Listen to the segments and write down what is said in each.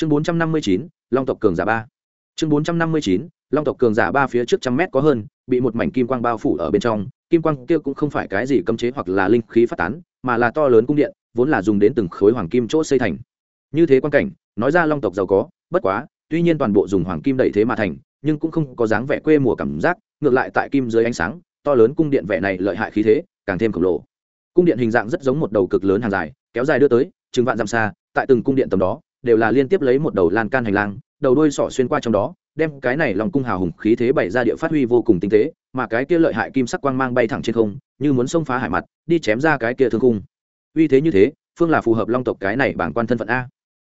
chương bốn trăm năm mươi chín, long tộc cường giả ba. Chương bốn trăm năm mươi chín, long tộc cường giả ba phía trước trăm mét có hơn, bị một mảnh kim quang bao phủ ở bên trong. Kim quang kia cũng không phải cái gì cấm chế hoặc là linh khí phát tán, mà là to lớn cung điện, vốn là dùng đến từng khối hoàng kim chỗ xây thành. Như thế quan cảnh, nói ra long tộc giàu có, bất quá, tuy nhiên toàn bộ dùng hoàng kim đẩy thế mà thành, nhưng cũng không có dáng vẻ quê mùa cảm giác, ngược lại tại kim dưới ánh sáng, to lớn cung điện vẻ này lợi hại khí thế, càng thêm khổng lồ. Cung điện hình dạng rất giống một đầu cực lớn hàng dài, kéo dài đưa tới, chừng vạn dặm xa, tại từng cung điện tầm đó đều là liên tiếp lấy một đầu lan can hành lang, đầu đuôi sỏ xuyên qua trong đó, đem cái này lòng cung hào hùng khí thế bày ra địa phát huy vô cùng tinh tế, mà cái kia lợi hại kim sắc quang mang bay thẳng trên không, như muốn xông phá hải mặt, đi chém ra cái kia thương cung. Uy thế như thế, phương là phù hợp long tộc cái này bảng quan thân phận a.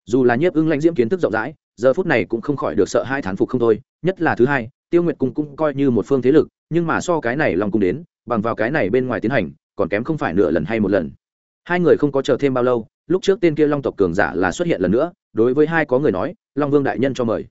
Dù là nhiếp ưng lãnh diễm kiến thức rộng rãi, giờ phút này cũng không khỏi được sợ hai thán phục không thôi, nhất là thứ hai, tiêu nguyệt cung cũng coi như một phương thế lực, nhưng mà so cái này long cung đến, bằng vào cái này bên ngoài tiến hành, còn kém không phải nửa lần hay một lần. Hai người không có chờ thêm bao lâu, lúc trước tên kia long tộc cường giả là xuất hiện lần nữa đối với hai có người nói, long vương đại nhân cho mời.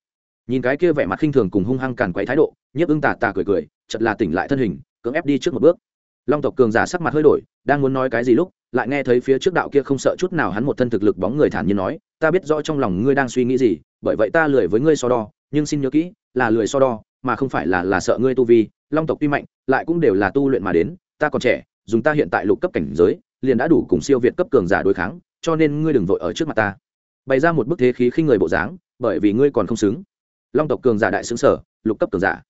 Nhìn cái kia vẻ mặt khinh thường cùng hung hăng càn quấy thái độ, nhiếp ưng tà tà cười cười chật là tỉnh lại thân hình, cưỡng ép đi trước một bước. Long tộc cường giả sắc mặt hơi đổi, đang muốn nói cái gì lúc, lại nghe thấy phía trước đạo kia không sợ chút nào hắn một thân thực lực bóng người thản nhiên nói, ta biết rõ trong lòng ngươi đang suy nghĩ gì, bởi vậy ta lười với ngươi so đo, nhưng xin nhớ kỹ, là lười so đo, mà không phải là là sợ ngươi tu vi, long tộc tuy mạnh, lại cũng đều là tu luyện mà đến, ta còn trẻ, dùng ta hiện tại lục cấp cảnh giới, liền đã đủ cùng siêu việt cấp cường giả đối kháng, cho nên ngươi đừng vội ở trước mặt ta bày ra một bức thế khí khinh người bộ dáng, bởi vì ngươi còn không xứng. Long tộc cường giả đại xứng sở, lục cấp cường giả.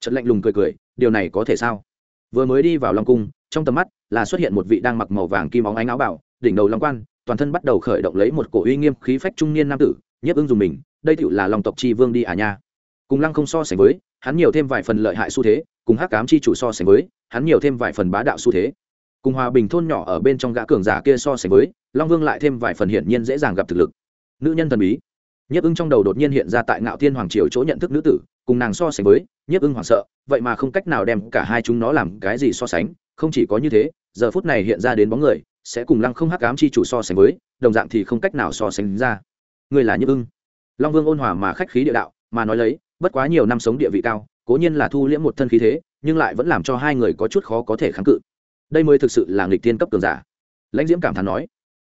Trận lạnh lùng cười cười, điều này có thể sao? Vừa mới đi vào long cung, trong tầm mắt là xuất hiện một vị đang mặc màu vàng kim óng ánh áo bảo đỉnh đầu long quan, toàn thân bắt đầu khởi động lấy một cổ uy nghiêm khí phách trung niên nam tử, nhiếp ưng dùng mình, đây tựu là long tộc chi vương đi à nha. Cùng lăng không so sánh với, hắn nhiều thêm vài phần lợi hại xu thế, cùng hắc cám chi chủ so sánh với, hắn nhiều thêm vài phần bá đạo xu thế. Cùng hòa bình thôn nhỏ ở bên trong gã cường giả kia so sánh với, long vương lại thêm vài phần hiển nhiên dễ dàng gặp thực lực nữ nhân thần bí. Nhiếp ưng trong đầu đột nhiên hiện ra tại ngạo thiên hoàng triều chỗ nhận thức nữ tử, cùng nàng so sánh với, nhiếp ưng hoảng sợ, vậy mà không cách nào đem cả hai chúng nó làm cái gì so sánh, không chỉ có như thế, giờ phút này hiện ra đến bóng người, sẽ cùng lăng không hắc ám chi chủ so sánh với, đồng dạng thì không cách nào so sánh ra. Người là nhiếp ưng. Long vương ôn hòa mà khách khí địa đạo, mà nói lấy, bất quá nhiều năm sống địa vị cao, cố nhiên là thu liễm một thân khí thế, nhưng lại vẫn làm cho hai người có chút khó có thể kháng cự. Đây mới thực sự là nghịch tiên cấp cường giả. Lãnh diễm cảm thán nói,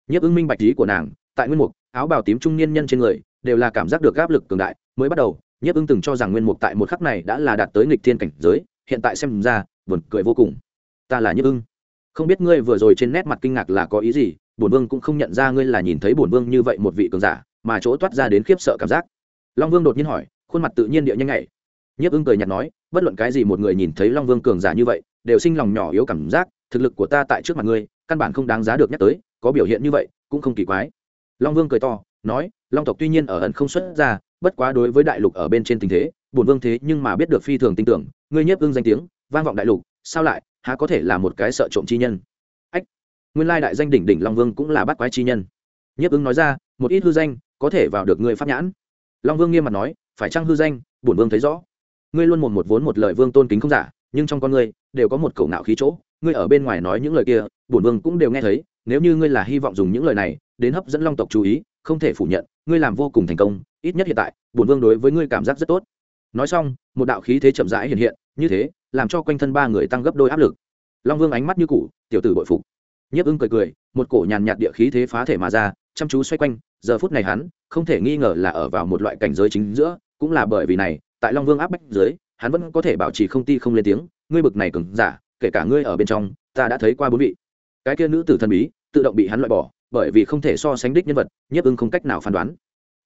nhiếp ưng minh bạch lý của nàng, tại nguyên mục áo bào tím trung niên nhân trên người, đều là cảm giác được áp lực cường đại, mới bắt đầu, nhiếp ưng từng cho rằng nguyên mục tại một khắc này đã là đạt tới nghịch thiên cảnh giới, hiện tại xem ra, buồn cười vô cùng. Ta là nhiếp ưng. Không biết ngươi vừa rồi trên nét mặt kinh ngạc là có ý gì, bổn vương cũng không nhận ra ngươi là nhìn thấy bổn vương như vậy một vị cường giả, mà chỗ toát ra đến khiếp sợ cảm giác. Long vương đột nhiên hỏi, khuôn mặt tự nhiên địa nhanh nhạy. Nhiếp ưng cười nhạt nói, bất luận cái gì một người nhìn thấy long vương cường giả như vậy, đều sinh lòng nhỏ yếu cảm giác, thực lực của ta tại trước mặt ngươi, căn bản không đáng giá được nhắc tới, có biểu hiện như vậy, cũng không kỳ quái long vương cười to, nói, long tộc tuy nhiên ở ẩn không xuất ra, bất quá đối với đại lục ở bên trên tình thế, bổn vương thế nhưng mà biết được phi thường tin tưởng, ngươi nhiếp ưng danh tiếng, vang vọng đại lục, sao lại, há có thể là một cái sợ trộm chi nhân? Ách, nguyên lai đại danh đỉnh đỉnh long vương cũng là bắt quái chi nhân. Nhiếp ưng nói ra, một ít hư danh, có thể vào được ngươi pháp nhãn. Long vương nghiêm mặt nói, phải chăng hư danh, bổn vương thấy rõ. Ngươi luôn một một vốn một lời vương tôn kính không giả, nhưng trong con ngươi, đều có một cầu ngạo khí chỗ ngươi ở bên ngoài nói những lời kia, bổn vương cũng đều nghe thấy, nếu như ngươi là hy vọng dùng những lời này đến hấp dẫn long tộc chú ý, không thể phủ nhận, ngươi làm vô cùng thành công, ít nhất hiện tại, bổn vương đối với ngươi cảm giác rất tốt. Nói xong, một đạo khí thế chậm rãi hiện hiện, như thế, làm cho quanh thân ba người tăng gấp đôi áp lực. Long vương ánh mắt như cũ, tiểu tử bội phục. Nhiếp ưng cười cười, một cổ nhàn nhạt địa khí thế phá thể mà ra, chăm chú xoay quanh, giờ phút này hắn, không thể nghi ngờ là ở vào một loại cảnh giới chính giữa, cũng là bởi vì này, tại long vương áp bách dưới, hắn vẫn có thể bảo trì không ti không lên tiếng, ngươi bực này cứng giả kể cả ngươi ở bên trong, ta đã thấy qua bốn vị. Cái kia nữ tử thần bí, tự động bị hắn loại bỏ, bởi vì không thể so sánh đích nhân vật, nhiếp ưng không cách nào phán đoán.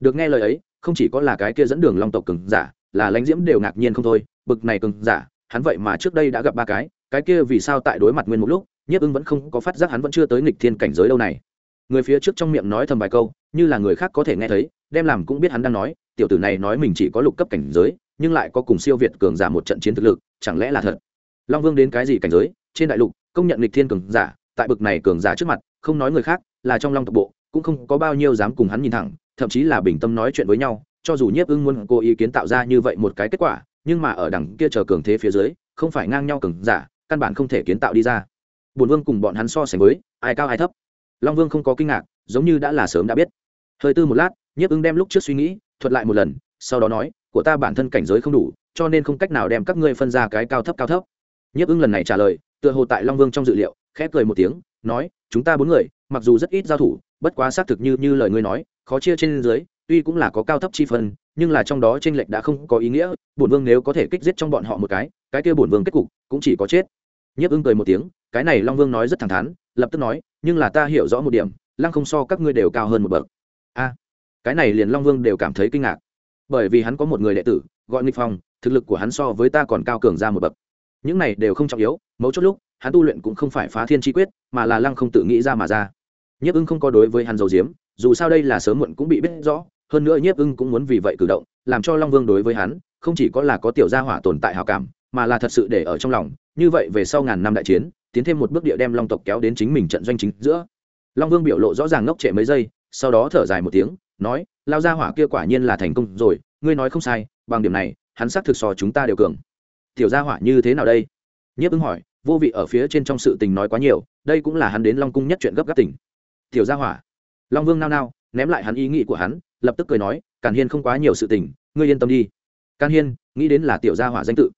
Được nghe lời ấy, không chỉ có là cái kia dẫn đường long tộc cứng giả, là lãnh diễm đều ngạc nhiên không thôi, bực này cứng giả, hắn vậy mà trước đây đã gặp ba cái cái kia vì sao tại đối mặt nguyên một lúc, nhiếp ưng vẫn không có phát giác hắn vẫn chưa tới nghịch thiên cảnh giới đâu này. Người phía trước trong miệng nói thầm vài câu, như là người khác có thể nghe thấy, đem làm cũng biết hắn đang nói, tiểu tử này nói mình chỉ có lục cấp cảnh giới, nhưng lại có cùng siêu việt cường giả một trận chiến thực lực, chẳng lẽ là thật? Long vương đến cái gì cảnh giới? Trên đại lục, công nhận lịch thiên cường giả, tại bực này cường giả trước mặt, không nói người khác, là trong long tộc bộ, cũng không có bao nhiêu dám cùng hắn nhìn thẳng, thậm chí là bình tâm nói chuyện với nhau, cho dù nhiếp ưng muốn cố ý kiến tạo ra như vậy một cái kết quả, nhưng mà ở đằng kia chờ cường thế phía dưới, không phải ngang nhau cường giả, căn bản không thể kiến tạo đi ra. Bùn vương cùng bọn hắn so sánh với, ai cao ai thấp? Long vương không có kinh ngạc, giống như đã là sớm đã biết. Hơi tư một lát, nhiếp ưng đem lúc trước suy nghĩ, thuật lại một lần, sau đó nói, của ta bản thân cảnh giới không đủ, cho nên không cách nào đem các ngươi phân ra cái cao thấp cao thấp nhiếp ưng lần này trả lời, tựa hồ tại long vương trong dự liệu, khẽ cười một tiếng, nói, chúng ta bốn người, mặc dù rất ít giao thủ, bất quá xác thực như như lời ngươi nói, khó chia trên dưới, tuy cũng là có cao thấp chi phân, nhưng là trong đó t r ê n lệch đã không có ý nghĩa, bổn vương nếu có thể kích giết trong bọn họ một cái cái kia bổn vương kết cục cũng chỉ có chết. Nhiếp ưng cười một tiếng, cái này long vương nói rất thẳng thắn, lập tức nói, nhưng là ta hiểu rõ một điểm, lăng không so các ngươi đều cao hơn một bậc. A, cái này liền long vương đều cảm thấy kinh ngạc, bởi vì hắn có một người đệ tử, gọi nghịch phong, thực lực của hắn so với ta còn cao cường ra một bậc những này đều không trọng yếu, mấu chốt lúc, hắn tu luyện cũng không phải phá thiên chi quyết, mà là lăng không tự nghĩ ra mà ra. Nhiếp ưng không có đối với hắn dầu diếm dù sao đây là sớm muộn cũng bị biết rõ, hơn nữa nhiếp ưng cũng muốn vì vậy cử động, làm cho long vương đối với hắn, không chỉ có là có tiểu gia hỏa tồn tại hào cảm, mà là thật sự để ở trong lòng. Như vậy về sau ngàn năm đại chiến, tiến thêm một bước địa đem long tộc kéo đến chính mình trận doanh chính giữa. Long vương biểu lộ rõ ràng ngốc trệ mấy giây, sau đó thở dài một tiếng, nói, lao gia hỏa kia quả nhiên là thành công rồi, ngươi nói không sai, bằng điểm này, hắn xác thực so chúng ta đều cường tiểu gia hỏa như thế nào đây? Nhiếp ứng hỏi, vô vị ở phía trên trong sự tình nói quá nhiều, đây cũng là hắn đến long cung nhất chuyện gấp gáp tỉnh tiểu gia hỏa. Long vương nao nao, ném lại hắn ý nghĩ của hắn, lập tức cười nói, càn hiên không quá nhiều sự tình, ngươi yên tâm đi. Càn hiên, nghĩ đến là tiểu gia hỏa danh tự.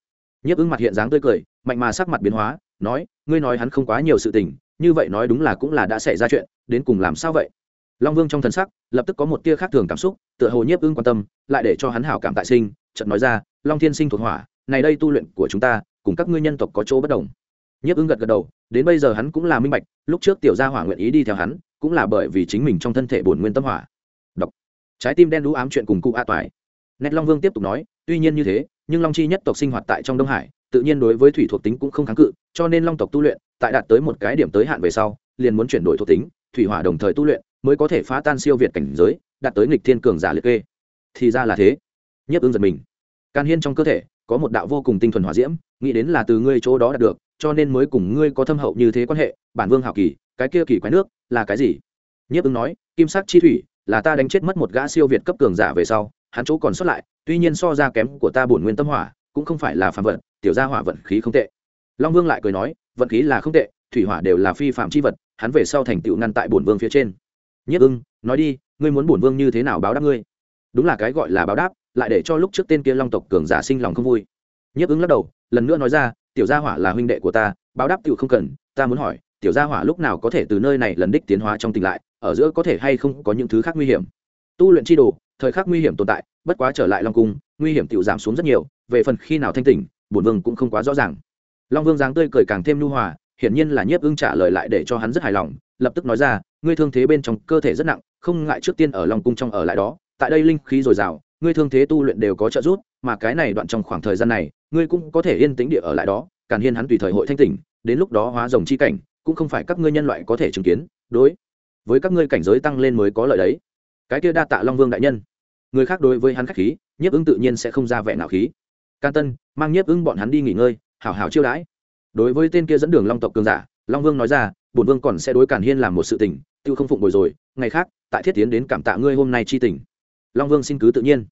Nhiếp ứng mặt hiện dáng tươi cười, mạnh mà sắc mặt biến hóa, nói, ngươi nói hắn không quá nhiều sự tình, như vậy nói đúng là cũng là đã xảy ra chuyện, đến cùng làm sao vậy? Long vương trong thần sắc, lập tức có một tia khác thường cảm xúc, tựa hồ nhiếp ưng quan tâm, lại để cho hắn hảo cảm tại sinh, chợt nói ra, long thiên sinh thuộc hỏa này đây tu luyện của chúng ta, cùng các ngươi nhân tộc có chỗ bất đồng. Nhiếp ưng gật gật đầu, đến bây giờ hắn cũng là minh bạch, lúc trước tiểu gia hỏa nguyện ý đi theo hắn, cũng là bởi vì chính mình trong thân thể bổn nguyên tâm hỏa. Đọc trái tim đen đũ ám chuyện cùng cụ a toại. Nét long vương tiếp tục nói, tuy nhiên như thế, nhưng long chi nhất tộc sinh hoạt tại trong đông hải, tự nhiên đối với thủy thuộc tính cũng không kháng cự, cho nên long tộc tu luyện, tại đạt tới một cái điểm tới hạn về sau, liền muốn chuyển đổi thuộc tính, thủy hỏa đồng thời tu luyện, mới có thể phá tan siêu việt cảnh giới, đạt tới nghịch thiên cường giả liệt kê. Thì ra là thế. Nhất ứng giật mình. Can hiên trong cơ thể có một đạo vô cùng tinh thuần hỏa diễm, nghĩ đến là từ ngươi chỗ đó đạt được, cho nên mới cùng ngươi có thâm hậu như thế quan hệ, bản vương hảo kỳ, cái kia kỳ quái nước, là cái gì? Nhiếp ứng nói, kim sắc chi thủy, là ta đánh chết mất một gã siêu việt cấp cường giả về sau, hắn chỗ còn sót lại, tuy nhiên so ra kém của ta bổn nguyên tâm hỏa, cũng không phải là phàm vật, tiểu gia hỏa vận khí không tệ. Long vương lại cười nói, vận khí là không tệ, thủy hỏa đều là phi phạm chi vật, hắn về sau thành tựu ngăn tại bổn vương phía trên. Nhất ưng nói đi, ngươi muốn bổn vương như thế nào báo đáp ngươi? Đúng là cái gọi là báo đáp lại để cho lúc trước tên kia long tộc cường giả sinh lòng không vui. Nhiếp ứng lắc đầu, lần nữa nói ra, tiểu gia hỏa là huynh đệ của ta, báo đáp tựu không cần, ta muốn hỏi, tiểu gia hỏa lúc nào có thể từ nơi này lần đích tiến hóa trong tỉnh lại, ở giữa có thể hay không có những thứ khác nguy hiểm? Tu luyện chi đồ, thời khắc nguy hiểm tồn tại, bất quá trở lại long cung, nguy hiểm tựu giảm xuống rất nhiều, về phần khi nào thanh tỉnh, bổn vương cũng không quá rõ ràng. Long vương dáng tươi cười càng thêm nhu hòa, hiển nhiên là nhiếp ưng trả lời lại để cho hắn rất hài lòng, lập tức nói ra, ngươi thương thế bên trong cơ thể rất nặng, không ngại trước tiên ở long cung trong ở lại đó, tại đây linh khí dồi dào ngươi thương thế tu luyện đều có trợ giúp, mà cái này đoạn trong khoảng thời gian này, ngươi cũng có thể yên tĩnh địa ở lại đó, càn hiên hắn tùy thời hội thanh tỉnh, đến lúc đó hóa rồng chi cảnh, cũng không phải các ngươi nhân loại có thể chứng kiến, đối với các ngươi cảnh giới tăng lên mới có lợi đấy. Cái kia đa tạ long vương đại nhân. Người khác đối với hắn khách khí, nhiếp ưng tự nhiên sẽ không ra vẻ nào khí. Can tân, mang nhiếp ưng bọn hắn đi nghỉ ngơi, hảo hảo chiêu đãi. Đối với tên kia dẫn đường long tộc cường giả, long vương nói ra, bổn vương còn sẽ đối càn hiên làm một sự tình, tiêu không phụng bồi rồi, ngày khác, tại thiết tiến đến cảm tạ ngươi hôm nay chi tình long vương xin cứ tự nhiên.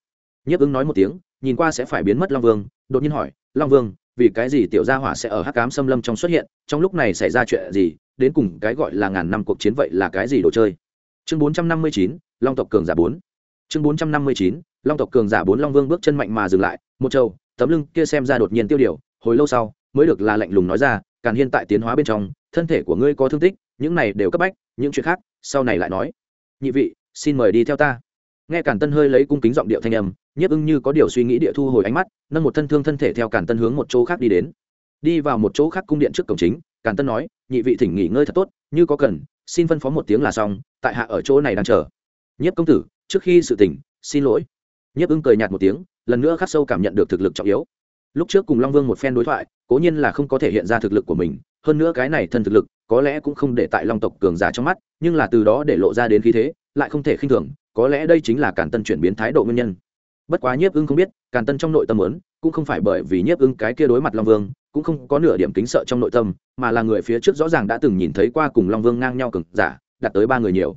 Nhiếp ứng nói một tiếng, nhìn qua sẽ phải biến mất long vương, đột nhiên hỏi, long vương, vì cái gì tiểu gia hỏa sẽ ở hắc cám xâm lâm trong xuất hiện? Trong lúc này xảy ra chuyện gì? Đến cùng cái gọi là ngàn năm cuộc chiến vậy là cái gì đồ chơi? Chương bốn trăm năm mươi chín, long tộc cường giả bốn. Chương bốn trăm năm mươi chín, long tộc cường giả bốn long vương bước chân mạnh mà dừng lại, một châu tấm lưng kia xem ra đột nhiên tiêu điều, hồi lâu sau, mới được là lạnh lùng nói ra, càn hiên tại tiến hóa bên trong, thân thể của ngươi có thương tích, những này đều cấp bách, những chuyện khác, sau này lại nói. Nhị vị, xin mời đi theo ta nghe càn tân hơi lấy cung kính giọng điệu thanh âm, nhiếp ưng như có điều suy nghĩ địa thu hồi ánh mắt, nâng một thân thương thân thể theo càn tân hướng một chỗ khác đi đến. Đi vào một chỗ khác cung điện trước cổng chính, càn tân nói, nhị vị thỉnh nghỉ ngơi thật tốt, như có cần, xin phân phó một tiếng là xong, tại hạ ở chỗ này đang chờ. Nhiếp công tử, trước khi sự tỉnh, xin lỗi. Nhiếp ưng cười nhạt một tiếng, lần nữa khắc sâu cảm nhận được thực lực trọng yếu. Lúc trước cùng long vương một phen đối thoại, cố nhiên là không có thể hiện ra thực lực của mình, hơn nữa cái này thân thực lực, có lẽ cũng không để tại long tộc cường giả trong mắt, nhưng là từ đó để lộ ra đến khí thế, lại không thể khinh thường có lẽ đây chính là càn tân chuyển biến thái độ nguyên nhân. Bất quá nhiếp ưng không biết, càn tân trong nội tâm lớn cũng không phải bởi vì nhiếp ưng cái kia đối mặt long vương, cũng không có nửa điểm kính sợ trong nội tâm, mà là người phía trước rõ ràng đã từng nhìn thấy qua cùng long vương ngang nhau cường giả, đạt tới ba người nhiều.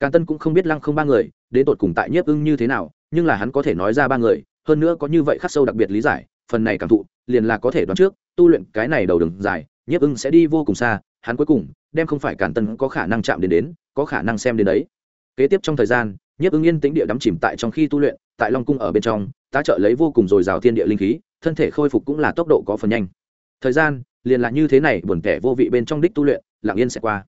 Càn tân cũng không biết lăng không ba người, đến tột cùng tại nhiếp ưng như thế nào, nhưng là hắn có thể nói ra ba người, hơn nữa có như vậy khắc sâu đặc biệt lý giải, phần này cảm thụ, liền là có thể đoán trước, tu luyện cái này đầu đường dài, nhiếp ưng sẽ đi vô cùng xa, hắn cuối cùng, đem không phải càn tân có khả năng chạm đến đến, có khả năng xem đến đấy. Kế tiếp trong thời gian nhiếp ứng yên tĩnh địa đắm chìm tại trong khi tu luyện, tại long cung ở bên trong, tá trợ lấy vô cùng dồi dào thiên địa linh khí, thân thể khôi phục cũng là tốc độ có phần nhanh. Thời gian, liền là như thế này, buồn kẻ vô vị bên trong đích tu luyện, lặng yên sẽ qua.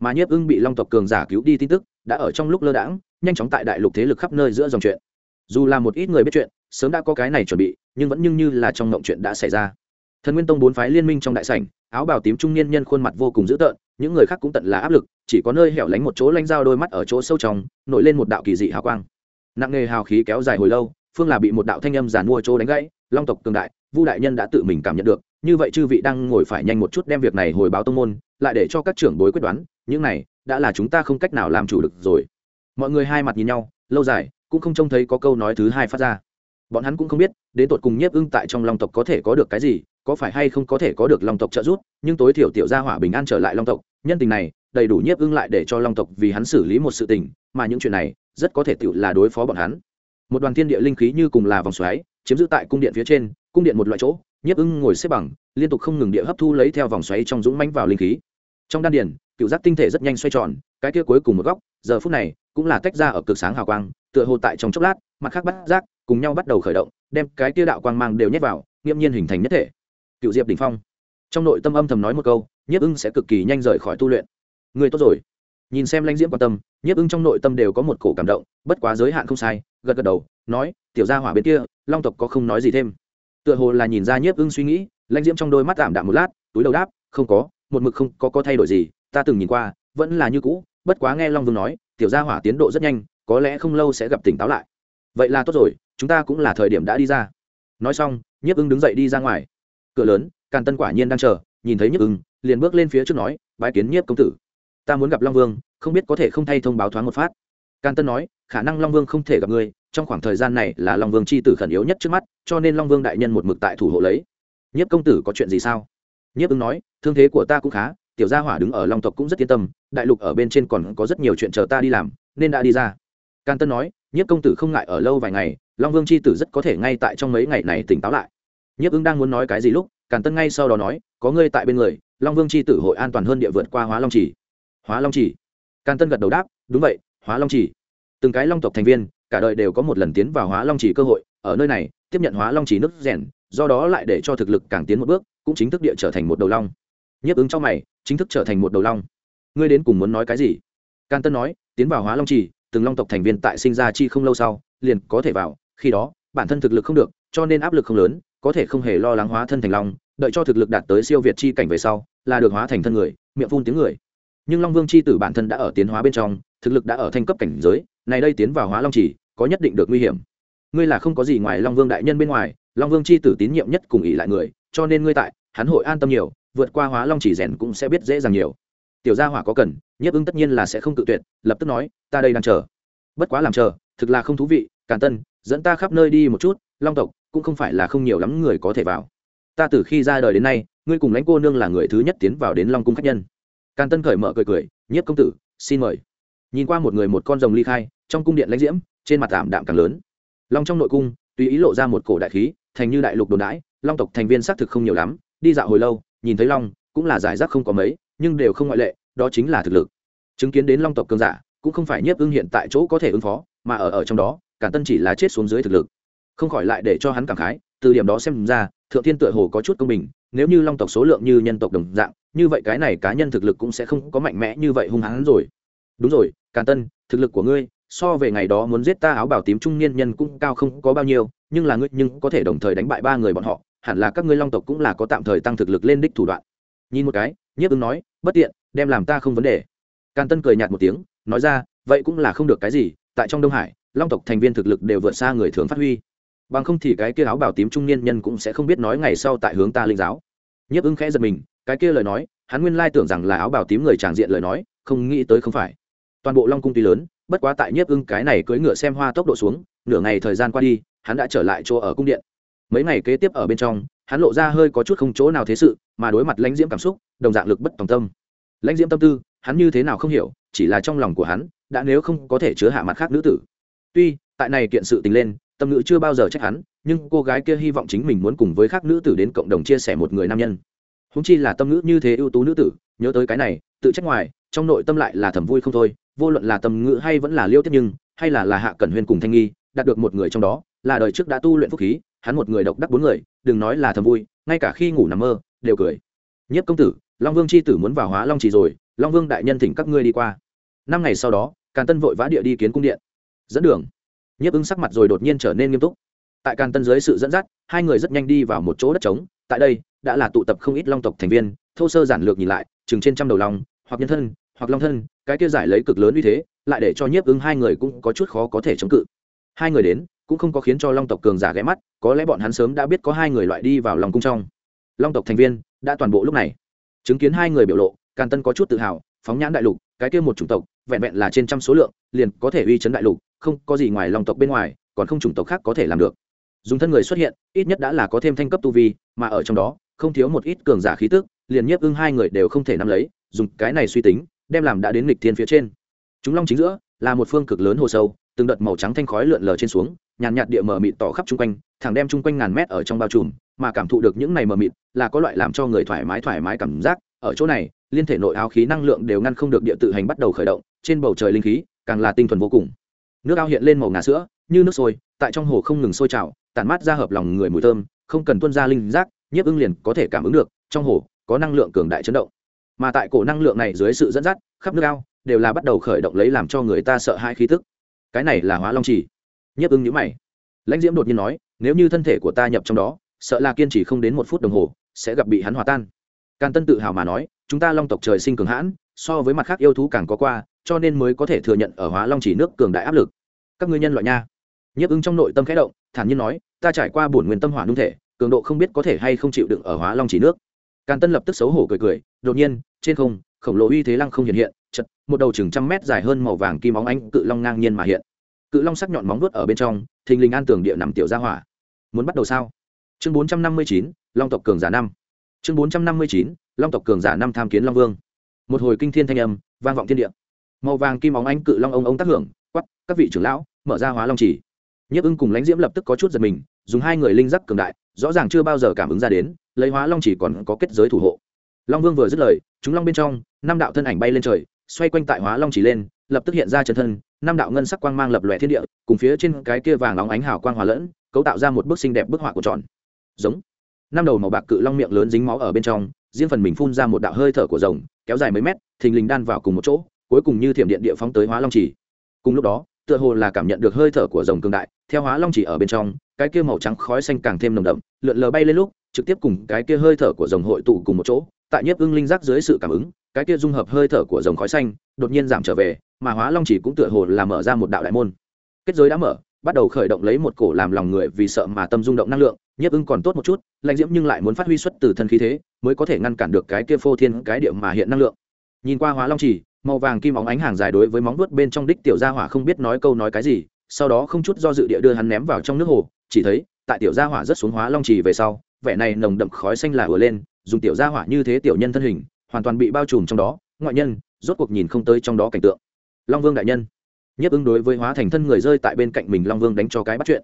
Mà nhiếp ưng bị long tộc cường giả cứu đi tin tức, đã ở trong lúc lơ đãng, nhanh chóng tại đại lục thế lực khắp nơi giữa dòng chuyện. Dù là một ít người biết chuyện, sớm đã có cái này chuẩn bị, nhưng vẫn như như là trong ngộng chuyện đã xảy ra. Thần nguyên tông bốn phái liên minh trong đại sảnh, áo bào tím trung niên nhân khuôn mặt vô cùng dữ tợn những người khác cũng tận là áp lực, chỉ có nơi hẻo lánh một chỗ lanh dao đôi mắt ở chỗ sâu trong, nổi lên một đạo kỳ dị hào quang. Nặng nề hào khí kéo dài hồi lâu, phương là bị một đạo thanh âm giàn mua chỗ đánh gãy, long tộc cường đại, vu đại nhân đã tự mình cảm nhận được, như vậy chư vị đang ngồi phải nhanh một chút đem việc này hồi báo tông môn, lại để cho các trưởng bối quyết đoán, những này đã là chúng ta không cách nào làm chủ được rồi. Mọi người hai mặt nhìn nhau, lâu dài, cũng không trông thấy có câu nói thứ hai phát ra. Bọn hắn cũng không biết, đến tột cùng nhiếp ưng tại trong long tộc có thể có được cái gì có phải hay không có thể có được long tộc trợ giúp, nhưng tối thiểu tiểu gia hỏa bình an trở lại long tộc, nhân tình này, đầy đủ nhiếp ưng lại để cho long tộc vì hắn xử lý một sự tình, mà những chuyện này, rất có thể tự là đối phó bọn hắn. Một đoàn thiên địa linh khí như cùng là vòng xoáy, chiếm giữ tại cung điện phía trên, cung điện một loại chỗ, nhiếp ưng ngồi xếp bằng, liên tục không ngừng địa hấp thu lấy theo vòng xoáy trong dũng mánh vào linh khí. Trong đan điền, cựu giác tinh thể rất nhanh xoay tròn, cái kia cuối cùng một góc, giờ phút này, cũng là tách ra ở cực sáng hào quang, tựa hồ tại trong chốc lát, mặt khác bắt giác, cùng nhau bắt đầu khởi động, đem cái kia đạo quang mang đều nhét vào nghiêm nhiên hình thành nhất thể cựu diệp đình phong. Trong nội tâm âm thầm nói một câu, nhiếp ưng sẽ cực kỳ nhanh rời khỏi tu luyện. Người tốt rồi. Nhìn xem lãnh diễm quan tâm, nhiếp ưng trong nội tâm đều có một cổ cảm động, bất quá giới hạn không sai, gật gật đầu, nói, tiểu gia hỏa bên kia, long tộc có không nói gì thêm. Tựa hồ là nhìn ra nhiếp ưng suy nghĩ, lãnh diễm trong đôi mắt tạm đạm một lát, túi đầu đáp, không có, một mực không có có thay đổi gì, ta từng nhìn qua, vẫn là như cũ, bất quá nghe long vương nói, tiểu gia hỏa tiến độ rất nhanh, có lẽ không lâu sẽ gặp tỉnh táo lại. Vậy là tốt rồi, chúng ta cũng là thời điểm đã đi ra. Nói xong, nhiếp ưng đứng dậy đi ra ngoài cửa lớn, càn tân quả nhiên đang chờ, nhìn thấy nhiếp ưng, liền bước lên phía trước nói, bái kiến nhiếp công tử. Ta muốn gặp long vương, không biết có thể không thay thông báo thoáng một phát. Càn tân nói, khả năng long vương không thể gặp ngươi, trong khoảng thời gian này là long vương c h i tử khẩn yếu nhất trước mắt, cho nên long vương đại nhân một mực tại thủ hộ lấy. Nhiếp công tử có chuyện gì sao? Nhiếp ưng nói, thương thế của ta cũng khá, tiểu gia hỏa đứng ở long tộc cũng rất yên tâm, đại lục ở bên trên còn có rất nhiều chuyện chờ ta đi làm, nên đã đi ra. Can tân nói, nhiếp công tử không ngại ở lâu vài ngày, long vương c h i tử rất có thể ngay tại trong mấy ngày này tỉnh táo lại nhiếp ứng đang muốn nói cái gì lúc, càn tân ngay sau đó nói, có ngươi tại bên người, long vương c h i tử hội an toàn hơn địa vượt qua hóa long chỉ. hóa long chỉ. càn tân gật đầu đáp, đúng vậy, hóa long chỉ. từng cái long tộc thành viên, cả đời đều có một lần tiến vào hóa long chỉ cơ hội, ở nơi này, tiếp nhận hóa long chỉ nước rèn, do đó lại để cho thực lực càng tiến một bước, cũng chính thức địa trở thành một đầu long nhiếp ứng trong mày, chính thức trở thành một đầu long ngươi đến cùng muốn nói cái gì can tân nói, tiến vào hóa long trì từng long tộc thành viên tại sinh ra chi không lâu sau, liền có thể vào, khi đó, bản thân thực lực không được, cho nên áp lực không lớn có thể không hề lo lắng hóa thân thành long, đợi cho thực lực đạt tới siêu việt chi cảnh về sau, là được hóa thành thân người, miệng phun tiếng người. Nhưng long vương chi tử bản thân đã ở tiến hóa bên trong, thực lực đã ở thanh cấp cảnh giới, này đây tiến vào hóa long chỉ, có nhất định được nguy hiểm. Ngươi là không có gì ngoài long vương đại nhân bên ngoài, long vương chi tử tín nhiệm nhất cùng ỷ lại người, cho nên ngươi tại, hắn hội an tâm nhiều, vượt qua hóa long chỉ rèn cũng sẽ biết dễ dàng nhiều. Tiểu gia hỏa có cần nhất ứng tất nhiên là sẽ không tự tuyệt, lập tức nói, ta đây đang chờ. Bất quá làm chờ, thực là không thú vị, càn tân dẫn ta khắp nơi đi một chút, long tộc, cũng không phải là không nhiều lắm người có thể vào. Ta từ khi ra đời đến nay, ngươi cùng lãnh cô nương là người thứ nhất tiến vào đến long cung khách nhân. Càn tân cởi mở cười cười, nhiếp công tử, xin mời. Nhìn qua một người một con rồng ly khai, trong cung điện lãnh diễm, trên mặt tạm đạm càng lớn. Long trong nội cung, tùy ý lộ ra một cổ đại khí, thành như đại lục đồn đãi, long tộc thành viên xác thực không nhiều lắm, đi dạo hồi lâu, nhìn thấy long, cũng là giải rác không có mấy, nhưng đều không ngoại lệ, đó chính là thực lực. Chứng kiến đến long tộc cường giả, cũng không phải nhiếp ưng hiện tại chỗ có thể ứng phó, mà ở ở trong đó cản tân chỉ là chết xuống dưới thực lực. Không khỏi lại để cho hắn cảm khái, từ điểm đó xem ra, thượng thiên tựa hồ có chút công bình, nếu như long tộc số lượng như nhân tộc đồng dạng, như vậy cái này cá nhân thực lực cũng sẽ không có mạnh mẽ như vậy hung hãn rồi. Đúng rồi càn tân, thực lực của ngươi, so về ngày đó muốn giết ta áo bảo tím trung niên nhân cũng cao không có bao nhiêu, nhưng là ngươi nhưng có thể đồng thời đánh bại ba người bọn họ, hẳn là các ngươi long tộc cũng là có tạm thời tăng thực lực lên đích thủ đoạn. Nhìn một cái, nhiếp ứng nói, bất tiện, đem làm ta không vấn đề. Càn tân cười nhạt một tiếng, nói ra, vậy cũng là không được cái gì, tại trong đông hải long tộc thành viên thực lực đều vượt xa người thường phát huy. Bằng không thì cái kia áo bảo tím trung niên nhân cũng sẽ không biết nói ngày sau tại hướng ta linh giáo. Nhiếp ứng khẽ giật mình, cái kia lời nói, hắn nguyên lai tưởng rằng là áo bảo tím người tràng diện lời nói, không nghĩ tới không phải. Toàn bộ long cung tuy lớn, bất quá tại nhiếp ưng cái này cưỡi ngựa xem hoa tốc độ xuống, nửa ngày thời gian qua đi, hắn đã trở lại chỗ ở cung điện. Mấy ngày kế tiếp ở bên trong, hắn lộ ra hơi có chút không chỗ nào thế sự, mà đối mặt lãnh diễm cảm xúc, đồng dạng lực bất tòng tâm. Lãnh diễm tâm tư, hắn như thế nào không hiểu, chỉ là trong lòng của hắn, đã nếu không có thể chứa hạ mặt khác nữ tử tuy, tại này kiện sự tình lên, tâm ngữ chưa bao giờ trách hắn, nhưng cô gái kia hy vọng chính mình muốn cùng với khác nữ tử đến cộng đồng chia sẻ một người nam nhân. Húng chi là tâm ngữ như thế ưu tú nữ tử, nhớ tới cái này, tự trách ngoài, trong nội tâm lại là thầm vui không thôi, vô luận là tâm ngữ hay vẫn là liêu tiếp nhưng hay là là hạ cẩn huyên cùng thanh nghi, đạt được một người trong đó, là đời trước đã tu luyện phúc khí, hắn một người độc đắc bốn người, đừng nói là thầm vui, ngay cả khi ngủ nằm mơ, đều cười. Nhất công tử, long vương c h i tử muốn vào hóa long trì rồi, long vương đại nhân thỉnh các ngươi đi qua. Năm ngày sau đó, càn tân vội vã địa đi kiến cung điện dẫn đường. Nhiếp ứng sắc mặt rồi đột nhiên trở nên nghiêm túc. Tại càn tân dưới sự dẫn dắt, hai người rất nhanh đi vào một chỗ đất trống. Tại đây, đã là tụ tập không ít long tộc thành viên, thô sơ giản lược nhìn lại, chừng trên trăm đầu long, hoặc nhân thân, hoặc long thân, cái kia giải lấy cực lớn uy thế, lại để cho nhiếp ứng hai người cũng có chút khó có thể chống cự. Hai người đến, cũng không có khiến cho long tộc cường giả ghé mắt, có lẽ bọn hắn sớm đã biết có hai người loại đi vào lòng cung trong. Long tộc thành viên, đã toàn bộ lúc này. Chứng kiến hai người biểu lộ, càn tân có chút tự hào, phóng nhãn đại lục, cái kia một chủng tộc, vẹn vẹn là trên trăm số lượng, liền có thể uy chấn đại lục không có gì ngoài long tộc bên ngoài, còn không chủng tộc khác có thể làm được. Dùng thân người xuất hiện, ít nhất đã là có thêm thanh cấp tu vi, mà ở trong đó, không thiếu một ít cường giả khí tức, liền nhiếp ưng hai người đều không thể nắm lấy, dùng cái này suy tính, đem làm đã đến nghịch thiên phía trên. Chúng long chính giữa, là một phương cực lớn hồ sâu, từng đợt màu trắng thanh khói lượn lờ trên xuống, nhàn nhạt địa mờ mịt tỏ khắp chung quanh, thẳng đem chung quanh ngàn mét ở trong bao trùm, mà cảm thụ được những này mờ mịt, là có loại làm cho người thoải mái thoải mái cảm giác. Ở chỗ này, liên thể nội áo khí năng lượng đều ngăn không được địa tự hành bắt đầu khởi động, trên bầu trời linh khí, càng là tinh thuần vô cùng nước ao hiện lên màu ngà sữa, như nước sôi, tại trong hồ không ngừng sôi trào, tản mát ra hợp lòng người mùi thơm, không cần tuân ra linh giác, nhiếp ưng liền có thể cảm ứng được, trong hồ, có năng lượng cường đại chấn động. Mà tại cổ năng lượng này dưới sự dẫn dắt, khắp nước ao, đều là bắt đầu khởi động lấy làm cho người ta sợ hai khí tức. Cái này là hóa long trì nhiếp ưng nhữ mày. Lãnh diễm đột nhiên nói, nếu như thân thể của ta nhập trong đó, sợ là kiên trì không đến một phút đồng hồ, sẽ gặp bị hắn hòa tan. Càn tân tự hào mà nói, chúng ta long tộc trời sinh cường hãn, so với mặt khác yêu thú càng có qua cho nên mới có thể thừa nhận ở hóa long chỉ nước cường đại áp lực. Các ngươi nhân loại nha. Nhiếp ứng trong nội tâm khẽ động, thản nhiên nói, ta trải qua bổn nguyên tâm hỏa nung thể, cường độ không biết có thể hay không chịu đựng ở hóa long chỉ nước. Càn tân lập tức xấu hổ cười cười, đột nhiên, trên không, khổng lồ uy thế lăng không hiện hiện, chật, một đầu chừng trăm mét dài hơn màu vàng kim óng ánh cự long ngang nhiên mà hiện. Cự long sắc nhọn móng vuốt ở bên trong, thình lình an tường địa nằm tiểu ra hỏa. Muốn bắt đầu sao? Chương bốn trăm năm mươi chín, long tộc cường giả năm. Chương bốn trăm năm mươi chín, long tộc cường giả năm tham kiến long vương. Một hồi kinh thiên thanh âm, vang vọng thiên địa màu vàng kim óng ánh cự long ông ông tác hưởng quắp các vị trưởng lão, mở ra hóa long chỉ. Nhiếp ưng cùng lãnh diễm lập tức có chút giật mình, dùng hai người linh giác cường đại, rõ ràng chưa bao giờ cảm ứng ra đến, lấy hóa long chỉ còn có kết giới thủ hộ. Long vương vừa dứt lời, chúng long bên trong, năm đạo thân ảnh bay lên trời, xoay quanh tại hóa long chỉ lên, lập tức hiện ra chân thân, năm đạo ngân sắc quang mang lập lòe thiên địa, cùng phía trên cái kia vàng óng ánh hào quang hòa lẫn, cấu tạo ra một bức xinh đẹp bức họa của tròn. Giống. Năm đầu màu bạc cự long miệng lớn dính máu ở bên trong, riêng phần mình phun ra một đạo hơi thở của rồng, kéo dài mấy mét, thình lình đan vào cùng một chỗ cuối cùng như thiểm điện địa phóng tới hóa long chỉ cùng lúc đó, tựa hồ là cảm nhận được hơi thở của rồng cường đại, theo hóa long chỉ ở bên trong, cái kia màu trắng khói xanh càng thêm nồng đậm, lượn lờ bay lên lúc, trực tiếp cùng cái kia hơi thở của rồng hội tụ cùng một chỗ, tại nhiếp ưng linh giác dưới sự cảm ứng, cái kia dung hợp hơi thở của rồng khói xanh, đột nhiên giảm trở về, mà hóa long chỉ cũng tựa hồ là mở ra một đạo đại môn. Kết giới đã mở, bắt đầu khởi động lấy một cổ làm lòng người vì sợ mà tâm rung động năng lượng, nhiếp ưng còn tốt một chút, lãnh diễm nhưng lại muốn phát huy xuất từ thân khí thế, mới có thể ngăn cản được cái kia phô thiên cái điệu mà hiện năng lượng. Nhìn qua hóa long chỉ màu vàng kim óng ánh hàng dài đối với móng vuốt bên trong đích tiểu gia hỏa không biết nói câu nói cái gì, sau đó không chút do dự địa đưa hắn ném vào trong nước hồ, chỉ thấy, tại tiểu gia hỏa rất xuống hóa long trì về sau, vẻ này nồng đậm khói xanh là ùa lên, dùng tiểu gia hỏa như thế tiểu nhân thân hình, hoàn toàn bị bao trùm trong đó, ngoại nhân, rốt cuộc nhìn không tới trong đó cảnh tượng. Long vương đại nhân nhất ứng đối với hóa thành thân người rơi tại bên cạnh mình long vương đánh cho cái bắt chuyện.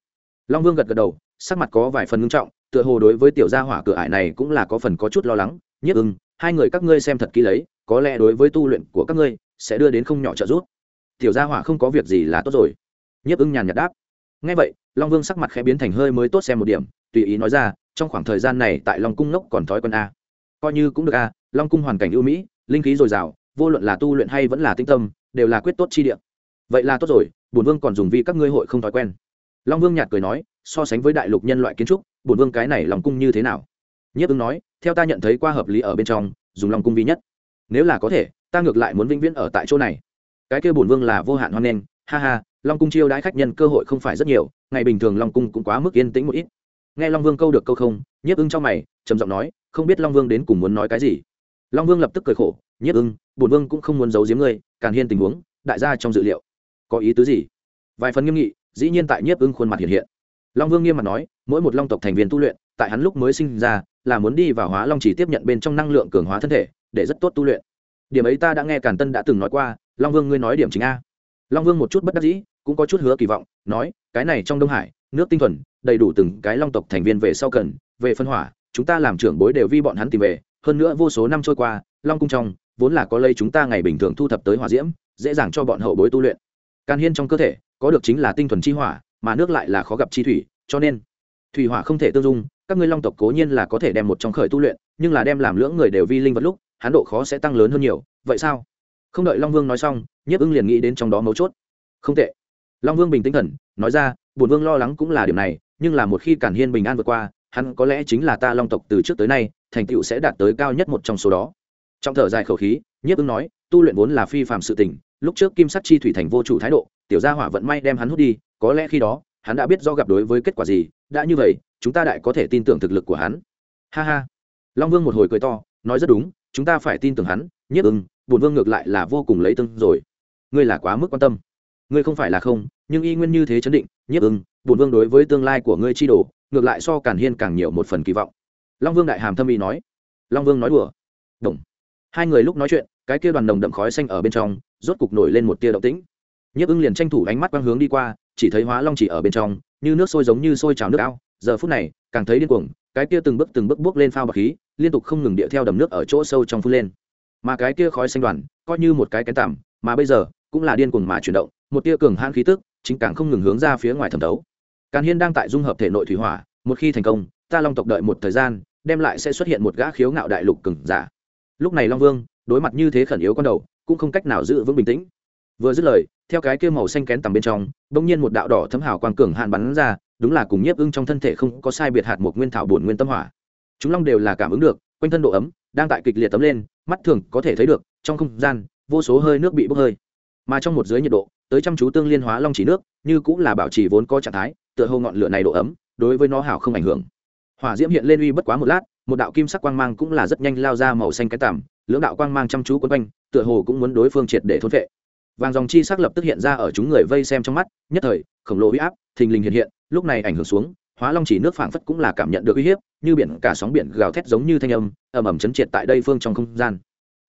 Long vương gật gật đầu, sắc mặt có vài phần ngưng trọng, tựa hồ đối với tiểu gia hỏa cửa ải này cũng là có phần có chút lo lắng Nhất ưng hai người các ngươi xem thật kỹ lấy có lẽ đối với tu luyện của các ngươi, sẽ đưa đến không nhỏ trợ giúp. Tiểu gia hỏa không có việc gì là tốt rồi. Nhiếp ưng nhàn nhạt đáp. Ngay vậy, long vương sắc mặt khẽ biến thành hơi mới tốt xem một điểm, tùy ý nói ra, trong khoảng thời gian này tại long cung ngốc còn thói quen a. Coi như cũng được a, long cung hoàn cảnh ưu mỹ, linh khí dồi dào, vô luận là tu luyện hay vẫn là tinh tâm, đều là quyết tốt chi địa. Vậy là tốt rồi, bổn vương còn dùng vi các ngươi hội không thói quen. Long vương nhạt cười nói, so sánh với đại lục nhân loại kiến trúc, bổn vương cái này lòng cung như thế nào? Nhiếp ứng nói, theo ta nhận thấy qua hợp lý ở bên trong, dùng lòng cung vi nhất nếu là có thể, ta ngược lại muốn vĩnh viễn ở tại chỗ này. Cái kia bổn vương là vô hạn hoan nghênh. Ha ha, long cung chiêu đãi khách nhân cơ hội không phải rất nhiều, ngày bình thường long cung cũng quá mức yên tĩnh một ít. Nghe long vương câu được câu không, nhiếp ưng trong mày, trầm giọng nói, không biết long vương đến cùng muốn nói cái gì. Long vương lập tức cười khổ, nhiếp ưng, bổn vương cũng không muốn giấu giếm ngươi, càn hiên tình huống, đại gia trong dự liệu, có ý tứ gì? Vài phần nghiêm nghị, dĩ nhiên tại nhiếp ưng khuôn mặt hiện hiện. Long vương nghiêm mặt nói, mỗi một long tộc thành viên tu luyện, tại hắn lúc mới sinh ra, là muốn đi vào hóa long chỉ tiếp nhận bên trong năng lượng cường hóa thân thể để rất tốt tu luyện. Điểm ấy ta đã nghe càn tân đã từng nói qua, long vương ngươi nói điểm chính a. Long vương một chút bất đắc dĩ, cũng có chút hứa kỳ vọng, nói, cái này trong đông hải, nước tinh thuần, đầy đủ từng cái long tộc thành viên về sau cần, về phân hỏa, chúng ta làm trưởng bối đều vi bọn hắn tìm về, hơn nữa vô số năm trôi qua, long cung trong, vốn là có lây chúng ta ngày bình thường thu thập tới hỏa diễm, dễ dàng cho bọn hậu bối tu luyện. Can hiên trong cơ thể, có được chính là tinh thuần chi hỏa, mà nước lại là khó gặp chi thủy, cho nên, thủy hỏa không thể tương dung, các ngươi long tộc cố nhiên là có thể đem một trong khởi tu luyện, nhưng là đem làm lưỡng người đều vi linh vật lúc hắn độ khó sẽ tăng lớn hơn nhiều, vậy sao? Không đợi long vương nói xong, nhiếp ưng liền nghĩ đến trong đó mấu chốt. Không tệ. Long vương bình tĩnh thần, nói ra, bổn vương lo lắng cũng là điểm này, nhưng là một khi cản hiên bình an vượt qua, hắn có lẽ chính là ta long tộc từ trước tới nay, thành tựu sẽ đạt tới cao nhất một trong số đó. Trong thở dài khẩu khí, nhiếp ưng nói, tu luyện vốn là phi phạm sự tình, lúc trước kim sắc chi thủy thành vô chủ thái độ, tiểu gia hỏa vận may đem hắn hút đi, có lẽ khi đó, hắn đã biết do gặp đối với kết quả gì, đã như vậy, chúng ta đại có thể tin tưởng thực lực của hắn. Ha ha. Long vương một hồi cười to, nói rất đúng chúng ta phải tin tưởng hắn, nhất ưng, bổn vương ngược lại là vô cùng lấy tương rồi. Ngươi là quá mức quan tâm. Ngươi không phải là không, nhưng y nguyên như thế chấn định, nhất ưng, bổn vương đối với tương lai của ngươi chi đồ, ngược lại so càn hiên càng nhiều một phần kỳ vọng. Long vương đại hàm thâm ý nói. Long vương nói đùa. Đồng. Hai người lúc nói chuyện, cái kia đoàn đồng đậm khói xanh ở bên trong, rốt cục nổi lên một tia động tĩnh. Nhiếp ưng liền tranh thủ ánh mắt quang hướng đi qua, chỉ thấy hóa long chỉ ở bên trong, như nước sôi giống như sôi trào nước ao. Giờ phút này, càng thấy điên cuồng cái kia từng bước từng bước bước lên phao bạc khí, liên tục không ngừng địa theo đầm nước ở chỗ sâu trong phun lên. Mà cái kia khói xanh đoàn, coi như một cái cái tằm mà bây giờ, cũng là điên cuồng mà chuyển động, một tia cường hãn khí tức, chính càng không ngừng hướng ra phía ngoài thẩm thấu. Càn hiên đang tại dung hợp thể nội thủy hỏa, một khi thành công, ta long tộc đợi một thời gian, đem lại sẽ xuất hiện một gã khiếu ngạo đại lục cừng giả. Lúc này long vương, đối mặt như thế khẩn yếu con đầu, cũng không cách nào giữ vững bình tĩnh. Vừa dứt lời, theo cái kia màu xanh kén tầm bên trong, bỗng nhiên một đạo đỏ thấm hào quang cường hạn bắn ra đúng là cùng nhiếp ưng trong thân thể không có sai biệt hạt một nguyên thảo bổn nguyên tâm hỏa. Chúng long đều là cảm ứng được, quanh thân độ ấm đang tại kịch liệt tấm lên, mắt thường có thể thấy được, trong không gian, vô số hơi nước bị bốc hơi. Mà trong một dưới nhiệt độ, tới chăm chú tương liên hóa long chỉ nước, như cũng là bảo trì vốn có trạng thái, tựa hồ ngọn lửa này độ ấm, đối với nó hảo không ảnh hưởng. Hỏa diễm hiện lên uy bất quá một lát, một đạo kim sắc quang mang cũng là rất nhanh lao ra màu xanh cái tằm, lưỡng đạo quang mang chăm chú quấn quanh, tựa hồ cũng muốn đối phương triệt để thôn vệ vàng dòng chi sắc lập tức hiện ra ở chúng người vây xem trong mắt, nhất thời, khổng lồ uy áp, thình lình hiện hiện lúc này ảnh hưởng xuống, hóa long chỉ nước phảng phất cũng là cảm nhận được uy hiếp, như biển cả sóng biển gào thét giống như thanh âm, ầm ầm chấn triệt tại đây phương trong không gian.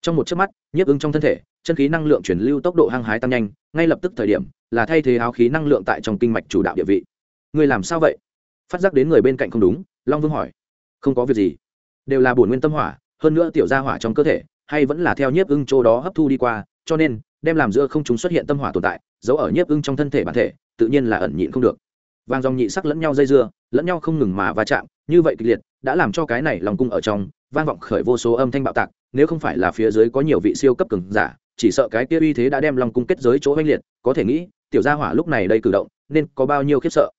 Trong một chớp mắt, nhiếp ứng trong thân thể, chân khí năng lượng chuyển lưu tốc độ hăng hái tăng nhanh, ngay lập tức thời điểm, là thay thế áo khí năng lượng tại trong kinh mạch chủ đạo địa vị. Người làm sao vậy? Phát giác đến người bên cạnh không đúng, long vương hỏi. Không có việc gì. Đều là bổn nguyên tâm hỏa, hơn nữa tiểu gia hỏa trong cơ thể, hay vẫn là theo nhiếp ưng chỗ đó hấp thu đi qua, cho nên, đem làm giữa không chúng xuất hiện tâm hỏa tồn tại, giấu ở nhiếp ưng trong thân thể bản thể, tự nhiên là ẩn nhịn không được vàng dòng nhị sắc lẫn nhau dây dưa, lẫn nhau không ngừng mà va chạm, như vậy kịch liệt, đã làm cho cái này lòng cung ở trong, vang vọng khởi vô số âm thanh bạo tạc, nếu không phải là phía dưới có nhiều vị siêu cấp cường giả, chỉ sợ cái kia uy thế đã đem lòng cung kết giới chỗ oanh liệt, có thể nghĩ, tiểu gia hỏa lúc này đây cử động, nên có bao nhiêu khiếp sợ.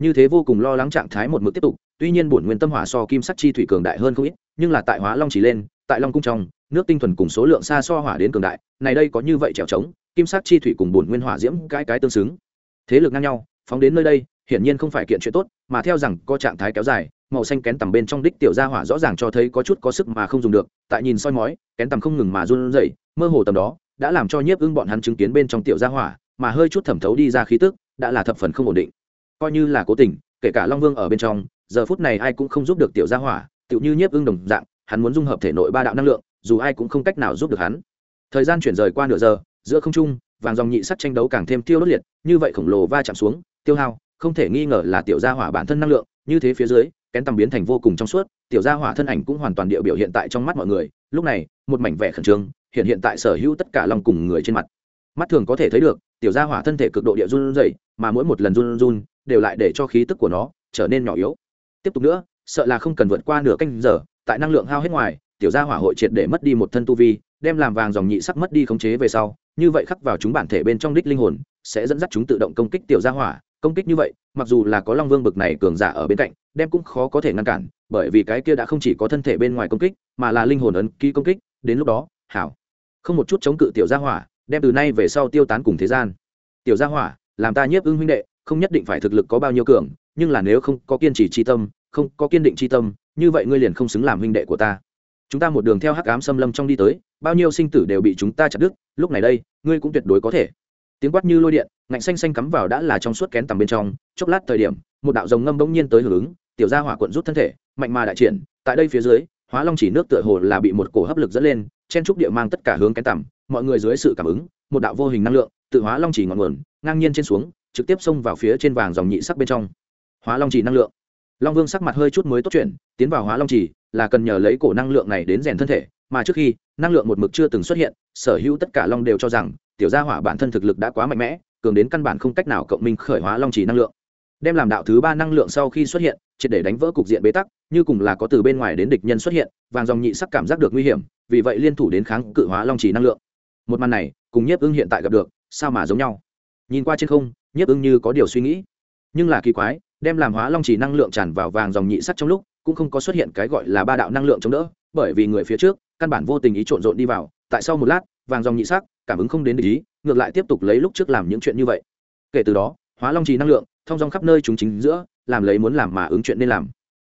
Như thế vô cùng lo lắng trạng thái một mực tiếp tục, tuy nhiên bổn nguyên tâm hỏa so kim sắc chi thủy cường đại hơn không ít, nhưng là tại hóa long chỉ lên, tại long cung trong, nước tinh thuần cùng số lượng xa so hỏa đến cường đại, này đây có như vậy trèo trống, kim sắc chi thủy cùng bổn nguyên hỏa diễm cái cái tương xứng. Thế lực ngang nhau phóng đến nơi đây, hiển nhiên không phải kiện chuyện tốt, mà theo rằng có trạng thái kéo dài, màu xanh kén tầm bên trong đích tiểu gia hỏa rõ ràng cho thấy có chút có sức mà không dùng được, tại nhìn soi mói, kén tầm không ngừng mà run rẩy, mơ hồ tầm đó, đã làm cho nhiếp ưng bọn hắn chứng kiến bên trong tiểu gia hỏa, mà hơi chút thẩm thấu đi ra khí tức, đã là thập phần không ổn định. Coi như là cố tình, kể cả long vương ở bên trong, giờ phút này ai cũng không giúp được tiểu gia hỏa, tựu như nhiếp ưng đồng dạng, hắn muốn dung hợp thể nội ba đạo năng lượng, dù ai cũng không cách nào giúp được hắn. Thời gian chuyển rời qua nửa giờ, giữa không trung, vàng dòng nhị sắt tranh đấu càng thêm tiêu đốt liệt, như vậy khổng lồ va chạm xuống tiêu hao, không thể nghi ngờ là tiểu gia hỏa bản thân năng lượng, như thế phía dưới, kén tầm biến thành vô cùng trong suốt, tiểu gia hỏa thân ảnh cũng hoàn toàn địa biểu hiện tại trong mắt mọi người, lúc này, một mảnh vẻ khẩn trương, hiện hiện tại sở hữu tất cả lòng cùng người trên mặt. Mắt thường có thể thấy được, tiểu gia hỏa thân thể cực độ địa run rẩy, mà mỗi một lần run run, đều lại để cho khí tức của nó trở nên nhỏ yếu. Tiếp tục nữa, sợ là không cần vượt qua nửa canh giờ, tại năng lượng hao hết ngoài, tiểu gia hỏa hội triệt để mất đi một thân tu vi, đem làm vàng dòng nhị sắc mất đi khống chế về sau, như vậy khắc vào chúng bản thể bên trong đích linh hồn, sẽ dẫn dắt chúng tự động công kích tiểu gia hỏa công kích như vậy, mặc dù là có long vương bực này cường giả ở bên cạnh, đem cũng khó có thể ngăn cản, bởi vì cái kia đã không chỉ có thân thể bên ngoài công kích, mà là linh hồn ấn ký công kích, đến lúc đó, hảo. Không một chút chống cự tiểu gia hỏa, đem từ nay về sau tiêu tán cùng thế gian. Tiểu gia hỏa, làm ta nhiếp ưng huynh đệ, không nhất định phải thực lực có bao nhiêu cường, nhưng là nếu không có kiên trì chi tâm, không có kiên định chi tâm, như vậy ngươi liền không xứng làm huynh đệ của ta. Chúng ta một đường theo hắc ám xâm lâm trong đi tới, bao nhiêu sinh tử đều bị chúng ta chặt đứt, lúc này đây, ngươi cũng tuyệt đối có thể tiếng quát như lôi điện, ngạnh xanh xanh cắm vào đã là trong suốt kén tầm bên trong. Chốc lát thời điểm, một đạo rồng ngâm bỗng nhiên tới hưởng ứng, tiểu gia hỏa cuộn rút thân thể, mạnh mà đại triển, tại đây phía dưới, hóa long chỉ nước tựa hồ là bị một cổ hấp lực dẫn lên, chen trúc địa mang tất cả hướng kén tầm, mọi người dưới sự cảm ứng, một đạo vô hình năng lượng, tự hóa long chỉ ngọn nguồn, ngang nhiên trên xuống, trực tiếp xông vào phía trên vàng dòng nhị sắc bên trong. Hóa long chỉ năng lượng. Long vương sắc mặt hơi chút mới tốt chuyện tiến vào hóa long chỉ, là cần nhờ lấy cổ năng lượng này đến rèn thân thể, mà trước khi, năng lượng một mực chưa từng xuất hiện, sở hữu tất cả long đều cho rằng tiểu gia hỏa bản thân thực lực đã quá mạnh mẽ, cường đến căn bản không cách nào cộng minh khởi hóa long chỉ năng lượng. Đem làm đạo thứ ba năng lượng sau khi xuất hiện, triệt để đánh vỡ cục diện bế tắc, như cùng là có từ bên ngoài đến địch nhân xuất hiện, vàng dòng nhị sắc cảm giác được nguy hiểm, vì vậy liên thủ đến kháng cự hóa long chỉ năng lượng. Một màn này, cùng nhiếp ưng hiện tại gặp được, sao mà giống nhau? Nhìn qua trên không, nhiếp ưng như có điều suy nghĩ. Nhưng là kỳ quái, đem làm hóa long chỉ năng lượng tràn vào vàng dòng nhị sắc trong lúc, cũng không có xuất hiện cái gọi là ba đạo năng lượng chống đỡ, bởi vì người phía trước, căn bản vô tình ý trộn rộn đi vào, tại sau một lát, vàng dòng nhị sắc cảm ứng không đến ý, ngược lại tiếp tục lấy lúc trước làm những chuyện như vậy. Kể từ đó, hóa long trì năng lượng, thông dong khắp nơi chúng chính giữa, làm lấy muốn làm mà ứng chuyện nên làm.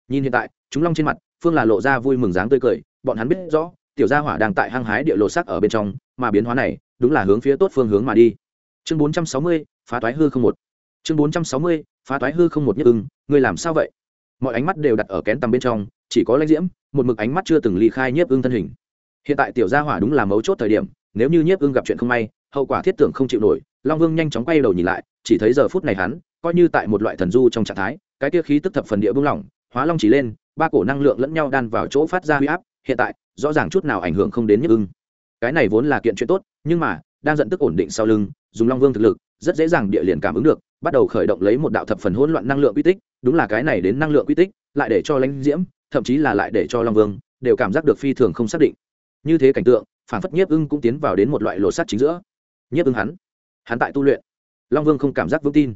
Nhìn hiện tại, chúng long trên mặt, phương là lộ ra vui mừng dáng tươi cười, bọn hắn biết rõ, tiểu gia hỏa đang tại hăng hái địa lộ sắc ở bên trong, mà biến hóa này, đúng là hướng phía tốt phương hướng mà đi. Chương bốn trăm sáu mươi, phá toái hư không một. Chương bốn trăm sáu mươi, phá toái hư không một nhất ưng, ngươi làm sao vậy? Mọi ánh mắt đều đặt ở kén tầm bên trong, chỉ có lãnh diễm, một mực ánh mắt chưa từng ly khai nhiếp ưng thân hình hiện tại tiểu gia hỏa đúng là mấu chốt thời điểm, nếu như nhiếp ưng gặp chuyện không may, hậu quả thiết tưởng không chịu nổi, long vương nhanh chóng quay đầu nhìn lại, chỉ thấy giờ phút này hắn, coi như tại một loại thần du trong trạng thái, cái tia khí tức thập phần địa bưng lỏng, hóa long chỉ lên, ba cổ năng lượng lẫn nhau đan vào chỗ phát ra huy áp, hiện tại, rõ ràng chút nào ảnh hưởng không đến nhiếp ưng. Cái này vốn là kiện chuyện tốt, nhưng mà, đang dẫn tức ổn định sau lưng, dùng long vương thực lực, rất dễ dàng địa liền cảm ứng được, bắt đầu khởi động lấy một đạo thập phần hỗn loạn năng lượng quy tích, đúng là cái này đến năng lượng quy tích, lại để cho lãnh diễm, thậm chí là lại để cho long vương, đều cảm giác được phi thường không xác định như thế cảnh tượng phản phất nhiếp ưng cũng tiến vào đến một loại lộ sát chính giữa. Nhiếp ưng hắn hắn tại tu luyện. Long vương không cảm giác vững tin.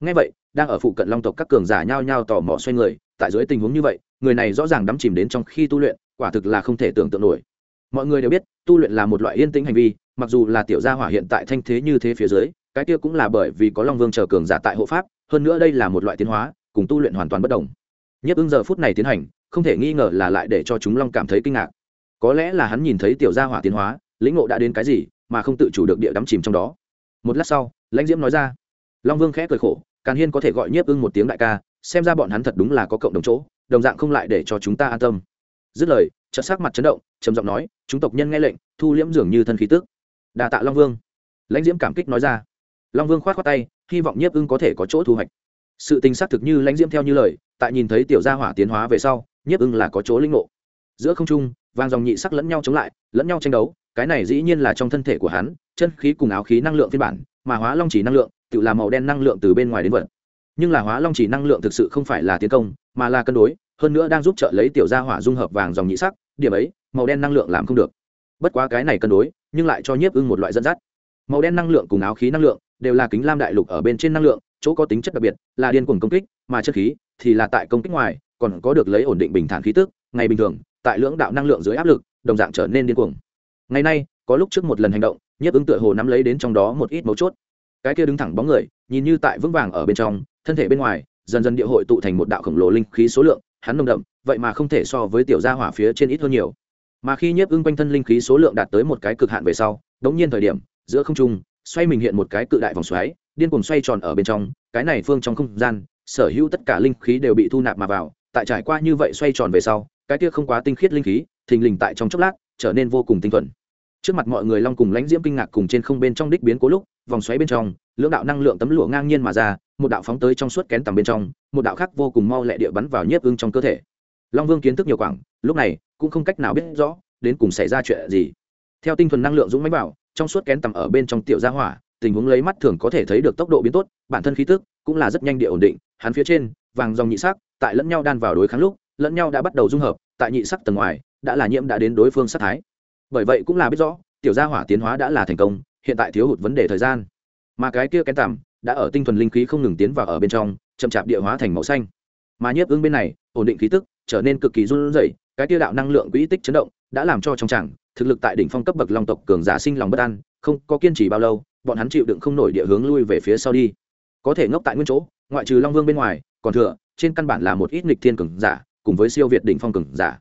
Ngay vậy, đang ở phụ cận long tộc các cường giả nhao nhao tò mò xoay người, tại dưới tình huống như vậy, người này rõ ràng đắm chìm đến trong khi tu luyện, quả thực là không thể tưởng tượng nổi. Mọi người đều biết, tu luyện là một loại yên tĩnh hành vi, mặc dù là tiểu gia hỏa hiện tại thanh thế như thế phía dưới, cái kia cũng là bởi vì có long vương chờ cường giả tại hộ pháp, hơn nữa đây là một loại tiến hóa, cùng tu luyện hoàn toàn bất đồng. Nhất ứng giờ phút này tiến hành, không thể nghi ngờ là lại để cho chúng long cảm thấy kinh ngạc có lẽ là hắn nhìn thấy tiểu gia hỏa tiến hóa, lĩnh ngộ đã đến cái gì, mà không tự chủ được địa đắm chìm trong đó. Một lát sau, lãnh diễm nói ra. Long vương khẽ cười khổ, càn hiên có thể gọi nhiếp ưng một tiếng đại ca, xem ra bọn hắn thật đúng là có cộng đồng chỗ, đồng dạng không lại để cho chúng ta an tâm. Dứt lời, chợt sắc mặt chấn động, trầm giọng nói, chúng tộc nhân nghe lệnh, thu liễm dường như thân khí tức. Đà tạ long vương. Lãnh diễm cảm kích nói ra. Long vương khoát khoát tay, hy vọng nhiếp ưng có thể có chỗ thu hoạch. Sự tình xác thực như lãnh diễm theo như lời, tại nhìn thấy tiểu gia hỏa tiến hóa về sau, nhiếp ưng là có chỗ linh ngộ giữa không trung, vàng dòng nhị sắc lẫn nhau chống lại, lẫn nhau tranh đấu, cái này dĩ nhiên là trong thân thể của hắn, chân khí cùng áo khí năng lượng phiên bản, mà hóa long chỉ năng lượng, tự là màu đen năng lượng từ bên ngoài đến vật. Nhưng là hóa long chỉ năng lượng thực sự không phải là tiến công, mà là cân đối, hơn nữa đang giúp trợ lấy tiểu gia hỏa dung hợp vàng dòng nhị sắc, điểm ấy, màu đen năng lượng làm không được. Bất quá cái này cân đối, nhưng lại cho nhiếp ưng một loại dẫn dắt. Màu đen năng lượng cùng áo khí năng lượng, đều là kính lam đại lục ở bên trên năng lượng, chỗ có tính chất đặc biệt, là điên cuồng công kích, mà chất khí thì là tại công kích ngoài, còn có được lấy ổn định bình thản khí tức, ngày bình thường tại lưỡng đạo năng lượng dưới áp lực, đồng dạng trở nên điên cuồng. Ngày nay, có lúc trước một lần hành động, nhiếp ứng tựa hồ nắm lấy đến trong đó một ít mấu chốt. Cái kia đứng thẳng bóng người, nhìn như tại vững vàng ở bên trong, thân thể bên ngoài, dần dần địa hội tụ thành một đạo khổng lồ linh khí số lượng, hắn nồng đậm, vậy mà không thể so với tiểu gia hỏa phía trên ít hơn nhiều. Mà khi nhiếp ưng quanh thân linh khí số lượng đạt tới một cái cực hạn về sau, đống nhiên thời điểm, giữa không trung, xoay mình hiện một cái cự đại vòng xoáy, điên cuồng xoay tròn ở bên trong, cái này phương trong không gian, sở hữu tất cả linh khí đều bị thu nạp mà vào tại trải qua như vậy xoay tròn về sau, cái kia không quá tinh khiết linh khí, thình lình tại trong chốc lát, trở nên vô cùng tinh thuần. Trước mặt mọi người long cùng lãnh diễm kinh ngạc cùng trên không bên trong đích biến cố lúc, vòng xoáy bên trong, lưỡng đạo năng lượng tấm lụa ngang nhiên mà ra, một đạo phóng tới trong suốt kén tầm bên trong, một đạo khác vô cùng mau lẹ địa bắn vào nhiếp ưng trong cơ thể. Long vương kiến thức nhiều quảng, lúc này cũng không cách nào biết rõ đến cùng xảy ra chuyện gì. Theo tinh thuần năng lượng dũng máy bảo trong suốt kén tầm ở bên trong tiểu gia hỏa, tình huống lấy mắt thường có thể thấy được tốc độ biến tốt, bản thân khí tức cũng là rất nhanh địa ổn định, hắn phía trên vàng dòng nhị sắc, tại lẫn nhau đan vào đối kháng lúc, lẫn nhau đã bắt đầu dung hợp, tại nhị sắc tầng ngoài, đã là nhiễm đã đến đối phương sát thái. Bởi vậy cũng là biết rõ, tiểu gia hỏa tiến hóa đã là thành công, hiện tại thiếu hụt vấn đề thời gian. Mà cái kia kén tằm đã ở tinh thuần linh khí không ngừng tiến vào ở bên trong, chậm chạp địa hóa thành màu xanh. Mà nhiếp ứng bên này, ổn định khí tức, trở nên cực kỳ run rẩy, cái kia đạo năng lượng quỹ tích chấn động, đã làm cho trong chẳng thực lực tại đỉnh phong cấp bậc long tộc cường giả sinh lòng bất an, không có kiên trì bao lâu, bọn hắn chịu đựng không nổi địa hướng lui về phía sau đi. Có thể ngốc tại nguyên chỗ, ngoại trừ long vương bên ngoài còn thừa, trên căn bản là một ít nghịch thiên cường giả, cùng với siêu việt đỉnh phong cường giả.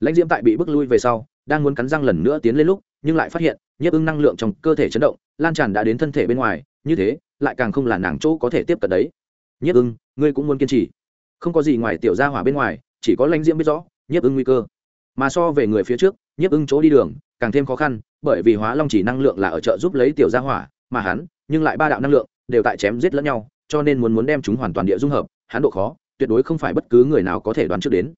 Lãnh diễm tại bị bước lui về sau, đang muốn cắn răng lần nữa tiến lên lúc, nhưng lại phát hiện, nhiếp ưng năng lượng trong cơ thể chấn động, lan tràn đã đến thân thể bên ngoài, như thế, lại càng không là nàng chỗ có thể tiếp cận đấy. Nhiếp ưng, ngươi cũng muốn kiên trì. Không có gì ngoài tiểu gia hỏa bên ngoài, chỉ có lãnh diễm biết rõ, nhiếp ưng nguy cơ. Mà so về người phía trước, nhiếp ưng chỗ đi đường, càng thêm khó khăn, bởi vì hóa long chỉ năng lượng là ở chợ giúp lấy tiểu gia hỏa, mà hắn, nhưng lại ba đạo năng lượng, đều tại chém giết lẫn nhau, cho nên muốn muốn đem chúng hoàn toàn địa dung hợp hắn độ khó, tuyệt đối không phải bất cứ người nào có thể đoán trước đến.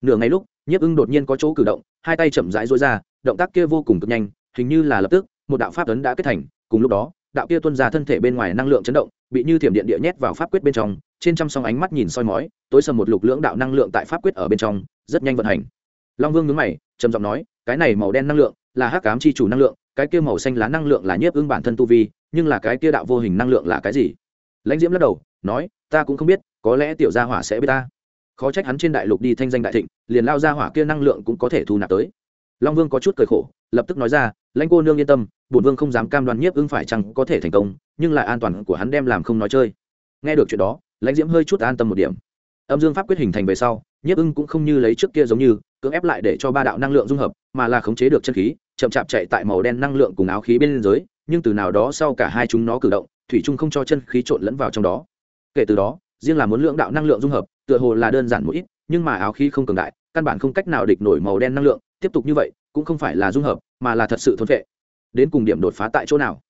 Nửa ngày lúc, nhiếp ưng đột nhiên có chỗ cử động, hai tay chậm rãi rối ra, động tác kia vô cùng cực nhanh, hình như là lập tức, một đạo pháp ấn đã kết thành, cùng lúc đó, đạo kia tuân ra thân thể bên ngoài năng lượng chấn động, bị như thiểm điện địa nhét vào pháp quyết bên trong, trên trăm song ánh mắt nhìn soi mói, tối sầm một lục lưỡng đạo năng lượng tại pháp quyết ở bên trong, rất nhanh vận hành. Long vương nhướng mày, trầm giọng nói, cái này màu đen năng lượng là hắc ám chi chủ năng lượng, cái kia màu xanh lá năng lượng là nhiếp ưng bản thân tu vi, nhưng là cái kia đạo vô hình năng lượng là cái gì? Lãnh diễm lắc đầu, nói, ta cũng không biết có lẽ tiểu gia hỏa sẽ biết ta. Khó trách hắn trên đại lục đi thanh danh đại thịnh, liền lao ra hỏa kia năng lượng cũng có thể thu nạp tới. Long vương có chút cười khổ, lập tức nói ra, lãnh cô nương yên tâm, bổn vương không dám cam đoan nhiếp ưng phải chăng có thể thành công, nhưng lại an toàn của hắn đem làm không nói chơi. Nghe được chuyện đó, lãnh diễm hơi chút an tâm một điểm. Âm dương pháp quyết hình thành về sau, nhiếp ưng cũng không như lấy trước kia giống như, cưỡng ép lại để cho ba đạo năng lượng dung hợp, mà là khống chế được chân khí, chậm chạp chạy tại màu đen năng lượng cùng áo khí bên dưới, nhưng từ nào đó sau cả hai chúng nó cử động, thủy trung không cho chân khí trộn lẫn vào trong đó. Kể từ đó riêng là muốn lượng đạo năng lượng dung hợp, tựa hồ là đơn giản một ít, nhưng mà áo khí không cường đại, căn bản không cách nào địch nổi màu đen năng lượng, tiếp tục như vậy, cũng không phải là dung hợp, mà là thật sự thôn vệ đến cùng điểm đột phá tại chỗ nào?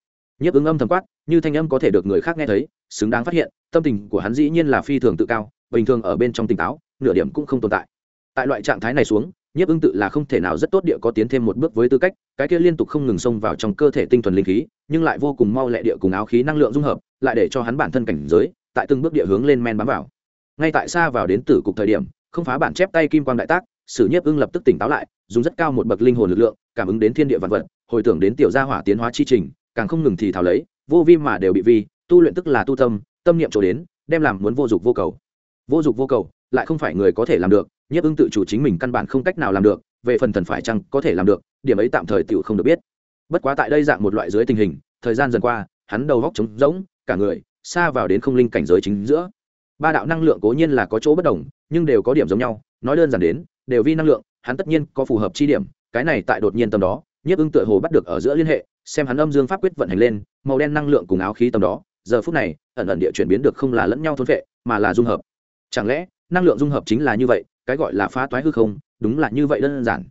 Nhiếp ứng âm thầm quát, như thanh âm có thể được người khác nghe thấy, xứng đáng phát hiện, tâm tình của hắn dĩ nhiên là phi thường tự cao, bình thường ở bên trong tỉnh táo, nửa điểm cũng không tồn tại. Tại loại trạng thái này xuống, nhiếp ứng tự là không thể nào rất tốt địa có tiến thêm một bước với tư cách, cái kia liên tục không ngừng xông vào trong cơ thể tinh thuần linh khí, nhưng lại vô cùng mau lẹ địa cùng áo khí năng lượng dung hợp, lại để cho hắn bản thân cảnh giới tại từng bước địa hướng lên men bám vào. Ngay tại xa vào đến tử cục thời điểm, không phá bản chép tay kim quang đại tác, sử nhiếp ưng lập tức tỉnh táo lại, dùng rất cao một bậc linh hồn lực lượng, cảm ứng đến thiên địa vạn vật, hồi tưởng đến tiểu gia hỏa tiến hóa chi trình, càng không ngừng thì thảo lấy, vô vi mà đều bị vi, tu luyện tức là tu tâm tâm niệm chỗ đến, đem làm muốn vô dục vô cầu. Vô dục vô cầu, lại không phải người có thể làm được, nhiếp ưng tự chủ chính mình căn bản không cách nào làm được, về phần thần phải chăng có thể làm được, điểm ấy tạm thời tự không được biết. Bất quá tại đây dạng một loại dưới tình hình, thời gian dần qua, hắn đầu góc trống rỗng, cả người xa vào đến không linh cảnh giới chính giữa. Ba đạo năng lượng cố nhiên là có chỗ bất đồng, nhưng đều có điểm giống nhau, nói đơn giản đến, đều vi năng lượng, hắn tất nhiên có phù hợp chi điểm, cái này tại đột nhiên tâm đó, nhiếp ưng tựa hồ bắt được ở giữa liên hệ, xem hắn âm dương pháp quyết vận hành lên, màu đen năng lượng cùng áo khí tâm đó, giờ phút này, ẩn ẩn địa chuyển biến được không là lẫn nhau thôn vệ mà là dung hợp. Chẳng lẽ, năng lượng dung hợp chính là như vậy, cái gọi là phá toái hư không, đúng là như vậy đơn giản.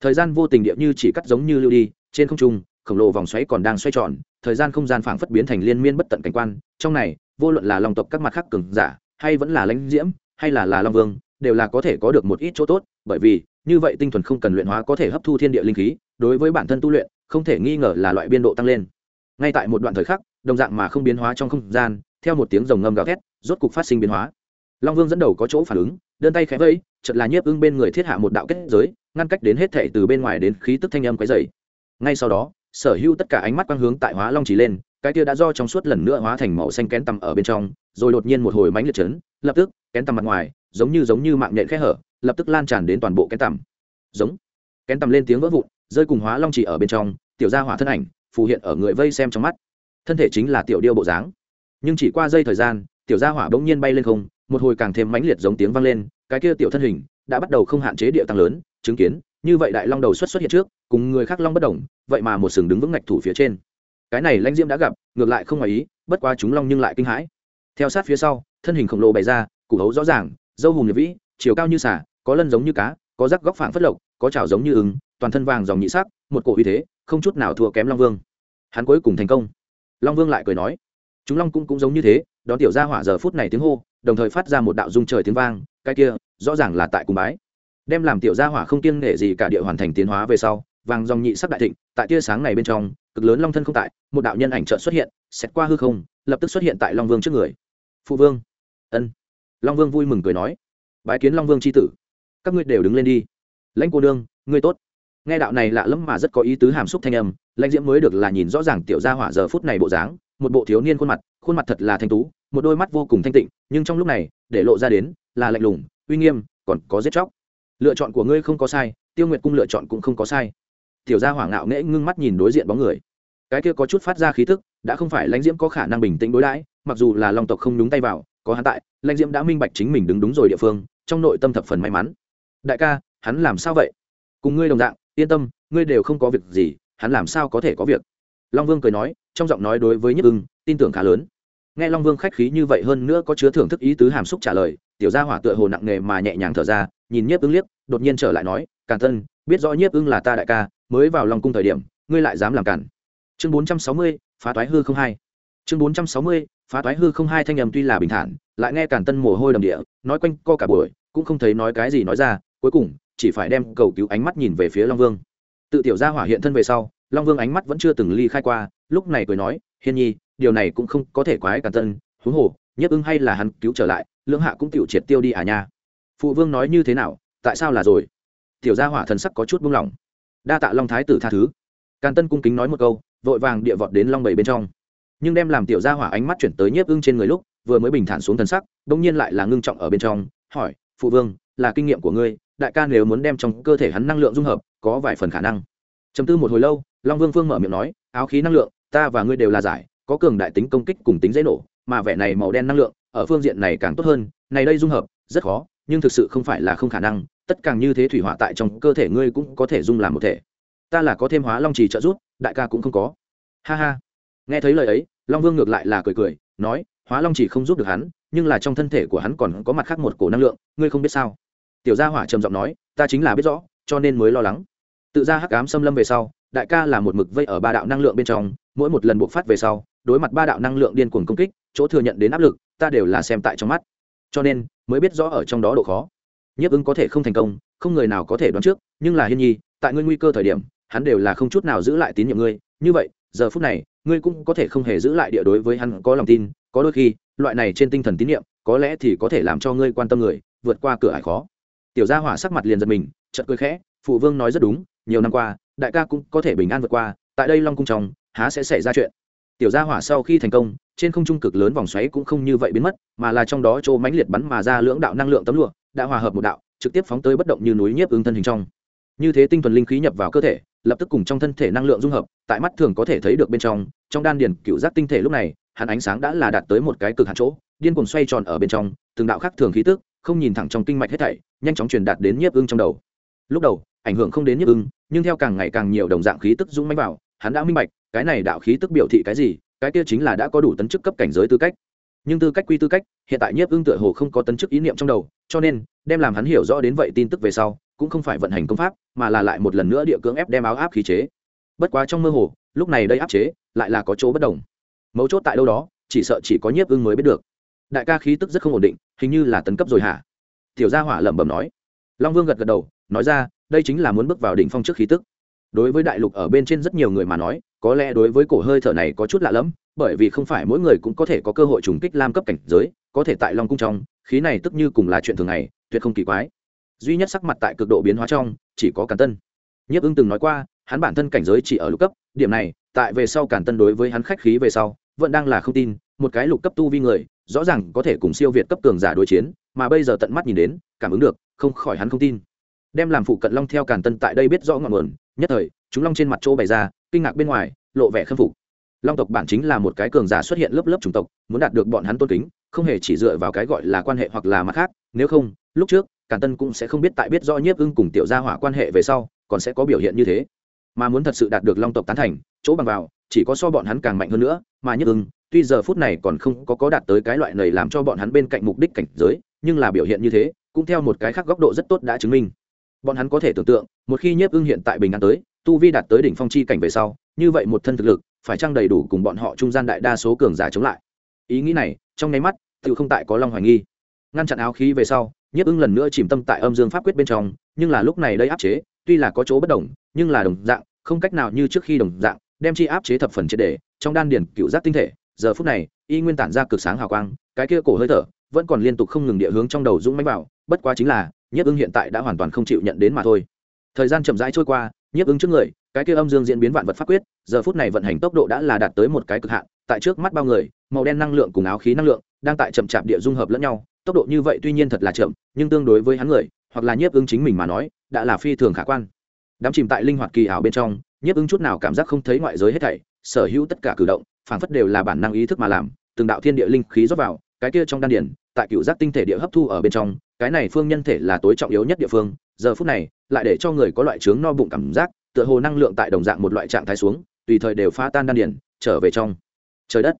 Thời gian vô tình địa như chỉ cắt giống như lưu đi, trên không trung khổng lồ vòng xoáy còn đang xoay tròn, thời gian không gian phảng phất biến thành liên miên bất tận cảnh quan. Trong này, vô luận là lòng tộc các mặt khác cường giả, hay vẫn là lãnh diễm, hay là là long vương, đều là có thể có được một ít chỗ tốt. Bởi vì, như vậy tinh thuần không cần luyện hóa có thể hấp thu thiên địa linh khí, đối với bản thân tu luyện, không thể nghi ngờ là loại biên độ tăng lên. Ngay tại một đoạn thời khắc, đồng dạng mà không biến hóa trong không gian, theo một tiếng rồng ngâm gào thét, rốt cục phát sinh biến hóa. Long vương dẫn đầu có chỗ phản ứng, đơn tay khẽ vẫy, chợt là nhiếp ưng bên người thiết hạ một đạo kết giới, ngăn cách đến hết thệ từ bên ngoài đến khí tức thanh âm quấy dày. Ngay sau đó sở hữu tất cả ánh mắt quang hướng tại hóa long chỉ lên, cái kia đã do trong suốt lần nữa hóa thành màu xanh kén tầm ở bên trong, rồi đột nhiên một hồi mánh liệt chấn, lập tức, kén tầm mặt ngoài, giống như giống như mạng nhện khẽ hở, lập tức lan tràn đến toàn bộ kén tầm giống. Kén tầm lên tiếng vỡ vụn, rơi cùng hóa long chỉ ở bên trong, tiểu gia hỏa thân ảnh, phù hiện ở người vây xem trong mắt. Thân thể chính là tiểu điêu bộ dáng. Nhưng chỉ qua giây thời gian, tiểu gia hỏa bỗng nhiên bay lên không, một hồi càng thêm mãnh liệt giống tiếng vang lên, cái kia tiểu thân hình đã bắt đầu không hạn chế địa tăng lớn, chứng kiến như vậy đại long đầu xuất xuất hiện trước, cùng người khác long bất đồng, vậy mà một sừng đứng vững ngạch thủ phía trên. Cái này lãnh diễm đã gặp, ngược lại không ngoài ý, bất quá chúng long nhưng lại kinh hãi. Theo sát phía sau, thân hình khổng lồ bày ra, củ hấu rõ ràng, dâu hùng nhật vĩ, chiều cao như xả có lân giống như cá, có rắc góc phảng phất lộc, có chảo giống như ứng toàn thân vàng dòng nhị sắc, một cổ uy thế, không chút nào thua kém long vương. Hắn cuối cùng thành công. Long vương lại cười nói, chúng long cũng cũng giống như thế, đón tiểu gia hỏa giờ phút này tiếng hô, đồng thời phát ra một đạo dung trời tiếng vang, cái kia, rõ ràng là tại cùng bái đem làm tiểu gia hỏa không kiêng nể gì cả địa hoàn thành tiến hóa về sau, vàng dòng nhị sắc đại thịnh, tại tia sáng này bên trong, cực lớn long thân không tại, một đạo nhân ảnh trợn xuất hiện xét qua hư không, lập tức xuất hiện tại long vương trước người. Phụ vương. Ân. Long vương vui mừng cười nói. Bái kiến long vương c h i tử. Các ngươi đều đứng lên đi. Lãnh cô đương ngươi tốt. Nghe đạo này lạ lẫm mà rất có ý tứ hàm xúc thanh âm, lãnh diễm mới được là nhìn rõ ràng tiểu gia hỏa giờ phút này bộ dáng, một bộ thiếu niên khuôn mặt khuôn mặt thật là thanh tú, một đôi mắt vô cùng thanh tịnh, nhưng trong lúc này, để lộ ra đến là lạnh lùng, uy nghiêm, còn có giết chóc lựa chọn của ngươi không có sai, tiêu nguyệt cung lựa chọn cũng không có sai. Tiểu gia hỏa ngạo nghễ ngưng mắt nhìn đối diện bóng người. Cái kia có chút phát ra khí thức đã không phải lãnh diễm có khả năng bình tĩnh đối đãi, mặc dù là long tộc không nhúng tay vào, có hắn tại, lãnh diễm đã minh bạch chính mình đứng đúng rồi địa phương, trong nội tâm thập phần may mắn. Đại ca, hắn làm sao vậy? Cùng ngươi đồng dạng, yên tâm, ngươi đều không có việc gì, hắn làm sao có thể có việc? Long vương cười nói, trong giọng nói đối với nhất ưng, tin tưởng khá lớn. Nghe long vương khách khí như vậy hơn nữa có chứa thưởng thức ý tứ hàm xúc trả lời tiểu gia hỏa tựa hồ nặng nề mà nhẹ nhàng thở ra, nhìn nhiếp ưng liếc, đột nhiên trở lại nói, càn tân, biết rõ nhiếp ưng là ta đại ca, mới vào lòng cung thời điểm, ngươi lại dám làm cản chương bốn trăm sáu mươi, phá toái hư không hai. Chương bốn trăm sáu mươi, phá toái hư không hai thanh âm tuy là bình thản, lại nghe càn tân mồ hôi đầm địa, nói quanh co cả buổi, cũng không thấy nói cái gì nói ra, cuối cùng, chỉ phải đem cầu cứu ánh mắt nhìn về phía long vương. Tự tiểu gia hỏa hiện thân về sau, long vương ánh mắt vẫn chưa từng ly khai qua, lúc này cười nói, hiên nhi, điều này cũng không có thể quái càn tân, huống hồ, Nhiếp ưng hay là hắn cứu trở lại lưỡng hạ cũng tiểu triệt tiêu đi à nha. Phụ vương nói như thế nào, tại sao là rồi? Tiểu gia hỏa thần sắc có chút buông lỏng. Đa tạ long thái tử tha thứ. Càn tân cung kính nói một câu, vội vàng địa vọt đến long bảy bên trong. Nhưng đem làm tiểu gia hỏa ánh mắt chuyển tới nhiếp ưng trên người lúc, vừa mới bình thản xuống thần sắc, bỗng nhiên lại là ngưng trọng ở bên trong, hỏi, phụ vương, là kinh nghiệm của ngươi, đại ca nếu muốn đem trong cơ thể hắn năng lượng dung hợp, có vài phần khả năng. Chấm tư một hồi lâu, long vương phương mở miệng nói, áo khí năng lượng, ta và ngươi đều là giải, có cường đại tính công kích cùng tính dễ nổ, mà vẻ này màu đen năng lượng ở phương diện này càng tốt hơn, này đây dung hợp, rất khó, nhưng thực sự không phải là không khả năng, tất càng như thế thủy hỏa tại trong cơ thể ngươi cũng có thể dung làm một thể. Ta là có thêm hóa long trì trợ giúp, đại ca cũng không có. Ha ha. Nghe thấy lời ấy, long vương ngược lại là cười cười, nói, hóa long chỉ không giúp được hắn, nhưng là trong thân thể của hắn còn có mặt khác một cổ năng lượng, ngươi không biết sao. Tiểu gia hỏa trầm giọng nói, ta chính là biết rõ, cho nên mới lo lắng. Tự ra hắc ám xâm lâm về sau, đại ca là một mực vây ở ba đạo năng lượng bên trong, mỗi một lần buộc phát về sau, đối mặt ba đạo năng lượng điên cuồng công kích chỗ thừa nhận đến áp lực, ta đều là xem tại trong mắt. Cho nên, mới biết rõ ở trong đó độ khó. Nhiếp ứng có thể không thành công, không người nào có thể đoán trước, nhưng là hiên nhi, tại ngươi nguy cơ thời điểm, hắn đều là không chút nào giữ lại tín nhiệm ngươi. Như vậy, giờ phút này, ngươi cũng có thể không hề giữ lại địa đối với hắn có lòng tin, có đôi khi, loại này trên tinh thần tín nhiệm, có lẽ thì có thể làm cho ngươi quan tâm người, vượt qua cửa ải khó. Tiểu gia hỏa sắc mặt liền giật mình, chợt cười khẽ, phụ vương nói rất đúng, nhiều năm qua, đại ca cũng có thể bình an vượt qua, tại đây long cung trong, há sẽ xảy ra chuyện? Tiểu gia hỏa sau khi thành công, trên không trung cực lớn vòng xoáy cũng không như vậy biến mất, mà là trong đó chỗ mãnh liệt bắn mà ra lưỡng đạo năng lượng tấm lụa, đã hòa hợp một đạo, trực tiếp phóng tới bất động như núi nhiếp ứng thân hình trong. Như thế tinh thuần linh khí nhập vào cơ thể, lập tức cùng trong thân thể năng lượng dung hợp, tại mắt thường có thể thấy được bên trong trong đan điền cựu giác tinh thể lúc này, hắn ánh sáng đã là đạt tới một cái cực hạn chỗ, điên cuồng xoay tròn ở bên trong, từng đạo khác thường khí tức, không nhìn thẳng trong kinh mạch hết thảy, nhanh chóng truyền đạt đến nhiếp ưng trong đầu. Lúc đầu, ảnh hưởng không đến nhiếp ưng nhưng theo càng ngày càng nhiều đồng dạng khí tức dũng mãnh vào, hắn đã minh bạch cái này đạo khí tức biểu thị cái gì, cái kia chính là đã có đủ tấn chức cấp cảnh giới tư cách. Nhưng tư cách quy tư cách, hiện tại nhiếp ưng tựa hồ không có tấn chức ý niệm trong đầu, cho nên, đem làm hắn hiểu rõ đến vậy tin tức về sau, cũng không phải vận hành công pháp, mà là lại một lần nữa địa cưỡng ép đem áo áp khí chế. Bất quá trong mơ hồ, lúc này đây áp chế, lại là có chỗ bất đồng. Mấu chốt tại đâu đó, chỉ sợ chỉ có nhiếp ưng mới biết được. Đại ca khí tức rất không ổn định, hình như là tấn cấp rồi hả? Tiểu gia hỏa lẩm bẩm nói. Long vương gật gật đầu, nói ra, đây chính là muốn bước vào đỉnh phong trước khí tức. Đối với đại lục ở bên trên rất nhiều người mà nói có lẽ đối với cổ hơi thở này có chút lạ lẫm, bởi vì không phải mỗi người cũng có thể có cơ hội trùng kích lam cấp cảnh giới, có thể tại long cung trong, khí này tức như cùng là chuyện thường ngày, tuyệt không kỳ quái. Duy nhất sắc mặt tại cực độ biến hóa trong, chỉ có càn tân. Nhiếp ưng từng nói qua, hắn bản thân cảnh giới chỉ ở lục cấp, điểm này, tại về sau càn tân đối với hắn khách khí về sau, vẫn đang là không tin, một cái lục cấp tu vi người, rõ ràng có thể cùng siêu việt cấp cường giả đối chiến, mà bây giờ tận mắt nhìn đến, cảm ứng được, không khỏi hắn không tin. Đem làm phụ cận long theo càn tân tại đây biết rõ ngọn nguồn, nhất thời, chúng long trên mặt chỗ bày ra kinh ngạc bên ngoài, lộ vẻ khâm phục. Long tộc bản chính là một cái cường giả xuất hiện lớp lớp chủng tộc, muốn đạt được bọn hắn tôn kính, không hề chỉ dựa vào cái gọi là quan hệ hoặc là mặt khác, nếu không, lúc trước, càn tân cũng sẽ không biết tại biết rõ nhiếp ưng cùng tiểu gia hỏa quan hệ về sau, còn sẽ có biểu hiện như thế. Mà muốn thật sự đạt được long tộc tán thành, chỗ bằng vào, chỉ có so bọn hắn càng mạnh hơn nữa, mà nhiếp ưng, tuy giờ phút này còn không có có đạt tới cái loại này làm cho bọn hắn bên cạnh mục đích cảnh giới, nhưng là biểu hiện như thế, cũng theo một cái khác góc độ rất tốt đã chứng minh. Bọn hắn có thể tưởng tượng, một khi nhiếp ưng hiện tại bình an tới tu vi đạt tới đỉnh phong chi cảnh về sau, như vậy một thân thực lực, phải trang đầy đủ cùng bọn họ trung gian đại đa số cường giả chống lại? Ý nghĩ này, trong nháy mắt tự không tại có long hoài nghi. Ngăn chặn áo khí về sau, nhiếp ưng lần nữa chìm tâm tại âm dương pháp quyết bên trong, nhưng là lúc này đây áp chế, tuy là có chỗ bất đồng, nhưng là đồng dạng, không cách nào như trước khi đồng dạng, đem chi áp chế thập phần triệt đề trong đan điển cựu giác tinh thể, giờ phút này, y nguyên tản ra cực sáng hào quang, cái kia cổ hơi thở, vẫn còn liên tục không ngừng địa hướng trong đầu dũng mánh vào, bất quá chính là, nhiếp ưng hiện tại đã hoàn toàn không chịu nhận đến mà thôi. Thời gian chậm rãi trôi qua nhiếp ứng trước người, cái kia âm dương diễn biến vạn vật pháp quyết, giờ phút này vận hành tốc độ đã là đạt tới một cái cực hạn, tại trước mắt bao người, màu đen năng lượng cùng áo khí năng lượng đang tại chậm chạp địa dung hợp lẫn nhau, tốc độ như vậy tuy nhiên thật là chậm, nhưng tương đối với hắn người, hoặc là nhiếp ứng chính mình mà nói, đã là phi thường khả quan. Đám chìm tại linh hoạt kỳ ảo bên trong, nhiếp ứng chút nào cảm giác không thấy ngoại giới hết thảy, sở hữu tất cả cử động phản phất đều là bản năng ý thức mà làm, từng đạo thiên địa linh khí rót vào, cái kia trong đan điển tại cựu giác tinh thể địa hấp thu ở bên trong, cái này phương nhân thể là tối trọng yếu nhất địa phương, giờ phút này lại để cho người có loại trướng no bụng cảm giác, tựa hồ năng lượng tại đồng dạng một loại trạng thái xuống, tùy thời đều pha tan đan điển trở về trong trời đất.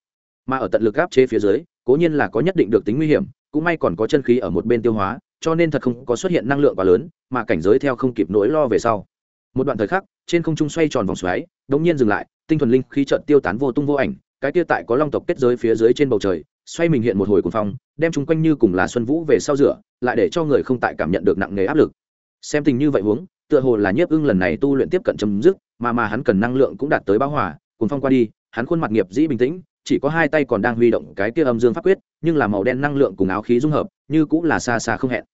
Mà ở tận lực áp chế phía dưới, cố nhiên là có nhất định được tính nguy hiểm, cũng may còn có chân khí ở một bên tiêu hóa, cho nên thật không có xuất hiện năng lượng quá lớn, mà cảnh giới theo không kịp nỗi lo về sau. Một đoạn thời khắc, trên không trung xoay tròn vòng xoáy đống nhiên dừng lại, tinh thuần linh khí trận tiêu tán vô tung vô ảnh, cái kia tại có long tộc kết giới phía dưới trên bầu trời, xoay mình hiện một hồi cuồng phong, đem chúng quanh như cùng là xuân vũ về sau rửa, lại để cho người không tại cảm nhận được nặng nề áp lực xem tình như vậy huống, tựa hồ là nhiếp ưng lần này tu luyện tiếp cận chấm dứt, mà mà hắn cần năng lượng cũng đạt tới bão hỏa cùng phong qua đi, hắn khuôn mặt nghiệp dĩ bình tĩnh, chỉ có hai tay còn đang huy động cái kia âm dương pháp quyết, nhưng là màu đen năng lượng cùng áo khí dung hợp, như cũng là xa xa không hẹn.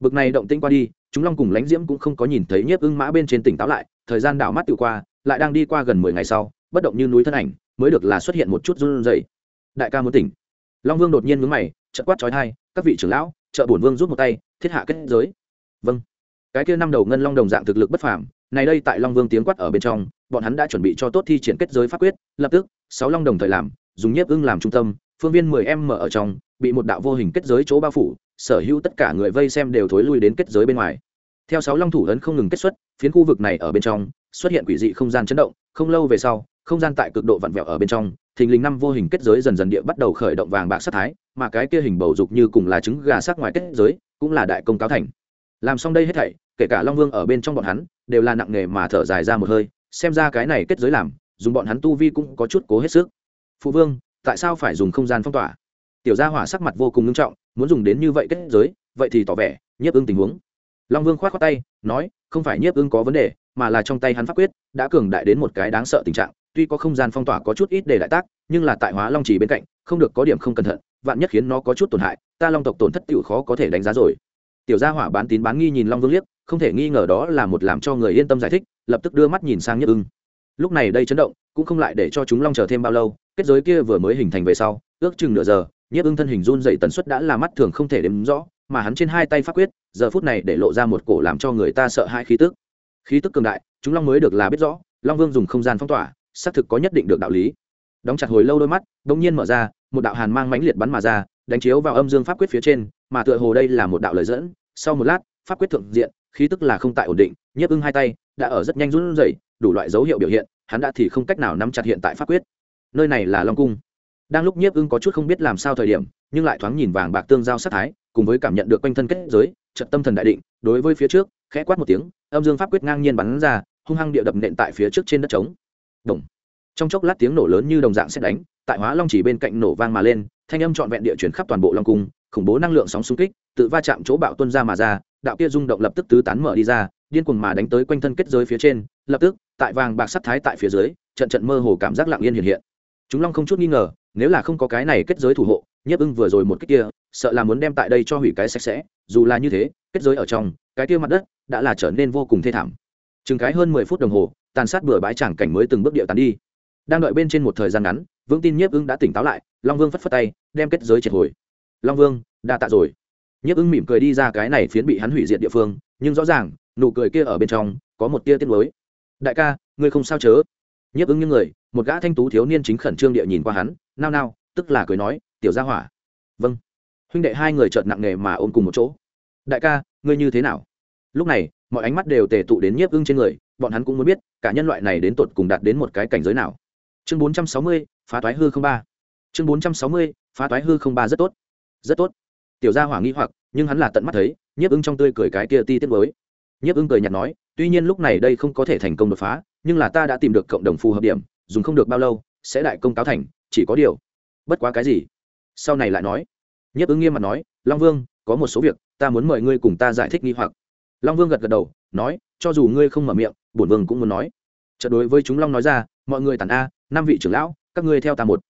Bực này động tĩnh qua đi, chúng long cùng lãnh diễm cũng không có nhìn thấy nhiếp ưng mã bên trên tỉnh táo lại, thời gian đảo mắt tự qua, lại đang đi qua gần mười ngày sau, bất động như núi thân ảnh, mới được là xuất hiện một chút run rẩy. Đại ca muốn tỉnh. Long vương đột nhiên mướn mày, chợt quát trói thai các vị trưởng lão trợ bổn vương rút một tay, thiết hạ kết giới. Vâng cái kia năm đầu ngân long đồng dạng thực lực bất phàm, này đây tại long vương tiếng quát ở bên trong, bọn hắn đã chuẩn bị cho tốt thi triển kết giới pháp quyết, lập tức, sáu long đồng thời làm, dùng nhiếp ưng làm trung tâm, phương viên mười em mở ở trong, bị một đạo vô hình kết giới chỗ bao phủ, sở hữu tất cả người vây xem đều thối lui đến kết giới bên ngoài. Theo sáu long thủ ấn không ngừng kết xuất, phiến khu vực này ở bên trong, xuất hiện quỷ dị không gian chấn động, không lâu về sau, không gian tại cực độ vặn vẹo ở bên trong, thình lình năm vô hình kết giới dần dần địa bắt đầu khởi động vàng bạc sắc thái, mà cái kia hình bầu dục như cùng là trứng gà sắc ngoài kết giới, cũng là đại công cáo thành. Làm xong đây hết thảy kể cả long vương ở bên trong bọn hắn, đều là nặng nề mà thở dài ra một hơi, xem ra cái này kết giới làm, dùng bọn hắn tu vi cũng có chút cố hết sức. Phụ vương, tại sao phải dùng không gian phong tỏa? Tiểu gia hỏa sắc mặt vô cùng nghiêm trọng, muốn dùng đến như vậy kết giới, vậy thì tỏ vẻ, nhiếp ưng tình huống. Long vương k h o á t khoác tay, nói, không phải nhiếp ưng có vấn đề, mà là trong tay hắn pháp quyết, đã cường đại đến một cái đáng sợ tình trạng. Tuy có không gian phong tỏa có chút ít để đại tác, nhưng là tại hóa long chỉ bên cạnh, không được có điểm không cẩn thận, vạn nhất khiến nó có chút tổn hại, ta long tộc tổn thất tựu khó có thể đánh giá rồi. Tiểu gia hỏa bán tín bán nghi nhìn long vương liếc không thể nghi ngờ đó là một làm cho người yên tâm giải thích, lập tức đưa mắt nhìn sang Nhất ưng. Lúc này đây chấn động, cũng không lại để cho chúng long chờ thêm bao lâu, kết giới kia vừa mới hình thành về sau, ước chừng nửa giờ nhiếp ưng thân hình run dậy tần suất đã là mắt thường không thể đếm rõ, mà hắn trên hai tay pháp quyết, giờ phút này để lộ ra một cổ làm cho người ta sợ hai khí tức. Khí tức cường đại, chúng long mới được là biết rõ, long vương dùng không gian phong tỏa, xác thực có nhất định được đạo lý. Đóng chặt hồi lâu đôi mắt đ ỗ n g nhiên mở ra, một đạo hàn mang mãnh liệt bắn mà ra, đánh chiếu vào âm dương pháp quyết phía trên, mà tựa hồ đây là một đạo lời dẫn. Sau một lát pháp quyết thượng diện, khí tức là không tại ổn định, nhiếp ưng hai tay đã ở rất nhanh run rẩy, đủ loại dấu hiệu biểu hiện, hắn đã thì không cách nào nắm chặt hiện tại pháp quyết. Nơi này là long cung. Đang lúc nhiếp ưng có chút không biết làm sao thời điểm, nhưng lại thoáng nhìn vàng bạc tương giao sát thái, cùng với cảm nhận được quanh thân kết giới trận tâm thần đại định, đối với phía trước, khẽ quát một tiếng, âm dương pháp quyết ngang nhiên bắn ra, hung hăng địa đập nện tại phía trước trên đất trống. Đồng. trong chốc lát tiếng nổ lớn như đồng dạng xét đánh, tại hóa long chỉ bên cạnh nổ vang mà lên, thanh âm trọn vẹn địa chuyển khắp toàn bộ long cung, khủng bố năng lượng sóng xung kích, tự va chạm chỗ bạo tuân ra mà ra đạo kia rung động lập tức tứ tán mở đi ra, điên cuồng mà đánh tới quanh thân kết giới phía trên, lập tức, tại vàng bạc sắt thái tại phía dưới, trận trận mơ hồ cảm giác lặng yên hiện hiện. Chúng long không chút nghi ngờ, nếu là không có cái này kết giới thủ hộ, nhiếp ưng vừa rồi một cái kia, sợ là muốn đem tại đây cho hủy cái sạch sẽ, dù là như thế, kết giới ở trong, cái kia mặt đất đã là trở nên vô cùng thê thảm. Chừng cái hơn mười phút đồng hồ, tàn sát bừa bãi chẳng cảnh mới từng bước điệu tàn đi. Đang đợi bên trên một thời gian ngắn, vững tin nhiếp ưng đã tỉnh táo lại, long vương phất phất tay, đem kết giới triệt hồi. Long vương, đa tạ rồi nhiếp ưng mỉm cười đi ra cái này phiến bị hắn hủy diệt địa phương, nhưng rõ ràng, nụ cười kia ở bên trong, có một tia tiết mới đại ca, ngươi không sao chớ? Nhiếp ưng những người, một gã thanh tú thiếu niên chính khẩn trương địa nhìn qua hắn, nao nao, tức là cười nói, tiểu gia hỏa. Vâng. Huynh đệ hai người chợt nặng nề mà ôm cùng một chỗ. Đại ca, ngươi như thế nào? Lúc này, mọi ánh mắt đều tề tụ đến nhiếp ưng trên người, bọn hắn cũng muốn biết, cả nhân loại này đến tột cùng đạt đến một cái cảnh giới nào. Chương bốn trăm sáu mươi, phá toái hư không ba. Chương bốn trăm sáu mươi, phá toái hư không ba rất tốt. Rất tốt tiểu gia hỏa nghi hoặc, nhưng hắn là tận mắt thấy, nhiếp ưng trong tươi cười cái kia ti tiết mới. Nhiếp ưng cười nhạt nói, tuy nhiên lúc này đây không có thể thành công đột phá, nhưng là ta đã tìm được cộng đồng phù hợp điểm, dùng không được bao lâu, sẽ đại công cáo thành, chỉ có điều. Bất quá cái gì? Sau này lại nói. Nhiếp ứng nghiêm mặt nói, long vương, có một số việc, ta muốn mời ngươi cùng ta giải thích nghi hoặc. Long vương gật gật đầu, nói, cho dù ngươi không mở miệng, bổn vương cũng muốn nói. Trận đối với chúng long nói ra, mọi người tàn a, năm vị trưởng lão, các ngươi theo ta một.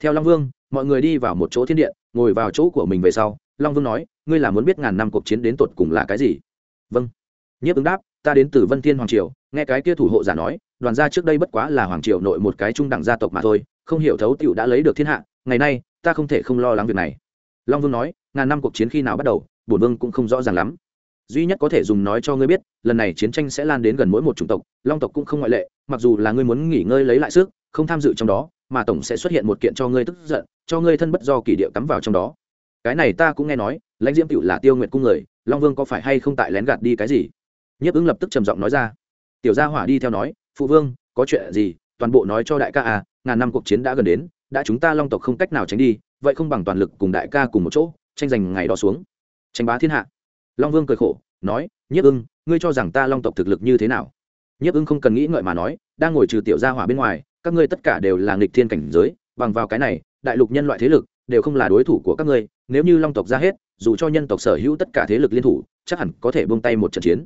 Theo long vương, mọi người đi vào một chỗ thiên điện ngồi vào chỗ của mình về sau long vương nói, ngươi là muốn biết ngàn năm cuộc chiến đến tột cùng là cái gì? Vâng. Nhiếp ứng đáp, ta đến từ vân thiên hoàng triều, nghe cái kia thủ hộ giả nói, đoàn gia trước đây bất quá là hoàng triều nội một cái trung đẳng gia tộc mà thôi, không hiểu thấu tựu đã lấy được thiên hạ, ngày nay, ta không thể không lo lắng việc này. Long vương nói, ngàn năm cuộc chiến khi nào bắt đầu, bổn vương cũng không rõ ràng lắm. Duy nhất có thể dùng nói cho ngươi biết, lần này chiến tranh sẽ lan đến gần mỗi một chủng tộc, long tộc cũng không ngoại lệ, mặc dù là ngươi muốn nghỉ ngơi lấy lại sức, không tham dự trong đó, mà tổng sẽ xuất hiện một kiện cho ngươi tức giận, cho ngươi thân bất do kỷ địa cắm vào trong đó cái này ta cũng nghe nói, lãnh diễm cựu là tiêu nguyệt cung người, long vương có phải hay không tại lén gạt đi cái gì? Nhiếp ứng lập tức trầm giọng nói ra. Tiểu gia hỏa đi theo nói, phụ vương, có chuyện gì? Toàn bộ nói cho đại ca à ngàn năm cuộc chiến đã gần đến, đã chúng ta long tộc không cách nào tránh đi, vậy không bằng toàn lực cùng đại ca cùng một chỗ, tranh giành ngày đó xuống. Tranh bá thiên hạ. Long vương cười khổ, nói, nhiếp ưng ngươi cho rằng ta long tộc thực lực như thế nào? Nhiếp ưng không cần nghĩ ngợi mà nói, đang ngồi trừ tiểu gia hỏa bên ngoài, các ngươi tất cả đều là nghịch thiên cảnh giới, bằng vào cái này, đại lục nhân loại thế lực, đều không là đối thủ của các ngươi nếu như long tộc ra hết, dù cho nhân tộc sở hữu tất cả thế lực liên thủ, chắc hẳn có thể buông tay một trận chiến.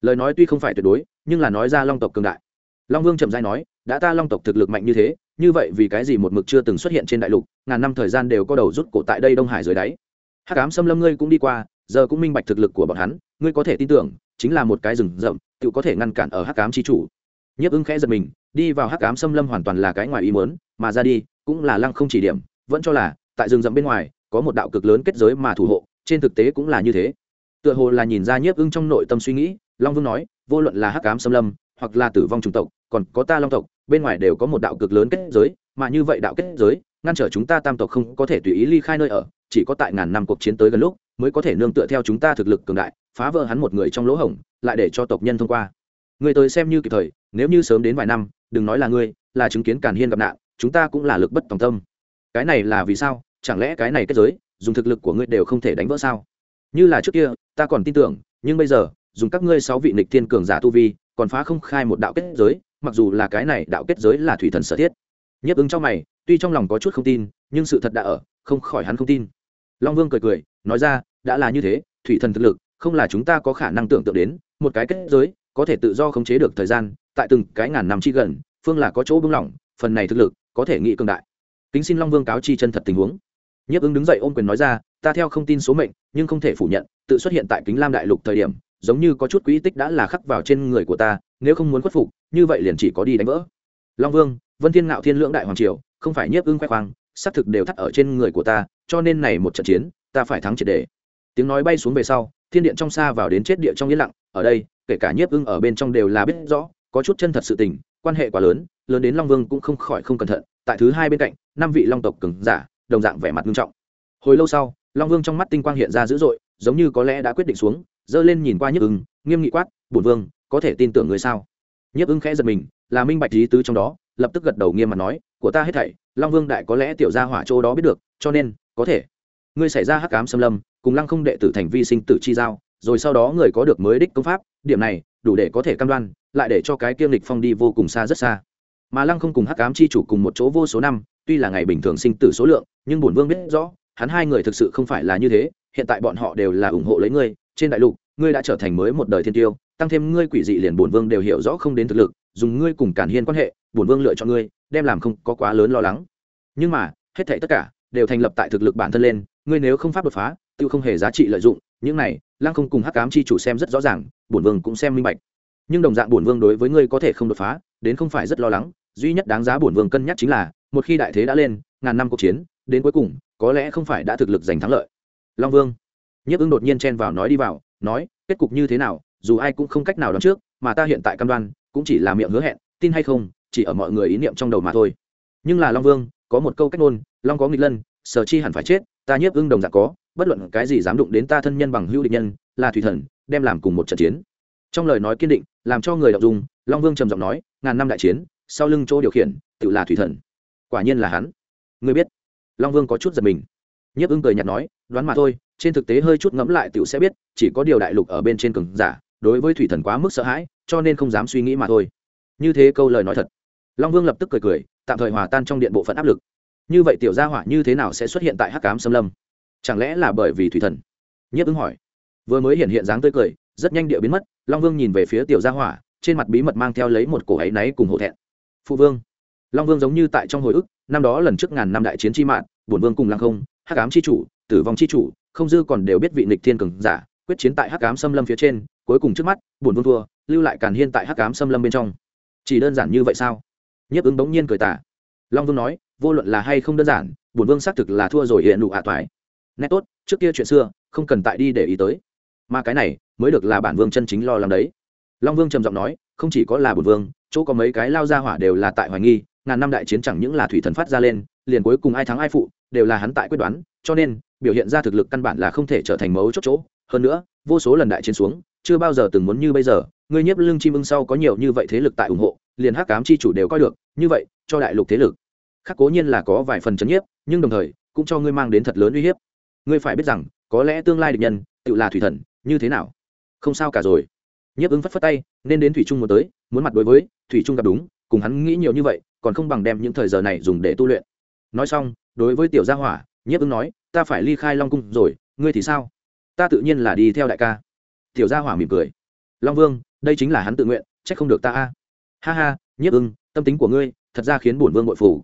Lời nói tuy không phải tuyệt đối, nhưng là nói ra long tộc cường đại. Long vương trầm giai nói, đã ta long tộc thực lực mạnh như thế, như vậy vì cái gì một mực chưa từng xuất hiện trên đại lục, ngàn năm thời gian đều có đầu rút cổ tại đây đông hải dưới đáy. Hát cám xâm lâm ngươi cũng đi qua, giờ cũng minh bạch thực lực của bọn hắn, ngươi có thể tin tưởng, chính là một cái rừng rậm, tự có thể ngăn cản ở hát cám chi chủ. Nhiếp ưng khẽ giật mình, đi vào hắc ám xâm lâm hoàn toàn là cái ngoài ý muốn, mà ra đi, cũng là lăng không chỉ điểm, vẫn cho là, tại rừng rậm bên ngoài có một đạo cực lớn kết giới mà thủ hộ, trên thực tế cũng là như thế. Tựa hồ là nhìn ra nhiếp ưng trong nội tâm suy nghĩ, long vương nói, vô luận là hắc cám xâm lâm, hoặc là tử vong chủng tộc, còn có ta long tộc, bên ngoài đều có một đạo cực lớn kết giới, mà như vậy đạo kết giới, ngăn trở chúng ta tam tộc không có thể tùy ý ly khai nơi ở, chỉ có tại ngàn năm cuộc chiến tới gần lúc, mới có thể nương tựa theo chúng ta thực lực cường đại, phá vỡ hắn một người trong lỗ hổng, lại để cho tộc nhân thông qua. Người tới xem như kịp thời, nếu như sớm đến vài năm, đừng nói là ngươi, là chứng kiến càn hiên gặp nạn, chúng ta cũng là lực bất tòng tâm. Cái này là vì sao? Chẳng lẽ cái này kết giới, dùng thực lực của ngươi đều không thể đánh vỡ sao? Như là trước kia, ta còn tin tưởng, nhưng bây giờ, dùng các ngươi sáu vị nịch thiên cường giả tu vi, còn phá không khai một đạo kết giới, mặc dù là cái này đạo kết giới là thủy thần sở thiết. Nhấp ứng trong mày, tuy trong lòng có chút không tin, nhưng sự thật đã ở, không khỏi hắn không tin. Long vương cười cười, nói ra, đã là như thế, thủy thần thực lực, không là chúng ta có khả năng tưởng tượng đến, một cái kết giới, có thể tự do khống chế được thời gian, tại từng cái ngàn năm chi gần, phương là có chỗ bưng lỏng, phần này thực lực, có thể nghị cường đại. Kính xin long vương cáo chi chân thật tình huống nhiếp ứng đứng dậy ôm quyền nói ra, ta theo không tin số mệnh, nhưng không thể phủ nhận, tự xuất hiện tại kính lam đại lục thời điểm, giống như có chút quỹ tích đã là khắc vào trên người của ta, nếu không muốn khuất phục, như vậy liền chỉ có đi đánh vỡ. Long vương, vân thiên ngạo thiên lưỡng đại hoàng triều, không phải nhiếp ưng khoe khoang, xác thực đều thắt ở trên người của ta, cho nên này một trận chiến, ta phải thắng triệt đề tiếng nói bay xuống về sau, thiên điện trong xa vào đến chết địa trong yên lặng, ở đây, kể cả nhiếp ưng ở bên trong đều là biết rõ, có chút chân thật sự tình, quan hệ quá lớn lớn đến long vương cũng không khỏi không cẩn thận, tại thứ hai bên cạnh, năm vị long tộc cứng giả đồng dạng vẻ mặt nghiêm trọng. Hồi lâu sau, long vương trong mắt tinh quang hiện ra dữ dội, giống như có lẽ đã quyết định xuống, giơ lên nhìn qua nhiếp ưng, nghiêm nghị quát, bổn vương, có thể tin tưởng người sao? Nhiếp ưng khẽ giật mình, là minh bạch lý tứ trong đó, lập tức gật đầu nghiêm mặt nói, của ta hết thảy, long vương đại có lẽ tiểu gia hỏa chỗ đó biết được, cho nên, có thể. Ngươi xảy ra hắc cám xâm lâm, cùng lăng không đệ tử thành vi sinh tử chi giao, rồi sau đó người có được mới đích công pháp, điểm này, đủ để có thể cam đoan, lại để cho cái kiêm lịch phong đi vô cùng xa rất xa. Mà lăng không cùng hắc ám chi chủ cùng một chỗ vô số năm tuy là ngày bình thường sinh tử số lượng, nhưng bổn vương biết rõ, hắn hai người thực sự không phải là như thế, hiện tại bọn họ đều là ủng hộ lấy ngươi, trên đại lục, ngươi đã trở thành mới một đời thiên tiêu, tăng thêm ngươi quỷ dị liền bổn vương đều hiểu rõ không đến thực lực, dùng ngươi cùng cản hiên quan hệ, bổn vương lựa chọn ngươi, đem làm không có quá lớn lo lắng. Nhưng mà, hết thảy tất cả đều thành lập tại thực lực bản thân lên, ngươi nếu không pháp đột phá tự không hề giá trị lợi dụng, những này, lăng không cùng hắc ám chi chủ xem rất rõ ràng, bổn vương cũng xem minh bạch. Nhưng đồng dạng bổn vương đối với ngươi có thể không đột phá, đến không phải rất lo lắng, duy nhất đáng giá bổn vương cân nhắc chính là một khi đại thế đã lên, ngàn năm cuộc chiến, đến cuối cùng, có lẽ không phải đã thực lực giành thắng lợi. Long vương. Nhiếp ưng đột nhiên chen vào nói đi vào, nói, kết cục như thế nào, dù ai cũng không cách nào đoán trước, mà ta hiện tại cam đoan, cũng chỉ là miệng hứa hẹn, tin hay không, chỉ ở mọi người ý niệm trong đầu mà thôi. Nhưng là long vương, có một câu cách ngôn, long có nghịch lân, sở chi hẳn phải chết, ta nhiếp ưng đồng dạng có, bất luận cái gì dám đụng đến ta thân nhân bằng hữu địch nhân, là thủy thần, đem làm cùng một trận chiến. Trong lời nói kiên định, làm cho người đọc dùng, long vương trầm giọng nói, ngàn năm đại chiến, sau lưng chỗ điều khiển, tự là thủy thần quả nhiên là hắn. Ngươi biết, long vương có chút giật mình. Nhiếp ưng cười nhạt nói, đoán mà thôi, trên thực tế hơi chút ngẫm lại tiểu sẽ biết, chỉ có điều đại lục ở bên trên cường giả, đối với thủy thần quá mức sợ hãi, cho nên không dám suy nghĩ mà thôi. Như thế câu lời nói thật. Long vương lập tức cười cười, tạm thời hòa tan trong điện bộ phận áp lực. Như vậy tiểu gia hỏa như thế nào sẽ xuất hiện tại hắc cám xâm lâm? Chẳng lẽ là bởi vì thủy thần? Nhiếp ứng hỏi. Vừa mới hiện hiện dáng tươi cười, rất nhanh địa biến mất, long vương nhìn về phía tiểu gia hỏa, trên mặt bí mật mang theo lấy một cổ áy náy cùng hổ thẹn. Phụ vương long vương giống như tại trong hồi ức, năm đó lần trước ngàn năm đại chiến chi mạng, bổn vương cùng lăng không, hắc ám chi chủ, tử vong chi chủ, không dư còn đều biết vị nịch thiên cường giả, quyết chiến tại hắc ám xâm lâm phía trên, cuối cùng trước mắt, bổn vương thua, lưu lại càn hiên tại hắc ám xâm lâm bên trong. Chỉ đơn giản như vậy sao? Nhiếp ứng bỗng nhiên cười tả long vương nói, vô luận là hay không đơn giản, bổn vương xác thực là thua rồi hiện nụ ạ à toái nét tốt, trước kia chuyện xưa, không cần tại đi để ý tới. Mà cái này, mới được là bản vương chân chính lo lắng đấy. Long vương trầm giọng nói, không chỉ có là bổn vương, chỗ có mấy cái lao ra hỏa đều là tại hoài nghi ngàn năm đại chiến chẳng những là thủy thần phát ra lên, liền cuối cùng ai thắng ai phụ, đều là hắn tại quyết đoán, cho nên, biểu hiện ra thực lực căn bản là không thể trở thành mấu chốt chỗ. Hơn nữa, vô số lần đại chiến xuống, chưa bao giờ từng muốn như bây giờ người nhiếp lưng chim ưng sau có nhiều như vậy thế lực tại ủng hộ, liền hắc cám chi chủ đều coi được, như vậy, cho đại lục thế lực. Khác cố nhiên là có vài phần chấn nhiếp, nhưng đồng thời, cũng cho ngươi mang đến thật lớn uy hiếp. Ngươi phải biết rằng, có lẽ tương lai địch nhân, tự là thủy thần, như thế nào? Không sao cả rồi. Nhiếp ứng phất phất tay, nên đến thủy trung muốn tới, muốn mặt đối với, thủy trung gặp đúng cùng hắn nghĩ nhiều như vậy còn không bằng đem những thời giờ này dùng để tu luyện. Nói xong đối với tiểu gia hỏa nhiếp ứng nói ta phải ly khai long cung rồi ngươi thì sao? Ta tự nhiên là đi theo đại ca. Tiểu gia hỏa mỉm cười. Long vương đây chính là hắn tự nguyện trách không được ta a. Ha ha nhiếp ưng tâm tính của ngươi thật ra khiến bổn vương bội phủ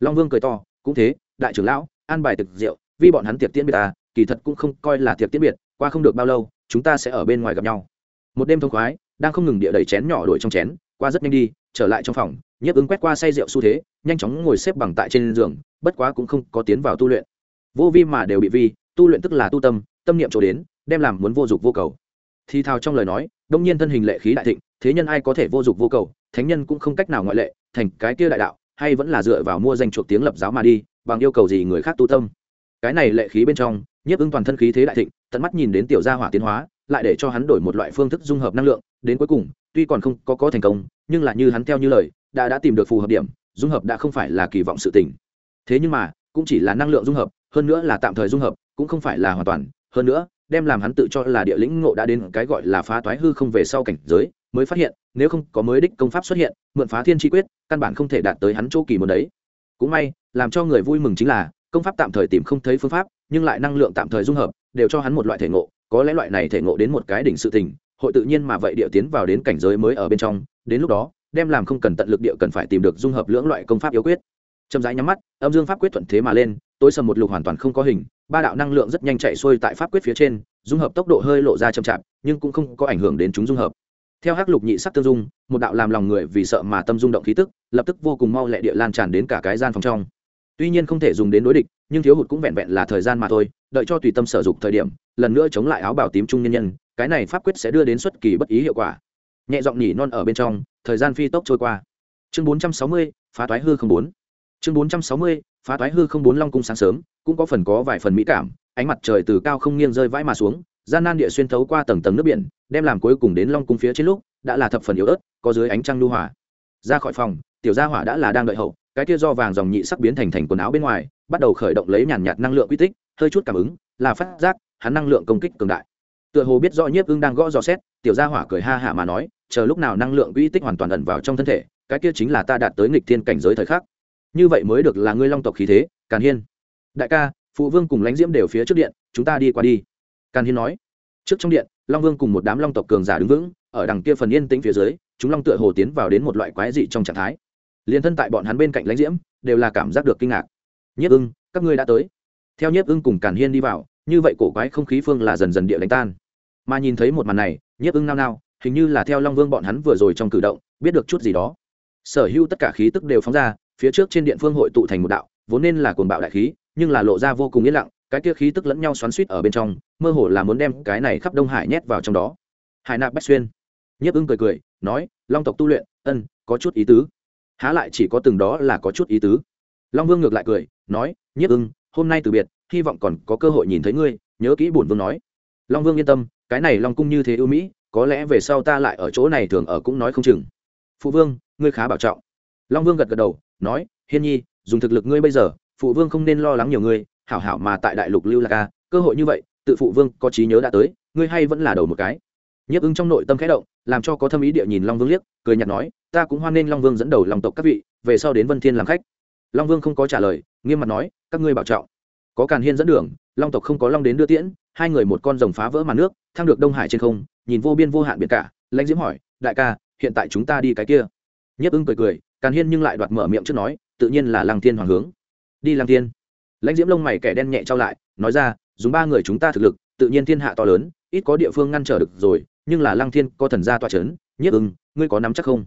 long vương cười to cũng thế đại trưởng lão an bài thực diệu, vì bọn hắn tiệc tiễn biệt ta kỳ thật cũng không coi là tiệc tiễn biệt qua không được bao lâu chúng ta sẽ ở bên ngoài gặp nhau. Một đêm thông khoái đang không ngừng địa đầy chén nhỏ đổi trong chén qua rất nhanh đi, trở lại trong phòng, nhiếp ứng quét qua say rượu xu thế, nhanh chóng ngồi xếp bằng tại trên giường, bất quá cũng không có tiến vào tu luyện. Vô vi mà đều bị vi, tu luyện tức là tu tâm tâm niệm chỗ đến, đem làm muốn vô dụng vô cầu. Thì thào trong lời nói, đông nhiên thân hình lệ khí đại thịnh, thế nhân ai có thể vô dụng vô cầu, thánh nhân cũng không cách nào ngoại lệ, thành cái kia đại đạo, hay vẫn là dựa vào mua danh chuộc tiếng lập giáo mà đi, bằng yêu cầu gì người khác tu tâm. Cái này lệ khí bên trong, nhiếp ứng toàn thân khí thế đại thịnh, tận mắt nhìn đến tiểu gia hỏa tiến hóa, lại để cho hắn đổi một loại phương thức dung hợp năng lượng đến cuối cùng, tuy còn không có có thành công, nhưng là như hắn theo như lời, đã đã tìm được phù hợp điểm, dung hợp đã không phải là kỳ vọng sự tình. Thế nhưng mà, cũng chỉ là năng lượng dung hợp, hơn nữa là tạm thời dung hợp, cũng không phải là hoàn toàn. Hơn nữa, đem làm hắn tự cho là địa lĩnh ngộ đã đến cái gọi là phá toái hư không về sau cảnh giới, mới phát hiện, nếu không có mới đích công pháp xuất hiện, mượn phá thiên chi quyết, căn bản không thể đạt tới hắn chỗ kỳ muốn đấy. Cũng may, làm cho người vui mừng chính là, công pháp tạm thời tìm không thấy phương pháp, nhưng lại năng lượng tạm thời dung hợp, đều cho hắn một loại thể ngộ, có lẽ loại này thể ngộ đến một cái đỉnh sự tình hội tự nhiên mà vậy địa tiến vào đến cảnh giới mới ở bên trong, đến lúc đó, đem làm không cần tận lực địa cần phải tìm được dung hợp lưỡng loại công pháp yếu quyết. Chậm rãi nhắm mắt, âm dương pháp quyết thuận thế mà lên, tối sầm một lục hoàn toàn không có hình, ba đạo năng lượng rất nhanh chạy xuôi tại pháp quyết phía trên, dung hợp tốc độ hơi lộ ra chậm chạp, nhưng cũng không có ảnh hưởng đến chúng dung hợp. Theo hắc lục nhị sắc tương dung, một đạo làm lòng người vì sợ mà tâm dung động khí tức, lập tức vô cùng mau lẹ địa lan tràn đến cả cái gian phòng trong. Tuy nhiên không thể dùng đến đối địch, nhưng thiếu hụt cũng vẹn vẹn là thời gian mà thôi, đợi cho tùy tâm sở dục thời điểm, lần nữa chống lại áo bào tím trung nhân nhân cái này pháp quyết sẽ đưa đến xuất kỳ bất ý hiệu quả. Nhẹ giọng nhỉ non ở bên trong, thời gian phi tốc trôi qua. Chương bốn trăm sáu mươi, phá toái hư không bốn. Chương bốn trăm sáu mươi, phá toái hư không bốn long cung sáng sớm, cũng có phần có vài phần mỹ cảm, ánh mặt trời từ cao không nghiêng rơi vãi mà xuống, gian nan địa xuyên thấu qua tầng tầng nước biển, đem làm cuối cùng đến long cung phía trên lúc, đã là thập phần yếu ớt, có dưới ánh trăng lưu hỏa. Ra khỏi phòng, tiểu gia hỏa đã là đang đợi hậu, cái kia do vàng dòng nhị sắc biến thành thành quần áo bên ngoài, bắt đầu khởi động lấy nhàn nhạt năng lượng quy tích, hơi chút cảm ứng, là phát giác, hắn năng lượng công kích cường đại tựa hồ biết rõ nhiếp ưng đang gõ dò xét, tiểu gia hỏa cười ha hả mà nói, chờ lúc nào năng lượng quỹ tích hoàn toàn ẩn vào trong thân thể, cái kia chính là ta đạt tới nghịch thiên cảnh giới thời khắc. Như vậy mới được là ngươi long tộc khí thế, càn hiên. Đại ca, phụ vương cùng lãnh diễm đều phía trước điện, chúng ta đi qua đi. Càn hiên nói. Trước trong điện, long vương cùng một đám long tộc cường giả đứng vững, ở đằng kia phần yên tĩnh phía dưới, chúng long tựa hồ tiến vào đến một loại quái dị trong trạng thái. Liền thân tại bọn hắn bên cạnh lãnh diễm, đều là cảm giác được kinh ngạc. Nhiếp ưng, các ngươi đã tới. Theo nhiếp ưng cùng càn hiên đi vào, như vậy cổ quái không khí phương là dần dần địa đánh tan mà nhìn thấy một màn này, nhiếp ưng nao nao, hình như là theo long vương bọn hắn vừa rồi trong cử động, biết được chút gì đó. Sở hữu tất cả khí tức đều phóng ra, phía trước trên điện phương hội tụ thành một đạo, vốn nên là cuồng bạo đại khí, nhưng là lộ ra vô cùng yên lặng, cái kia khí tức lẫn nhau xoắn suýt ở bên trong, mơ hồ là muốn đem cái này khắp đông hải nhét vào trong đó. Hải nạp bách xuyên. Nhiếp ưng cười cười, nói, long tộc tu luyện, ân, có chút ý tứ. Há lại chỉ có từng đó là có chút ý tứ. Long vương ngược lại cười, nói, nhiếp ưng, hôm nay từ biệt, hy vọng còn có cơ hội nhìn thấy ngươi, nhớ kỹ bổn vương nói long vương yên tâm, cái này long cung như thế ưu mỹ, có lẽ về sau ta lại ở chỗ này thường ở cũng nói không chừng. Phụ vương, ngươi khá bảo trọng. Long vương gật gật đầu, nói, hiên nhi, dùng thực lực ngươi bây giờ, phụ vương không nên lo lắng nhiều ngươi, hảo hảo mà tại đại lục lưu là ca cơ hội như vậy, tự phụ vương có trí nhớ đã tới, ngươi hay vẫn là đầu một cái. Nhiếp ứng trong nội tâm khẽ động, làm cho có thâm ý địa nhìn long vương liếc, cười nhạt nói, ta cũng hoan nghênh long vương dẫn đầu lòng tộc các vị, về sau đến vân thiên làm khách. Long vương không có trả lời, nghiêm mặt nói, các ngươi bảo trọng. Có càn hiên dẫn đường, long tộc không có long đến đưa tiễn hai người một con rồng phá vỡ màn nước, thăng được đông hải trên không, nhìn vô biên vô hạn biển cả, lãnh diễm hỏi, đại ca, hiện tại chúng ta đi cái kia? Nhấp ưng cười cười, càn hiên nhưng lại đoạt mở miệng trước nói, tự nhiên là lăng thiên hoàng hướng. Đi lăng thiên. Lãnh diễm lông mày kẻ đen nhẹ trao lại, nói ra, dùng ba người chúng ta thực lực, tự nhiên thiên hạ to lớn, ít có địa phương ngăn trở được rồi, nhưng là lăng thiên có thần gia toa c h ấ n nhiếp ưng, ngươi có nắm chắc không?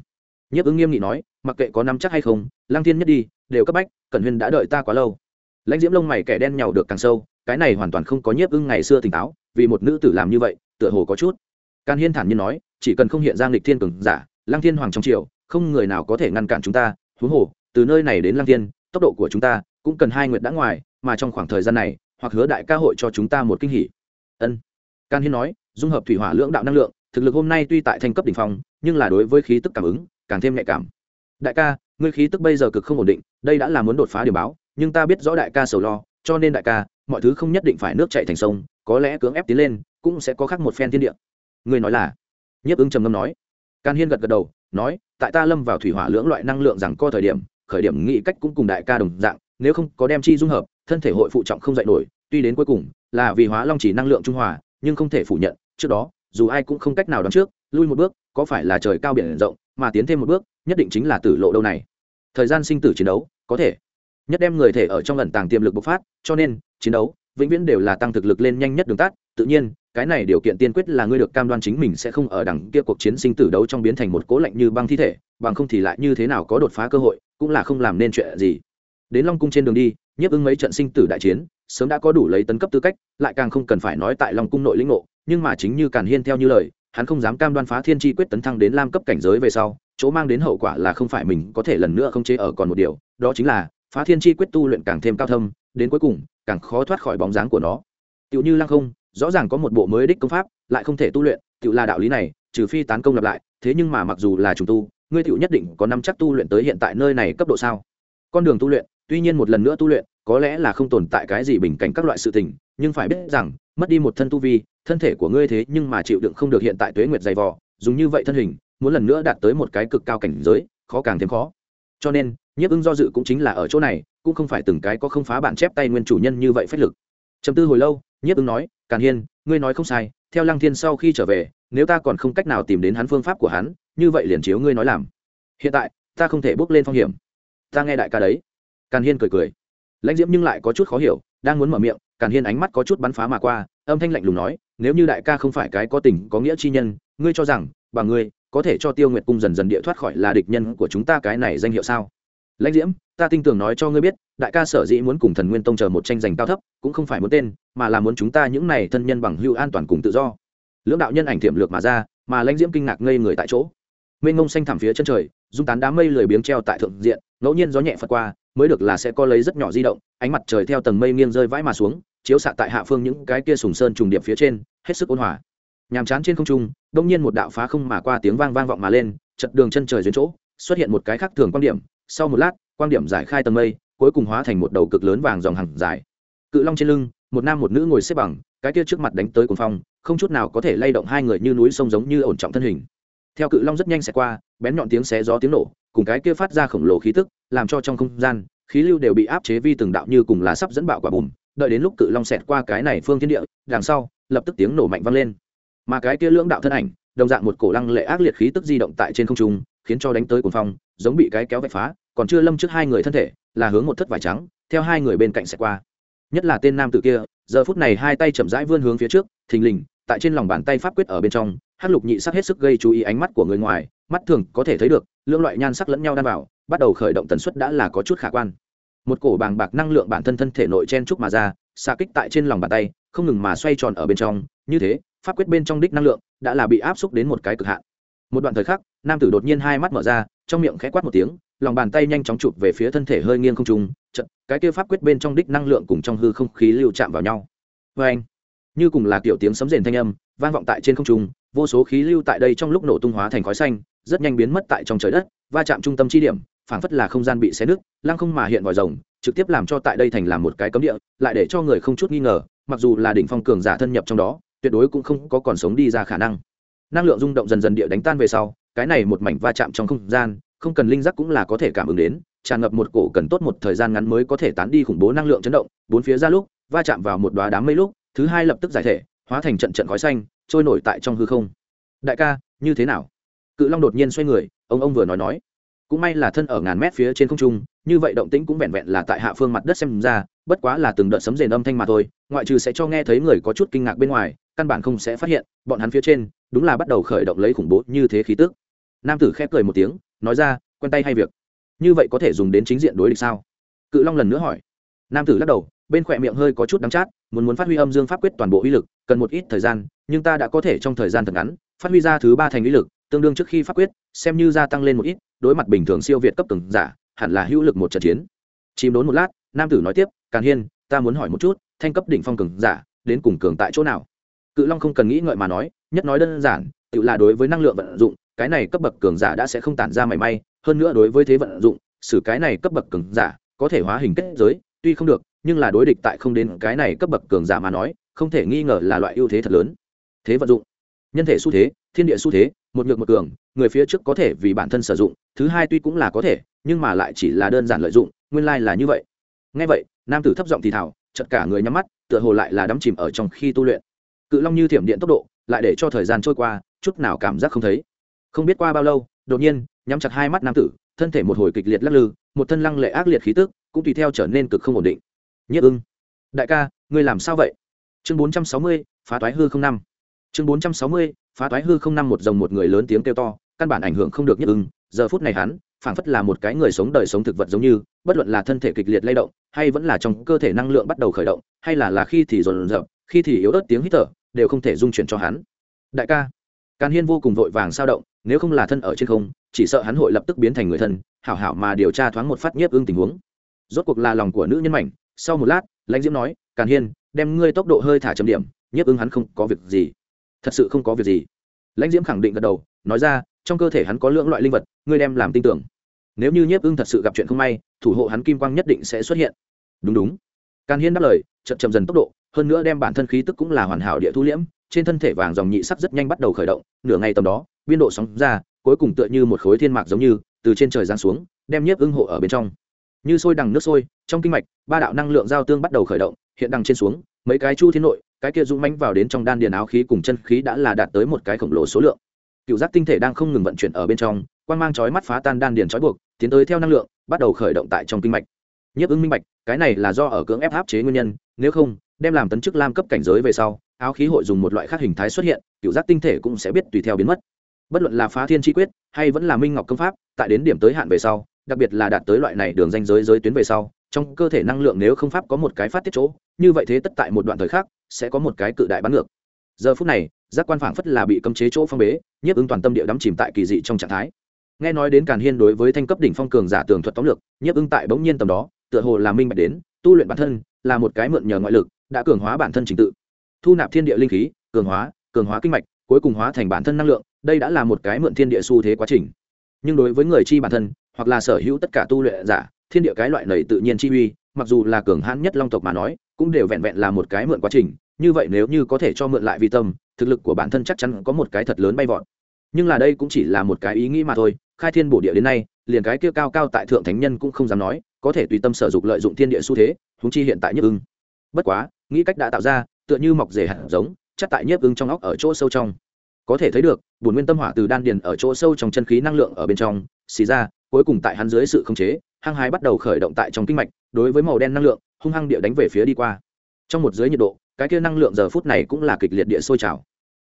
Nhiếp ưng nghiêm nghị nói, mặc kệ có nắm chắc hay không, lăng thiên nhất đi, đều cấp bách, cẩn huyên đã đợi ta quá lâu. Lãnh diễm lông mày kẻ đen nhàu được càng sâu cái này hoàn toàn không có nhiếp ưng ngày xưa tỉnh táo, vì một nữ tử làm như vậy, tựa hồ có chút. Can hiên thản nhiên nói, chỉ cần không hiện ra lịch thiên cường giả, lăng thiên hoàng trong triều, không người nào có thể ngăn cản chúng ta. Huống hồ, từ nơi này đến lăng thiên, tốc độ của chúng ta cũng cần hai nguyện đã ngoài, mà trong khoảng thời gian này, hoặc hứa đại ca hội cho chúng ta một kinh hỉ. Ân. Can hiên nói, dung hợp thủy hỏa lưỡng đạo năng lượng, thực lực hôm nay tuy tại thành cấp đỉnh phong, nhưng là đối với khí tức cảm ứng, càng thêm nhạy cảm. Đại ca, ngươi khí tức bây giờ cực không ổn định, đây đã là muốn đột phá điểm báo, nhưng ta biết rõ đại ca sầu lo, cho nên đại ca mọi thứ không nhất định phải nước chảy thành sông, có lẽ cưỡng ép tiến lên, cũng sẽ có khác một phen thiên địa. Ngươi nói là? Nhiếp ứng trầm ngâm nói. Can hiên gật gật đầu, nói, tại ta lâm vào thủy hỏa lưỡng loại năng lượng rằng co thời điểm, khởi điểm nghĩ cách cũng cùng đại ca đồng dạng, nếu không có đem chi dung hợp, thân thể hội phụ trọng không dạy nổi, tuy đến cuối cùng, là vì hóa long chỉ năng lượng trung hòa, nhưng không thể phủ nhận, trước đó, dù ai cũng không cách nào đoán trước, lui một bước, có phải là trời cao biển rộng, mà tiến thêm một bước, nhất định chính là tử lộ đâu này. Thời gian sinh tử chiến đấu, có thể. Nhất đem người thể ở trong lần tàng tiềm lực bộc phát, cho nên chiến đấu, vĩnh viễn đều là tăng thực lực lên nhanh nhất đường tắt. Tự nhiên, cái này điều kiện tiên quyết là ngươi được cam đoan chính mình sẽ không ở đằng kia cuộc chiến sinh tử đấu trong biến thành một cố lạnh như băng thi thể, bằng không thì lại như thế nào có đột phá cơ hội, cũng là không làm nên chuyện gì. Đến long cung trên đường đi, nhiếp ứng mấy trận sinh tử đại chiến, sớm đã có đủ lấy tấn cấp tư cách, lại càng không cần phải nói tại long cung nội lĩnh ngộ, nhưng mà chính như càn hiên theo như lời, hắn không dám cam đoan phá thiên chi quyết tấn thăng đến lam cấp cảnh giới về sau, chỗ mang đến hậu quả là không phải mình có thể lần nữa không chế ở còn một điều, đó chính là phá thiên chi quyết tu luyện càng thêm cao thâm, đến cuối cùng càng khó thoát khỏi bóng dáng của nó. Tựu như lăng không, rõ ràng có một bộ mới đích công pháp, lại không thể tu luyện tựu là đạo lý này, trừ phi tán công lặp lại, thế nhưng mà mặc dù là trùng tu, ngươi tựu nhất định có năm chắc tu luyện tới hiện tại nơi này cấp độ sao? Con đường tu luyện, tuy nhiên một lần nữa tu luyện, có lẽ là không tồn tại cái gì bình cảnh các loại sự tình, nhưng phải biết rằng, mất đi một thân tu vi, thân thể của ngươi thế nhưng mà chịu đựng không được hiện tại tuế nguyệt dày vò, dùng như vậy thân hình, muốn lần nữa đạt tới một cái cực cao cảnh giới, khó càng thêm khó. Cho nên, nhiếp ưng do dự cũng chính là ở chỗ này cũng không phải từng cái có không phá bản chép tay nguyên chủ nhân như vậy phách lực. Chấm tư hồi lâu, nhiếp ứng nói, càn hiên, ngươi nói không sai, theo lăng thiên sau khi trở về, nếu ta còn không cách nào tìm đến hắn phương pháp của hắn, như vậy liền chiếu ngươi nói làm. Hiện tại, ta không thể bước lên phong hiểm. Ta nghe đại ca đấy. Càn hiên cười cười. Lãnh diễm nhưng lại có chút khó hiểu, đang muốn mở miệng, càn hiên ánh mắt có chút bắn phá mà qua, âm thanh lạnh lùng nói, nếu như đại ca không phải cái có tình, có nghĩa chi nhân, ngươi cho rằng, bà ngươi có thể cho tiêu nguyệt cung dần dần địa thoát khỏi là địch nhân của chúng ta cái này danh hiệu sao? Lãnh diễm, ta tin tưởng nói cho ngươi biết, đại ca sở dĩ muốn cùng thần nguyên tông chờ một tranh giành cao thấp, cũng không phải muốn tên, mà là muốn chúng ta những này thân nhân bằng hưu an toàn cùng tự do. Lưỡng đạo nhân ảnh thiệm lược mà ra, mà lãnh diễm kinh ngạc ngây người tại chỗ. Mênh ngông xanh thẳm phía chân trời, dung tán đám mây lười biếng treo tại thượng diện, ngẫu nhiên gió nhẹ phật qua, mới được là sẽ có lấy rất nhỏ di động, ánh mặt trời theo tầng mây nghiêng rơi vãi mà xuống, chiếu xạ tại hạ phương những cái kia sùng sơn trùng điệp phía trên, hết sức ôn hòa. Nhàm chán trên không trung, đông nhiên một đạo phá không mà qua tiếng vang vang vọng mà lên, chật đường chân trời duyên chỗ, xuất hiện một cái khác thường quan điểm sau một lát quan điểm giải khai tầng mây, cuối cùng hóa thành một đầu cực lớn vàng dòng hàng dài. Cự long trên lưng, một nam một nữ ngồi xếp bằng, cái kia trước mặt đánh tới cuồng phong, không chút nào có thể lay động hai người như núi sông giống như ổn trọng thân hình. Theo cự long rất nhanh sẽ qua, bén nhọn tiếng xé gió tiếng nổ, cùng cái kia phát ra khổng lồ khí tức, làm cho trong không gian, khí lưu đều bị áp chế vi từng đạo như cùng lá sắp dẫn bạo quả bùm. Đợi đến lúc cự long xẹt qua cái này phương thiên địa, đằng sau, lập tức tiếng nổ mạnh vang lên. Mà cái kia lưỡng đạo thân ảnh, đồng dạng một cổ lăng lệ ác liệt khí tức di động tại trên không trung khiến cho đánh tới cuồng phong, giống bị cái kéo vạch phá, còn chưa lâm trước hai người thân thể, là hướng một thất vải trắng, theo hai người bên cạnh sẽ qua. Nhất là tên nam tử kia, giờ phút này hai tay chậm rãi vươn hướng phía trước, thình lình, tại trên lòng bàn tay pháp quyết ở bên trong hát lục nhị sắc hết sức gây chú ý ánh mắt của người ngoài, mắt thường có thể thấy được, lưỡng loại nhan sắc lẫn nhau đan vào, bắt đầu khởi động tần suất đã là có chút khả quan. Một cổ bàng bạc năng lượng bản thân thân thể nội chen trúc mà ra xa kích tại trên lòng bàn tay, không ngừng mà xoay tròn ở bên trong, như thế, pháp quyết bên trong đích năng lượng đã là bị áp xúc đến một cái cực hạn. Một đoạn thời khắc nam tử đột nhiên hai mắt mở ra, trong miệng khẽ quát một tiếng, lòng bàn tay nhanh chóng chụp về phía thân thể hơi nghiêng không trung chật cái kia pháp quyết bên trong đích năng lượng cùng trong hư không khí lưu chạm vào nhau. Vê anh, như cùng là kiểu tiếng sấm rền thanh âm, vang vọng tại trên không trung, vô số khí lưu tại đây trong lúc nổ tung hóa thành khói xanh, rất nhanh biến mất tại trong trời đất, va chạm trung tâm chi điểm, phảng phất là không gian bị xé nứt, lăng không mà hiện vòi rồng, trực tiếp làm cho tại đây thành làm một cái cấm địa, lại để cho người không chút nghi ngờ, mặc dù là đỉnh phong cường giả thân nhập trong đó, tuyệt đối cũng không có còn sống đi ra khả năng. Năng lượng rung động dần dần địa đánh tan về sau cái này một mảnh va chạm trong không gian, không cần linh giác cũng là có thể cảm ứng đến, tràn ngập một cổ cần tốt một thời gian ngắn mới có thể tán đi khủng bố năng lượng chấn động, bốn phía ra lúc, va chạm vào một đoá đám mây lúc, thứ hai lập tức giải thể, hóa thành trận trận khói xanh, trôi nổi tại trong hư không. Đại ca, như thế nào? Cự long đột nhiên xoay người, ông ông vừa nói nói. Cũng may là thân ở ngàn mét phía trên không trung, như vậy động tĩnh cũng vẹn vẹn là tại hạ phương mặt đất xem ra, bất quá là từng đợt sấm rền âm thanh mà thôi, ngoại trừ sẽ cho nghe thấy người có chút kinh ngạc bên ngoài, căn bản không sẽ phát hiện, bọn hắn phía trên, đúng là bắt đầu khởi động lấy khủng bố như thế khí tức nam tử khép cười một tiếng, nói ra, quen tay hay việc? Như vậy có thể dùng đến chính diện đối địch sao? Cự long lần nữa hỏi. Nam tử lắc đầu, bên khỏe miệng hơi có chút đắng chát, muốn muốn phát huy âm dương pháp quyết toàn bộ uy lực, cần một ít thời gian, nhưng ta đã có thể trong thời gian thật ngắn, phát huy ra thứ ba thành uy lực, tương đương trước khi pháp quyết, xem như gia tăng lên một ít, đối mặt bình thường siêu việt cấp từng giả, hẳn là hữu lực một trận chiến. Chìm đốn một lát, nam tử nói tiếp, càn hiên, ta muốn hỏi một chút, thanh cấp đỉnh phong cường giả, đến cùng cường tại chỗ nào? Cự long không cần nghĩ ngợi mà nói, nhất nói đơn giản, tự là đối với năng lượng vận dụng cái này cấp bậc cường giả đã sẽ không tản ra mảy may, hơn nữa đối với thế vận dụng, xử cái này cấp bậc cường giả có thể hóa hình kết giới, tuy không được, nhưng là đối địch tại không đến cái này cấp bậc cường giả mà nói, không thể nghi ngờ là loại ưu thế thật lớn. Thế vận dụng, nhân thể xu thế, thiên địa xu thế, một nhược một cường, người phía trước có thể vì bản thân sử dụng, thứ hai tuy cũng là có thể, nhưng mà lại chỉ là đơn giản lợi dụng, nguyên lai là như vậy. Ngay vậy, nam tử thấp giọng thì thảo chật cả người nhắm mắt, tựa hồ lại là đắm chìm ở trong khi tu luyện. Cự long như thiểm điện tốc độ, lại để cho thời gian trôi qua, chút nào cảm giác không thấy không biết qua bao lâu, đột nhiên, nhắm chặt hai mắt nam tử, thân thể một hồi kịch liệt lắc lư, một thân lăng lệ ác liệt khí tức, cũng tùy theo trở nên cực không ổn định. Nhất ưng, đại ca, ngươi làm sao vậy? Chương bốn trăm sáu mươi, phá toái hư không năm. Chương bốn trăm sáu mươi, phá toái hư không năm một dòng một người lớn tiếng kêu to, căn bản ảnh hưởng không được nhất ưng. Giờ phút này hắn, phảng phất là một cái người sống đời sống thực vật giống như, bất luận là thân thể kịch liệt lay động, hay vẫn là trong cơ thể năng lượng bắt đầu khởi động, hay là là khi thì dồn dập, khi thì yếu ớt tiếng hít thở, đều không thể dung chuyển cho hắn. Đại ca, càn hiên vô cùng vội vàng sao động nếu không là thân ở trên không, chỉ sợ hắn hội lập tức biến thành người thân, hảo hảo mà điều tra thoáng một phát nhiếp ưng tình huống. Rốt cuộc là lòng của nữ nhân mảnh, sau một lát, lãnh diễm nói, càn hiên, đem ngươi tốc độ hơi thả chấm điểm, nhiếp ưng hắn không có việc gì. Thật sự không có việc gì. Lãnh diễm khẳng định gật đầu, nói ra, trong cơ thể hắn có lượng loại linh vật, ngươi đem làm tin tưởng. Nếu như nhiếp ưng thật sự gặp chuyện không may, thủ hộ hắn kim quang nhất định sẽ xuất hiện. Đúng đúng. Càn hiên đáp lời, chậm chậm dần tốc độ, hơn nữa đem bản thân khí tức cũng là hoàn hảo địa thu liễm, trên thân thể vàng dòng nhị sắc rất nhanh bắt đầu khởi động, nửa ngày tầm đó biên độ sóng ra cuối cùng tựa như một khối thiên mạc giống như từ trên trời giáng xuống đem nhiếp ưng hộ ở bên trong. Như sôi đằng nước sôi trong kinh mạch ba đạo năng lượng giao tương bắt đầu khởi động hiện đằng trên xuống mấy cái chu thiên nội cái kia dũng mãnh vào đến trong đan điền áo khí cùng chân khí đã là đạt tới một cái khổng lồ số lượng. Cựu giác tinh thể đang không ngừng vận chuyển ở bên trong quan mang chói mắt phá tan đan điền chói buộc tiến tới theo năng lượng bắt đầu khởi động tại trong kinh mạch. Nhiếp ứng minh mạch, cái này là do ở cưỡng ép áp chế nguyên nhân nếu không đem làm tấn chức lam cấp cảnh giới về sau áo khí hội dùng một loại khác hình thái xuất hiện cựu giác tinh thể cũng sẽ biết tùy theo biến mất bất luận là phá thiên chi quyết, hay vẫn là minh ngọc công pháp, tại đến điểm tới hạn về sau, đặc biệt là đạt tới loại này đường danh giới giới tuyến về sau, trong cơ thể năng lượng nếu không pháp có một cái phát tiết chỗ, như vậy thế tất tại một đoạn thời khác sẽ có một cái cự đại bắn ngược. Giờ phút này, giác quan phảng phất là bị cấm chế chỗ phong bế, nhiếp ứng toàn tâm địa đắm chìm tại kỳ dị trong trạng thái. Nghe nói đến càn hiên đối với thanh cấp đỉnh phong cường giả tường thuật tóm lược, nhiếp ứng tại bỗng nhiên tầm đó, tựa hồ là minh bạch đến, tu luyện bản thân, là một cái mượn nhờ ngoại lực, đã cường hóa bản thân trình tự. Thu nạp thiên địa linh khí, cường hóa cường hóa kinh mạch, cuối cùng hóa thành bản thân năng lượng đây đã là một cái mượn thiên địa xu thế quá trình. Nhưng đối với người chi bản thân, hoặc là sở hữu tất cả tu luyện giả, thiên địa cái loại này tự nhiên chi uy, mặc dù là cường hãn nhất long tộc mà nói, cũng đều vẹn vẹn là một cái mượn quá trình. Như vậy nếu như có thể cho mượn lại vi tâm, thực lực của bản thân chắc chắn có một cái thật lớn bay vọt. Nhưng là đây cũng chỉ là một cái ý nghĩ mà thôi. Khai thiên bổ địa đến nay, liền cái kia cao cao tại thượng thánh nhân cũng không dám nói, có thể tùy tâm sở dục lợi dụng thiên địa xu thế húng chi hiện tại nhất ưng. Bất quá, nghĩ cách đã tạo ra, tựa như mọc rể hạt giống, chắc tại nhất ưng trong óc ở chỗ sâu trong có thể thấy được bùn nguyên tâm hỏa từ đan điền ở chỗ sâu trong chân khí năng lượng ở bên trong, xì ra, cuối cùng tại hắn dưới sự khống chế, hăng hái bắt đầu khởi động tại trong kinh mạch, đối với màu đen năng lượng, hung hăng địa đánh về phía đi qua. Trong một dưới nhiệt độ, cái kia năng lượng giờ phút này cũng là kịch liệt địa sôi trào.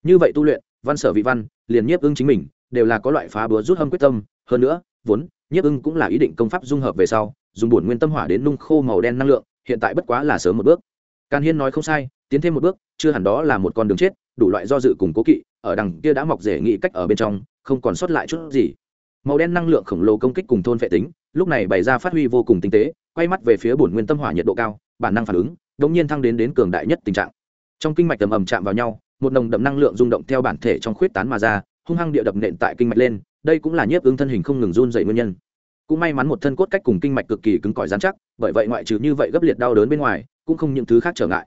Như vậy tu luyện, văn sở vị văn, liền nhiếp ưng chính mình, đều là có loại phá búa rút hâm quyết tâm, hơn nữa, vốn, nhiếp ưng cũng là ý định công pháp dung hợp về sau, dùng bổn nguyên tâm hỏa đến nung khô màu đen năng lượng, hiện tại bất quá là sớm một bước. Càn hiên nói không sai, tiến thêm một bước, chưa hẳn đó là một con đường chết, đủ loại do dự cùng cố kỵ ở đằng kia đã mọc rễ nghị cách ở bên trong, không còn sót lại chút gì. Màu đen năng lượng khổng lồ công kích cùng thôn vệ tính, lúc này bày ra phát huy vô cùng tinh tế, quay mắt về phía bổn nguyên tâm hỏa nhiệt độ cao, bản năng phản ứng đống nhiên thăng đến đến cường đại nhất tình trạng. Trong kinh mạch tầm ầm chạm vào nhau, một nồng đậm năng lượng rung động theo bản thể trong khuyết tán mà ra, hung hăng địa đập nện tại kinh mạch lên, đây cũng là nhiếp ứng thân hình không ngừng run dậy nguyên nhân. Cũng may mắn một thân cốt cách cùng kinh mạch cực kỳ cứng cỏi dán chắc, bởi vậy ngoại trừ như vậy gấp liệt đau đớn bên ngoài, cũng không những thứ khác trở ngại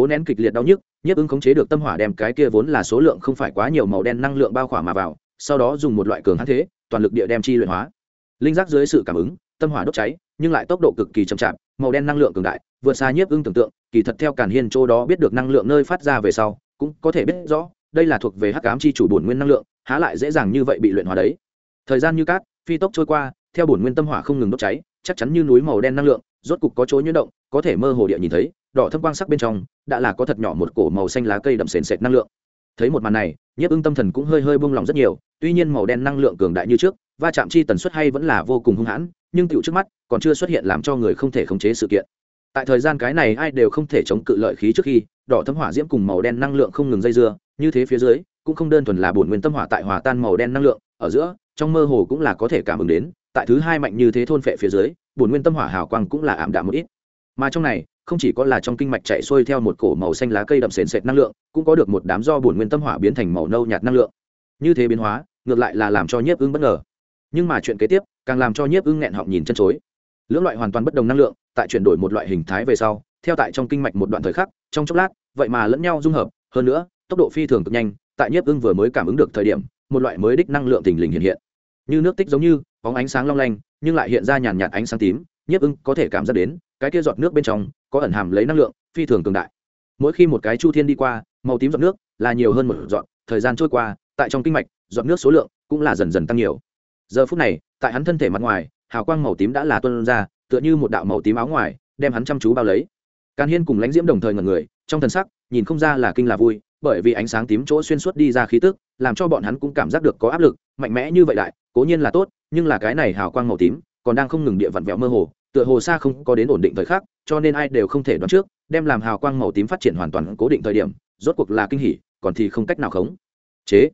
cố nén kịch liệt đau nhức, nhiếp ứng khống chế được tâm hỏa đem cái kia vốn là số lượng không phải quá nhiều màu đen năng lượng bao khỏa mà vào, sau đó dùng một loại cường hãn thế, toàn lực địa đem chi luyện hóa. Linh giác dưới sự cảm ứng, tâm hỏa đốt cháy, nhưng lại tốc độ cực kỳ chậm chạp, màu đen năng lượng cường đại, vượt xa nhiếp ưng tưởng tượng, kỳ thật theo cản hiên châu đó biết được năng lượng nơi phát ra về sau, cũng có thể biết rõ, đây là thuộc về hắc ám chi chủ bổn nguyên năng lượng, há lại dễ dàng như vậy bị luyện hóa đấy. Thời gian như cát, phi tốc trôi qua, theo bổn nguyên tâm hỏa không ngừng đốt cháy, chắc chắn như núi màu đen năng lượng, rốt cục có chỗ nhuyễn động, có thể mơ hồ địa nhìn thấy đỏ thâm quang sắc bên trong, đã là có thật nhỏ một cổ màu xanh lá cây đậm sền sệt năng lượng. Thấy một màn này, nhiếp ưng tâm thần cũng hơi hơi buông lỏng rất nhiều, tuy nhiên màu đen năng lượng cường đại như trước, va chạm chi tần suất hay vẫn là vô cùng hung hãn, nhưng tựu trước mắt còn chưa xuất hiện làm cho người không thể khống chế sự kiện. Tại thời gian cái này ai đều không thể chống cự lợi khí trước khi, đỏ thâm hỏa diễm cùng màu đen năng lượng không ngừng dây dưa, như thế phía dưới, cũng không đơn thuần là bổn nguyên tâm hỏa tại hòa tan màu đen năng lượng, ở giữa, trong mơ hồ cũng là có thể cảm ứng đến, tại thứ hai mạnh như thế thôn phệ phía dưới, bổn nguyên tâm hỏa hào quang cũng là ảm đạm một ít. Mà trong này không chỉ có là trong kinh mạch chạy xuôi theo một cổ màu xanh lá cây đậm sền sệt năng lượng, cũng có được một đám do bổn nguyên tâm hỏa biến thành màu nâu nhạt năng lượng. Như thế biến hóa, ngược lại là làm cho nhiếp ưng bất ngờ. Nhưng mà chuyện kế tiếp, càng làm cho nhiếp ưng nghẹn họng nhìn chân chối. Lưỡng loại hoàn toàn bất đồng năng lượng, tại chuyển đổi một loại hình thái về sau, theo tại trong kinh mạch một đoạn thời khắc, trong chốc lát, vậy mà lẫn nhau dung hợp, hơn nữa, tốc độ phi thường cực nhanh, tại nhiếp ưng vừa mới cảm ứng được thời điểm, một loại mới đích năng lượng thình lình hiện hiện. Như nước tích giống như, bóng ánh sáng long lanh, nhưng lại hiện ra nhàn nhạt ánh sáng tím nhiếp ưng có thể cảm giác đến, cái kia giọt nước bên trong có ẩn hàm lấy năng lượng phi thường cường đại. Mỗi khi một cái chu thiên đi qua, màu tím giọt nước là nhiều hơn một giọt, thời gian trôi qua, tại trong kinh mạch, giọt nước số lượng cũng là dần dần tăng nhiều. Giờ phút này, tại hắn thân thể mặt ngoài, hào quang màu tím đã là tuân ra, tựa như một đạo màu tím áo ngoài, đem hắn chăm chú bao lấy. Càn hiên cùng lãnh diễm đồng thời ngần người, trong thần sắc, nhìn không ra là kinh là vui, bởi vì ánh sáng tím chỗ xuyên suốt đi ra khí tức, làm cho bọn hắn cũng cảm giác được có áp lực, mạnh mẽ như vậy đại, cố nhiên là tốt, nhưng là cái này hào quang màu tím còn đang không ngừng địa vặn vẹo mơ hồ tựa hồ xa không có đến ổn định thời khắc, cho nên ai đều không thể đoán trước, đem làm hào quang màu tím phát triển hoàn toàn cố định thời điểm, rốt cuộc là kinh hỉ, còn thì không cách nào khống. Chế.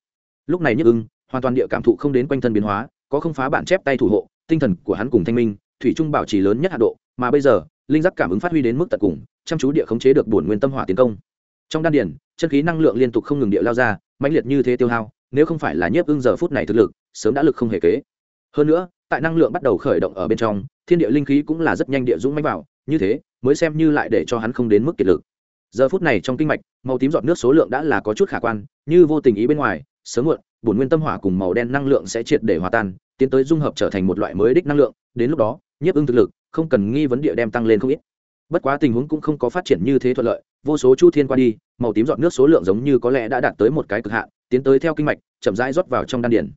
Lúc này nhức ưng, hoàn toàn địa cảm thụ không đến quanh thân biến hóa, có không phá bản chép tay thủ hộ, tinh thần của hắn cùng thanh minh, thủy trung bảo trì lớn nhất hạ độ, mà bây giờ, linh giác cảm ứng phát huy đến mức tận cùng, chăm chú địa khống chế được bổn nguyên tâm hỏa tiến công. Trong đan điển chân khí năng lượng liên tục không ngừng địa lao ra, mãnh liệt như thế tiêu hao, nếu không phải là nhiếp ưng giờ phút này thực lực, sớm đã lực không hề kế. Hơn nữa tại năng lượng bắt đầu khởi động ở bên trong, thiên địa linh khí cũng là rất nhanh địa dũng máy vào, như thế, mới xem như lại để cho hắn không đến mức kiệt lực. Giờ phút này trong kinh mạch, màu tím giọt nước số lượng đã là có chút khả quan, như vô tình ý bên ngoài, sớm muộn, bổn nguyên tâm hỏa cùng màu đen năng lượng sẽ triệt để hòa tan, tiến tới dung hợp trở thành một loại mới đích năng lượng, đến lúc đó, nhiếp ưng thực lực, không cần nghi vấn địa đem tăng lên không ít. Bất quá tình huống cũng không có phát triển như thế thuận lợi, vô số chu thiên qua đi, màu tím giọt nước số lượng giống như có lẽ đã đạt tới một cái cực hạn, tiến tới theo kinh mạch, chậm rãi rót vào trong đan điển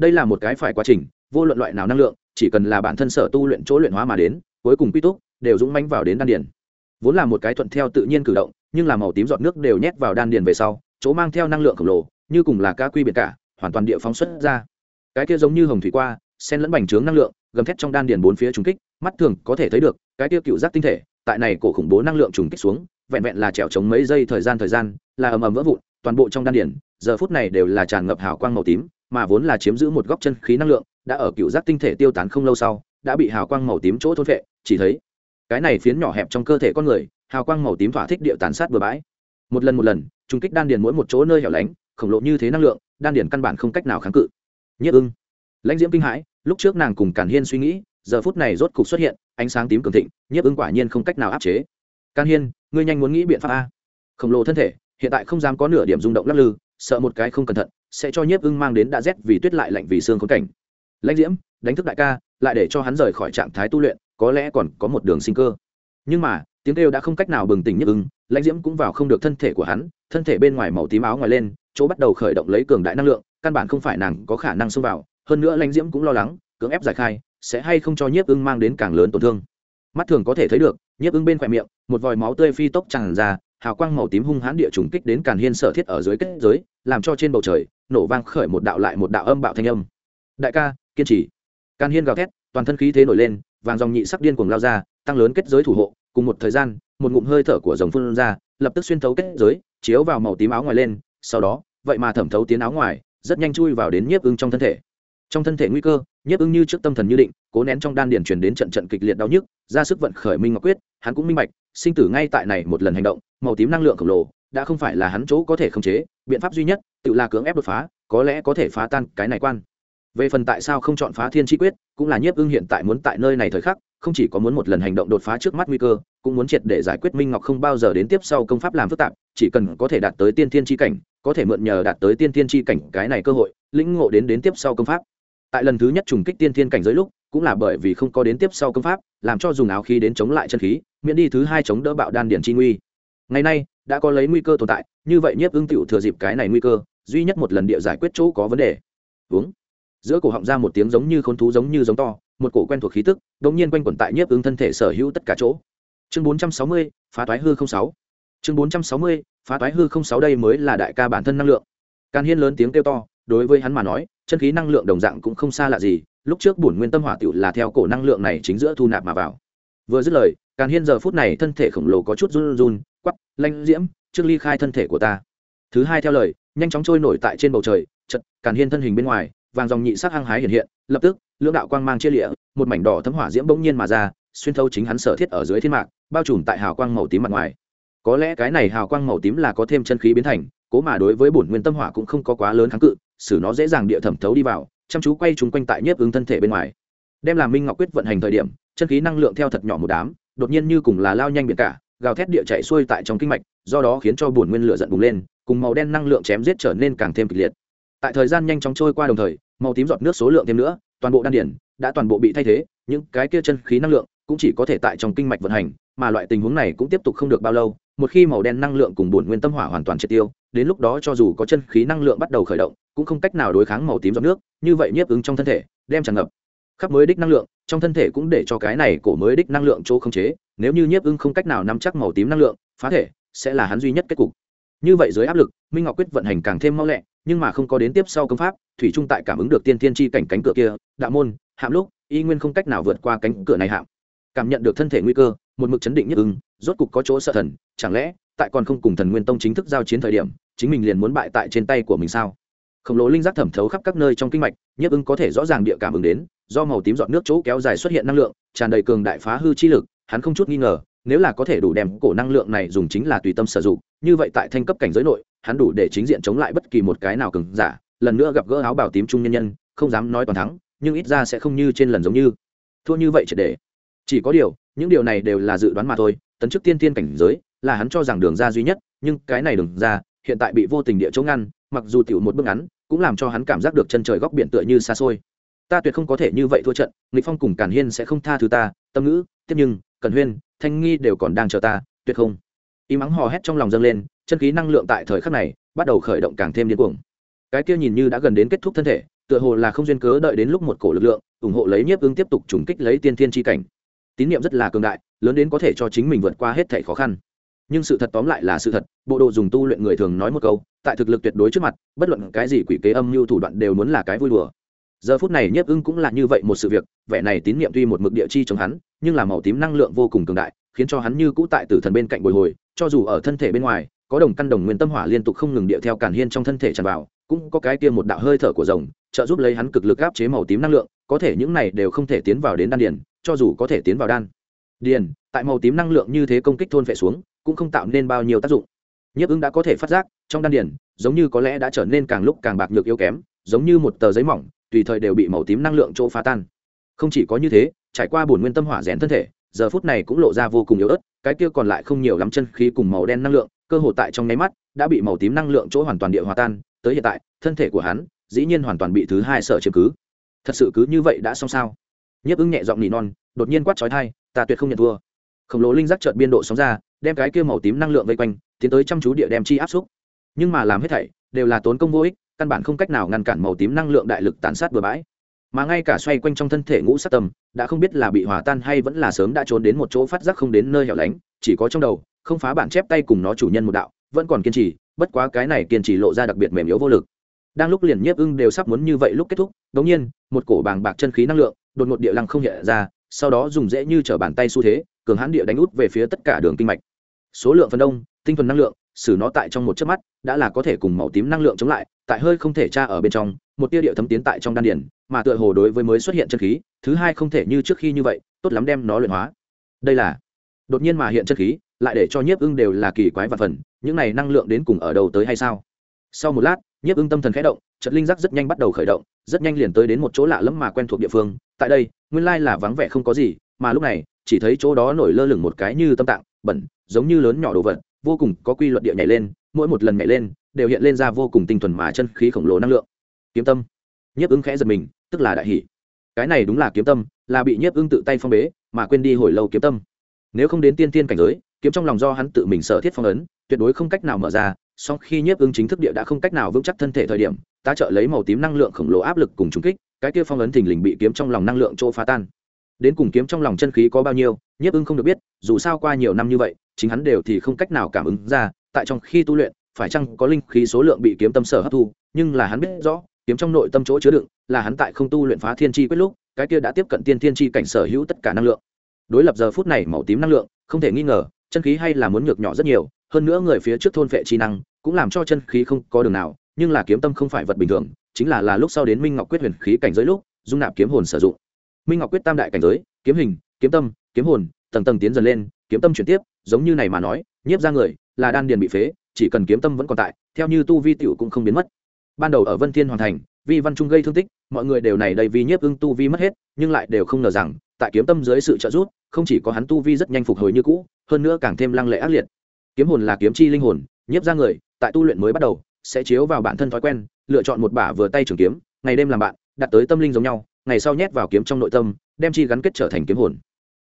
đây là một cái phải quá trình, vô luận loại nào năng lượng, chỉ cần là bản thân sở tu luyện chỗ luyện hóa mà đến, cuối cùng quy túc, đều dũng manh vào đến đan điển vốn là một cái thuận theo tự nhiên cử động, nhưng là màu tím giọt nước đều nhét vào đan điển về sau, chỗ mang theo năng lượng khổng lồ, như cùng là ca quy biệt cả, hoàn toàn địa phóng xuất ra. Cái kia giống như hồng thủy qua sen lẫn bành trướng năng lượng, gầm thét trong đan điền bốn phía trùng kích, mắt thường có thể thấy được, cái kia cựu giác tinh thể, tại này cổ khủng bố năng lượng trùng kích xuống, vẹn vẹn là trèo chống mấy giây thời gian thời gian, là ầm ầm vỡ vụn, toàn bộ trong đan điền, giờ phút này đều là tràn ngập hào quang màu tím mà vốn là chiếm giữ một góc chân khí năng lượng, đã ở cựu giác tinh thể tiêu tán không lâu sau, đã bị hào quang màu tím chỗ thôn phệ, chỉ thấy cái này phiến nhỏ hẹp trong cơ thể con người, hào quang màu tím thỏa thích địa tàn sát bừa bãi. Một lần một lần, trùng kích đan điền mỗi một chỗ nơi hẻo lánh, khổng lồ như thế năng lượng, đan điền căn bản không cách nào kháng cự. Nhất ưng. Lãnh diễm kinh hãi, lúc trước nàng cùng càn hiên suy nghĩ, giờ phút này rốt cục xuất hiện, ánh sáng tím cường thịnh, nhiếp ưng quả nhiên không cách nào áp chế. Càn hiên, ngươi nhanh muốn nghĩ biện pháp a. Khổng lồ thân thể, hiện tại không dám có nửa điểm rung động lắc lư, sợ một cái không cẩn thận sẽ cho nhiếp ưng mang đến đã rét vì tuyết lại lạnh vì xương khốn cảnh. Lãnh diễm, đánh thức đại ca, lại để cho hắn rời khỏi trạng thái tu luyện, có lẽ còn có một đường sinh cơ. Nhưng mà, tiếng kêu đã không cách nào bừng tỉnh nhiếp ưng, lãnh diễm cũng vào không được thân thể của hắn, thân thể bên ngoài màu tím áo ngoài lên, chỗ bắt đầu khởi động lấy cường đại năng lượng, căn bản không phải nàng có khả năng xông vào, hơn nữa lãnh diễm cũng lo lắng, cưỡng ép giải khai, sẽ hay không cho nhiếp ưng mang đến càng lớn tổn thương. Mắt thường có thể thấy được, nhiếp ưng bên khoe miệng, một vòi máu tươi phi tốc tràn ra, hào quang màu tím hung hãn địa trùng kích đến càn hiên sở thiết ở dưới kết giới, làm cho trên bầu trời nổ vang khởi một đạo lại một đạo âm bạo thanh âm. Đại ca, kiên trì. Can hiên gào thét, toàn thân khí thế nổi lên, vàng dòng nhị sắc điên cuồng lao ra, tăng lớn kết giới thủ hộ, cùng một thời gian, một ngụm hơi thở của dòng phun ra, lập tức xuyên thấu kết giới, chiếu vào màu tím áo ngoài lên, sau đó, vậy mà thẩm thấu tiến áo ngoài, rất nhanh chui vào đến nhiếp ưng trong thân thể. Trong thân thể nguy cơ, nhiếp ưng như trước tâm thần như định, cố nén trong đan điền truyền đến trận trận kịch liệt đau nhức, ra sức vận khởi minh ngọc quyết, hắn cũng minh bạch, sinh tử ngay tại này một lần hành động, màu tím năng lượng khổng lồ đã không phải là hắn chỗ có thể khống chế, biện pháp duy nhất, tự là cưỡng ép đột phá, có lẽ có thể phá tan cái này quan. Về phần tại sao không chọn phá thiên chi quyết, cũng là nhiếp ưng hiện tại muốn tại nơi này thời khắc, không chỉ có muốn một lần hành động đột phá trước mắt nguy cơ, cũng muốn triệt để giải quyết minh ngọc không bao giờ đến tiếp sau công pháp làm phức tạp, chỉ cần có thể đạt tới tiên thiên chi cảnh, có thể mượn nhờ đạt tới tiên thiên chi cảnh cái này cơ hội, lĩnh ngộ đến đến tiếp sau công pháp. Tại lần thứ nhất trùng kích tiên thiên cảnh giới lúc, cũng là bởi vì không có đến tiếp sau công pháp, làm cho dùng áo khí đến chống lại chân khí, miễn đi thứ hai chống đỡ bạo đan điển chi nguy ngày nay đã có lấy nguy cơ tồn tại như vậy nhiếp ưng tựu thừa dịp cái này nguy cơ duy nhất một lần địa giải quyết chỗ có vấn đề. Uống. Giữa cổ họng ra một tiếng giống như khôn thú giống như giống to một cổ quen thuộc khí tức đột nhiên quanh quẩn tại nhiếp ứng thân thể sở hữu tất cả chỗ. Chương 460, phá toái hư 06. chương 460, phá toái hư 06 đây mới là đại ca bản thân năng lượng. Càn hiên lớn tiếng kêu to đối với hắn mà nói chân khí năng lượng đồng dạng cũng không xa lạ gì lúc trước bổn nguyên tâm hỏa tiểu là theo cổ năng lượng này chính giữa thu nạp mà vào. Vừa dứt lời càn hiên giờ phút này thân thể khổng lồ có chút run run quắp lanh diễm, trước ly khai thân thể của ta. Thứ hai theo lời, nhanh chóng trôi nổi tại trên bầu trời, chật, càn hiên thân hình bên ngoài, vàng dòng nhị sắc hăng hái hiện hiện, lập tức, lưỡng đạo quang mang chia lịa một mảnh đỏ thấm hỏa diễm bỗng nhiên mà ra, xuyên thấu chính hắn sở thiết ở dưới thiên mạc, bao trùm tại hào quang màu tím mặt ngoài. Có lẽ cái này hào quang màu tím là có thêm chân khí biến thành, cố mà đối với bổn nguyên tâm hỏa cũng không có quá lớn kháng cự, xử nó dễ dàng địa thẩm thấu đi vào, chăm chú quay chúng quanh tại nhiếp ứng thân thể bên ngoài. Đem làm minh ngọc quyết vận hành thời điểm, chân khí năng lượng theo thật nhỏ một đám, đột nhiên như cùng là lao nhanh biển cả gào thét địa chạy xuôi tại trong kinh mạch, do đó khiến cho bổn nguyên lửa giận bùng lên, cùng màu đen năng lượng chém giết trở nên càng thêm kịch liệt. Tại thời gian nhanh chóng trôi qua đồng thời, màu tím giọt nước số lượng thêm nữa, toàn bộ đan điển đã toàn bộ bị thay thế, những cái kia chân khí năng lượng cũng chỉ có thể tại trong kinh mạch vận hành, mà loại tình huống này cũng tiếp tục không được bao lâu, một khi màu đen năng lượng cùng bổn nguyên tâm hỏa hoàn toàn triệt tiêu, đến lúc đó cho dù có chân khí năng lượng bắt đầu khởi động, cũng không cách nào đối kháng màu tím giọt nước, như vậy nhiếp ứng trong thân thể, đem tràn ngập khắp mới đích năng lượng, trong thân thể cũng để cho cái này cổ mới đích năng lượng chỗ không chế, nếu như nhiếp ưng không cách nào nắm chắc màu tím năng lượng, phá thể sẽ là hắn duy nhất kết cục. Như vậy dưới áp lực, minh ngọc quyết vận hành càng thêm mau lẹ, nhưng mà không có đến tiếp sau công pháp, thủy trung tại cảm ứng được tiên thiên chi cảnh cánh cửa kia, đạo môn, hạm lúc, y nguyên không cách nào vượt qua cánh cửa này hạm. Cảm nhận được thân thể nguy cơ, một mực chấn định nhất ứng rốt cục có chỗ sợ thần, chẳng lẽ tại còn không cùng thần nguyên tông chính thức giao chiến thời điểm, chính mình liền muốn bại tại trên tay của mình sao? Khổng lồ linh giác thẩm thấu khắp các nơi trong kinh mạch, nhiếp ưng có thể rõ ràng địa cảm ứng đến, do màu tím dọn nước chỗ kéo dài xuất hiện năng lượng, tràn đầy cường đại phá hư chi lực, hắn không chút nghi ngờ, nếu là có thể đủ đem cổ năng lượng này dùng chính là tùy tâm sử dụng, như vậy tại thanh cấp cảnh giới nội, hắn đủ để chính diện chống lại bất kỳ một cái nào cường giả, lần nữa gặp gỡ áo bào tím trung nhân nhân, không dám nói toàn thắng, nhưng ít ra sẽ không như trên lần giống như. Thua như vậy triệt để. Chỉ có điều, những điều này đều là dự đoán mà thôi, tấn chức tiên tiên cảnh giới, là hắn cho rằng đường ra duy nhất, nhưng cái này đường ra, hiện tại bị vô tình địa chống ngăn mặc dù tiểu một bước ngắn, cũng làm cho hắn cảm giác được chân trời góc biển tựa như xa xôi. Ta tuyệt không có thể như vậy thua trận Lịch phong cùng càn hiên sẽ không tha thứ ta, tâm ngữ, tiếp nhưng cần huyên, thanh nghi đều còn đang chờ ta, tuyệt không. Ý mắng hò hét trong lòng dâng lên, chân khí năng lượng tại thời khắc này bắt đầu khởi động càng thêm điên cuồng. Cái kia nhìn như đã gần đến kết thúc thân thể, tựa hồ là không duyên cớ đợi đến lúc một cổ lực lượng, ủng hộ lấy nhiếp ứng tiếp tục trùng kích lấy tiên thiên chi cảnh. Tín niệm rất là cường đại, lớn đến có thể cho chính mình vượt qua hết thảy khó khăn nhưng sự thật tóm lại là sự thật, bộ đồ dùng tu luyện người thường nói một câu, tại thực lực tuyệt đối trước mặt, bất luận cái gì quỷ kế âm mưu thủ đoạn đều muốn là cái vui đùa. Giờ phút này nhiếp ưng cũng là như vậy một sự việc, vẻ này tín niệm tuy một mực địa chi chống hắn, nhưng là màu tím năng lượng vô cùng cường đại, khiến cho hắn như cũ tại tử thần bên cạnh bồi hồi, cho dù ở thân thể bên ngoài, có đồng căn đồng nguyên tâm hỏa liên tục không ngừng địa theo càn hiên trong thân thể tràn vào, cũng có cái kia một đạo hơi thở của rồng, trợ giúp lấy hắn cực lực áp chế màu tím năng lượng, có thể những này đều không thể tiến vào đến đan điền, cho dù có thể tiến vào đan điền, tại màu tím năng lượng như thế công kích thôn phệ xuống cũng không tạo nên bao nhiêu tác dụng. Nhiếp ứng đã có thể phát giác, trong đan điền, giống như có lẽ đã trở nên càng lúc càng bạc nhược yếu kém, giống như một tờ giấy mỏng, tùy thời đều bị màu tím năng lượng chỗ phá tan. Không chỉ có như thế, trải qua bổn nguyên tâm hỏa rèn thân thể, giờ phút này cũng lộ ra vô cùng yếu ớt, cái kia còn lại không nhiều lắm chân khí cùng màu đen năng lượng, cơ hồ tại trong nháy mắt, đã bị màu tím năng lượng chỗ hoàn toàn địa hòa tan, tới hiện tại, thân thể của hắn, dĩ nhiên hoàn toàn bị thứ hai sợ chiếm cứ. Thật sự cứ như vậy đã xong sao? Nhiếp ứng nhẹ giọng nỉ non, đột nhiên quát trói thai ta tuyệt không nhận thua. Khổng lồ linh giác trợt biên độ sóng ra đem cái kia màu tím năng lượng vây quanh, tiến tới chăm chú địa đem chi áp xúc. Nhưng mà làm hết thảy, đều là tốn công vô ích, căn bản không cách nào ngăn cản màu tím năng lượng đại lực tàn sát bừa bãi. Mà ngay cả xoay quanh trong thân thể ngũ sát tầm, đã không biết là bị hòa tan hay vẫn là sớm đã trốn đến một chỗ phát giác không đến nơi hẻo lánh, chỉ có trong đầu, không phá bản chép tay cùng nó chủ nhân một đạo, vẫn còn kiên trì, bất quá cái này kiên trì lộ ra đặc biệt mềm yếu vô lực. Đang lúc liền nhiếp ưng đều sắp muốn như vậy lúc kết thúc đống nhiên, một cổ bàng bạc chân khí năng lượng, đột ngột địa lăng không hiện ra, sau đó dùng dễ như trở bàn tay xu thế, cường hãn địa đánh út về phía tất cả đường kinh mạch số lượng phần đông, tinh thuần năng lượng, xử nó tại trong một chớp mắt, đã là có thể cùng màu tím năng lượng chống lại, tại hơi không thể tra ở bên trong, một tia địa thấm tiến tại trong đan điển mà tựa hồ đối với mới xuất hiện chân khí, thứ hai không thể như trước khi như vậy, tốt lắm đem nó luyện hóa. Đây là, đột nhiên mà hiện chân khí, lại để cho nhiếp ưng đều là kỳ quái và phần, những này năng lượng đến cùng ở đầu tới hay sao? Sau một lát, nhiếp ưng tâm thần khẽ động trận linh giác rất nhanh bắt đầu khởi động, rất nhanh liền tới đến một chỗ lạ lẫm mà quen thuộc địa phương, tại đây, nguyên lai là vắng vẻ không có gì, mà lúc này, chỉ thấy chỗ đó nổi lơ lửng một cái như tâm tạng, bẩn giống như lớn nhỏ đồ vật, vô cùng có quy luật địa nhảy lên, mỗi một lần nhảy lên, đều hiện lên ra vô cùng tinh thuần mà chân khí khổng lồ năng lượng. Kiếm tâm. Nhiếp ứng khẽ giật mình, tức là đại hỷ cái này đúng là kiếm tâm, là bị nhiếp ứng tự tay phong bế, mà quên đi hồi lâu kiếm tâm. Nếu không đến tiên tiên cảnh giới, kiếm trong lòng do hắn tự mình sở thiết phong ấn, tuyệt đối không cách nào mở ra, song khi nhiếp ứng chính thức địa đã không cách nào vững chắc thân thể thời điểm, ta trợ lấy màu tím năng lượng khổng lồ áp lực cùng trung kích, cái kia phong ấn thình lình bị kiếm trong lòng năng lượng chỗ phá tan. Đến cùng kiếm trong lòng chân khí có bao nhiêu, nhiếp ưng không được biết, dù sao qua nhiều năm như vậy chính hắn đều thì không cách nào cảm ứng ra, tại trong khi tu luyện, phải chăng có linh khí số lượng bị kiếm tâm sở hấp thu, nhưng là hắn biết rõ, kiếm trong nội tâm chỗ chứa đựng, là hắn tại không tu luyện phá thiên chi quyết lúc, cái kia đã tiếp cận tiên thiên chi cảnh sở hữu tất cả năng lượng. Đối lập giờ phút này màu tím năng lượng, không thể nghi ngờ, chân khí hay là muốn nhược nhỏ rất nhiều, hơn nữa người phía trước thôn phệ chi năng, cũng làm cho chân khí không có đường nào, nhưng là kiếm tâm không phải vật bình thường, chính là là lúc sau đến minh ngọc quyết huyền khí cảnh giới lúc, dung nạp kiếm hồn sử dụng. Minh ngọc quyết tam đại cảnh giới, kiếm hình, kiếm tâm, kiếm hồn, tầng tầng tiến dần lên, kiếm tâm chuyển tiếp giống như này mà nói, nhiếp ra người, là đan điền bị phế, chỉ cần kiếm tâm vẫn còn tại, theo như tu vi tiểu cũng không biến mất. Ban đầu ở vân thiên hoàn thành, vi văn trung gây thương tích, mọi người đều này đầy vì nhiếp ưng tu vi mất hết, nhưng lại đều không ngờ rằng, tại kiếm tâm dưới sự trợ giúp, không chỉ có hắn tu vi rất nhanh phục hồi như cũ, hơn nữa càng thêm lăng lệ ác liệt. Kiếm hồn là kiếm chi linh hồn, nhiếp ra người, tại tu luyện mới bắt đầu, sẽ chiếu vào bản thân thói quen, lựa chọn một bả vừa tay trường kiếm, ngày đêm làm bạn, đặt tới tâm linh giống nhau, ngày sau nhét vào kiếm trong nội tâm, đem chi gắn kết trở thành kiếm hồn.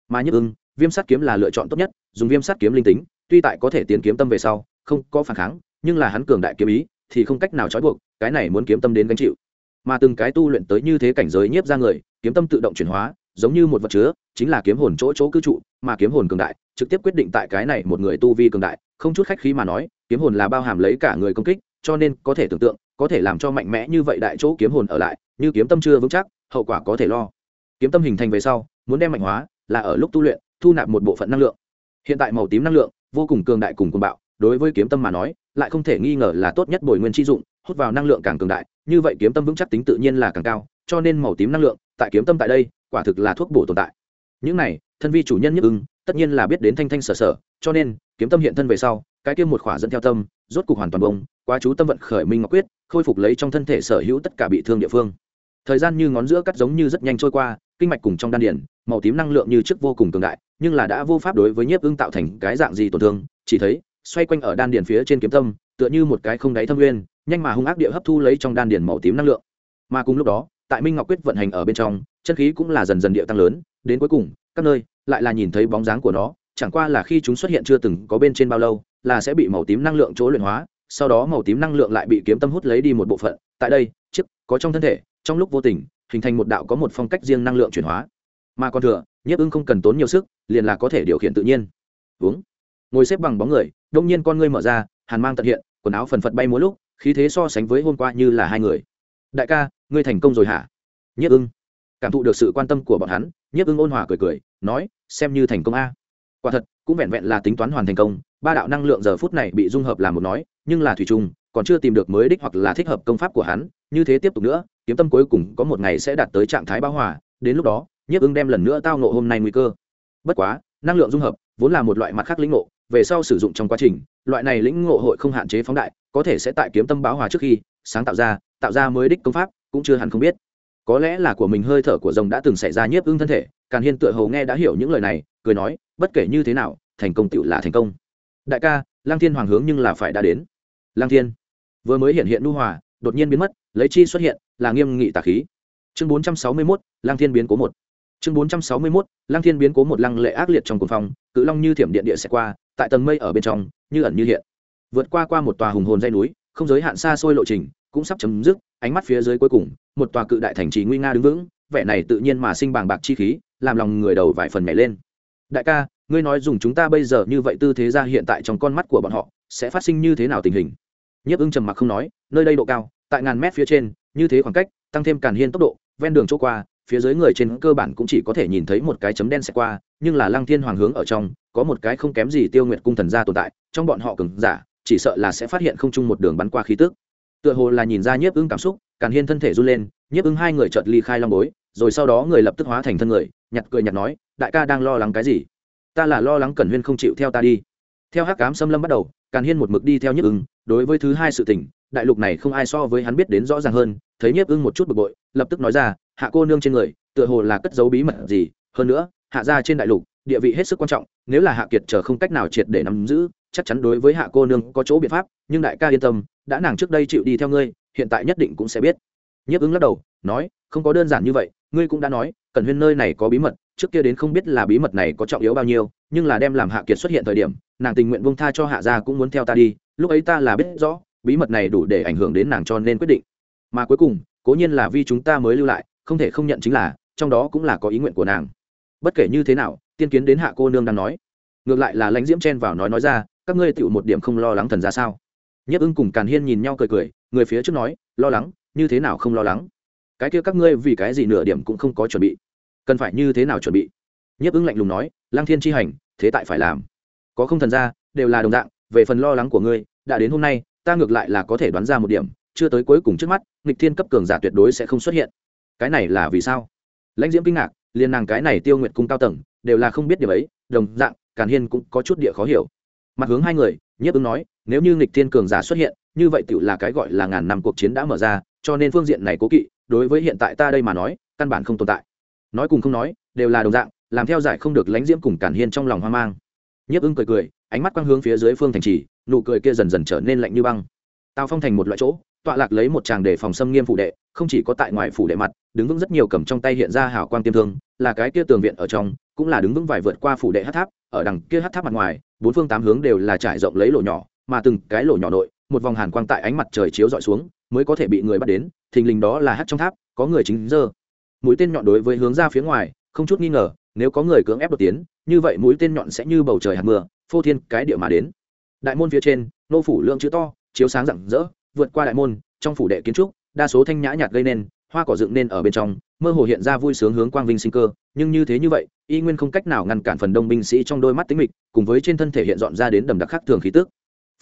Mà nhiếp ưng, viêm sát kiếm là lựa chọn tốt nhất dùng viêm sát kiếm linh tính, tuy tại có thể tiến kiếm tâm về sau, không có phản kháng, nhưng là hắn cường đại kiếm ý, thì không cách nào trói buộc, cái này muốn kiếm tâm đến gánh chịu. Mà từng cái tu luyện tới như thế cảnh giới nhiếp ra người, kiếm tâm tự động chuyển hóa, giống như một vật chứa, chính là kiếm hồn chỗ chỗ cư trụ, mà kiếm hồn cường đại, trực tiếp quyết định tại cái này một người tu vi cường đại, không chút khách khí mà nói, kiếm hồn là bao hàm lấy cả người công kích, cho nên có thể tưởng tượng, có thể làm cho mạnh mẽ như vậy đại chỗ kiếm hồn ở lại, như kiếm tâm chưa vững chắc, hậu quả có thể lo. Kiếm tâm hình thành về sau, muốn đem mạnh hóa, là ở lúc tu luyện, thu nạp một bộ phận năng lượng hiện tại màu tím năng lượng, vô cùng cường đại cùng cuồng bạo, đối với kiếm tâm mà nói, lại không thể nghi ngờ là tốt nhất bồi nguyên chi dụng, hút vào năng lượng càng cường đại, như vậy kiếm tâm vững chắc tính tự nhiên là càng cao, cho nên màu tím năng lượng, tại kiếm tâm tại đây, quả thực là thuốc bổ tồn tại. Những này, thân vi chủ nhân nhất ưng, tất nhiên là biết đến thanh thanh sở sở, cho nên, kiếm tâm hiện thân về sau, cái kia một khỏa dẫn theo tâm, rốt cục hoàn toàn bông quá chú tâm vận khởi minh ngọc quyết, khôi phục lấy trong thân thể sở hữu tất cả bị thương địa phương. Thời gian như ngón giữa cắt giống như rất nhanh trôi qua, kinh mạch cùng trong đan điển màu tím năng lượng như trước vô cùng cường đại nhưng là đã vô pháp đối với nhiếp ưng tạo thành cái dạng gì tổn thương, chỉ thấy, xoay quanh ở đan điền phía trên kiếm tâm, tựa như một cái không đáy thâm nguyên, nhanh mà hung ác địa hấp thu lấy trong đan điền màu tím năng lượng. Mà cùng lúc đó, tại minh ngọc quyết vận hành ở bên trong, chân khí cũng là dần dần địa tăng lớn, đến cuối cùng, các nơi, lại là nhìn thấy bóng dáng của nó, chẳng qua là khi chúng xuất hiện chưa từng có bên trên bao lâu, là sẽ bị màu tím năng lượng chỗ luyện hóa, sau đó màu tím năng lượng lại bị kiếm tâm hút lấy đi một bộ phận, tại đây, chiếc, có trong thân thể, trong lúc vô tình, hình thành một đạo có một phong cách riêng năng lượng chuyển hóa. Mà còn thừa nhiếp ưng không cần tốn nhiều sức, liền là có thể điều khiển tự nhiên. Uống. Ngồi xếp bằng bóng người, đông nhiên con ngươi mở ra, hàn mang tận hiện, quần áo phần phật bay múa lúc, khí thế so sánh với hôm qua như là hai người. Đại ca, ngươi thành công rồi hả? Nhiếp ưng. Cảm thụ được sự quan tâm của bọn hắn, nhiếp ưng ôn hòa cười cười, nói, xem như thành công a. Quả thật, cũng vẹn vẹn là tính toán hoàn thành công, ba đạo năng lượng giờ phút này bị dung hợp làm một nói, nhưng là thủy chung, còn chưa tìm được mới đích hoặc là thích hợp công pháp của hắn, như thế tiếp tục nữa, kiếm tâm cuối cùng có một ngày sẽ đạt tới trạng thái bão hòa, đến lúc đó nhiếp ứng đem lần nữa tao nộ hôm nay nguy cơ. Bất quá, năng lượng dung hợp vốn là một loại mặt khác lĩnh ngộ, về sau sử dụng trong quá trình, loại này lĩnh ngộ hội không hạn chế phóng đại, có thể sẽ tại kiếm tâm báo hòa trước khi sáng tạo ra tạo ra mới đích công pháp, cũng chưa hẳn không biết. Có lẽ là của mình hơi thở của rồng đã từng xảy ra nhiếp ưng thân thể, càn hiên tựa hầu nghe đã hiểu những lời này, cười nói, bất kể như thế nào, thành công tựu là thành công. Đại ca lang thiên hoàng hướng nhưng là phải đã đến. Lang thiên. Vừa mới hiện hiện nu hòa, đột nhiên biến mất, lấy chi xuất hiện, là nghiêm nghị tà khí. Chương bốn trăm sáu mươi mốt lang thiên biến cố một chương bốn trăm sáu mươi mốt lang thiên biến cố một lăng lệ ác liệt trong cuồng phong, cự long như thiểm điện địa sẽ qua, tại tầng mây ở bên trong, như ẩn như hiện. Vượt qua qua một tòa hùng hồn dây núi, không giới hạn xa xôi lộ trình, cũng sắp chấm dứt, ánh mắt phía dưới cuối cùng, một tòa cự đại thành trì nguy nga đứng vững, vẻ này tự nhiên mà sinh bàng bạc chi khí, làm lòng người đầu vài phần nhảy lên. Đại ca, ngươi nói dùng chúng ta bây giờ như vậy tư thế ra hiện tại trong con mắt của bọn họ, sẽ phát sinh như thế nào tình hình? Nhiếp ưng trầm mặc không nói, nơi đây độ cao, tại ngàn mét phía trên, như thế khoảng cách, tăng thêm càn hiên tốc độ, ven đường chỗ qua phía dưới người trên cơ bản cũng chỉ có thể nhìn thấy một cái chấm đen xẹt qua, nhưng là lăng thiên hoàng hướng ở trong, có một cái không kém gì tiêu nguyệt cung thần gia tồn tại, trong bọn họ cứng giả, chỉ sợ là sẽ phát hiện không chung một đường bắn qua khí tức. Tựa hồ là nhìn ra nhiếp ưng cảm xúc, càn hiên thân thể run lên, nhiếp ưng hai người chợt ly khai long bối, rồi sau đó người lập tức hóa thành thân người, nhặt cười nhặt nói, đại ca đang lo lắng cái gì? Ta là lo lắng cẩn huyên không chịu theo ta đi. Theo hắc cám xâm lâm bắt đầu, càn hiên một mực đi theo nhiếp ưng, đối với thứ hai sự tình, đại lục này không ai so với hắn biết đến rõ ràng hơn, thấy nhiếp ưng một chút bực bội, lập tức nói ra hạ cô nương trên người, tựa hồ là cất giấu bí mật gì. Hơn nữa, hạ gia trên đại lục, địa vị hết sức quan trọng, nếu là hạ kiệt chờ không cách nào triệt để nắm giữ, chắc chắn đối với hạ cô nương có chỗ biện pháp, nhưng đại ca yên tâm, đã nàng trước đây chịu đi theo ngươi, hiện tại nhất định cũng sẽ biết. Nhấp ứng lắc đầu, nói, không có đơn giản như vậy, ngươi cũng đã nói cần huyên nơi này có bí mật, trước kia đến không biết là bí mật này có trọng yếu bao nhiêu, nhưng là đem làm hạ kiệt xuất hiện thời điểm, nàng tình nguyện bông tha cho hạ gia cũng muốn theo ta đi, lúc ấy ta là biết rõ, bí mật này đủ để ảnh hưởng đến nàng cho nên quyết định. Mà cuối cùng, cố nhiên là vì chúng ta mới lưu lại không thể không nhận chính là, trong đó cũng là có ý nguyện của nàng. Bất kể như thế nào, tiên kiến đến hạ cô nương đang nói. Ngược lại là lãnh diễm chen vào nói nói ra, các ngươi tựu một điểm không lo lắng thần ra sao? Nhấp ưng cùng càn hiên nhìn nhau cười cười, người phía trước nói, lo lắng, như thế nào không lo lắng? Cái kia các ngươi vì cái gì nửa điểm cũng không có chuẩn bị? Cần phải như thế nào chuẩn bị? Nhấp ưng lạnh lùng nói lang thiên chi hành, thế tại phải làm. Có không thần ra, đều là đồng dạng, về phần lo lắng của ngươi, đã đến hôm nay, ta ngược lại là có thể đoán ra một điểm, chưa tới cuối cùng trước mắt, nghịch thiên cấp cường giả tuyệt đối sẽ không xuất hiện cái này là vì sao? Lãnh diễm kinh ngạc liên nàng cái này tiêu nguyện cung cao tầng, đều là không biết điều ấy, đồng dạng, càn hiên cũng có chút địa khó hiểu. Mặt hướng hai người, nhiếp ứng nói, nếu như nghịch thiên cường giả xuất hiện, như vậy tự là cái gọi là ngàn năm cuộc chiến đã mở ra, cho nên phương diện này cố kỵ, đối với hiện tại ta đây mà nói, căn bản không tồn tại. Nói cùng không nói, đều là đồng dạng, làm theo giải không được lãnh diễm cùng càn hiên trong lòng hoang mang. Nhiếp ưng cười cười, ánh mắt quang hướng phía dưới phương thành trì, nụ cười kia dần dần trở nên lạnh như băng. Tào phong thành một loại chỗ tọa lạc lấy một tràng để phòng xâm nghiêm phủ đệ, không chỉ có tại ngoài phủ đệ mặt, đứng vững rất nhiều cầm trong tay hiện ra hào quang tiêm thương, là cái kia tường viện ở trong, cũng là đứng vững vài vượt qua phủ đệ hát tháp, ở đằng kia hát tháp mặt ngoài, bốn phương tám hướng đều là trải rộng lấy lỗ nhỏ, mà từng cái lỗ nhỏ nội, một vòng hàn quang tại ánh mặt trời chiếu dọi xuống, mới có thể bị người bắt đến, thình lình đó là hát trong tháp, có người chính dơ. Mũi tên nhọn đối với hướng ra phía ngoài, không chút nghi ngờ, nếu có người cưỡng ép đột tiến, như vậy mũi tên nhọn sẽ như bầu trời hạt mưa, phô thiên cái địa mà đến. Đại môn phía trên, nô phủ lượng chữ to, chiếu sáng rạng rỡ vượt qua đại môn, trong phủ đệ kiến trúc, đa số thanh nhã nhạt gây nên, hoa cỏ dựng nên ở bên trong, mơ hồ hiện ra vui sướng hướng quang vinh sinh cơ, nhưng như thế như vậy, y nguyên không cách nào ngăn cản phần đông binh sĩ trong đôi mắt tính mịch, cùng với trên thân thể hiện dọn ra đến đầm đặc khác thường khí tức.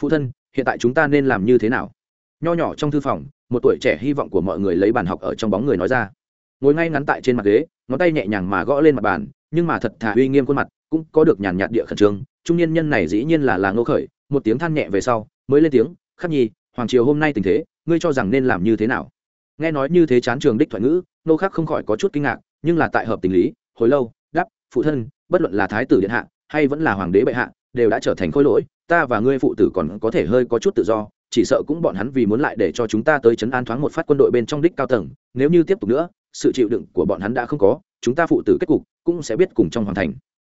Phụ thân, hiện tại chúng ta nên làm như thế nào? Nho nhỏ trong thư phòng, một tuổi trẻ hy vọng của mọi người lấy bàn học ở trong bóng người nói ra. Ngồi ngay ngắn tại trên mặt ghế, ngón tay nhẹ nhàng mà gõ lên mặt bàn, nhưng mà thật thà uy nghiêm khuôn mặt, cũng có được nhàn nhạt địa khẩn trương. Trung niên nhân này dĩ nhiên là là ngô khởi, một tiếng than nhẹ về sau, mới lên tiếng, khắc nhi hoàng triều hôm nay tình thế, ngươi cho rằng nên làm như thế nào? Nghe nói như thế chán trường đích thoại ngữ, nô khác không khỏi có chút kinh ngạc, nhưng là tại hợp tình lý, hồi lâu, đáp, phụ thân, bất luận là thái tử điện hạ, hay vẫn là hoàng đế bệ hạ, đều đã trở thành khôi lỗi, ta và ngươi phụ tử còn có thể hơi có chút tự do, chỉ sợ cũng bọn hắn vì muốn lại để cho chúng ta tới chấn an thoáng một phát quân đội bên trong đích cao tầng, nếu như tiếp tục nữa, sự chịu đựng của bọn hắn đã không có, chúng ta phụ tử kết cục cũng sẽ biết cùng trong hoàn thành.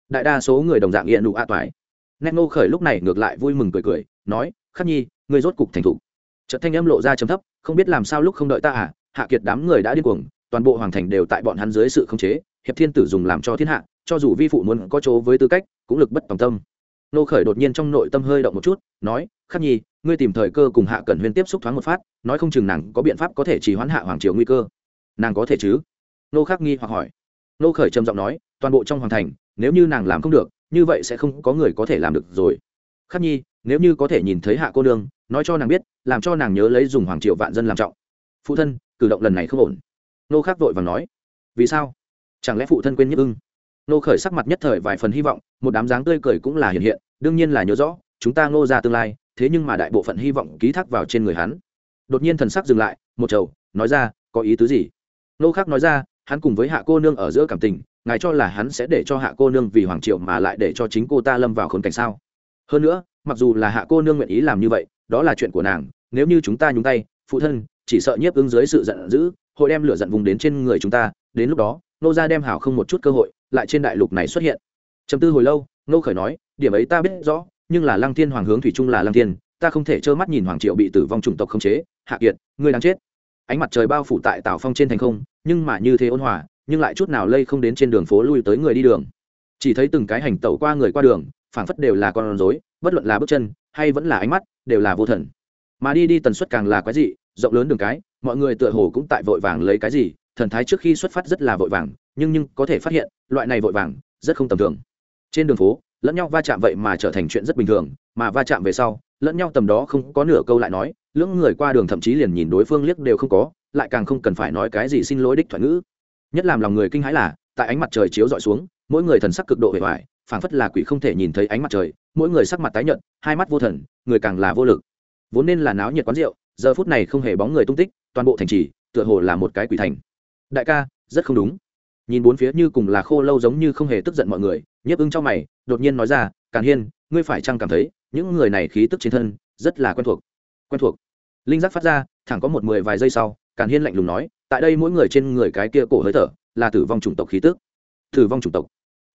Đại đa số người đồng dạng hiện nụ a toái nét nô khởi lúc này ngược lại vui mừng cười cười, nói, khắc nhi, ngươi rốt cục thành thục trận thanh âm lộ ra trầm thấp, không biết làm sao lúc không đợi ta à? Hạ kiệt đám người đã điên cuồng, toàn bộ hoàng thành đều tại bọn hắn dưới sự khống chế, hiệp thiên tử dùng làm cho thiên hạ, cho dù vi phụ muốn có chỗ với tư cách, cũng lực bất tòng tâm. Nô khởi đột nhiên trong nội tâm hơi động một chút, nói, khắc nhi, ngươi tìm thời cơ cùng hạ cẩn huyên tiếp xúc thoáng một phát, nói không chừng nàng có biện pháp có thể chỉ hoãn hạ hoàng triều nguy cơ. Nàng có thể chứ? Nô khắc nghi hoặc hỏi. Nô khởi trầm giọng nói, toàn bộ trong hoàng thành, nếu như nàng làm không được, như vậy sẽ không có người có thể làm được rồi khắc nhi, nếu như có thể nhìn thấy hạ cô nương, nói cho nàng biết, làm cho nàng nhớ lấy dùng hoàng triệu vạn dân làm trọng. Phụ thân, cử động lần này không ổn. Nô khắc vội và nói, vì sao? Chẳng lẽ phụ thân quên nhất ưng? Nô khởi sắc mặt nhất thời vài phần hy vọng, một đám dáng tươi cười cũng là hiện hiện, đương nhiên là nhớ rõ, chúng ta ngô ra tương lai, thế nhưng mà đại bộ phận hy vọng ký thác vào trên người hắn. Đột nhiên thần sắc dừng lại, một chầu nói ra, có ý tứ gì? Nô khắc nói ra, hắn cùng với hạ cô nương ở giữa cảm tình, ngài cho là hắn sẽ để cho hạ cô nương vì hoàng triệu mà lại để cho chính cô ta lâm vào khốn cảnh sao? Hơn nữa, mặc dù là hạ cô nương nguyện ý làm như vậy, đó là chuyện của nàng, nếu như chúng ta nhúng tay, phụ thân chỉ sợ nhiếp ứng dưới sự giận dữ, hội đem lửa giận vùng đến trên người chúng ta, đến lúc đó, nô ra đem hảo không một chút cơ hội, lại trên đại lục này xuất hiện. Chấm tư hồi lâu, nô khởi nói, điểm ấy ta biết rõ, nhưng là lăng thiên hoàng hướng thủy trung là lăng thiên, ta không thể trơ mắt nhìn hoàng triệu bị tử vong chủng tộc không chế, hạ kiệt, ngươi đang chết. Ánh mặt trời bao phủ tại tảo phong trên thành không, nhưng mà như thế ôn hòa, nhưng lại chút nào lây không đến trên đường phố lui tới người đi đường. Chỉ thấy từng cái hành tẩu qua người qua đường phảng phất đều là con rối, bất luận là bước chân hay vẫn là ánh mắt đều là vô thần. Mà đi đi tần suất càng là quái dị, rộng lớn đường cái, mọi người tựa hồ cũng tại vội vàng lấy cái gì, thần thái trước khi xuất phát rất là vội vàng, nhưng nhưng có thể phát hiện, loại này vội vàng rất không tầm thường. Trên đường phố, lẫn nhau va chạm vậy mà trở thành chuyện rất bình thường, mà va chạm về sau, lẫn nhau tầm đó không có nửa câu lại nói, lưỡng người qua đường thậm chí liền nhìn đối phương liếc đều không có, lại càng không cần phải nói cái gì xin lỗi đích thoại ngữ. Nhất làm lòng người kinh hãi là, tại ánh mặt trời chiếu dọi xuống, mỗi người thần sắc cực độ hề hoài phảng phất là quỷ không thể nhìn thấy ánh mặt trời, mỗi người sắc mặt tái nhợt, hai mắt vô thần, người càng là vô lực. Vốn nên là náo nhiệt quán rượu, giờ phút này không hề bóng người tung tích, toàn bộ thành trì, tựa hồ là một cái quỷ thành. Đại ca, rất không đúng. Nhìn bốn phía như cùng là khô lâu giống như không hề tức giận mọi người, nhiếp ưng trong mày, đột nhiên nói ra, càn hiên, ngươi phải chăng cảm thấy, những người này khí tức trên thân, rất là quen thuộc. Quen thuộc? Linh giác phát ra, thẳng có một mười vài giây sau, càn hiên lạnh lùng nói, tại đây mỗi người trên người cái kia cổ hơi thở, là tử vong chủng tộc khí tức. Tử vong chủng tộc?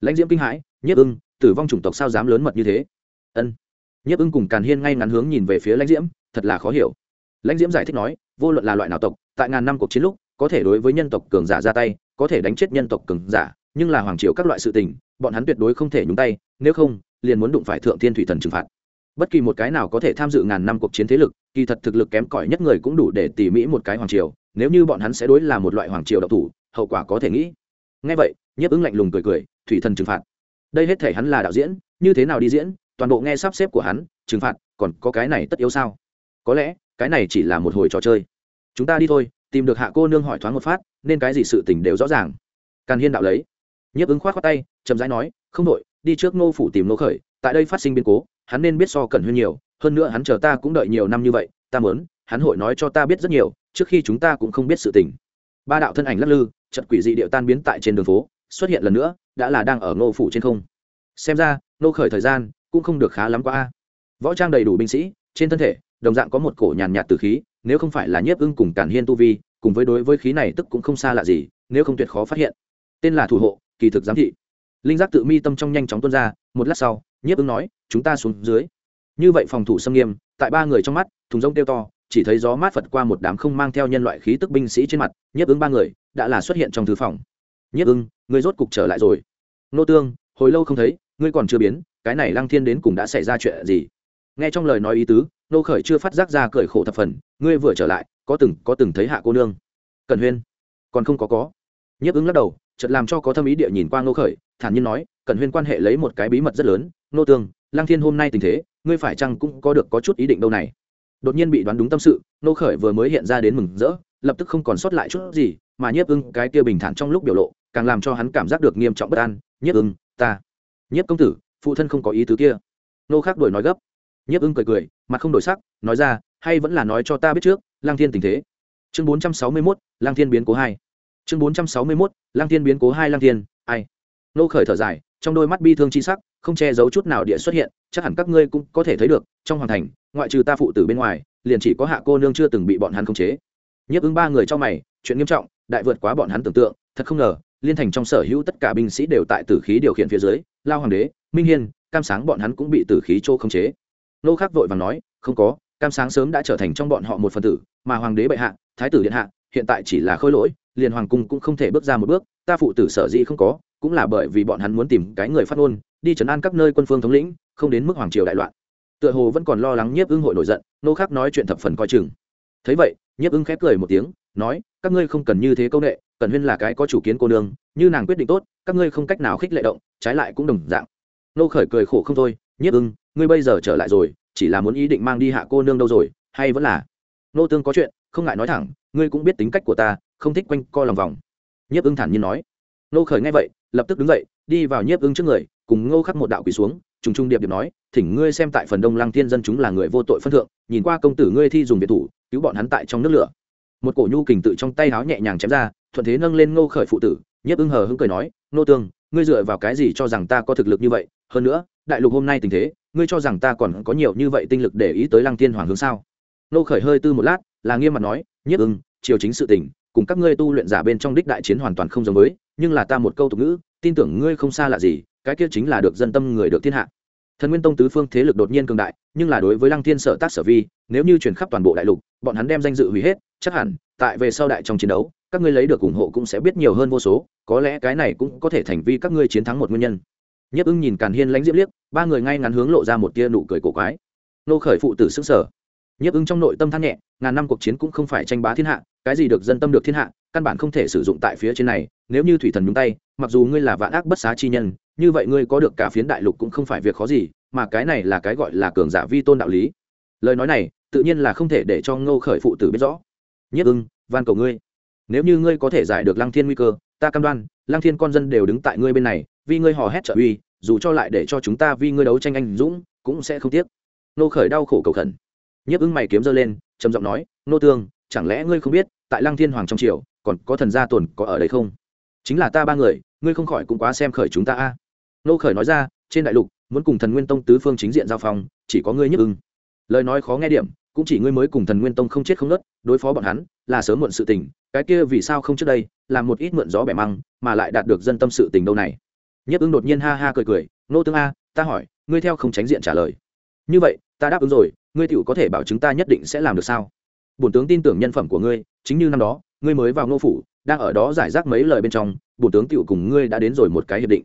Lãnh diễm kinh hãi nhiếp ưng, tử vong chủng tộc sao dám lớn mật như thế? Ân. Nhiếp ưng cùng càn hiên ngay ngắn hướng nhìn về phía lãnh diễm, thật là khó hiểu. Lãnh diễm giải thích nói, vô luận là loại nào tộc, tại ngàn năm cuộc chiến lúc, có thể đối với nhân tộc cường giả ra tay, có thể đánh chết nhân tộc cường giả, nhưng là hoàng triều các loại sự tình, bọn hắn tuyệt đối không thể nhúng tay, nếu không, liền muốn đụng phải thượng thiên thủy thần trừng phạt. Bất kỳ một cái nào có thể tham dự ngàn năm cuộc chiến thế lực, kỳ thật thực lực kém cỏi nhất người cũng đủ để tỉ mỹ một cái hoàng triều, nếu như bọn hắn sẽ đối là một loại hoàng triều độc thủ, hậu quả có thể nghĩ. Ngay vậy, nhiếp ứng lạnh lùng cười cười, thủy thần trừng phạt đây hết thể hắn là đạo diễn, như thế nào đi diễn, toàn bộ nghe sắp xếp của hắn, trừng phạt, còn có cái này tất yếu sao? Có lẽ, cái này chỉ là một hồi trò chơi. Chúng ta đi thôi, tìm được hạ cô nương hỏi thoáng một phát, nên cái gì sự tình đều rõ ràng. Càn hiên đạo lấy. Nhiếp ứng khoát khoát tay, chậm rãi nói, không đội đi trước nô phủ tìm nô khởi, tại đây phát sinh biến cố, hắn nên biết so cần hơn nhiều, hơn nữa hắn chờ ta cũng đợi nhiều năm như vậy, ta mớn hắn hội nói cho ta biết rất nhiều, trước khi chúng ta cũng không biết sự tình. Ba đạo thân ảnh lắc lư trận quỷ dị điệu tan biến tại trên đường phố xuất hiện lần nữa, đã là đang ở ngô phủ trên không. Xem ra nô khởi thời gian cũng không được khá lắm qua a. Võ trang đầy đủ binh sĩ, trên thân thể, đồng dạng có một cổ nhàn nhạt từ khí, nếu không phải là nhiếp ưng cùng cản hiên tu vi, cùng với đối với khí này tức cũng không xa lạ gì, nếu không tuyệt khó phát hiện. Tên là thủ hộ, kỳ thực giám thị. Linh giác tự mi tâm trong nhanh chóng tuôn ra, một lát sau, nhiếp ưng nói, chúng ta xuống dưới. Như vậy phòng thủ xâm nghiêm, tại ba người trong mắt, thùng rông tiêu to, chỉ thấy gió mát phật qua một đám không mang theo nhân loại khí tức binh sĩ trên mặt, nhiếp ứng ba người đã là xuất hiện trong thư phòng. Nhiếp ưng Ngươi rốt cục trở lại rồi. Nô tương, hồi lâu không thấy, ngươi còn chưa biến, cái này lăng thiên đến cùng đã xảy ra chuyện gì? Nghe trong lời nói ý tứ, nô khởi chưa phát giác ra cười khổ thập phần, ngươi vừa trở lại, có từng có từng thấy hạ cô nương. Cần huyên, còn không có có. Nhiếp ứng lắc đầu, chợt làm cho có thâm ý địa nhìn qua nô khởi, thản nhiên nói cần huyên quan hệ lấy một cái bí mật rất lớn. Nô tương lang thiên hôm nay tình thế, ngươi phải chăng cũng có được có chút ý định đâu này? Đột nhiên bị đoán đúng tâm sự, nô khởi vừa mới hiện ra đến mừng rỡ lập tức không còn sót lại chút gì, mà nhiếp ưng, cái kia bình thản trong lúc biểu lộ, càng làm cho hắn cảm giác được nghiêm trọng bất an. Nhiếp ưng, ta. Nhiếp công tử, phụ thân không có ý tứ kia. Nô khác đổi nói gấp. Nhiếp ưng cười cười, mặt không đổi sắc, nói ra, hay vẫn là nói cho ta biết trước lang thiên tình thế. Chương bốn trăm sáu mươi mốt lang thiên biến cố hai. Chương bốn trăm sáu mươi mốt lang thiên biến cố hai lang thiên, ai? Nô khởi thở dài, trong đôi mắt bi thương chi sắc, không che giấu chút nào địa xuất hiện, chắc hẳn các ngươi cũng có thể thấy được, trong hoàng thành, ngoại trừ ta phụ tử bên ngoài, liền chỉ có hạ cô nương chưa từng bị bọn hắn khống chế nhiếp ứng ba người cho mày, chuyện nghiêm trọng, đại vượt quá bọn hắn tưởng tượng, thật không ngờ, liên thành trong sở hữu tất cả binh sĩ đều tại tử khí điều khiển phía dưới, lao hoàng đế, minh hiên, cam sáng bọn hắn cũng bị tử khí chỗ khống chế. Nô khắc vội vàng nói, không có, cam sáng sớm đã trở thành trong bọn họ một phần tử, mà hoàng đế bệ hạ, thái tử điện hạ, hiện tại chỉ là khôi lỗi, liền hoàng cung cũng không thể bước ra một bước, ta phụ tử sở dĩ không có, cũng là bởi vì bọn hắn muốn tìm cái người phát ngôn, đi trấn an các nơi quân phương thống lĩnh, không đến mức hoàng triều đại loạn. Tựa hồ vẫn còn lo lắng nhiếp ưng hội nổi giận, nô khắc nói chuyện thập phần coi chừng. Thấy vậy nhiếp ưng khép cười một tiếng, nói, các ngươi không cần như thế công ệ cần huyên là cái có chủ kiến cô nương, như nàng quyết định tốt, các ngươi không cách nào khích lệ động, trái lại cũng đồng dạng. Nô khởi cười khổ không thôi, nhiếp ưng, ngươi bây giờ trở lại rồi, chỉ là muốn ý định mang đi hạ cô nương đâu rồi, hay vẫn là? Nô tương có chuyện, không ngại nói thẳng, ngươi cũng biết tính cách của ta, không thích quanh co lòng vòng. Nhiếp ưng thản nhiên nói. Nô khởi nghe vậy, lập tức đứng dậy, đi vào nhiếp ưng trước người, cùng ngô khắc một đạo quỳ xuống, trùng trung điệp điệp nói, thỉnh ngươi xem tại phần đông lăng thiên dân chúng là người vô tội phân thượng, nhìn qua công tử ngươi thi dùng biệt thủ cứu bọn hắn tại trong nước lửa. Một cổ nhu kình tự trong tay háo nhẹ nhàng chém ra, thuận thế nâng lên ngô khởi phụ tử, nhiếp ưng hờ hững cười nói nô tương, ngươi dựa vào cái gì cho rằng ta có thực lực như vậy? Hơn nữa, đại lục hôm nay tình thế, ngươi cho rằng ta còn có nhiều như vậy tinh lực để ý tới lăng tiên hoàng hướng sao? Nô khởi hơi tư một lát, là nghiêm mặt nói, nhiếp ưng chiều chính sự tình, cùng các ngươi tu luyện giả bên trong đích đại chiến hoàn toàn không giống với, nhưng là ta một câu tục ngữ, tin tưởng ngươi không xa lạ gì, cái kia chính là được dân tâm người được thiên hạ thần nguyên tông tứ phương thế lực đột nhiên cường đại, nhưng là đối với lăng thiên sở tác sở vi, nếu như chuyển khắp toàn bộ đại lục, bọn hắn đem danh dự hủy hết, chắc hẳn, tại về sau đại trong chiến đấu, các ngươi lấy được ủng hộ cũng sẽ biết nhiều hơn vô số, có lẽ cái này cũng có thể thành vi các ngươi chiến thắng một nguyên nhân. Nhất ưng nhìn càn hiên lãnh diễm liếc, ba người ngay ngắn hướng lộ ra một tia nụ cười cổ quái. Nô khởi phụ tử xứng sở nhất ưng trong nội tâm than nhẹ, ngàn năm cuộc chiến cũng không phải tranh bá thiên hạ, cái gì được dân tâm được thiên hạ, căn bản không thể sử dụng tại phía trên này, nếu như thủy thần nhúng tay, mặc dù ngươi là vạn ác bất xá chi nhân như vậy ngươi có được cả phiến đại lục cũng không phải việc khó gì, mà cái này là cái gọi là cường giả vi tôn đạo lý. Lời nói này, tự nhiên là không thể để cho ngô khởi phụ tử biết rõ. Nhất ưng, van cầu ngươi. Nếu như ngươi có thể giải được lăng thiên nguy cơ, ta cam đoan, lăng thiên con dân đều đứng tại ngươi bên này, vì ngươi hò hét trợ uy, dù cho lại để cho chúng ta vì ngươi đấu tranh anh dũng, cũng sẽ không tiếc. Nô khởi đau khổ cầu khẩn. Nhiếp ứng mày kiếm giơ lên, trầm giọng nói, nô tương, chẳng lẽ ngươi không biết, tại lăng thiên hoàng trong triều, còn có thần gia tồn có ở đây không? Chính là ta ba người, ngươi không khỏi cũng quá xem khởi chúng ta a nô khởi nói ra, trên đại lục, muốn cùng thần nguyên tông tứ phương chính diện giao phong, chỉ có ngươi nhất ưng. Lời nói khó nghe điểm, cũng chỉ ngươi mới cùng thần nguyên tông không chết không nớt, đối phó bọn hắn là sớm muộn sự tình, cái kia vì sao không trước đây làm một ít mượn gió bẻ măng, mà lại đạt được dân tâm sự tình đâu này. Nhất ưng đột nhiên ha ha cười cười, nô tương a, ta hỏi, ngươi theo không tránh diện trả lời. Như vậy, ta đáp ứng rồi, ngươi tựu có thể bảo chúng ta nhất định sẽ làm được sao? Bổn tướng tin tưởng nhân phẩm của ngươi, chính như năm đó, ngươi mới vào ngô phủ, đang ở đó giải rác mấy lời bên trong, bổn tướng tựu cùng ngươi đã đến rồi một cái hiệp định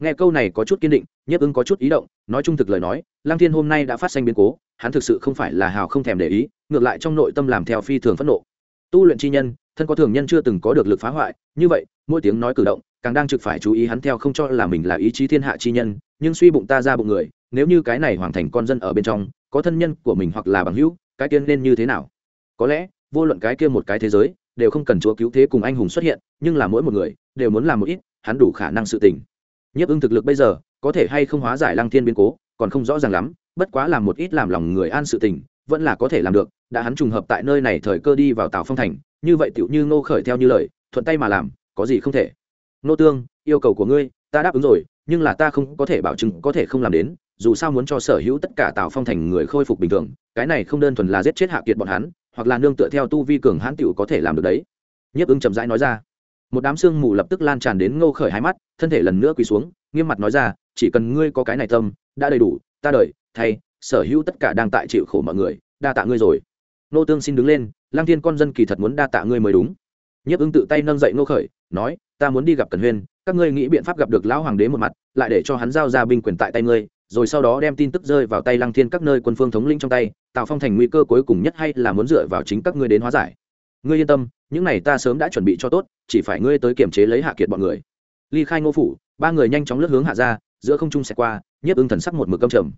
nghe câu này có chút kiên định nhất ưng có chút ý động, nói trung thực lời nói lang thiên hôm nay đã phát sinh biến cố, hắn thực sự không phải là hào không thèm để ý, ngược lại trong nội tâm làm theo phi thường phẫn nộ. Tu luyện chi nhân, thân có thường nhân chưa từng có được lực phá hoại, như vậy, mỗi tiếng nói cử động, càng đang trực phải chú ý hắn theo không cho là mình là ý chí thiên hạ chi nhân, nhưng suy bụng ta ra bụng người, nếu như cái này hoàn thành con dân ở bên trong, có thân nhân của mình hoặc là bằng hữu, cái tiên nên như thế nào? Có lẽ, vô luận cái kia một cái thế giới, đều không cần chúa cứu thế cùng anh hùng xuất hiện, nhưng là mỗi một người, đều muốn làm một ít, hắn đủ khả năng sự tình nhiếp ưng thực lực bây giờ, có thể hay không hóa giải lăng thiên biến cố, còn không rõ ràng lắm, bất quá làm một ít làm lòng người an sự tình, vẫn là có thể làm được, đã hắn trùng hợp tại nơi này thời cơ đi vào tàu phong thành, như vậy tựu như ngô khởi theo như lời, thuận tay mà làm, có gì không thể. Nô tương, yêu cầu của ngươi, ta đáp ứng rồi, nhưng là ta không có thể bảo chứng có thể không làm đến, dù sao muốn cho sở hữu tất cả tào phong thành người khôi phục bình thường, cái này không đơn thuần là giết chết hạ kiệt bọn hắn, hoặc là nương tựa theo tu vi cường hãn tựu có thể làm được đấy. Nhiếp ứng chậm rãi nói ra một đám xương mù lập tức lan tràn đến ngô khởi hai mắt, thân thể lần nữa quỳ xuống, nghiêm mặt nói ra, chỉ cần ngươi có cái này tâm, đã đầy đủ, ta đợi, thay, sở hữu tất cả đang tại chịu khổ mọi người, đa tạ ngươi rồi. Nô tương xin đứng lên lang thiên con dân kỳ thật muốn đa tạ ngươi mới đúng. Nhiếp ứng tự tay nâng dậy ngô khởi, nói, ta muốn đi gặp cần huyên, các ngươi nghĩ biện pháp gặp được lão hoàng đế một mặt, lại để cho hắn giao ra binh quyền tại tay ngươi, rồi sau đó đem tin tức rơi vào tay Lang thiên các nơi quân phương thống lĩnh trong tay tạo phong thành nguy cơ cuối cùng nhất hay là muốn dựa vào chính các ngươi đến hóa giải ngươi yên tâm, những này ta sớm đã chuẩn bị cho tốt, chỉ phải ngươi tới kiểm chế lấy hạ kiệt bọn người. Ly khai ngô phủ, ba người nhanh chóng lướt hướng hạ ra, giữa không trung xẹt qua, nhiếp ưng thần sắc một mực câm trầm.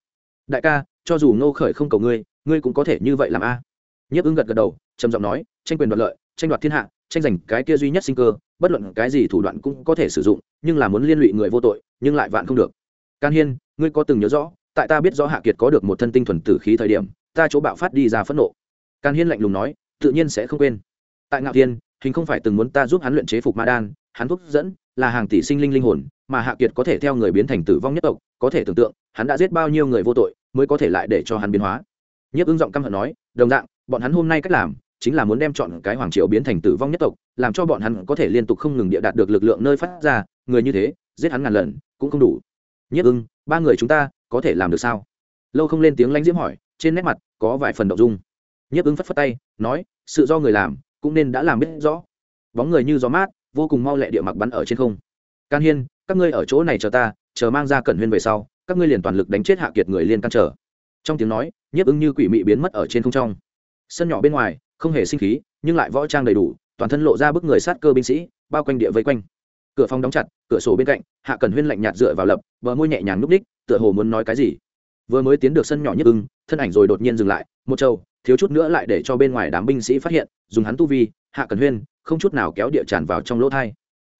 Đại ca, cho dù ngô khởi không cầu ngươi ngươi cũng có thể như vậy làm a? À. nhiếp ưng gật gật đầu, trầm giọng nói, tranh quyền đoạt lợi, tranh đoạt thiên hạ, tranh giành cái kia duy nhất sinh cơ, bất luận cái gì thủ đoạn cũng có thể sử dụng, nhưng là muốn liên lụy người vô tội, nhưng lại vạn không được. Can hiên, ngươi có từng nhớ rõ, tại ta biết rõ hạ kiệt có được một thân tinh thuần tử khí thời điểm, ta chỗ bạo phát đi ra phẫn nộ. Can hiên lạnh lùng nói, tự nhiên sẽ không quên tại ngạo thiên, hình không phải từng muốn ta giúp hắn luyện chế phục ma đan, hắn thúc dẫn, là hàng tỷ sinh linh linh hồn, mà hạ kiệt có thể theo người biến thành tử vong nhất tộc, có thể tưởng tượng, hắn đã giết bao nhiêu người vô tội, mới có thể lại để cho hắn biến hóa. Nhiếp ứng giọng căm hận nói, đồng dạng, bọn hắn hôm nay cách làm, chính là muốn đem chọn cái hoàng triều biến thành tử vong nhất tộc, làm cho bọn hắn có thể liên tục không ngừng địa đạt được lực lượng nơi phát ra, người như thế, giết hắn ngàn lần, cũng không đủ. Nhất ưng ba người chúng ta, có thể làm được sao? Lâu không lên tiếng lãnh diễm hỏi, trên nét mặt có vài phần động dung. Nhất ưng phất phất tay, nói, sự do người làm cũng nên đã làm biết rõ. Bóng người như gió mát, vô cùng mau lẹ địa mặc bắn ở trên không. Can hiên, các ngươi ở chỗ này chờ ta, chờ mang ra cẩn huyên về sau, các ngươi liền toàn lực đánh chết hạ kiệt người liên can trở trong tiếng nói, nhiếp ưng như quỷ mị biến mất ở trên không trong. Sân nhỏ bên ngoài, không hề sinh khí, nhưng lại võ trang đầy đủ, toàn thân lộ ra bức người sát cơ binh sĩ, bao quanh địa vây quanh. Cửa phòng đóng chặt, cửa sổ bên cạnh, hạ cẩn huyên lạnh nhạt dựa vào lập, bờ môi nhẹ nhàng núp đích tựa hồ muốn nói cái gì. Vừa mới tiến được sân nhỏ nhất ưng thân ảnh rồi đột nhiên dừng lại, một trâu thiếu chút nữa lại để cho bên ngoài đám binh sĩ phát hiện, dùng hắn tu vi, hạ cần huyên, không chút nào kéo địa tràn vào trong lỗ thai.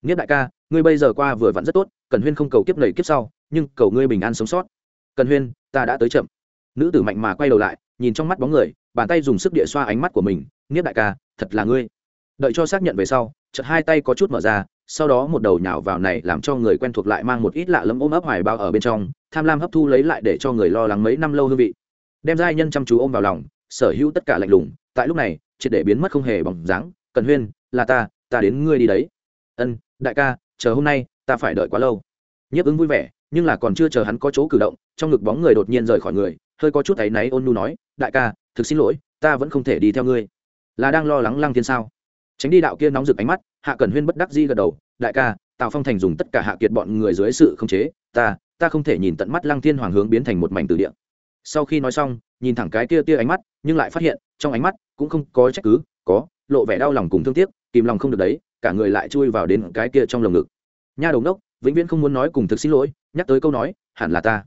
Nghiếp đại ca, ngươi bây giờ qua vừa vặn rất tốt, cần huyên không cầu kiếp nầy kiếp sau, nhưng cầu ngươi bình an sống sót. Cần huyên, ta đã tới chậm. Nữ tử mạnh mà quay đầu lại, nhìn trong mắt bóng người, bàn tay dùng sức địa xoa ánh mắt của mình, nghiếp đại ca, thật là ngươi. Đợi cho xác nhận về sau, chợt hai tay có chút mở ra, sau đó một đầu nhào vào này làm cho người quen thuộc lại mang một ít lạ lẫm ôm ấp hoài bao ở bên trong, tham lam hấp thu lấy lại để cho người lo lắng mấy năm lâu hương vị. Đem giai nhân chăm chú ôm vào lòng sở hữu tất cả lạnh lùng, tại lúc này, triệt để biến mất không hề bỏng dáng. Cần huyên, là ta ta đến ngươi đi đấy. Ân, đại ca, chờ hôm nay, ta phải đợi quá lâu. Nhiếp ứng vui vẻ, nhưng là còn chưa chờ hắn có chỗ cử động, trong ngực bóng người đột nhiên rời khỏi người, hơi có chút áy náy ôn nu nói, đại ca, thực xin lỗi, ta vẫn không thể đi theo ngươi. Là đang lo lắng lăng thiên sao? Tránh đi đạo kia nóng rực ánh mắt, hạ cẩn huyên bất đắc di gật đầu, đại ca, tào phong thành dùng tất cả hạ kiệt bọn người dưới sự khống chế, ta ta không thể nhìn tận mắt lăng thiên hoàng hướng biến thành một mảnh từ địa. Sau khi nói xong nhìn thẳng cái kia tia ánh mắt, nhưng lại phát hiện, trong ánh mắt cũng không có trách cứ, có lộ vẻ đau lòng cùng thương tiếc, kìm lòng không được đấy, cả người lại chui vào đến cái kia trong lồng ngực. Nha đồng đốc vĩnh viễn không muốn nói cùng thực xin lỗi, nhắc tới câu nói, hẳn là ta.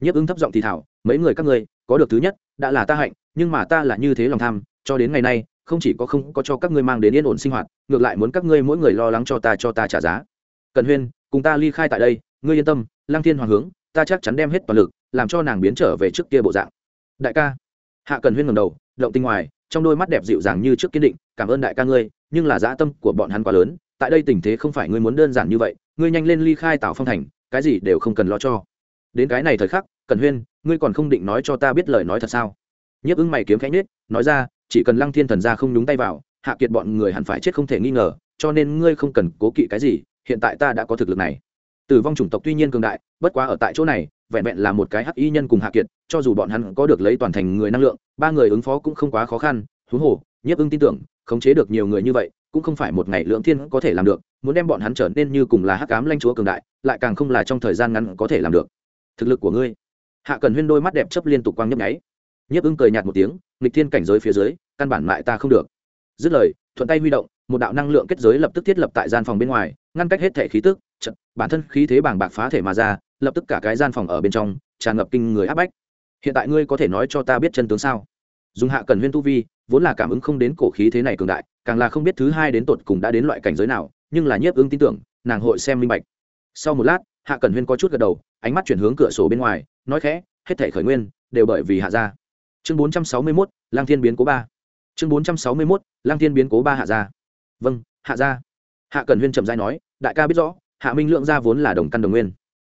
Nhiếp ứng thấp giọng thì thảo, mấy người các ngươi, có được thứ nhất, đã là ta hạnh, nhưng mà ta là như thế lòng tham, cho đến ngày nay, không chỉ có không có cho các ngươi mang đến yên ổn sinh hoạt, ngược lại muốn các ngươi mỗi người lo lắng cho ta cho ta trả giá. Cần huyên, cùng ta ly khai tại đây, ngươi yên tâm lang thiên hoàng hướng, ta chắc chắn đem hết toàn lực, làm cho nàng biến trở về trước kia bộ dạng đại ca. Hạ cần huyên ngầm đầu, động tinh ngoài, trong đôi mắt đẹp dịu dàng như trước kiên định, cảm ơn đại ca ngươi, nhưng là dã tâm của bọn hắn quá lớn, tại đây tình thế không phải ngươi muốn đơn giản như vậy, ngươi nhanh lên ly khai tạo phong thành, cái gì đều không cần lo cho. Đến cái này thời khắc, cần huyên, ngươi còn không định nói cho ta biết lời nói thật sao? Nhấp ứng mày kiếm khẽ nhết nói ra, chỉ cần lăng thiên thần ra không nhúng tay vào, hạ kiệt bọn người hẳn phải chết không thể nghi ngờ, cho nên ngươi không cần cố kỵ cái gì, hiện tại ta đã có thực lực này. Tử vong chủng tộc tuy nhiên cường đại, bất quá ở tại chỗ này, vẹn vẹn là một cái hắc y nhân cùng hạ kiệt cho dù bọn hắn có được lấy toàn thành người năng lượng ba người ứng phó cũng không quá khó khăn huống hồ nhiếp ưng tin tưởng khống chế được nhiều người như vậy cũng không phải một ngày lượng thiên có thể làm được muốn đem bọn hắn trở nên như cùng là hắc cám lanh chúa cường đại lại càng không là trong thời gian ngắn có thể làm được. Thực lực của ngươi. Hạ cần huyên đôi mắt đẹp chấp liên tục quang nhấp nháy. Nhiếp ưng cười nhạt một tiếng nghịch thiên cảnh giới phía dưới căn bản lại ta không được. Dứt lời thuận tay huy động một đạo năng lượng kết giới lập tức thiết lập tại gian phòng bên ngoài ngăn cách hết thể khí tức chật, bản thân khí thế bàng bạc phá thể mà ra lập tức cả cái gian phòng ở bên trong tràn ngập kinh người áp bách hiện tại ngươi có thể nói cho ta biết chân tướng sao? Dùng hạ cần huyên tu vi, vốn là cảm ứng không đến cổ khí thế này cường đại, càng là không biết thứ hai đến tột cùng đã đến loại cảnh giới nào, nhưng là nhiếp ứng tin tưởng, nàng hội xem minh bạch. Sau một lát, hạ cần huyên có chút gật đầu, ánh mắt chuyển hướng cửa sổ bên ngoài, nói khẽ, hết thể khởi nguyên, đều bởi vì hạ gia. Chương bốn trăm sáu mươi mốt lang thiên biến cố ba. Chương bốn trăm sáu mươi mốt lang thiên biến cố ba hạ gia. Vâng hạ gia. Hạ cần huyên trầm dai nói, đại ca biết rõ, hạ minh lượng gia vốn là đồng căn đồng nguyên.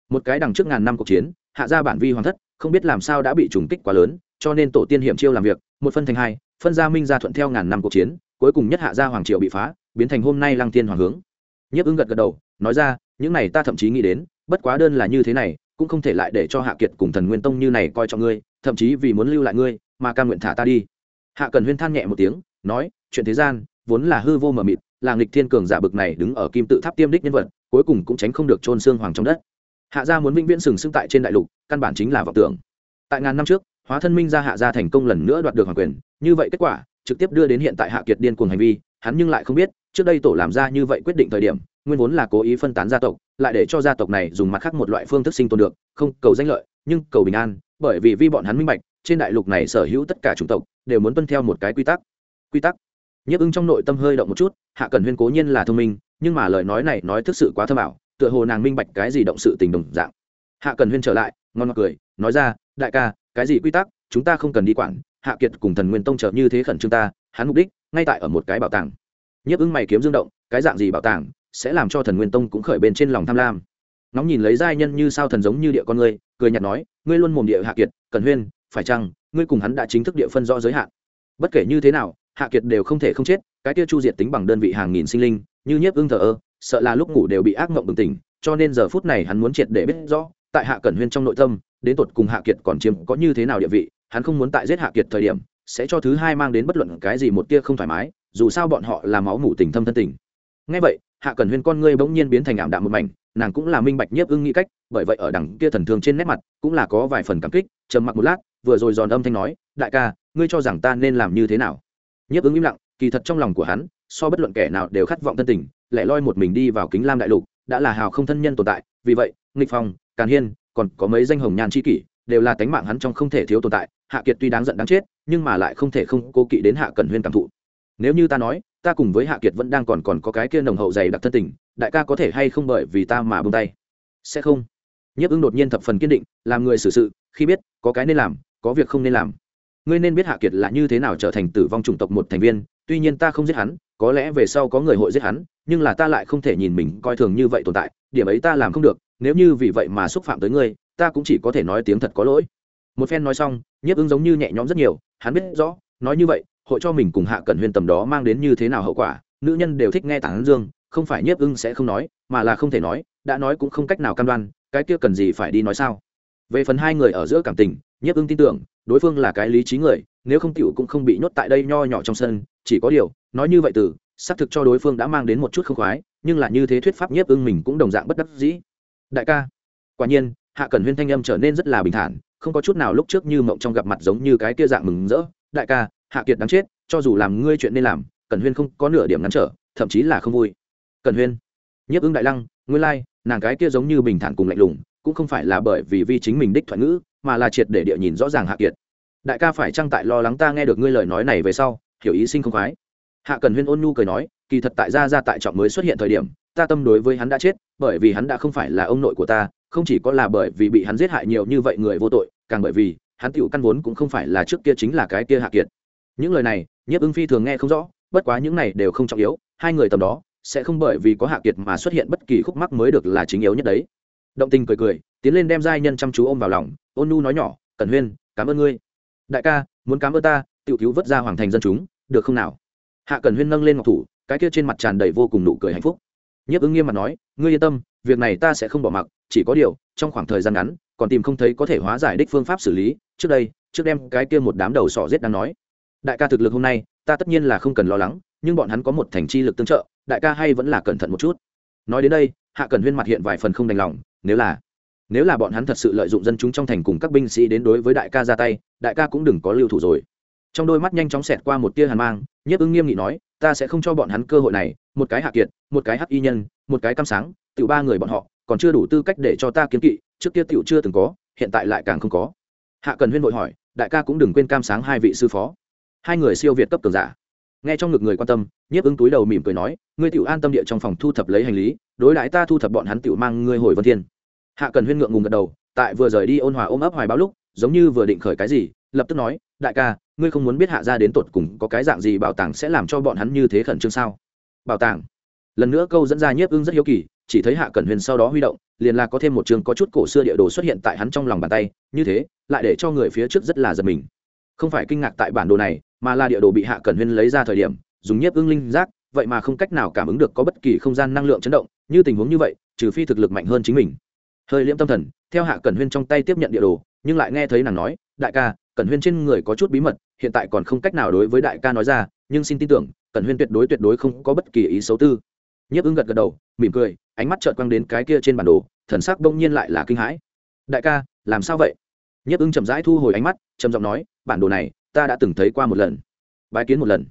Một cái đằng trước ngàn năm cuộc chiến hạ gia bản vi hoàng thất, không biết làm sao đã bị trùng kích quá lớn, cho nên tổ tiên hiểm chiêu làm việc, một phân thành hai, phân gia minh gia thuận theo ngàn năm cuộc chiến, cuối cùng nhất hạ gia hoàng triều bị phá, biến thành hôm nay lăng thiên hoàng hướng. Nhấp ứng gật gật đầu, nói ra, những này ta thậm chí nghĩ đến, bất quá đơn là như thế này, cũng không thể lại để cho hạ kiệt cùng thần nguyên tông như này coi trọng ngươi, thậm chí vì muốn lưu lại ngươi, mà ca nguyện thả ta đi. Hạ cần huyên than nhẹ một tiếng, nói, chuyện thế gian, vốn là hư vô mờ mịt, là nghịch thiên cường giả bực này đứng ở kim tự tháp tiêm đích nhân vật, cuối cùng cũng tránh không được trôn xương hoàng trong đất hạ gia muốn vĩnh viễn sừng sững tại trên đại lục, căn bản chính là vọng tưởng. Tại ngàn năm trước, hóa thân minh gia hạ gia thành công lần nữa đoạt được hoàng quyền, như vậy kết quả, trực tiếp đưa đến hiện tại hạ kiệt điên cuồng hành vi, hắn nhưng lại không biết, trước đây tổ làm ra như vậy quyết định thời điểm, nguyên vốn là cố ý phân tán gia tộc, lại để cho gia tộc này dùng mặt khác một loại phương thức sinh tồn được, không cầu danh lợi, nhưng cầu bình an, bởi vì vi bọn hắn minh bạch, trên đại lục này sở hữu tất cả chủng tộc, đều muốn tuân theo một cái quy tắc. Quy tắc. Nhức ứng trong nội tâm hơi động một chút, hạ cần huyên cố nhiên là thông minh, nhưng mà lời nói này nói thực sự quá thơ bảo tựa hồ nàng minh bạch cái gì động sự tình đồng dạng. Hạ cần huyên trở lại, ngon ngọt cười, nói ra, đại ca, cái gì quy tắc, chúng ta không cần đi quản, hạ kiệt cùng thần nguyên tông trở như thế khẩn trương ta, hắn mục đích, ngay tại ở một cái bảo tàng. Nhấp ứng mày kiếm dương động, cái dạng gì bảo tàng, sẽ làm cho thần nguyên tông cũng khởi bên trên lòng tham lam. Nóng nhìn lấy giai nhân như sao thần giống như địa con ngươi, cười nhạt nói, ngươi luôn mồm địa hạ kiệt, cần huyên, phải chăng, ngươi cùng hắn đã chính thức địa phân rõ giới hạn? Bất kể như thế nào, hạ kiệt đều không thể không chết, cái kia chu diệt tính bằng đơn vị hàng nghìn sinh linh, như nhiếp ưng thờ ơ sợ là lúc ngủ đều bị ác mộng bừng tỉnh, cho nên giờ phút này hắn muốn triệt để biết rõ, tại hạ cẩn huyên trong nội tâm, đến tột cùng hạ kiệt còn chiếm có như thế nào địa vị, hắn không muốn tại giết hạ kiệt thời điểm, sẽ cho thứ hai mang đến bất luận cái gì một tia không thoải mái, dù sao bọn họ là máu mủ tình thâm thân tình. Ngay vậy, hạ cẩn huyên con ngươi bỗng nhiên biến thành ảm đạm một mảnh, nàng cũng là minh bạch nhiếp ưng nghĩ cách, bởi vậy ở đằng kia thần thương trên nét mặt, cũng là có vài phần cảm kích, trầm mặc một lát, vừa rồi giòn âm thanh nói, đại ca, ngươi cho rằng ta nên làm như thế nào? Nhiếp ưng im lặng, kỳ thật trong lòng của hắn so bất luận kẻ nào đều khát vọng thân tình, lẻ loi một mình đi vào kính lam đại lục, đã là hào không thân nhân tồn tại, vì vậy, nghịch phong, càn hiên, còn có mấy danh hồng nhan c kỷ, đều là tánh mạng hắn trong không thể thiếu tồn tại, hạ kiệt tuy đáng giận đáng chết, nhưng mà lại không thể không cố kỵ đến hạ cẩn huyên cảm thụ. Nếu như ta nói, ta cùng với hạ kiệt vẫn đang còn còn có cái kia nồng hậu dày đặc thân tình, đại ca có thể hay không bởi vì ta mà bông tay? Sẽ không. Nhiếp ứng đột nhiên thập phần kiên định, làm người xử sự, khi biết, có cái nên làm, có việc không nên làm. Ngươi nên biết hạ kiệt là như thế nào trở thành tử vong chủng tộc một thành viên tuy nhiên ta không giết hắn, có lẽ về sau có người hội giết hắn, nhưng là ta lại không thể nhìn mình coi thường như vậy tồn tại, điểm ấy ta làm không được, nếu như vì vậy mà xúc phạm tới ngươi, ta cũng chỉ có thể nói tiếng thật có lỗi. Một phen nói xong, nhiếp ứng giống như nhẹ nhõm rất nhiều, hắn biết rõ, nói như vậy, hội cho mình cùng hạ cẩn huyên tầm đó mang đến như thế nào hậu quả, nữ nhân đều thích nghe tản dương, không phải nhiếp ưng sẽ không nói, mà là không thể nói, đã nói cũng không cách nào cam đoan, cái kia cần gì phải đi nói sao? Về phần hai người ở giữa cảm tình, nhiếp ưng tin tưởng, đối phương là cái lý trí người, nếu không tiểu cũng không bị nhốt tại đây nho nhỏ trong sân chỉ có điều nói như vậy từ xác thực cho đối phương đã mang đến một chút không khoái nhưng là như thế thuyết pháp nhiếp ưng mình cũng đồng dạng bất đắc dĩ. Đại ca quả nhiên hạ cẩn huyên thanh âm trở nên rất là bình thản không có chút nào lúc trước như mộng trong gặp mặt giống như cái kia dạng mừng rỡ. Đại ca hạ kiệt đáng chết cho dù làm ngươi chuyện nên làm cẩn huyên không có nửa điểm ngắn trở thậm chí là không vui. Cẩn huyên nhiếp ưng đại lăng ngươi lai、like, nàng cái kia giống như bình thản cùng lạnh lùng cũng không phải là bởi vì vi chính mình đích thoại ngữ mà là triệt để địa nhìn rõ ràng hạ kiệt. Đại ca phải trăng tại lo lắng ta nghe được ngươi lời nói này về sau hiểu ý sinh không khoái. Hạ cần huyên ôn nhu cười nói, kỳ thật tại gia gia tại trọng mới xuất hiện thời điểm, ta tâm đối với hắn đã chết, bởi vì hắn đã không phải là ông nội của ta, không chỉ có là bởi vì bị hắn giết hại nhiều như vậy người vô tội, càng bởi vì, hắn tiểu căn vốn cũng không phải là trước kia chính là cái kia hạ kiệt. Những lời này, nhiếp ưng phi thường nghe không rõ, bất quá những này đều không trọng yếu, hai người tầm đó, sẽ không bởi vì có hạ kiệt mà xuất hiện bất kỳ khúc mắc mới được là chính yếu nhất đấy. Động tình cười cười, tiến lên đem giai nhân chăm chú ôm vào lòng, ôn nu nói nhỏ cẩn huyên, cảm ơn ngươi. Đại ca, muốn cảm ơn ta tự cứu vớt ra hoàng thành dân chúng được không nào? Hạ Cần huyên nâng lên ngọc thủ, cái kia trên mặt tràn đầy vô cùng nụ cười hạnh phúc. Nhiếp ứng nghiêm mặt nói, ngươi yên tâm, việc này ta sẽ không bỏ mặc, chỉ có điều, trong khoảng thời gian ngắn, còn tìm không thấy có thể hóa giải đích phương pháp xử lý. Trước đây, trước đem cái kia một đám đầu sỏ giết đang nói, đại ca thực lực hôm nay, ta tất nhiên là không cần lo lắng, nhưng bọn hắn có một thành chi lực tương trợ, đại ca hay vẫn là cẩn thận một chút. Nói đến đây, hạ Cần huyên mặt hiện vài phần không đành lòng, nếu là nếu là bọn hắn thật sự lợi dụng dân chúng trong thành cùng các binh sĩ đến đối với đại ca ra tay, đại ca cũng đừng có lưu thủ rồi trong đôi mắt nhanh chóng xẹt qua một tia hàn mang, nhiếp ưng nghiêm nghị nói, ta sẽ không cho bọn hắn cơ hội này, một cái hạ kiệt, một cái hắc y nhân, một cái cam sáng tự ba người bọn họ, còn chưa đủ tư cách để cho ta kiến kỵ, trước kia tiểu chưa từng có, hiện tại lại càng không có. Hạ cần huyên vội hỏi, đại ca cũng đừng quên cam sáng hai vị sư phó. Hai người siêu việt cấp cường giả. Nghe trong ngực người quan tâm, nhiếp ứng túi đầu mỉm cười nói, ngươi tiểu an tâm địa trong phòng thu thập lấy hành lý, đối đãi ta thu thập bọn hắn tiểu mang ngươi hồi vân thiên. Hạ cần huyên ngượng ngùng gật đầu, tại vừa rời đi ôn hòa ôm ấp hoài báo lúc, giống như vừa định khởi cái gì lập tức nói, đại ca, ngươi không muốn biết hạ ra đến tột cùng có cái dạng gì bảo tàng sẽ làm cho bọn hắn như thế khẩn trương sao? Bảo tàng? Lần nữa câu dẫn ra nhiếp ưng rất hiếu kỳ, chỉ thấy hạ cẩn huyền sau đó huy động, liền là có thêm một trường có chút cổ xưa địa đồ xuất hiện tại hắn trong lòng bàn tay, như thế, lại để cho người phía trước rất là giật mình. Không phải kinh ngạc tại bản đồ này, mà là địa đồ bị hạ cẩn huyền lấy ra thời điểm, dùng nhiếp ưng linh giác, vậy mà không cách nào cảm ứng được có bất kỳ không gian năng lượng chấn động, như tình huống như vậy, trừ phi thực lực mạnh hơn chính mình. Hơi liễm tâm thần, theo hạ cẩn huyên trong tay tiếp nhận địa đồ, nhưng lại nghe thấy nàng nói, đại ca cẩn huyên trên người có chút bí mật, hiện tại còn không cách nào đối với đại ca nói ra, nhưng xin tin tưởng, cẩn huyên tuyệt đối tuyệt đối không có bất kỳ ý xấu tư. Nhấp ứng gật gật đầu, mỉm cười, ánh mắt trợt quăng đến cái kia trên bản đồ, thần sắc bỗng nhiên lại là kinh hãi. Đại ca, làm sao vậy? Nhấp ứng chậm rãi thu hồi ánh mắt, trầm giọng nói, bản đồ này, ta đã từng thấy qua một lần, bái kiến một lần.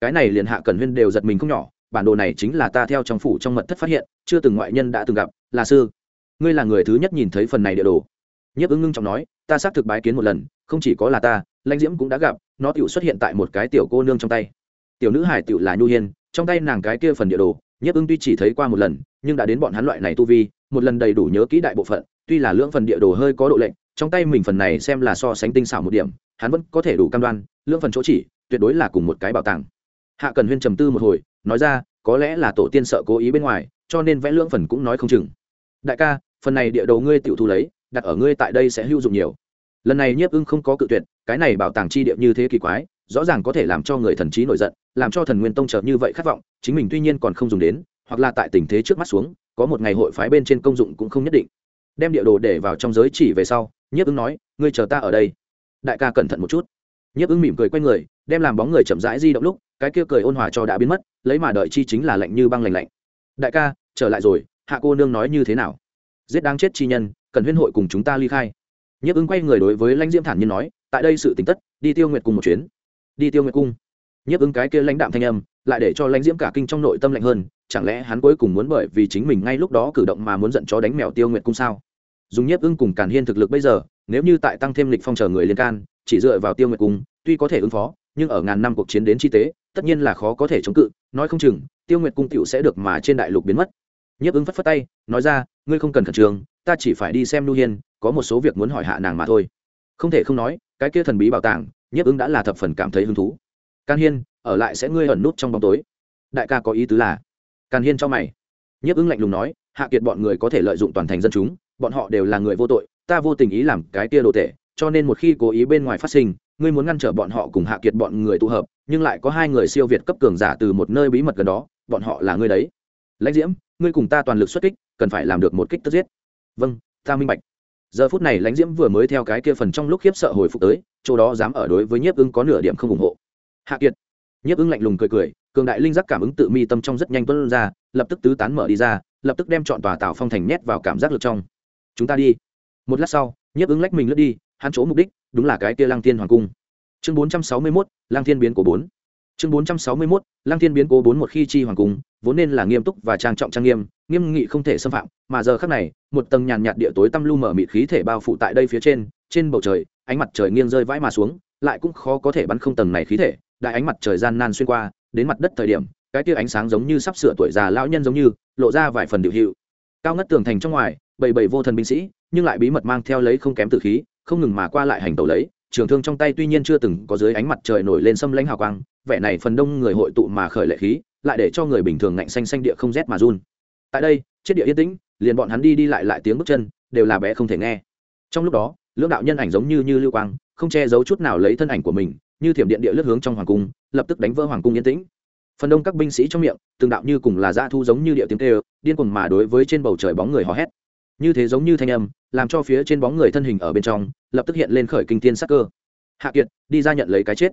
Cái này liền hạ Cẩn huyên đều giật mình không nhỏ, bản đồ này chính là ta theo trong phủ trong mật thất phát hiện, chưa từng ngoại nhân đã từng gặp, là sư. Ngươi là người thứ nhất nhìn thấy phần này địa đồ nhiếp ứng ngưng trọng nói, ta xác thực bái kiến một lần, không chỉ có là ta, lãnh diễm cũng đã gặp, nó tự xuất hiện tại một cái tiểu cô nương trong tay. Tiểu nữ hải tự là nhu hiên, trong tay nàng cái kia phần địa đồ, nhiếp ưng tuy chỉ thấy qua một lần, nhưng đã đến bọn hắn loại này tu vi, một lần đầy đủ nhớ kỹ đại bộ phận, tuy là lưỡng phần địa đồ hơi có độ lệnh trong tay mình phần này xem là so sánh tinh xảo một điểm, hắn vẫn có thể đủ cam đoan, lưỡng phần chỗ chỉ, tuyệt đối là cùng một cái bảo tàng. Hạ cần huyên trầm tư một hồi, nói ra, có lẽ là tổ tiên sợ cố ý bên ngoài, cho nên vẽ lưỡng phần cũng nói không chừng. Đại ca, phần này địa đồ ngươi tự thu lấy đặt ở ngươi tại đây sẽ hữu dụng nhiều. Lần này nhiếp ưng không có cự tuyệt, cái này bảo tàng chi địa như thế kỳ quái, rõ ràng có thể làm cho người thần trí nổi giận, làm cho thần nguyên tông trở như vậy khát vọng, chính mình tuy nhiên còn không dùng đến, hoặc là tại tình thế trước mắt xuống, có một ngày hội phái bên trên công dụng cũng không nhất định. Đem địa đồ để vào trong giới chỉ về sau, nhiếp ứng nói, ngươi chờ ta ở đây. Đại ca cẩn thận một chút. Nhiếp ứng mỉm cười q u a y người, đem làm bóng người chậm rãi di động lúc, cái kia cười ôn hòa cho đã biến mất, lấy mà đợi chi chính là lạnh như băng lành lạnh. Đại ca, trở lại rồi, hạ cô nương nói như thế nào? Giết đáng chết chi nhân cần huyên hội cùng chúng ta ly khai. Nhấp ứng quay người đối với lãnh diễm thản nhiên nói, tại đây sự tính tất, đi tiêu nguyệt cùng một chuyến. Đi tiêu nguyệt cung. Nhấp ứng cái kia lãnh đạm thanh âm, lại để cho lãnh diễm cả kinh trong nội tâm lạnh hơn, chẳng lẽ hắn cuối cùng muốn bởi vì chính mình ngay lúc đó cử động mà muốn giận chó đánh mèo tiêu nguyệt cung sao? Dùng nhiếp ưng cùng càn hiên thực lực bây giờ, nếu như tại tăng thêm lịch phong chờ người liên can, chỉ dựa vào tiêu nguyệt cung, tuy có thể ứng phó, nhưng ở ngàn năm cuộc chiến đến chi tế, tất nhiên là khó có thể chống cự, nói không chừng, tiêu nguyệt cung tiểu sẽ được mà trên đại lục biến mất. Nhiếp ứng phất phất tay, nói ra, ngươi không cần khẩn trương ta chỉ phải đi xem nu hiên, có một số việc muốn hỏi hạ nàng mà thôi. Không thể không nói, cái kia thần bí bảo tàng, nhiếp ứng đã là thập phần cảm thấy hứng thú. Can hiên, ở lại sẽ ngươi ẩn nút trong bóng tối. Đại ca có ý tứ là? Can hiên cho mày. Nhiếp ứng lạnh lùng nói, hạ kiệt bọn người có thể lợi dụng toàn thành dân chúng, bọn họ đều là người vô tội, ta vô tình ý làm cái kia đồ tệ, cho nên một khi cố ý bên ngoài phát sinh, ngươi muốn ngăn trở bọn họ cùng hạ kiệt bọn người tụ hợp, nhưng lại có hai người siêu việt cấp cường giả từ một nơi bí mật gần đó, bọn họ là ngươi đấy. Lãnh diễm, ngươi cùng ta toàn lực xuất kích, cần phải làm được một kích tất giết vâng ta minh bạch. Giờ phút này lãnh diễm vừa mới theo cái kia phần trong lúc khiếp sợ hồi phục tới, chỗ đó dám ở đối với nhiếp ưng có nửa điểm không ủng hộ. Hạ kiệt. Nhiếp ưng lạnh lùng cười cười, cường đại linh giác cảm ứng tự mi tâm trong rất nhanh tuân ra, lập tức tứ tán mở đi ra, lập tức đem chọn tòa tạo phong thành nhét vào cảm giác lực trong. Chúng ta đi. Một lát sau, nhiếp ưng lách mình lướt đi, hắn chỗ mục đích, đúng là cái kia lang thiên hoàng cung. Chương bốn trăm sáu mươi mốt lang thiên biến của bốn chương bốn trăm sáu mươi mốt lang thiên biến cố bốn một khi chi hoàng cung, vốn nên là nghiêm túc và trang trọng trang nghiêm nghiêm nghị không thể xâm phạm, mà giờ khác này, một tầng nhàn nhạt địa tối tăm lu mở mịt khí thể bao phủ tại đây phía trên trên bầu trời, ánh mặt trời nghiêng rơi vãi mà xuống, lại cũng khó có thể bắn không tầng này khí thể, đại ánh mặt trời gian nan xuyên qua, đến mặt đất thời điểm, cái tia ánh sáng giống như sắp sửa tuổi già lão nhân giống như, lộ ra vài phần điệu hiệu. Cao ngất tường thành trong ngoài bảy bảy vô thần binh sĩ, nhưng lại bí mật mang theo lấy không kém tử khí, không ngừng mà qua lại hành tẩu lấy trường thương trong tay tuy nhiên chưa từng có dưới ánh mặt trời nổi lên xâm lãnh hào quang, vẻ này phần đông người hội tụ mà khởi lệ khí, lại để cho người bình thường ngạnh xanh xanh địa không rét mà run. Tại đây, chết địa yên tĩnh, liền bọn hắn đi đi lại lại tiếng bước chân, đều là bé không thể nghe. Trong lúc đó, lưỡng đạo nhân ảnh giống như như lưu quang, không che giấu chút nào lấy thân ảnh của mình, như thiểm điện địa lướt hướng trong hoàng cung, lập tức đánh vỡ hoàng cung yên tĩnh. Phần đông các binh sĩ trong miệng, từng đạo như cùng là dã thu giống như địa tiếng kêu, điên cuồng mà đối với trên bầu trời bóng người hò hét như thế giống như thanh âm, làm cho phía trên bóng người thân hình ở bên trong, lập tức hiện lên khởi kinh tiên sắc cơ. Hạ kiệt, đi ra nhận lấy cái chết.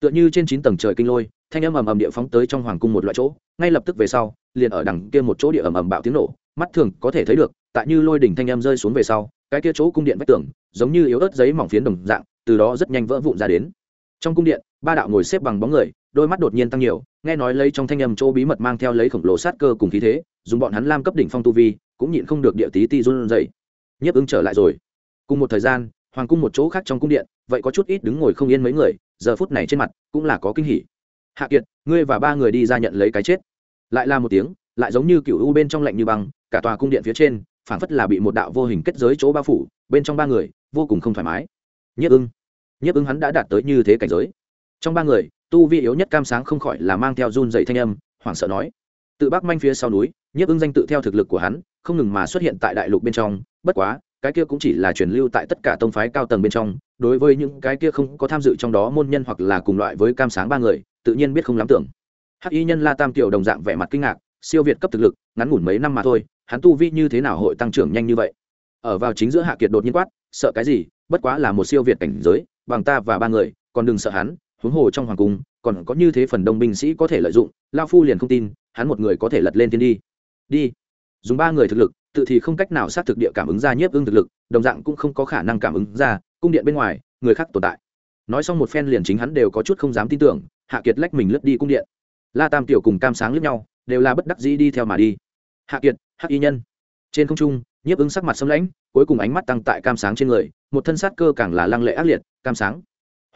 Tựa như trên chín tầng trời kinh lôi, thanh âm ầm ầm địa phóng tới trong hoàng cung một loại chỗ, ngay lập tức về sau, liền ở đằng kia một chỗ địa ầm ầm bạo tiếng nổ, mắt thường có thể thấy được, tại như lôi đỉnh thanh âm rơi xuống về sau, cái kia chỗ cung điện vách tường, giống như yếu ớt giấy mỏng phiến đồng dạng, từ đó rất nhanh vỡ vụn ra đến. Trong cung điện, ba đạo ngồi xếp bằng bóng người, đôi mắt đột nhiên tăng nhiều, nghe nói lấy trong thanh âm chỗ bí mật mang theo lấy khổng lồ sát cơ cùng khí thế, dùng bọn hắn lam cấp đỉnh phong tu vi cũng nhịn không được địa tí ti run dậy nhiếp ứng trở lại rồi. Cùng một thời gian, hoàng cung một chỗ khác trong cung điện, vậy có chút ít đứng ngồi không yên mấy người, giờ phút này trên mặt cũng là có kinh hỉ. Hạ kiệt, ngươi và ba người đi ra nhận lấy cái chết. Lại là một tiếng, lại giống như cựu u bên trong lạnh như băng, cả tòa cung điện phía trên, phảng phất là bị một đạo vô hình kết giới chỗ bao phủ, bên trong ba người, vô cùng không thoải mái. Nhiếp ưng nhiếp ưng hắn đã đạt tới như thế cảnh giới. Trong ba người, tu vi yếu nhất cam sáng không khỏi là mang theo run dày thanh âm, hoảng sợ nói. Tự bắc manh phía sau núi, nhiếp ưng danh tự theo thực lực của hắn không ngừng mà xuất hiện tại đại lục bên trong, bất quá, cái kia cũng chỉ là truyền lưu tại tất cả tông phái cao tầng bên trong, đối với những cái kia không có tham dự trong đó môn nhân hoặc là cùng loại với cam sáng ba người, tự nhiên biết không lắm tưởng. Hắc y nhân la tam tiểu đồng dạng vẻ mặt kinh ngạc, siêu việt cấp thực lực, ngắn ngủn mấy năm mà thôi, hắn tu vi như thế nào hội tăng trưởng nhanh như vậy? Ở vào chính giữa hạ kiệt đột nhiên quát, sợ cái gì, bất quá là một siêu việt cảnh giới, bằng ta và ba người, còn đừng sợ hắn, huống hồ trong hoàng cung, còn có như thế phần đông binh sĩ có thể lợi dụng lao phu liền không tin, hắn một người có thể lật lên thiên đi. Đi dùng ba người thực lực, tự thì không cách nào xác thực địa cảm ứng ra nhiếp ưng thực lực, đồng dạng cũng không có khả năng cảm ứng ra cung điện bên ngoài, người khác tồn tại. Nói xong một phen liền chính hắn đều có chút không dám tin tưởng, hạ kiệt lách mình lướt đi cung điện. La tam tiểu cùng cam sáng lướt nhau, đều là bất đắc dĩ đi theo mà đi. Hạ kiệt, hắc y nhân. Trên không trung, nhiếp ứng sắc mặt xâm lãnh, cuối cùng ánh mắt tăng tại cam sáng trên người, một thân sát cơ càng là lăng lệ ác liệt, cam sáng.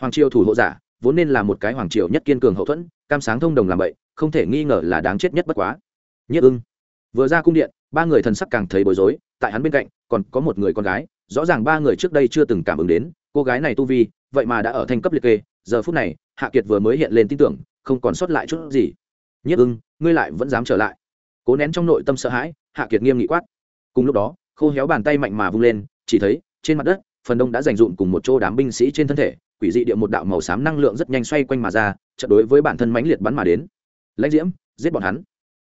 Hoàng triều thủ hộ giả, vốn nên là một cái hoàng triều nhất kiên cường hậu thuẫn, cam sáng thông đồng làm vậy không thể nghi ngờ là đáng chết nhất bất quá. Nhiếp ưng. Vừa ra cung điện ba người thần sắc càng thấy bối rối, tại hắn bên cạnh, còn có một người con gái, rõ ràng ba người trước đây chưa từng cảm ứng đến, cô gái này tu vi, vậy mà đã ở thành cấp liệt kê, giờ phút này, hạ kiệt vừa mới hiện lên tin tưởng, không còn sót lại chút gì. Nhất ưng, ngươi lại vẫn dám trở lại. Cố nén trong nội tâm sợ hãi, hạ kiệt nghiêm nghị quát. Cùng lúc đó, khô héo bàn tay mạnh mà vung lên, chỉ thấy, trên mặt đất, phần đông đã dành dụm cùng một chỗ đám binh sĩ trên thân thể, quỷ dị địa một đạo màu xám năng lượng rất nhanh xoay quanh mà ra trận đối với bản thân mãnh liệt bắn mà đến. Lãnh diễm, giết bọn hắn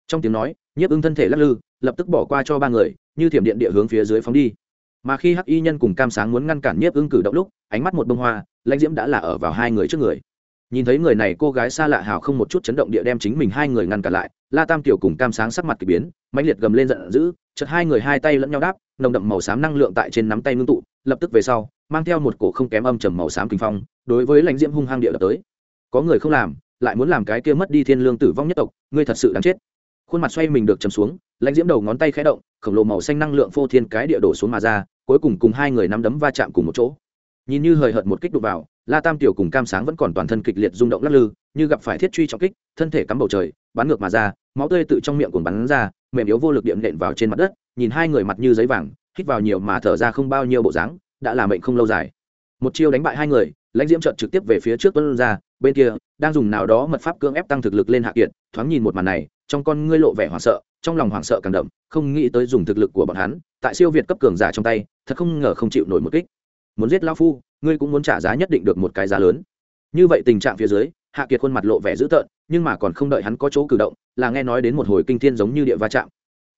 trong tiếng nói, nhiếp ưng thân thể lắc lư, lập tức bỏ qua cho ba người, như thiểm điện địa hướng phía dưới phóng đi. Mà khi hắc y nhân cùng cam sáng muốn ngăn cản nhiếp ưng cử động lúc, ánh mắt một bông hoa, lãnh diễm đã là ở vào hai người trước người. Nhìn thấy người này, cô gái xa lạ hào không một chút chấn động địa đem chính mình hai người ngăn cản lại, la tam tiểu cùng cam sáng sắc mặt k ỳ biến, mãnh liệt gầm lên giận dữ chật hai người hai tay lẫn nhau đáp, nồng đậm màu xám năng lượng tại trên nắm tay ngưng tụ, lập tức về sau, mang theo một cổ không kém âm trầm màu xám kinh phong, đối với lãnh diễm hung hăng địa đập tới. Có người không làm, lại muốn làm cái kia mất đi thiên lương tử vong nhất tộc, ngươi thật sự đáng chết khuôn mặt xoay mình được chầm xuống, lãnh diễm đầu ngón tay khẽ động, khổng lồ màu xanh năng lượng phô thiên cái địa đổ xuống mà ra, cuối cùng cùng hai người nắm đấm va chạm cùng một chỗ. Nhìn như hời hợt một kích đục vào, la tam tiểu cùng cam sáng vẫn còn toàn thân kịch liệt rung động lắc lư, như gặp phải thiết truy trọng kích, thân thể cắm bầu trời, bắn ngược mà ra, máu tươi tự trong miệng cuồng bắn ra, mềm yếu vô lực điểm nện vào trên mặt đất, nhìn hai người mặt như giấy vàng, hít vào nhiều mà thở ra không bao nhiêu bộ dáng, đã làm mệnh không lâu dài. Một chiêu đánh bại hai người, lãnh diễm trợt trực tiếp về phía trước tuân ra, bên kia, đang dùng nào đó mật pháp cưỡng ép tăng thực lực lên hạ kiệt, thoáng nhìn một màn này trong con ngươi lộ vẻ hoảng sợ, trong lòng hoảng sợ càng đậm, không nghĩ tới dùng thực lực của bọn hắn, tại siêu việt cấp cường giả trong tay, thật không ngờ không chịu nổi một kích. Muốn giết lao phu, ngươi cũng muốn trả giá nhất định được một cái giá lớn. Như vậy tình trạng phía dưới, hạ kiệt khuôn mặt lộ vẻ dữ tợn, nhưng mà còn không đợi hắn có chỗ cử động, là nghe nói đến một hồi kinh thiên giống như địa va chạm.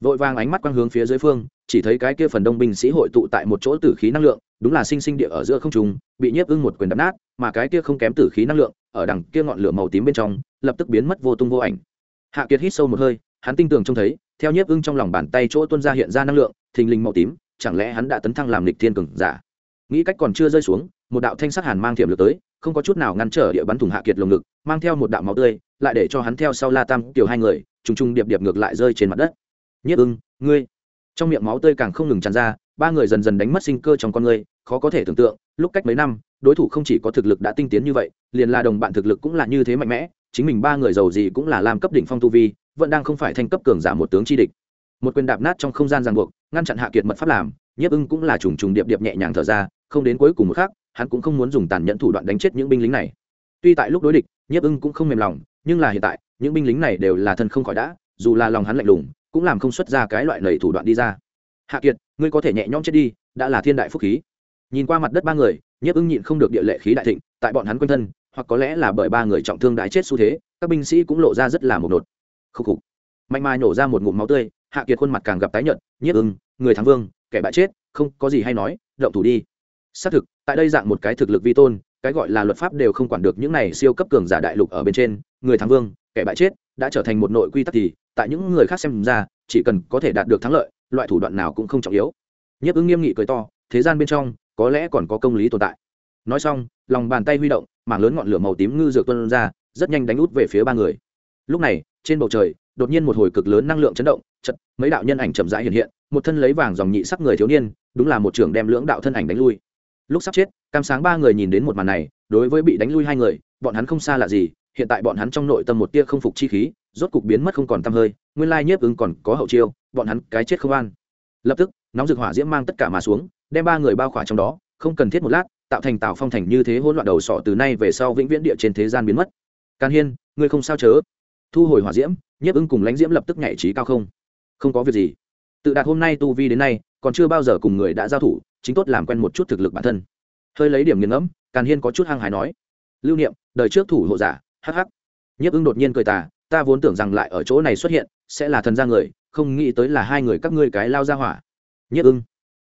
Vội vàng ánh mắt quang hướng phía dưới phương, chỉ thấy cái kia phần đông binh sĩ hội tụ tại một chỗ tử khí năng lượng, đúng là sinh sinh địa ở giữa không trùng bị nhiếp ưng một quyền đập nát, mà cái kia không kém tử khí năng lượng, ở đằng kia ngọn lửa màu tím bên trong, lập tức biến mất vô tung vô ảnh hạ kiệt hít sâu một hơi, hắn tinh tường trông thấy, theo nhiếp ưng trong lòng bàn tay chỗ tuân ra hiện ra năng lượng, thình lình màu tím, chẳng lẽ hắn đã tấn thăng làm lịch thiên cường giả? Nghĩ cách còn chưa rơi xuống, một đạo thanh sắc hàn mang thiểm lược tới, không có chút nào ngăn trở địa bắn thủng hạ kiệt lồng ngực, mang theo một đạo máu tươi, lại để cho hắn theo sau la tam tiểu hai người, trùng trùng điệp điệp ngược lại rơi trên mặt đất. Nhiếp ưng, ngươi. Trong miệng máu tươi càng không ngừng tràn ra, ba người dần dần đánh mất sinh cơ trong con ngươi khó có thể tưởng tượng, lúc cách mấy năm, đối thủ không chỉ có thực lực đã tinh tiến như vậy, liền là đồng bạn thực lực cũng là như thế mạnh mẽ chính mình ba người giàu gì cũng là làm cấp đỉnh phong tu vi, vẫn đang không phải thành cấp cường giả một tướng chi địch. Một quyền đạp nát trong không gian ràng buộc, ngăn chặn hạ kiệt mật pháp làm, nhiếp ưng cũng là trùng trùng điệp điệp nhẹ nhàng thở ra, không đến cuối cùng một khác hắn cũng không muốn dùng tàn nhẫn thủ đoạn đánh chết những binh lính này. Tuy tại lúc đối địch, nhiếp ưng cũng không mềm lòng, nhưng là hiện tại, những binh lính này đều là thân không khỏi đã, dù là lòng hắn lạnh lùng, cũng làm không xuất ra cái loại lầy thủ đoạn đi ra. Hạ kiệt, ngươi có thể nhẹ nhõm chết đi, đã là thiên đại phúc khí. Nhìn qua mặt đất ba người, nhiếp ưng nhịn không được địa lệ khí đại thịnh, tại bọn hắn quanh thân hoặc có lẽ là bởi ba người trọng thương đã chết xu thế, các binh sĩ cũng lộ ra rất là một nột khúc khục. Mạnh mai nổ ra một ngụm máu tươi, hạ kiệt khuôn mặt càng gặp tái nhợt, nhiếp ưng, người thắng vương, kẻ bại chết, không có gì hay nói, động thủ đi. Xác thực, tại đây dạng một cái thực lực vi tôn, cái gọi là luật pháp đều không quản được những này siêu cấp cường giả đại lục ở bên trên, người thắng vương, kẻ bại chết, đã trở thành một nội quy tắc thì, tại những người khác xem ra, chỉ cần có thể đạt được thắng lợi, loại thủ đoạn nào cũng không trọng yếu. Nhiếp ứng nghiêm nghị cười to, thế gian bên trong, có lẽ còn có công lý tồn tại. Nói xong, lòng bàn tay huy động mảng lớn ngọn lửa màu tím ngư dược tuân ra, rất nhanh đánh út về phía ba người. Lúc này, trên bầu trời, đột nhiên một hồi cực lớn năng lượng chấn động chật mấy đạo nhân ảnh chậm rãi hiện hiện, một thân lấy vàng dòng nhị sắc người thiếu niên, đúng là một trưởng đem lưỡng đạo thân ảnh đánh lui. Lúc sắp chết, cam sáng ba người nhìn đến một màn này, đối với bị đánh lui hai người, bọn hắn không xa là gì, hiện tại bọn hắn trong nội tâm một tia không phục chi khí, rốt cục biến mất không còn tăm hơi, nguyên lai nhiếp ứng còn có hậu chiêu, bọn hắn cái chết không an. Lập tức, nóng rực hỏa diễm mang tất cả mà xuống, đem ba người bao khỏa trong đó, không cần thiết một lát tạo thành tạo phong thành như thế hỗn loạn đầu sọ từ nay về sau vĩnh viễn địa trên thế gian biến mất. Can hiên, ngươi không sao chớ? Thu hồi hỏa diễm, nhiếp ưng cùng lãnh diễm lập tức nhảy trí cao không? Không có việc gì. Tự đạt hôm nay tu vi đến nay, còn chưa bao giờ cùng người đã giao thủ, chính tốt làm quen một chút thực lực bản thân. Hơi lấy điểm nghiền ngẫm càn hiên có chút hăng hải nói. Lưu niệm, đời trước thủ hộ giả hh nhiếp ưng đột nhiên cười tà, ta vốn tưởng rằng lại ở chỗ này xuất hiện, sẽ là thần gia người, không nghĩ tới là hai người các ngươi cái lao ra hỏa. Nhiếp ưng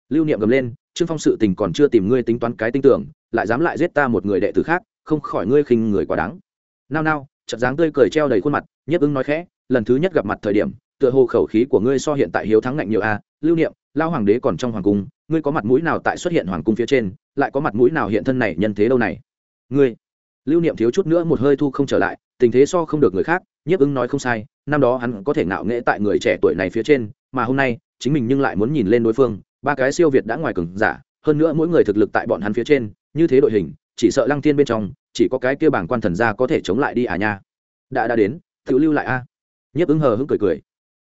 lưu niệm gầm lên trương phong sự tình còn chưa tìm ngươi tính toán cái tinh tưởng, lại dám lại giết ta một người đệ tử khác, không khỏi ngươi khinh người quá đáng. Nao nao, chợt dáng tươi cười treo đầy khuôn mặt Nhất ưng nói khẽ, lần thứ nhất gặp mặt thời điểm, tựa hồ khẩu khí của ngươi so hiện tại hiếu thắng ngạnh nhiều a, lưu niệm, lao hoàng đế còn trong hoàng cung, ngươi có mặt mũi nào tại xuất hiện hoàng cung phía trên, lại có mặt mũi nào hiện thân này nhân thế đâu này? Ngươi, lưu niệm thiếu chút nữa một hơi thu không trở lại, tình thế so không được người khác, nhiếp ưng nói không sai, năm đó hắn có thể ngạo nghễ tại người trẻ tuổi này phía trên, mà hôm nay, chính mình nhưng lại muốn nhìn lên đối phương ba cái siêu việt đã ngoài cường giả, hơn nữa mỗi người thực lực tại bọn hắn phía trên, như thế đội hình, chỉ sợ lăng tiên bên trong, chỉ có cái kia bảng quan thần gia có thể chống lại đi à nha. Đã đã đến tự lưu lại a. Nhiếp ứng hờ hững cười cười.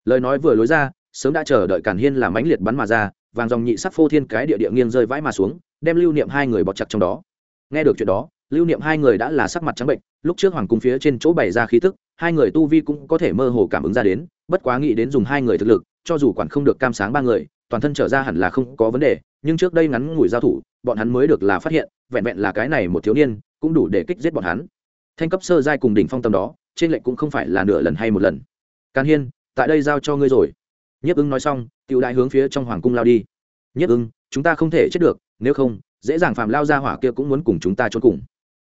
Lời nói vừa lối ra, sớm đã chờ đợi cản hiên làm mãnh liệt bắn mà ra, vàng dòng nhị sắc phô thiên cái địa địa nghiêng rơi vãi mà xuống, đem lưu niệm hai người bọt chặt trong đó. Nghe được chuyện đó, lưu niệm hai người đã là sắc mặt trắng bệnh, lúc trước hoàng cung phía trên chỗ bày ra khí tức, hai người tu vi cũng có thể mơ hồ cảm ứng ra đến, bất quá nghĩ đến dùng hai người thực lực, cho dù quản không được cam sáng ba người toàn thân trở ra hẳn là không có vấn đề, nhưng trước đây ngắn ngủi giao thủ, bọn hắn mới được là phát hiện, vẹn vẹn là cái này một thiếu niên, cũng đủ để kích giết bọn hắn. Thanh cấp sơ giai cùng đỉnh phong tâm đó, trên lệnh cũng không phải là nửa lần hay một lần. Can hiên, tại đây giao cho ngươi rồi. Nhiếp ưng nói xong, tiểu đại hướng phía trong hoàng cung lao đi. Nhiếp ưng, chúng ta không thể chết được, nếu không, dễ dàng phạm lao ra hỏa kia cũng muốn cùng chúng ta trốn cùng.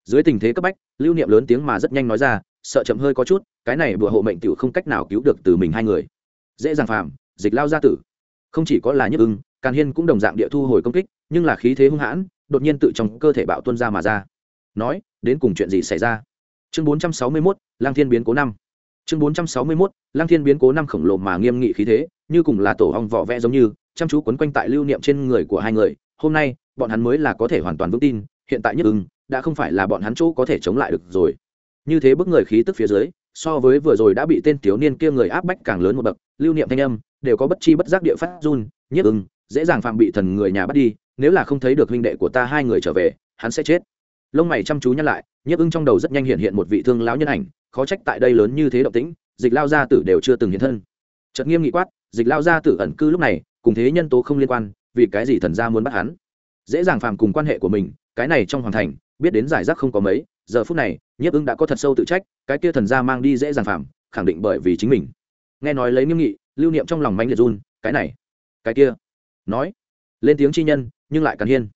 Dưới tình thế cấp bách, lưu niệm lớn tiếng mà rất nhanh nói ra, sợ chậm hơi có chút, cái này vừa hộ mệnh tiểu không cách nào cứu được từ mình hai người. Dễ dàng phạm dịch lao ra tử không chỉ có là nhức ưng, càn hiên cũng đồng dạng địa thu hồi công kích, nhưng là khí thế hung hãn, đột nhiên tự trong cơ thể bạo tuân ra mà ra. Nói, đến cùng chuyện gì xảy ra? Chương bốn trăm sáu mươi mốt lang thiên biến cố năm. Chương bốn trăm sáu mươi mốt lang thiên biến cố năm khổng lồ mà nghiêm nghị khí thế, như cùng là tổ hong vỏ vẽ giống như, chăm chú quấn quanh tại lưu niệm trên người của hai người. Hôm nay, bọn hắn mới là có thể hoàn toàn vững tin, hiện tại nhất ưng, đã không phải là bọn hắn chỗ có thể chống lại được rồi. Như thế bức người khí tức phía dưới, so với vừa rồi đã bị tên thiếu niên kia người áp bách càng lớn một bậc, lưu niệm thanh âm đều có bất chi bất giác địa phát run nhất ưng, dễ dàng phạm bị thần người nhà bắt đi, nếu là không thấy được huynh đệ của ta hai người trở về, hắn sẽ chết. Lông mày chăm chú nhắc lại, nhiếp ưng trong đầu rất nhanh hiện hiện một vị thương lão nhân ảnh, khó trách tại đây lớn như thế động tĩnh, dịch lao gia tử đều chưa từng hiện thân. Chợt nghiêm nghị quát, dịch lao gia tử ẩn cư lúc này, cùng thế nhân tố không liên quan, vì cái gì thần gia muốn bắt hắn? Dễ dàng phàm cùng quan hệ của mình, cái này trong hoàng thành, biết đến giải rác không có mấy, giờ phút này, nhiếp ưng đã có thật sâu tự trách, cái kia thần gia mang đi dễ dàng phàm khẳng định bởi vì chính mình. Nghe nói lấy nghiêm nghị lưu niệm trong lòng mánh liệt run, cái này, cái kia. Nói, lên tiếng chi nhân, nhưng lại càn hiên.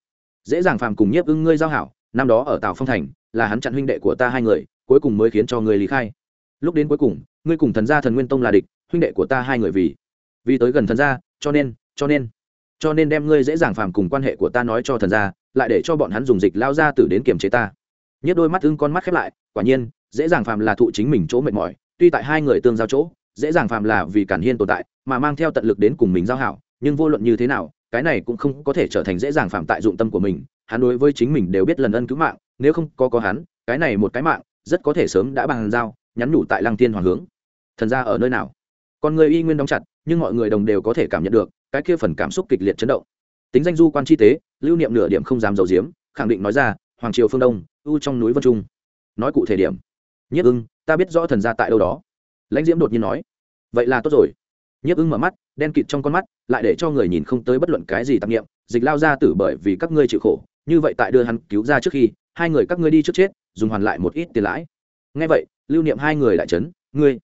Dễ dàng phàm cùng nhiếp ưng ngươi giao hảo, năm đó ở Tào phong thành, là hắn chặn huynh đệ của ta hai người, cuối cùng mới khiến cho ngươi lý khai. Lúc đến cuối cùng, ngươi cùng thần gia thần nguyên tông là địch, huynh đệ của ta hai người vì vì tới gần thần gia, cho nên cho nên cho nên đem ngươi dễ dàng phàm cùng quan hệ của ta nói cho thần gia, lại để cho bọn hắn dùng dịch lao ra tử đến kiềm chế ta. Nhất đôi mắt ưng con mắt khép lại, quả nhiên, dễ dàng phàm là thụ chính mình chỗ mệt mỏi, tuy tại hai người tương giao chỗ dễ dàng phàm là vì cản hiên tồn tại, mà mang theo tận lực đến cùng mình giao hảo, nhưng vô luận như thế nào, cái này cũng không có thể trở thành dễ dàng phạm tại dụng tâm của mình, hắn đối với chính mình đều biết lần ân cứu mạng, nếu không có có hắn, cái này một cái mạng, rất có thể sớm đã bàn giao, nhắn nhủ tại lăng tiên hoàng hướng. Thần ra ở nơi nào? Con người y nguyên đóng chặt, nhưng mọi người đồng đều có thể cảm nhận được, cái kia phần cảm xúc kịch liệt chấn động. Tính danh du quan chi tế, lưu niệm nửa điểm không dám giấu giếm, khẳng định nói ra, hoàng triều phương đông u trong núi vân trung. Nói cụ thể điểm. Nhất ưng, ta biết rõ thần gia tại đâu đó lãnh diễm đột nhiên nói, vậy là tốt rồi. Nhiếp ưng mở mắt, đen kịt trong con mắt, lại để cho người nhìn không tới bất luận cái gì tạp nghiệm dịch lao ra tử bởi vì các ngươi chịu khổ, như vậy tại đưa hắn cứu ra trước khi, hai người các ngươi đi trước chết, dùng hoàn lại một ít tiền lãi. Ngay vậy, lưu niệm hai người lại chấn. ngươi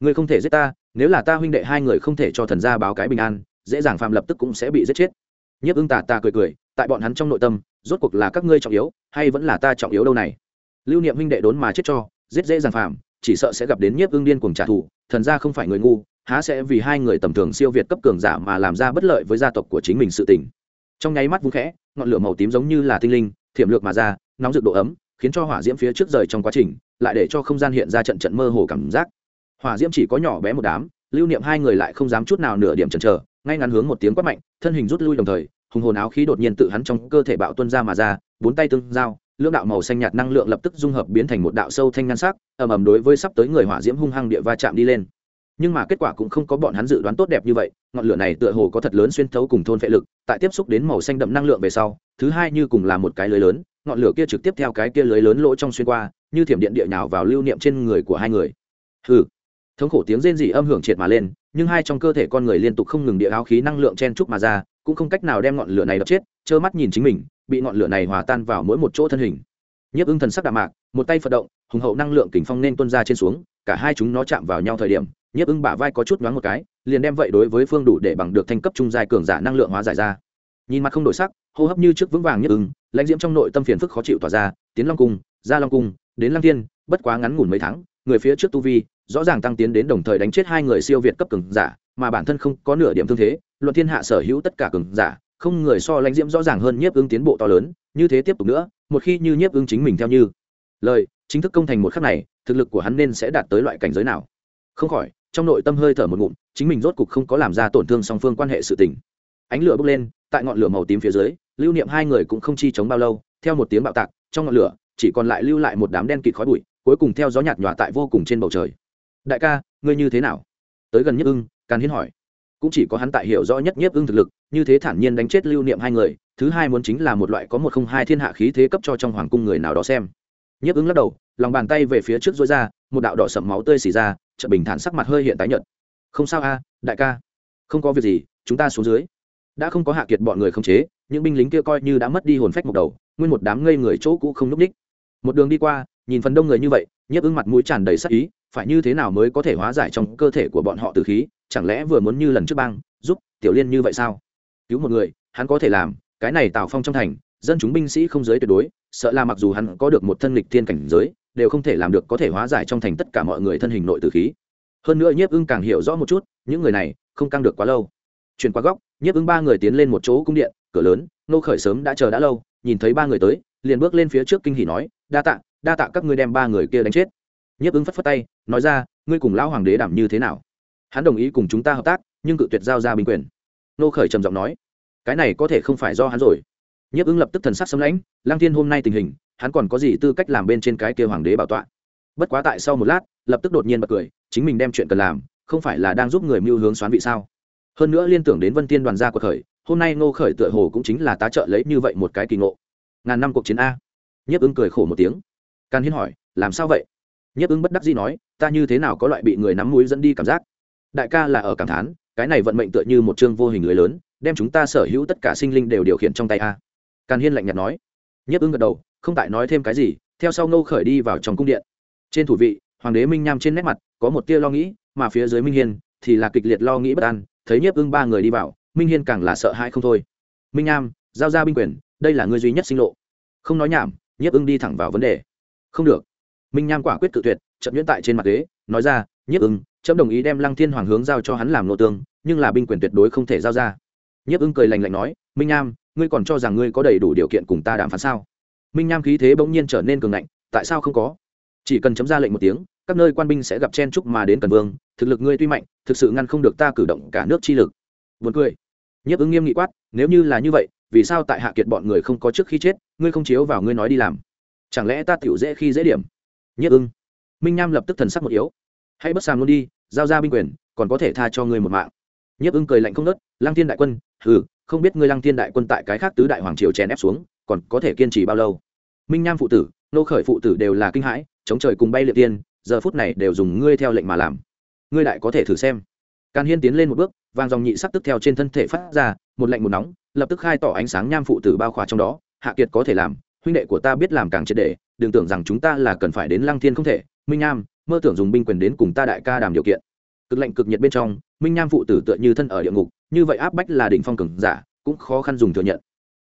ngươi không thể giết ta, nếu là ta huynh đệ hai người không thể cho thần gia báo cái bình an, dễ dàng phạm lập tức cũng sẽ bị giết chết. Nhiếp ưng tà ta cười cười, tại bọn hắn trong nội tâm, rốt cuộc là các ngươi trọng yếu, hay vẫn là ta trọng yếu đâu này? Lưu niệm huynh đệ đốn mà chết cho, giết dễ dàng phạm chỉ sợ sẽ gặp đến nhiếp ưng điên cuồng trả thù, thần gia không phải người ngu, há sẽ vì hai người tầm thường siêu việt cấp cường giả mà làm ra bất lợi với gia tộc của chính mình sự tình. Trong nháy mắt vung khẽ, ngọn lửa màu tím giống như là tinh linh, thiểm lược mà ra, nóng rực độ ấm, khiến cho hỏa diễm phía trước rời trong quá trình, lại để cho không gian hiện ra trận trận mơ hồ cảm giác. Hỏa diễm chỉ có nhỏ bé một đám, lưu niệm hai người lại không dám chút nào nửa điểm chần chờ, ngay ngắn hướng một tiếng quát mạnh, thân hình rút lui đồng thời, hùng hồn áo khí đột nhiên tự hắn trong cơ thể bạo tuân ra mà ra, bốn tay tương giao lưỡng đạo màu xanh nhạt năng lượng lập tức dung hợp biến thành một đạo sâu thanh ngăn sắc, ầm ầm đối với sắp tới người hỏa diễm hung hăng địa va chạm đi lên. Nhưng mà kết quả cũng không có bọn hắn dự đoán tốt đẹp như vậy, ngọn lửa này tựa hồ có thật lớn xuyên thấu cùng thôn phệ lực, tại tiếp xúc đến màu xanh đậm năng lượng về sau, thứ hai như cùng là một cái lưới lớn, ngọn lửa kia trực tiếp theo cái kia lưới lớn lỗ trong xuyên qua, như thiểm điện địa nhào vào lưu niệm trên người của hai người. Hừ. Thống khổ tiếng rên rỉ âm hưởng triệt mà lên, nhưng hai trong cơ thể con người liên tục không ngừng địa áo khí năng lượng chen trúc mà ra, cũng không cách nào đem ngọn lửa này đập chết, trơ mắt nhìn chính mình bị ngọn lửa này hòa tan vào mỗi một chỗ thân hình. Nhiếp ưng thần sắc đạm mạc, một tay phật động, hùng hậu năng lượng kình phong nên tuân ra trên xuống, cả hai chúng nó chạm vào nhau thời điểm, nhiếp ưng bả vai có chút nhoáng một cái, liền đem vậy đối với phương đủ để bằng được thanh cấp trung giai cường giả năng lượng hóa giải ra. Nhìn mặt không đổi sắc, hô hấp như trước vững vàng nhiếp ưng lãnh diễm trong nội tâm phiền phức khó chịu tỏa ra, tiến long cung ra long cung, đến lăng thiên, bất quá ngắn ngủn mấy tháng, người phía trước tu vi, rõ ràng tăng tiến đến đồng thời đánh chết hai người siêu việt cấp cường giả, mà bản thân không có nửa điểm thương thế, luận thiên hạ sở hữu tất cả cường giả không người so lãnh diễm rõ ràng hơn nhiếp ứng tiến bộ to lớn, như thế tiếp tục nữa, một khi như nhiếp ứng chính mình theo như lời, chính thức công thành một khắc này, thực lực của hắn nên sẽ đạt tới loại cảnh giới nào? Không khỏi, trong nội tâm hơi thở một ngụm, chính mình rốt cục không có làm ra tổn thương song phương quan hệ sự tình. Ánh lửa bốc lên, tại ngọn lửa màu tím phía dưới, lưu niệm hai người cũng không chi chống bao lâu, theo một tiếng bạo tạc, trong ngọn lửa, chỉ còn lại lưu lại một đám đen kịt khói bụi, cuối cùng theo gió nhạt nhòa tại vô cùng trên bầu trời. Đại ca, ngươi như thế nào? Tới gần nhiếp ưng càn hiến hỏi. Cũng chỉ có hắn tại hiểu rõ nhất nhiếp ưng thực lực như thế thản nhiên đánh chết lưu niệm hai người, thứ hai muốn chính là một loại có một không hai thiên hạ khí thế cấp cho trong hoàng cung người nào đó xem. Nhiếp ứng lắc đầu, lòng bàn tay về phía trước dối ra, một đạo đỏ sậm máu tươi xì ra chợ bình thản sắc mặt hơi hiện tái nhợt. Không sao a, đại ca, không có việc gì, chúng ta xuống dưới. Đã không có hạ kiệt bọn người không chế, những binh lính kia coi như đã mất đi hồn phách một đầu, nguyên một đám ngây người chỗ cũ không núp ních một đường đi qua, nhìn phần đông người như vậy nhiếp ứng mặt mũi tràn đầy sắc ý, phải như thế nào mới có thể hóa giải trong cơ thể của bọn họ từ khí, chẳng lẽ vừa muốn như lần trước băng giúp tiểu liên như vậy sao? Cứu một người, hắn có thể làm, cái này tào phong trong thành, dân chúng binh sĩ không giới tuyệt đối, sợ là mặc dù hắn có được một thân lịch thiên cảnh giới, đều không thể làm được có thể hóa giải trong thành tất cả mọi người thân hình nội tử khí. Hơn nữa nhiếp ưng càng hiểu rõ một chút, những người này không căng được quá lâu. Chuyển qua góc, nhiếp ưng ba người tiến lên một chỗ cung điện, cửa lớn nô khởi sớm đã chờ đã lâu, nhìn thấy ba người tới, liền bước lên phía trước kinh hỉ nói, đa tạ đa tạ các ngươi đem ba người kia đánh chết. Nhiếp ưng phất phất tay, nói ra, ngươi cùng lão hoàng đế đảm như thế nào? Hắn đồng ý cùng chúng ta hợp tác, nhưng cự tuyệt giao ra bình quyền nô khởi trầm giọng nói, cái này có thể không phải do hắn rồi. Nhiếp ứng lập tức thần sắc xâm lãnh lang thiên hôm nay tình hình, hắn còn có gì tư cách làm bên trên cái kia hoàng đế bảo tọa? Bất quá tại sau một lát, lập tức đột nhiên bật cười, chính mình đem chuyện cần làm, không phải là đang giúp người mưu hướng xoán vị sao? Hơn nữa liên tưởng đến vân tiên đoàn gia của khởi, hôm nay ngô khởi tựa hồ cũng chính là tá trợ lấy như vậy một cái kỳ ngộ. Ngàn năm cuộc chiến a. Nhiếp ứng cười khổ một tiếng. Can hiên hỏi, làm sao vậy? Nhiếp ứng bất đắc dĩ nói, ta như thế nào có loại bị người nắm mũi dẫn đi cảm giác? Đại ca là ở cảm thán cái này vận mệnh tựa như một chương vô hình lưới lớn, đem chúng ta sở hữu tất cả sinh linh đều điều khiển trong tay a. Càn hiên lạnh nhạt nói. Nhấp ứng gật đầu, không tại nói thêm cái gì, theo sau ngô khởi đi vào trong cung điện. Trên thủ vị, hoàng đế minh nham trên nét mặt, có một tia lo nghĩ, mà phía dưới minh hiên thì là kịch liệt lo nghĩ bất an, thấy nhiếp ưng ba người đi vào, minh hiên càng là sợ hãi không thôi. Minh nham, giao ra binh quyền, đây là người duy nhất sinh lộ. Không nói nhảm, nhiếp ưng đi thẳng vào vấn đề. Không được. Minh nham quả quyết cự tuyệt chậm nhuyễn tại trên mặt ghế, nói ra, nhiếp ưng chấm đồng ý đem lăng thiên hoàng hướng giao cho hắn làm nô tương nhưng là binh quyền tuyệt đối không thể giao ra nhiếp ưng cười lành lạnh nói minh nham ngươi còn cho rằng ngươi có đầy đủ điều kiện cùng ta đàm phán sao minh nham khí thế bỗng nhiên trở nên cường ngạnh tại sao không có chỉ cần chấm ra lệnh một tiếng các nơi quan binh sẽ gặp chen chúc mà đến cần vương thực lực ngươi tuy mạnh thực sự ngăn không được ta cử động cả nước chi lực Buồn cười. Nhiếp ứng nghiêm nghị quát, nếu như là như vậy, vì sao tại Hạ Kiệt bọn người không có trước khi chết, ngươi không chiếu vào ngươi nói đi làm? Chẳng lẽ ta tiểu dễ khi dễ điểm? Nhiếp ưng. Minh Nham lập tức thần sắc một yếu. Hãy bất sàm luôn đi, giao ra binh quyền, còn có thể tha cho ngươi một mạng. Nhiếp ưng cười lạnh không nớt, Lăng Thiên đại quân, ừ, không biết ngươi Lăng Thiên đại quân tại cái khác tứ đại hoàng triều chèn ép xuống, còn có thể kiên trì bao lâu? Minh Nham phụ tử, nô khởi phụ tử đều là kinh hãi, chống trời cùng bay liệt tiên, giờ phút này đều dùng ngươi theo lệnh mà làm. Ngươi đại có thể thử xem. Càn Hiên tiến lên một bước, vàng dòng nhị sắc tức theo trên thân thể phát ra, một lạnh một nóng, lập tức khai tỏ ánh sáng nham phụ tử bao khỏa trong đó, Hạ Kiệt có thể làm, huynh đệ của ta biết làm càng triệt để, đừng tưởng rằng chúng ta là cần phải đến Lăng Thiên không thể, Minh Nham, mơ tưởng dùng binh quyền đến cùng ta đại ca đàm điều kiện. Cực lạnh cực nhiệt bên trong, Minh Nham phụ tử tựa như thân ở địa ngục, như vậy áp bách là đỉnh phong cường giả, cũng khó khăn dùng thừa nhận.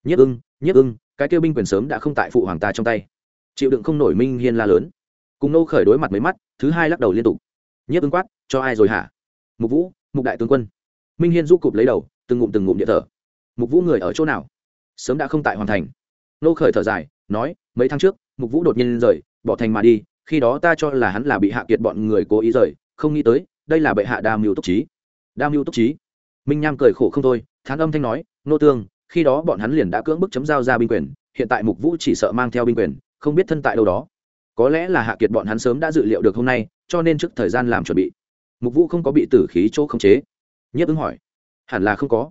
Nhất Ưng, Nhất Ưng, cái kêu binh quyền sớm đã không tại phụ hoàng ta trong tay. Chịu đựng không nổi Minh Hiên la lớn. Cùng nô khởi đối mặt mấy mắt, thứ hai lắc đầu liên tục. Nhất Ưng quát, cho ai rồi hả? Mục Vũ, Mục đại tướng quân minh hiên rũ cụp lấy đầu từng ngụm từng ngụm địa thở mục vũ người ở chỗ nào sớm đã không tại hoàn thành nô khởi thở dài nói mấy tháng trước mục vũ đột nhiên rời bỏ thành mà đi khi đó ta cho là hắn là bị hạ kiệt bọn người cố ý rời, không nghĩ tới, đây là bệ hạ đa mưu túc trí đa mưu túc trí minh nham cười khổ không thôi, thán âm thanh nói, nô tương, khi đó bọn hắn liền đã cưỡng bức chấm giao ra binh quyền, hiện tại mục vũ chỉ sợ mang theo binh quyền, không biết thân tại đâu đó. Có lẽ là hạ kiệt bọn hắn sớm đã dự liệu được hôm nay, cho nên trước thời gian làm chuẩn bị. Mục vũ không có bị tử khí chỗ khống chế. Nhất ứng hỏi, hẳn là không có.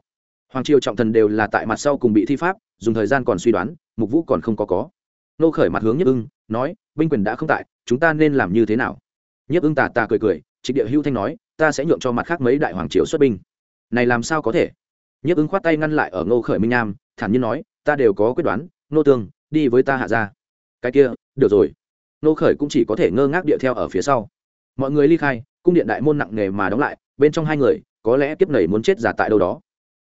Hoàng triều trọng thần đều là tại mặt sau cùng bị thi pháp, dùng thời gian còn suy đoán, mục vũ còn không có có. Nô khởi mặt hướng Nhất ưng nói, binh quyền đã không tại, chúng ta nên làm như thế nào? Nhiếp ưng tà tà cười cười, trịnh địa hưu thanh nói, ta sẽ nhượng cho mặt khác mấy đại hoàng triều xuất binh. Này làm sao có thể? Nhiếp ưng khoát tay ngăn lại ở nô khởi minh nam, thản nhiên nói, ta đều có quyết đoán nô tương, đi với ta hạ ra cái kia, được rồi. Nô khởi cũng chỉ có thể ngơ ngác địa theo ở phía sau. Mọi người ly khai, cung điện đại môn nặng nề mà đóng lại, bên trong hai người, có lẽ kiếp nầy muốn chết giả tại đâu đó.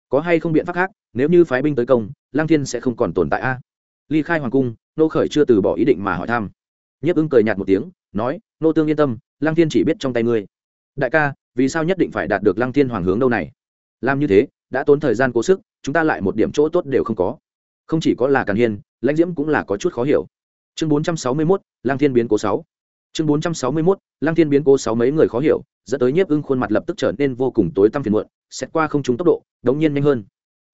Có hay không biện pháp khác, nếu như phái binh tới công lang thiên sẽ không còn tồn tại a. Ly khai hoàng cung nô khởi chưa từ bỏ ý định mà hỏi thăm. Nhiếp ưng cười nhạt một tiếng, nói, nô tương yên tâm, lăng thiên chỉ biết trong tay ngươi. Đại ca, vì sao nhất định phải đạt được lăng thiên hoàng hướng đâu này? Làm như thế, đã tốn thời gian cố sức, chúng ta lại một điểm chỗ tốt đều không có. Không chỉ có là càn hiên, lãnh diễm cũng là có chút khó hiểu. Chương bốn trăm sáu mươi mốt, lăng thiên biến cố sáu. Chương bốn trăm sáu mươi mốt, lăng thiên biến cố sáu mấy người khó hiểu, dẫn tới nhiếp ưng khuôn mặt lập tức trở nên vô cùng tối tăm phiền muộn, xét qua không trúng tốc độ, đống nhiên nhanh hơn.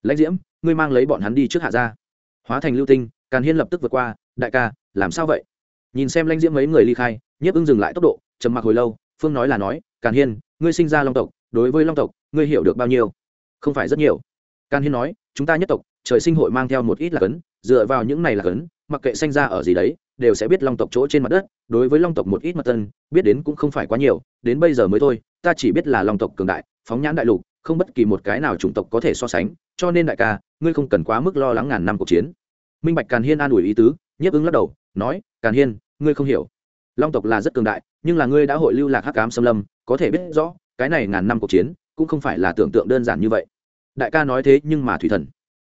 Lãnh diễm, ngươi mang lấy bọn hắn đi trước hạ ra hóa thành lưu tinh càn hiên lập tức vượt qua, đại ca, làm sao vậy? Nhìn xem lãnh diễm mấy người ly khai, nhiếp ưng dừng lại tốc độ, trầm mặc hồi lâu, phương nói là nói, càn hiên, ngươi sinh ra long tộc, đối với long tộc, ngươi hiểu được bao nhiêu? Không phải rất nhiều. Càn hiên nói, chúng ta nhất tộc, trời sinh hội mang theo một ít là cấn, dựa vào những này là cấn, mặc kệ sinh ra ở gì đấy, đều sẽ biết long tộc chỗ trên mặt đất, đối với long tộc một ít mật tân biết đến cũng không phải quá nhiều, đến bây giờ mới thôi, ta chỉ biết là long tộc cường đại, phóng nhãn đại lục, không bất kỳ một cái nào chủng tộc có thể so sánh, cho nên đại ca, ngươi không cần quá mức lo lắng ngàn năm cuộc chiến minh bạch càn hiên an ủi ý tứ, nhiếp ứng lắc đầu, nói, càn hiên, ngươi không hiểu. Long tộc là rất cường đại, nhưng là ngươi đã hội lưu lạc hắc cám xâm lâm, có thể biết rõ, cái này ngàn năm cuộc chiến, cũng không phải là tưởng tượng đơn giản như vậy. Đại ca nói thế nhưng mà thủy thần.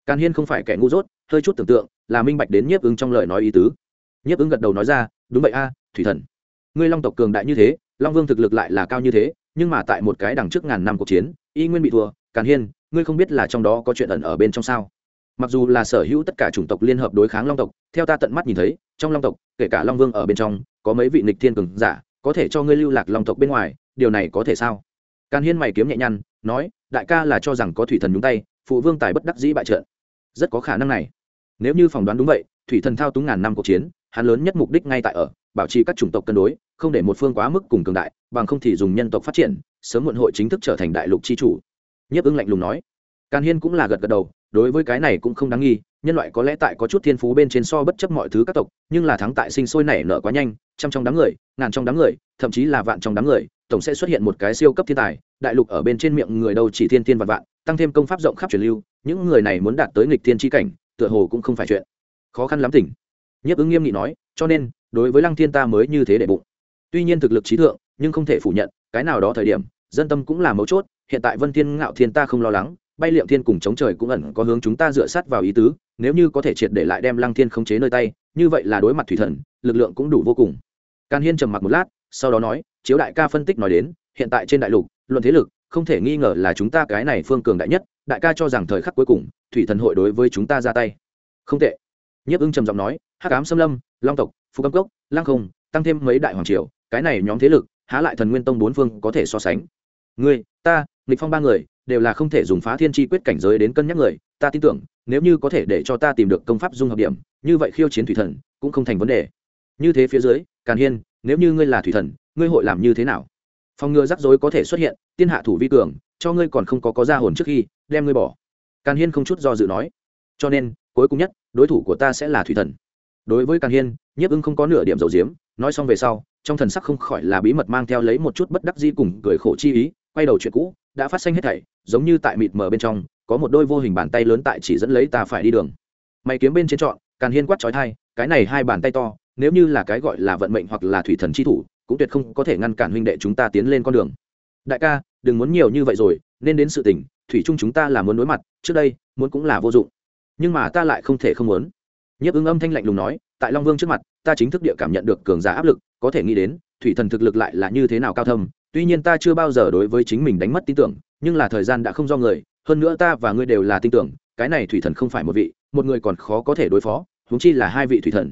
Càn hiên không phải kẻ ngu dốt, hơi chút tưởng tượng, là minh bạch đến nhiếp ứng trong lời nói ý tứ. Nhiếp ứng gật đầu nói ra, đúng vậy a, thủy thần. Ngươi long tộc cường đại như thế, long vương thực lực lại là cao như thế, nhưng mà tại một cái đằng trước ngàn năm cuộc chiến, y nguyên bị thua. Càn hiên, ngươi không biết là trong đó có chuyện ẩn ở bên trong sao? Mặc dù là sở hữu tất cả chủng tộc liên hợp đối kháng long tộc, theo ta tận mắt nhìn thấy, trong long tộc, kể cả long vương ở bên trong, có mấy vị nịch thiên cường giả, có thể cho ngươi lưu lạc long tộc bên ngoài, điều này có thể sao? Càn hiên mày kiếm nhẹ nhăn, nói, đại ca là cho rằng có thủy thần nhúng tay, phụ vương tài bất đắc dĩ bại trận. Rất có khả năng này. Nếu như phỏng đoán đúng vậy, thủy thần thao túng ngàn năm cuộc chiến, hắn lớn nhất mục đích ngay tại ở, bảo trì các chủng tộc cân đối, không để một phương quá mức cùng cường đại, bằng không thì dùng nhân tộc phát triển, sớm muộn hội chính thức trở thành đại lục chi chủ. Nhấp ứng lạnh lùng nói. Càn hiên cũng là gật gật đầu đối với cái này cũng không đáng nghi, nhân loại có lẽ tại có chút thiên phú bên trên so bất chấp mọi thứ các tộc, nhưng là thắng tại sinh sôi nảy nở quá nhanh, trăm trong đám người, ngàn trong đám người, thậm chí là vạn trong đám người, tổng sẽ xuất hiện một cái siêu cấp thiên tài, đại lục ở bên trên miệng người đâu chỉ thiên thiên vạn vạn, tăng thêm công pháp rộng khắp truyền lưu, những người này muốn đạt tới nghịch thiên tri cảnh, tựa hồ cũng không phải chuyện khó khăn lắm tỉnh. Nhiếp ứng nghiêm nghị nói, cho nên, đối với lăng thiên ta mới như thế để bụng. Tuy nhiên thực lực trí thượng, nhưng không thể phủ nhận, cái nào đó thời điểm, dân tâm cũng là mấu chốt, hiện tại vân thiên ngạo thiên ta không lo lắng bay liệm thiên cùng chống trời cũng ẩn có hướng chúng ta dựa sát vào ý tứ, nếu như có thể triệt để lại đem lăng thiên khống chế nơi tay, như vậy là đối mặt thủy thần, lực lượng cũng đủ vô cùng. Can hiên trầm mặc một lát, sau đó nói, chiếu đại ca phân tích nói đến, hiện tại trên đại lục, luận thế lực, không thể nghi ngờ là chúng ta cái này phương cường đại nhất, đại ca cho rằng thời khắc cuối cùng, thủy thần hội đối với chúng ta ra tay. Không tệ. Nhiếp ưng trầm giọng nói, hắc ám xâm lâm, long tộc phú cấm cốc, lăng không, tăng thêm mấy đại hoàng triều, cái này nhóm thế lực, há lại thần nguyên tông bốn phương có thể so sánh. Ngươi, ta, nghịch phong ba người đều là không thể dùng phá thiên chi quyết cảnh giới đến cân nhắc người, ta tin tưởng, nếu như có thể để cho ta tìm được công pháp dung hợp điểm, như vậy khiêu chiến thủy thần cũng không thành vấn đề. Như thế phía dưới, càn hiên, nếu như ngươi là thủy thần, ngươi hội làm như thế nào? Phòng ngừa rắc rối có thể xuất hiện, tiên hạ thủ vi cường, cho ngươi còn không có có ra hồn trước khi, đem ngươi bỏ. Càn hiên không chút do dự nói. Cho nên, cuối cùng nhất, đối thủ của ta sẽ là thủy thần. Đối với càn hiên, nhiếp ưng không có nửa điểm dầu diếm, nói xong về sau, trong thần sắc không khỏi là bí mật mang theo lấy một chút bất đắc di cùng cười khổ chi ý, quay đầu chuyện cũ đã phát sinh hết thảy, giống như tại mịt mờ bên trong, có một đôi vô hình bàn tay lớn tại chỉ dẫn lấy ta phải đi đường. Mày kiếm bên trên trọn càn hiên quát trói thai cái này hai bàn tay to, nếu như là cái gọi là vận mệnh hoặc là thủy thần chi thủ, cũng tuyệt không có thể ngăn cản huynh đệ chúng ta tiến lên con đường. Đại ca, đừng muốn nhiều như vậy rồi, nên đến sự tình, thủy chung chúng ta là muốn đối mặt, trước đây, muốn cũng là vô dụng. Nhưng mà ta lại không thể không muốn. Nhiếp ứng âm thanh lạnh lùng nói, tại long vương trước mặt, ta chính thức địa cảm nhận được cường giả áp lực, có thể nghĩ đến, thủy thần thực lực lại là như thế nào cao thâm tuy nhiên ta chưa bao giờ đối với chính mình đánh mất tin tưởng, nhưng là thời gian đã không do người, hơn nữa ta và ngươi đều là tin tưởng, cái này thủy thần không phải một vị, một người còn khó có thể đối phó, huống chi là hai vị thủy thần.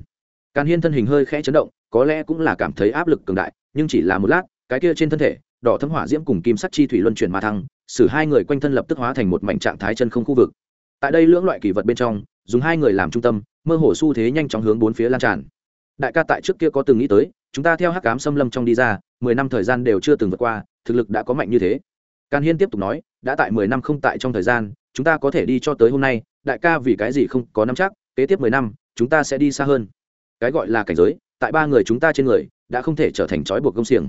Càn hiên thân hình hơi khẽ chấn động, có lẽ cũng là cảm thấy áp lực cường đại, nhưng chỉ là một lát, cái kia trên thân thể, đỏ thấm hỏa diễm cùng kim sắc chi thủy luân chuyển mà thăng, xử hai người quanh thân lập tức hóa thành một mảnh trạng thái chân không khu vực. Tại đây lưỡng loại kỳ vật bên trong, dùng hai người làm trung tâm, mơ hồ xu thế nhanh chóng hướng bốn phía lan tràn. Đại ca tại trước kia có từng nghĩ tới, chúng ta theo hắc cám xâm lâm trong đi ra mười năm thời gian đều chưa từng vượt qua, thực lực đã có mạnh như thế. Càn hiên tiếp tục nói, đã tại mười năm không tại trong thời gian, chúng ta có thể đi cho tới hôm nay, đại ca vì cái gì không có năm chắc, kế tiếp mười năm, chúng ta sẽ đi xa hơn. Cái gọi là cảnh giới, tại ba người chúng ta trên người, đã không thể trở thành trói buộc công xiềng.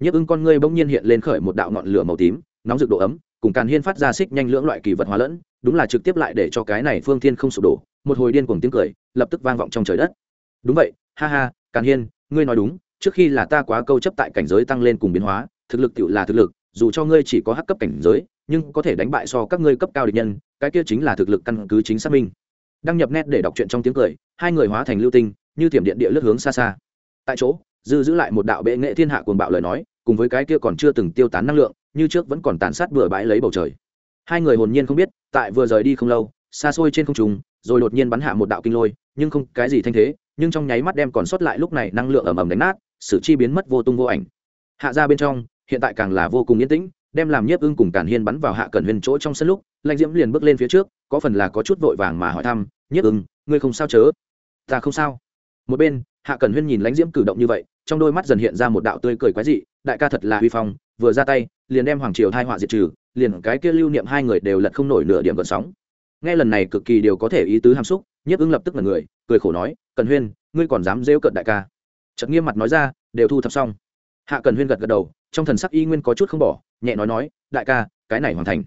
Nhiếp ưng con ngươi bỗng nhiên hiện lên khởi một đạo ngọn lửa màu tím, nóng rực độ ấm, cùng càn hiên phát ra xích nhanh lưỡng loại kỳ vật hóa lẫn, đúng là trực tiếp lại để cho cái này phương thiên không sụp đổ, một hồi điên cuồng tiếng cười, lập tức vang vọng trong trời đất. Đúng vậy, ha ha càn hiên, ngươi nói đúng trước khi là ta quá câu chấp tại cảnh giới tăng lên cùng biến hóa, thực lực tựu là thực lực, dù cho ngươi chỉ có hắc cấp cảnh giới, nhưng có thể đánh bại so các ngươi cấp cao địch nhân, cái kia chính là thực lực căn cứ chính xác minh. Đăng nhập nét để đọc truyện trong tiếng cười, hai người hóa thành lưu tinh, như thiểm điện địa lướt hướng xa xa. Tại chỗ, dư giữ lại một đạo bệ nghệ thiên hạ cuồng bạo lời nói, cùng với cái kia còn chưa từng tiêu tán năng lượng, như trước vẫn còn tàn sát bừa bãi lấy bầu trời. Hai người hồn nhiên không biết, tại vừa rời đi không lâu, xa xôi trên không trung, rồi đột nhiên bắn hạ một đạo kinh lôi, nhưng không cái gì thanh thế, nhưng trong nháy mắt đem còn sót lại lúc này năng lượng ầm ầm đánh nát sự chi biến mất vô tung vô ảnh. Hạ ra bên trong, hiện tại càng là vô cùng yên tĩnh, đem làm nhiếp ưng cùng càn hiên bắn vào hạ cẩn huyền chỗ trong sân lúc lãnh diễm liền bước lên phía trước, có phần là có chút vội vàng mà hỏi thăm, nhiếp ưng, ngươi không sao chớ? Ta không sao. Một bên, hạ cẩn huyên nhìn lãnh diễm cử động như vậy, trong đôi mắt dần hiện ra một đạo tươi cười quái dị, đại ca thật là huy phong, vừa ra tay, liền đem hoàng triều thai họa diệt trừ, liền cái kia lưu niệm hai người đều lật không nổi nửa điểm gợn sóng. Nghe lần này cực kỳ đều có thể ý tứ hàm xúc, nhiếp ưng lập tức là người, cười khổ nói cần huyên, ngươi còn dám rêu cận đại ca? Chật nghiêm mặt nói ra, đều thu thập xong. Hạ cần huyên gật gật đầu, trong thần sắc y nguyên có chút không bỏ, nhẹ nói nói, đại ca, cái này hoàn thành.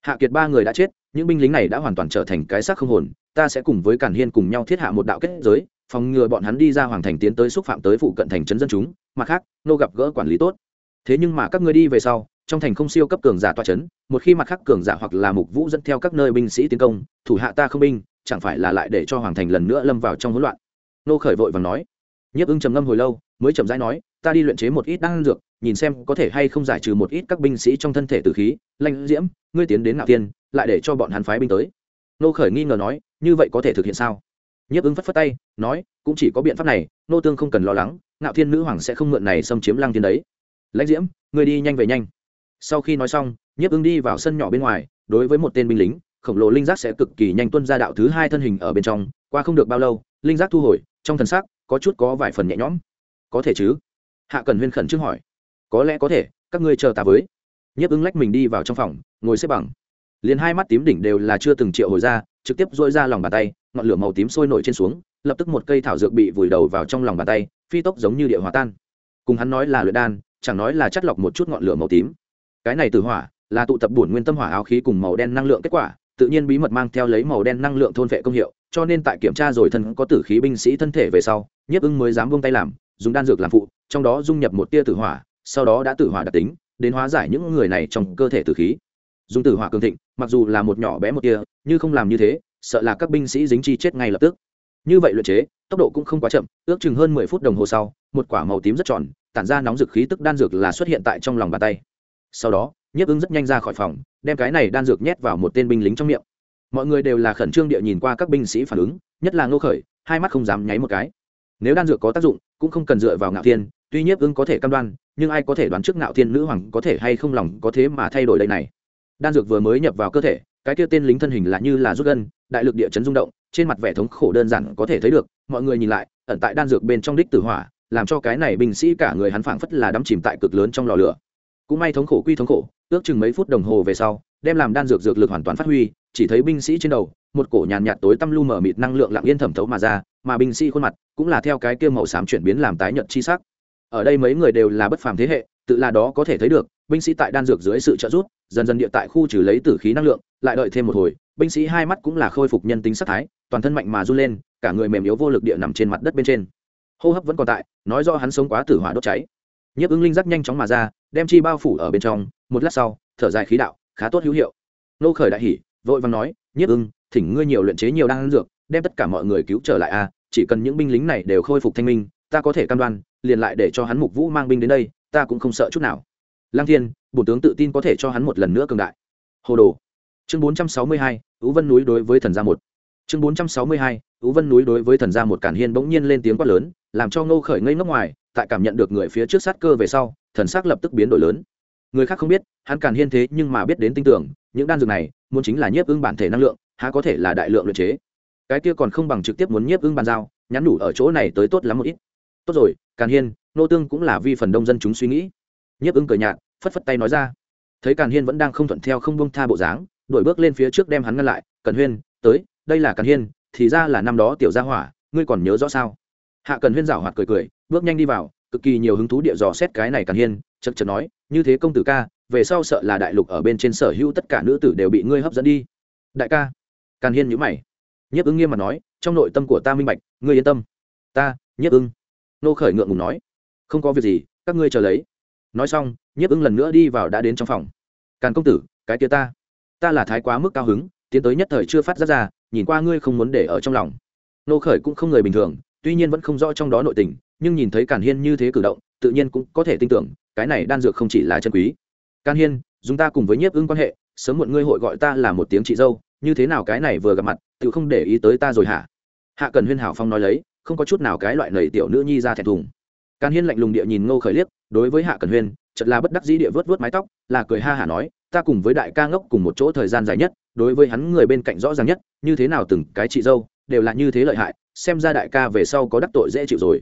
Hạ kiệt ba người đã chết, những binh lính này đã hoàn toàn trở thành cái xác không hồn, ta sẽ cùng với cản hiên cùng nhau thiết hạ một đạo kết giới, phòng ngừa bọn hắn đi ra hoàng thành tiến tới xúc phạm tới phụ cận thành trấn dân chúng, mặt khác, nô gặp gỡ quản lý tốt. Thế nhưng mà các ngươi đi về sau, trong thành không siêu cấp cường giả toa chấn, một khi mặt khác cường giả hoặc là mục vũ dẫn theo các nơi binh sĩ tiến công, thủ hạ ta không binh, chẳng phải là lại để cho hoàng thành lần nữa lâm vào trong hỗn loạn? Nô khởi vội và nói nhiếp ưng trầm ngâm hồi lâu, mới chậm rãi nói, ta đi luyện chế một ít đan dược, nhìn xem có thể hay không giải trừ một ít các binh sĩ trong thân thể tử khí. Lanh diễm, ngươi tiến đến ngạo tiên lại để cho bọn hắn phái binh tới. Nô khởi nghi ngờ nói, như vậy có thể thực hiện sao? Nhiếp ứng phất phất tay, nói, cũng chỉ có biện pháp này, nô tương không cần lo lắng, ngạo thiên nữ hoàng sẽ không mượn này xâm chiếm lăng thiên đấy. Lãnh diễm, ngươi đi nhanh về nhanh. Sau khi nói xong, nhiếp ứng đi vào sân nhỏ bên ngoài, đối với một tên binh lính, khổng lồ linh giác sẽ cực kỳ nhanh tuân ra đạo thứ hai thân hình ở bên trong, qua không được bao lâu, linh giác thu hồi, trong thần sắc có chút có vài phần nhẹ nhõm. Có thể chứ? Hạ cần huyên khẩn trước hỏi. Có lẽ có thể, các ngươi chờ ta với. Nhiếp ứng lách mình đi vào trong phòng, ngồi xếp bằng. Liền hai mắt tím đỉnh đều là chưa từng triệu hồi ra, trực tiếp dội ra lòng bàn tay, ngọn lửa màu tím sôi nổi trên xuống, lập tức một cây thảo dược bị vùi đầu vào trong lòng bàn tay, phi tốc giống như địa hòa tan. Cùng hắn nói là luyện đan, chẳng nói là chất lọc một chút ngọn lửa màu tím. Cái này từ hỏa, là tụ tập bổn nguyên tâm hỏa áo khí cùng màu đen năng lượng kết quả, tự nhiên bí mật mang theo lấy màu đen năng lượng thôn vệ công hiệu, cho nên tại kiểm tra rồi thân có tử khí binh sĩ thân thể về sau nhiếp ưng mới dám vung tay làm, dùng đan dược làm phụ, trong đó dung nhập một tia tử hỏa, sau đó đã tử hỏa đặc tính, đến hóa giải những người này trong cơ thể tử khí. Dùng tử hỏa cường thịnh, mặc dù là một nhỏ bé một tia, nhưng không làm như thế, sợ là các binh sĩ dính chi chết ngay lập tức. Như vậy luyện chế, tốc độ cũng không quá chậm, ước chừng hơn mười phút đồng hồ sau, một quả màu tím rất tròn, tản ra nóng dực khí tức đan dược là xuất hiện tại trong lòng bàn tay. Sau đó, nhiếp ứng rất nhanh ra khỏi phòng, đem cái này đan dược nhét vào một tên binh lính trong miệng. Mọi người đều là khẩn trương địa nhìn qua các binh sĩ phản ứng, nhất là ngô khởi, hai mắt không dám nháy một cái nếu đan dược có tác dụng, cũng không cần dựa vào ngạo thiên, tuy nhiếp ưng có thể cam đoan, nhưng ai có thể đoán trước ngạo thiên nữ hoàng có thể hay không lòng có thế mà thay đổi đây này? Đan dược vừa mới nhập vào cơ thể, cái kia tên lính thân hình là như là rút gân, đại lực địa chấn rung động, trên mặt vẻ thống khổ đơn giản có thể thấy được, mọi người nhìn lại, ẩn tại đan dược bên trong đích tử hỏa, làm cho cái này binh sĩ cả người hắn phảng phất là đắm chìm tại cực lớn trong lò lửa. Cũng may thống khổ quy thống khổ, ước chừng mấy phút đồng hồ về sau, đem làm đan dược dược lực hoàn toàn phát huy, chỉ thấy binh sĩ trên đầu, một cổ nhàn nhạt tối tăm lu mở mịt năng lượng lặng yên thẩm thấu mà ra mà binh sĩ khuôn mặt cũng là theo cái kia màu xám chuyển biến làm tái nhợt chi sắc. Ở đây mấy người đều là bất phàm thế hệ, tự là đó có thể thấy được, binh sĩ tại đan dược dưới sự trợ giúp, dần dần địa tại khu trừ lấy tử khí năng lượng, lại đợi thêm một hồi, binh sĩ hai mắt cũng là khôi phục nhân tính sắc thái, toàn thân mạnh mà run lên, cả người mềm yếu vô lực địa nằm trên mặt đất bên trên. Hô hấp vẫn còn tại, nói do hắn sống quá tử hỏa đốt cháy. Nhiếp ứng linh giác nhanh chóng mà ra, đem chi bao phủ ở bên trong, một lát sau, thở dài khí đạo, khá tốt hữu hiệu. Nô khởi đại hỉ, vội vàng nói, nhiếp ưng thỉnh ngươi nhiều luyện chế nhiều đan dược đem tất cả mọi người cứu trở lại a chỉ cần những binh lính này đều khôi phục thanh minh, ta có thể cam đoan, liền lại để cho hắn mục vũ mang binh đến đây, ta cũng không sợ chút nào. Lang thiên, bổn tướng tự tin có thể cho hắn một lần nữa cường đại. Hồ đồ. Chương bốn trăm sáu mươi hai, ú vân núi đối với thần gia một. Chương bốn trăm sáu mươi hai, ú vân núi đối với thần gia một cản hiên bỗng nhiên lên tiếng quát lớn, làm cho ngô khởi ngây ngốc ngoài, tại cảm nhận được người phía trước sát cơ về sau, thần sắc lập tức biến đổi lớn. Người khác không biết, hắn càn hiên thế nhưng mà biết đến tin tưởng, những đan dược này, muốn chính là nhiếp ưng bản thể năng lượng, há có thể là đại lượng luyện chế cái kia còn không bằng trực tiếp muốn nhiếp ưng bàn giao, nhắn đủ ở chỗ này tới tốt lắm một ít. Tốt rồi, càn hiên, nô tương cũng là vi phần đông dân chúng suy nghĩ. Nhiếp ưng cười nhạt, phất phất tay nói ra. Thấy càn hiên vẫn đang không thuận theo không bông tha bộ dáng đổi bước lên phía trước đem hắn ngăn lại cần huyên, tới, đây là càn hiên, thì ra là năm đó tiểu gia hỏa, ngươi còn nhớ rõ sao? Hạ cần huyên rảo hoạt cười cười, bước nhanh đi vào, cực kỳ nhiều hứng thú địa dò xét cái này càn hiên, chật chật nói, như thế công tử ca, về sau sợ là đại lục ở bên trên sở hữu tất cả nữ tử đều bị ngươi hấp dẫn đi. Đại ca. Càn hiên nhữ mày nhiếp ứng nghiêm mặt nói, trong nội tâm của ta minh bạch, ngươi yên tâm. Ta, nhiếp ưng? Nô khởi ngượng ngùng nói. Không có việc gì, các ngươi chờ lấy. Nói xong, nhiếp ưng lần nữa đi vào đã đến trong phòng. Càn công tử, cái kia ta ta là thái quá mức cao hứng, tiến tới nhất thời chưa phát ra ra, nhìn qua ngươi không muốn để ở trong lòng. Nô khởi cũng không người bình thường, tuy nhiên vẫn không rõ trong đó nội tình, nhưng nhìn thấy càn hiên như thế cử động, tự nhiên cũng có thể tin tưởng, cái này đan dược không chỉ là chân quý. Càn hiên, dùng ta cùng với nhiếp ưng quan hệ, sớm muộn ngươi hội gọi ta là một tiếng chị dâu như thế nào cái này vừa gặp mặt tự không để ý tới ta rồi hả? Hạ cần huyên hảo phong nói lấy, không có chút nào cái loại nầy tiểu nữ nhi ra thẹn thùng. Càn hiên lạnh lùng địa nhìn ngô khởi liếc, đối với hạ cần huyên chật là bất đắc dĩ địa vớt vớt mái tóc, là cười ha hả nói, ta cùng với đại ca ngốc cùng một chỗ thời gian dài nhất, đối với hắn người bên cạnh rõ ràng nhất, như thế nào từng cái chị dâu, đều là như thế lợi hại, xem ra đại ca về sau có đắc tội dễ chịu rồi.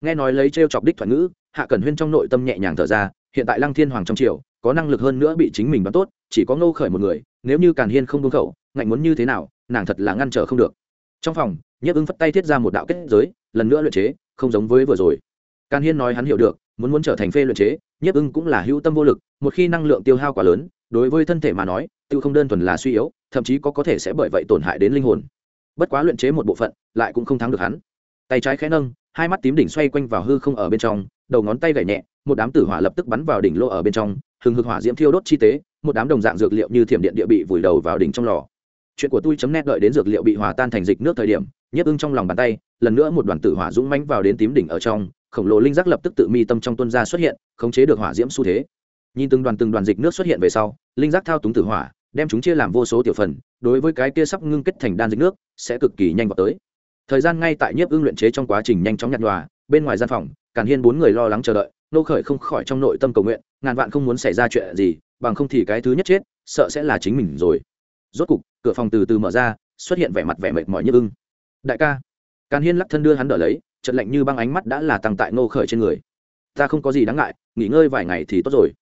Nghe nói lấy t chọc đích thoại ngữ, hạ cẩn huyên trong nội tâm nhẹ nhàng thở ra, hiện tại lăng thiên hoàng trong triều, có năng lực hơn nữa bị chính mình bắn tốt, chỉ có ngô khởi một người, nếu như càn hiên không buông khẩu ngạnh muốn như thế nào, nàng thật là ngăn trở không được. Trong phòng, nhiếp ứng phất tay thiết ra một đạo kết giới, lần nữa luyện chế, không giống với vừa rồi. Càn hiên nói hắn hiểu được, muốn muốn trở thành phê luyện chế, nhiếp ưng cũng là hữu tâm vô lực, một khi năng lượng tiêu hao quá lớn, đối với thân thể mà nói, tiêu không đơn thuần là suy yếu, thậm chí có có thể sẽ bởi vậy tổn hại đến linh hồn. Bất quá luyện chế một bộ phận, lại cũng không thắng được hắn. Tay trái khẽ nâng, hai mắt tím đỉnh xoay quanh vào hư không ở bên trong, đầu ngón tay gảy nhẹ, một đám tử hỏa lập tức bắn vào đỉnh lô ở bên trong, hừng hực hỏa diễm thiêu đốt chi tế, một đám đồng dạng dược liệu như thiểm điện địa bị vùi đầu vào đỉnh trong lò chuyện của tôi chấm nét đợi đến dược liệu bị hòa tan thành dịch nước thời điểm, nhấp ưng trong lòng bàn tay, lần nữa một đoàn tử hỏa dũng mãnh vào đến tím đỉnh ở trong, khổng lồ linh giác lập tức tự mi tâm trong tuân ra xuất hiện, khống chế được hỏa diễm xu thế. Nhìn từng đoàn từng đoàn dịch nước xuất hiện về sau, linh giác thao túng tử hỏa, đem chúng chia làm vô số tiểu phần, đối với cái kia sắp ngưng kết thành đan dịch nước, sẽ cực kỳ nhanh vào tới. Thời gian ngay tại nhiếp ưng luyện chế trong quá trình nhanh chóng nhặt nhòa, bên ngoài gian phòng, càn hiên bốn người lo lắng chờ đợi, nô khởi không khỏi trong nội tâm cầu nguyện, ngàn vạn không muốn xảy ra chuyện gì, bằng không thì cái thứ nhất chết, sợ sẽ là chính mình rồi. Rốt cục cửa phòng từ từ mở ra, xuất hiện vẻ mặt vẻ mệt mỏi như ưng. Đại ca. Càn hiên lắc thân đưa hắn đỡ lấy, trận lạnh như băng ánh mắt đã là tăng tại nô khởi trên người. Ta không có gì đáng ngại, nghỉ ngơi vài ngày thì tốt rồi.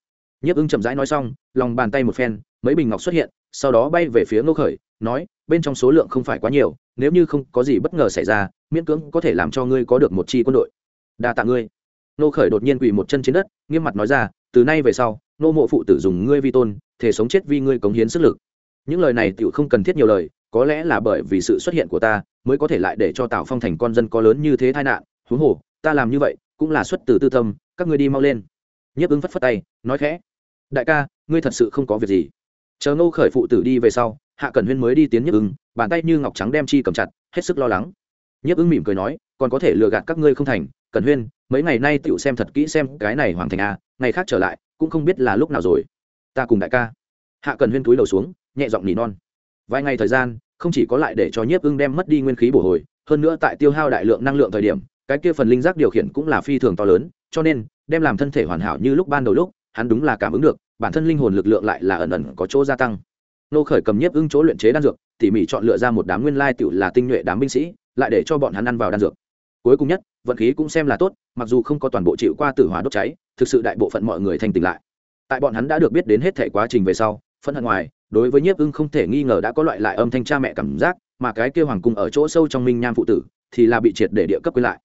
Nhiếp ưng chậm rãi nói xong, lòng bàn tay một phen, mấy bình ngọc xuất hiện, sau đó bay về phía nô khởi, nói, bên trong số lượng không phải quá nhiều, nếu như không có gì bất ngờ xảy ra, miễn cưỡng có thể làm cho ngươi có được một chi quân đội. Đa tạ ngươi. Nô khởi đột nhiên quỳ một chân trên đất, nghiêm mặt nói ra, từ nay về sau nô mộ phụ tử dùng ngươi vi tôn, thể sống chết vì ngươi cống hiến sức lực những lời này tựu không cần thiết nhiều lời, có lẽ là bởi vì sự xuất hiện của ta, mới có thể lại để cho tào phong thành con dân có lớn như thế tai nạn. Huống hồ, ta làm như vậy, cũng là xuất từ tư tâm, các ngươi đi mau lên. Nhiếp ứng phất phất tay, nói khẽ. Đại ca, ngươi thật sự không có việc gì. Chờ ngô khởi phụ tử đi về sau, hạ cẩn huyên mới đi tiến nhiếp ứng, bàn tay như ngọc trắng đem chi cầm chặt, hết sức lo lắng. Nhiếp ứng mỉm cười nói, còn có thể lừa gạt các ngươi không thành. Cẩn huyên, mấy ngày nay tựu xem thật kỹ xem cái này hoàng thành a, ngày khác trở lại, cũng không biết là lúc nào rồi. Ta cùng đại ca hạ cần huyên túi đầu xuống, nhẹ giọng nỉ non. Vài ngày thời gian, không chỉ có lại để cho nhiếp ưng đem mất đi nguyên khí bổ hồi, hơn nữa tại tiêu hao đại lượng năng lượng thời điểm, cái kia phần linh giác điều khiển cũng là phi thường to lớn, cho nên, đem làm thân thể hoàn hảo như lúc ban đầu lúc, hắn đúng là cảm ứng được, bản thân linh hồn lực lượng lại là ẩn ẩn có chỗ gia tăng. Nô khởi cầm nhiếp ưng chỗ luyện chế đan dược, tỉ mỉ chọn lựa ra một đám nguyên lai tựu là tinh nhuệ đám binh sĩ, lại để cho bọn hắn ăn vào đan dược. Cuối cùng nhất, vận khí cũng xem là tốt, mặc dù không có toàn bộ chịu qua tử hỏa đốt cháy, thực sự đại bộ phận mọi người thành tỉnh lại. Tại bọn hắn đã được biết đến hết thể quá trình về sau phân hận ngoài, đối với nhiếp ưng không thể nghi ngờ đã có loại lại âm thanh cha mẹ cảm giác, mà cái kêu hoàng cung ở chỗ sâu trong minh nham phụ tử thì là bị triệt để địa cấp quên lại.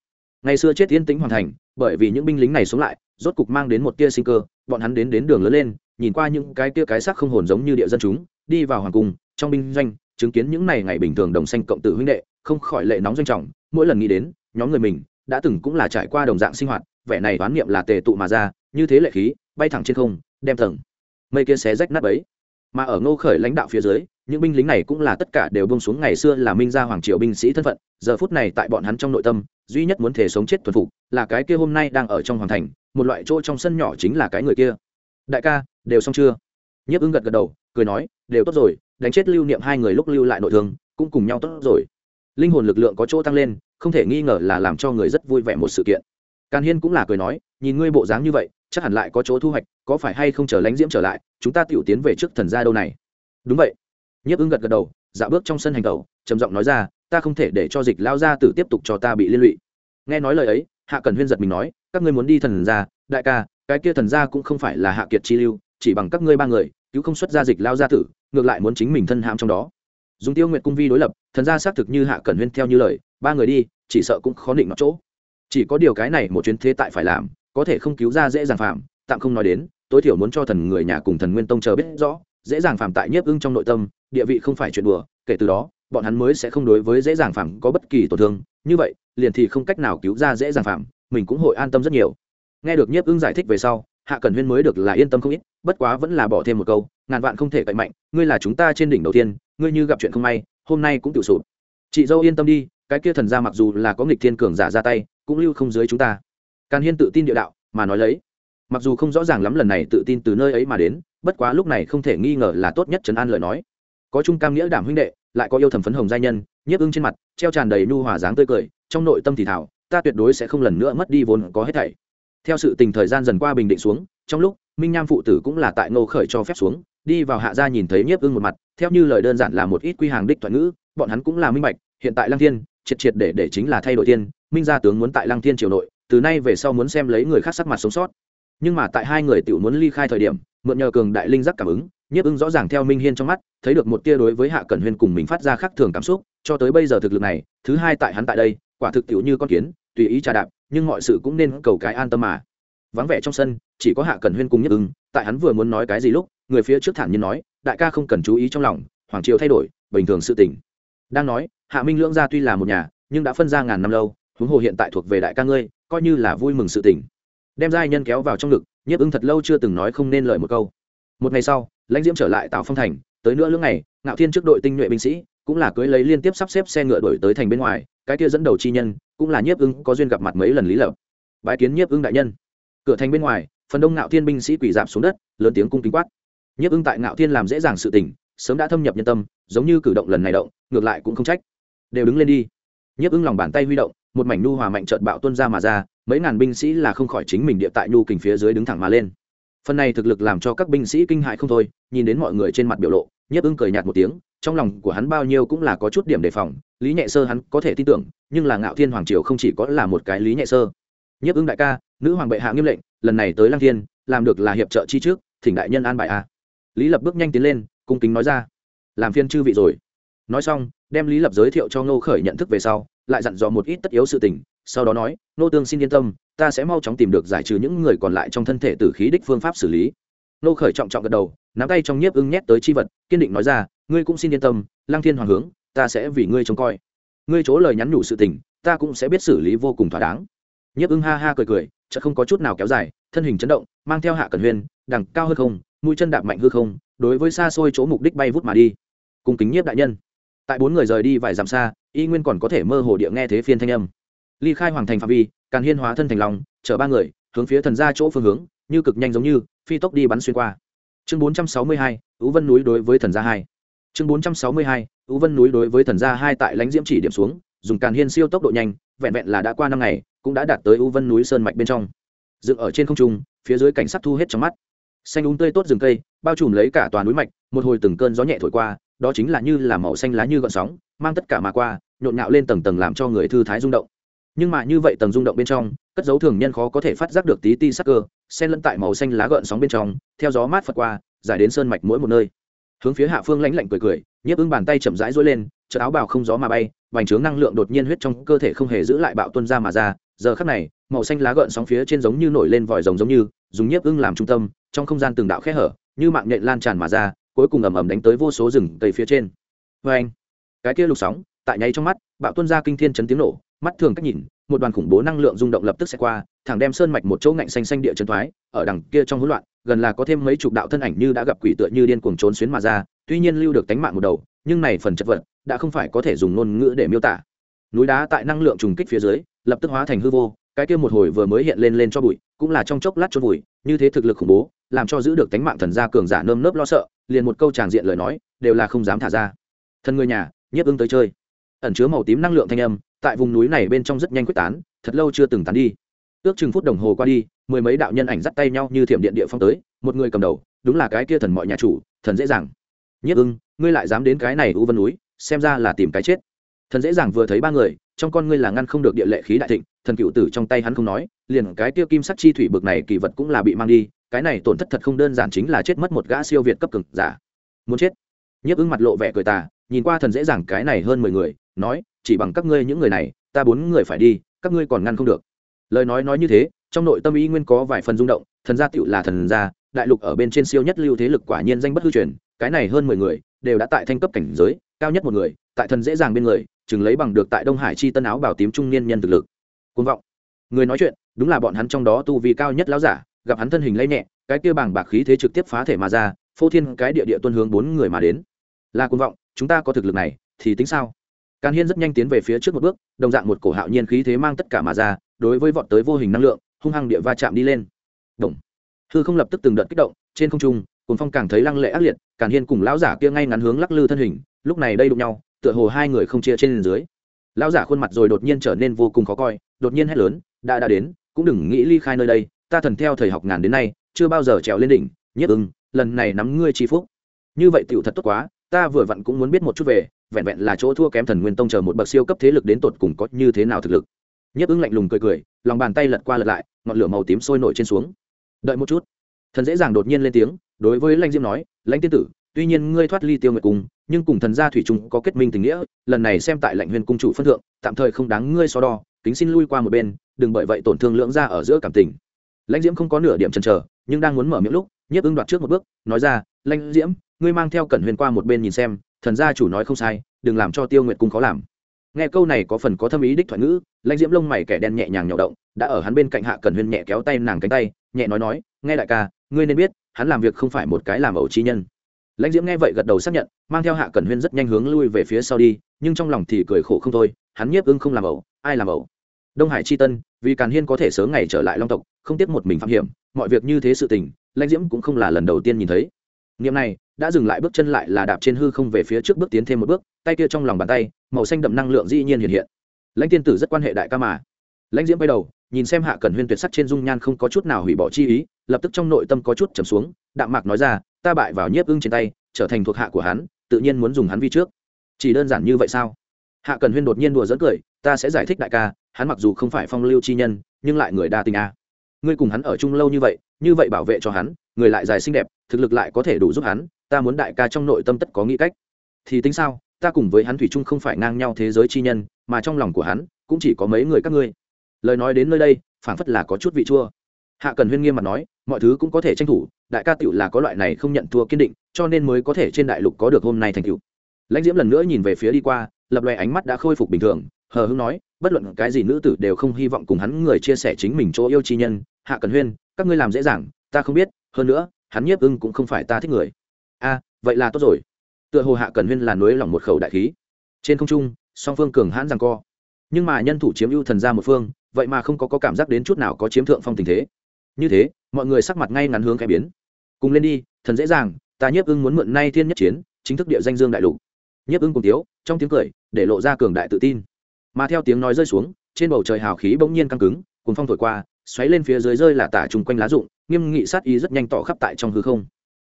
Ngày xưa chết yên tĩnh hoàn thành, bởi vì những binh lính này sống lại, rốt cục mang đến một tia sinh cơ, bọn hắn đến đến đường lớn lên, nhìn qua những cái tia cái xác không hồn giống như địa dân chúng, đi vào hoàng cung, trong binh doanh, chứng kiến những này ngày bình thường đồng xanh cộng tử huynh đệ, không khỏi lệ nóng doanh trọng, mỗi lần nghĩ đến, nhóm người mình đã từng cũng là trải qua đồng dạng sinh hoạt, vẻ này đoán niệm là tề tụ mà ra, như thế lệ khí, bay thẳng trên không, đem tầng mây kia xé rách nát ấy mà ở ngô khởi lãnh đạo phía dưới, những binh lính này cũng là tất cả đều bông xuống ngày xưa là minh gia hoàng triều binh sĩ thân phận, giờ phút này tại bọn hắn trong nội tâm, duy nhất muốn thể sống chết thuần phục là cái kia hôm nay đang ở trong hoàng thành, một loại chỗ trong sân nhỏ chính là cái người kia. Đại ca, đều xong chưa? Nhiếp ứng gật gật đầu, cười nói, đều tốt rồi, đánh chết lưu niệm hai người lúc lưu lại nội thương, cũng cùng nhau tốt rồi. Linh hồn lực lượng có chỗ tăng lên, không thể nghi ngờ là làm cho người rất vui vẻ một sự kiện. Càn hiên cũng là cười nói, nhìn ngươi bộ dáng như vậy chắc hẳn lại có chỗ thu hoạch, có phải hay không chờ lánh diễm trở lại, chúng ta tiểu tiến về trước thần gia đâu này? Đúng vậy. Nhiếp ưng gật gật đầu dạo bước trong sân hành tẩu, trầm giọng nói ra, ta không thể để cho dịch lao gia tử tiếp tục cho ta bị liên lụy. Nghe nói lời ấy, hạ cần huyên giật mình nói, các ngươi muốn đi thần gia, đại ca, cái kia thần gia cũng không phải là hạ kiệt chi lưu, chỉ bằng các ngươi ba người, cứu không xuất gia dịch lao gia tử, ngược lại muốn chính mình thân hãm trong đó. Dùng tiêu nguyện cung vi đối lập, thần gia xác thực như hạ cần huyên theo như lời, ba người đi, chỉ sợ cũng khó định nó chỗ. Chỉ có điều cái này một chuyến thế tại phải làm có thể không cứu ra dễ dàng phạm tạm không nói đến, tối thiểu muốn cho thần người nhà cùng thần nguyên tông chờ biết rõ, dễ dàng phạm tại nhiếp ưng trong nội tâm, địa vị không phải chuyện đùa, kể từ đó, bọn hắn mới sẽ không đối với dễ dàng phạm có bất kỳ tổn thương, như vậy, liền thì không cách nào cứu ra dễ dàng phạm mình cũng hội an tâm rất nhiều. Nghe được nhiếp ưng giải thích về sau, hạ cần huyên mới được là yên tâm không ít, bất quá vẫn là bỏ thêm một câu, ngàn vạn không thể cậy mạnh, ngươi là chúng ta trên đỉnh đầu tiên, ngươi như gặp chuyện không may, hôm nay cũng tự sụp. Chị dâu yên tâm đi, cái kia thần gia mặc dù là có nghịch thiên cường giả ra tay, cũng lưu không dưới chúng ta càn hiên tự tin địa đạo, mà nói lấy. Mặc dù không rõ ràng lắm lần này tự tin từ nơi ấy mà đến, bất quá lúc này không thể nghi ngờ là tốt nhất trấn an lời nói. Có trung cam nghĩa đảm huynh đệ, lại có yêu thầm phấn hồng giai nhân, nhiếp ưng trên mặt, treo tràn đầy nhu hòa dáng tươi cười, trong nội tâm thì thảo ta tuyệt đối sẽ không lần nữa mất đi vốn có hết thảy. Theo sự tình thời gian dần qua bình định xuống, trong lúc, minh nham phụ tử cũng là tại ngô khởi cho phép xuống, đi vào hạ gia nhìn thấy nhiếp ưng một mặt, theo như lời đơn giản là một ít quy hàng đích thoại ngữ, bọn hắn cũng là minh bạch, hiện tại lăng thiên, triệt triệt để để chính là thay đổi tiên, minh gia tướng muốn tại lăng thiên triều nội từ nay về sau muốn xem lấy người khác sắc mặt sống sót. Nhưng mà tại hai người tự muốn ly khai thời điểm, mượn nhờ cường đại linh giác cảm ứng, nhiếp ưng rõ ràng theo minh hiên trong mắt, thấy được một tia đối với hạ cẩn huyên cùng mình phát ra khác thường cảm xúc, cho tới bây giờ thực lực này, thứ hai tại hắn tại đây, quả thực tiểu như con kiến, tùy ý trà đạp, nhưng mọi sự cũng nên cầu cái an tâm mà. Vắng vẻ trong sân, chỉ có hạ cẩn huyên cùng nhiếp ưng, tại hắn vừa muốn nói cái gì lúc, người phía trước thản nhiên nói, đại ca không cần chú ý trong lòng, hoàng triều thay đổi, bình thường sự tình. Đang nói, hạ minh lưỡng gia tuy là một nhà, nhưng đã phân ra ngàn năm lâu, huống hồ hiện tại thuộc về đại ca ngươi coi như là vui mừng sự tình. Đem giai nhân kéo vào trong ngực, nhiếp ưng thật lâu chưa từng nói không nên lời một câu. Một ngày sau, lãnh diễm trở lại tào phong thành, tới nữa lưỡng ngày, ngạo thiên trước đội tinh nhuệ binh sĩ, cũng là cưới lấy liên tiếp sắp xếp xe ngựa đổi tới thành bên ngoài, cái kia dẫn đầu chi nhân, cũng là nhiếp ưng, có duyên gặp mặt mấy lần lý lập. Bái kiến nhiếp ưng đại nhân. Cửa thành bên ngoài, phần đông ngạo thiên binh sĩ quỳ dạp xuống đất, lớn tiếng cung kính quát. Nhiếp ưng tại ngạo thiên làm dễ dàng sự tình, sớm đã thâm nhập nhân tâm, giống như cử động lần này động, ngược lại cũng không trách. Đều đứng lên đi. Nhiếp ưng lòng bàn tay huy động một mảnh nu hòa mạnh trợt bạo tuân ra mà ra, mấy ngàn binh sĩ là không khỏi chính mình địa tại nhu kình phía dưới đứng thẳng mà lên. Phần này thực lực làm cho các binh sĩ kinh hại không thôi, nhìn đến mọi người trên mặt biểu lộ nhiếp ưng cười nhạt một tiếng, trong lòng của hắn bao nhiêu cũng là có chút điểm đề phòng, lý nhẹ sơ hắn có thể tin tưởng, nhưng là ngạo thiên hoàng triều không chỉ có là một cái lý nhẹ sơ. Nhiếp ưng đại ca, nữ hoàng bệ hạ nghiêm lệnh, lần này tới lăng thiên, làm được là hiệp trợ chi trước, thỉnh đại nhân an bài a. Lý lập bước nhanh tiến lên, cung kính nói ra. Làm phiên chư vị rồi. Nói xong, đem lý lập giới thiệu cho ngô khởi nhận thức về sau lại dặn dò một ít tất yếu sự tình, sau đó nói, nô tương xin yên tâm, ta sẽ mau chóng tìm được giải trừ những người còn lại trong thân thể tử khí đích phương pháp xử lý. Nô khởi trọng trọng gật đầu, nắm tay trong nhiếp ưng nhét tới chi vật, kiên định nói ra, ngươi cũng xin yên tâm lang thiên hoàng hướng, ta sẽ vì ngươi trông coi. Ngươi chỗ lời nhắn nhủ sự tình, ta cũng sẽ biết xử lý vô cùng thỏa đáng. Nhiếp ưng ha ha cười cười, chợt không có chút nào kéo dài, thân hình chấn động, mang theo hạ cẩn huyên, đằng cao hư không, mũi chân đạp mạnh hư không, đối với xa xôi chỗ mục đích bay vút mà đi. Cùng kính nhiếp đại nhân. Tại bốn người rời đi vài dặm xa y nguyên còn có thể mơ hồ địa nghe thế phiên thanh âm. Ly khai hoàng thành phạm vi, càn hiên hóa thân thành lòng chở ba người, hướng phía thần ra chỗ phương hướng, như cực nhanh giống như, phi tốc đi bắn xuyên qua. Chương bốn trăm sáu mươi hai ứ vân núi đối với thần gia hai. Chương bốn trăm sáu mươi hai ứ vân núi đối với thần gia hai tại lãnh diễm chỉ điểm xuống, dùng càn hiên siêu tốc độ nhanh, vẹn vẹn là đã qua năm ngày, cũng đã đạt tới ứ vân núi sơn mạch bên trong. Dựng ở trên không trung, phía dưới cảnh sắc thu hết trong mắt. Xanh úng tươi tốt rừng cây, bao trùm lấy cả toàn núi mạch, một hồi từng cơn gió nhẹ thổi qua, đó chính là như là màu xanh lá như gợn sóng mang tất cả mà qua, nhộn nhạo lên tầng tầng làm cho người thư thái rung động. Nhưng mà như vậy tầng rung động bên trong, cất dấu thường nhân khó có thể phát giác được tí ti sắc cơ xen lẫn tại màu xanh lá gợn sóng bên trong, theo gió mát phật qua giải đến sơn mạch mỗi một nơi. Hướng phía hạ phương lãnh lạnh cười cười, nhấp ứng bàn tay chậm rãi rối lên, chợt áo bào không gió mà bay, vành trướng năng lượng đột nhiên huyết trong cơ thể không hề giữ lại bạo tuân ra mà ra. Giờ khắc này, màu xanh lá gợn sóng phía trên giống như nổi lên vòi rồng giống như, dùng nhiếp ưng làm trung tâm, trong không gian từng đạo khe hở, như mạng nhện lan tràn mà ra, cuối cùng ầm ầm đánh tới vô số rừng cây phía trên. Vê anh cái kia lục sóng, tại nháy trong mắt, bạo tuân ra kinh thiên chấn tiếng nổ, mắt thường cách nhìn, một đoàn khủng bố năng lượng rung động lập tức sẽ qua, thẳng đem sơn mạch một chỗ ngạnh xanh xanh địa chân thoái, ở đằng kia trong hỗn loạn, gần là có thêm mấy chục đạo thân ảnh như đã gặp quỷ tựa như điên cuồng trốn xuyến mà ra, tuy nhiên lưu được tánh mạng một đầu, nhưng này phần chất vật, đã không phải có thể dùng ngôn ngữ để miêu tả. Núi đá tại năng lượng trùng kích phía dưới, lập tức hóa thành hư vô, cái kia một hồi vừa mới hiện lên lên cho bụi, cũng là trong chốc lát cho bụi, như thế thực lực khủng bố, làm cho giữ được tánh mạng thần gia cường giả nơm nớp lo sợ, liền một câu tràng diện lời nói, đều là không dám thả ra. Thân người nhà nhiếp ưng tới chơi. Ẩn chứa màu tím năng lượng thanh âm, tại vùng núi này bên trong rất nhanh quyết tán, thật lâu chưa từng tán đi. Ước chừng phút đồng hồ qua đi, mười mấy đạo nhân ảnh dắt tay nhau như thiểm điện địa phong tới, một người cầm đầu, đúng là cái kia thần mọi nhà chủ, thần dễ dàng. Nhất ưng, ngươi lại dám đến cái này u vân núi, xem ra là tìm cái chết. Thần dễ dàng vừa thấy ba người, trong con ngươi là ngăn không được địa lệ khí đại thịnh, thần cựu tử trong tay hắn không nói, liền cái kia kim sắc chi thủy bực này kỳ vật cũng là bị mang đi, cái này tổn thất thật không đơn giản chính là chết mất một gã siêu việt cấp cực giả. Muốn chết. Nhiếp ưng mặt lộ vẻ cười tà nhìn qua thần dễ dàng cái này hơn mười người, nói, chỉ bằng các ngươi những người này, ta bốn người phải đi, các ngươi còn ngăn không được. Lời nói nói như thế, trong nội tâm ý nguyên có vài phần rung động, thần gia tựu là thần gia, đại lục ở bên trên siêu nhất lưu thế lực quả nhiên danh bất hư truyền, cái này hơn mười người, đều đã tại thanh cấp cảnh giới, cao nhất một người, tại thần dễ dàng bên người, chừng lấy bằng được tại đông hải chi tân áo bảo tím trung niên nhân thực lực. Côn vọng. Người nói chuyện, đúng là bọn hắn trong đó tu vi cao nhất láo giả, gặp hắn thân hình lây nhẹ, cái kia bảng bạc khí thế trực tiếp phá thể mà ra, phô thiên cái địa địa tuân hướng bốn người mà đến. Là côn vọng chúng ta có thực lực này, thì tính sao? Càn hiên rất nhanh tiến về phía trước một bước, đồng dạng một cổ hạo nhiên khí thế mang tất cả mà ra, đối với vọt tới vô hình năng lượng, hung hăng địa va chạm đi lên. Động. hư không lập tức từng đợt kích động, trên không trung cồn phong càng thấy lăng lệ ác liệt, càn hiên cùng lão giả kia ngay ngắn hướng lắc lư thân hình, lúc này đây đụng nhau, tựa hồ hai người không chia trên dưới. Lão giả khuôn mặt rồi đột nhiên trở nên vô cùng khó coi, đột nhiên hét lớn, đã đã đến, cũng đừng nghĩ ly khai nơi đây, ta thần theo thời học ngàn đến nay, chưa bao giờ trèo lên đỉnh, nhất ưng, lần này nắm ngươi chi phúc. Như vậy tựu thật tốt quá ta vừa vặn cũng muốn biết một chút về, vẹn vẹn là chỗ thua kém thần nguyên tông chờ một bậc siêu cấp thế lực đến tột cùng có như thế nào thực lực. Nhất ứng lạnh lùng cười cười, lòng bàn tay lật qua lật lại, ngọn lửa màu tím sôi nổi trên xuống. Đợi một chút. Thần dễ dàng đột nhiên lên tiếng, đối với lãnh diễm nói, lãnh tiên tử, tuy nhiên ngươi thoát ly tiêu nguyệt cung, nhưng cùng thần gia thủy trung có kết minh tình nghĩa, lần này xem tại lệnh huyền cung chủ phân thượng, tạm thời không đáng ngươi so đo, kính xin lui qua một bên, đừng bởi vậy tổn thương lưỡng ra ở giữa cảm tình. Lãnh diễm không có nửa điểm chần chờ, nhưng đang muốn mở miệng lúc, nhiếp ứng đoạt trước một bước, nói ra, lãnh diễm ngươi mang theo cẩn huyền qua một bên nhìn xem, thần gia chủ nói không sai, đừng làm cho tiêu nguyệt cung khó làm. Nghe câu này có phần có thâm ý đích thoại ngữ, lãnh diễm lông mày kẻ đen nhẹ nhàng nhậu động, đã ở hắn bên cạnh hạ cẩn huyền nhẹ kéo tay nàng cánh tay, nhẹ nói nói, nghe đại ca, ngươi nên biết, hắn làm việc không phải một cái làm ẩu chi nhân. Lãnh diễm nghe vậy gật đầu xác nhận, mang theo hạ cẩn huyên rất nhanh hướng lui về phía sau đi, nhưng trong lòng thì cười khổ không thôi, hắn nhiếp ưng không làm ẩu, ai làm ẩu? Đông hải chi tân, vì càn hiên có thể sớm ngày trở lại long tộc, không tiếc một mình phạm hiểm, mọi việc như thế sự tình, lãnh diễm cũng không là lần đầu tiên nhìn thấy. Niệm này đã dừng lại bước chân lại là đạp trên hư không về phía trước bước tiến thêm một bước, tay kia trong lòng bàn tay, màu xanh đậm năng lượng dĩ nhiên hiện hiện. Lãnh tiên tử rất quan hệ đại ca mà. Lãnh diễm bay đầu, nhìn xem hạ cần huyên tuyệt sắc trên dung nhan không có chút nào hủy bỏ chi ý, lập tức trong nội tâm có chút trầm xuống, đạm mạc nói ra, ta bại vào nhiếp ưng trên tay, trở thành thuộc hạ của hắn, tự nhiên muốn dùng hắn vi trước. Chỉ đơn giản như vậy sao? Hạ cần huyên đột nhiên đùa dẫn cười, ta sẽ giải thích đại ca, hắn mặc dù không phải phong lưu chi nhân, nhưng lại người đa tình a. Ngươi cùng hắn ở chung lâu như vậy như vậy bảo vệ cho hắn, người lại dài xinh đẹp, thực lực lại có thể đủ giúp hắn ta muốn đại ca trong nội tâm tất có nghĩ cách. Thì tính sao, ta cùng với hắn thủy trung không phải ngang nhau thế giới chi nhân, mà trong lòng của hắn, cũng chỉ có mấy người các ngươi. Lời nói đến nơi đây, phảng phất là có chút vị chua. Hạ cần huyên nghiêm mặt nói, mọi thứ cũng có thể tranh thủ, đại ca tựu là có loại này không nhận thua kiên định, cho nên mới có thể trên đại lục có được hôm nay thành tựu. Lãnh diễm lần nữa nhìn về phía đi qua, lập loè ánh mắt đã khôi phục bình thường, hờ hưng nói, bất luận cái gì nữ tử đều không hy vọng cùng hắn người chia sẻ chính mình chỗ yêu chi nhân. Hạ cần huyên, các ngươi làm dễ dàng, ta không biết, hơn nữa, hắn nhiếp ưng cũng không phải ta thích người a vậy là tốt rồi. Tựa hồ hạ cần huyên là núi lỏng một khẩu đại khí. Trên không trung song phương cường hãn rằng co. Nhưng mà nhân thủ chiếm ưu thần ra một phương vậy mà không có, có cảm giác đến chút nào có chiếm thượng phong tình thế. Như thế mọi người sắc mặt ngay ngắn hướng khẽ biến. Cùng lên đi thần dễ dàng ta nhiếp ưng muốn mượn nay thiên nhất chiến chính thức địa danh dương đại lục. Nhiếp ưng cùng tiếu trong tiếng cười để lộ ra cường đại tự tin. Mà theo tiếng nói rơi xuống trên bầu trời hào khí bỗng nhiên căng cứng cùng phong thổi qua xoáy lên phía dưới rơi là tả chung quanh lá rụng nghiêm nghị sát ý rất nhanh tỏ khắp tại trong hư không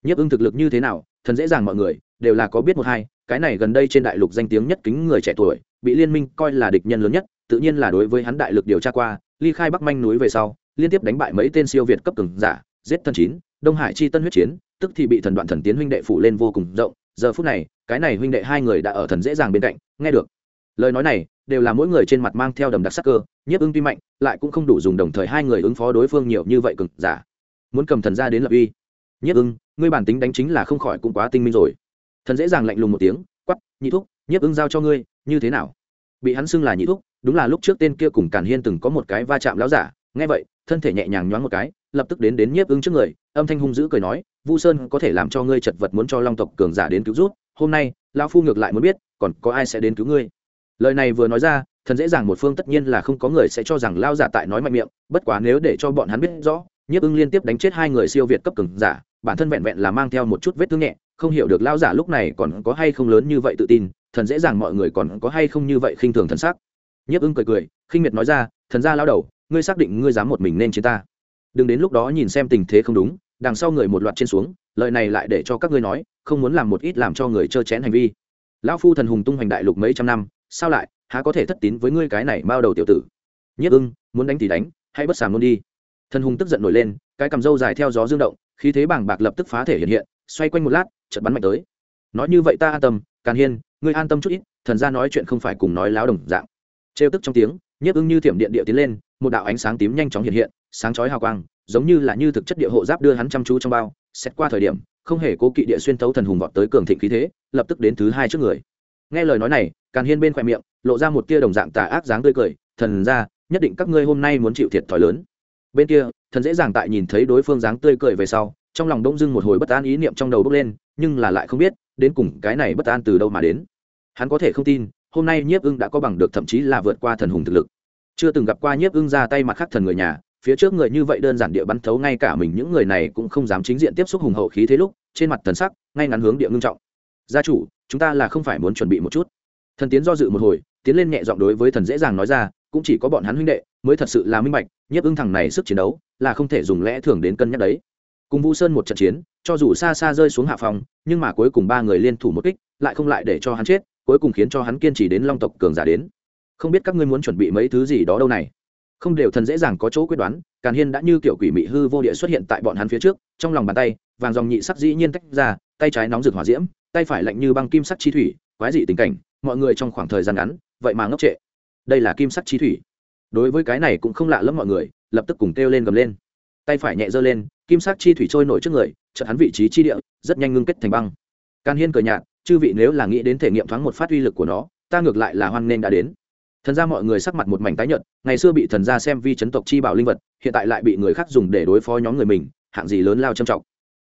nhiếp ưng thực lực như thế nào, thần dễ dàng mọi người, đều là có biết một hai, cái này gần đây trên đại lục danh tiếng nhất kính người trẻ tuổi, bị liên minh coi là địch nhân lớn nhất, tự nhiên là đối với hắn đại lực điều tra qua, ly khai bắc manh núi về sau, liên tiếp đánh bại mấy tên siêu việt cấp cường giả, giết thân chín, đông hải chi tân huyết chiến, tức thì bị thần đoạn thần tiến huynh đệ phủ lên vô cùng rộng, giờ phút này, cái này huynh đệ hai người đã ở thần dễ dàng bên cạnh, nghe được. Lời nói này, đều là mỗi người trên mặt mang theo đầm đặc sắc cơ, nhiếp ưng tuy mạnh, lại cũng không đủ dùng đồng thời hai người ứng phó đối phương nhiều như vậy cực giả. Muốn cầm thần ra đến lập uy. Nhiếp ưng ngươi bản tính đánh chính là không khỏi cũng quá tinh minh rồi. Thần dễ dàng lạnh lùng một tiếng quắp nhị thúc, nhiếp ưng giao cho ngươi, như thế nào? Bị hắn xưng là nhị thúc, đúng là lúc trước tên kia cùng càn hiên từng có một cái va chạm láo giả, nghe vậy, thân thể nhẹ nhàng nhoáng một cái, lập tức đến đến nhiếp ứng trước người, âm thanh hung dữ cười nói, vu sơn có thể làm cho ngươi chật vật muốn cho long tộc cường giả đến cứu rút hôm nay, lão phu ngược lại muốn biết, còn có ai sẽ đến cứu ngươi? Lời này vừa nói ra, thần dễ dàng một phương tất nhiên là không có người sẽ cho rằng lao giả tại nói mạnh miệng, bất quá nếu để cho bọn hắn biết rõ nhiếp ưng liên tiếp đánh chết hai người siêu việt cấp cường giả, bản thân vẹn vẹn là mang theo một chút vết thương nhẹ, không hiểu được lao giả lúc này còn có hay không lớn như vậy tự tin, thần dễ dàng mọi người còn có hay không như vậy khinh thường thần sắc. Nhiếp ưng cười cười, khinh miệt nói ra, thần gia lao đầu, ngươi xác định ngươi dám một mình nên chiến ta? Đừng đến lúc đó nhìn xem tình thế không đúng, đằng sau người một loạt trên xuống, lời này lại để cho các ngươi nói, không muốn làm một ít làm cho người trơ chén hành vi. Lão phu thần hùng tung hoành đại lục mấy trăm năm, sao lại, há có thể thất tín với ngươi cái này bao đầu tiểu tử? Nhất ưng, muốn đánh thì đánh, hãy bất sàng luôn đi thần hùng tức giận nổi lên, cái cầm râu dài theo gió dương động, khí thế bảng bạc lập tức phá thể hiện hiện, xoay quanh một lát, chợt bắn mạnh tới. Nói như vậy ta an tâm, càn hiên, ngươi an tâm chút ít, thần ra nói chuyện không phải cùng nói láo đồng dạng. Trêu tức trong tiếng, nhiếp ưng như thiểm điện địa tiến lên, một đạo ánh sáng tím nhanh chóng hiện hiện, sáng chói hào quang, giống như là như thực chất địa hộ giáp đưa hắn chăm chú trong bao, xét qua thời điểm, không hề cố kỵ địa xuyên thấu thần hùng vọt tới cường thịnh khí thế, lập tức đến thứ hai trước người. Nghe lời nói này, càn hiên bên khoe miệng, lộ ra một tia đồng dạng tà ác dáng tươi cười, thần ra nhất định các ngươi hôm nay muốn chịu thiệt thòi lớn bên kia, thần dễ dàng tại nhìn thấy đối phương dáng tươi cười về sau, trong lòng đông dưng một hồi bất an ý niệm trong đầu bốc lên, nhưng là lại không biết, đến cùng cái này bất an từ đâu mà đến. Hắn có thể không tin, hôm nay nhiếp ưng đã có bằng được thậm chí là vượt qua thần hùng thực lực. Chưa từng gặp qua nhiếp ưng ra tay mặt khác thần người nhà, phía trước người như vậy đơn giản địa bắn thấu ngay cả mình, những người này cũng không dám chính diện tiếp xúc hùng hậu khí thế lúc, trên mặt thần sắc, ngay ngắn hướng địa ngưng trọng. Gia chủ, chúng ta là không phải muốn chuẩn bị một chút. Thần tiến do dự một hồi, tiến lên nhẹ giọng đối với thần dễ dàng nói ra cũng chỉ có bọn hắn huynh đệ mới thật sự là minh bạch, nhiếp ưng thằng này sức chiến đấu là không thể dùng lẽ thường đến cân nhắc đấy. Cùng vũ sơn một trận chiến, cho dù xa xa rơi xuống hạ phòng, nhưng mà cuối cùng ba người liên thủ một kích, lại không lại để cho hắn chết, cuối cùng khiến cho hắn kiên trì đến long tộc cường giả đến. Không biết các ngươi muốn chuẩn bị mấy thứ gì đó đâu này. Không đều thần dễ dàng có chỗ quyết đoán, càn hiên đã như kiểu quỷ mị hư vô địa xuất hiện tại bọn hắn phía trước, trong lòng bàn tay, vàng dòng nhị sắc dĩ nhiên tách ra, tay trái nóng rực hỏa diễm, tay phải lạnh như băng kim sắc chi thủy, quái dị tình cảnh, mọi người trong khoảng thời gian ngắn, vậy mà ngốc trệ đây là kim sắc chi thủy. Đối với cái này cũng không lạ lẫm mọi người, lập tức cùng kêu lên gầm lên. Tay phải nhẹ giơ lên, kim sắc chi thủy trôi nổi trước người, chợt hắn vị trí chi địa, rất nhanh ngưng kết thành băng. Can hiên cười nhạt, chư vị nếu là nghĩ đến thể nghiệm thoáng một phát uy lực của nó, ta ngược lại là hoan nên đã đến. Thần ra mọi người sắc mặt một mảnh tái nhợt, ngày xưa bị thần gia xem vi chấn tộc chi bảo linh vật, hiện tại lại bị người khác dùng để đối phó nhóm người mình, hạng gì lớn lao trầm trọng.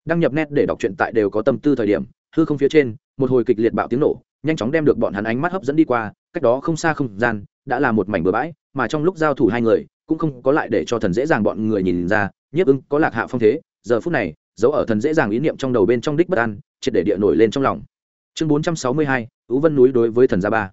Đăng nhập nét để đọc truyện tại đều có tâm tư thời điểm, hư không phía trên, một hồi kịch liệt bạo tiếng nổ, nhanh chóng đem được bọn hắn ánh mắt hấp dẫn đi qua, cách đó không xa không gian đã là một mảnh bừa bãi mà trong lúc giao thủ hai người cũng không có lại để cho thần dễ dàng bọn người nhìn ra nhiếp ưng có lạc hạ phong thế giờ phút này dấu ở thần dễ dàng ý niệm trong đầu bên trong đích bất an triệt để địa nổi lên trong lòng. Chương 462, ứ vân núi đối với thần gia ba.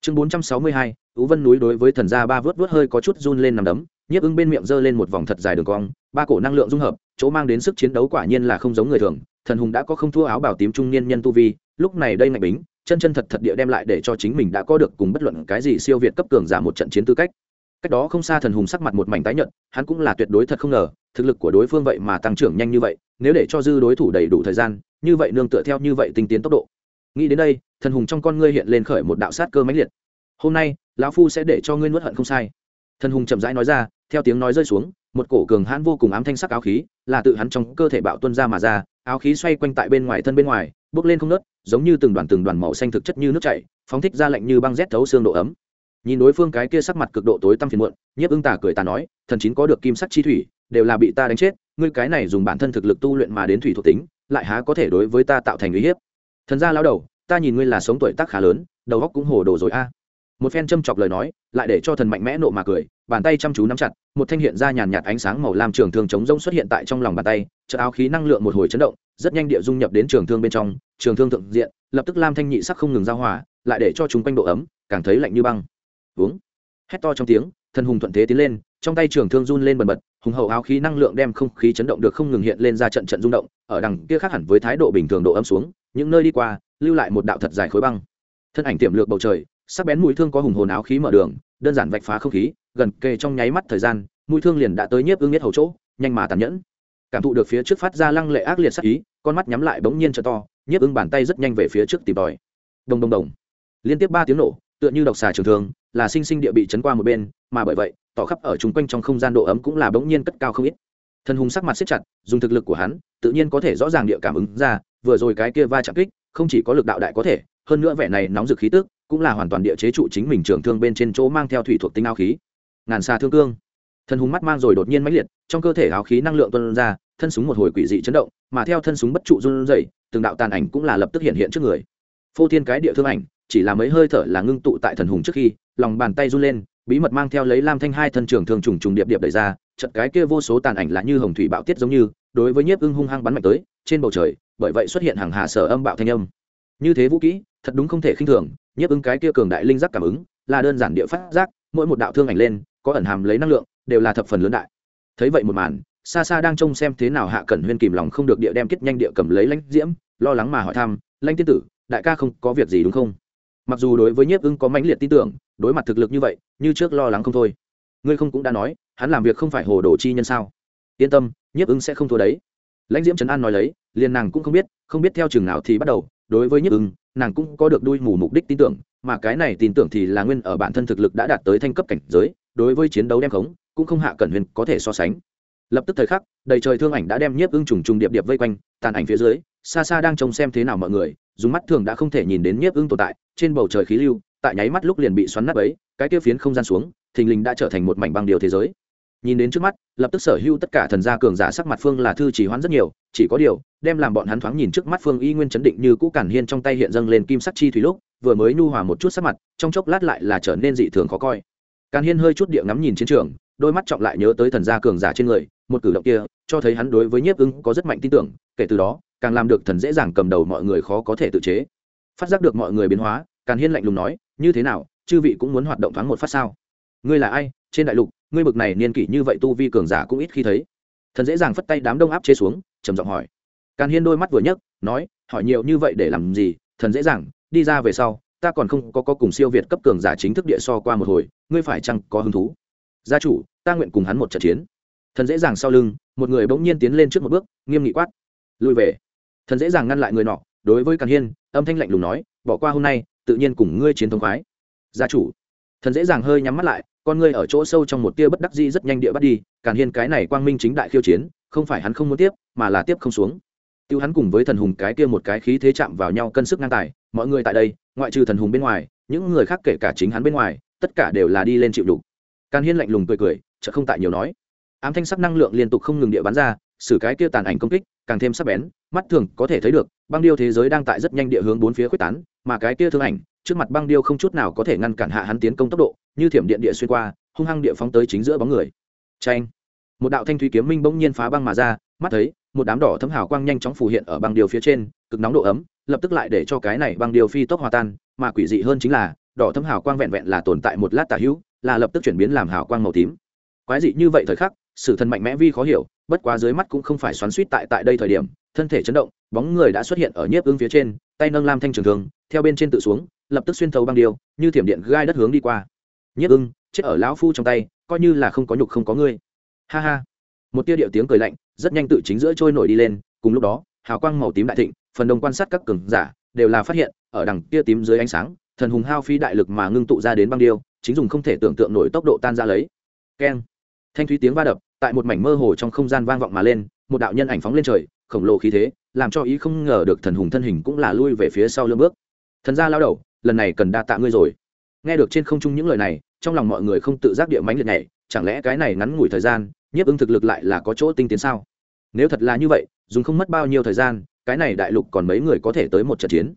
Chương 462, ứ vân núi đối với thần gia ba vớt vớt hơi có chút run lên nằm đấm nhiếp ưng bên miệng giơ lên một vòng thật dài đường cong ba cổ năng lượng dung hợp chỗ mang đến sức chiến đấu quả nhiên là không giống người thường thần hùng đã có không thua áo bảo tím trung niên nhân tu vi lúc này đây ngạch bính chân chân thật thật địa đem lại để cho chính mình đã có được cùng bất luận cái gì siêu việt cấp cường giả một trận chiến tư cách. Cách đó không xa thần hùng sắc mặt một mảnh tái nhợt, hắn cũng là tuyệt đối thật không ngờ, thực lực của đối phương vậy mà tăng trưởng nhanh như vậy, nếu để cho dư đối thủ đầy đủ thời gian, như vậy nương tựa theo như vậy tinh tiến tốc độ. Nghĩ đến đây, thần hùng trong con ngươi hiện lên khởi một đạo sát cơ mãnh liệt. Hôm nay, lão phu sẽ để cho ngươi nuốt hận không sai. Thần hùng chậm rãi nói ra, theo tiếng nói rơi xuống, một cổ cường hãn vô cùng ám thanh sắc áo khí là tự hắn trong cơ thể bạo tuân ra mà ra, áo khí xoay quanh tại bên ngoài thân bên ngoài bốc lên không nớt, giống như từng đoàn từng đoàn màu xanh thực chất như nước chảy, phóng thích ra lạnh như băng rét thấu xương độ ấm. Nhìn đối phương cái kia sắc mặt cực độ tối tăm phiền muộn, nhiếp ưng tà cười ta nói, thần chín có được kim sắc chi thủy, đều là bị ta đánh chết, ngươi cái này dùng bản thân thực lực tu luyện mà đến thủy thuộc tính, lại há có thể đối với ta tạo thành uy hiếp? Thần gia lao đầu, ta nhìn ngươi là sống tuổi tác khá lớn, đầu óc cũng hồ đồ rồi a. Một phen châm chọc lời nói, lại để cho thần mạnh mẽ nộ mà cười, bàn tay chăm chú nắm chặt, một thanh hiện ra nhàn nhạt ánh sáng màu lam trường thường chống rông xuất hiện tại trong lòng bàn tay chợ áo khí năng lượng một hồi chấn động rất nhanh địa dung nhập đến trường thương bên trong, trường thương thượng diện, lập tức lam thanh nhị sắc không ngừng giao hòa, lại để cho chúng quanh độ ấm càng thấy lạnh như băng. Uống. Hét to trong tiếng, thần hùng thuận thế tiến lên, trong tay trường thương run lên bần bật, hùng hậu áo khí năng lượng đem không khí chấn động được không ngừng hiện lên ra trận trận rung động, ở đằng kia khác hẳn với thái độ bình thường độ ấm xuống, những nơi đi qua, lưu lại một đạo thật dài khối băng. Thân ảnh tiềm lược bầu trời, sắc bén mũi thương có hùng hồn áo khí mở đường, đơn giản vạch phá không khí, gần kề trong nháy mắt thời gian, mũi thương liền đã tới nhiếp ưng nhất hầu chỗ, nhanh mà tàn nhẫn cảm thụ được phía trước phát ra lăng lệ ác liệt sắc ý, con mắt nhắm lại bỗng nhiên cho to, nhiếp ưng bàn tay rất nhanh về phía trước tìm tòi. Đồng đồng đồng. Liên tiếp ba tiếng nổ, tựa như độc xà trường thường là sinh sinh địa bị chấn qua một bên, mà bởi vậy, tỏ khắp ở chung quanh trong không gian độ ấm cũng là bỗng nhiên cất cao không ít. Thân hùng sắc mặt siết chặt, dùng thực lực của hắn, tự nhiên có thể rõ ràng địa cảm ứng ra, vừa rồi cái kia va chạm kích, không chỉ có lực đạo đại có thể, hơn nữa vẻ này nóng rực khí tức, cũng là hoàn toàn địa chế trụ chính mình trường thương bên trên chỗ mang theo thủy thuộc tính áo khí. Ngàn xa thương cương. Thân hùng mắt mang rồi đột nhiên mãnh liệt, trong cơ thể áo khí năng lượng tuôn ra thân súng một hồi quỷ dị chấn động, mà theo thân súng bất trụ run rẩy, từng đạo tàn ảnh cũng là lập tức hiện hiện trước người. Phô thiên cái địa thương ảnh, chỉ là mấy hơi thở là ngưng tụ tại thần hùng trước khi, lòng bàn tay run lên, bí mật mang theo lấy lam thanh hai thân trường thường trùng trùng điệp điệp đẩy ra trận cái kia vô số tàn ảnh là như hồng thủy bạo tiết giống như, đối với nhiếp ưng hung hăng bắn mạnh tới, trên bầu trời, bởi vậy xuất hiện hàng hà sở âm bạo thanh âm. Như thế vũ kỹ, thật đúng không thể khinh thường, nhiếp ưng cái kia cường đại linh giác cảm ứng, là đơn giản địa phát giác, mỗi một đạo thương ảnh lên, có ẩn hàm lấy năng lượng, đều là thập phần lớn đại. Thấy vậy một màn xa xa đang trông xem thế nào hạ cẩn huyên kìm lòng không được địa đem kết nhanh địa cầm lấy lãnh diễm, lo lắng mà hỏi thăm, lãnh tiên tử, đại ca không có việc gì đúng không? Mặc dù đối với nhiếp ưng có mãnh liệt tin tưởng, đối mặt thực lực như vậy, như trước lo lắng không thôi. Ngươi không cũng đã nói, hắn làm việc không phải hồ đồ chi nhân sao? Yên tâm, nhiếp ưng sẽ không thua đấy. Lãnh diễm trấn an nói lấy, liền nàng cũng không biết không biết theo chừng nào thì bắt đầu. Đối với nhiếp ưng, nàng cũng có được đuôi mù mục đích tin tưởng, mà cái này tin tưởng thì là nguyên ở bản thân thực lực đã đạt tới thanh cấp cảnh giới. Đối với chiến đấu đem khống, cũng không hạ cẩn huyền có thể so sánh lập tức thời khắc, đầy trời thương ảnh đã đem nhiếp ưng trùng trùng điệp điệp vây quanh, tàn ảnh phía dưới, xa xa đang trông xem thế nào mọi người, dùng mắt thường đã không thể nhìn đến nhiếp ưng tồn tại, trên bầu trời khí lưu, tại nháy mắt lúc liền bị xoắn nát ấy cái kia phiến không gian xuống, thình lình đã trở thành một mảnh băng điều thế giới. Nhìn đến trước mắt, lập tức sở hữu tất cả thần gia cường giả sắc mặt phương là thư chỉ hoán rất nhiều, chỉ có điều, đem làm bọn hắn thoáng nhìn trước mắt phương y nguyên chấn định như cũ cản hiên trong tay hiện dâng lên kim sắc chi thủy lúc, vừa mới nhu hòa một chút sắc mặt, trong chốc lát lại là trở nên dị thường khó coi. Càn hiên hơi chút địa ngắm nhìn chiến trường, đôi mắt trọng lại nhớ tới thần gia cường giả trên người một cử động kia cho thấy hắn đối với nhiếp ưng có rất mạnh tin tưởng kể từ đó càng làm được thần dễ dàng cầm đầu mọi người khó có thể tự chế. Phát giác được mọi người biến hóa càng hiên lạnh lùng nói như thế nào chư vị cũng muốn hoạt động thoáng một phát sao? Ngươi là ai? Trên đại lục ngươi bực này niên kỷ như vậy tu vi cường giả cũng ít khi thấy. Thần dễ dàng phất tay đám đông áp chế xuống trầm giọng hỏi. Càng hiên đôi mắt vừa nhấc nói hỏi nhiều như vậy để làm gì? Thần dễ dàng đi ra về sau ta còn không có, có cùng siêu việt cấp cường giả chính thức địa so qua một hồi ngươi phải chăng có hứng thú? Gia chủ ta nguyện cùng hắn một trận chiến thần dễ dàng sau lưng, một người bỗng nhiên tiến lên trước một bước, nghiêm nghị quát. Lùi về. Thần dễ dàng ngăn lại người nọ, đối với càn hiên, âm thanh lạnh lùng nói, bỏ qua hôm nay, tự nhiên cùng ngươi chiến thống khoái. Gia chủ. Thần dễ dàng hơi nhắm mắt lại, con ngươi ở chỗ sâu trong một tia bất đắc di rất nhanh địa bắt đi, càn hiên cái này quang minh chính đại khiêu chiến, không phải hắn không muốn tiếp, mà là tiếp không xuống. Tiêu hắn cùng với thần hùng cái kia một cái khí thế chạm vào nhau cân sức ngang tài, mọi người tại đây, ngoại trừ thần hùng bên ngoài, những người khác kể cả chính hắn bên ngoài, tất cả đều là đi lên chịu đủ càn hiên lạnh lùng cười cười chợ không tại nhiều nói ám thanh sắc năng lượng liên tục không ngừng địa bắn ra xử cái kia tàn ảnh công kích, càng thêm sắc bén, mắt thường có thể thấy được, băng điêu thế giới đang tại rất nhanh địa hướng bốn phía quyết tán, mà cái kia thương ảnh, trước mặt băng điêu không chút nào có thể ngăn cản hạ hắn tiến công tốc độ, như thiểm điện địa xuyên qua, hung hăng địa phóng tới chính giữa bóng người. Tranh một đạo thanh thủy kiếm minh bỗng nhiên phá băng mà ra, mắt thấy, một đám đỏ thấm hào quang nhanh chóng phù hiện ở băng điêu phía trên, cực nóng độ ấm, lập tức lại để cho cái này băng điêu phi tốc hòa tan, mà quỷ dị hơn chính là, đỏ thấm hào quang vẹn vẹn là tồn tại một lát tả hữu, là lập tức chuyển biến làm hào quang màu tím. Quái dị như vậy thời khắc sự thần mạnh mẽ vi khó hiểu, bất quá dưới mắt cũng không phải xoắn suýt tại tại đây thời điểm, thân thể chấn động, bóng người đã xuất hiện ở nhiếp ương phía trên, tay nâng lam thanh trường thường theo bên trên tự xuống, lập tức xuyên thấu băng điêu, như thiểm điện gai đất hướng đi qua. Nhiếp ưng, chết ở lão phu trong tay, coi như là không có nhục không có ngươi. Ha ha. Một tia điệu tiếng cười lạnh, rất nhanh tự chính giữa trôi nổi đi lên, cùng lúc đó, hào quang màu tím đại thịnh, phần đông quan sát các cường giả, đều là phát hiện, ở đằng kia tím dưới ánh sáng, thần hùng hao phi đại lực mà ngưng tụ ra đến băng điêu, chính dùng không thể tưởng tượng nổi tốc độ tan ra lấy. Keng thanh thúy tiếng va đập, tại một mảnh mơ hồ trong không gian vang vọng mà lên, một đạo nhân ảnh phóng lên trời, khổng lồ khí thế, làm cho ý không ngờ được thần hùng thân hình cũng là lui về phía sau lưng bước. Thần gia lao đầu, lần này cần đa tạ ngươi rồi. Nghe được trên không trung những lời này, trong lòng mọi người không tự giác địa mánh liệt này chẳng lẽ cái này ngắn ngủi thời gian, nhiếp ứng thực lực lại là có chỗ tinh tiến sao? Nếu thật là như vậy, dùng không mất bao nhiêu thời gian, cái này đại lục còn mấy người có thể tới một trận chiến?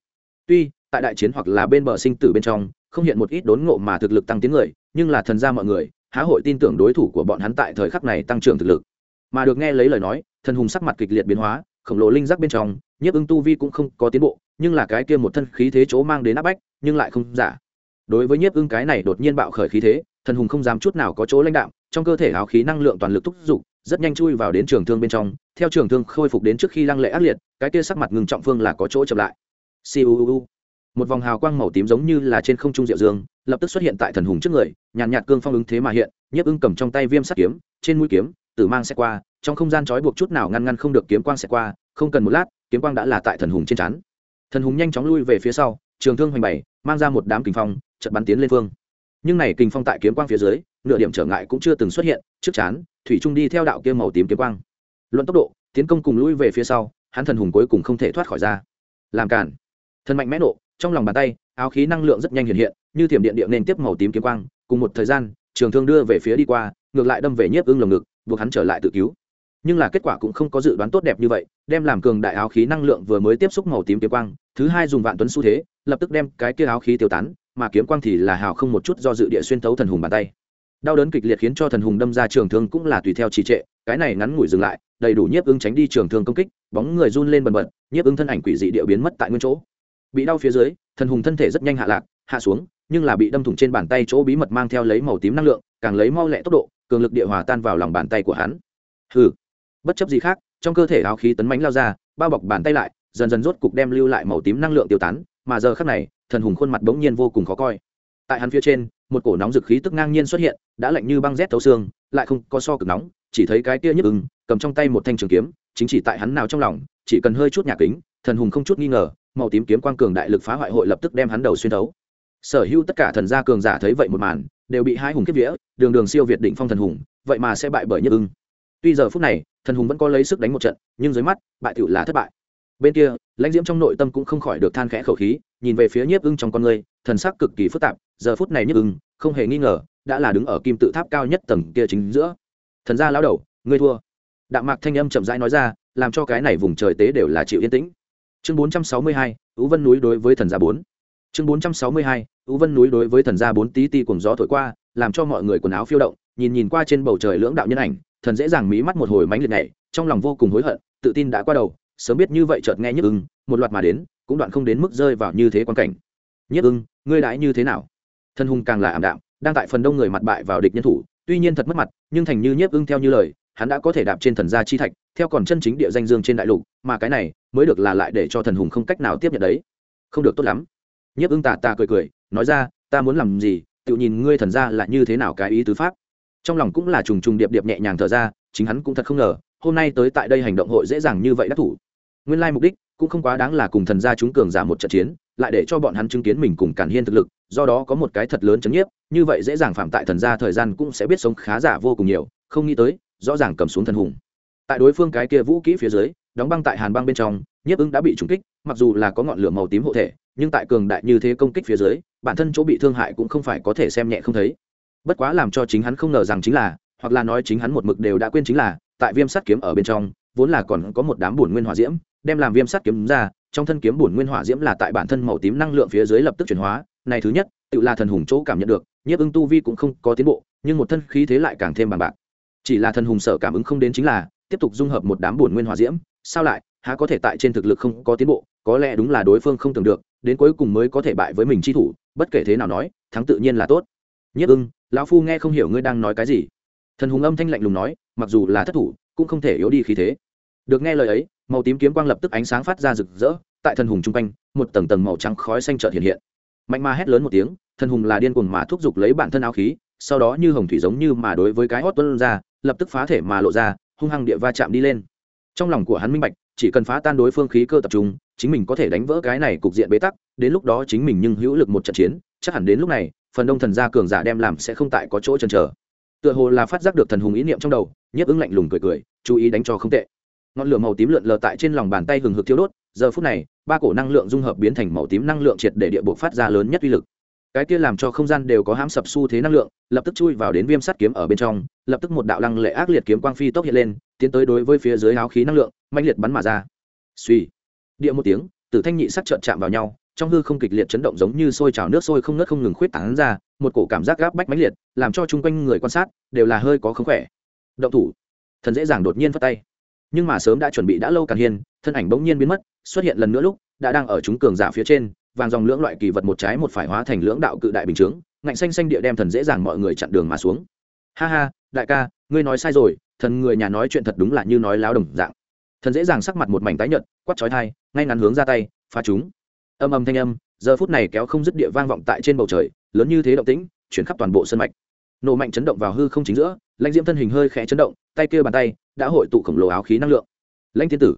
Tuy, tại đại chiến hoặc là bên bờ sinh tử bên trong, không hiện một ít đốn ngộ mà thực lực tăng tiến người, nhưng là thần gia mọi người há hội tin tưởng đối thủ của bọn hắn tại thời khắc này tăng trưởng thực lực. Mà được nghe lấy lời nói, thần hùng sắc mặt kịch liệt biến hóa, khổng lồ linh giác bên trong, nhiếp ưng tu vi cũng không có tiến bộ, nhưng là cái kia một thân khí thế chỗ mang đến áp bách, nhưng lại không giả. Đối với nhiếp ưng cái này đột nhiên bạo khởi khí thế, thần hùng không dám chút nào có chỗ lãnh đạo trong cơ thể áo khí năng lượng toàn lực thúc giục, rất nhanh chui vào đến trường thương bên trong, theo trường thương khôi phục đến trước khi lăng lệ ác liệt, cái kia sắc mặt ngừng trọng phương là có chỗ chậm lại. Siêu một vòng hào quang màu tím giống như là trên không trung diệu dương lập tức xuất hiện tại thần hùng trước người nhàn nhạt, cương phong ứng thế mà hiện nhiếp ưng cầm trong tay viêm sắt kiếm trên mũi kiếm tử mang xe qua trong không gian trói buộc chút nào ngăn ngăn không được kiếm quang xe qua không cần một lát kiếm quang đã là tại thần hùng trên chắn thần hùng nhanh chóng lui về phía sau trường thương hoành bảy mang ra một đám kình phong chật bắn tiến lên phương. Nhưng này kình phong tại kiếm quang phía dưới nửa điểm trở ngại cũng chưa từng xuất hiện trước chán thủy trung đi theo đạo kia màu tím kiếm quang. Luận tốc độ tiến công cùng lui về phía sau hắn thần hùng cuối cùng không thể thoát khỏi ra. Làm cản thần mạnh mẽ nộ trong lòng bàn tay, áo khí năng lượng rất nhanh hiện hiện, như thiểm điện điện nên tiếp màu tím kiếm quang, cùng một thời gian, trường thương đưa về phía đi qua, ngược lại đâm về nhiếp ưng lồng ngực, buộc hắn trở lại tự cứu. Nhưng là kết quả cũng không có dự đoán tốt đẹp như vậy, đem làm cường đại áo khí năng lượng vừa mới tiếp xúc màu tím kiếm quang, thứ hai dùng vạn tuấn xu thế, lập tức đem cái kia áo khí tiêu tán, mà kiếm quang thì là hào không một chút do dự địa xuyên thấu thần hùng bàn tay. Đau đớn kịch liệt khiến cho thần hùng đâm ra trường thương cũng là tùy theo trì trệ, cái này ngắn ngủi dừng lại, đầy đủ nhiếp ưng tránh đi trường thương công kích, bóng người run lên bần bật, nhiếp ưng thân ảnh quỷ dị địa biến mất tại nguyên chỗ bị đau phía dưới, thần hùng thân thể rất nhanh hạ lạc, hạ xuống, nhưng là bị đâm thủng trên bàn tay chỗ bí mật mang theo lấy màu tím năng lượng, càng lấy mau lẹ tốc độ, cường lực địa hòa tan vào lòng bàn tay của hắn. Hừ. Bất chấp gì khác, trong cơ thể áo khí tấn mánh lao ra, bao bọc bàn tay lại, dần dần rốt cục đem lưu lại màu tím năng lượng tiêu tán, mà giờ khắc này, thần hùng khuôn mặt bỗng nhiên vô cùng khó coi. Tại hắn phía trên, một cổ nóng dực khí tức ngang nhiên xuất hiện, đã lạnh như băng rét thấu xương, lại không có so cực nóng, chỉ thấy cái kia nhức ưng, cầm trong tay một thanh trường kiếm, chính chỉ tại hắn nào trong lòng, chỉ cần hơi chút nhà kính, thần hùng không chút nghi ngờ màu tím kiếm quang cường đại lực phá hoại hội lập tức đem hắn đầu xuyên thấu. Sở hữu tất cả thần gia cường giả thấy vậy một màn, đều bị hai hùng kiếp vía, đường đường siêu việt định phong thần hùng, vậy mà sẽ bại bởi nhất ưng. Tuy giờ phút này, thần hùng vẫn có lấy sức đánh một trận, nhưng dưới mắt, bại tựu là thất bại. Bên kia, lãnh diễm trong nội tâm cũng không khỏi được than khẽ khẩu khí, nhìn về phía nhiếp ưng trong con người, thần sắc cực kỳ phức tạp, giờ phút này nhiếp ưng, không hề nghi ngờ, đã là đứng ở kim tự tháp cao nhất tầng kia chính giữa. Thần gia lão đầu, ngươi thua. Đạm mạc thanh âm chậm rãi nói ra, làm cho cái này vùng trời tế đều là chịu yên tĩnh chương bốn trăm sáu mươi hai, ú vân núi đối với thần gia bốn. Chương bốn trăm sáu mươi hai, ú vân núi đối với thần gia bốn tí ti cùng gió thổi qua, làm cho mọi người quần áo phiêu động, nhìn nhìn qua trên bầu trời lưỡng đạo nhân ảnh, thần dễ dàng mí mắt một hồi mánh liệt nhảy, trong lòng vô cùng hối hận, tự tin đã qua đầu, sớm biết như vậy chợt nghe nhức ưng, một loạt mà đến, cũng đoạn không đến mức rơi vào như thế quan cảnh. Nhức ưng, ngươi đãi như thế nào? Thân hùng càng là ảm đạm, đang tại phần đông người mặt bại vào địch nhân thủ, tuy nhiên thật mất mặt, nhưng thành như nhiếp ưng theo như lời hắn đã có thể đạp trên thần gia chi thạch, theo còn chân chính địa danh dương trên đại lục, mà cái này mới được là lại để cho thần hùng không cách nào tiếp nhận đấy. Không được tốt lắm. Nhiếp ưng tà tà cười cười, nói ra, ta muốn làm gì, tự nhìn ngươi thần gia là như thế nào cái ý tứ pháp. Trong lòng cũng là trùng trùng điệp điệp nhẹ nhàng thở ra, chính hắn cũng thật không ngờ, hôm nay tới tại đây hành động hội dễ dàng như vậy đắc thủ. Nguyên lai mục đích cũng không quá đáng là cùng thần gia chúng cường giả một trận chiến, lại để cho bọn hắn chứng kiến mình cùng cản hiên thực lực, do đó có một cái thật lớn chấn nhiếp, như vậy dễ dàng phạm tại thần gia thời gian cũng sẽ biết sống khá giả vô cùng nhiều, không nghĩ tới rõ ràng cầm xuống thần hùng. Tại đối phương cái kia vũ kỹ phía dưới, đóng băng tại hàn băng bên trong, nhiếp ứng đã bị trúng kích, mặc dù là có ngọn lửa màu tím hộ thể, nhưng tại cường đại như thế công kích phía dưới, bản thân chỗ bị thương hại cũng không phải có thể xem nhẹ không thấy. Bất quá làm cho chính hắn không ngờ rằng chính là, hoặc là nói chính hắn một mực đều đã quên chính là, tại viêm sắt kiếm ở bên trong, vốn là còn có một đám bổn nguyên hỏa diễm, đem làm viêm sắt kiếm ra, trong thân kiếm bổn nguyên hỏa diễm là tại bản thân màu tím năng lượng phía dưới lập tức chuyển hóa, này thứ nhất, tự là thần hùng chỗ cảm nhận được, nhiếp ưng tu vi cũng không có tiến bộ, nhưng một thân khí thế lại càng thêm bằng bạc chỉ là thần hùng sợ cảm ứng không đến chính là, tiếp tục dung hợp một đám buồn nguyên hỏa diễm, sao lại, há có thể tại trên thực lực không có tiến bộ, có lẽ đúng là đối phương không tưởng được, đến cuối cùng mới có thể bại với mình chi thủ, bất kể thế nào nói, thắng tự nhiên là tốt. Nhất ưng, lão phu nghe không hiểu ngươi đang nói cái gì. Thần hùng âm thanh lạnh lùng nói, mặc dù là thất thủ, cũng không thể yếu đi khí thế. Được nghe lời ấy, màu tím kiếm quang lập tức ánh sáng phát ra rực rỡ, tại thần hùng chung quanh, một tầng tầng màu trắng khói xanh trợt hiện hiện. Mạnh ma hét lớn một tiếng, thần hùng là điên cuồng mà thúc giục lấy bản thân áo khí sau đó như hồng thủy giống như mà đối với cái hót tuân ra, lập tức phá thể mà lộ ra, hung hăng địa va chạm đi lên. Trong lòng của hắn minh bạch, chỉ cần phá tan đối phương khí cơ tập trung, chính mình có thể đánh vỡ cái này cục diện bế tắc, đến lúc đó chính mình nhưng hữu lực một trận chiến, chắc hẳn đến lúc này, phần đông thần gia cường giả đem làm sẽ không tại có chỗ chần chờ. Tựa hồ là phát giác được thần hùng ý niệm trong đầu nhiếp ứng lạnh lùng cười cười, chú ý đánh cho không tệ. Ngọn lửa màu tím lượn lờ tại trên lòng bàn tay hừng hực thiếu đốt, giờ phút này, ba cổ năng lượng dung hợp biến thành màu tím năng lượng triệt để địa bộ phát ra lớn nhất uy lực cái kia làm cho không gian đều có hãm sập xu thế năng lượng, lập tức chui vào đến viêm sắt kiếm ở bên trong, lập tức một đạo lăng lệ ác liệt kiếm quang phi tốc hiện lên, tiến tới đối với phía dưới áo khí năng lượng mạnh liệt bắn mà ra. Suy, địa một tiếng, tử thanh nhị sắc trợn chạm vào nhau, trong hư không kịch liệt chấn động giống như sôi trào nước sôi không ngớt không ngừng khuyết tán ra, một cổ cảm giác gáp bách mãnh liệt, làm cho chung quanh người quan sát đều là hơi có không khỏe. Động thủ. Thần dễ dàng đột nhiên phát tay. Nhưng mà sớm đã chuẩn bị đã lâu càng hiên thân ảnh bỗng nhiên biến mất, xuất hiện lần nữa lúc, đã đang ở chúng cường giả phía trên vàng dòng lưỡng loại kỳ vật một trái một phải hóa thành lưỡng đạo cự đại bình chướng, ngạnh xanh xanh địa đem thần dễ dàng mọi người chặn đường mà xuống. Ha ha, đại ca, ngươi nói sai rồi, thần người nhà nói chuyện thật đúng là như nói láo đồng dạng. Thần dễ dàng sắc mặt một mảnh tái nhợt quắt chói thai ngay ngắn hướng ra tay, phá chúng. Âm âm thanh âm, giờ phút này kéo không dứt địa vang vọng tại trên bầu trời, lớn như thế động tĩnh, chuyển khắp toàn bộ sân mạch. Nổ mạnh chấn động vào hư không chính giữa, lãnh diễm thân hình hơi khẽ chấn động, tay kia bàn tay đã hội tụ khổng lồ áo khí năng lượng. Lãnh thiên tử,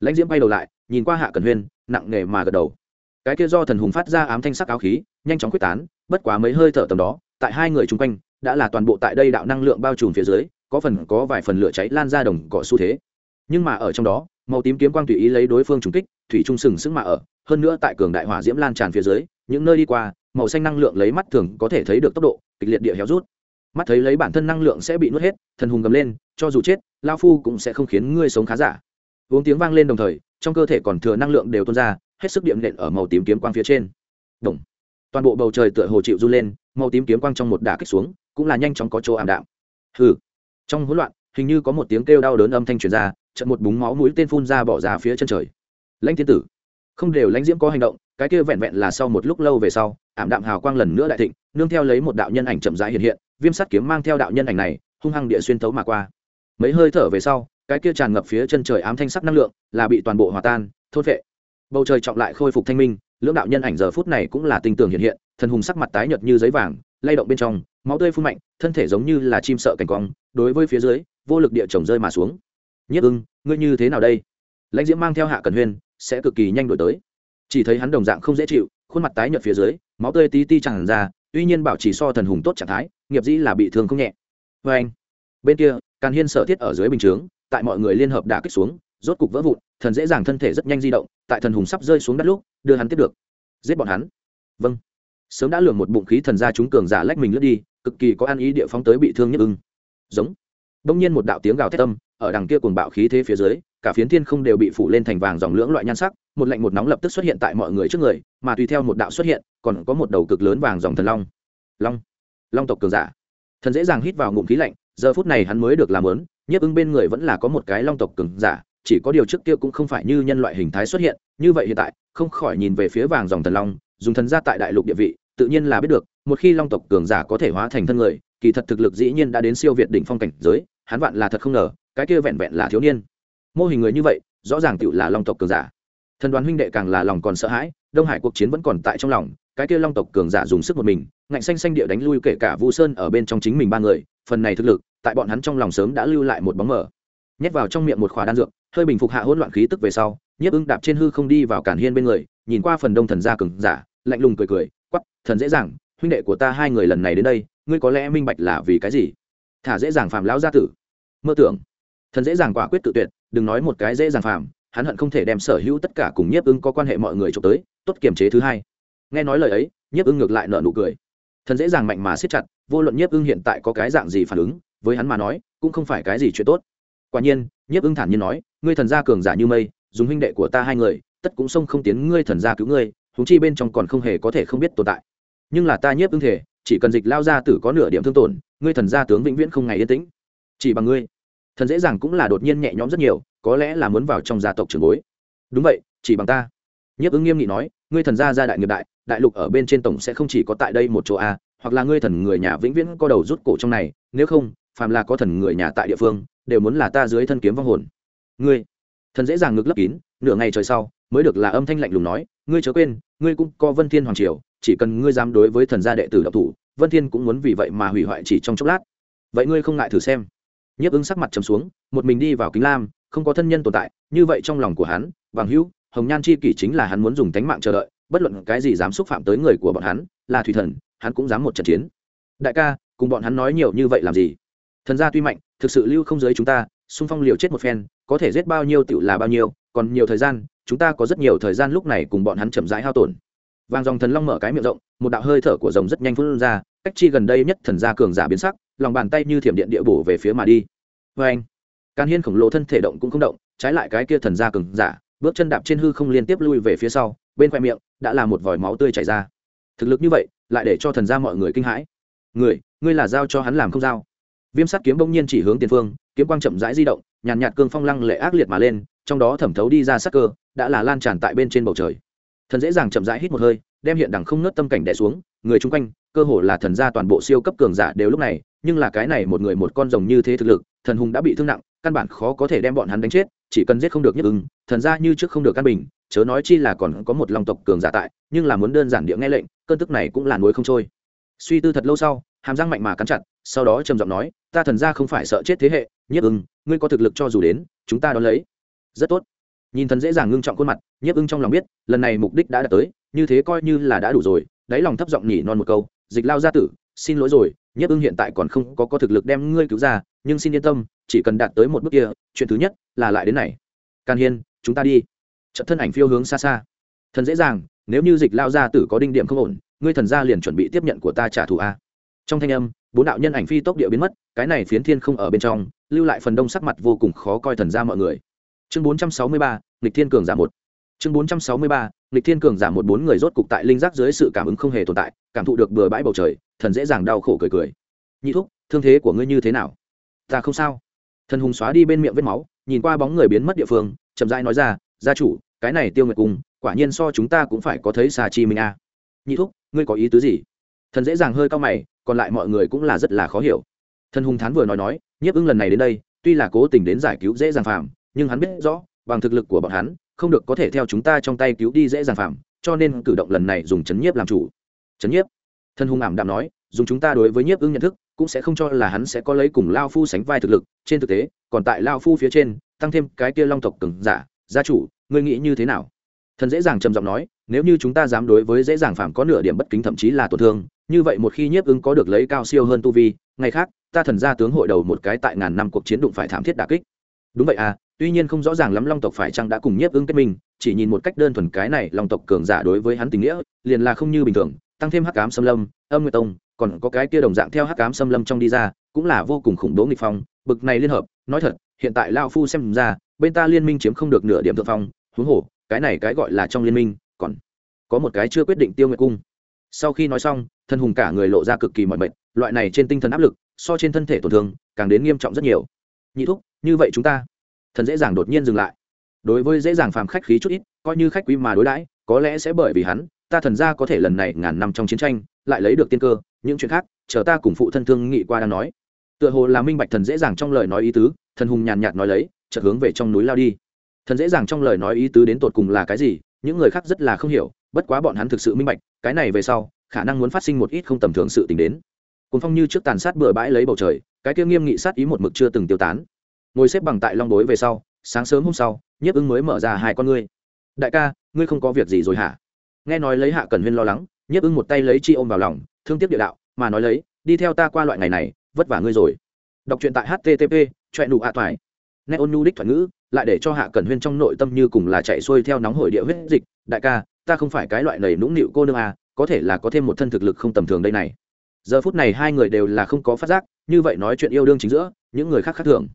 lãnh diễm bay đầu lại, nhìn qua hạ cần huyên, nặng nề mà gật đầu cái kia do thần hùng phát ra ám thanh sắc áo khí, nhanh chóng quyết tán, bất quá mấy hơi thở tầm đó, tại hai người chung quanh, đã là toàn bộ tại đây đạo năng lượng bao trùm phía dưới, có phần có vài phần lửa cháy lan ra đồng cỏ xu thế. Nhưng mà ở trong đó, màu tím kiếm quang tùy ý lấy đối phương trùng kích, thủy trung sừng sững mà ở, hơn nữa tại cường đại hỏa diễm lan tràn phía dưới, những nơi đi qua, màu xanh năng lượng lấy mắt thường có thể thấy được tốc độ, kịch liệt địa héo rút. Mắt thấy lấy bản thân năng lượng sẽ bị nuốt hết, thần hùng gầm lên, cho dù chết lao phu cũng sẽ không khiến ngươi sống khá giả. Uống tiếng vang lên đồng thời, trong cơ thể còn thừa năng lượng đều tuôn ra hết sức điện nện ở màu tím kiếm quang phía trên. Đồng. toàn bộ bầu trời tựa hồ chịu du lên, màu tím kiếm quang trong một đả kích xuống, cũng là nhanh chóng có chỗ ảm đạm. Hừ. Trong hỗn loạn, hình như có một tiếng kêu đau đớn âm thanh truyền ra trận một búng máu mũi tên phun ra bỏ ra phía chân trời. Lãnh thiên tử. Không đều lãnh diễm có hành động, cái kia vẹn vẹn là sau một lúc lâu về sau, ảm đạm hào quang lần nữa đại thịnh, nương theo lấy một đạo nhân ảnh chậm rãi hiện hiện, viêm sắt kiếm mang theo đạo nhân ảnh này, hung hăng địa xuyên thấu mà qua. Mấy hơi thở về sau, cái kia tràn ngập phía chân trời ám thanh sắc năng lượng, là bị toàn bộ hòa tan, thôn vệ bầu trời trọng lại khôi phục thanh minh, lưỡng đạo nhân ảnh giờ phút này cũng là tinh tường hiện hiện, thần hùng sắc mặt tái nhợt như giấy vàng, lay động bên trong, máu tươi phun mạnh, thân thể giống như là chim sợ cảnh quang, đối với phía dưới, vô lực địa chồng rơi mà xuống. Nhất ưng, ngươi như thế nào đây? Lãnh diễm mang theo hạ cần huyên sẽ cực kỳ nhanh đổi tới. Chỉ thấy hắn đồng dạng không dễ chịu, khuôn mặt tái nhợt phía dưới, máu tươi tí ti chẳng ra, tuy nhiên bảo chỉ so thần hùng tốt trạng thái, nghiệp dĩ là bị thương không nhẹ. Vê anh bên kia, càn hiên sở thiết ở dưới bình chướng, tại mọi người liên hợp đã kích xuống rốt cục vỡ vụn, thần dễ dàng thân thể rất nhanh di động, tại thần hùng sắp rơi xuống đất lúc, đưa hắn tiếp được. Giết bọn hắn. Vâng. Sớm đã lường một bụng khí thần ra chúng cường giả lách mình lướt đi, cực kỳ có ăn ý địa phóng tới bị thương nhất ưng. Giống. Đông nhiên một đạo tiếng gào thét tâm ở đằng kia cuồng bạo khí thế phía dưới, cả phiến thiên không đều bị phủ lên thành vàng dòng lưỡng loại nhan sắc, một lạnh một nóng lập tức xuất hiện tại mọi người trước người, mà tùy theo một đạo xuất hiện, còn có một đầu cực lớn vàng dòng thần long. Long. Long tộc cường giả. Thần dễ dàng hít vào ngụm khí lạnh, giờ phút này hắn mới được làm lớn nhiếp ưng bên người vẫn là có một cái long tộc cường giả chỉ có điều trước kia cũng không phải như nhân loại hình thái xuất hiện, như vậy hiện tại, không khỏi nhìn về phía vàng dòng thần long, dùng thần gia tại đại lục địa vị, tự nhiên là biết được, một khi long tộc cường giả có thể hóa thành thân người, kỳ thật thực lực dĩ nhiên đã đến siêu việt đỉnh phong cảnh giới, hắn vạn là thật không ngờ, cái kia vẹn vẹn là thiếu niên. Mô hình người như vậy, rõ ràng tựu là long tộc cường giả. Thần đoàn huynh đệ càng là lòng còn sợ hãi, đông hải cuộc chiến vẫn còn tại trong lòng, cái kia long tộc cường giả dùng sức một mình, ngạnh xanh xanh địa đánh lui kể cả vu sơn ở bên trong chính mình ba người, phần này thực lực, tại bọn hắn trong lòng sớm đã lưu lại một bóng mờ. Nhét vào trong miệng một khóa đan dược hơi bình phục hạ hỗn loạn khí tức về sau, nhiếp ưng đạp trên hư không đi vào cản hiên bên người, nhìn qua phần đông thần gia cừng giả, lạnh lùng cười cười quắp thần dễ dàng, huynh đệ của ta hai người lần này đến đây, ngươi có lẽ minh bạch là vì cái gì? Thả dễ dàng phàm lão gia tử. Mơ tưởng. Thần dễ dàng quả quyết tự tuyệt, đừng nói một cái dễ dàng phàm, hắn hận không thể đem sở hữu tất cả cùng nhiếp ưng có quan hệ mọi người trộm tới, tốt kiềm chế thứ hai. Nghe nói lời ấy, nhiếp ưng ngược lại nợ nụ cười. Thần dễ dàng mạnh mà siết chặt, vô luận nhiếp ưng hiện tại có cái dạng gì phản ứng, với hắn mà nói, cũng không phải cái gì chuyện tốt. Quả nhiên nhiếp ưng thản nhiên nói, ngươi thần gia cường giả như mây, dùng huynh đệ của ta hai người, tất cũng xông không tiến ngươi thần gia cứu ngươi húng chi bên trong còn không hề có thể không biết tồn tại. Nhưng là ta nhiếp ưng thể, chỉ cần dịch lao ra tử có nửa điểm thương tổn, ngươi thần gia tướng vĩnh viễn không ngày yên tĩnh. Chỉ bằng ngươi, thần dễ dàng cũng là đột nhiên nhẹ nhõm rất nhiều, có lẽ là muốn vào trong gia tộc trường bối. Đúng vậy, chỉ bằng ta. Nhiếp ứng nghiêm nghị nói, ngươi thần gia gia đại nghiệp đại đại lục ở bên trên tổng sẽ không chỉ có tại đây một chỗ a, hoặc là ngươi thần người nhà vĩnh viễn có đầu rút cổ trong này, nếu không, phàm là có thần người nhà tại địa phương đều muốn là ta dưới thân kiếm vong hồn. Ngươi, thần dễ dàng ngực lấp kín, nửa ngày trời sau, mới được là âm thanh lạnh lùng nói, ngươi chớ quên, ngươi cũng có vân thiên hoàng triều, chỉ cần ngươi dám đối với thần gia đệ tử độc thủ, vân thiên cũng muốn vì vậy mà hủy hoại chỉ trong chốc lát. Vậy ngươi không ngại thử xem. Nhiếp ứng sắc mặt trầm xuống, một mình đi vào kính lam, không có thân nhân tồn tại, như vậy trong lòng của hắn, bằng hữu, hồng nhan chi kỷ chính là hắn muốn dùng tánh mạng chờ đợi, bất luận cái gì dám xúc phạm tới người của bọn hắn, là thủy thần, hắn cũng dám một trận chiến. Đại ca, cùng bọn hắn nói nhiều như vậy làm gì? Thần gia tuy mạnh thực sự lưu không giới chúng ta, xung phong liều chết một phen, có thể giết bao nhiêu tựu là bao nhiêu, còn nhiều thời gian, chúng ta có rất nhiều thời gian lúc này cùng bọn hắn chậm rãi hao tổn. Vàng dòng thần long mở cái miệng rộng, một đạo hơi thở của rồng rất nhanh phun ra, cách chi gần đây nhất thần gia cường giả biến sắc, lòng bàn tay như thiểm điện địa bổ về phía mà đi. Vâng. Vê anh can hiên khổng lồ thân thể động cũng không động, trái lại cái kia thần gia cường giả, bước chân đạp trên hư không liên tiếp lui về phía sau, bên khoe miệng đã là một vòi máu tươi chảy ra. Thực lực như vậy, lại để cho thần gia mọi người kinh hãi. Người, ngươi là giao cho hắn làm không giao viêm sắt kiếm bỗng nhiên chỉ hướng tiền phương, kiếm quang chậm rãi di động, nhàn nhạt cương phong lăng lệ ác liệt mà lên, trong đó thẩm thấu đi ra sắc cơ, đã là lan tràn tại bên trên bầu trời. Thần dễ dàng chậm rãi hít một hơi, đem hiện đẳng không nớt tâm cảnh đẻ xuống, người chung quanh, cơ hồ là thần gia toàn bộ siêu cấp cường giả đều lúc này, nhưng là cái này một người một con rồng như thế thực lực, thần hùng đã bị thương nặng, căn bản khó có thể đem bọn hắn đánh chết, chỉ cần giết không được nhất ứng thần gia như trước không được căn bình, chớ nói chi là còn có một lòng tộc cường giả tại, nhưng là muốn đơn giản địa nghe lệnh, cơn tức này cũng là núi không trôi. Suy tư thật lâu sau hàm răng mạnh mà cắn chặt, sau đó trầm giọng nói, ta thần gia không phải sợ chết thế hệ, nhiếp ưng, ngươi có thực lực cho dù đến, chúng ta đón lấy. Rất tốt. Nhìn thần dễ dàng ngưng trọng khuôn mặt, nhiếp ưng trong lòng biết, lần này mục đích đã đạt tới, như thế coi như là đã đủ rồi, đáy lòng thấp giọng nhỉ non một câu, dịch lao gia tử, xin lỗi rồi, nhiếp ưng hiện tại còn không có có thực lực đem ngươi cứu ra, nhưng xin yên tâm, chỉ cần đạt tới một bước kia, chuyện thứ nhất là lại đến này. Can hiên, chúng ta đi. Trận thân ảnh phiêu hướng xa xa. Thần dễ dàng, nếu như dịch lao gia tử có đinh điểm không ổn, ngươi thần gia liền chuẩn bị tiếp nhận của ta trả thù a trong thanh âm, bốn đạo nhân ảnh phi tốc địa biến mất, cái này phiến thiên không ở bên trong, lưu lại phần đông sắc mặt vô cùng khó coi thần ra mọi người. Chương bốn trăm sáu mươi ba lịch thiên cường giả một. Chương bốn trăm sáu mươi ba lịch thiên cường giả một bốn người rốt cục tại linh giác dưới sự cảm ứng không hề tồn tại, cảm thụ được bừa bãi bầu trời, thần dễ dàng đau khổ cười cười. Nhị thúc, thương thế của ngươi như thế nào? Ta không sao. Thần hùng xóa đi bên miệng vết máu, nhìn qua bóng người biến mất địa phương, chậm rãi nói ra, gia chủ, cái này tiêu nguyệt cung, quả nhiên so chúng ta cũng phải có thấy xà chi minh a. Nhị thúc, ngươi có ý tứ gì? Thần dễ dàng hơi cao mày còn lại mọi người cũng là rất là khó hiểu. Thần hùng thán vừa nói nói, nhiếp ưng lần này đến đây, tuy là cố tình đến giải cứu dễ dàng phàm nhưng hắn biết rõ, bằng thực lực của bọn hắn, không được có thể theo chúng ta trong tay cứu đi dễ dàng phàm cho nên cử động lần này dùng chấn nhiếp làm chủ. Chấn nhiếp? Thần hùng ảm đạm nói, dùng chúng ta đối với nhiếp ưng nhận thức, cũng sẽ không cho là hắn sẽ có lấy cùng lao phu sánh vai thực lực. Trên thực tế, còn tại lao phu phía trên, tăng thêm cái kia long tộc cường giả, gia chủ, ngươi nghĩ như thế nào? Thần dễ dàng trầm giọng nói, nếu như chúng ta dám đối với dễ dàng phạm có nửa điểm bất kính thậm chí là tổn thương như vậy một khi nhiếp ứng có được lấy cao siêu hơn tu vi, ngày khác, ta thần ra tướng hội đầu một cái tại ngàn năm cuộc chiến đụng phải thảm thiết đà kích. Đúng vậy à tuy nhiên không rõ ràng lắm long tộc phải chăng đã cùng nhiếp ứng kết minh, chỉ nhìn một cách đơn thuần cái này long tộc cường giả đối với hắn tình nghĩa, liền là không như bình thường, tăng thêm hắc cám xâm lâm, âm nguyệt tông, còn có cái kia đồng dạng theo hắc cám xâm lâm trong đi ra, cũng là vô cùng khủng bố nghịch phong, bực này liên hợp, nói thật, hiện tại lao phu xem ra, bên ta liên minh chiếm không được nửa điểm thượng phong, huống hồ, cái này cái gọi là trong liên minh, còn có một cái chưa quyết định tiêu nguyệt cung. Sau khi nói xong thân hùng cả người lộ ra cực kỳ mỏi mệt, loại này trên tinh thần áp lực, so trên thân thể tổn thương, càng đến nghiêm trọng rất nhiều. Nhị thúc, như vậy chúng ta, thần dễ dàng đột nhiên dừng lại. Đối với dễ dàng phàm khách khí chút ít, coi như khách quý mà đối đãi, có lẽ sẽ bởi vì hắn, ta thần ra có thể lần này ngàn năm trong chiến tranh, lại lấy được tiên cơ, những chuyện khác, chờ ta cùng phụ thân thương nghị qua đang nói. Tựa hồ là minh bạch thần dễ dàng trong lời nói ý tứ, thần hùng nhàn nhạt nói lấy, chợt hướng về trong núi lao đi. Thần dễ dàng trong lời nói ý tứ đến tột cùng là cái gì, những người khác rất là không hiểu, bất quá bọn hắn thực sự minh bạch, cái này về sau khả năng muốn phát sinh một ít không tầm thường sự t ì n h đến. Cùng phong như trước tàn sát bừa bãi lấy bầu trời, cái kia nghiêm nghị sát ý một mực chưa từng tiêu tán. Ngồi xếp bằng tại long đối về sau, sáng sớm hôm sau, nhiếp ứng mới mở ra hai con ngươi. Đại ca, ngươi không có việc gì rồi hả? Nghe nói lấy hạ cần huyên lo lắng, nhiếp ứng một tay lấy chi ôm vào lòng, thương tiếc địa đạo, mà nói lấy, đi theo ta qua loại ngày này, vất vả ngươi rồi. Đọc truyện tại http choẹ nụ hạ toại. nghe ôn nhu đích thoại ngữ, lại để cho hạ cẩn huyên trong nội tâm như cùng là chạy xuôi theo nóng hổi địa huyết dịch, đại ca, ta không phải cái loại nầy nũng nịu cô nương à có thể là có thêm một thân thực lực không tầm thường đây này. Giờ phút này hai người đều là không có phát giác, như vậy nói chuyện yêu đương chính giữa, những người khác khác thường.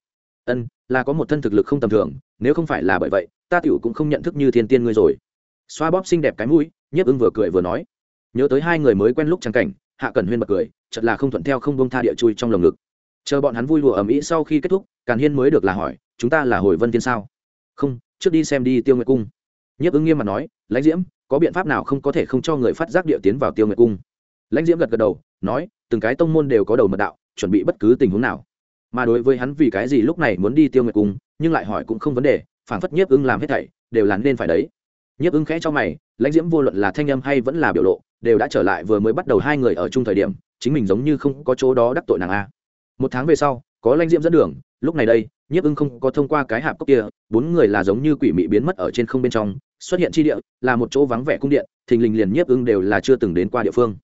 Ân, là có một thân thực lực không tầm thường, nếu không phải là bởi vậy, ta tiểu cũng không nhận thức như thiên tiên ngươi rồi. Xoa bóp xinh đẹp cái mũi, nhiếp ưng vừa cười vừa nói. Nhớ tới hai người mới quen lúc trắng cảnh, hạ cần huyên bật cười chật là không thuận theo không bông tha địa chui trong lồng ngực. Chờ bọn hắn vui đùa ầm ĩ sau khi kết thúc, càn hiên mới được là hỏi, chúng ta là hồi vân tiên sao? Không, trước đi xem đi tiêu nguyệt cung. Nhiếp ứng nghiêm mặt nói, lãnh diễm có biện pháp nào không có thể không cho người phát giác địa tiến vào tiêu nguyệt cung? Lãnh diễm gật gật đầu, nói, từng cái tông môn đều có đầu mật đạo, chuẩn bị bất cứ tình huống nào. Mà đối với hắn vì cái gì lúc này muốn đi tiêu nguyệt cung, nhưng lại hỏi cũng không vấn đề phản phất nhiếp ưng làm hết thảy, đều là nên phải đấy. Nhiếp ưng khẽ cho mày, lãnh diễm vô luận là thanh âm hay vẫn là biểu lộ, đều đã trở lại vừa mới bắt đầu hai người ở chung thời điểm, chính mình giống như không có chỗ đó đắc tội nàng a. Một tháng về sau, có lãnh diễm dẫn đường, lúc này đây, nhiếp ưng không có thông qua cái hạp cốc kia, bốn người là giống như quỷ mị biến mất ở trên không bên trong xuất hiện chi địa, là một chỗ vắng vẻ cung điện, thình lình liền nhiếp ưng đều là chưa từng đến qua địa phương.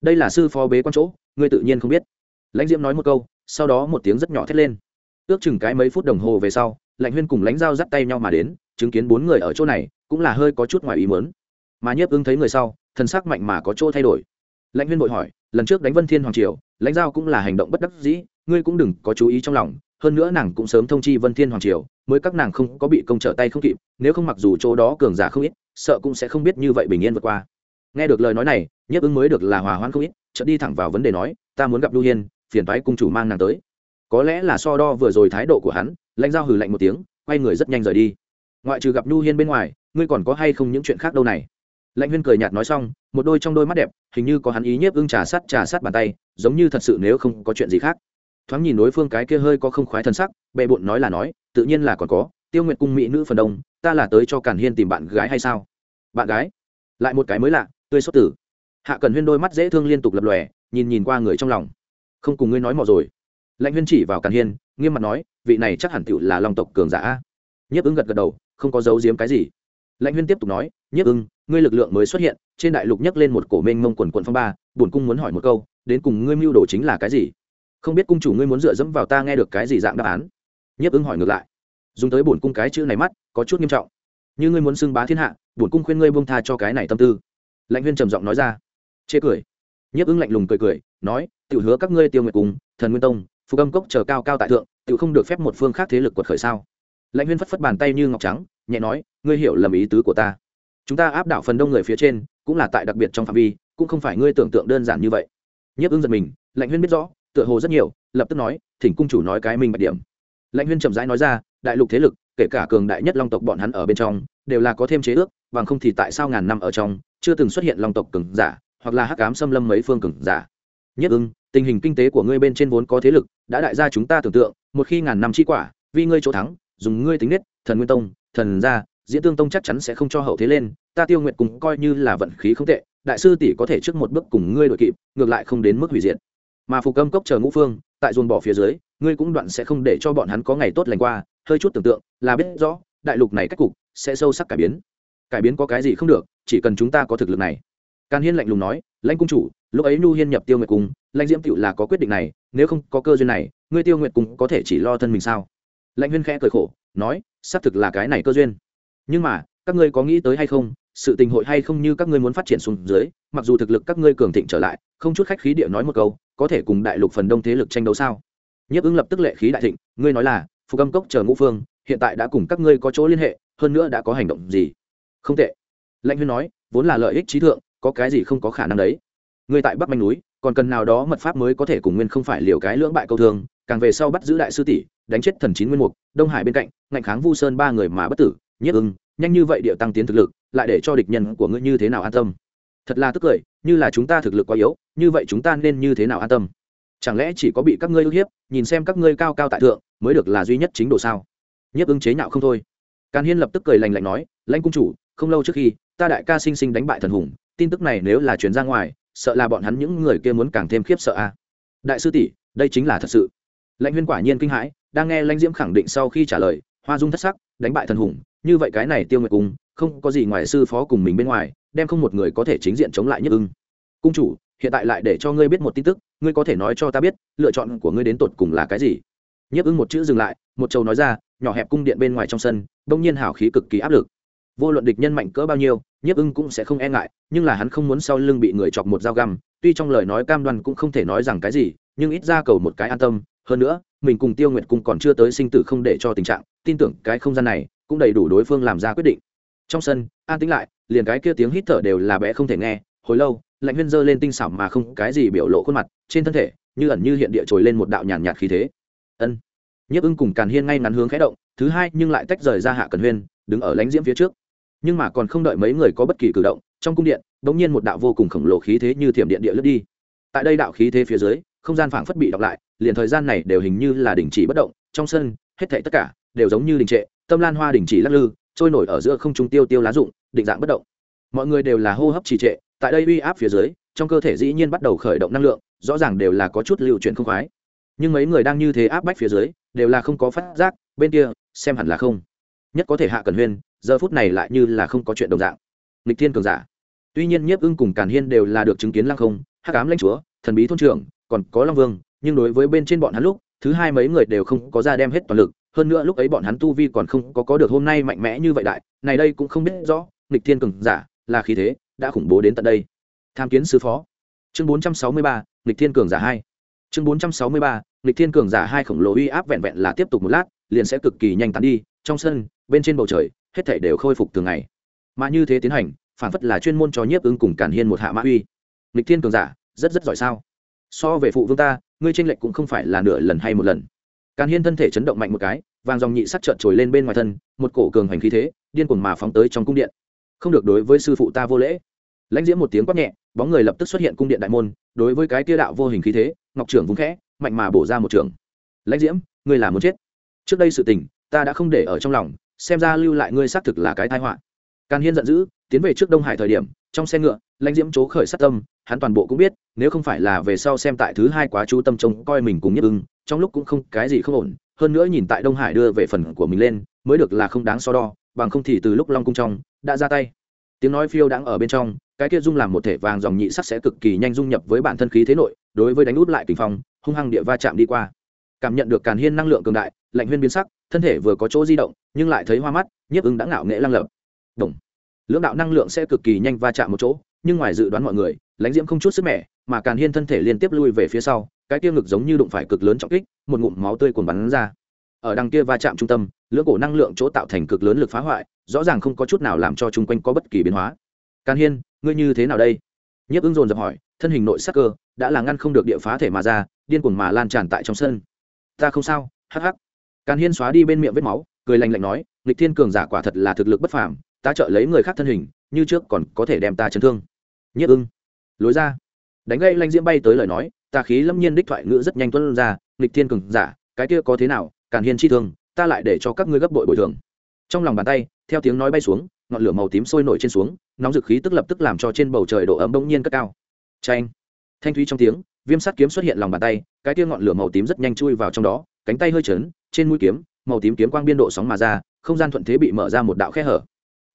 Đây là sư phó bế quan chỗ, ngươi tự nhiên không biết. Lãnh diễm nói một câu, sau đó một tiếng rất nhỏ thét lên. Ước chừng cái mấy phút đồng hồ về sau, lãnh huyên cùng lãnh dao dắt tay nhau mà đến, chứng kiến bốn người ở chỗ này, cũng là hơi có chút ngoài ý mớn mà nhiếp ưng thấy người sau thân xác mạnh mà có chỗ thay đổi. Lãnh huyên vội hỏi, lần trước đánh vân thiên hoàng triều, lãnh giao cũng là hành động bất đắc dĩ, ngươi cũng đừng có chú ý trong lòng hơn nữa nàng cũng sớm thông chi vân thiên hoàng triều, mới các nàng không có bị công trở tay không kịp, nếu không mặc dù chỗ đó cường giả không ít, sợ cũng sẽ không biết như vậy bình yên vượt qua. Nghe được lời nói này, nhiếp ứng mới được là hòa hoãn không ít, chợt đi thẳng vào vấn đề nói, ta muốn gặp lưu hiên, phiền thoái cung chủ mang nàng tới. Có lẽ là so đo vừa rồi thái độ của hắn lãnh giao hừ lạnh một tiếng, quay người rất nhanh rời đi. Ngoại trừ gặp nhu hiên bên ngoài, ngươi còn có hay không những chuyện khác đâu này? Lãnh huyên cười nhạt nói xong, một đôi trong đôi mắt đẹp, hình như có hắn ý nhiếp ưng trà sắt trà sắt bàn tay, giống như thật sự nếu không có chuyện gì khác thoáng nhìn đối phương cái kia hơi có không khoái thân sắc, bệ bộn nói là nói, tự nhiên là còn có, tiêu nguyệt cung mỹ nữ phần đông, ta là tới cho càn hiên tìm bạn gái hay sao? Bạn gái? Lại một cái mới lạ, tươi sốt tử. Hạ cần huyên đôi mắt dễ thương liên tục lập lòe, nhìn nhìn qua người trong lòng. Không cùng ngươi nói mò rồi. Lãnh huyên chỉ vào càn hiên, nghiêm mặt nói, vị này chắc hẳn tựu là long tộc cường giả. Nhiếp ứng gật gật đầu, không có giấu giếm cái gì. Lãnh huyên tiếp tục nói, nhiếp ưng, ngươi lực lượng mới xuất hiện, trên đại lục nhấc lên một cổ mênh mông quần quận phong ba, bổn cung muốn hỏi một câu, đến cùng ngươi mưu đồ chính là cái gì? Không biết cung chủ ngươi muốn dựa dẫm vào ta nghe được cái gì dạng đáp án. Nhiếp ứng hỏi ngược lại. Dùng tới bổn cung cái chữ này mắt, có chút nghiêm trọng. Như ngươi muốn xưng bá thiên hạ, bổn cung khuyên ngươi buông tha cho cái này tâm tư. Lãnh huyên trầm giọng nói ra. Chê cười. Nhiếp ứng lạnh lùng cười cười, nói tự hứa các ngươi tiêu nguyệt cùng thần nguyên tông phục âm cốc chờ cao cao tại thượng tự không được phép một phương khác thế lực quật khởi sao? Lãnh huyên phất phất bàn tay như ngọc trắng, nhẹ nói, ngươi hiểu lầm ý tứ của ta. Chúng ta áp đảo phần đông người phía trên, cũng là tại đặc biệt trong phạm vi, cũng không phải ngươi tưởng tượng đơn giản như vậy. Nhiếp ứng giật mình lãnh huyên biết rõ tựa hồ rất nhiều, lập tức nói, thỉnh cung chủ nói cái minh bạch điểm. Lãnh huyên chậm rãi nói ra, đại lục thế lực, kể cả cường đại nhất long tộc bọn hắn ở bên trong, đều là có thêm chế ước, bằng không thì tại sao ngàn năm ở trong, chưa từng xuất hiện long tộc cường giả, hoặc là hắc ám xâm lâm mấy phương cường giả? Nhất ưng, tình hình kinh tế của ngươi bên trên vốn có thế lực, đã đại gia chúng ta tưởng tượng, một khi ngàn năm chi quả, vì ngươi chỗ thắng, dùng ngươi tính nết, thần nguyên tông, thần gia, diễn tương tông chắc chắn sẽ không cho hậu thế lên, ta tiêu nguyện cùng coi như là vận khí không tệ, đại sư tỷ có thể trước một bước cùng ngươi đội kịp, ngược lại không đến mức hủy diệt mà phục âm cốc chờ ngũ phương, tại dồn bỏ phía dưới, ngươi cũng đoạn sẽ không để cho bọn hắn có ngày tốt lành qua. Hơi chút tưởng tượng là biết rõ, đại lục này cách cục sẽ sâu sắc cải biến. Cải biến có cái gì không được, chỉ cần chúng ta có thực lực này. Càn hiên lạnh lùng nói, lãnh cung chủ, lúc ấy nhu hiên nhập tiêu nguyệt cung, lãnh diễm cựu là có quyết định này, nếu không có cơ duyên này, ngươi tiêu nguyệt cung có thể chỉ lo thân mình sao? Lãnh huyên khẽ cười khổ, nói, xác thực là cái này cơ duyên. Nhưng mà, các ngươi có nghĩ tới hay không sự tình hội hay không như các ngươi muốn phát triển xuống dưới, mặc dù thực lực các ngươi cường thịnh trở lại, không chút khách khí địa nói một câu, có thể cùng đại lục phần đông thế lực tranh đấu sao? Nhiếp ứng lập tức lệ khí đại thịnh, ngươi nói là, phục âm cốc chờ ngũ phương, hiện tại đã cùng các ngươi có chỗ liên hệ, hơn nữa đã có hành động gì? Không tệ. Lãnh huyên nói, vốn là lợi ích trí thượng, có cái gì không có khả năng đấy. Ngươi tại bắc manh núi, còn cần nào đó mật pháp mới có thể cùng nguyên không phải liều cái lưỡng bại câu thương, càng về sau bắt giữ đại sư tỷ, đánh chết thần chín nguyên mục, đông hải bên cạnh, ngạnh kháng vu sơn ba người mà bất tử, nhiếp ưng nhanh như vậy điệu tăng tiến thực lực lại để cho địch nhân của ngươi như thế nào an tâm? Thật là tức cười, như là chúng ta thực lực quá yếu, như vậy chúng ta nên như thế nào an tâm? Chẳng lẽ chỉ có bị các ngươi ức hiếp, nhìn xem các ngươi cao cao tại thượng, mới được là duy nhất chính độ sao? Nhất ứng chế nhạo không thôi. Càn hiên lập tức cười lành lạnh nói, lãnh cung chủ, không lâu trước khi, ta đại ca sinh sinh đánh bại thần hùng, tin tức này nếu là chuyển ra ngoài, sợ là bọn hắn những người kia muốn càng thêm khiếp sợ a. Đại sư tỷ, đây chính là thật sự. Lãnh huyên quả nhiên kinh hãi, đang nghe lãnh diễm khẳng định sau khi trả lời, hoa dung thất sắc, đánh bại thần hùng, như vậy cái này tiêu nguyệt cung không có gì ngoài sư phó cùng mình bên ngoài, đem không một người có thể chính diện chống lại nhất ưng. Cung chủ, hiện tại lại để cho ngươi biết một tin tức, ngươi có thể nói cho ta biết, lựa chọn của ngươi đến tột cùng là cái gì? Nhiếp ưng một chữ dừng lại, một châu nói ra, nhỏ hẹp cung điện bên ngoài trong sân đông nhiên hào khí cực kỳ áp lực. Vô luận địch nhân mạnh cỡ bao nhiêu nhiếp ưng cũng sẽ không e ngại, nhưng là hắn không muốn sau lưng bị người chọc một dao găm, tuy trong lời nói cam đoan cũng không thể nói rằng cái gì, nhưng ít ra cầu một cái an tâm. Hơn nữa, mình cùng tiêu nguyệt cung còn chưa tới sinh tử không để cho tình trạng, tin tưởng cái không gian này cũng đầy đủ đối phương làm ra quyết định trong sân, an tĩnh lại, liền cái kia tiếng hít thở đều là bé không thể nghe. Hồi lâu, lạnh huyên dơ lên tinh xảo mà không cái gì biểu lộ khuôn mặt, trên thân thể, như ẩn như hiện địa trồi lên một đạo nhàn nhạt khí thế. Ân. Nhiếp ưng cùng càn hiên ngay ngắn hướng khẽ động, thứ hai nhưng lại tách rời ra hạ cần huyên, đứng ở lánh diễm phía trước. Nhưng mà còn không đợi mấy người có bất kỳ cử động, trong cung điện đ ỗ n g nhiên một đạo vô cùng khổng lồ khí thế như thiểm điện địa lướt đi. Tại đây đạo khí thế phía dưới, không gian phảng phất bị đọc lại, liền thời gian này đều hình như là đình chỉ bất động. Trong sân, hết thảy tất cả đều giống như đình trệ, tâm lan hoa đình chỉ lắc lư trôi nổi ở giữa không trung tiêu tiêu lá rụng, định dạng bất động. Mọi người đều là hô hấp trì trệ, tại đây uy áp phía dưới, trong cơ thể dĩ nhiên bắt đầu khởi động năng lượng, rõ ràng đều là có chút lưu chuyển không khoái. Nhưng mấy người đang như thế áp bách phía dưới, đều là không có phát giác, bên kia, xem hẳn là không. Nhất có thể hạ cần huyên, giờ phút này lại như là không có chuyện đồng dạng. Nghịch thiên cường giả. Tuy nhiên nhiếp ưng cùng càn hiên đều là được chứng kiến lăng không, hắc ám lãnh chúa, thần bí thôn trưởng, còn có long vương, nhưng đối với bên trên bọn hắn lúc, thứ hai mấy người đều không có ra đem hết toàn lực hơn nữa lúc ấy bọn hắn tu vi còn không có có được hôm nay mạnh mẽ như vậy đại, này đây cũng không biết rõ, nghịch thiên cường giả, là khí thế, đã khủng bố đến tận đây. Tham kiến sư phó. Chương bốn trăm sáu mươi ba, nghịch thiên cường giả hai. Chương bốn trăm sáu mươi ba, nghịch thiên cường giả hai khổng lồ uy áp vẹn vẹn là tiếp tục một lát, liền sẽ cực kỳ nhanh tán đi, trong sân, bên trên bầu trời, hết thảy đều khôi phục từng ngày. Mà như thế tiến hành, phản phất là chuyên môn cho nhiếp ứng cùng cản hiên một hạ mã uy. Nghịch thiên cường giả, rất rất giỏi sao? So về phụ vương ta, ngươi tranh lệch cũng không phải là nửa lần hay một lần càn hiên thân thể chấn động mạnh một cái, vàng dòng nhị sắc trợn trồi lên bên ngoài thân, một cổ cường hành khí thế, điên cuồng mà phóng tới trong cung điện. Không được đối với sư phụ ta vô lễ. Lãnh diễm một tiếng quát nhẹ, bóng người lập tức xuất hiện cung điện đại môn, đối với cái kia đạo vô hình khí thế, ngọc trưởng vung khẽ, mạnh mà bổ ra một trường. Lãnh diễm, ngươi là muốn chết. Trước đây sự tình, ta đã không để ở trong lòng, xem ra lưu lại ngươi xác thực là cái tai họa. Càn hiên giận dữ, tiến về trước đông hải thời điểm, trong xe ngựa, lãnh diễm chố khởi sát tâm, hắn toàn bộ cũng biết, nếu không phải là về sau xem tại thứ hai quá chú tâm trông coi mình cùng nhất ưng trong lúc cũng không cái gì không ổn, hơn nữa nhìn tại đông hải đưa về phần của mình lên, mới được là không đáng so đo, bằng không thì từ lúc long cung trong, đã ra tay. Tiếng nói phiêu đang ở bên trong, cái kia dung làm một thể vàng dòng nhị sắc sẽ cực kỳ nhanh dung nhập với bản thân khí thế nội, đối với đánh út lại kinh phong, hung hăng địa va chạm đi qua. Cảm nhận được càn hiên năng lượng cường đại, lạnh huyên biến sắc, thân thể vừa có chỗ di động, nhưng lại thấy hoa mắt, nhiếp ứng đã ngạo nghệ lăng lập đồng. Lưỡng đạo năng lượng sẽ cực kỳ nhanh va chạm một chỗ, nhưng ngoài dự đoán mọi người, lãnh diễm không chút sức mẻ, mà càn hiên thân thể liên tiếp lui về phía sau cái kia ngực giống như đụng phải cực lớn trọng kích, một ngụm máu tươi cuồn bắn ra. Ở đằng kia va chạm trung tâm, lưỡng cổ năng lượng chỗ tạo thành cực lớn lực phá hoại, rõ ràng không có chút nào làm cho chung quanh có bất kỳ biến hóa. Càn hiên, ngươi như thế nào đây? Nhiếp ứng dồn dập hỏi, thân hình nội sắc cơ, đã là ngăn không được địa phá thể mà ra, điên cuồng mà lan tràn tại trong sân. Ta không sao, hắc hắc. Càn hiên xóa đi bên miệng vết máu, cười lạnh lạnh nói, nghịch thiên cường giả quả thật là thực lực bất phàm, ta trợ lấy người khác thân hình, như trước còn có thể đem ta chấn thương. Nhất ưng lối ra. Đánh gây lanh diễm bay tới lời nói ta khí lâm nhiên đích thoại ngữ rất nhanh tuân ra, nghịch thiên cường giả, cái kia có thế nào, càn hiên chi thương, ta lại để cho các ngươi gấp bội bồi thường. Trong lòng bàn tay, theo tiếng nói bay xuống, ngọn lửa màu tím sôi nổi trên xuống, nóng dực khí tức lập tức làm cho trên bầu trời độ ấm đông nhiên cất cao. Tranh thanh thúy trong tiếng, viêm sắt kiếm xuất hiện lòng bàn tay, cái kia ngọn lửa màu tím rất nhanh chui vào trong đó, cánh tay hơi chấn trên mũi kiếm, màu tím kiếm quang biên độ sóng mà ra, không gian thuận thế bị mở ra một đạo khe hở.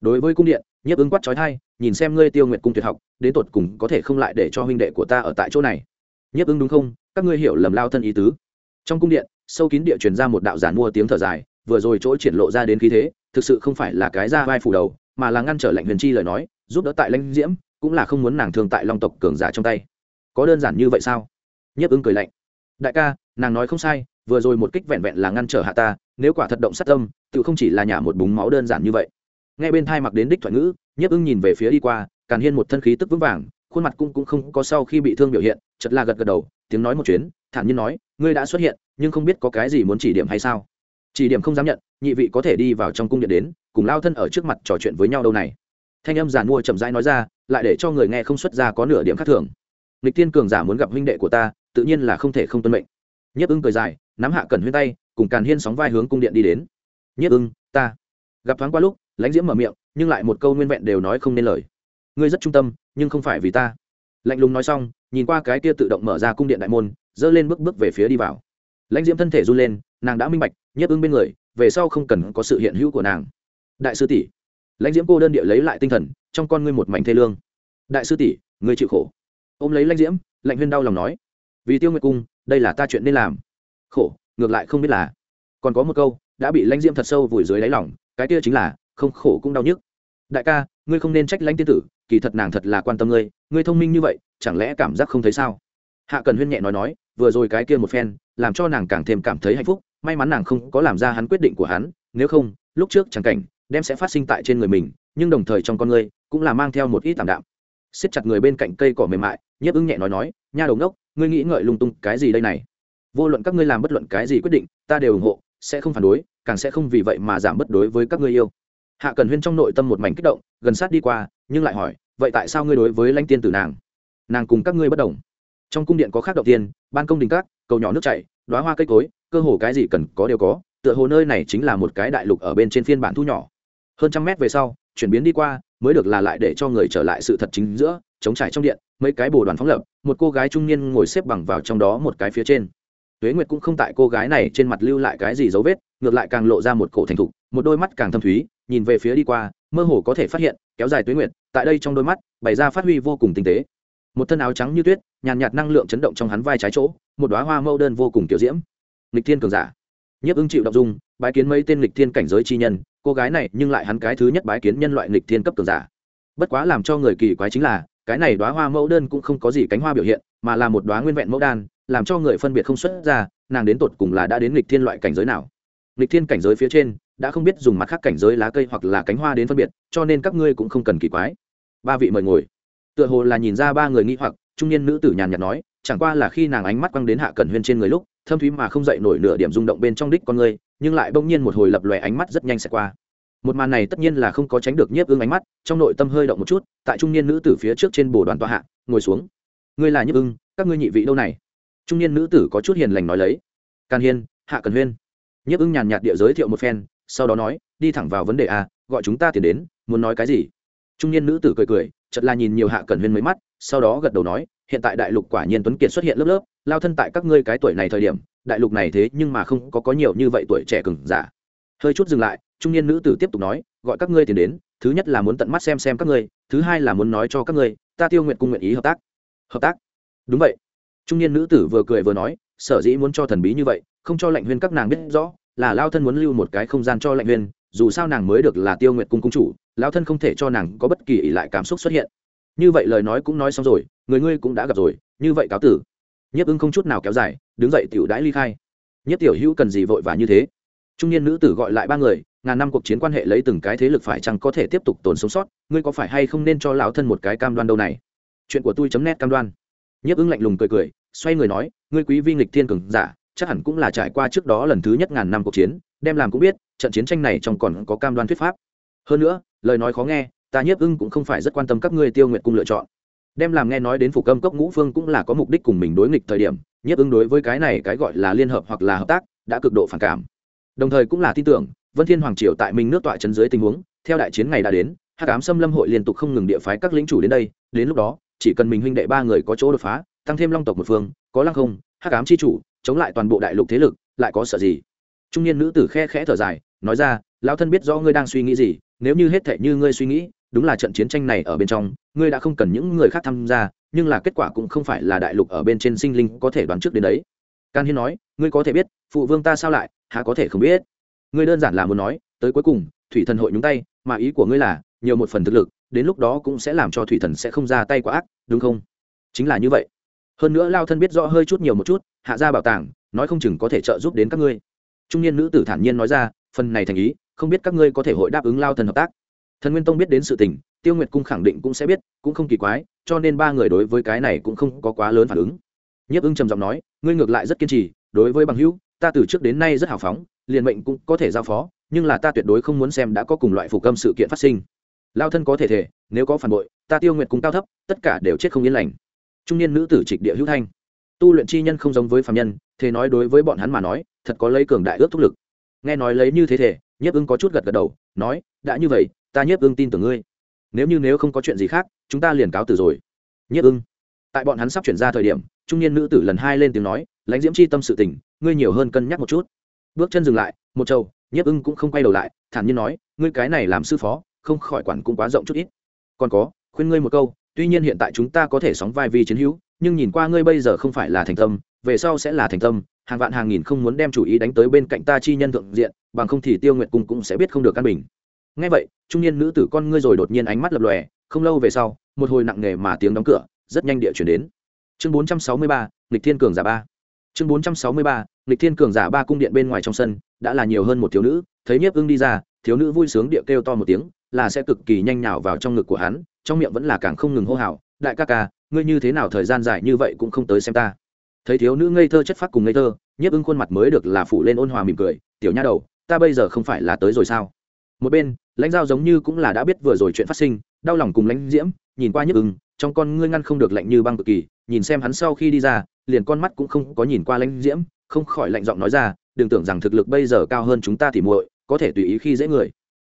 Đối với cung điện, nhiếp ứng quát trói thai, nhìn xem ngươi tiêu nguyện cung tuyệt học, đến tột cùng có thể không lại để cho huynh đệ của ta ở tại chỗ này nhiếp ưng đúng không? Các ngươi hiểu lầm lao thân ý tứ. Trong cung điện, sâu kín địa truyền ra một đạo giản mua tiếng thở dài, vừa rồi chỗ triển lộ ra đến khí thế, thực sự không phải là cái ra vai phủ đầu, mà là ngăn trở lệnh huyền chi lời nói, giúp đỡ tại lãnh diễm, cũng là không muốn nàng thương tại long tộc cường giả trong tay. Có đơn giản như vậy sao? Nhiếp ưng cười lạnh. Đại ca, nàng nói không sai, vừa rồi một kích vẹn vẹn là ngăn trở hạ ta, nếu quả thật động sát tâm, tự không chỉ là nhả một búng máu đơn giản như vậy. Nghe bên thai mặc đến đích thoại ngữ, nhiếp ưng nhìn về phía đi qua, càn hiên một thân khí tức vững vàng khuôn mặt cũng cũng không có sau khi bị thương biểu hiện chật là gật gật đầu, tiếng nói một chuyến, thản nhiên nói, ngươi đã xuất hiện, nhưng không biết có cái gì muốn chỉ điểm hay sao? Chỉ điểm không dám nhận, nhị vị có thể đi vào trong cung điện đến, cùng lao thân ở trước mặt trò chuyện với nhau đâu này. Thanh âm giàn mua chậm rãi nói ra, lại để cho người nghe không xuất ra có nửa điểm khác thường. Lịch tiên cường giả muốn gặp huynh đệ của ta, tự nhiên là không thể không tuân mệnh. Nhiếp ưng cười dài, nắm hạ cẩn huyên tay, cùng càn hiên sóng vai hướng cung điện đi đến. Nhiếp ưng, ta. Gặp thoáng qua lúc, lãnh diễm mở miệng, nhưng lại một câu nguyên vẹn đều nói không nên lời. Ngươi rất trung tâm nhưng không phải vì ta. Lạnh lùng nói xong, nhìn qua cái kia tự động mở ra cung điện đại môn dơ lên bước bước về phía đi vào. Lãnh diễm thân thể run lên, nàng đã minh bạch nhấp ứng bên người, về sau không cần có sự hiện hữu của nàng. Đại sư tỷ. Lãnh diễm cô đơn địa lấy lại tinh thần, trong con ngươi một mảnh thê lương. Đại sư tỷ, người chịu khổ. Ôm lấy lãnh diễm, lạnh huyên đau lòng nói. Vì tiêu nguyệt cung, đây là ta chuyện nên làm. Khổ, ngược lại không biết là. Còn có một câu, đã bị lãnh diễm thật sâu vùi dưới đáy lòng, cái kia chính là, không khổ cũng đau nhức. Đại ca, ngươi không nên trách lãnh tiên tử kỳ thật nàng thật là quan tâm ngươi ngươi thông minh như vậy, chẳng lẽ cảm giác không thấy sao? Hạ cần huyên nhẹ nói nói, vừa rồi cái kia một phen, làm cho nàng càng thêm cảm thấy hạnh phúc, may mắn nàng không có làm ra hắn quyết định của hắn, nếu không, lúc trước chẳng cảnh, đem sẽ phát sinh tại trên người mình, nhưng đồng thời trong con ngươi, cũng là mang theo một ít tạm đạm. Siết chặt người bên cạnh cây cỏ mềm mại, nhấp ưng nhẹ nói nói, nha đầu ngốc, ngươi nghĩ ngợi lung tung cái gì đây này? Vô luận các ngươi làm bất luận cái gì quyết định, ta đều ủng hộ, sẽ không phản đối, càng sẽ không vì vậy mà giảm bất đối với các ngươi yêu. Hạ cần huyên trong nội tâm một mảnh kích động, gần sát đi qua nhưng lại hỏi, vậy tại sao ngươi đối với lãnh tiên tử nàng nàng cùng các ngươi bất đồng? Trong cung điện có khác đầu tiên, ban công đình cát cầu nhỏ nước chảy đoá hoa cây cối, cơ hồ cái gì cần có đều có, tựa hồ nơi này chính là một cái đại lục ở bên trên phiên bản thu nhỏ. Hơn trăm mét về sau, chuyển biến đi qua, mới được là lại để cho người trở lại sự thật chính giữa, chống trải trong điện, mấy cái bồ đoàn phóng lập, một cô gái trung niên ngồi xếp bằng vào trong đó một cái phía trên. Tuế nguyệt cũng không tại cô gái này trên mặt lưu lại cái gì dấu vết, ngược lại càng lộ ra một cổ thành thục, một đôi mắt càng thâm thúy, nhìn về phía đi qua, mơ hồ có thể phát hiện, kéo dài tuế nguyệt tại đây trong đôi mắt, bày ra phát huy vô cùng tinh tế. Một thân áo trắng như tuyết, nhàn nhạt năng lượng chấn động trong hắn vai trái chỗ, một đoá hoa mẫu đơn vô cùng kiểu diễm. Lịch thiên cường giả. Nhiếp ưng chịu đ dung, bái kiến mấy tên lịch thiên cảnh giới chi nhân, cô gái này nhưng lại hắn cái thứ nhất bái kiến nhân loại lịch thiên cấp cường giả. Bất quá làm cho người kỳ quái chính là, cái này đoá hoa mẫu đơn cũng không có gì cánh hoa biểu hiện, mà là một đoá nguyên vẹn mẫu đan, làm cho người phân biệt không xuất ra, nàng đến tột cùng là đã đến lịch thiên loại cảnh giới nào. Lịch thiên cảnh giới phía trên đã không biết dùng mặt khác cảnh giới lá cây hoặc là cánh hoa đến phân biệt, cho nên các ngươi cũng không cần kỳ quái. Ba vị mời ngồi. Tựa hồ là nhìn ra ba người nghi hoặc, trung niên nữ tử nhàn nhạt nói, chẳng qua là khi nàng ánh mắt quăng đến hạ cẩn huyên trên người lúc, thâm thúy mà không dậy nổi nửa điểm rung động bên trong đích con người, nhưng lại bỗng nhiên một hồi lập lòe ánh mắt rất nhanh sẽ qua. Một màn này tất nhiên là không có tránh được nhiếp ương ánh mắt, trong nội tâm hơi động một chút, tại trung niên nữ tử phía trước trên bồ đoàn tọa hạ, ngồi xuống. Ngươi là nhiếp ưng, các ngươi nhị vị đâu này? Trung niên nữ tử có chút hiền lành nói lấy. Càn hiên, hạ cần huyên. Nhiếp ưng nhàn nhạt địa giới thiệu một phen sau đó nói, đi thẳng vào vấn đề a, gọi chúng ta tiền đến, muốn nói cái gì? Trung niên nữ tử cười cười chật là nhìn nhiều hạ cẩn huyên mấy mắt, sau đó gật đầu nói, hiện tại đại lục quả nhiên tuấn kiệt xuất hiện lớp lớp, lao thân tại các ngươi cái tuổi này thời điểm, đại lục này thế nhưng mà không có có nhiều như vậy tuổi trẻ cừng giả. Hơi chút dừng lại, trung niên nữ tử tiếp tục nói, gọi các ngươi tiền đến, thứ nhất là muốn tận mắt xem xem các ngươi, thứ hai là muốn nói cho các ngươi, ta tiêu nguyện cung nguyện ý hợp tác. Hợp tác? Đúng vậy. Trung niên nữ tử vừa cười vừa nói, sở dĩ muốn cho thần bí như vậy, không cho lệnh huyên các nàng biết rõ là lao thân muốn lưu một cái không gian cho lạnh huyên dù sao nàng mới được là tiêu nguyệt cung cung chủ, lao thân không thể cho nàng có bất kỳ ỷ lại cảm xúc xuất hiện. Như vậy lời nói cũng nói xong rồi, người ngươi cũng đã gặp rồi, như vậy cáo tử. Nhiếp ưng không chút nào kéo dài, đứng dậy tiểu đãi ly khai. Nhất tiểu hữu cần gì vội và như thế? Trung niên nữ tử gọi lại ba người, ngàn năm cuộc chiến quan hệ lấy từng cái thế lực phải chăng có thể tiếp tục tồn sống sót, ngươi có phải hay không nên cho lão thân một cái cam đoan đâu này? Chuyện của tôi chấm nét cam đoan. Nhiếp ứng lạnh lùng cười cười, xoay người nói, ngươi quý vi nghịch thiên cường giả chắc hẳn cũng là trải qua trước đó lần thứ nhất ngàn năm cuộc chiến, đem làm cũng biết, trận chiến tranh này trong còn có cam đoan thuyết pháp. Hơn nữa, lời nói khó nghe, ta nhiếp ưng cũng không phải rất quan tâm các ngươi tiêu nguyện cung lựa chọn. Đem làm nghe nói đến phủ câm cốc ngũ phương cũng là có mục đích cùng mình đối nghịch thời điểm, nhiếp ưng đối với cái này cái gọi là liên hợp hoặc là hợp tác, đã cực độ phản cảm. Đồng thời cũng là tin tưởng, vân thiên hoàng triều tại minh nước tọa trấn dưới tình huống, theo đại chiến ngày đã đến, hắc ám xâm lâm hội liên tục không ngừng địa phái các lĩnh chủ đến đây, đến lúc đó, chỉ cần mình huynh đệ ba người có chỗ đột phá, tăng thêm long tộc một phương, có lăng không, hắc ám chi chủ chống lại toàn bộ đại lục thế lực, lại có sợ gì? Trung niên nữ tử khe khẽ thở dài, nói ra, lão thân biết rõ ngươi đang suy nghĩ gì, nếu như hết thệ như ngươi suy nghĩ, đúng là trận chiến tranh này ở bên trong, ngươi đã không cần những người khác tham gia, nhưng là kết quả cũng không phải là đại lục ở bên trên sinh linh có thể đoán trước đến đấy. Can hiên nói, ngươi có thể biết, phụ vương ta sao lại, há có thể không biết? Ngươi đơn giản là muốn nói, tới cuối cùng, thủy thần hội nhúng tay, mà ý của ngươi là, nhiều một phần thực lực, đến lúc đó cũng sẽ làm cho thủy thần sẽ không ra tay quá ác, đúng không? Chính là như vậy hơn nữa lao thân biết rõ hơi chút nhiều một chút, hạ ra bảo tàng, nói không chừng có thể trợ giúp đến các ngươi. Trung niên nữ tử thản nhiên nói ra, phần này thành ý, không biết các ngươi có thể hội đáp ứng lao thần hợp tác. Thần nguyên tông biết đến sự tình, tiêu nguyệt cung khẳng định cũng sẽ biết, cũng không kỳ quái, cho nên ba người đối với cái này cũng không có quá lớn phản ứng. Nhiếp ưng trầm giọng nói, ngươi ngược lại rất kiên trì, đối với bằng hữu, ta từ trước đến nay rất hào phóng, liền mệnh cũng có thể giao phó, nhưng là ta tuyệt đối không muốn xem đã có cùng loại phục âm sự kiện phát sinh. Lao thân có thể thể, nếu có phản bội, ta tiêu nguyệt cung cao thấp, tất cả đều chết không yên lành trung niên nữ tử trịch địa hữu thanh. Tu luyện chi nhân không giống với phạm nhân, thế nói đối với bọn hắn mà nói, thật có lấy cường đại ước thúc lực. Nghe nói lấy như thế thể, nhiếp ưng có chút gật gật đầu, nói, đã như vậy, ta nhiếp ưng tin tưởng ngươi. Nếu như nếu không có chuyện gì khác, chúng ta liền cáo từ rồi. Nhiếp ưng. Tại bọn hắn sắp chuyển ra thời điểm, trung niên nữ tử lần hai lên tiếng nói, lãnh diễm chi tâm sự tình, ngươi nhiều hơn cân nhắc một chút. Bước chân dừng lại, một châu nhiếp ưng cũng không quay đầu lại, thản nhiên nói, ngươi cái này làm sư phó, không khỏi quản cũng quá rộng chút ít. Còn có, khuyên ngươi một câu tuy nhiên hiện tại chúng ta có thể sóng vai vi chiến hữu nhưng nhìn qua ngươi bây giờ không phải là thành tâm về sau sẽ là thành tâm hàng vạn hàng nghìn không muốn đem chủ ý đánh tới bên cạnh ta chi nhân thượng diện bằng không thì tiêu nguyệt cung cũng sẽ biết không được căn bình. Ngay vậy trung niên nữ tử con ngươi rồi đột nhiên ánh mắt lập lòe không lâu về sau một hồi nặng nề mà tiếng đóng cửa rất nhanh địa chuyển đến. Chương 463, lịch thiên cường giả ba. Chương 463, lịch thiên cường giả ba cung điện bên ngoài trong sân đã là nhiều hơn một thiếu nữ thấy nhiếp ưng đi ra thiếu nữ vui sướng địa kêu to một tiếng là sẽ cực kỳ nhanh nhào vào trong ngực của hắn trong miệng vẫn là càng không ngừng hô hào, đại ca ca, ngươi như thế nào thời gian dài như vậy cũng không tới xem ta? Thấy thiếu nữ ngây thơ chất phát cùng ngây thơ, nhiếp ưng khuôn mặt mới được là phủ lên ôn hòa mỉm cười, tiểu nha đầu, ta bây giờ không phải là tới rồi sao? Một bên, lãnh giao giống như cũng là đã biết vừa rồi chuyện phát sinh, đau lòng cùng lãnh diễm, nhìn qua nhiếp ưng trong con ngươi ngăn không được lạnh như băng cực kỳ, nhìn xem hắn sau khi đi ra, liền con mắt cũng không có nhìn qua lãnh diễm, không khỏi lạnh giọng nói ra, đừng tưởng rằng thực lực bây giờ cao hơn chúng ta thì muội, có thể tùy ý khi dễ người.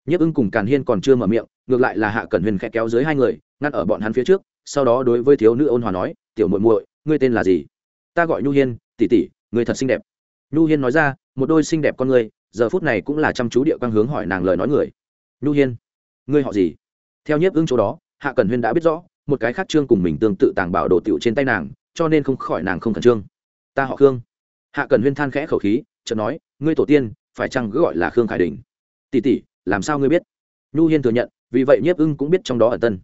Nhiếp ưng cùng càn hiên còn chưa mở miệng ngược lại là hạ cẩn huyền khẽ kéo dưới hai người, ngăn ở bọn hắn phía trước, sau đó đối với thiếu nữ ôn hòa nói, tiểu muội muội, ngươi tên là gì? Ta gọi nhu hiên, tỷ tỷ người thật xinh đẹp. Nhu hiên nói ra, một đôi xinh đẹp con người giờ phút này cũng là chăm chú địa quang hướng hỏi nàng lời nói người. Nhu hiên, ngươi họ gì? Theo nhiếp ứng chỗ đó, hạ cẩn huyên đã biết rõ, một cái khác trương cùng mình tương tự tàng bảo đồ tiểu trên tay nàng, cho nên không khỏi nàng không khẩn trương. Ta họ khương. Hạ cẩn huyên than khẽ khẩu khí, chợt nói, ngươi tổ tiên, phải chăng cứ gọi là khương khải đình? Tỷ tỷ, làm sao ngươi biết? Nhu hiên thừa nhận vì vậy nhiếp ưng cũng biết trong đó ở tân.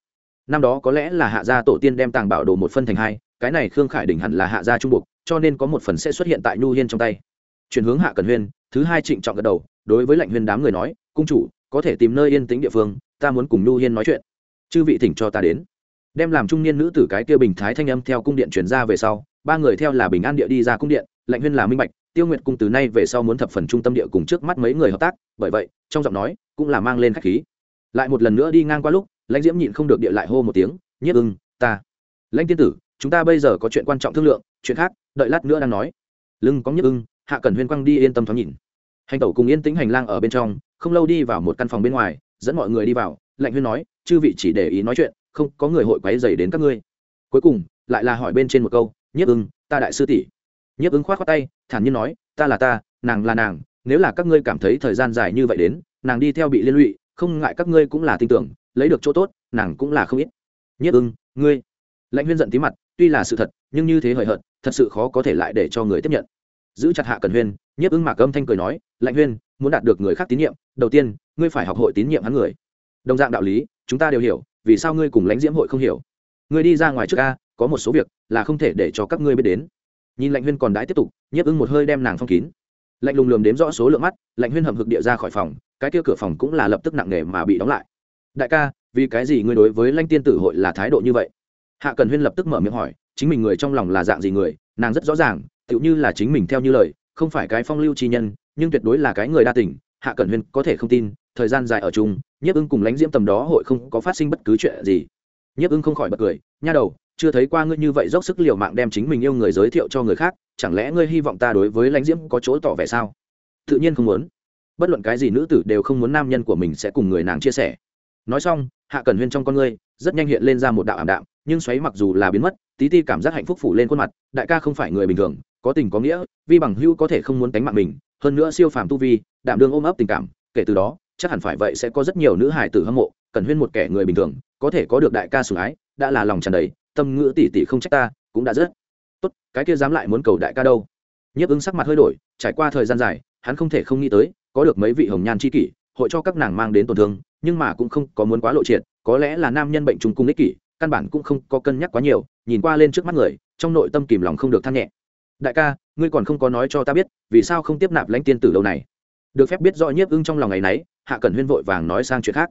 Năm đó có lẽ là hạ gia tổ tiên đem tàng bảo đồ một phân thành hai, cái này khương khải đỉnh hẳn là hạ gia trung buộc, cho nên có một phần sẽ xuất hiện tại nhu hiên trong tay. Chuyển hướng hạ cần huyên, thứ hai trịnh trọng gật đầu, đối với lạnh huyên đám người nói, cung chủ, có thể tìm nơi yên tĩnh địa phương, ta muốn cùng nhu hiên nói chuyện. Chư vị thỉnh cho ta đến. Đem làm trung niên nữ tử cái tiêu bình thái thanh âm theo cung điện chuyển ra về sau, ba người theo là bình an địa đi ra cung điện, lạnh huyên là minh bạch, tiêu nguyệt cung từ nay về sau muốn thập phần trung tâm địa cùng trước mắt mấy người hợp tác, bởi vậy, trong giọng nói cũng là mang lên khách khí lại một lần nữa đi ngang qua lúc, lãnh diễm nhịn không được địa lại hô một tiếng nhiếp ưng, ta. Lãnh tiên tử, chúng ta bây giờ có chuyện quan trọng thương lượng, chuyện khác, đợi lát nữa đang nói. Lưng có nhiếp ưng, hạ cần huyên quang đi yên tâm thoáng nhìn. Hành tẩu cùng yên tĩnh hành lang ở bên trong, không lâu đi vào một căn phòng bên ngoài, dẫn mọi người đi vào lạnh huyên nói, chư vị chỉ để ý nói chuyện, không có người hội quấy dày đến các ngươi. Cuối cùng, lại là hỏi bên trên một câu nhiếp ưng, ta đại sư tỷ. Nhiếp ưng khoát khoát tay, thản nhiên nói, ta là ta, nàng là nàng, nếu là các ngươi cảm thấy thời gian dài như vậy đến, nàng đi theo bị liên lụy không ngại các ngươi cũng là tin tưởng, lấy được chỗ tốt, nàng cũng là không ít. Nhất ưng, ngươi. Lãnh huyên giận tí mặt, tuy là sự thật, nhưng như thế hời hợt, thật sự khó có thể lại để cho người tiếp nhận. Giữ chặt hạ cần huyên nhiếp ưng mạc âm thanh cười nói, lãnh huyên, muốn đạt được người khác tín nhiệm, đầu tiên, ngươi phải học hội tín nhiệm hắn người. Đồng dạng đạo lý, chúng ta đều hiểu, vì sao ngươi cùng lãnh diễm hội không hiểu? Ngươi đi ra ngoài trước ca có một số việc là không thể để cho các ngươi biết đến. Nhìn lãnh huyên còn đãi tiếp tục nhiếp ưng một hơi đem nàng phong kín lạnh lùng lườm đếm rõ số lượng mắt, lạnh huyên hầm hực địa ra khỏi phòng, cái kia cửa phòng cũng là lập tức nặng nề mà bị đóng lại. Đại ca, vì cái gì ngươi đối với lanh tiên tử hội là thái độ như vậy? Hạ cần huyên lập tức mở miệng hỏi, chính mình người trong lòng là dạng gì người? Nàng rất rõ ràng, tựu như là chính mình theo như lời, không phải cái phong lưu chi nhân, nhưng tuyệt đối là cái người đa tình, hạ cần huyên có thể không tin, thời gian dài ở chung, nhiếp ưng cùng lãnh diễm tầm đó hội không có phát sinh bất cứ chuyện gì. Nhiếp ưng không khỏi bật cười, nha đầu chưa thấy qua ngươi như vậy dốc sức liều mạng đem chính mình yêu người giới thiệu cho người khác, chẳng lẽ ngươi hy vọng ta đối với lãnh diễm có chỗ tỏ vẻ sao? Tự nhiên không muốn. Bất luận cái gì nữ tử đều không muốn nam nhân của mình sẽ cùng người nàng chia sẻ. Nói xong, hạ cẩn huyên trong con ngươi rất nhanh hiện lên ra một đạo ảm đạm, nhưng xoáy mặc dù là biến mất, tí ti cảm giác hạnh phúc phủ lên khuôn mặt, đại ca không phải người bình thường, có tình có nghĩa, vi bằng hữu có thể không muốn đánh mạng mình, hơn nữa siêu phàm tu vi, đảm đương ôm ấp tình cảm, kể từ đó, chắc hẳn phải vậy sẽ có rất nhiều nữ hải tử hâm mộ cần huyên một kẻ người bình thường, có thể có được đại ca sủng ái, đã là lòng tràn đầy tâm ngữ tỷ tỷ không trách ta, cũng đã rất tốt, cái kia dám lại muốn cầu đại ca đâu. Nhiếp ứng sắc mặt hơi đổi, trải qua thời gian dài, hắn không thể không nghĩ tới, có được mấy vị hồng nhan c h i kỷ, hội cho các nàng mang đến tổn thương, nhưng mà cũng không có muốn quá lộ triệt, có lẽ là nam nhân bệnh trùng cung ích kỷ, căn bản cũng không có cân nhắc quá nhiều, nhìn qua lên trước mắt người, trong nội tâm kìm lòng không được thăng nhẹ. Đại ca, ngươi còn không có nói cho ta biết, vì sao không tiếp nạp lãnh tiên tử lâu này? Được phép biết rõ nhiếp ưng trong lòng ngày nấy, hạ cẩn huyên vội vàng nói sang chuyện khác.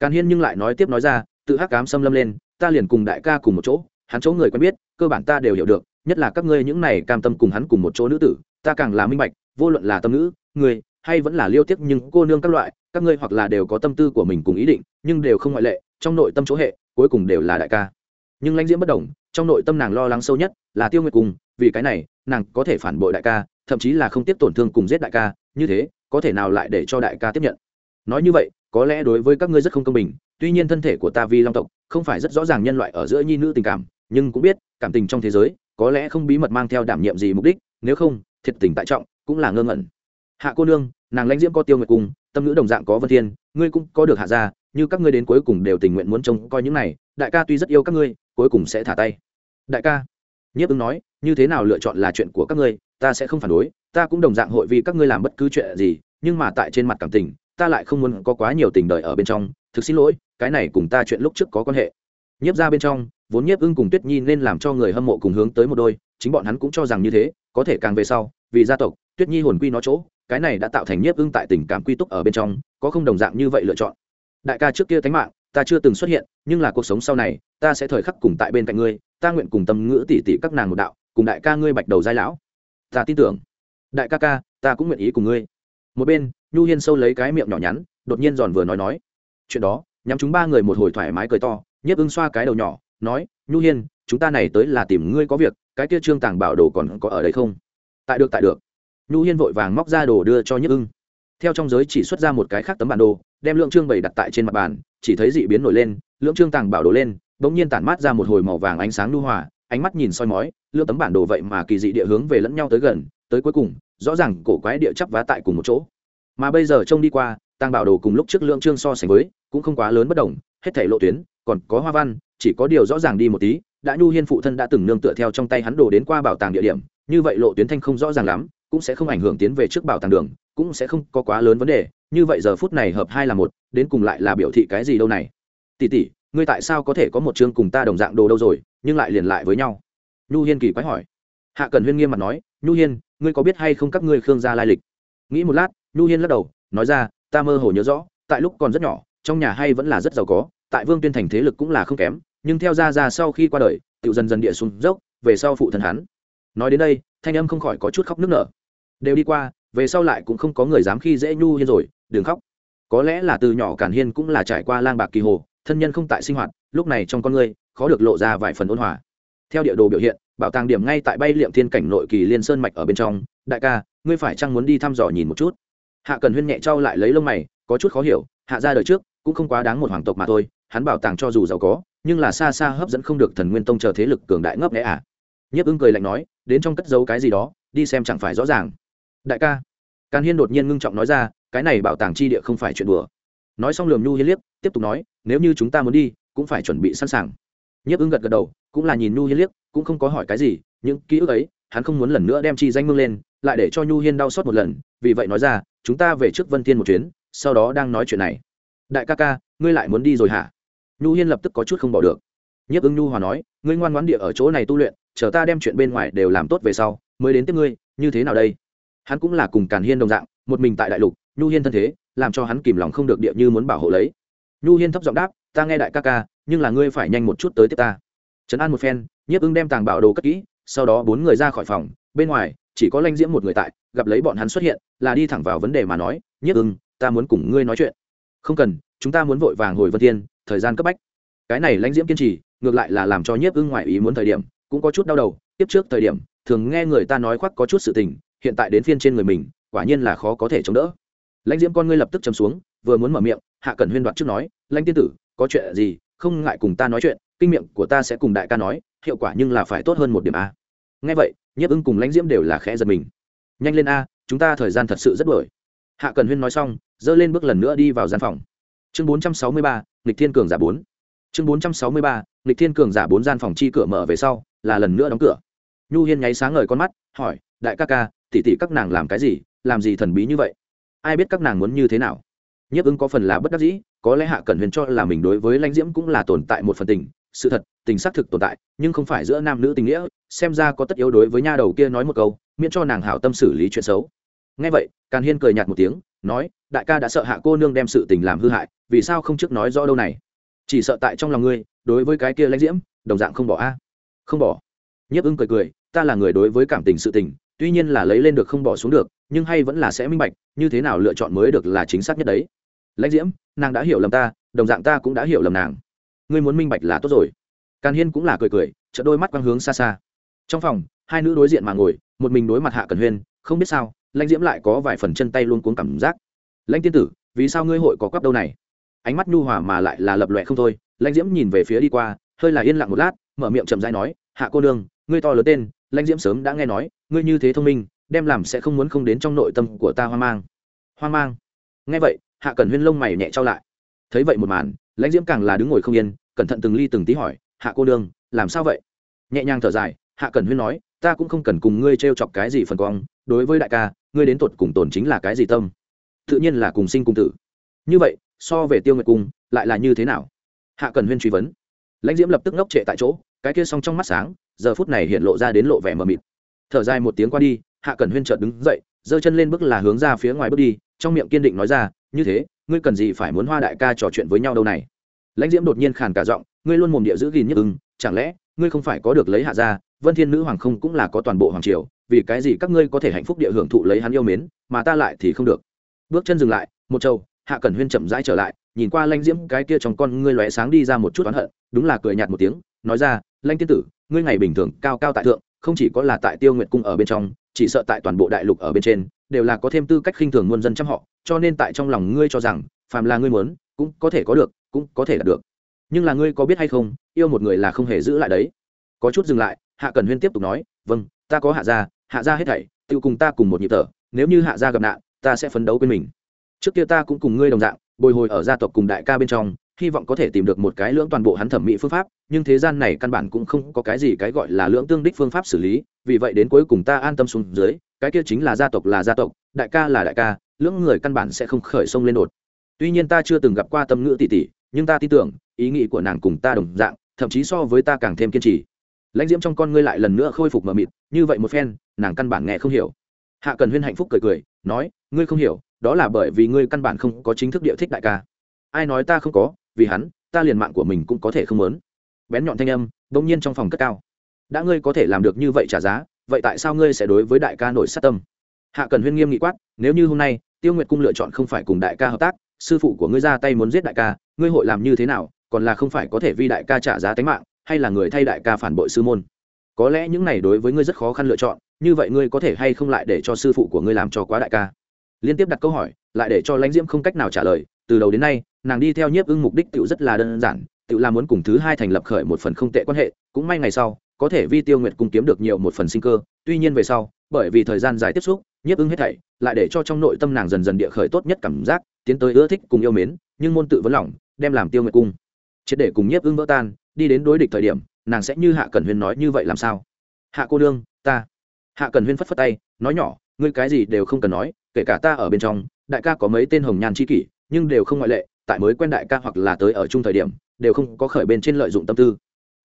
Càn hiên nhưng lại nói tiếp nói ra, tự hắc cám xâm lâm lên ta liền cùng đại ca cùng một chỗ, hắn chỗ người quen biết, cơ bản ta đều hiểu được, nhất là các ngươi những này cam tâm cùng hắn cùng một chỗ nữ tử, ta càng là minh bạch, vô luận là tâm nữ người, hay vẫn là liêu tiếc nhưng cô nương các loại, các ngươi hoặc là đều có tâm tư của mình cùng ý định, nhưng đều không ngoại lệ, trong nội tâm chỗ hệ, cuối cùng đều là đại ca. Nhưng lãnh diễm bất đồng trong nội tâm nàng lo lắng sâu nhất là tiêu nguyệt cùng, vì cái này, nàng có thể phản bội đại ca, thậm chí là không tiếp tổn thương cùng giết đại ca, như thế, có thể nào lại để cho đại ca tiếp nhận? Nói như vậy, có lẽ đối với các ngươi rất không công bình tuy nhiên thân thể của ta vi long tộc không phải rất rõ ràng nhân loại ở giữa nhi nữ tình cảm, nhưng cũng biết, cảm tình trong thế giới, có lẽ không bí mật mang theo đảm nhiệm gì mục đích, nếu không, thiệt tình tại trọng cũng là ngơ ngẩn. Hạ cô nương, nàng lãnh diễm có tiêu nguyệt cung, tâm nữ đồng dạng có vân thiên, ngươi cũng có được hạ gia, như các ngươi đến cuối cùng đều tình nguyện muốn trông coi những này, đại ca tuy rất yêu các ngươi, cuối cùng sẽ thả tay. Đại ca, nhiếp ứng nói, như thế nào lựa chọn là chuyện của các ngươi, ta sẽ không phản đối, ta cũng đồng dạng hội vì các ngươi làm bất cứ chuyện gì, nhưng mà tại trên mặt cảm tình, ta lại không muốn có quá nhiều tình đời ở bên trong thực xin lỗi, cái này cùng ta chuyện lúc trước có quan hệ. Nhiếp ra bên trong, vốn nhiếp ưng cùng tuyết nhi nên làm cho người hâm mộ cùng hướng tới một đôi, chính bọn hắn cũng cho rằng như thế, có thể càng về sau, vì gia tộc, tuyết nhi hồn quy nó chỗ, cái này đã tạo thành nhiếp ưng tại tình cảm quy túc ở bên trong, có không đồng dạng như vậy lựa chọn. Đại ca trước kia tánh mạng, ta chưa từng xuất hiện, nhưng là cuộc sống sau này, ta sẽ thời khắc cùng tại bên cạnh ngươi, ta nguyện cùng tâm ngữ tỷ tỷ các nàng một đạo, cùng đại ca ngươi bạch đầu giai lão. Ta tin tưởng. Đại ca ca, ta cũng nguyện ý cùng ngươi. Một bên, nhu hiên sâu lấy cái miệng nhỏ nhắn, đột nhiên giòn vừa nói nói chuyện đó, nhắm chúng ba người một hồi thoải mái cười to, nhiếp ưng xoa cái đầu nhỏ, nói, nhu hiên, chúng ta này tới là tìm ngươi có việc, cái kia trương tàng bảo đồ còn có ở đây không? Tại được tại được. Nhu hiên vội vàng móc ra đồ đưa cho nhiếp ưng. Theo trong giới chỉ xuất ra một cái khác tấm bản đồ, đem lượng trương bày đặt tại trên mặt bàn, chỉ thấy dị biến nổi lên, lượng trương tàng bảo đồ lên, bỗng nhiên tản mát ra một hồi màu vàng ánh sáng lưu hòa, ánh mắt nhìn soi mói, lượng tấm bản đồ vậy mà kỳ dị địa hướng về lẫn nhau tới gần, tới cuối cùng, rõ ràng cổ quái địa chắp vá tại cùng một chỗ. Mà bây giờ trông đi qua, tàng bảo đồ cùng lúc trước lượng trương so sánh với cũng không quá lớn bất đồng, hết thảy lộ tuyến, còn có hoa văn, chỉ có điều rõ ràng đi một tí, đã nhu hiên phụ thân đã từng nương tựa theo trong tay hắn đồ đến qua bảo tàng địa điểm, như vậy lộ tuyến thanh không rõ ràng lắm, cũng sẽ không ảnh hưởng tiến về trước bảo tàng đường, cũng sẽ không có quá lớn vấn đề, như vậy giờ phút này hợp hai là một, đến cùng lại là biểu thị cái gì đâu này? Tỷ tỷ, ngươi tại sao có thể có một chương cùng ta đồng dạng đồ đâu rồi, nhưng lại liền lại với nhau? Nhu hiên kỳ quái hỏi. Hạ cần huyên nghiêm mặt nói, nhu hiên, ngươi có biết hay không các ngươi khương gia lai lịch? Nghĩ một lát, nhu hiên lắc đầu, nói ra, ta mơ hồ nhớ rõ, tại lúc còn rất nhỏ trong nhà hay vẫn là rất giàu có, tại vương tuyên thành thế lực cũng là không kém, nhưng theo ra ra sau khi qua đời tự dần dần địa xuống dốc, về sau phụ thân hắn. Nói đến đây, thanh âm không khỏi có chút khóc nức nở. Đều đi qua, về sau lại cũng không có người dám khi dễ nhu hiên rồi, đừng khóc. Có lẽ là từ nhỏ cản hiên cũng là trải qua lang bạc kỳ hồ, thân nhân không tại sinh hoạt, lúc này trong con người, khó được lộ ra vài phần ôn hòa. Theo địa đồ biểu hiện, bảo tàng điểm ngay tại bay liệm thiên cảnh nội kỳ liên sơn mạch ở bên trong. Đại ca, ngươi phải chăng muốn đi thăm dò nhìn một chút? Hạ cần huyên nhẹ trao lại lấy lông mày, có chút khó hiểu. Hạ ra đời trước cũng không quá đáng một hoàng tộc mà thôi, hắn bảo tàng cho dù giàu có, nhưng là xa xa hấp dẫn không được thần nguyên tông chờ thế lực cường đại ngấp nghẽ à. Nhiếp ưng cười lạnh nói, đến trong cất giấu cái gì đó, đi xem chẳng phải rõ ràng. Đại ca. Càn hiên đột nhiên ngưng trọng nói ra, cái này bảo tàng chi địa không phải chuyện đùa. Nói xong lườm nhu hiên liếc, tiếp tục nói, nếu như chúng ta muốn đi, cũng phải chuẩn bị sẵn sàng. Nhiếp ưng gật gật đầu, cũng là nhìn nhu hiên liếc, cũng không có hỏi cái gì, những ký ức ấy, hắn không muốn lần nữa đem chi danh mương lên, lại để cho nhu hiên đau xót một lần, vì vậy nói ra, chúng ta về trước vân thiên một chuyến, sau đó đang nói chuyện này đại ca ca, ngươi lại muốn đi rồi hả? Nhu hiên lập tức có chút không bỏ được. Nhiếp ưng nhu hòa nói, ngươi ngoan ngoãn địa ở chỗ này tu luyện, chờ ta đem chuyện bên ngoài đều làm tốt về sau, mới đến tiếp ngươi, như thế nào đây? Hắn cũng là cùng càn hiên đồng dạng, một mình tại đại lục, nhu hiên thân thế, làm cho hắn kìm lòng không được địa như muốn bảo hộ lấy. Nhu hiên thấp giọng đáp, ta nghe đại ca ca, nhưng là ngươi phải nhanh một chút tới tiếp ta. Trấn an một phen, nhiếp ưng đem tàng bảo đồ cất kỹ, sau đó bốn người ra khỏi phòng, bên ngoài, chỉ có lanh diễm một người tại, gặp lấy bọn hắn xuất hiện, là đi thẳng vào vấn đề mà nói, nhiếp ưng ta muốn cùng ngươi nói chuyện không cần, chúng ta muốn vội vàng hồi vân thiên, thời gian cấp bách. Cái này lãnh diễm kiên trì, ngược lại là làm cho nhiếp ưng ngoại ý muốn thời điểm, cũng có chút đau đầu. Tiếp trước thời điểm, thường nghe người ta nói khoác có chút sự tình, hiện tại đến phiên trên người mình, quả nhiên là khó có thể chống đỡ. Lãnh diễm con ngươi lập tức chấm xuống, vừa muốn mở miệng, hạ cẩn huyên đoạt trước nói, lãnh tiên tử, có chuyện gì? Không ngại cùng ta nói chuyện, kinh miệng của ta sẽ cùng đại ca nói, hiệu quả nhưng là phải tốt hơn một điểm a. Ngay vậy, nhiếp ưng cùng lãnh diễm đều là khẽ giật mình. Nhanh lên a, chúng ta thời gian thật sự rất bởi hạ cần huyên nói xong dơ lên bước lần nữa đi vào gian phòng. Chương bốn trăm sáu mươi ba lịch thiên cường giả bốn. Chương bốn trăm sáu mươi ba lịch thiên cường giả bốn gian phòng chi cửa mở về sau, là lần nữa đóng cửa. Nhu hiên nháy sáng ngời con mắt, hỏi, đại ca ca tỉ tỉ các nàng làm cái gì? Làm gì thần bí như vậy? Ai biết các nàng muốn như thế nào? Nhiếp ứng có phần là bất đắc dĩ, có lẽ hạ cẩn huyền cho là mình đối với lãnh diễm cũng là tồn tại một phần tình, sự thật, tình xác thực tồn tại, nhưng không phải giữa nam nữ tình nghĩa, xem ra có tất yếu đối với nha đầu kia nói một câu, miễn cho nàng hảo tâm xử lý chuyện xấu. Ngay vậy, càn hiên cười nhạt một tiếng nói, đại ca đã sợ hạ cô nương đem sự tình làm hư hại, vì sao không trước nói rõ đâu này? Chỉ sợ tại trong lòng ngươi, đối với cái kia lãnh diễm, đồng dạng không bỏ a. Không bỏ. Nhiếp ưng cười cười, ta là người đối với cảm tình sự tình, tuy nhiên là lấy lên được không bỏ xuống được, nhưng hay vẫn là sẽ minh bạch, như thế nào lựa chọn mới được là chính xác nhất đấy. Lãnh diễm, nàng đã hiểu lầm ta, đồng dạng ta cũng đã hiểu lầm nàng. Ngươi muốn minh bạch là tốt rồi. Càn hiên cũng là cười cười chợ đôi mắt quang hướng xa xa. Trong phòng, hai nữ đối diện mà ngồi, một mình đối mặt hạ cần huyên, không biết sao lãnh diễm lại có vài phần chân tay luôn cuốn cảm giác. Lãnh tiên tử, vì sao ngươi hội có quắp đâu này? Ánh mắt nhu hòa mà lại là lập lòe không thôi. Lãnh diễm nhìn về phía đi qua, hơi là yên lặng một lát, mở miệng chậm dai nói, hạ cô nương, ngươi to lớn tên, lãnh diễm sớm đã nghe nói, ngươi như thế thông minh, đem làm sẽ không muốn không đến trong nội tâm của ta hoang mang. Hoang mang? Nghe vậy, hạ cẩn huyên lông mày nhẹ trao lại. Thấy vậy một màn, lãnh diễm càng là đứng ngồi không yên, cẩn thận từng ly từng tí hỏi, hạ cô nương, làm sao vậy? Nhẹ nhàng thở dài, hạ cẩn huyên nói, ta cũng không cần cùng ngươi t r e o chọc cái gì phần cong đối với đại ca ngươi đến tột cùng tồn chính là cái gì tâm? Tự nhiên là cùng sinh cùng tử. Như vậy, so về tiêu nguyệt cung, lại là như thế nào? Hạ cẩn huyên truy vấn. Lãnh diễm lập tức ngốc trệ tại chỗ, cái kia s trong mắt sáng, giờ phút này hiện lộ ra đến lộ vẻ mờ mịt. Thở dài một tiếng qua đi, hạ cẩn huyên chợt đứng dậy, giơ chân lên bước là hướng ra phía ngoài bước đi, trong miệng kiên định nói ra, như thế, ngươi cần gì phải muốn hoa đại ca trò chuyện với nhau đâu này? Lãnh diễm đột nhiên khàn cả giọng, ngươi luôn mồm địa giữ gìn nhất ưng, chẳng lẽ ngươi không phải có được lấy hạ gia, vân thiên nữ hoàng không cũng là có toàn bộ hoàng triều vì cái gì các ngươi có thể hạnh phúc địa hưởng thụ lấy hắn yêu mến, mà ta lại thì không được. Bước chân dừng lại, một châu hạ cẩn huyên chậm rãi trở lại, nhìn qua lãnh diễm cái kia trong con ngươi lóe sáng đi ra một chút oán hận, đúng là cười nhạt một tiếng, nói ra, lãnh tiên tử, ngươi ngày bình thường cao cao tại thượng, không chỉ có là tại tiêu nguyệt cung ở bên trong, chỉ sợ tại toàn bộ đại lục ở bên trên, đều là có thêm tư cách khinh thường muôn dân trăm họ, cho nên tại trong lòng ngươi cho rằng, phàm là ngươi muốn, cũng có thể có được, cũng có thể đạt được. Nhưng là ngươi có biết hay không, yêu một người là không hề giữ lại đấy. Có chút dừng lại, hạ cần huyên tiếp tục nói vâng ta có hạ gia hạ gia hết thảy, tự cùng ta cùng một nhịp thở, nếu như hạ gia gặp nạn, ta sẽ phấn đấu quên mình. Trước kia ta cũng cùng ngươi đồng dạng, bồi hồi ở gia tộc cùng đại ca bên trong, hy vọng có thể tìm được một cái lưỡng toàn bộ hắn thẩm mỹ phương pháp, nhưng thế gian này căn bản cũng không có cái gì cái gọi là lưỡng tương đích phương pháp xử lý, vì vậy đến cuối cùng ta an tâm xuống dưới, cái kia chính là gia tộc là gia tộc, đại ca là đại ca, lưỡng người căn bản sẽ không khởi sông lên đột. Tuy nhiên ta chưa từng gặp qua tâm ngữ tỷ tỷ, nhưng ta tin tưởng, ý nghĩ của nàng cùng ta đồng dạng, thậm chí so với ta càng thêm kiên trì lãnh diễm trong con ngươi lại lần nữa khôi phục mờ mịt, như vậy một phen, nàng căn bản nghe không hiểu. Hạ cần huyên hạnh phúc cười cười, nói, ngươi không hiểu, đó là bởi vì ngươi căn bản không có chính thức địa thích đại ca. Ai nói ta không có, vì hắn, ta liền mạng của mình cũng có thể không lớn bén nhọn thanh âm, bỗng nhiên trong phòng cất cao. Đã ngươi có thể làm được như vậy trả giá, vậy tại sao ngươi sẽ đối với đại ca nổi sát tâm? Hạ cần huyên nghiêm nghị quát, nếu như hôm nay, tiêu nguyệt cung lựa chọn không phải cùng đại ca hợp tác, sư phụ của ngươi ra tay muốn giết đại ca, ngươi hội làm như thế nào, còn là không phải có thể vi đại ca trả giá tính mạng hay là người thay đại ca phản bội sư môn? Có lẽ những này đối với ngươi rất khó khăn lựa chọn, như vậy ngươi có thể hay không lại để cho sư phụ của ngươi làm cho quá đại ca? Liên tiếp đặt câu hỏi, lại để cho lãnh diễm không cách nào trả lời, từ đầu đến nay, nàng đi theo nhiếp ưng mục đích tự rất là đơn giản tự là muốn cùng thứ hai thành lập khởi một phần không tệ quan hệ, cũng may ngày sau, có thể vi tiêu nguyệt cung kiếm được nhiều một phần sinh cơ, tuy nhiên về sau, bởi vì thời gian dài tiếp xúc, nhiếp ưng hết thảy, lại để cho trong nội tâm nàng dần dần địa khởi tốt nhất cảm giác, tiến tới ưa thích cùng yêu mến, nhưng môn tự vấn lòng đem làm tiêu nguyệt cung. Triệt để cùng nhiếp ưng vỡ tan đi đến đối địch thời điểm, nàng sẽ như hạ cẩn huyên nói như vậy làm sao? Hạ cô đương ta. Hạ cẩn huyên phất phất tay, nói nhỏ, ngươi cái gì đều không cần nói, kể cả ta ở bên trong, đại ca có mấy tên hồng nhan c kỷ, nhưng đều không ngoại lệ, tại mới quen đại ca hoặc là tới ở chung thời điểm, đều không có khởi bên trên lợi dụng tâm tư.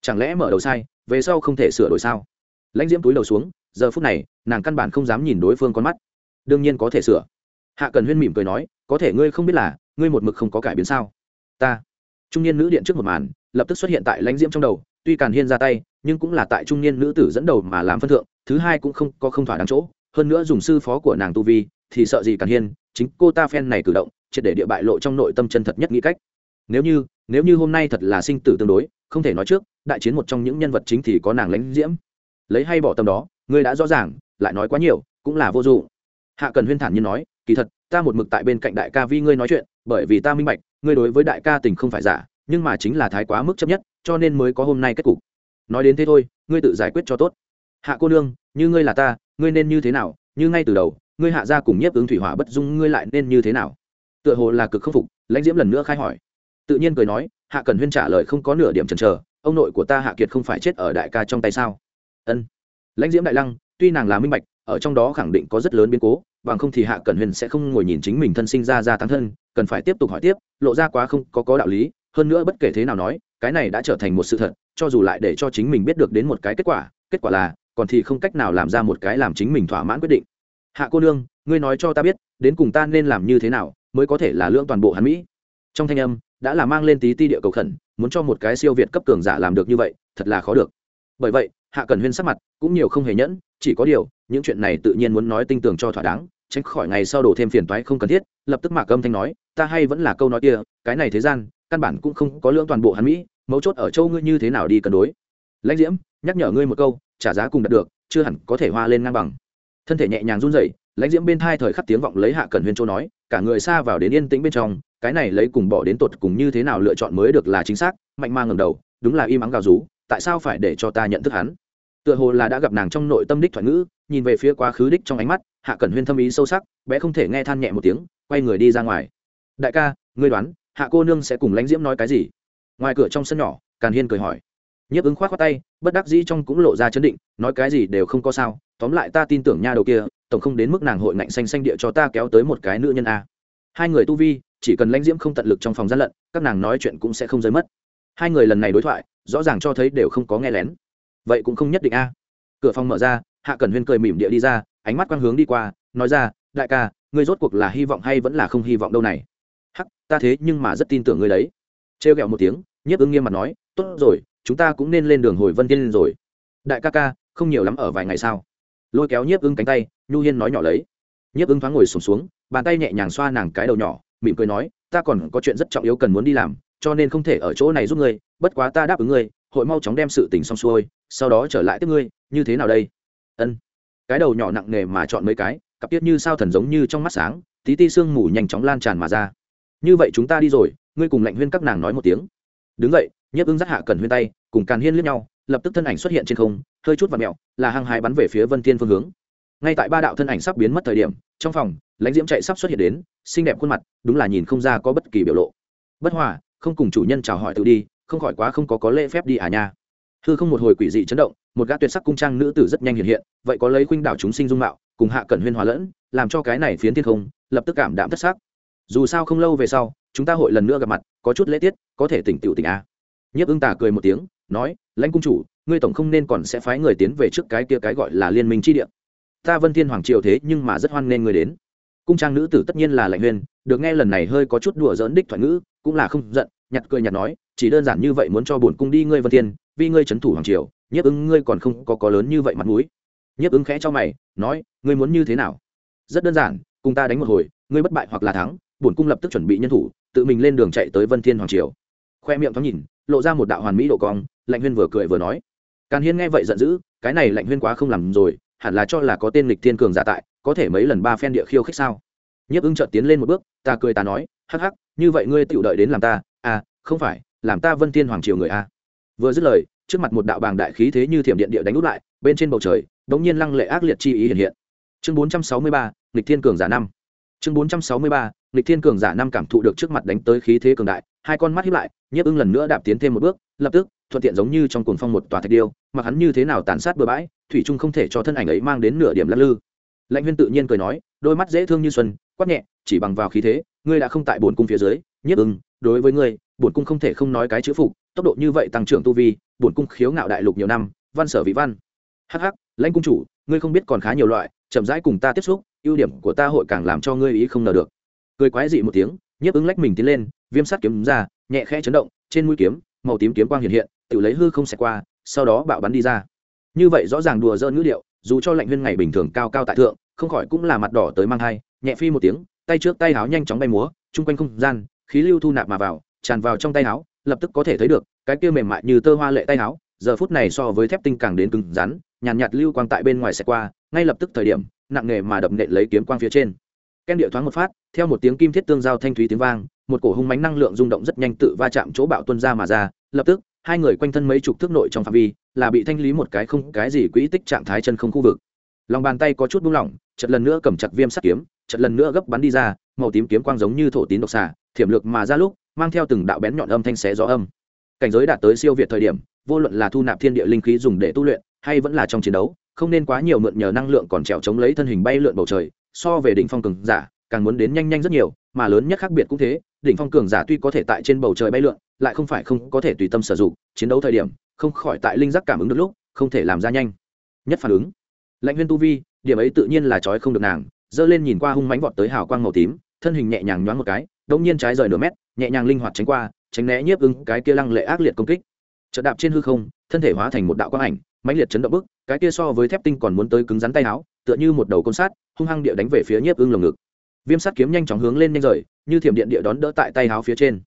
Chẳng lẽ mở đầu sai, về sau không thể sửa đổi sao? Lãnh diễm túi đầu xuống, giờ phút này, nàng căn bản không dám nhìn đối phương con mắt. Đương nhiên có thể sửa. Hạ cần huyên mỉm cười nói, có thể ngươi không biết là, ngươi một mực không có cải biến sao? Ta. Trung niên nữ điện trước một màn lập tức xuất hiện tại lãnh diễm trong đầu, tuy càn hiên ra tay, nhưng cũng là tại trung niên nữ tử dẫn đầu mà làm phân thượng, thứ hai cũng không, có không thỏa đáng chỗ. Hơn nữa dùng sư phó của nàng tu vi, thì sợ gì càn hiên, chính cô ta phen này cử động, triệt để địa bại lộ trong nội tâm chân thật nhất nghĩ cách. Nếu như nếu như hôm nay thật là sinh tử tương đối, không thể nói trước, đại chiến một trong những nhân vật chính thì có nàng lãnh diễm. Lấy hay bỏ tâm đó, ngươi đã rõ ràng, lại nói quá nhiều, cũng là vô dụng. Hạ cần huyên thản nhiên nói, kỳ thật, ta một mực tại bên cạnh đại ca vi ngươi nói chuyện, bởi vì ta minh bạch, ngươi đối với đại ca tình không phải giả nhưng mà chính là thái quá mức chấp nhất, cho nên mới có hôm nay kết cục. Nói đến thế thôi, ngươi tự giải quyết cho tốt. Hạ cô nương, như ngươi là ta, ngươi nên như thế nào? Như ngay từ đầu, ngươi hạ ra cùng nhiếp ứng thủy hỏa bất dung ngươi lại nên như thế nào? Tựa hồ là cực khâm phục, lãnh diễm lần nữa khai hỏi. Tự nhiên cười nói, hạ cần huyên trả lời không có nửa điểm chần chờ, ông nội của ta hạ kiệt không phải chết ở đại ca trong tay sao? Ân. Lãnh diễm đại lăng, tuy nàng là minh bạch, ở trong đó khẳng định có rất lớn biến cố, bằng không thì hạ cần huyền sẽ không ngồi nhìn chính mình thân sinh ra ra tăng thân, cần phải tiếp tục hỏi tiếp, lộ ra quá không có có đạo lý hơn nữa bất kể thế nào nói, cái này đã trở thành một sự thật, cho dù lại để cho chính mình biết được đến một cái kết quả kết quả là, còn thì không cách nào làm ra một cái làm chính mình thỏa mãn quyết định. Hạ cô nương, ngươi nói cho ta biết, đến cùng ta nên làm như thế nào mới có thể là lưỡng toàn bộ hắn mỹ? Trong thanh âm, đã là mang lên tí ti địa cầu khẩn, muốn cho một cái siêu việt cấp cường giả làm được như vậy, thật là khó được. Bởi vậy, hạ cần huyên sắc mặt cũng nhiều không hề nhẫn, chỉ có điều, những chuyện này tự nhiên muốn nói tinh tường cho thỏa đáng tránh khỏi ngày sau đổ thêm phiền toái không cần thiết, lập tức mạc âm thanh nói, ta hay vẫn là câu nói kia, cái này thế gian, căn bản cũng không có lưỡng toàn bộ hắn mỹ, mấu chốt ở châu ngươi như thế nào đi cân đối. Lãnh diễm, nhắc nhở ngươi một câu, trả giá cùng đạt được, chưa hẳn có thể hoa lên ngang bằng. Thân thể nhẹ nhàng run rẩy, lãnh diễm bên thai thời khắc tiếng vọng lấy hạ cẩn huyên châu nói, cả người xa vào đến yên tĩnh bên trong, cái này lấy cùng bỏ đến tột cùng như thế nào lựa chọn mới được là chính xác, mạnh ma ngầm đầu, đúng là im ắng gào rú, tại sao phải để cho ta nhận thức hắn? Tựa hồ là đã gặp nàng trong nội tâm đích thoại ngữ nhìn về phía quá khứ đích trong ánh mắt, hạ cẩn huyên thâm ý sâu sắc, bé không thể nghe than nhẹ một tiếng, quay người đi ra ngoài. Đại ca, ngươi đoán, hạ cô nương sẽ cùng lãnh diễm nói cái gì? Ngoài cửa trong sân nhỏ, càn hiên cười hỏi. Nhiếp ứng khoát khoát tay, bất đắc dĩ trong cũng lộ ra chấn định, nói cái gì đều không có sao, tóm lại ta tin tưởng nha đầu kia, tổng không đến mức nàng hội ngạnh xanh xanh địa cho ta kéo tới một cái nữ nhân a. Hai người tu vi, chỉ cần lãnh diễm không tận lực trong phòng gian lận, các nàng nói chuyện cũng sẽ không rơi mất. Hai người lần này đối thoại, rõ ràng cho thấy đều không có nghe lén. Vậy cũng không nhất định a. Cửa phòng mở ra hạ cẩn huyên cười mỉm địa đi ra ánh mắt quang hướng đi qua nói ra đại ca ngươi rốt cuộc là hy vọng hay vẫn là không hy vọng đâu này? Hắc ta thế nhưng mà rất tin tưởng ngươi đấy. Trêu ghẹo một tiếng nhiếp ứng nghiêm mặt nói tốt rồi chúng ta cũng nên lên đường hồi vân Thiên rồi. Đại ca ca không nhiều lắm ở vài ngày sao? Lôi kéo nhiếp ứng cánh tay nhu hiên nói nhỏ lấy. Nhiếp ứng thoáng ngồi sùng xuống, xuống bàn tay nhẹ nhàng xoa nàng cái đầu nhỏ mỉm cười nói ta còn có chuyện rất trọng yếu cần muốn đi làm cho nên không thể ở chỗ này giúp ngươi bất quá ta đáp ứng ngươi hội mau chóng đem sự tình xong xuôi sau đó trở lại tiếp ngươi như thế nào đây? Ân. Cái đầu nhỏ nặng nề mà chọn mấy cái, cặp tiết như sao thần giống như trong mắt sáng, tí ti sương mù nhanh chóng lan tràn mà ra. Như vậy chúng ta đi rồi, ngươi cùng lạnh huyên các nàng nói một tiếng. Đứng vậy nhiếp ứng giác hạ cần huyên tay, cùng càn hiên liếc nhau, lập tức thân ảnh xuất hiện trên không, hơi chút và mẹo, là hăng hai bắn về phía vân tiên phương hướng. Ngay tại ba đạo thân ảnh sắp biến mất thời điểm, trong phòng, lãnh diễm chạy sắp xuất hiện đến, xinh đẹp khuôn mặt, đúng là nhìn không ra có bất kỳ biểu lộ. Bất hòa, không cùng chủ nhân chào hỏi tự đi, không khỏi quá không có có lễ phép đi à nha hư không một hồi quỷ dị chấn động, một gã tuyệt sắc cung trang nữ tử rất nhanh hiện hiện, vậy có lấy khuynh đảo chúng sinh dung mạo, cùng hạ cẩn huyên hòa lẫn, làm cho cái này phiến thiên không, lập tức cảm đạm thất sắc. Dù sao không lâu về sau, chúng ta hội lần nữa gặp mặt, có chút lễ tiết, có thể tỉnh tiểu tỉnh a. Nhiếp ưng tà cười một tiếng, nói, lãnh cung chủ, ngươi tổng không nên còn sẽ phái người tiến về trước cái kia cái gọi là liên minh chi địa. Ta vân thiên hoàng triều thế nhưng mà rất hoan nên người đến. Cung trang nữ tử tất nhiên là lạnh huyền, được nghe lần này hơi có chút đùa dỡn đích thoại ngữ, cũng là không giận, nhặt cười nhặt nói, chỉ đơn giản như vậy muốn cho bổn cung đi ngươi vân thiên vì ngươi trấn thủ hoàng triều, nhiếp ứng ngươi còn không có có lớn như vậy mặt mũi. Nhiếp ứng khẽ cho mày, nói, ngươi muốn như thế nào? Rất đơn giản, cùng ta đánh một hồi, ngươi bất bại hoặc là thắng, bổn cung lập tức chuẩn bị nhân thủ, tự mình lên đường chạy tới vân thiên hoàng triều. Khoe miệng thoáng nhìn, lộ ra một đạo hoàn mỹ độ cong, lạnh huyên vừa cười vừa nói. Càn hiên nghe vậy giận dữ, cái này lạnh huyên quá không làm rồi, hẳn là cho là có tên lịch thiên cường giả tại, có thể mấy lần ba phen địa khiêu khích sao? Nhiếp ứng chợt tiến lên một bước, ta cười ta nói, hắc hắc, như vậy ngươi tự đợi đến làm ta à không phải, làm ta vân thiên hoàng triều người a à vừa dứt lời, trước mặt một đạo bàng đại khí thế như thiểm điện địa đánh út lại, bên trên bầu trời, đống nhiên lăng lệ ác liệt chi ý hiện hiện. Chương bốn trăm sáu mươi ba lịch thiên cường giả năm. Chương bốn trăm sáu mươi ba lịch thiên cường giả năm cảm thụ được trước mặt đánh tới khí thế cường đại, hai con mắt hiếp lại, nhiếp ưng lần nữa đạp tiến thêm một bước, lập tức, thuận tiện giống như trong cuồng phong một tòa thạch điêu, mặc hắn như thế nào tàn sát bừa bãi, thủy trung không thể cho thân ảnh ấy mang đến nửa điểm lắc lư. Lãnh huyên tự nhiên cười nói, đôi mắt dễ thương như xuân, quát nhẹ, chỉ bằng vào khí thế, ngươi đã không tại bồn cung phía dưới, nhiếp ưng, đối với ngươi bổn cung không thể không nói cái chữ phục, tốc độ như vậy tăng trưởng tu vi, bổn cung khiếu ngạo đại lục nhiều năm, văn sở vị văn. Hắc hắc, lãnh cung chủ, ngươi không biết còn khá nhiều loại, chậm rãi cùng ta tiếp xúc, ưu điểm của ta hội càng làm cho ngươi ý không ngờ được. Cười quái dị một tiếng nhiếp ứng lách mình tiến lên, viêm sắt kiếm ra, nhẹ khẽ chấn động, trên mũi kiếm, màu tím kiếm quang hiện hiện, tự lấy hư không xẹt qua, sau đó bạo bắn đi ra. Như vậy rõ ràng đùa dơ ngữ điệu, dù cho lạnh huyên ngày bình thường cao cao tại thượng, không khỏi cũng là mặt đỏ tới mang hai, nhẹ phi một tiếng, tay trước tay háo nhanh chóng bay múa, chung quanh không gian, khí lưu thu nạp mà vào tràn vào trong tay áo lập tức có thể thấy được cái kia mềm mại như tơ hoa lệ tay áo giờ phút này so với thép tinh càng đến cứng rắn nhàn nhạt, nhạt lưu quang tại bên ngoài xẹt qua ngay lập tức thời điểm nặng nề mà đập nện lấy kiếm quang phía trên. Ken địa thoáng một phát theo một tiếng kim thiết tương giao thanh thúy tiếng vang một cổ hung mánh năng lượng rung động rất nhanh tự va chạm chỗ bạo tuân ra mà ra lập tức hai người quanh thân mấy chục thước nội trong phạm vi là bị thanh lý một cái không cái gì quỹ tích trạng thái chân không khu vực. Lòng bàn tay có chút buông lỏng chật lần nữa cầm chặt viêm sắt kiếm chật lần nữa gấp bắn đi ra màu tím kiếm quang giống như thổ tín độc xà thiểm lược mà ra lúc mang theo từng đạo bén nhọn âm thanh xé gió âm. Cảnh giới đạt tới siêu việt thời điểm, vô luận là thu nạp thiên địa linh khí dùng để tu luyện, hay vẫn là trong chiến đấu, không nên quá nhiều mượn nhờ năng lượng còn trèo chống lấy thân hình bay lượn bầu trời, so về đỉnh phong cường giả, càng muốn đến nhanh nhanh rất nhiều, mà lớn nhất khác biệt cũng thế, đỉnh phong cường giả tuy có thể tại trên bầu trời bay lượn, lại không phải không có thể tùy tâm sử dụng, chiến đấu thời điểm, không khỏi tại linh giác cảm ứng được lúc, không thể làm ra nhanh. Nhất phản ứng. Lãnh huyên tu vi, điểm ấy tự nhiên là trói không được nàng dơ lên nhìn qua hung mánh vọt tới hào quang màu tím, thân hình nhẹ nhàng nhoáng một cái đông nhiên trái rời nửa mét, nhẹ nhàng linh hoạt tránh qua, tránh né nhiếp ưng cái kia lăng lệ ác liệt công kích. Chợt đạp trên hư không, thân thể hóa thành một đạo quang ảnh, mãnh liệt chấn động bức, cái kia so với thép tinh còn muốn tới cứng rắn tay áo, tựa như một đầu côn sát, hung hăng địa đánh về phía nhiếp ưng lồng ngực. Viêm sắt kiếm nhanh chóng hướng lên nhanh rời, như thiểm điện địa đón đỡ tại tay áo phía trên.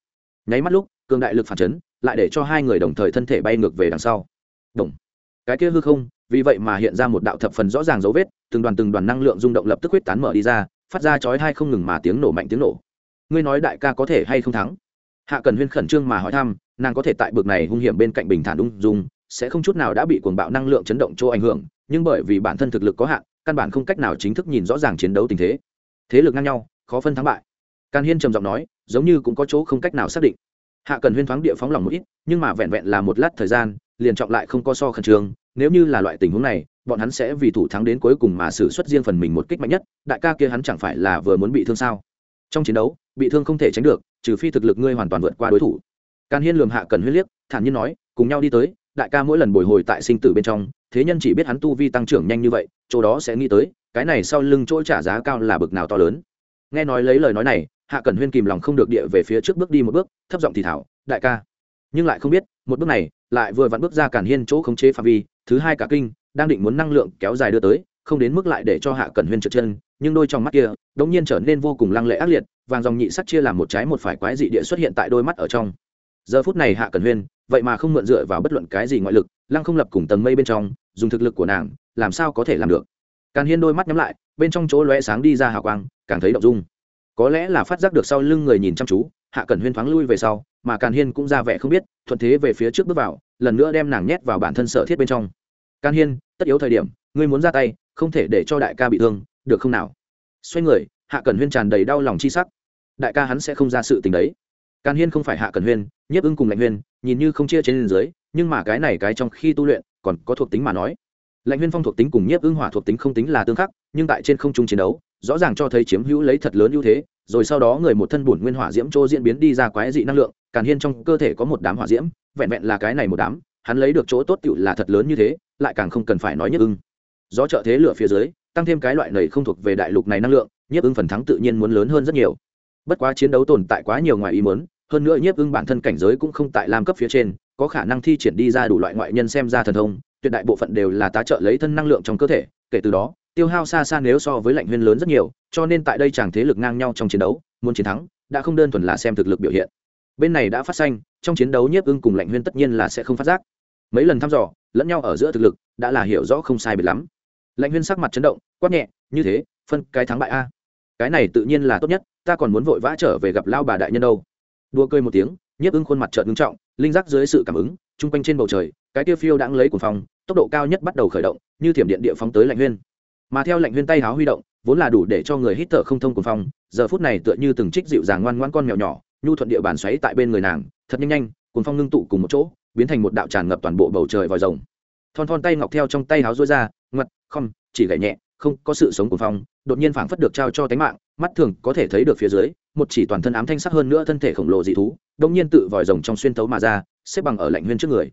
Nháy mắt lúc, cường đại lực phản chấn, lại để cho hai người đồng thời thân thể bay ngược về đằng sau. Động. cái kia hư không, vì vậy mà hiện ra một đạo thập phần rõ ràng dấu vết, từng đoàn từng đoàn năng lượng rung động lập tức huyết tán mở đi ra, phát ra chói hai không ngừng mà tiếng nổ mạnh tiếng nổ ngươi nói đại ca có thể hay không thắng? Hạ cần huyên khẩn trương mà hỏi thăm, nàng có thể tại bực này hung hiểm bên cạnh bình thản ung dung, sẽ không chút nào đã bị cuồng bạo năng lượng chấn động chỗ ảnh hưởng, nhưng bởi vì bản thân thực lực có hạn, căn bản không cách nào chính thức nhìn rõ ràng chiến đấu tình thế. Thế lực ngang nhau, khó phân thắng bại. Càn hiên trầm giọng nói, giống như cũng có chỗ không cách nào xác định. Hạ cần huyên thoáng địa phóng lòng một ít, nhưng mà vẹn vẹn là một lát thời gian, liền trọng lại không có so khẩn trương, nếu như là loại tình huống này, bọn hắn sẽ vì thủ thắng đến cuối cùng mà xử suất riêng phần mình một kích mạnh nhất, đại ca kia hắn chẳng phải là vừa muốn bị thương sao? Trong chiến đấu bị thương không thể tránh được, trừ phi thực lực ngươi hoàn toàn vượt qua đối thủ. Càn hiên lường hạ cần huyết liếc, thản nhiên nói, cùng nhau đi tới, đại ca mỗi lần bồi hồi tại sinh tử bên trong, thế nhân chỉ biết hắn tu vi tăng trưởng nhanh như vậy, chỗ đó sẽ nghĩ tới, cái này sau lưng chỗ trả giá cao là bực nào to lớn. Nghe nói lấy lời nói này, hạ cần huyên kìm lòng không được địa về phía trước bước đi một bước, thấp giọng thì thảo, đại ca. Nhưng lại không biết, một bước này, lại vừa vặn bước ra cản hiên chỗ khống chế phạm vi, thứ hai cả kinh, đang định muốn năng lượng kéo dài đưa tới, không đến mức lại để cho hạ cẩn huyên trượt chân nhưng đôi trong mắt kia, đống nhiên trở nên vô cùng lăng lệ ác liệt, vàng dòng nhị sắc chia làm một trái một phải quái dị địa xuất hiện tại đôi mắt ở trong. Giờ phút này hạ cẩn huyên, vậy mà không mượn dựa vào bất luận cái gì ngoại lực, lăng không lập cùng tầng mây bên trong, dùng thực lực của nàng, làm sao có thể làm được? Càn hiên đôi mắt nhắm lại, bên trong chỗ lóe sáng đi ra hào quang, càng thấy động dung. Có lẽ là phát giác được sau lưng người nhìn chăm chú, hạ cẩn huyên thoáng lui về sau, mà càn hiên cũng ra vẻ không biết, thuận thế về phía trước bước vào, lần nữa đem nàng nhét vào bản thân sở thiết bên trong. Càn hiên, tất yếu thời điểm, ngươi muốn ra tay, không thể để cho đại ca bị thương được không nào? Xoay người, hạ cẩn huyên tràn đầy đau lòng chi sắc. Đại ca hắn sẽ không ra sự tình đấy. Càn hiên không phải hạ cẩn huyên, nhiếp ưng cùng lạnh huyên, nhìn như không chia trên dưới, nhưng mà cái này cái trong khi tu luyện, còn có thuộc tính mà nói. Lạnh huyên phong thuộc tính cùng nhiếp ưng hỏa thuộc tính không tính là tương khắc, nhưng tại trên không trung chiến đấu, rõ ràng cho thấy chiếm hữu lấy thật lớn ưu thế, rồi sau đó người một thân bổn nguyên hỏa diễm trô diễn biến đi ra quái dị năng lượng, càn hiên trong cơ thể có một đám hỏa diễm, vẹn vẹn là cái này một đám, hắn lấy được chỗ tốt tựu là thật lớn như thế, lại càng không cần phải nói nhất ưng. Gió trợ thế lửa phía dưới tăng thêm cái loại này không thuộc về đại lục này năng lượng, nhiếp ưng phần thắng tự nhiên muốn lớn hơn rất nhiều. Bất quá chiến đấu tồn tại quá nhiều ngoài ý muốn, hơn nữa nhiếp ưng bản thân cảnh giới cũng không tại lam cấp phía trên, có khả năng thi triển đi ra đủ loại ngoại nhân xem ra thần thông, tuyệt đại bộ phận đều là tá trợ lấy thân năng lượng trong cơ thể, kể từ đó, tiêu hao xa xa nếu so với lạnh huyên lớn rất nhiều, cho nên tại đây chàng thế lực ngang nhau trong chiến đấu, muốn chiến thắng, đã không đơn thuần là xem thực lực biểu hiện. Bên này đã phát xanh, trong chiến đấu nhiếp ưng cùng lạnh huyên tất nhiên là sẽ không phát giác. Mấy lần thăm dò, lẫn nhau ở giữa thực lực, đã là hiểu rõ không sai biệt lắm lãnh huyên sắc mặt chấn động, quát nhẹ, như thế, phân cái thắng bại a. Cái này tự nhiên là tốt nhất, ta còn muốn vội vã trở về gặp lao bà đại nhân đâu. Đua cười một tiếng, nhiếp ưng khuôn mặt trợn ngưng trọng, linh giác dưới sự cảm ứng, chung quanh trên bầu trời, cái tiêu phiêu đang lấy cuồng phong, tốc độ cao nhất bắt đầu khởi động, như thiểm điện địa phóng tới lạnh huyên. Mà theo lạnh huyên tay háo huy động, vốn là đủ để cho người hít thở không thông cuồng phong, giờ phút này tựa như từng trích dịu dàng ngoan ngoan con mèo nhỏ, nhu thuận địa bàn xoáy tại bên người nàng, thật nhanh nhanh, cuồng phong ngưng tụ cùng một chỗ, biến thành một đạo tràn ngập toàn bộ bầu trời vòi rồng thon thon tay ngọc theo trong tay háo rối ra, ngoặt không chỉ gảy nhẹ, không có sự sống của phong, đột nhiên phảng phất được trao cho tánh mạng, mắt thường có thể thấy được phía dưới, một chỉ toàn thân ám thanh sắc hơn nữa thân thể khổng lồ dị thú đông nhiên tự vòi rồng trong xuyên tấu mà ra, xếp bằng ở lạnh huyên trước người.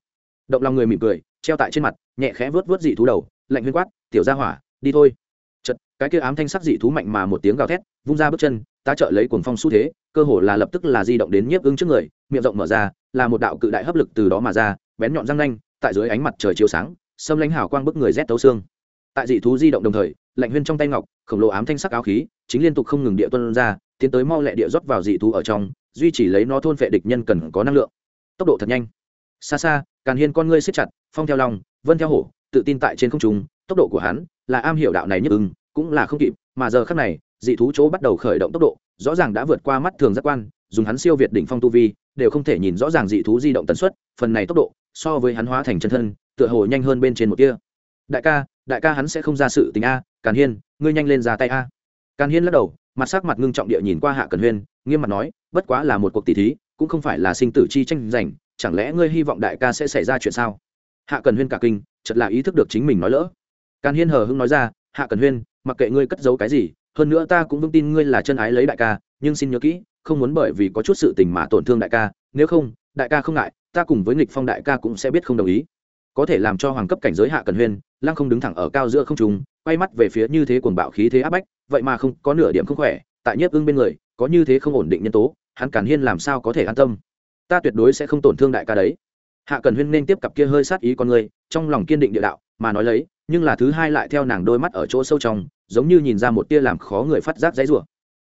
Động lòng người mỉm cười, treo tại trên mặt, nhẹ khẽ vớt vớt dị thú đầu, lạnh huyên quát, tiểu ra hỏa, đi thôi. Chật cái kia ám thanh sắc dị thú mạnh mà một tiếng gào thét, vung ra bước chân ta trợ lấy cuồng phong xu thế, cơ hồ là lập tức là di động đến nhiếp ứng trước người, miệng rộng mở ra, là một đạo cự đại hấp lực từ đó mà ra, bén nhọn răng nanh tại dưới ánh mặt trời chiếu sáng xâm lãnh hào quang bức người rét tấu xương. Tại dị thú di động đồng thời, lạnh huyên trong tay ngọc, khổng lồ ám thanh sắc áo khí, chính liên tục không ngừng địa tuân ra, tiến tới mau lẹ địa rót vào dị thú ở trong, duy chỉ lấy nó thôn vệ địch nhân cần có năng lượng. Tốc độ thật nhanh. Xa xa, càn hiên con ngươi siết chặt, phong theo lòng, vân theo hổ, tự tin tại trên không trung, tốc độ của hắn là am hiểu đạo này nhất ưng, cũng là không kịp, mà giờ khắc này, dị thú chỗ bắt đầu khởi động tốc độ, rõ ràng đã vượt qua mắt thường giác quan, dùng hắn siêu việt đỉnh phong tu vi, đều không thể nhìn rõ ràng dị thú di động tần suất, phần này tốc độ so với hắn hóa thành chân thân, tựa hồ nhanh hơn bên trên một kia đại ca đại ca hắn sẽ không ra sự tình a, càn hiên, ngươi nhanh lên ra tay a. Càn hiên lắc đầu, mặt sắc mặt ngưng trọng địa nhìn qua hạ cần huyên, nghiêm mặt nói, bất quá là một cuộc tỷ thí, cũng không phải là sinh tử chi tranh giành, chẳng lẽ ngươi hy vọng đại ca sẽ xảy ra chuyện sao? Hạ cần huyên cả kinh chật là ý thức được chính mình nói lỡ. Càn hiên hờ hưng nói ra, hạ cần huyên, mặc kệ ngươi cất giấu cái gì, hơn nữa ta cũng vững tin ngươi là chân ái lấy đại ca, nhưng xin nhớ kỹ, không muốn bởi vì có chút sự tình mà tổn thương đại ca, nếu không, đại ca không ngại ta cùng với nghịch phong đại ca cũng sẽ biết không đồng ý. Có thể làm cho hoàng cấp cảnh giới hạ cần huyên, lăng không đứng thẳng ở cao giữa không trùng quay mắt về phía như thế cuồng bạo khí thế áp bách, vậy mà không, có nửa điểm không khỏe, tại nhiếp ưng bên người, có như thế không ổn định nhân tố, hắn cản hiên làm sao có thể an tâm? Ta tuyệt đối sẽ không tổn thương đại ca đấy. Hạ cần huyên nên tiếp cặp kia hơi sát ý con người, trong lòng kiên định địa đạo, mà nói lấy, nhưng là thứ hai lại theo nàng đôi mắt ở chỗ sâu trong, giống như nhìn ra một tia làm khó người phát giác dãy rủa.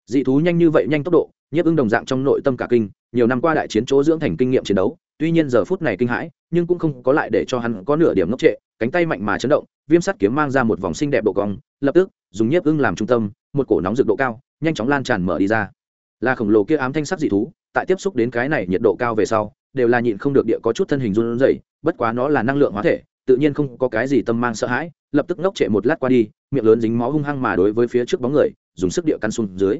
Dị thú nhanh như vậy nhanh tốc độ, nhiếp ưng đồng dạng trong nội tâm cả kinh, nhiều năm qua đại chiến chỗ dưỡng thành kinh nghiệm chiến đấu tuy nhiên giờ phút này kinh hãi, nhưng cũng không có lại để cho hắn có nửa điểm ngốc trệ, cánh tay mạnh mà chấn động, viêm sắt kiếm mang ra một vòng xinh đẹp độ cong, lập tức, dùng nhiếp ưng làm trung tâm, một cổ nóng rực độ cao, nhanh chóng lan tràn mở đi ra. Là khổng lồ kia ám thanh sắc dị thú, tại tiếp xúc đến cái này nhiệt độ cao về sau, đều là nhịn không được địa có chút thân hình run rẩy, bất quá nó là năng lượng hóa thể, tự nhiên không có cái gì tâm mang sợ hãi, lập tức ngốc trệ một lát qua đi, miệng lớn dính máu hung hăng mà đối với phía trước bóng người, dùng sức địa căn xuống dưới.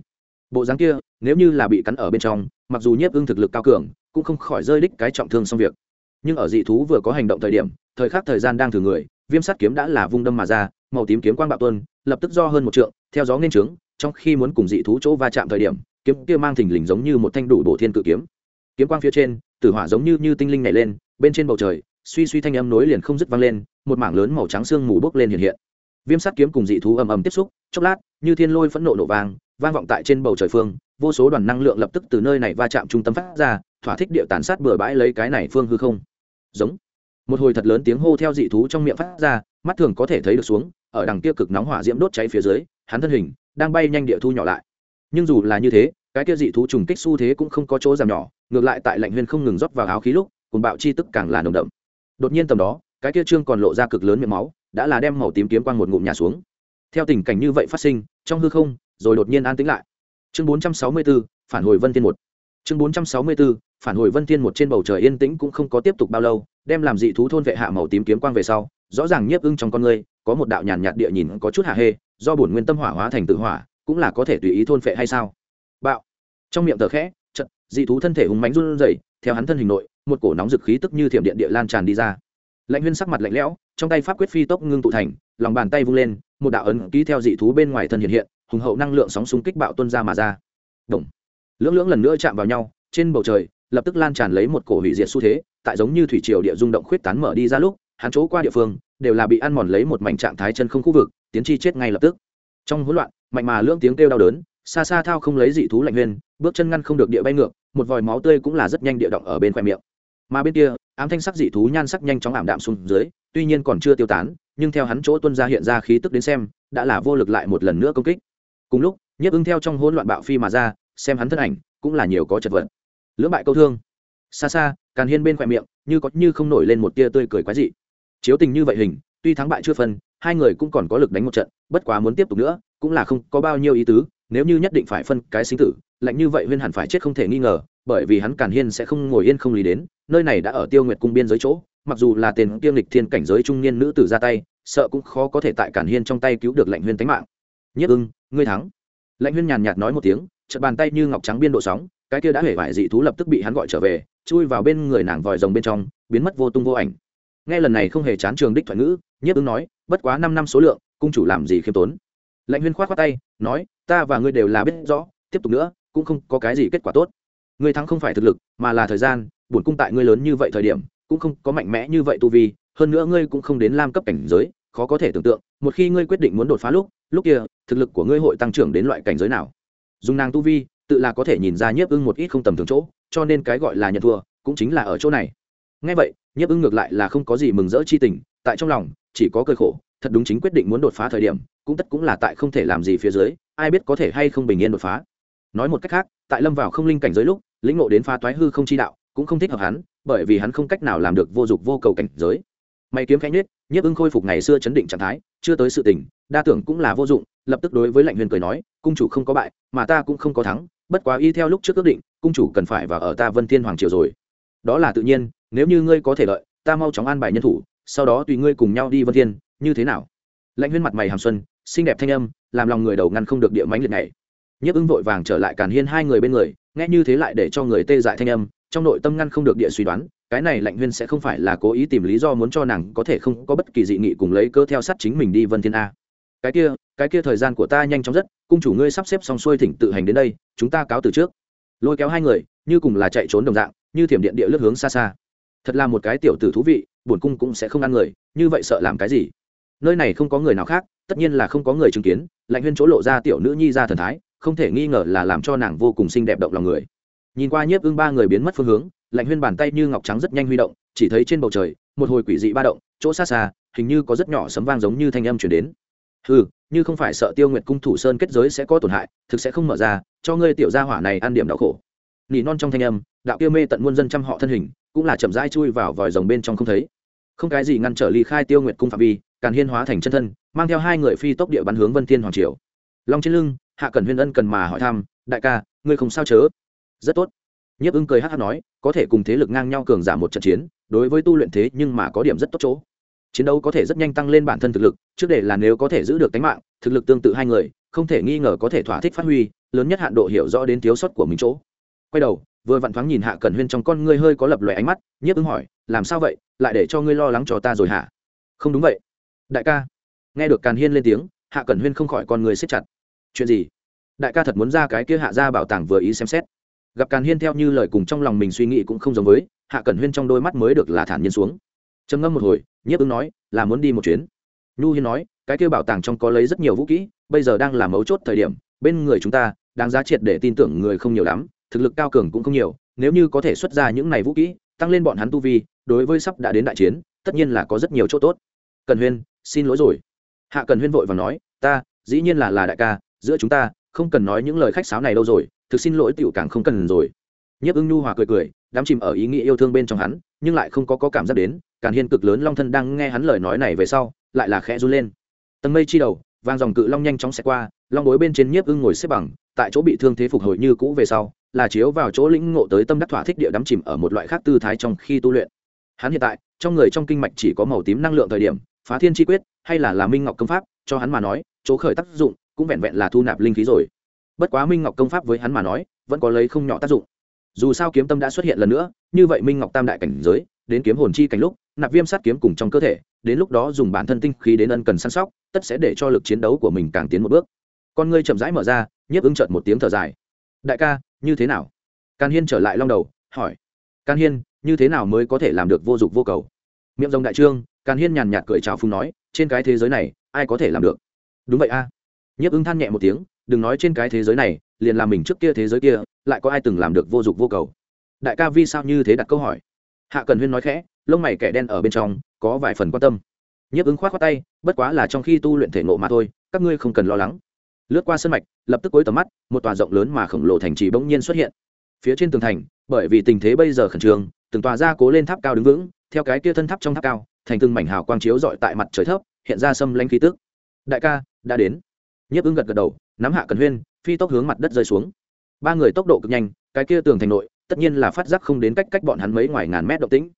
Bộ dáng kia, nếu như là bị cắn ở bên trong, mặc dù nhiếp ưng thực lực cao cường cũng không khỏi rơi đích cái trọng thương xong việc. Nhưng ở dị thú vừa có hành động thời điểm, thời khắc thời gian đang thử người, viêm sắt kiếm đã là vung đâm mà ra, màu tím kiếm quang bạo tuân lập tức do hơn một trượng, theo gió nghiên trướng, trong khi muốn cùng dị thú chỗ va chạm thời điểm, kiếm kia mang thình lình giống như một thanh đủ bổ thiên cự kiếm. Kiếm quang phía trên, tử hỏa giống như như tinh linh nhảy lên, bên trên bầu trời, suy suy thanh âm nối liền không dứt vang lên, một mảng lớn màu trắng xương mù bốc lên hiện hiện. Viêm sắt kiếm cùng dị thú ầm ầm tiếp xúc, chốc lát, như thiên lôi phẫn nộ nổ vang vang vọng tại trên bầu trời phương, vô số đoàn năng lượng lập tức từ nơi này va chạm trung tâm phát ra thỏa thích địa tàn sát bừa bãi lấy cái này phương hư không. Giống. Một hồi thật lớn tiếng hô theo dị thú trong miệng phát ra mắt thường có thể thấy được xuống ở đằng kia cực nóng hỏa diễm đốt cháy phía dưới hắn thân hình đang bay nhanh địa thu nhỏ lại. Nhưng dù là như thế cái kia dị thú trùng kích xu thế cũng không có chỗ giảm nhỏ ngược lại tại lạnh huyên không ngừng rót vào áo khí lúc cùng bạo chi tức càng là nồng đậm. Đột nhiên tầm đó cái kia trương còn lộ ra cực lớn miệng máu đã là đem màu tím kiếm quang một ngụm nhà xuống. Theo tình cảnh như vậy phát sinh trong hư không rồi đột nhiên an tĩnh lại. Chương 464, phản hồi vân thiên một chương 464, phản hồi vân thiên một trên bầu trời yên tĩnh cũng không có tiếp tục bao lâu đem làm dị thú thôn vệ hạ màu tím kiếm quang về sau rõ ràng nhiếp ưng trong con người có một đạo nhàn nhạt địa nhìn có chút hạ hê do bổn nguyên tâm hỏa hóa thành tự hỏa cũng là có thể tùy ý thôn phệ hay sao? Bạo. Trong miệng thở khẽ trận dị thú thân thể hùng mánh run rẩy theo hắn thân hình nội một cổ nóng dực khí tức như thiểm điện địa lan tràn đi ra. Lạnh huyên sắc mặt lạnh lẽo trong tay pháp quyết phi tốc ngưng tụ thành lòng bàn tay vung lên một đạo ấn ký theo dị thú bên ngoài thân hiện hiện hùng hậu năng lượng sóng xung kích bạo tuân ra mà ra. Động lưỡng lưỡng lần nữa chạm vào nhau, trên bầu trời, lập tức lan tràn lấy một cổ hủy diệt xu thế, tại giống như thủy triều địa rung động khuyết tán mở đi ra lúc, hắn chỗ qua địa phương, đều là bị ăn mòn lấy một mảnh trạng thái chân không khu vực, tiến chi chết ngay lập tức. Trong hỗn loạn, mạnh mà lưỡng tiếng kêu đau đớn, xa xa thao không lấy dị thú lạnh huyên bước chân ngăn không được địa bay ngược, một vòi máu tươi cũng là rất nhanh địa động ở bên khoe miệng. Mà bên kia, ám thanh sắc dị thú nhan sắc nhanh chóng ảm đạm xuống dưới, tuy nhiên còn chưa tiêu tán, nhưng theo hắn chỗ tuân ra hiện ra khí tức đến xem, đã là vô lực lại một lần nữa công kích. Cùng lúc, nhiếp ứng theo trong hỗn loạn bạo phi mà ra xem hắn thân ảnh, cũng là nhiều có chật vật. Lưỡng bại câu thương. Xa xa, càn hiên bên khoe miệng, như có như không nổi lên một tia tươi cười quái dị. Chiếu tình như vậy hình, tuy thắng bại chưa phân, hai người cũng còn có lực đánh một trận, bất quá muốn tiếp tục nữa, cũng là không có bao nhiêu ý tứ, nếu như nhất định phải phân cái sinh tử, lạnh như vậy huyên hẳn phải chết không thể nghi ngờ, bởi vì hắn càn hiên sẽ không ngồi yên không lý đến, nơi này đã ở tiêu nguyệt cung biên giới chỗ, mặc dù là tiền kiêm lịch thiên cảnh giới trung niên nữ tử ra tay, sợ cũng khó có thể tại càn hiên trong tay cứu được lạnh huyên tánh mạng. Nhất ưng, ngươi thắng. Lạnh huyên nhàn nhạt nói một tiếng chợt bàn tay như ngọc trắng biên độ sóng, cái kia đã hể vải dị thú lập tức bị hắn gọi trở về, chui vào bên người nàng vòi rồng bên trong, biến mất vô tung vô ảnh. Nghe lần này không hề chán trường đích thoại ngữ, nhiếp ứng nói, bất quá năm năm số lượng, cung chủ làm gì khiêm tốn? Lệnh huyên k h o á t tay, nói, ta và ngươi đều là biết rõ, tiếp tục nữa, cũng không có cái gì kết quả tốt. Ngươi thắng không phải thực lực, mà là thời gian, bổn cung tại ngươi lớn như vậy thời điểm, cũng không có mạnh mẽ như vậy tu vi, hơn nữa ngươi cũng không đến lam cấp cảnh giới, khó có thể tưởng tượng, một khi ngươi quyết định muốn đột phá lúc lúc kia, thực lực của ngươi hội tăng trưởng đến loại cảnh giới nào? Dùng nàng tu vi, tự là có thể nhìn ra nhiếp ưng một ít không tầm thường chỗ, cho nên cái gọi là nhận thua, cũng chính là ở chỗ này. Ngay vậy, nhiếp ưng ngược lại là không có gì mừng rỡ chi tình, tại trong lòng, chỉ có cơi khổ, thật đúng chính quyết định muốn đột phá thời điểm, cũng tất cũng là tại không thể làm gì phía dưới, ai biết có thể hay không bình yên đột phá. Nói một cách khác, tại lâm vào không linh cảnh giới lúc, lĩnh ngộ đến phá toái hư không chi đạo, cũng không thích hợp hắn, bởi vì hắn không cách nào làm được vô dụng vô cầu cảnh giới. May kiếm khanh nhất nhiếp ưng khôi phục ngày xưa chấn định trạng thái, chưa tới sự tình đa tưởng cũng là vô dụng, lập tức đối với lạnh huyền cười nói, cung chủ không có bại, mà ta cũng không có thắng, bất quá y theo lúc trước ước định, cung chủ cần phải vào ở ta vân thiên hoàng triều rồi. Đó là tự nhiên, nếu như ngươi có thể lợi, ta mau chóng an bài nhân thủ, sau đó tùy ngươi cùng nhau đi vân thiên, như thế nào? Lãnh huyên mặt mày hàm xuân, xinh đẹp thanh âm, làm lòng người đầu ngăn không được địa mánh liệt này nhấp ứng vội vàng trở lại càn hiên hai người bên người, nghe như thế lại để cho người tê dại thanh âm, trong nội tâm ngăn không được địa suy đoán, cái này lạnh huyên sẽ không phải là cố ý tìm lý do muốn cho nàng có thể không có bất kỳ dị nghị cùng lấy cơ theo sát chính mình đi vân thiên a cái kia cái kia thời gian của ta nhanh chóng rất, cung chủ ngươi sắp xếp xong xuôi thỉnh tự hành đến đây, chúng ta cáo từ trước. Lôi kéo hai người, như cùng là chạy trốn đồng dạng, như thiểm điện địa lướt hướng xa xa. Thật là một cái tiểu tử thú vị, bổn cung cũng sẽ không ăn người, như vậy sợ làm cái gì? Nơi này không có người nào khác, tất nhiên là không có người chứng kiến, lạnh huyên chỗ lộ ra tiểu nữ nhi ra thần thái, không thể nghi ngờ là làm cho nàng vô cùng xinh đẹp động lòng người. Nhìn qua nhiếp ưng ba người biến mất phương hướng, lạnh huyên bàn tay như ngọc trắng rất nhanh huy động, chỉ thấy trên bầu trời, một hồi quỷ dị ba động, chỗ xa xa, hình như có rất nhỏ sấm vang giống như thanh âm chuyển đến ừ như không phải sợ tiêu nguyệt cung thủ sơn kết giới sẽ có tổn hại, thực sẽ không mở ra, cho ngươi tiểu gia hỏa này ăn điểm đau khổ. Nỉ non trong thanh âm, đạo kia mê tận muôn dân trăm họ thân hình, cũng là chậm rãi chui vào vòi rồng bên trong không thấy. Không cái gì ngăn trở ly khai tiêu nguyệt cung phạm vi, càn hiên hóa thành chân thân, mang theo hai người phi tốc địa bắn hướng vân thiên hoàng triều. Long trên lưng, hạ cẩn huyên ân cần mà hỏi thăm, đại ca, ngươi không sao chớ? Rất tốt. Nhiếp ưng cười hát hát nói, có thể cùng thế lực ngang nhau cường giảm một trận chiến, đối với tu luyện thế nhưng mà có điểm rất tốt chỗ chiến đấu có thể rất nhanh tăng lên bản thân thực lực, trước để là nếu có thể giữ được tính mạng, thực lực tương tự hai người, không thể nghi ngờ có thể thỏa thích phát huy, lớn nhất hạn độ hiểu rõ đến thiếu sót của mình chỗ. Quay đầu, vừa vặn thoáng nhìn hạ cẩn huyên trong con ngươi hơi có lập lòe ánh mắt, nhiếp ứng hỏi, làm sao vậy? Lại để cho ngươi lo lắng cho ta rồi hả? Không đúng vậy. Đại ca. Nghe được càn hiên lên tiếng, hạ cẩn huyên không khỏi con người siết chặt. Chuyện gì? Đại ca thật muốn ra cái kia hạ ra bảo tàng vừa ý xem xét. Gặp càn hiên theo như lời cùng trong lòng mình suy nghĩ cũng không giống với, hạ cẩn huyên trong đôi mắt mới được là thản nhiên xuống trầm ngâm một hồi, nhiếp ứng nói, là muốn đi một chuyến. Nhu hiên nói, cái kia bảo tàng trong có lấy rất nhiều vũ kỹ, bây giờ đang là mấu chốt thời điểm, bên người chúng ta đang giá triệt để tin tưởng người không nhiều lắm, thực lực cao cường cũng không nhiều, nếu như có thể xuất ra những này vũ kỹ, tăng lên bọn hắn tu vi, đối với sắp đã đến đại chiến, tất nhiên là có rất nhiều chỗ tốt. Cần huyên, xin lỗi rồi. Hạ cần huyên vội và nói, ta, dĩ nhiên là là đại ca, giữa chúng ta, không cần nói những lời khách sáo này đâu rồi, thực xin lỗi tiểu càng không cần rồi. Nhiếp ưng nhu hòa cười cười đám chìm ở ý nghĩ yêu thương bên trong hắn nhưng lại không có, có cảm giác đến càn hiên cực lớn long thân đang nghe hắn lời nói này về sau lại là khẽ run lên. Tầng mây chi đầu vang dòng cự long nhanh chóng xẹt qua long đối bên trên nhiếp ưng ngồi xếp bằng tại chỗ bị thương thế phục hồi như cũ về sau là chiếu vào chỗ lĩnh ngộ tới tâm đắc thỏa thích địa đắm chìm ở một loại khác tư thái trong khi tu luyện. Hắn hiện tại trong người trong kinh mạch chỉ có màu tím năng lượng thời điểm phá thiên chi quyết hay là là minh ngọc công pháp cho hắn mà nói chỗ khởi tác dụng cũng vẹn vẹn là thu nạp linh khí rồi. Bất quá minh ngọc công pháp với hắn mà nói vẫn có lấy không nhỏ tác dụng dù sao kiếm tâm đã xuất hiện lần nữa, như vậy minh ngọc tam đại cảnh giới, đến kiếm hồn chi cảnh lúc, nạp viêm sát kiếm cùng trong cơ thể, đến lúc đó dùng bản thân tinh khí đến ân cần săn sóc, tất sẽ để cho lực chiến đấu của mình càng tiến một bước. Con ngươi chậm rãi mở ra, nhiếp ứng trợt một tiếng thở dài. Đại ca, như thế nào? Can hiên trở lại long đầu, hỏi. Can hiên, như thế nào mới có thể làm được vô dụng vô cầu? Miệng rồng đại trương, can hiên nhàn nhạt cười chào phung nói, trên cái thế giới này, ai có thể làm được? Đúng vậy a. À. nhiếp ứng than nhẹ một tiếng, đừng nói trên cái thế giới này, liền làm mình trước kia thế giới kia lại có ai từng làm được vô dụng vô cầu? Đại ca vi sao như thế đặt câu hỏi? Hạ cần huyên nói khẽ, lông mày kẻ đen ở bên trong, có vài phần quan tâm. Nhiếp ứng khoát khoát tay, bất quá là trong khi tu luyện thể nộ mà thôi, các ngươi không cần lo lắng. Lướt qua sân mạch, lập tức cuối tầm mắt, một tòa rộng lớn mà khổng lồ thành trì bỗng nhiên xuất hiện. Phía trên tường thành, bởi vì tình thế bây giờ khẩn trương, từng tòa ra cố lên tháp cao đứng vững, theo cái kia thân tháp trong tháp cao, thành từng mảnh hào quang chiếu dọi tại mặt trời thấp, hiện ra sâm lanh khí tức. Đại ca, đã đến. Nhiếp ứng gật gật đầu, nắm hạ cần huyên, phi tốc hướng mặt đất rơi xuống ba người tốc độ cực nhanh, cái kia tường thành nội, tất nhiên là phát giác không đến cách cách bọn hắn mấy ngoài ngàn mét động tĩnh.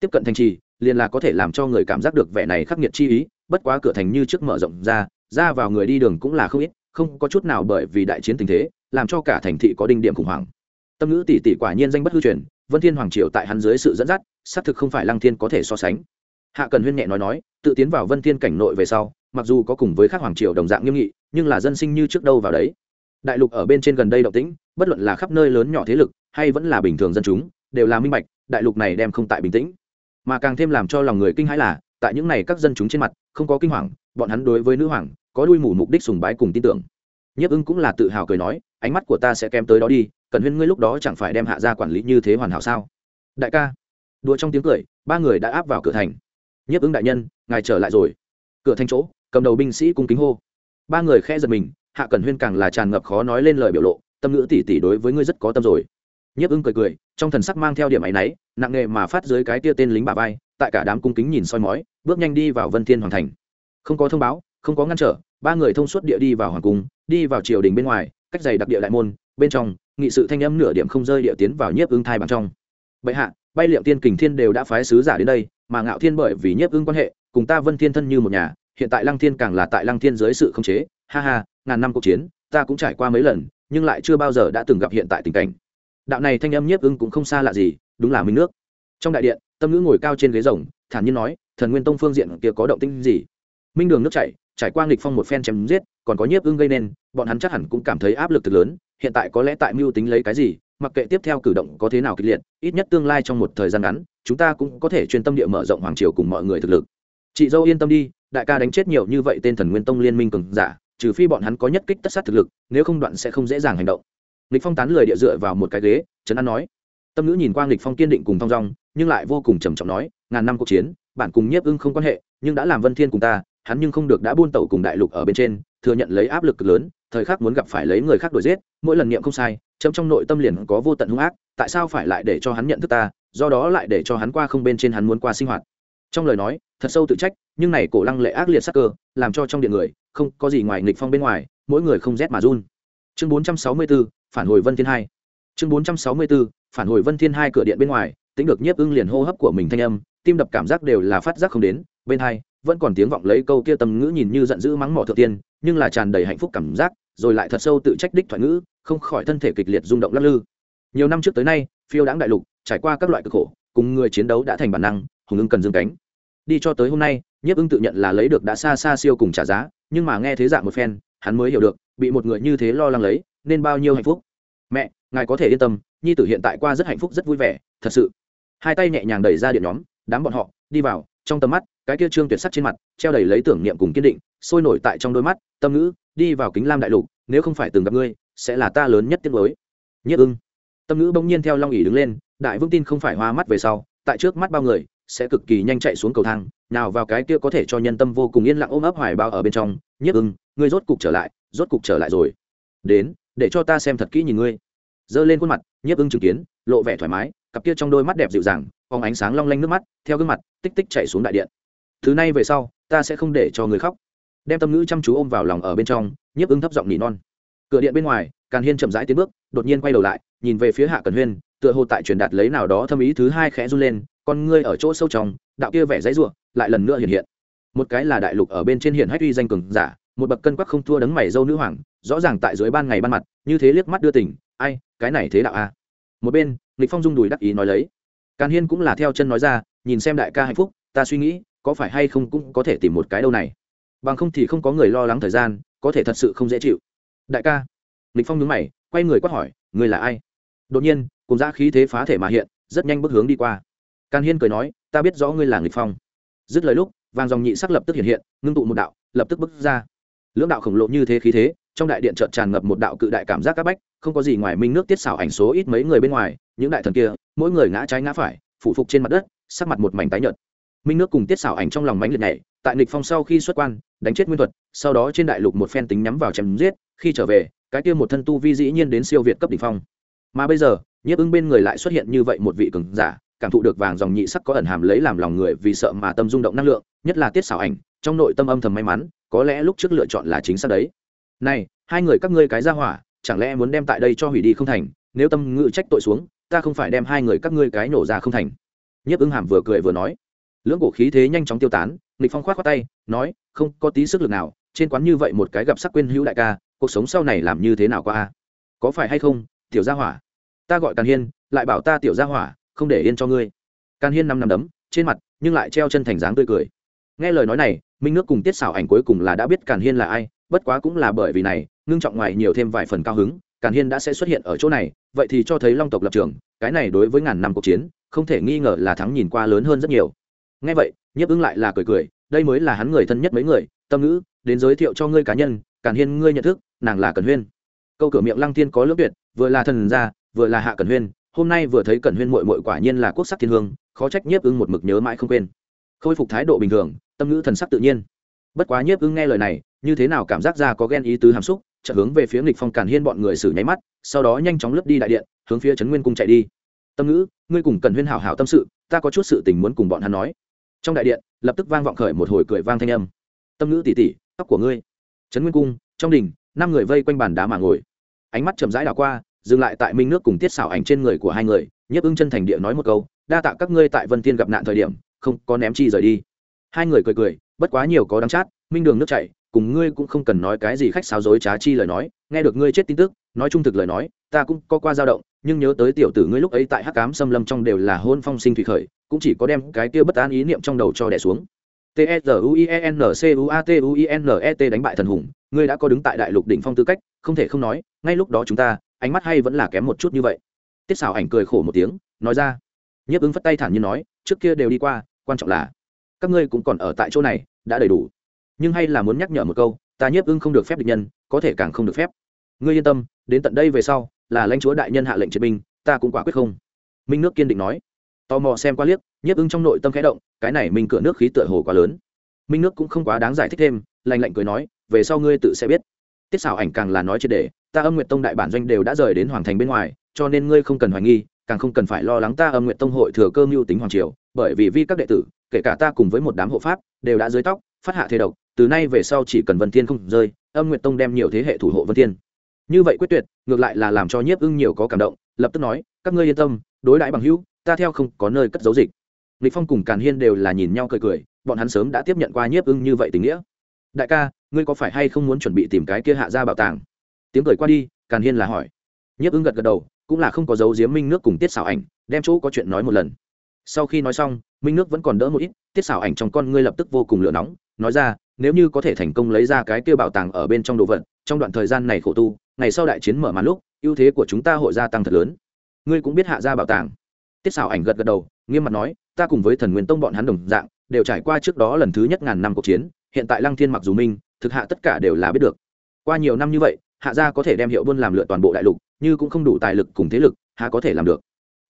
Tiếp cận thành trì, liền là có thể làm cho người cảm giác được vẻ này khắc nghiệt chi ý, bất quá cửa thành như trước mở rộng ra ra vào người đi đường cũng là không ít, không có chút nào bởi vì đại chiến tình thế, làm cho cả thành thị có đinh điểm khủng hoảng. Tâm ngữ tỷ tỷ quả nhiên danh bất hư truyền, vân thiên hoàng triều tại hắn dưới sự dẫn dắt, xác thực không phải lăng thiên có thể so sánh. Hạ cần huyên nhẹ nói nói, tự tiến vào vân thiên cảnh nội về sau, mặc dù có cùng với các hoàng triều đồng dạng nghiêm nghị, nhưng là dân sinh như trước đâu vào đấy đại lục ở bên trên gần đây động tĩnh, bất luận là khắp nơi lớn nhỏ thế lực, hay vẫn là bình thường dân chúng, đều là minh bạch, đại lục này đem không tại bình tĩnh. Mà càng thêm làm cho lòng người kinh hãi là, tại những này các dân chúng trên mặt, không có kinh hoàng, bọn hắn đối với nữ hoàng, có đuôi mù mục đích sùng bái cùng tin tưởng. Nhiếp ưng cũng là tự hào cười nói, ánh mắt của ta sẽ kém tới đó đi cần huyên ngươi lúc đó chẳng phải đem hạ ra quản lý như thế hoàn hảo sao? Đại ca. Đùa trong tiếng cười, ba người đã áp vào cửa thành. Nhiếp ưng đại nhân, ngài trở lại rồi. Cửa thành chỗ, cầm đầu binh sĩ cung kính hô. Ba người khe giật mình hạ Cẩn huyên càng là tràn ngập khó nói lên lời biểu lộ, tâm ngữ tỉ tỉ đối với ngươi rất có tâm rồi. Nhiếp ưng cười cười, trong thần sắc mang theo điểm áy náy, nặng nghề mà phát dưới cái tia tên lính bà vai, tại cả đám cung kính nhìn soi mói, bước nhanh đi vào vân thiên hoàng thành. Không có thông báo, không có ngăn trở, ba người thông suốt địa đi vào hoàng cung, đi vào triều đình bên ngoài, cách giày đặc địa đại môn, bên trong, nghị sự thanh âm nửa điểm không rơi địa tiến vào nhiếp ưng thai bằng trong. Bệ hạ, bay liệm tiên kình thiên đều đã phái sứ giả đến đây, mà ngạo thiên bởi vì nhiếp ưng quan hệ, cùng ta vân thiên thân như một nhà, hiện tại lăng thiên càng là tại lăng thiên dưới sự khống chế ha ha, ngàn năm cuộc chiến, ta cũng trải qua mấy lần, nhưng lại chưa bao giờ đã từng gặp hiện tại tình cảnh. Đạo này thanh âm nhiếp ưng cũng không xa lạ gì, đúng là minh nước. Trong đại điện, tâm ngữ ngồi cao trên ghế rồng, thản nhiên nói, thần nguyên tông phương diện kia có động tinh gì? Minh đường nước chảy, trải qua nghịch phong một phen chém giết, còn có nhiếp ưng gây nên, bọn hắn chắc hẳn cũng cảm thấy áp lực thật lớn, hiện tại có lẽ tại mưu tính lấy cái gì, mặc kệ tiếp theo cử động có thế nào kịch liệt, ít nhất tương lai trong một thời gian ngắn, chúng ta cũng có thể chuyên tâm địa mở rộng hoàng triều cùng mọi người thực lực. Chị dâu yên tâm đi, đại ca đánh chết nhiều như vậy tên thần nguyên tông liên minh cường giả trừ phi bọn hắn có nhất kích tất sát thực lực, nếu không đoạn sẽ không dễ dàng hành động. Lịch phong tán lời địa dựa vào một cái ghế, trấn an nói. Tâm ngữ nhìn qua nghịch phong kiên định cùng thong dong, nhưng lại vô cùng trầm trọng nói, ngàn năm cuộc chiến, bản cùng nhiếp ưng không quan hệ, nhưng đã làm vân thiên cùng ta, hắn nhưng không được đã buôn tẩu cùng đại lục ở bên trên, thừa nhận lấy áp lực cực lớn, thời khắc muốn gặp phải lấy người khác đổi giết, mỗi lần niệm không sai, chấm trong nội tâm liền có vô tận hung ác, tại sao phải lại để cho hắn nhận thức ta, do đó lại để cho hắn qua không bên trên hắn muốn qua sinh hoạt? Trong lời nói, thật sâu tự trách, nhưng này cổ lăng lệ ác liệt sắc cơ, làm cho trong điện người không có gì ngoài nghịch phong bên ngoài mỗi người không rét mà run. Chương 464, phản hồi vân thiên hai. Chương 464, phản hồi vân thiên hai cửa điện bên ngoài tính được nhiếp ưng liền hô hấp của mình thanh âm tim đập cảm giác đều là phát giác không đến bên hai vẫn còn tiếng vọng lấy câu kia tầm ngữ nhìn như giận dữ mắng mỏ thượng tiên nhưng là tràn đầy hạnh phúc cảm giác rồi lại thật sâu tự trách đích thoại ngữ không khỏi thân thể kịch liệt rung động lắc lư. Nhiều năm trước tới nay phiêu đãng đại lục trải qua các loại cực khổ cùng người chiến đấu đã thành bản năng hùng ưng cần dương cánh. Đi cho tới hôm nay nhiếp ưng tự nhận là lấy được đã xa xa siêu cùng trả giá nhưng mà nghe thế dạng một phen, hắn mới hiểu được, bị một người như thế lo lắng lấy, nên bao nhiêu hạnh phúc. Mẹ, ngài có thể yên tâm, nhi tử hiện tại qua rất hạnh phúc, rất vui vẻ, thật sự. Hai tay nhẹ nhàng đẩy ra điện nhóm, đám bọn họ, đi vào, trong tầm mắt, cái kia trương tuyệt sắc trên mặt, treo đầy lấy tưởng niệm cùng kiên định, sôi nổi tại trong đôi mắt, tâm ngữ, đi vào kính lam đại lục, nếu không phải từng gặp ngươi, sẽ là ta lớn nhất tiếng mới nhất ưng. Tâm ngữ bỗng nhiên theo long ỉ đứng lên, đại vương tin không phải hoa mắt về sau, tại trước mắt bao người sẽ cực kỳ nhanh chạy xuống cầu thang, nào vào cái kia có thể cho nhân tâm vô cùng yên lặng ôm ấp hoài bao ở bên trong nhất ưng, ngươi rốt cục trở lại, rốt cục trở lại rồi. Đến, để cho ta xem thật kỹ nhìn ngươi. Giơ lên khuôn mặt, nhiếp ưng chứng kiến, lộ vẻ thoải mái, cặp kia trong đôi mắt đẹp dịu dàng, phóng ánh sáng long lanh nước mắt, theo gương mặt, tích tích chạy xuống đại điện. Thứ này về sau, ta sẽ không để cho người khóc. Đem tâm ngữ chăm chú ôm vào lòng ở bên trong, nhiếp ưng thấp giọng nỉ non. Cửa điện bên ngoài, càn hiên chậm rãi tiến bước, đột nhiên quay đầu lại, nhìn về phía hạ cần huyên, tựa hồ tại truyền đạt lấy nào đó thâm ý thứ hai khẽ run lên con ngươi ở chỗ sâu trong, đạo kia vẻ dãy ruộng lại lần nữa hiện hiện. Một cái là đại lục ở bên trên hiện hách uy danh cường giả, một bậc cân quắc không thua đấng mày dâu nữ hoàng, rõ ràng tại dưới ban ngày ban mặt, như thế liếc mắt đưa tỉnh ai, cái này thế đạo a? Một bên, lịch phong dung đùi đắc ý nói lấy. Càn hiên cũng là theo chân nói ra, nhìn xem đại ca hạnh phúc, ta suy nghĩ, có phải hay không cũng có thể tìm một cái đâu này? Bằng không thì không có người lo lắng thời gian, có thể thật sự không dễ chịu. Đại ca? Lịch phong nhướng mày, quay người quát hỏi người là ai? Đột nhiên, cùng ra khí thế phá thể mà hiện, rất nhanh bước hướng đi qua càn hiên cười nói, ta biết rõ ngươi là nghịch phong. Dứt lời lúc, vàng dòng nhị sắc lập tức hiện hiện, ngưng tụ một đạo, lập tức bước ra. Lưỡng đạo khổng lồ như thế khí thế, trong đại điện trợn tràn ngập một đạo cự đại cảm giác các bách, không có gì ngoài minh nước tiết xảo ảnh số ít mấy người bên ngoài, những đại thần kia, mỗi người ngã trái ngã phải, phủ phục trên mặt đất, sắc mặt một mảnh tái nhợt. Minh nước cùng tiết xảo ảnh trong lòng mánh liệt này tại nghịch phong sau khi xuất quan, đánh chết nguyên thuật, sau đó trên đại lục một phen tính nhắm vào chém giết, khi trở về, cái kia một thân tu vi dĩ nhiên đến siêu việt cấp đỉnh phong. Mà bây giờ, nhiếp ứng bên người lại xuất hiện như vậy một vị cường giả cảm thụ được vàng dòng nhị sắc có ẩn hàm lấy làm lòng người vì sợ mà tâm rung động năng lượng, nhất là tiết xảo ảnh, trong nội tâm âm thầm may mắn, có lẽ lúc trước lựa chọn là chính xác đấy. Này, hai người các ngươi cái ra hỏa, chẳng lẽ muốn đem tại đây cho hủy đi không thành? Nếu tâm ngự trách tội xuống, ta không phải đem hai người các ngươi cái nổ ra không thành. Nhiếp ứng hàm vừa cười vừa nói. Lưỡng cổ khí thế nhanh chóng tiêu tán nghịch phong khoát khoát tay, nói, không có tí sức lực nào, trên quán như vậy một cái gặp sắc quên hữu đại ca, cuộc sống sau này làm như thế nào qua a? Có phải hay không, tiểu gia hỏa? Ta gọi càn hiên, lại bảo ta tiểu gia hỏa không để yên cho ngươi. Càn hiên năm năm đấm, trên mặt, nhưng lại treo chân thành dáng tươi cười. Nghe lời nói này, minh nước cùng tiết xảo ảnh cuối cùng là đã biết càn hiên là ai, bất quá cũng là bởi vì này, ngưng trọng ngoài nhiều thêm vài phần cao hứng càn hiên đã sẽ xuất hiện ở chỗ này, vậy thì cho thấy long tộc lập trường, cái này đối với ngàn năm cuộc chiến, không thể nghi ngờ là thắng nhìn qua lớn hơn rất nhiều. Nghe vậy, nhiếp ứng lại là cười cười, đây mới là hắn người thân nhất mấy người, tâm ngữ, đến giới thiệu cho ngươi cá nhân càn hiên ngươi nhận thức, nàng là cần huyên. Câu cửa miệng lăng tiên có lưỡng tuyệt, vừa là thần gia, vừa là hạ cần huyên hôm nay vừa thấy Cẩn huyên mội mội quả nhiên là quốc sắc thiên hương, khó trách nhiếp ưng một mực nhớ mãi không quên. Khôi phục thái độ bình thường, tâm ngữ thần sắc tự nhiên. Bất quá nhiếp ưng nghe lời này, như thế nào cảm giác ra có ghen ý tứ hàm xúc, chợt hướng về phía nghịch phong càn hiên bọn người xử nháy mắt, sau đó nhanh chóng lướt đi đại điện, hướng phía trấn nguyên cung chạy đi. Tâm ngữ, ngươi cùng cần huyên hảo hảo tâm sự, ta có chút sự tình muốn cùng bọn hắn nói. Trong đại điện, lập tức vang vọng khởi một hồi cười vang thanh âm. Tâm ngữ tỉ tỉ, tóc của ngươi. Trấn nguyên cung, trong đình, năm người vây quanh bàn đá mà ngồi. Ánh mắt chậm rãi đảo qua dừng lại tại minh nước cùng tiết xảo ảnh trên người của hai người, nhiếp ưng chân thành địa nói một câu, đa tạ các ngươi tại vân tiên gặp nạn thời điểm, không có ném chi rời đi. Hai người cười cười, bất quá nhiều có đắng chát, minh đường nước chảy, cùng ngươi cũng không cần nói cái gì khách sáo dối trá chi lời nói, nghe được ngươi chết tin tức, nói trung thực lời nói, ta cũng có qua dao động, nhưng nhớ tới tiểu tử ngươi lúc ấy tại hắc cám xâm lâm trong đều là hôn phong sinh thủy khởi, cũng chỉ có đem cái kia bất an ý niệm trong đầu cho đẻ xuống. T s r u i e n c u a t u i n e t đánh bại thần hùng, ngươi đã có đứng tại đại lục đỉnh phong tư cách, không thể không nói, ngay lúc đó chúng ta ánh mắt hay vẫn là kém một chút như vậy. Tiết xảo ảnh cười khổ một tiếng, nói ra. Nhiếp ứng phất tay thản nhiên nói, trước kia đều đi qua, quan trọng là, các ngươi cũng còn ở tại chỗ này, đã đầy đủ. Nhưng hay là muốn nhắc nhở một câu, ta nhiếp ưng không được phép địch nhân, có thể càng không được phép. Ngươi yên tâm, đến tận đây về sau, là lãnh chúa đại nhân hạ lệnh chiến binh, ta cũng quả quyết không. Minh nước kiên định nói. Tò mò xem qua liếc, nhiếp ưng trong nội tâm khẽ động, cái này minh cửa nước khí tựa hồ quá lớn. Minh nước cũng không quá đáng giải thích thêm lành lạnh cười nói, về sau ngươi tự sẽ biết. Tiết xảo ảnh càng là nói triệt đề ta âm nguyện tông đại bản doanh đều đã rời đến hoàng thành bên ngoài, cho nên ngươi không cần hoài nghi, càng không cần phải lo lắng ta âm nguyện tông hội thừa cơ mưu tính hoàng triều, bởi vì vi các đệ tử, kể cả ta cùng với một đám hộ pháp, đều đã dưới tóc, phát hạ thế độc, từ nay về sau chỉ cần vân thiên không rơi, âm nguyện tông đem nhiều thế hệ thủ hộ vân thiên. Như vậy quyết tuyệt, ngược lại là làm cho nhiếp ưng nhiều có cảm động, lập tức nói, các ngươi yên tâm, đối đãi bằng hữu, ta theo không có nơi cất giấu dịch. Lịch phong cùng càn hiên đều là nhìn nhau cười cười, bọn hắn sớm đã tiếp nhận qua nhiếp ưng như vậy tình nghĩa. Đại ca, ngươi có phải hay không muốn chuẩn bị tìm cái kia hạ ra bảo tàng? Tiếng cười qua đi, càn hiên là hỏi. Nhiếp ưng gật gật đầu, cũng là không có dấu giếm minh nước cùng tiết xảo ảnh, đem chỗ có chuyện nói một lần. Sau khi nói xong, minh nước vẫn còn đỡ một ít, tiết xảo ảnh trong con ngươi lập tức vô cùng lửa nóng, nói ra, nếu như có thể thành công lấy ra cái kia bảo tàng ở bên trong đồ vật, trong đoạn thời gian này khổ tu, ngày sau đại chiến mở màn lúc, ưu thế của chúng ta hội gia tăng thật lớn. Ngươi cũng biết hạ ra bảo tàng. Tiết xảo ảnh gật gật đầu, nghiêm mặt nói, ta cùng với thần nguyên tông bọn hắn đồng dạng, đều trải qua trước đó lần thứ nhất ngàn năm cuộc chiến, hiện tại lăng thiên mặc dù minh, thực hạ tất cả đều là biết được. Qua nhiều năm như vậy hạ gia có thể đem hiệu buôn làm lựa toàn bộ đại lục, như cũng không đủ tài lực cùng thế lực hạ có thể làm được.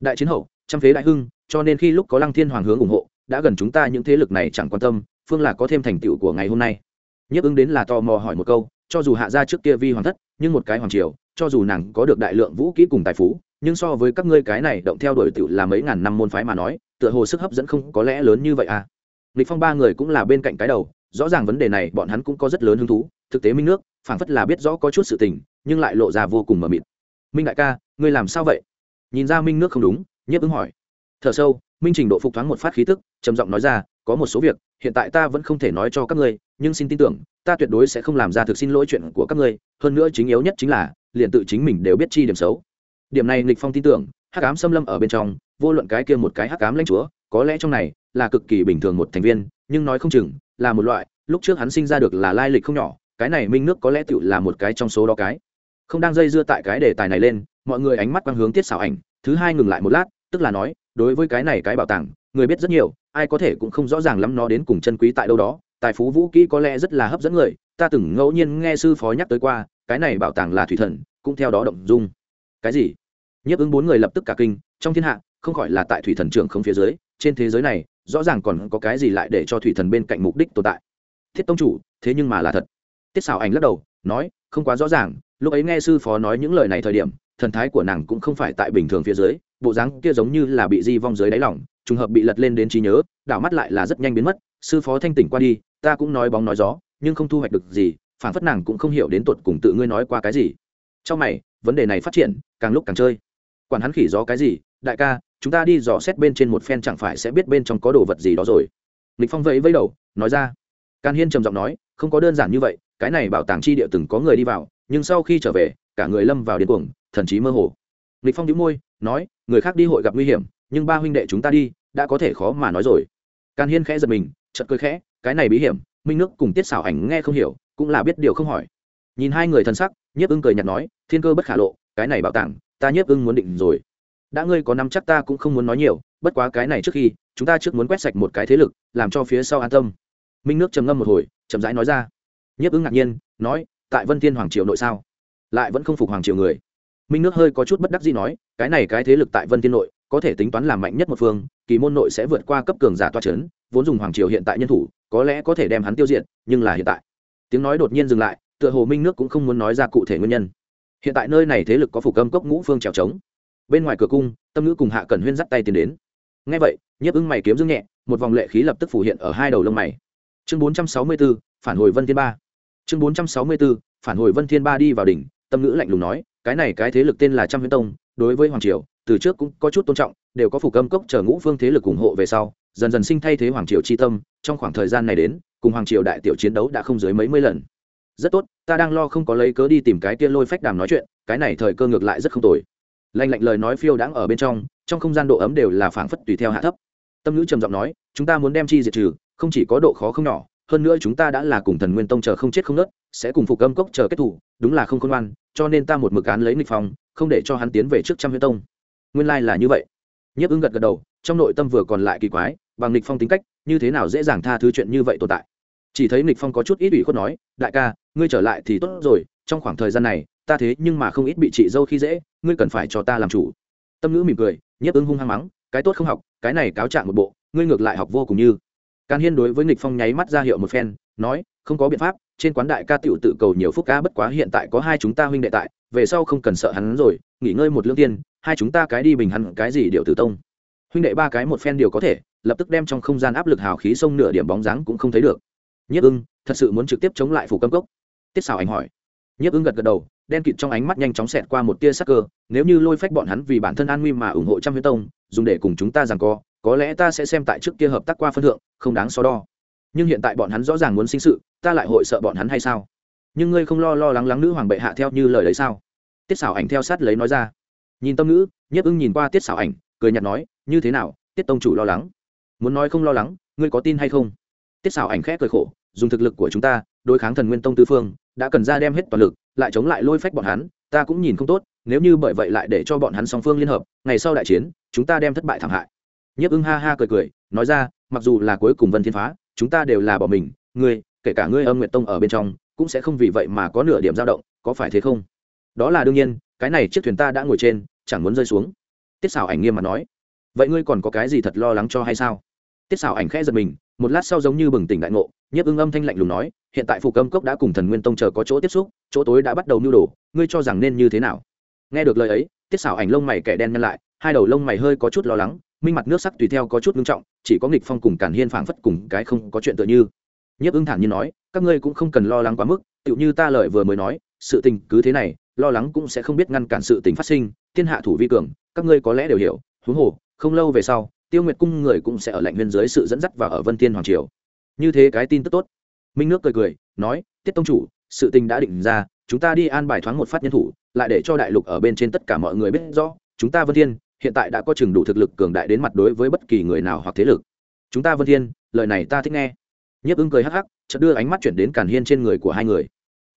Đại chiến hậu, trăm phế đại hưng, cho nên khi lúc có lăng thiên hoàng hướng ủng hộ, đã gần chúng ta những thế lực này chẳng quan tâm, phương là có thêm thành tựu của ngày hôm nay. Nhất ứng đến là tò mò hỏi một câu, cho dù hạ gia trước kia vi hoàng thất, nhưng một cái hoàng triều, cho dù nàng có được đại lượng vũ kỹ cùng tài phú, nhưng so với các ngươi cái này động theo đuổi tựu là mấy ngàn năm môn phái mà nói, tựa hồ sức hấp dẫn không có lẽ lớn như vậy à. Lịch phong ba người cũng là bên cạnh cái đầu rõ ràng vấn đề này bọn hắn cũng có rất lớn hứng thú, thực tế minh nước, phảng phất là biết rõ có chút sự tình, nhưng lại lộ ra vô cùng mờ mịt. Minh đại ca, ngươi làm sao vậy? Nhìn ra minh nước không đúng, nhiếp ứng hỏi. Thở sâu, minh trình độ phục thoáng một phát khí tức, trầm giọng nói ra, có một số việc, hiện tại ta vẫn không thể nói cho các ngươi, nhưng xin tin tưởng, ta tuyệt đối sẽ không làm ra thực xin lỗi chuyện của các ngươi, hơn nữa chính yếu nhất chính là, liền tự chính mình đều biết chi điểm xấu. Điểm này nghịch phong tin tưởng, hắc ám xâm lâm ở bên trong, vô luận cái kia một cái hắc ám lãnh chúa, có lẽ trong này là cực kỳ bình thường một thành viên, nhưng nói không chừng là một loại, lúc trước hắn sinh ra được là lai lịch không nhỏ, cái này minh nước có lẽ tựu là một cái trong số đó cái. Không đang dây dưa tại cái đề tài này lên, mọi người ánh mắt quang hướng tiết xảo ảnh, thứ hai ngừng lại một lát, tức là nói, đối với cái này cái bảo tàng, người biết rất nhiều, ai có thể cũng không rõ ràng lắm nó đến cùng chân quý tại đâu đó, tài phú vũ kỹ có lẽ rất là hấp dẫn người, ta từng ngẫu nhiên nghe sư phó nhắc tới qua, cái này bảo tàng là thủy thần, cũng theo đó động dung. Cái gì? Nhiếp ứng bốn người lập tức cả kinh, trong thiên hạ, không khỏi là tại thủy thần trưởng không phía dưới, trên thế giới này rõ ràng còn có cái gì lại để cho thủy thần bên cạnh mục đích tồn tại. Thiết tông chủ, thế nhưng mà là thật. Tiết xảo ảnh lắc đầu, nói, không quá rõ ràng, lúc ấy nghe sư phó nói những lời này thời điểm, thần thái của nàng cũng không phải tại bình thường phía dưới, bộ dáng kia giống như là bị di vong dưới đáy lỏng trùng hợp bị lật lên đến trí nhớ, đảo mắt lại là rất nhanh biến mất. Sư phó thanh tỉnh qua đi, ta cũng nói bóng nói gió, nhưng không thu hoạch được gì, phản phất nàng cũng không hiểu đến tuột cùng tự ngươi nói qua cái gì. Trong mày, vấn đề này phát triển, càng lúc càng chơi. Quản hắn khỉ gió cái gì, đại ca chúng ta đi dò xét bên trên một phen chẳng phải sẽ biết bên trong có đồ vật gì đó rồi. Lịch phong vẫy vẫy đầu, nói ra. Can hiên trầm giọng nói, không có đơn giản như vậy, cái này bảo tàng chi địa từng có người đi vào, nhưng sau khi trở về, cả người lâm vào điên cuồng, thần trí mơ hồ. Lịch phong nhíu môi, nói, người khác đi hội gặp nguy hiểm, nhưng ba huynh đệ chúng ta đi, đã có thể khó mà nói rồi. Can hiên khẽ giật mình, chợt cười khẽ, cái này bí hiểm, minh nước cùng tiết xảo ảnh nghe không hiểu, cũng là biết điều không hỏi. Nhìn hai người thân sắc, nhiếp ưng cười nhạt nói, thiên cơ bất khả lộ, cái này bảo tàng, ta nhiếp ưng muốn định rồi đã ngươi có nắm chắc ta cũng không muốn nói nhiều, bất quá cái này trước khi, chúng ta trước muốn quét sạch một cái thế lực, làm cho phía sau an tâm. Minh nước trầm ngâm một hồi, chậm rãi nói ra. Nhiếp ứng ngạc nhiên, nói, tại vân thiên hoàng triều nội sao? Lại vẫn không phục hoàng triều người. Minh nước hơi có chút bất đắc gì nói, cái này cái thế lực tại vân thiên nội, có thể tính toán làm mạnh nhất một phương, kỳ môn nội sẽ vượt qua cấp cường giả toa c h ấ n vốn dùng hoàng triều hiện tại nhân thủ, có lẽ có thể đem hắn tiêu diệt, nhưng là hiện tại. Tiếng nói đột nhiên dừng lại, tựa hồ minh nước cũng không muốn nói ra cụ thể nguyên nhân. Hiện tại nơi này thế lực có phủ câm cốc ngũ phương trèo trống bên ngoài cửa cung, tâm ngữ cùng hạ cần huyên dắt tay tiến đến. Ngay vậy, nhiếp ưng mày kiếm dương nhẹ, một vòng lệ khí lập tức phủ hiện ở hai đầu lông mày. Chương bốn trăm sáu mươi b ố phản hồi vân thiên ba. Chương bốn trăm sáu mươi b ố phản hồi vân thiên ba đi vào đỉnh, tâm ngữ lạnh lùng nói, cái này cái thế lực tên là trăm huyễn tông, đối với hoàng triều, từ trước cũng có chút tôn trọng, đều có phủ câm cốc chờ ngũ phương thế lực ủng hộ về sau, dần dần sinh thay thế hoàng triều chi tâm, trong khoảng thời gian này đến, cùng hoàng triều đại tiểu chiến đấu đã không dưới mấy mươi lần. Rất tốt, ta đang lo không có lấy cớ đi tìm cái tiên lôi phách đàm nói chuyện, cái này thời cơ ngược lại rất không tồi lạnh lạnh lời nói phiêu đãng ở bên trong trong không gian độ ấm đều là phảng phất tùy theo hạ thấp. Tâm ngữ trầm giọng nói, chúng ta muốn đem chi diệt trừ, không chỉ có độ khó không nhỏ, hơn nữa chúng ta đã là cùng thần nguyên tông chờ không chết không nớt, sẽ cùng phục âm cốc chờ kết thủ, đúng là không khôn ngoan, cho nên ta một mực án lấy nghịch phòng không để cho hắn tiến về trước trăm huyết tông. Nguyên lai là như vậy. Nhiếp ứng gật gật đầu, trong nội tâm vừa còn lại kỳ quái, bằng nghịch phong tính cách, như thế nào dễ dàng tha thứ chuyện như vậy tồn tại? Chỉ thấy nghịch phong có chút ít ủy khuất nói, đại ca, ngươi trở lại thì tốt rồi, trong khoảng thời gian này ta thế nhưng mà không ít bị chị dâu khi dễ, ngươi cần phải cho ta làm chủ. Tâm ngữ mỉm cười, nhiếp ứng hung hăng mắng, cái tốt không học, cái này cáo trạng một bộ, ngươi ngược lại học vô cùng như. Càn hiên đối với nghịch phong nháy mắt ra hiệu một phen, nói, không có biện pháp, trên quán đại ca tiểu tự cầu nhiều phúc ca bất quá hiện tại có hai chúng ta huynh đệ tại, về sau không cần sợ hắn rồi, nghỉ ngơi một lương tiên, hai chúng ta cái đi bình hắn cái gì điệu tử tông. Huynh đệ ba cái một phen điều có thể, lập tức đem trong không gian áp lực hào khí sông nửa điểm bóng dáng cũng không thấy được. Nhất ưng thật sự muốn trực tiếp chống lại phủ cấm cốc. Tiết xảo anh hỏi nhiếp ưng gật gật đầu, đen kịt trong ánh mắt nhanh chóng xẹt qua một tia sắc cơ, nếu như lôi phách bọn hắn vì bản thân an nguy mà ủng hộ trăm huyết tông, dùng để cùng chúng ta rằng co, có lẽ ta sẽ xem tại trước kia hợp tác qua phân thượng, không đáng so đo. Nhưng hiện tại bọn hắn rõ ràng muốn sinh sự, ta lại hội sợ bọn hắn hay sao? Nhưng ngươi không lo lo lắng lắng nữ hoàng bệ hạ theo như lời đấy sao? Tiết xảo ảnh theo sát lấy nói ra. Nhìn tâm ngữ, nhiếp ưng nhìn qua tiết xảo ảnh, cười nhạt nói, như thế nào, tiết tông chủ lo lắng? Muốn nói không lo lắng, ngươi có tin hay không? Tiết xảo ảnh khẽ cười khổ, dùng thực lực của chúng ta, đối kháng thần nguyên tông tư phương đã cần ra đem hết toàn lực, lại chống lại lôi phách bọn hắn, ta cũng nhìn không tốt, nếu như bởi vậy lại để cho bọn hắn song phương liên hợp, ngày sau đại chiến, chúng ta đem thất bại thảm hại. Nhiếp ưng ha ha cười cười, nói ra, mặc dù là cuối cùng vân thiên phá, chúng ta đều là bỏ mình, ngươi, kể cả ngươi âm nguyệt tông ở bên trong, cũng sẽ không vì vậy mà có nửa điểm dao động, có phải thế không? Đó là đương nhiên, cái này chiếc thuyền ta đã ngồi trên, chẳng muốn rơi xuống. Tiết xảo ảnh nghiêm mặt nói. Vậy ngươi còn có cái gì thật lo lắng cho hay sao? Tiết xảo ảnh khẽ giật mình một lát sau giống như bừng tỉnh đại ngộ, nhiếp ưng âm thanh lạnh lùng nói, hiện tại phục âm cốc đã cùng thần nguyên tông chờ có chỗ tiếp xúc, chỗ tối đã bắt đầu nưu đồ, ngươi cho rằng nên như thế nào? Nghe được lời ấy, tiết xảo ảnh lông mày kẻ đen nhăn lại, hai đầu lông mày hơi có chút lo lắng, minh mặt nước sắc tùy theo có chút ngưng trọng, chỉ có nghịch phong cùng cản hiên phảng phất cùng cái không có chuyện tựa như. Nhiếp ưng thản nhiên nói, các ngươi cũng không cần lo lắng quá mức, tựu như ta lời vừa mới nói, sự tình cứ thế này, lo lắng cũng sẽ không biết ngăn cản sự tình phát sinh, thiên hạ thủ vi cường, các ngươi có lẽ đều hiểu, huống hồ, không lâu về sau tiêu nguyệt cung người cũng sẽ ở lạnh huyên dưới sự dẫn dắt và ở vân thiên hoàng triều. Như thế cái tin tức tốt. Minh nước cười cười, nói, tiết tông chủ, sự tình đã định ra, chúng ta đi an bài thoáng một phát nhân thủ, lại để cho đại lục ở bên trên tất cả mọi người biết rõ, chúng ta vân thiên, hiện tại đã có chừng đủ thực lực cường đại đến mặt đối với bất kỳ người nào hoặc thế lực. Chúng ta vân thiên, lời này ta thích nghe. Nhiếp ưng cười hắc hắc, chợt đưa ánh mắt chuyển đến càn hiên trên người của hai người.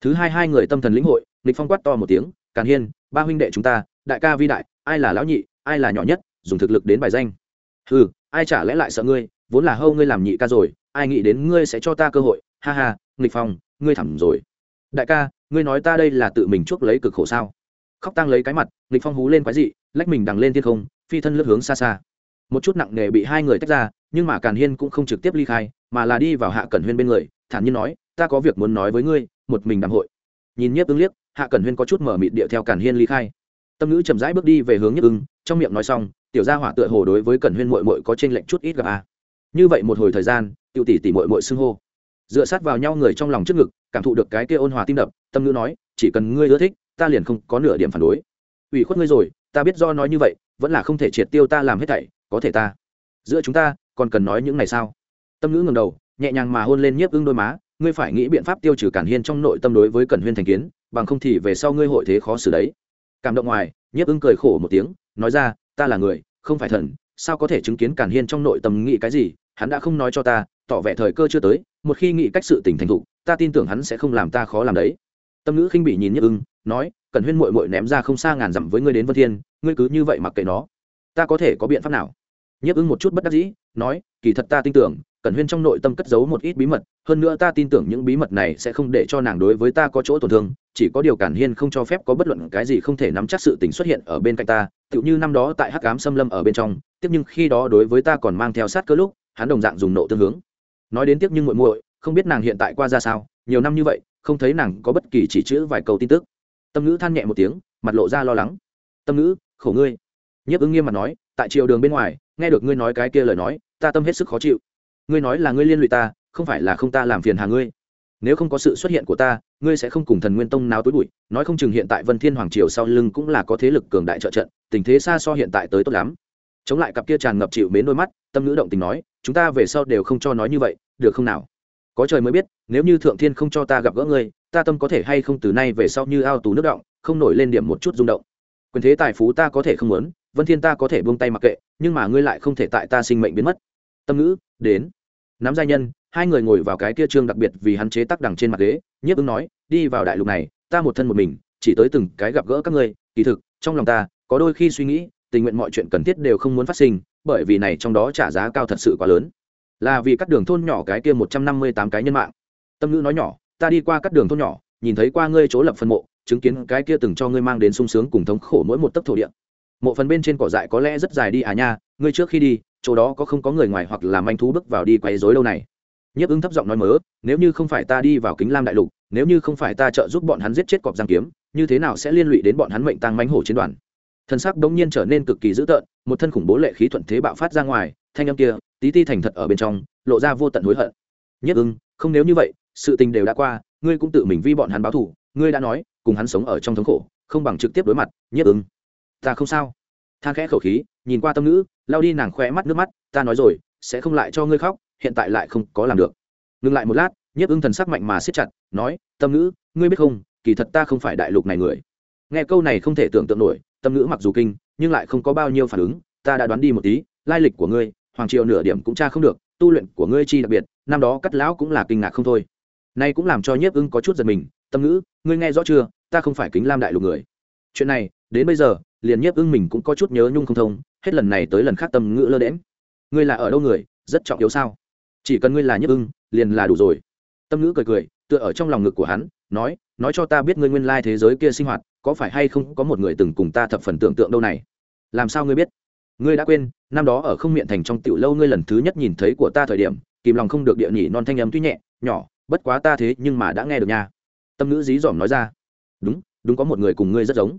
Thứ hai hai người tâm thần lĩnh hội lịch phong quát to một tiếng, càn hiên, ba huynh đệ chúng ta, đại ca vi đại, ai là lão nhị, ai là nhỏ nhất, dùng thực lực đến bài danh ừ ai chả lẽ lại sợ ngươi, vốn là hâu ngươi làm nhị ca rồi, ai nghĩ đến ngươi sẽ cho ta cơ hội. Ha ha, nghịch phong, ngươi thẳm rồi. Đại ca, ngươi nói ta đây là tự mình chuốc lấy cực khổ sao? Khóc tăng lấy cái mặt, nghịch phong hú lên quái dị, lách mình đằng lên thiên không, phi thân lướt hướng xa xa. Một chút nặng nề bị hai người tách ra, nhưng mà càn hiên cũng không trực tiếp ly khai, mà là đi vào hạ cẩn huyên bên người, thản nhiên nói, ta có việc muốn nói với ngươi, một mình đàm hội. Nhìn nhiếp ứng liếc, hạ cẩn huyên có chút mở mịt điệu theo càn hiên ly khai. Tâm ngữ chậm rãi bước đi về hướng nhiếp ứng trong miệng nói xong, tiểu gia hỏa tựa hồ đối với cẩn huyên mội mội có trên lệnh chút ít gặp a như vậy một hồi thời gian, tiểu tỷ tỷ mội mội xưng hô. Dựa sát vào nhau người trong lòng trước ngực, cảm thụ được cái kia ôn hòa tim đập, tâm ngữ nói, chỉ cần ngươi ưa thích, ta liền không có nửa điểm phản đối. Ủy khuất ngươi rồi, ta biết do nói như vậy, vẫn là không thể triệt tiêu ta làm hết thảy, có thể ta. Giữa chúng ta, còn cần nói những này sao? Tâm ngữ ngầm đầu, nhẹ nhàng mà hôn lên nhiếp ưng đôi má, ngươi phải nghĩ biện pháp tiêu trừ cản hiên trong nội tâm đối với cẩn huyên thành kiến, bằng không thì về sau ngươi hội thế khó xử đấy. Cảm động ngoài, nhiếp ưng cười khổ một tiếng nói ra, ta là người, không phải thần, sao có thể chứng kiến cản hiên trong nội tâm nghĩ cái gì? Hắn đã không nói cho ta, tỏ vẻ thời cơ chưa tới, một khi nghĩ cách sự tình thành thục, ta tin tưởng hắn sẽ không làm ta khó làm đấy. Tâm ngữ khinh bị nhìn nhức ưng, nói cần huyên mội mội ném ra không xa ngàn dặm với ngươi đến vân thiên, ngươi cứ như vậy mặc kệ nó. Ta có thể có biện pháp nào? Nhức ưng một chút bất đắc dĩ, nói, kỳ thật ta tin tưởng cần huyên trong nội tâm cất giấu một ít bí mật, hơn nữa ta tin tưởng những bí mật này sẽ không để cho nàng đối với ta có chỗ tổn thương, chỉ có điều cản hiên không cho phép có bất luận cái gì không thể nắm chắc sự tình xuất hiện ở bên cạnh ta tựu như năm đó tại hắc cám xâm lâm ở bên trong, tiếp nhưng khi đó đối với ta còn mang theo sát cơ lúc, hắn đồng dạng dùng nộ tương hướng. Nói đến tiếp nhưng muội muội, không biết nàng hiện tại qua ra sao, nhiều năm như vậy, không thấy nàng có bất kỳ chỉ chữ vài câu tin tức. Tâm ngữ than nhẹ một tiếng, mặt lộ ra lo lắng. Tâm ngữ, khổ ngươi. Nhiếp ứng nghiêm mặt nói, tại triều đường bên ngoài, nghe được ngươi nói cái kia lời nói, ta tâm hết sức khó chịu. Ngươi nói là ngươi liên lụy ta, không phải là không ta làm phiền hà ngươi. Nếu không có sự xuất hiện của ta ngươi sẽ không cùng thần nguyên tông nào tối bụi, nói không chừng hiện tại vân thiên hoàng triều sau lưng cũng là có thế lực cường đại trợ trận, tình thế xa so hiện tại tới tốt lắm. Chống lại cặp kia tràn ngập chịu mến đôi mắt, tâm nữ động tình nói, chúng ta về sau đều không cho nói như vậy, được không nào? Có trời mới biết, nếu như thượng thiên không cho ta gặp gỡ ngươi, ta tâm có thể hay không từ nay về sau như ao tù nước động, không nổi lên điểm một chút rung động. Quyền thế tài phú ta có thể không muốn, vân thiên ta có thể buông tay mặc kệ, nhưng mà ngươi lại không thể tại ta sinh mệnh biến mất. Tâm ngữ, đến. Nắm gia nhân, hai người ngồi vào cái kia trương đặc biệt vì hắn chế tắc đằng trên mặt ghế nhiếp ứng nói, đi vào đại lục này, ta một thân một mình, chỉ tới từng cái gặp gỡ các ngươi, kỳ thực, trong lòng ta, có đôi khi suy nghĩ, tình nguyện mọi chuyện cần thiết đều không muốn phát sinh, bởi vì này trong đó trả giá cao thật sự quá lớn. Là vì các đường thôn nhỏ cái kia một trăm năm mươi tám cái nhân mạng. Tâm ngữ nói nhỏ, ta đi qua các đường thôn nhỏ, nhìn thấy qua ngươi chỗ lập phân mộ, chứng kiến cái kia từng cho ngươi mang đến sung sướng cùng thống khổ mỗi một tấc thổ địa. Mộ phần bên trên cỏ dại có lẽ rất dài đi à nha, ngươi trước khi đi, chỗ đó có không có người ngoài hoặc là manh thú bước vào đi quấy rối đâu này nhiếp ứng thấp giọng nói mớ, nếu như không phải ta đi vào kính lam đại lục, nếu như không phải ta trợ giúp bọn hắn giết chết cọp giang kiếm, như thế nào sẽ liên lụy đến bọn hắn mệnh tăng mánh hổ chiến đoàn? Thân sắc đống nhiên trở nên cực kỳ dữ tợn, một thân khủng bố lệ khí thuận thế bạo phát ra ngoài, thanh âm kia, tí ti thành thật ở bên trong, lộ ra vô tận hối hận. Nhất ưng, không nếu như vậy, sự tình đều đã qua, ngươi cũng tự mình vi bọn hắn báo thù, ngươi đã nói, cùng hắn sống ở trong thống khổ, không bằng trực tiếp đối mặt nhất ưng. Ta không sao. Than khẽ khẩu khí, nhìn qua tâm ngữ lao đi nàng khoe mắt nước mắt, ta nói rồi, sẽ không lại cho ngươi khóc hiện tại lại không có làm được. Ngừng lại một lát, nhiếp ưng thần sắc mạnh mà siết chặt, nói, tâm ngữ, ngươi biết không, kỳ thật ta không phải đại lục này người. Nghe câu này không thể tưởng tượng nổi, tâm ngữ mặc dù kinh, nhưng lại không có bao nhiêu phản ứng, ta đã đoán đi một tí, lai lịch của ngươi, hoàng triều nửa điểm cũng tra không được, tu luyện của ngươi chi đặc biệt, năm đó cắt lão cũng là kinh ngạc không thôi. Nay cũng làm cho nhiếp ưng có chút giật mình, tâm ngữ, ngươi nghe rõ chưa, ta không phải kính lam đại lục người. Chuyện này, đến bây giờ, liền nhiếp ưng mình cũng có chút nhớ nhung không thông, hết lần này tới lần khác tâm ngữ lơ đễm ngươi là ở đâu người, rất trọng yếu sao? Chỉ cần ngươi là nhất ưng, liền là đủ rồi. Tâm ngữ cười cười, tựa ở trong lòng ngực của hắn, nói nói cho ta biết ngươi nguyên lai thế giới kia sinh hoạt, có phải hay không có một người từng cùng ta thập phần tưởng tượng đâu này? Làm sao ngươi biết? Ngươi đã quên, năm đó ở không miệng thành trong tiểu lâu ngươi lần thứ nhất nhìn thấy của ta thời điểm, kìm lòng không được địa nhỉ non thanh ấm tuy nhẹ, nhỏ, bất quá ta thế nhưng mà đã nghe được nha. Tâm ngữ dí dỏm nói ra. Đúng đúng có một người cùng ngươi rất giống.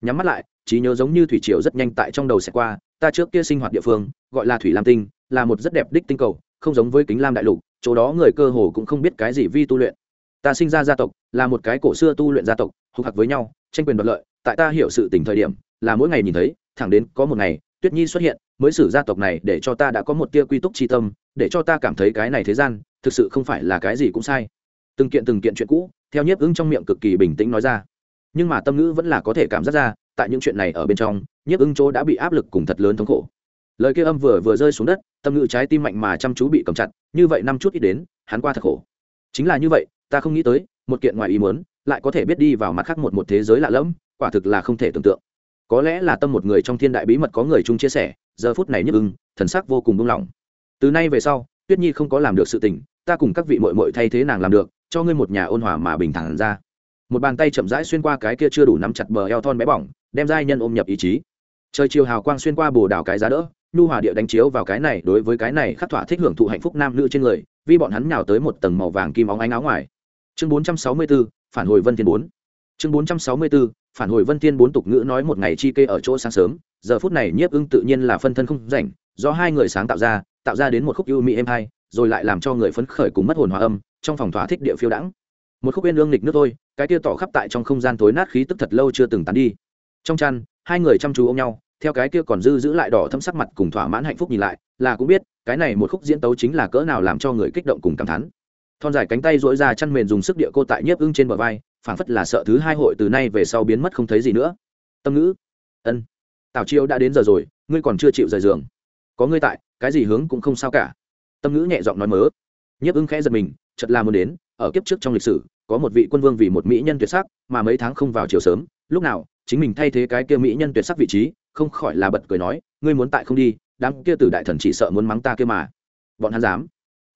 Nhắm mắt lại, trí nhớ giống như thủy triều rất nhanh tại trong đầu sẽ qua, ta trước kia sinh hoạt địa phương, gọi là thủy lam tinh, là một rất đẹp đích tinh cầu không giống với kính lam đại lục, chỗ đó người cơ hồ cũng không biết cái gì vi tu luyện. Ta sinh ra gia tộc, là một cái cổ xưa tu luyện gia tộc hục hạc với nhau, tranh quyền đoạt lợi, tại ta hiểu sự tỉnh thời điểm, là mỗi ngày nhìn thấy, thẳng đến có một ngày, tuyết nhi xuất hiện, mới xử gia tộc này để cho ta đã có một tia quy túc tri tâm, để cho ta cảm thấy cái này thế gian, thực sự không phải là cái gì cũng sai. Từng kiện từng kiện chuyện cũ, theo nhiếp ứng trong miệng cực kỳ bình tĩnh nói ra. Nhưng mà tâm ngữ vẫn là có thể cảm giác ra, tại những chuyện này ở bên trong, nhiếp ứng chỗ đã bị áp lực cùng thật lớn thống khổ lời kia âm vừa vừa rơi xuống đất, tâm ngữ trái tim mạnh mà chăm chú bị cầm chặt, như vậy năm chút ít đến, hắn qua thật khổ. Chính là như vậy, ta không nghĩ tới, một kiện ngoài ý muốn, lại có thể biết đi vào mặt khác một một thế giới lạ lẫm, quả thực là không thể tưởng tượng. Có lẽ là tâm một người trong thiên đại bí mật có người chung chia sẻ, giờ phút này nhức ưng, thần sắc vô cùng buông lỏng. Từ nay về sau, tuyết nhi không có làm được sự tình, ta cùng các vị mội mội thay thế nàng làm được, cho ngươi một nhà ôn hòa mà bình thản ra. Một bàn tay chậm rãi xuyên qua cái kia chưa đủ nắm chặt bờ eo thon bé bỏng, đem giai nhân ôm nhập ý chí. Trời chiều hào quang xuyên qua bồ đào cái giá đỡ nhu hòa địa đánh chiếu vào cái này đối với cái này khắc thỏa thích hưởng thụ hạnh phúc nam nữ trên người vì bọn hắn nhào tới một tầng màu vàng kim óng ánh áo ngoài. Chương 464, phản hồi vân thiên bốn. Chương 464, phản hồi vân thiên bốn tục ngữ nói một ngày chi kê ở chỗ sáng sớm giờ phút này nhiếp ưng tự nhiên là phân thân không rảnh do hai người sáng tạo ra tạo ra đến một khúc ưu mỹ êm hai rồi lại làm cho người phấn khởi cùng mất hồn hòa âm trong phòng thỏa thích địa phiêu đãng. Một khúc yên lương nghịch nước thôi cái kia tỏ khắp tại trong không gian tối nát khí tức thật lâu chưa từng tán đi. Trong chăn hai người chăm chú ôm nhau theo cái kia còn dư giữ lại đỏ thâm sắc mặt cùng thỏa mãn hạnh phúc nhìn lại, là cũng biết, cái này một khúc diễn tấu chính là cỡ nào làm cho người kích động cùng cảm thán. Thon dài cánh tay dỗi ra chăn mền dùng sức địa cô tại nhiếp ưng trên bờ vai, phảng phất là sợ thứ hai hội từ nay về sau biến mất không thấy gì nữa. Tâm ngữ. Ân. Tào chiêu đã đến giờ rồi, ngươi còn chưa chịu rời giường. Có ngươi tại, cái gì hướng cũng không sao cả. Tâm ngữ nhẹ giọng nói mớ. Nhiếp ưng khẽ giật mình chật là muốn đến, ở kiếp trước trong lịch sử, có một vị quân vương vì một mỹ nhân tuyệt sắc, mà mấy tháng không vào chiều sớm, lúc nào, chính mình thay thế cái kia mỹ nhân tuyệt sắc vị trí không khỏi là bật cười nói, ngươi muốn tại không đi, đám kia tử đại thần chỉ sợ muốn mắng ta kia mà. Bọn hắn dám.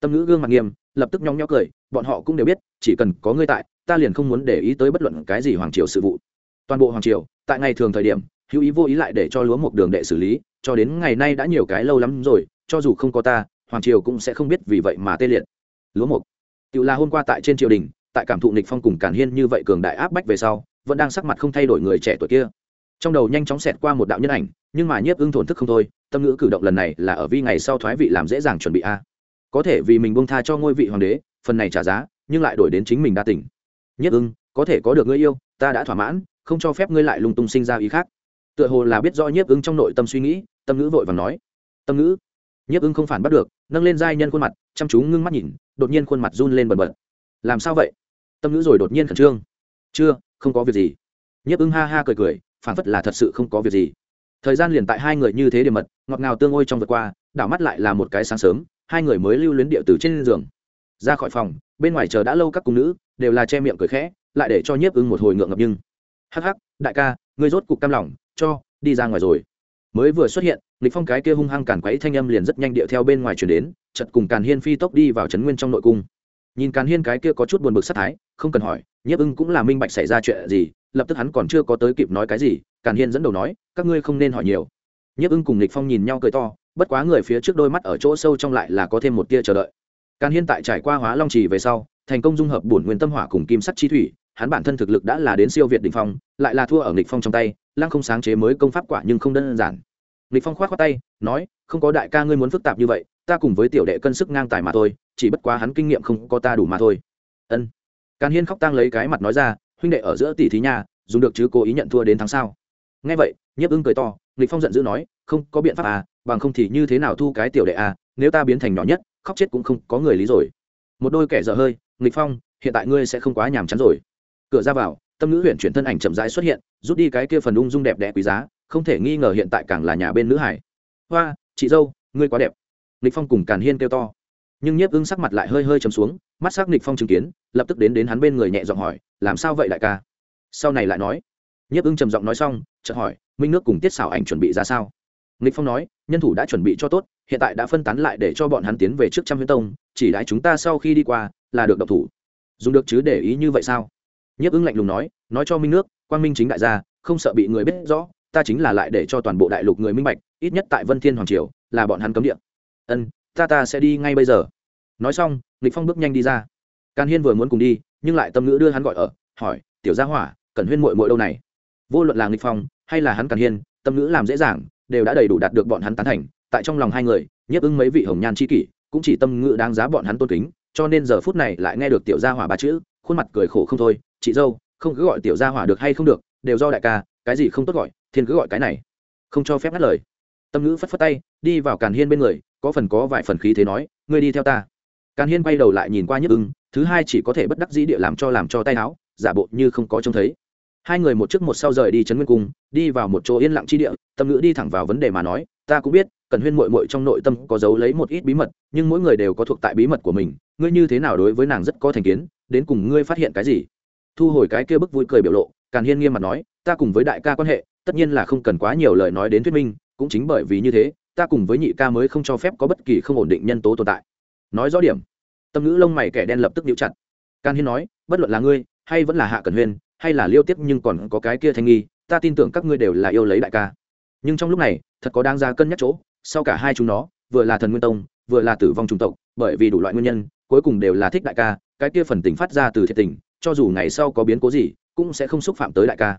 Tâm ngữ gương mặt nghiêm, lập tức nhóng nhó cười, bọn họ cũng đều biết, chỉ cần có ngươi tại, ta liền không muốn để ý tới bất luận cái gì hoàng triều sự vụ. Toàn bộ hoàng triều, tại ngày thường thời điểm, hữu ý vô ý lại để cho lúa một đường đệ xử lý, cho đến ngày nay đã nhiều cái lâu lắm rồi, cho dù không có ta, hoàng triều cũng sẽ không biết vì vậy mà tê liệt. Lúa mục. Tự là hôm qua tại trên triều đình, tại cảm thụ nịch phong cùng cản hiên như vậy cường đại áp bách về sau, vẫn đang sắc mặt không thay đổi người trẻ tuổi kia trong đầu nhanh chóng xẹt qua một đạo nhân ảnh, nhưng mà nhiếp ưng thổn thức không thôi, tâm ngữ cử động lần này là ở vi ngày sau thoái vị làm dễ dàng chuẩn bị a. Có thể vì mình bông tha cho ngôi vị hoàng đế, phần này trả giá, nhưng lại đổi đến chính mình đa tỉnh nhất ưng, có thể có được ngươi yêu, ta đã thỏa mãn, không cho phép ngươi lại lung tung sinh ra ý khác. Tựa hồ là biết rõ nhiếp ưng trong nội tâm suy nghĩ, tâm ngữ vội và nói. Tâm ngữ? Nhiếp ưng không phản bắt được, nâng lên giai nhân khuôn mặt, chăm chú ngưng mắt nhìn, đột nhiên khuôn mặt run lên bần bật. Làm sao vậy? Tâm ngữ rồi đột nhiên khẩn trương. Chưa, không có việc gì. Nhiếp ưng ha ha cười cười phản phất là thật sự không có việc gì. Thời gian liền tại hai người như thế để mật, ngọt ngào tương ôi trong vượt qua, đảo mắt lại là một cái sáng sớm, hai người mới lưu luyến địa từ trên giường. Ra khỏi phòng, bên ngoài chờ đã lâu các cung nữ, đều là che miệng cười khẽ, lại để cho nhiếp ưng một hồi ngượng ngập nhưng. Hắc hắc, đại ca, ngươi rốt cục cam lòng, cho, đi ra ngoài rồi. Mới vừa xuất hiện, lịch phong cái kia hung hăng càn quấy thanh âm liền rất nhanh điệu theo bên ngoài chuyển đến chật cùng càn hiên phi tốc đi vào trấn nguyên trong nội cung nhìn càn hiên cái kia có chút buồn bực sát thái, không cần hỏi, nhiếp ưng cũng là minh bạch xảy ra chuyện gì, lập tức hắn còn chưa có tới kịp nói cái gì, càn hiên dẫn đầu nói, các ngươi không nên hỏi nhiều. Nhiếp ưng cùng lịch phong nhìn nhau cười to, bất quá người phía trước đôi mắt ở chỗ sâu trong lại là có thêm một tia chờ đợi. Càn hiên tại trải qua hóa long trì về sau, thành công dung hợp bổn nguyên tâm hỏa cùng kim sắt chi thủy, hắn bản thân thực lực đã là đến siêu việt đỉnh phong, lại là thua ở nghịch phong trong tay, lăng không sáng chế mới công pháp quả nhưng không đơn giản. Lịch phong khoát khoát tay, nói, không có đại ca ngươi muốn phức tạp như vậy, ta cùng với tiểu đệ cân sức ngang tài mà thôi, chỉ bất quá hắn kinh nghiệm không có ta đủ mà thôi. Ân. Càn hiên khóc tang lấy cái mặt nói ra, huynh đệ ở giữa tỷ thí nhà dùng được chứ cố ý nhận thua đến tháng sau nghe vậy, nhiếp ưng cười to, Lịch phong giận dữ nói, không, có biện pháp à bằng không thì như thế nào thu cái tiểu đệ à nếu ta biến thành nhỏ nhất, khóc chết cũng không có người lý rồi. Một đôi kẻ dở hơi nghịch phong, hiện tại ngươi sẽ không quá nhàm chán rồi. Cửa ra vào, tâm nữ huyện chuyển thân ảnh chậm rãi xuất hiện, rút đi cái kia phần ung dung đẹp đẽ quý giá không thể nghi ngờ hiện tại càng là nhà bên nữ hải. Hoa, chị dâu, ngươi quá đẹp. Lịch phong cùng càn hiên kêu to. Nhưng nhiếp ưng sắc mặt lại hơi hơi chấm xuống, mắt sắc nịch phong chứng kiến, lập tức đến đến hắn bên người nhẹ giọng hỏi, làm sao vậy đại ca? Sau này lại nói, nhiếp ưng trầm giọng nói xong, chợt hỏi, minh nước cùng tiết xảo ảnh chuẩn bị ra sao? Nịch phong nói, nhân thủ đã chuẩn bị cho tốt, hiện tại đã phân tán lại để cho bọn hắn tiến về trước trăm huyết tông, chỉ đãi chúng ta sau khi đi qua là được độc thủ. Dùng được chứ để ý như vậy sao? Nhiếp ưng lạnh lùng nói nói cho minh nước, quang minh chính đại gia, không sợ bị người biết rõ ta chính là lại để cho toàn bộ đại lục người minh bạch, ít nhất tại vân thiên hoàng triều, là bọn hắn cấm địa. Ân, ta ta sẽ đi ngay bây giờ. Nói xong, lịch phong bước nhanh đi ra. Càn hiên vừa muốn cùng đi, nhưng lại tâm ngữ đưa hắn gọi ở, hỏi, tiểu gia hỏa cần huyên muội muội đâu này? Vô luận là lịch phong hay là hắn càn hiên, tâm ngữ làm dễ dàng, đều đã đầy đủ đạt được bọn hắn tán thành. Tại trong lòng hai người, nhiếp ứng mấy vị hồng nhan chi kỷ, cũng chỉ tâm ngữ đáng giá bọn hắn tôn kính, cho nên giờ phút này lại nghe được tiểu gia hỏa ba chữ, khuôn mặt cười khổ không thôi. Chị dâu, không cứ gọi tiểu gia hỏa được hay không được, đều do đại ca cái gì không tốt gọi, thiên cứ gọi cái này. Không cho phép ngắt lời. Tâm ngữ phất phất tay, đi vào càn hiên bên người, có phần có vài phần khí thế nói, ngươi đi theo ta. Càn hiên quay đầu lại nhìn qua nhức ưng, thứ hai chỉ có thể bất đắc dĩ địa làm cho làm cho tay áo, giả bộ như không có trông thấy. Hai người một trước một sau rời đi trấn nguyên cung, đi vào một chỗ yên lặng chi địa, tâm ngữ đi thẳng vào vấn đề mà nói, ta cũng biết cần huyên mội mội trong nội tâm có giấu lấy một ít bí mật, nhưng mỗi người đều có thuộc tại bí mật của mình, ngươi như thế nào đối với nàng rất có thành kiến, đến cùng ngươi phát hiện cái gì? Thu hồi cái kia bức vui cười biểu lộ, càn hiên nghiêm mặt nói ta cùng với đại ca quan hệ, tất nhiên là không cần quá nhiều lời nói đến thuyết minh, cũng chính bởi vì như thế, ta cùng với nhị ca mới không cho phép có bất kỳ không ổn định nhân tố tồn tại. Nói rõ điểm. Tâm ngữ lông mày kẻ đen lập tức níu chặt. Can hiên nói, bất luận là ngươi, hay vẫn là hạ cần huyên hay là liêu tiếp nhưng còn có cái kia thanh nghi, ta tin tưởng các ngươi đều là yêu lấy đại ca. Nhưng trong lúc này, thật có đáng ra cân nhắc chỗ, sau cả hai chúng nó, vừa là thần nguyên tông, vừa là tử vong trung tộc, bởi vì đủ loại nguyên nhân, cuối cùng đều là thích đại ca, cái kia phần tình phát ra từ thiệt tình, cho dù ngày sau có biến cố gì, cũng sẽ không xúc phạm tới đại ca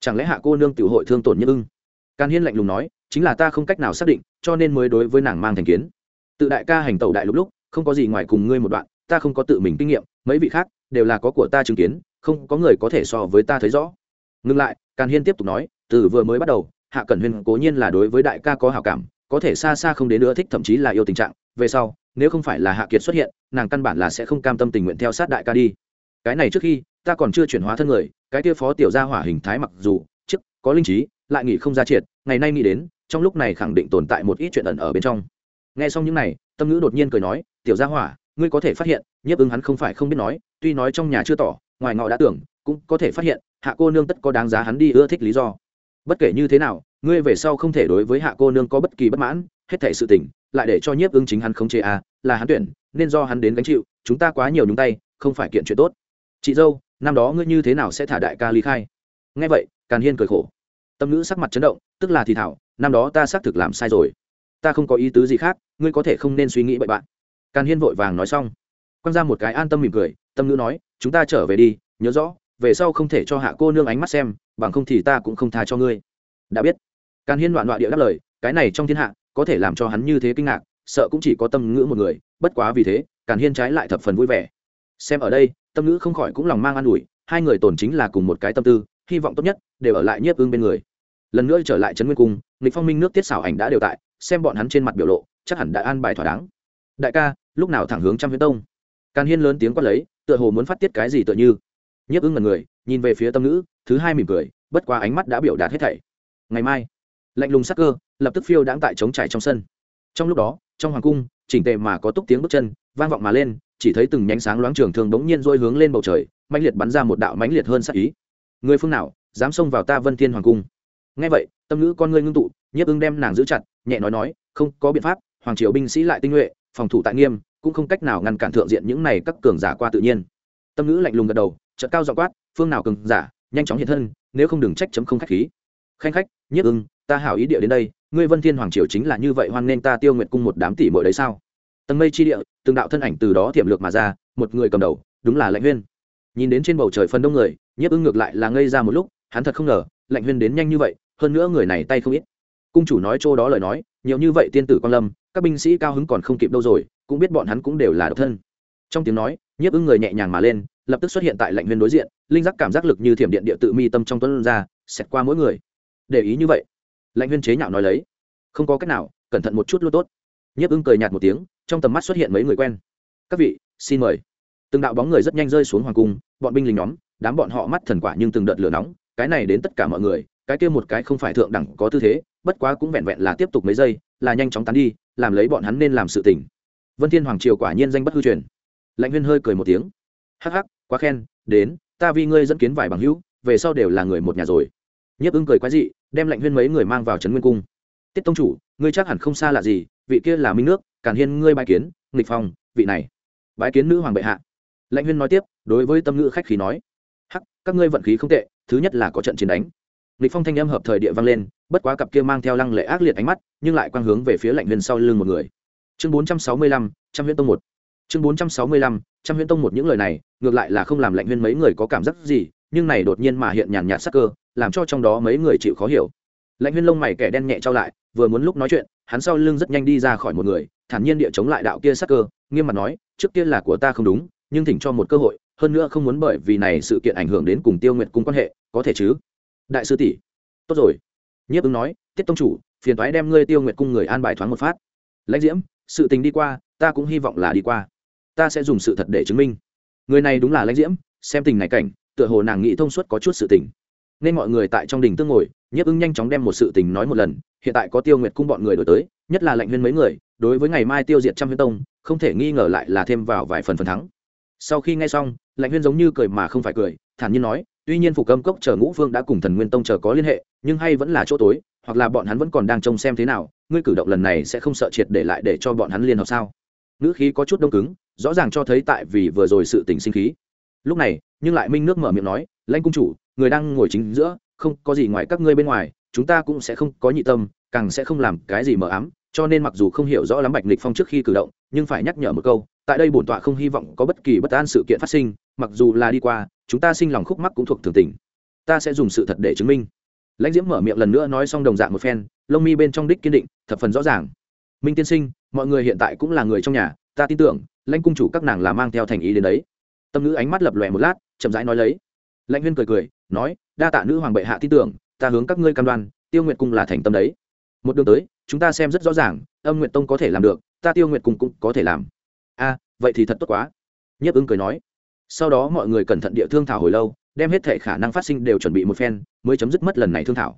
chẳng lẽ hạ cô nương tiểu hội thương tổn nhân ưng? Càn hiên lạnh lùng nói, chính là ta không cách nào xác định, cho nên mới đối với nàng mang thành kiến. Tự đại ca hành tẩu đại lúc lúc, không có gì ngoài cùng ngươi một đoạn, ta không có tự mình kinh nghiệm, mấy vị khác đều là có của ta chứng kiến, không có người có thể so với ta thấy rõ. Ngừng lại càn hiên tiếp tục nói, từ vừa mới bắt đầu, hạ cẩn huyên cố nhiên là đối với đại ca có hảo cảm, có thể xa xa không đến nữa thích thậm chí là yêu tình trạng. Về sau, nếu không phải là hạ kiệt xuất hiện, nàng căn bản là sẽ không cam tâm tình nguyện theo sát đại ca đi cái này trước khi, ta còn chưa chuyển hóa thân người, cái kia phó tiểu gia hỏa hình thái mặc dù chức có linh trí, lại nghĩ không ra triệt, ngày nay nghĩ đến, trong lúc này khẳng định tồn tại một ít chuyện ẩn ở bên trong. Nghe xong những này, tâm ngữ đột nhiên cười nói, tiểu gia hỏa, ngươi có thể phát hiện, nhiếp ứng hắn không phải không biết nói, tuy nói trong nhà chưa tỏ, ngoài ngọ đã tưởng, cũng có thể phát hiện, hạ cô nương tất có đáng giá hắn đi ưa thích lý do. Bất kể như thế nào, ngươi về sau không thể đối với hạ cô nương có bất kỳ bất mãn, hết thể sự tình, lại để cho nhiếp ứng chính hắn không chế à là hắn tuyển, nên do hắn đến gánh chịu, chúng ta quá nhiều nhúng tay, không phải kiện chuyện tốt chị dâu, năm đó ngươi như thế nào sẽ thả đại ca ly khai? Nghe vậy, càn hiên cười khổ. Tâm nữ sắc mặt chấn động, tức là thì thảo, năm đó ta xác thực làm sai rồi. Ta không có ý tứ gì khác, ngươi có thể không nên suy nghĩ bậy bạn. Càn hiên vội vàng nói xong. Quăng ra một cái an tâm mỉm cười, tâm nữ nói, chúng ta trở về đi, nhớ rõ, về sau không thể cho hạ cô nương ánh mắt xem, bằng không thì ta cũng không tha cho ngươi. Đã biết. Càn hiên loạn loạn địa đáp lời, cái này trong thiên hạ, có thể làm cho hắn như thế kinh ngạc, sợ cũng chỉ có tâm ngữ một người, bất quá vì thế, càn hiên trái lại thập phần vui vẻ. Xem ở đây tâm ngữ không khỏi cũng lòng mang an ủi, hai người tổn chính là cùng một cái tâm tư, hy vọng tốt nhất đều ở lại nhiếp ương bên người. Lần nữa trở lại trấn nguyên cung, nghịch phong minh nước tiết xảo ảnh đã đều tại, xem bọn hắn trên mặt biểu lộ, chắc hẳn đã an bài thỏa đáng. Đại ca, lúc nào thẳng hướng trăm huyết tông? Càn hiên lớn tiếng quát lấy, tựa hồ muốn phát tiết cái gì tựa như. Nhiếp ưng ngần người, nhìn về phía tâm nữ thứ hai mỉm cười, bất qua ánh mắt đã biểu đạt hết thảy. Ngày mai, lạnh lùng sắc cơ, lập tức phiêu đãng tại trống trải trong sân. Trong lúc đó, trong hoàng cung, chỉnh tề mà có túc tiếng bước chân vang vọng mà lên, chỉ thấy từng nhánh sáng loáng trường thường bỗng nhiên dôi hướng lên bầu trời, mãnh liệt bắn ra một đạo mãnh liệt hơn sắc ý. Người phương nào, dám xông vào ta vân thiên hoàng cung? Nghe vậy, tâm nữ con ngươi ngưng tụ, nhiếp ưng đem nàng giữ chặt, nhẹ nói nói, không có biện pháp, hoàng triều binh sĩ lại tinh nhuệ, phòng thủ tại nghiêm, cũng không cách nào ngăn cản thượng diện những này các cường giả qua tự nhiên. Tâm nữ lạnh lùng gật đầu, chợt cao dọ quát, phương nào cường giả, nhanh chóng hiện thân, nếu không đừng trách chấm không khách khí. Khanh khách, nhiếp ưng, ta hảo ý địa đến đây, ngươi vân thiên hoàng triều chính là như vậy hoan nên ta tiêu nguyện cung một đám tỷ mỗi đấy sao? Tầng mây chi địa, từng đạo thân ảnh từ đó thiểm lược mà ra, một người cầm đầu, đúng là lạnh huyên. Nhìn đến trên bầu trời phân đông người, nhiếp ưng ngược lại là ngây ra một lúc, hắn thật không ngờ lạnh huyên đến nhanh như vậy, hơn nữa người này tay không ít. Cung chủ nói chỗ đó lời nói, nhiều như vậy tiên tử quan lâm, các binh sĩ cao hứng còn không kịp đâu rồi, cũng biết bọn hắn cũng đều là độc thân. Trong tiếng nói, nhiếp ưng người nhẹ nhàng mà lên, lập tức xuất hiện tại lạnh huyên đối diện, linh giác cảm giác lực như thiểm điện địa tự mi tâm trong tuấn ra, xẹt qua mỗi người. Để ý như vậy lạnh huyên chế nhạo nói lấy, không có cách nào, cẩn thận một chút luôn tốt. Nhiếp ưng cười nhạt một tiếng trong tầm mắt xuất hiện mấy người quen. Các vị, xin mời. Từng đạo bóng người rất nhanh rơi xuống hoàng cung, bọn binh lính nhóm, đám bọn họ mắt thần quả nhưng từng đợt lửa nóng, cái này đến tất cả mọi người, cái kia một cái không phải thượng đẳng có tư thế, bất quá cũng vẹn vẹn là tiếp tục mấy giây, là nhanh chóng tán đi, làm lấy bọn hắn nên làm sự tỉnh vân thiên hoàng triều quả nhiên danh bất hư truyền. Lãnh huyên hơi cười một tiếng. Hắc hắc, quá khen, đến, ta vì ngươi dẫn kiến vài bằng hữu, về sau đều là người một nhà rồi. Nhiếp ưng cười quái dị, đem lãnh huyên mấy người mang vào trấn nguyên cung. Tiết tông chủ, ngươi chắc hẳn không xa lạ gì vị kia là minh nước, càn hiên, ngươi bái kiến, nghịch phong, vị này. Bái kiến nữ hoàng bệ hạ. Lãnh huyên nói tiếp, đối với tâm ngữ khách khí nói. Hắc, các ngươi vận khí không tệ, thứ nhất là có trận chiến đánh. Nghịch phong thanh âm hợp thời địa vang lên, bất quá cặp kia mang theo lăng lệ ác liệt ánh mắt, nhưng lại quang hướng về phía lãnh huyên sau lưng một người. Chương bốn trăm sáu mươi lăm, trăm huyễn tông một. Chương bốn trăm sáu mươi lăm, trăm huyễn tông một những lời này, ngược lại là không làm lãnh huyên mấy người có cảm giác gì, nhưng này đột nhiên mà hiện nhàn nhạt sắc cơ, làm cho trong đó mấy người chịu khó hiểu. Lãnh huyên lông mày kẻ đen nhẹ trao lại, vừa muốn lúc nói chuyện hắn sau lưng rất nhanh đi ra khỏi một người, thản nhiên địa chống lại đạo kia sắc cơ, nghiêm mặt nói, trước kia là của ta không đúng, nhưng thỉnh cho một cơ hội, hơn nữa không muốn bởi vì này sự kiện ảnh hưởng đến cùng tiêu nguyện cung quan hệ, có thể chứ? Đại sư tỷ. Tốt rồi. Nhiếp ứng nói, tiết tông chủ, phiền toái đem ngươi tiêu nguyện cung người an bài thoáng một phát. Lãnh diễm, sự tình đi qua, ta cũng hy vọng là đi qua. Ta sẽ dùng sự thật để chứng minh. Người này đúng là lãnh diễm, xem tình này cảnh, tựa hồ nàng nghĩ thông suốt có chút sự tình nên mọi người tại trong đình tương ngồi, nhiếp ứng nhanh chóng đem một sự tình nói một lần, hiện tại có tiêu nguyệt cung bọn người đổi tới, nhất là lệnh huyên mấy người, đối với ngày mai tiêu diệt trăm huyên tông, không thể nghi ngờ lại là thêm vào vài phần phần thắng. Sau khi nghe xong, lệnh huyên giống như cười mà không phải cười, thản nhiên nói, tuy nhiên phủ câm cốc chờ ngũ phương đã cùng thần nguyên tông chờ có liên hệ, nhưng hay vẫn là chỗ tối, hoặc là bọn hắn vẫn còn đang trông xem thế nào, ngươi cử động lần này sẽ không sợ triệt để lại để cho bọn hắn liên hợp sao? Ngữ khí có chút đông cứng, rõ ràng cho thấy tại vì vừa rồi sự tình sinh khí. Lúc này, nhưng lại minh nước mở miệng nói lãnh cung chủ, người đang ngồi chính giữa, không có gì ngoài các ngươi bên ngoài, chúng ta cũng sẽ không có nhị tâm, càng sẽ không làm cái gì mờ ám, cho nên mặc dù không hiểu rõ lắm bạch lịch phong trước khi cử động, nhưng phải nhắc nhở một câu, tại đây bổn tọa không hy vọng có bất kỳ bất an sự kiện phát sinh, mặc dù là đi qua, chúng ta sinh lòng khúc mắc cũng thuộc thường tình. Ta sẽ dùng sự thật để chứng minh. Lãnh diễm mở miệng lần nữa nói xong đồng dạng một phen, lông mi bên trong đích kiên định, thập phần rõ ràng. Minh tiên sinh, mọi người hiện tại cũng là người trong nhà, ta tin tưởng, lãnh cung chủ các nàng là mang theo thành ý đến đấy. Tâm nữ ánh mắt lập lòe một lát, chậm rãi nói lấy lãnh huyên cười cười, nói, đa tạ nữ hoàng bệ hạ tin tưởng, ta hướng các ngươi cam đoan, tiêu nguyệt cung là thành tâm đấy. Một đường tới, chúng ta xem rất rõ ràng, âm nguyệt tông có thể làm được, ta tiêu nguyệt cung cũng có thể làm. A, vậy thì thật tốt quá. Nhiếp ứng cười nói. Sau đó mọi người cẩn thận địa thương thảo hồi lâu, đem hết thể khả năng phát sinh đều chuẩn bị một phen, mới chấm dứt mất lần này thương thảo.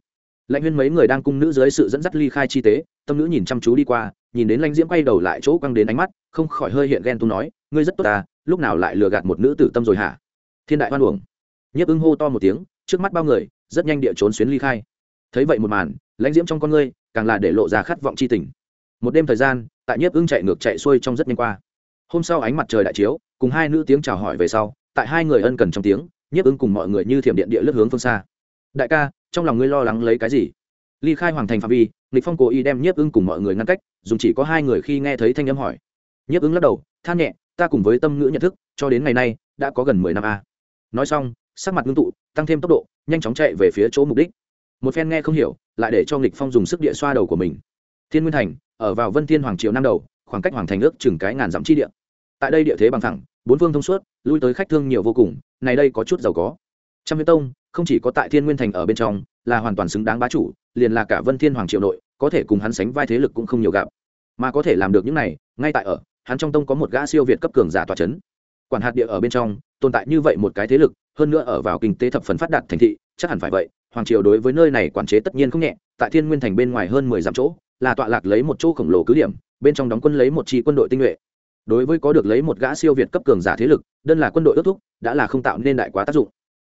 Lãnh huyên mấy người đang cung nữ dưới sự dẫn dắt ly khai chi tế, tâm nữ nhìn chăm chú đi qua, nhìn đến lãnh diễm quay đầu lại chỗ quăng đến ánh mắt, không khỏi hơi hiện ghen tu nói, ngươi rất tốt ta, lúc nào lại lừa gạt một nữ tử tâm rồi hả? Thiên đại hoan uổng nhiếp ưng hô to một tiếng, trước mắt bao người, rất nhanh địa trốn xuyến ly khai. Thấy vậy một màn, lãnh diễm trong con ngươi, càng là để lộ ra khát vọng c h i tình. Một đêm thời gian, tại nhiếp ưng chạy ngược chạy xuôi trong rất nhanh qua. Hôm sau ánh mặt trời đại chiếu, cùng hai nữ tiếng chào hỏi về sau, tại hai người ân cần trong tiếng, nhiếp ưng cùng mọi người như thiểm điện địa lướt hướng phương xa. Đại ca, trong lòng ngươi lo lắng lấy cái gì? Ly khai hoàng thành phạm vi lịch phong cố ý đem nhiếp ưng cùng mọi người ngăn cách, dùng chỉ có hai người khi nghe thấy thanh âm hỏi. Nhiếp ưng lắc đầu, than nhẹ, ta cùng với tâm ngữ nhận thức, cho đến ngày nay, đã có gần mười năm a. Nói xong sắc mặt ngưng tụ, tăng thêm tốc độ, nhanh chóng chạy về phía chỗ mục đích. Một phen nghe không hiểu, lại để cho nghịch phong dùng sức địa xoa đầu của mình. Thiên nguyên thành, ở vào vân thiên hoàng triều năm đầu, khoảng cách hoàng thành ước chừng cái ngàn dặm chi địa. Tại đây địa thế bằng thẳng, bốn phương thông suốt, lui tới khách thương nhiều vô cùng, này đây có chút giàu có. Trăm huyết tông, không chỉ có tại thiên nguyên thành ở bên trong, là hoàn toàn xứng đáng bá chủ, liền là cả vân thiên hoàng triều nội, có thể cùng hắn sánh vai thế lực cũng không nhiều gặp. Mà có thể làm được những này, ngay tại ở, hắn trong tông có một gã siêu việt cấp cường giả tòa chấn. Quản hạt địa ở bên trong, tồn tại như vậy một cái thế lực hơn nữa ở vào kinh tế thập phần phát đạt thành thị, chắc hẳn phải vậy, hoàng triều đối với nơi này quản chế tất nhiên không nhẹ, tại thiên nguyên thành bên ngoài hơn mười dặm chỗ, là tọa lạc lấy một chỗ khổng lồ cứ điểm, bên trong đóng quân lấy một chi quân đội tinh nhuệ. Đối với có được lấy một gã siêu việt cấp cường giả thế lực, đơn là quân đội ước thúc, đã là không tạo nên đại quá tác dụng.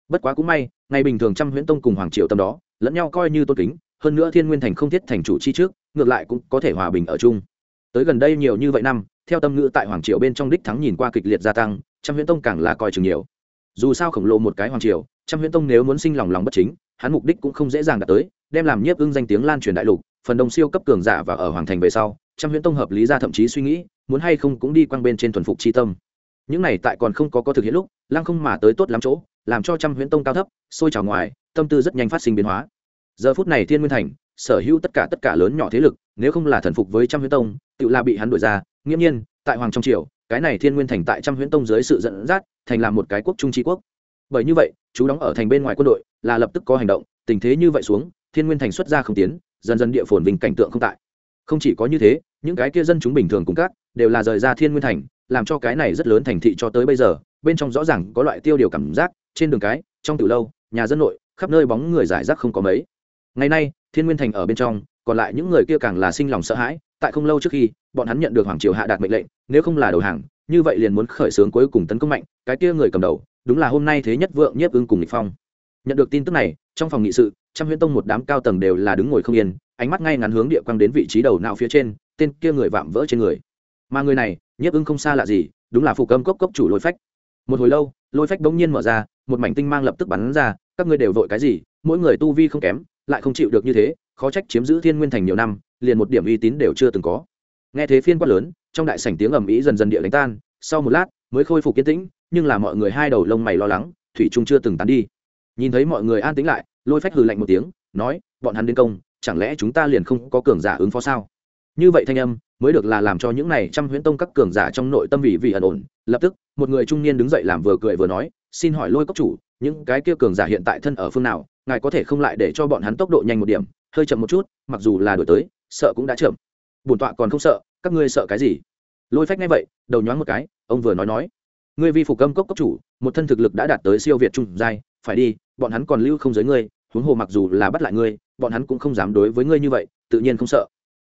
Bất quá cũng may, ngày bình thường trăm huyễn tông cùng hoàng triều tâm đó, lẫn nhau coi như tôn kính, hơn nữa thiên nguyên thành không thiết thành chủ chi trước, ngược lại cũng có thể hòa bình ở chung. Tới gần đây nhiều như vậy năm, theo tâm ngữ tại hoàng triều bên trong đích thắng nhìn qua kịch liệt gia tăng, trăm huyễn tông càng là coi chừng nhiều dù sao khổng lồ một cái hoàng triều, trăm huyễn tông nếu muốn sinh lòng lòng bất chính, hắn mục đích cũng không dễ dàng đạt tới, đem làm nhiếp ưng danh tiếng lan truyền đại lục, phần đông siêu cấp cường giả và ở hoàng thành về sau, trăm huyễn tông hợp lý ra thậm chí suy nghĩ, muốn hay không cũng đi quang bên trên thuần phục chi tâm. Những này tại còn không có có thực hiện lúc, lăng không mà tới tốt lắm chỗ, làm cho trăm huyễn tông cao thấp sôi trào ngoài, tâm tư rất nhanh phát sinh biến hóa. Giờ phút này thiên nguyên thành, sở hữu tất cả tất cả lớn nhỏ thế lực, nếu không là thần phục với trăm huyễn tông, tự là bị hắn đuổi ra, nghiễm nhiên, tại hoàng trong triều cái này thiên nguyên thành tại trăm huyễn tông dưới sự dẫn dắt, thành làm một cái quốc trung trí quốc. Bởi như vậy, chú đóng ở thành bên ngoài quân đội, là lập tức có hành động, tình thế như vậy xuống, thiên nguyên thành xuất ra không tiến, dần dần địa phồn vinh cảnh tượng không tại. Không chỉ có như thế, những cái kia dân chúng bình thường cùng các, đều là rời ra thiên nguyên thành, làm cho cái này rất lớn thành thị cho tới bây giờ, bên trong rõ ràng có loại tiêu điều cảm giác, trên đường cái, trong từ lâu, nhà dân nội, khắp nơi bóng người giải rác không có mấy. Ngày nay, thiên nguyên thành ở bên trong, còn lại những người kia càng là sinh lòng sợ hãi tại không lâu trước khi, bọn hắn nhận được hoàng triều hạ đạt mệnh lệnh, nếu không là đầu hàng, như vậy liền muốn khởi xướng cuối cùng tấn công mạnh, cái kia người cầm đầu, đúng là hôm nay thế nhất vượng nhiếp ưng cùng lịch phong. Nhận được tin tức này, trong phòng nghị sự, trăm huyễn tông một đám cao tầng đều là đứng ngồi không yên, ánh mắt ngay ngắn hướng địa quang đến vị trí đầu não phía trên, tên kia người vạm vỡ trên người. Mà người này nhiếp ưng không xa lạ gì, đúng là phụ cơm cốc cốc chủ lôi phách. Một hồi lâu, lôi phách bỗng nhiên mở ra, một mảnh tinh mang lập tức bắn ra, các ngươi đều vội cái gì, mỗi người tu vi không kém, lại không chịu được như thế, khó trách chiếm giữ thiên nguyên thành nhiều năm liền một điểm uy tín đều chưa từng có. Nghe thế phiên quát lớn, trong đại sảnh tiếng ầm ĩ dần dần địa đánh tan, sau một lát, mới khôi phục kiên tĩnh, nhưng là mọi người hai đầu lông mày lo lắng, thủy trung chưa từng tán đi. Nhìn thấy mọi người an tĩnh lại, lôi phách hừ lạnh một tiếng, nói, bọn hắn đến công, chẳng lẽ chúng ta liền không có cường giả ứng phó sao? Như vậy thanh âm mới được là làm cho những này trăm huyễn tông các cường giả trong nội tâm vị vì ẩn ổn. Lập tức, một người trung niên đứng dậy làm vừa cười vừa nói, xin hỏi lôi cốc chủ, những cái kia cường giả hiện tại thân ở phương nào? Ngài có thể không lại để cho bọn hắn tốc độ nhanh một điểm, hơi chậm một chút, mặc dù là đổi tới sợ cũng đã chậm. Bổn tọa còn không sợ, các ngươi sợ cái gì? Lôi phách ngay vậy, đầu nhoáng một cái, ông vừa nói nói. Ngươi vi phục âm cốc cốc chủ, một thân thực lực đã đạt tới siêu việt trung giai, phải đi, bọn hắn còn lưu không giới ngươi, huống hồ mặc dù là bắt lại ngươi, bọn hắn cũng không dám đối với ngươi như vậy, tự nhiên không sợ.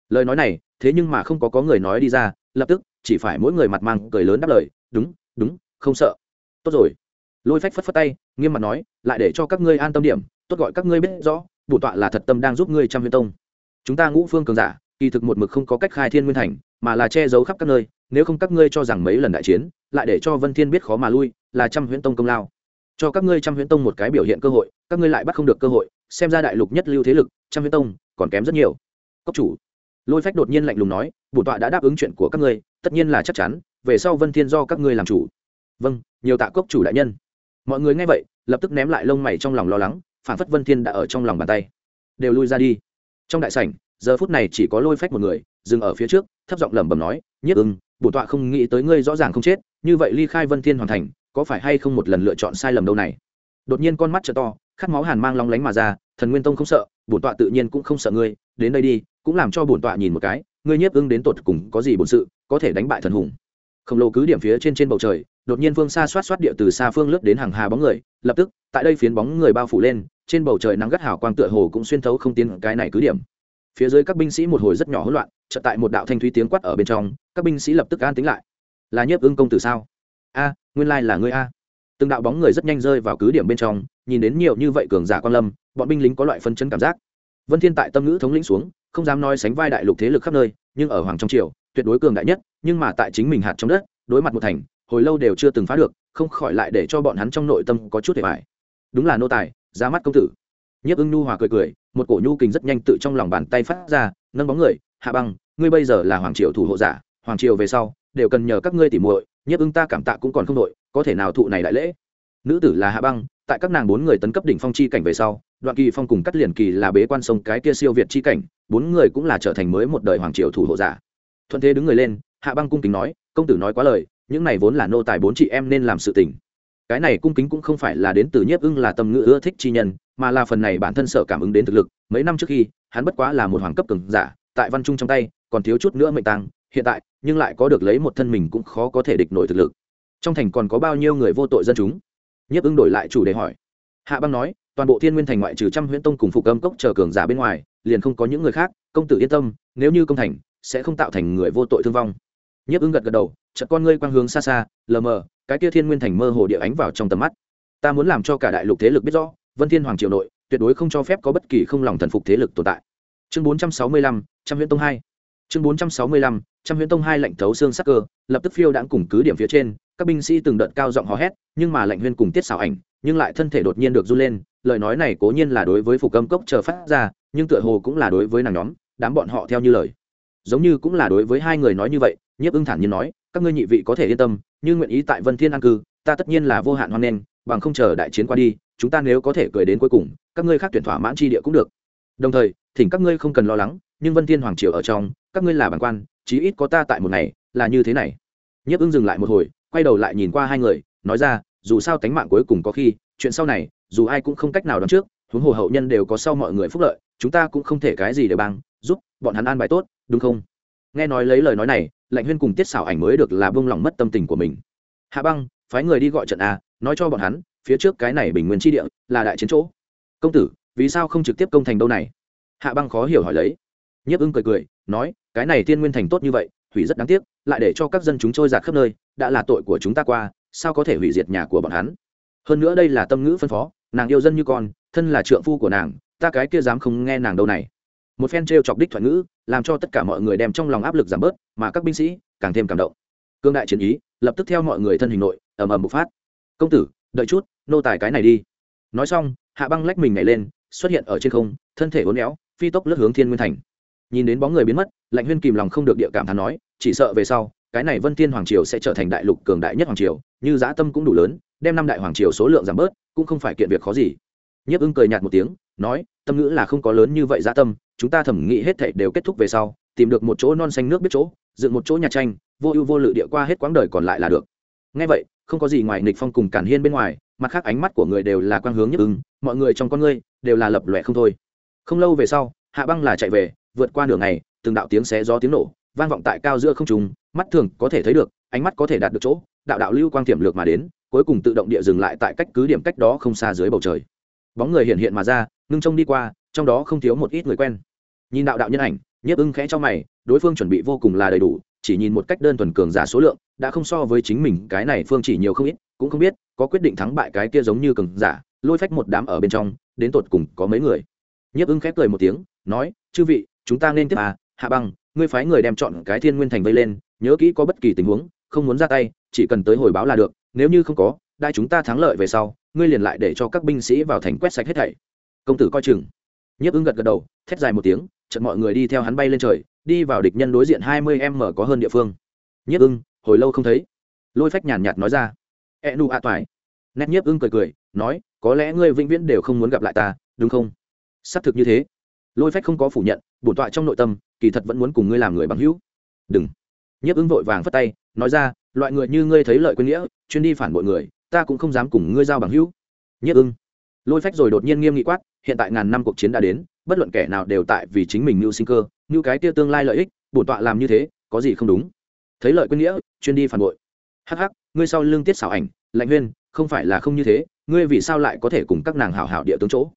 Lời nói này, thế nhưng mà không có có người nói đi ra, lập tức, chỉ phải mỗi người mặt mang cười lớn đáp lời, đúng đúng, không sợ. Tốt rồi. Lôi phách phất phất tay, nghiêm mặt nói, lại để cho các ngươi an tâm điểm, tốt gọi các ngươi biết rõ, bổn tọa là thật tâm đang giúp ngươi trăm huyền tông chúng ta ngũ phương cường giả, kỳ thực một mực không có cách khai thiên nguyên thành, mà là che giấu khắp các nơi, nếu không các ngươi cho rằng mấy lần đại chiến, lại để cho vân thiên biết khó mà lui, là trăm huyễn tông công lao. Cho các ngươi trăm huyễn tông một cái biểu hiện cơ hội, các ngươi lại bắt không được cơ hội, xem ra đại lục nhất lưu thế lực, trăm huyễn tông, còn kém rất nhiều. Cốc chủ. Lôi phách đột nhiên lạnh lùng nói bổn tọa đã đáp ứng chuyện của các ngươi, tất nhiên là chắc chắn, về sau vân thiên do các ngươi làm chủ. Vâng nhiều tạ cốc chủ đại nhân. Mọi người nghe vậy, lập tức ném lại lông mày trong lòng lo lắng, phản phất vân thiên đã ở trong lòng bàn tay. Đều lui ra đi trong đại sảnh, giờ phút này chỉ có lôi phách một người, dừng ở phía trước, thấp giọng lẩm bẩm nói nhất ưng, bổn tọa không nghĩ tới ngươi rõ ràng không chết, như vậy ly khai vân thiên hoàn thành, có phải hay không một lần lựa chọn sai lầm đâu này? Đột nhiên con mắt trợ to, khát máu hàn mang long lánh mà ra, thần nguyên tông không sợ, bổn tọa tự nhiên cũng không sợ ngươi, đến đây đi, cũng làm cho bổn tọa nhìn một cái, ngươi nhiếp ưng đến tột cùng có gì bổn sự, có thể đánh bại thần hùng. Khổng lồ cứ điểm phía trên trên bầu trời, đột nhiên phương xa xoát xoát địa từ xa phương lướt đến hàng hà bóng người, lập tức, tại đây phiến bóng người bao phủ lên trên bầu trời nắng gắt hào quang tựa hồ cũng xuyên thấu không tiến cái này cứ điểm. Phía dưới các binh sĩ một hồi rất nhỏ hỗn loạn, chợt tại một đạo thanh thúy tiếng quát ở bên trong, các binh sĩ lập tức an tính lại. Là nhiếp ưng công tử sao? A, nguyên lai là ngươi a. Từng đạo bóng người rất nhanh rơi vào cứ điểm bên trong, nhìn đến nhiều như vậy cường giả quan lâm, bọn binh lính có loại phân chấn cảm giác. Vân thiên tại tâm ngữ thống lĩnh xuống, không dám nói sánh vai đại lục thế lực khắp nơi, nhưng ở hoàng trong triều, tuyệt đối cường đại nhất, nhưng mà tại chính mình hạt trong đất, đối mặt một thành, hồi lâu đều chưa từng phá được, không khỏi lại để cho bọn hắn trong nội tâm có chút để bài đúng là nô tài ra mắt công tử. Nhiếp ưng nhu hòa cười cười, một cổ nhu kình rất nhanh tự trong lòng bàn tay phát ra, nâng bóng người, hạ băng, ngươi bây giờ là hoàng triều thủ hộ giả, hoàng triều về sau, đều cần nhờ các ngươi tỉ muội, nhiếp ưng ta cảm tạ cũng còn không đội, có thể nào thụ này đại lễ? Nữ tử là hạ băng, tại các nàng bốn người tấn cấp đỉnh phong chi cảnh về sau, đoạn kỳ phong cùng cắt liền kỳ là bế quan sông cái kia siêu việt chi cảnh, bốn người cũng là trở thành mới một đời hoàng triều thủ hộ giả. Thuận thế đứng người lên, hạ băng cung kính nói, công tử nói quá lời, những này vốn là nô tài bốn chị em nên làm sự tình cái này cung kính cũng không phải là đến từ nhiếp ưng là tâm ngữ ưa thích chi nhân, mà là phần này bản thân sợ cảm ứng đến thực lực. Mấy năm trước khi, hắn bất quá là một hoàng cấp cường giả, tại văn trung trong tay, còn thiếu chút nữa mệnh tăng hiện tại, nhưng lại có được lấy một thân mình cũng khó có thể địch nổi thực lực. Trong thành còn có bao nhiêu người vô tội dân chúng? Nhiếp ưng đổi lại chủ đề hỏi. Hạ băng nói, toàn bộ thiên nguyên thành ngoại trừ trăm huyễn tông cùng phục âm cốc chờ cường giả bên ngoài, liền không có những người khác. Công tử yên tâm, nếu như công thành, sẽ không tạo thành người vô tội thương vong. Nhiếp ưng gật gật đầu chợt con ngươi quang hướng xa xa lờ mờ cái kia thiên nguyên thành mơ hồ địa ánh vào trong tầm mắt. Ta muốn làm cho cả đại lục thế lực biết rõ vân thiên hoàng triều nội tuyệt đối không cho phép có bất kỳ không lòng thần phục thế lực tồn tại. Chương 465, trăm huyễn tông hai. Chương 465, trăm huyễn tông hai lệnh thấu xương sắc cơ lập tức phiêu đãng cùng cứ điểm phía trên các binh sĩ từng đợt cao giọng hò hét nhưng mà lệnh huyên cùng tiết xảo ảnh nhưng lại thân thể đột nhiên được run lên lời nói này cố nhiên là đối với phục âm cốc chờ phát ra nhưng tựa hồ cũng là đối với nàng nhóm đám bọn họ theo như lời. Giống như cũng là đối với hai người nói như vậy nhiếp ưng thản nhiên nói các ngươi nhị vị có thể yên tâm, như nguyện ý tại vân thiên an cư, ta tất nhiên là vô hạn hoan nghênh, bằng không chờ đại chiến qua đi, chúng ta nếu có thể cười đến cuối cùng, các ngươi khác tuyển thỏa mãn chi địa cũng được. Đồng thời, thỉnh các ngươi không cần lo lắng, nhưng vân thiên hoàng triều ở trong, các ngươi là bản quan, chí ít có ta tại một ngày, là như thế này. Nhiếp ưng dừng lại một hồi, quay đầu lại nhìn qua hai người, nói ra, dù sao tánh mạng cuối cùng có khi, chuyện sau này, dù ai cũng không cách nào đoán trước, huống hồ hậu nhân đều có sau mọi người phúc lợi, chúng ta cũng không thể cái gì để bằng, giúp bọn hắn an bài tốt, đúng không? Nghe nói lấy lời nói này lạnh huyên cùng tiết xảo ảnh mới được là bông lòng mất tâm tình của mình. Hạ băng, phái người đi gọi trận a, nói cho bọn hắn, phía trước cái này bình nguyên tri địa là đại chiến chỗ. Công tử, vì sao không trực tiếp công thành đâu này? Hạ băng khó hiểu hỏi lấy. Nhiếp ưng cười cười, nói, cái này tiên nguyên thành tốt như vậy, hủy rất đáng tiếc, lại để cho các dân chúng trôi giạt khắp nơi, đã là tội của chúng ta qua, sao có thể hủy diệt nhà của bọn hắn? Hơn nữa đây là tâm ngữ phân phó, nàng yêu dân như con, thân là trượng phu của nàng, ta cái kia dám không nghe nàng đâu này. Một phen t chọc đích thoại ngữ, làm cho tất cả mọi người đem trong lòng áp lực giảm bớt mà các binh sĩ càng thêm cảm động. Cương đại chiến ý lập tức theo mọi người thân hình nội ầm ầm bộc phát. Công tử, đợi chút, nô tài cái này đi. Nói xong, hạ băng lách mình nhảy lên, xuất hiện ở trên không, thân thể uốn éo, phi tốc lướt hướng thiên nguyên thành. Nhìn đến bóng người biến mất, lạnh huyên kìm lòng không được địa cảm thán nói, chỉ sợ về sau, cái này vân thiên hoàng triều sẽ trở thành đại lục cường đại nhất hoàng triều, như giã tâm cũng đủ lớn, đem năm đại hoàng triều số lượng giảm bớt, cũng không phải kiện việc khó gì. Nhiếp ưng cười nhạt một tiếng, nói, tâm ngữ là không có lớn như vậy giã tâm, chúng ta thẩm nghĩ hết thảy đều kết thúc về sau, tìm được một chỗ non xanh nước biết chỗ dựng một chỗ nhà tranh, vô ưu vô lự địa qua hết quãng đời còn lại là được. Ngay vậy, không có gì ngoài nịch phong cùng cản hiên bên ngoài, mặt khác ánh mắt của người đều là quang hướng nhất ứng mọi người trong con ngươi đều là lập lòe không thôi. Không lâu về sau, hạ băng là chạy về, vượt qua nửa ngày, từng đạo tiếng xé gió tiếng nổ, vang vọng tại cao giữa không trung, mắt thường có thể thấy được, ánh mắt có thể đạt được chỗ, đạo đạo lưu quang tiềm lược mà đến, cuối cùng tự động địa dừng lại tại cách cứ điểm cách đó không xa dưới bầu trời. Bóng người hiện hiện mà ra, ngưng trông đi qua, trong đó không thiếu một ít người quen. Nhìn đạo đạo nhân ảnh nhiếp ưng khẽ cho mày đối phương chuẩn bị vô cùng là đầy đủ, chỉ nhìn một cách đơn thuần cường giả số lượng, đã không so với chính mình, cái này phương chỉ nhiều không ít, cũng không biết, có quyết định thắng bại cái kia giống như cường giả, lôi phách một đám ở bên trong, đến tột cùng có mấy người. Nhiếp ưng khép cười một tiếng, nói, chư vị, chúng ta nên tiếp à hạ băng, ngươi phái người đem chọn cái thiên nguyên thành vây lên, nhớ kỹ có bất kỳ tình huống, không muốn ra tay, chỉ cần tới hồi báo là được, nếu như không có đại chúng ta thắng lợi về sau, ngươi liền lại để cho các binh sĩ vào thành quét sạch hết thảy. Công tử coi chừng. Nhiếp ưng gật gật đầu, thét dài một tiếng trận mọi người đi theo hắn bay lên trời đi vào địch nhân đối diện hai mươi m có hơn địa phương. Nhiếp ưng, hồi lâu không thấy. Lôi phách nhàn nhạt nói ra. E nu a toại nét nhiếp ưng cười cười, nói, có lẽ ngươi vĩnh viễn đều không muốn gặp lại ta, đúng không? Xác thực như thế. Lôi phách không có phủ nhận, bổn tọa trong nội tâm, kỳ thật vẫn muốn cùng ngươi làm người bằng hữu. Đừng. Nhiếp ưng vội vàng phất tay, nói ra, loại người như ngươi thấy lợi quên nghĩa, chuyên đi phản bội người, ta cũng không dám cùng ngươi giao bằng hữu. Nhiếp ưng. Lôi phách rồi đột nhiên nghiêm nghị quát, hiện tại ngàn năm cuộc chiến đã đến bất luận kẻ nào đều tại vì chính mình mưu sinh cơ như cái tia tương lai lợi ích, bổn tọa làm như thế, có gì không đúng? Thấy lợi quên nghĩa, chuyên đi phản bội. Hắc hắc, ngươi sau lương tiết xảo ảnh, lạnh huyên, không phải là không như thế, ngươi vì sao lại có thể cùng các nàng hảo hảo địa tướng chỗ?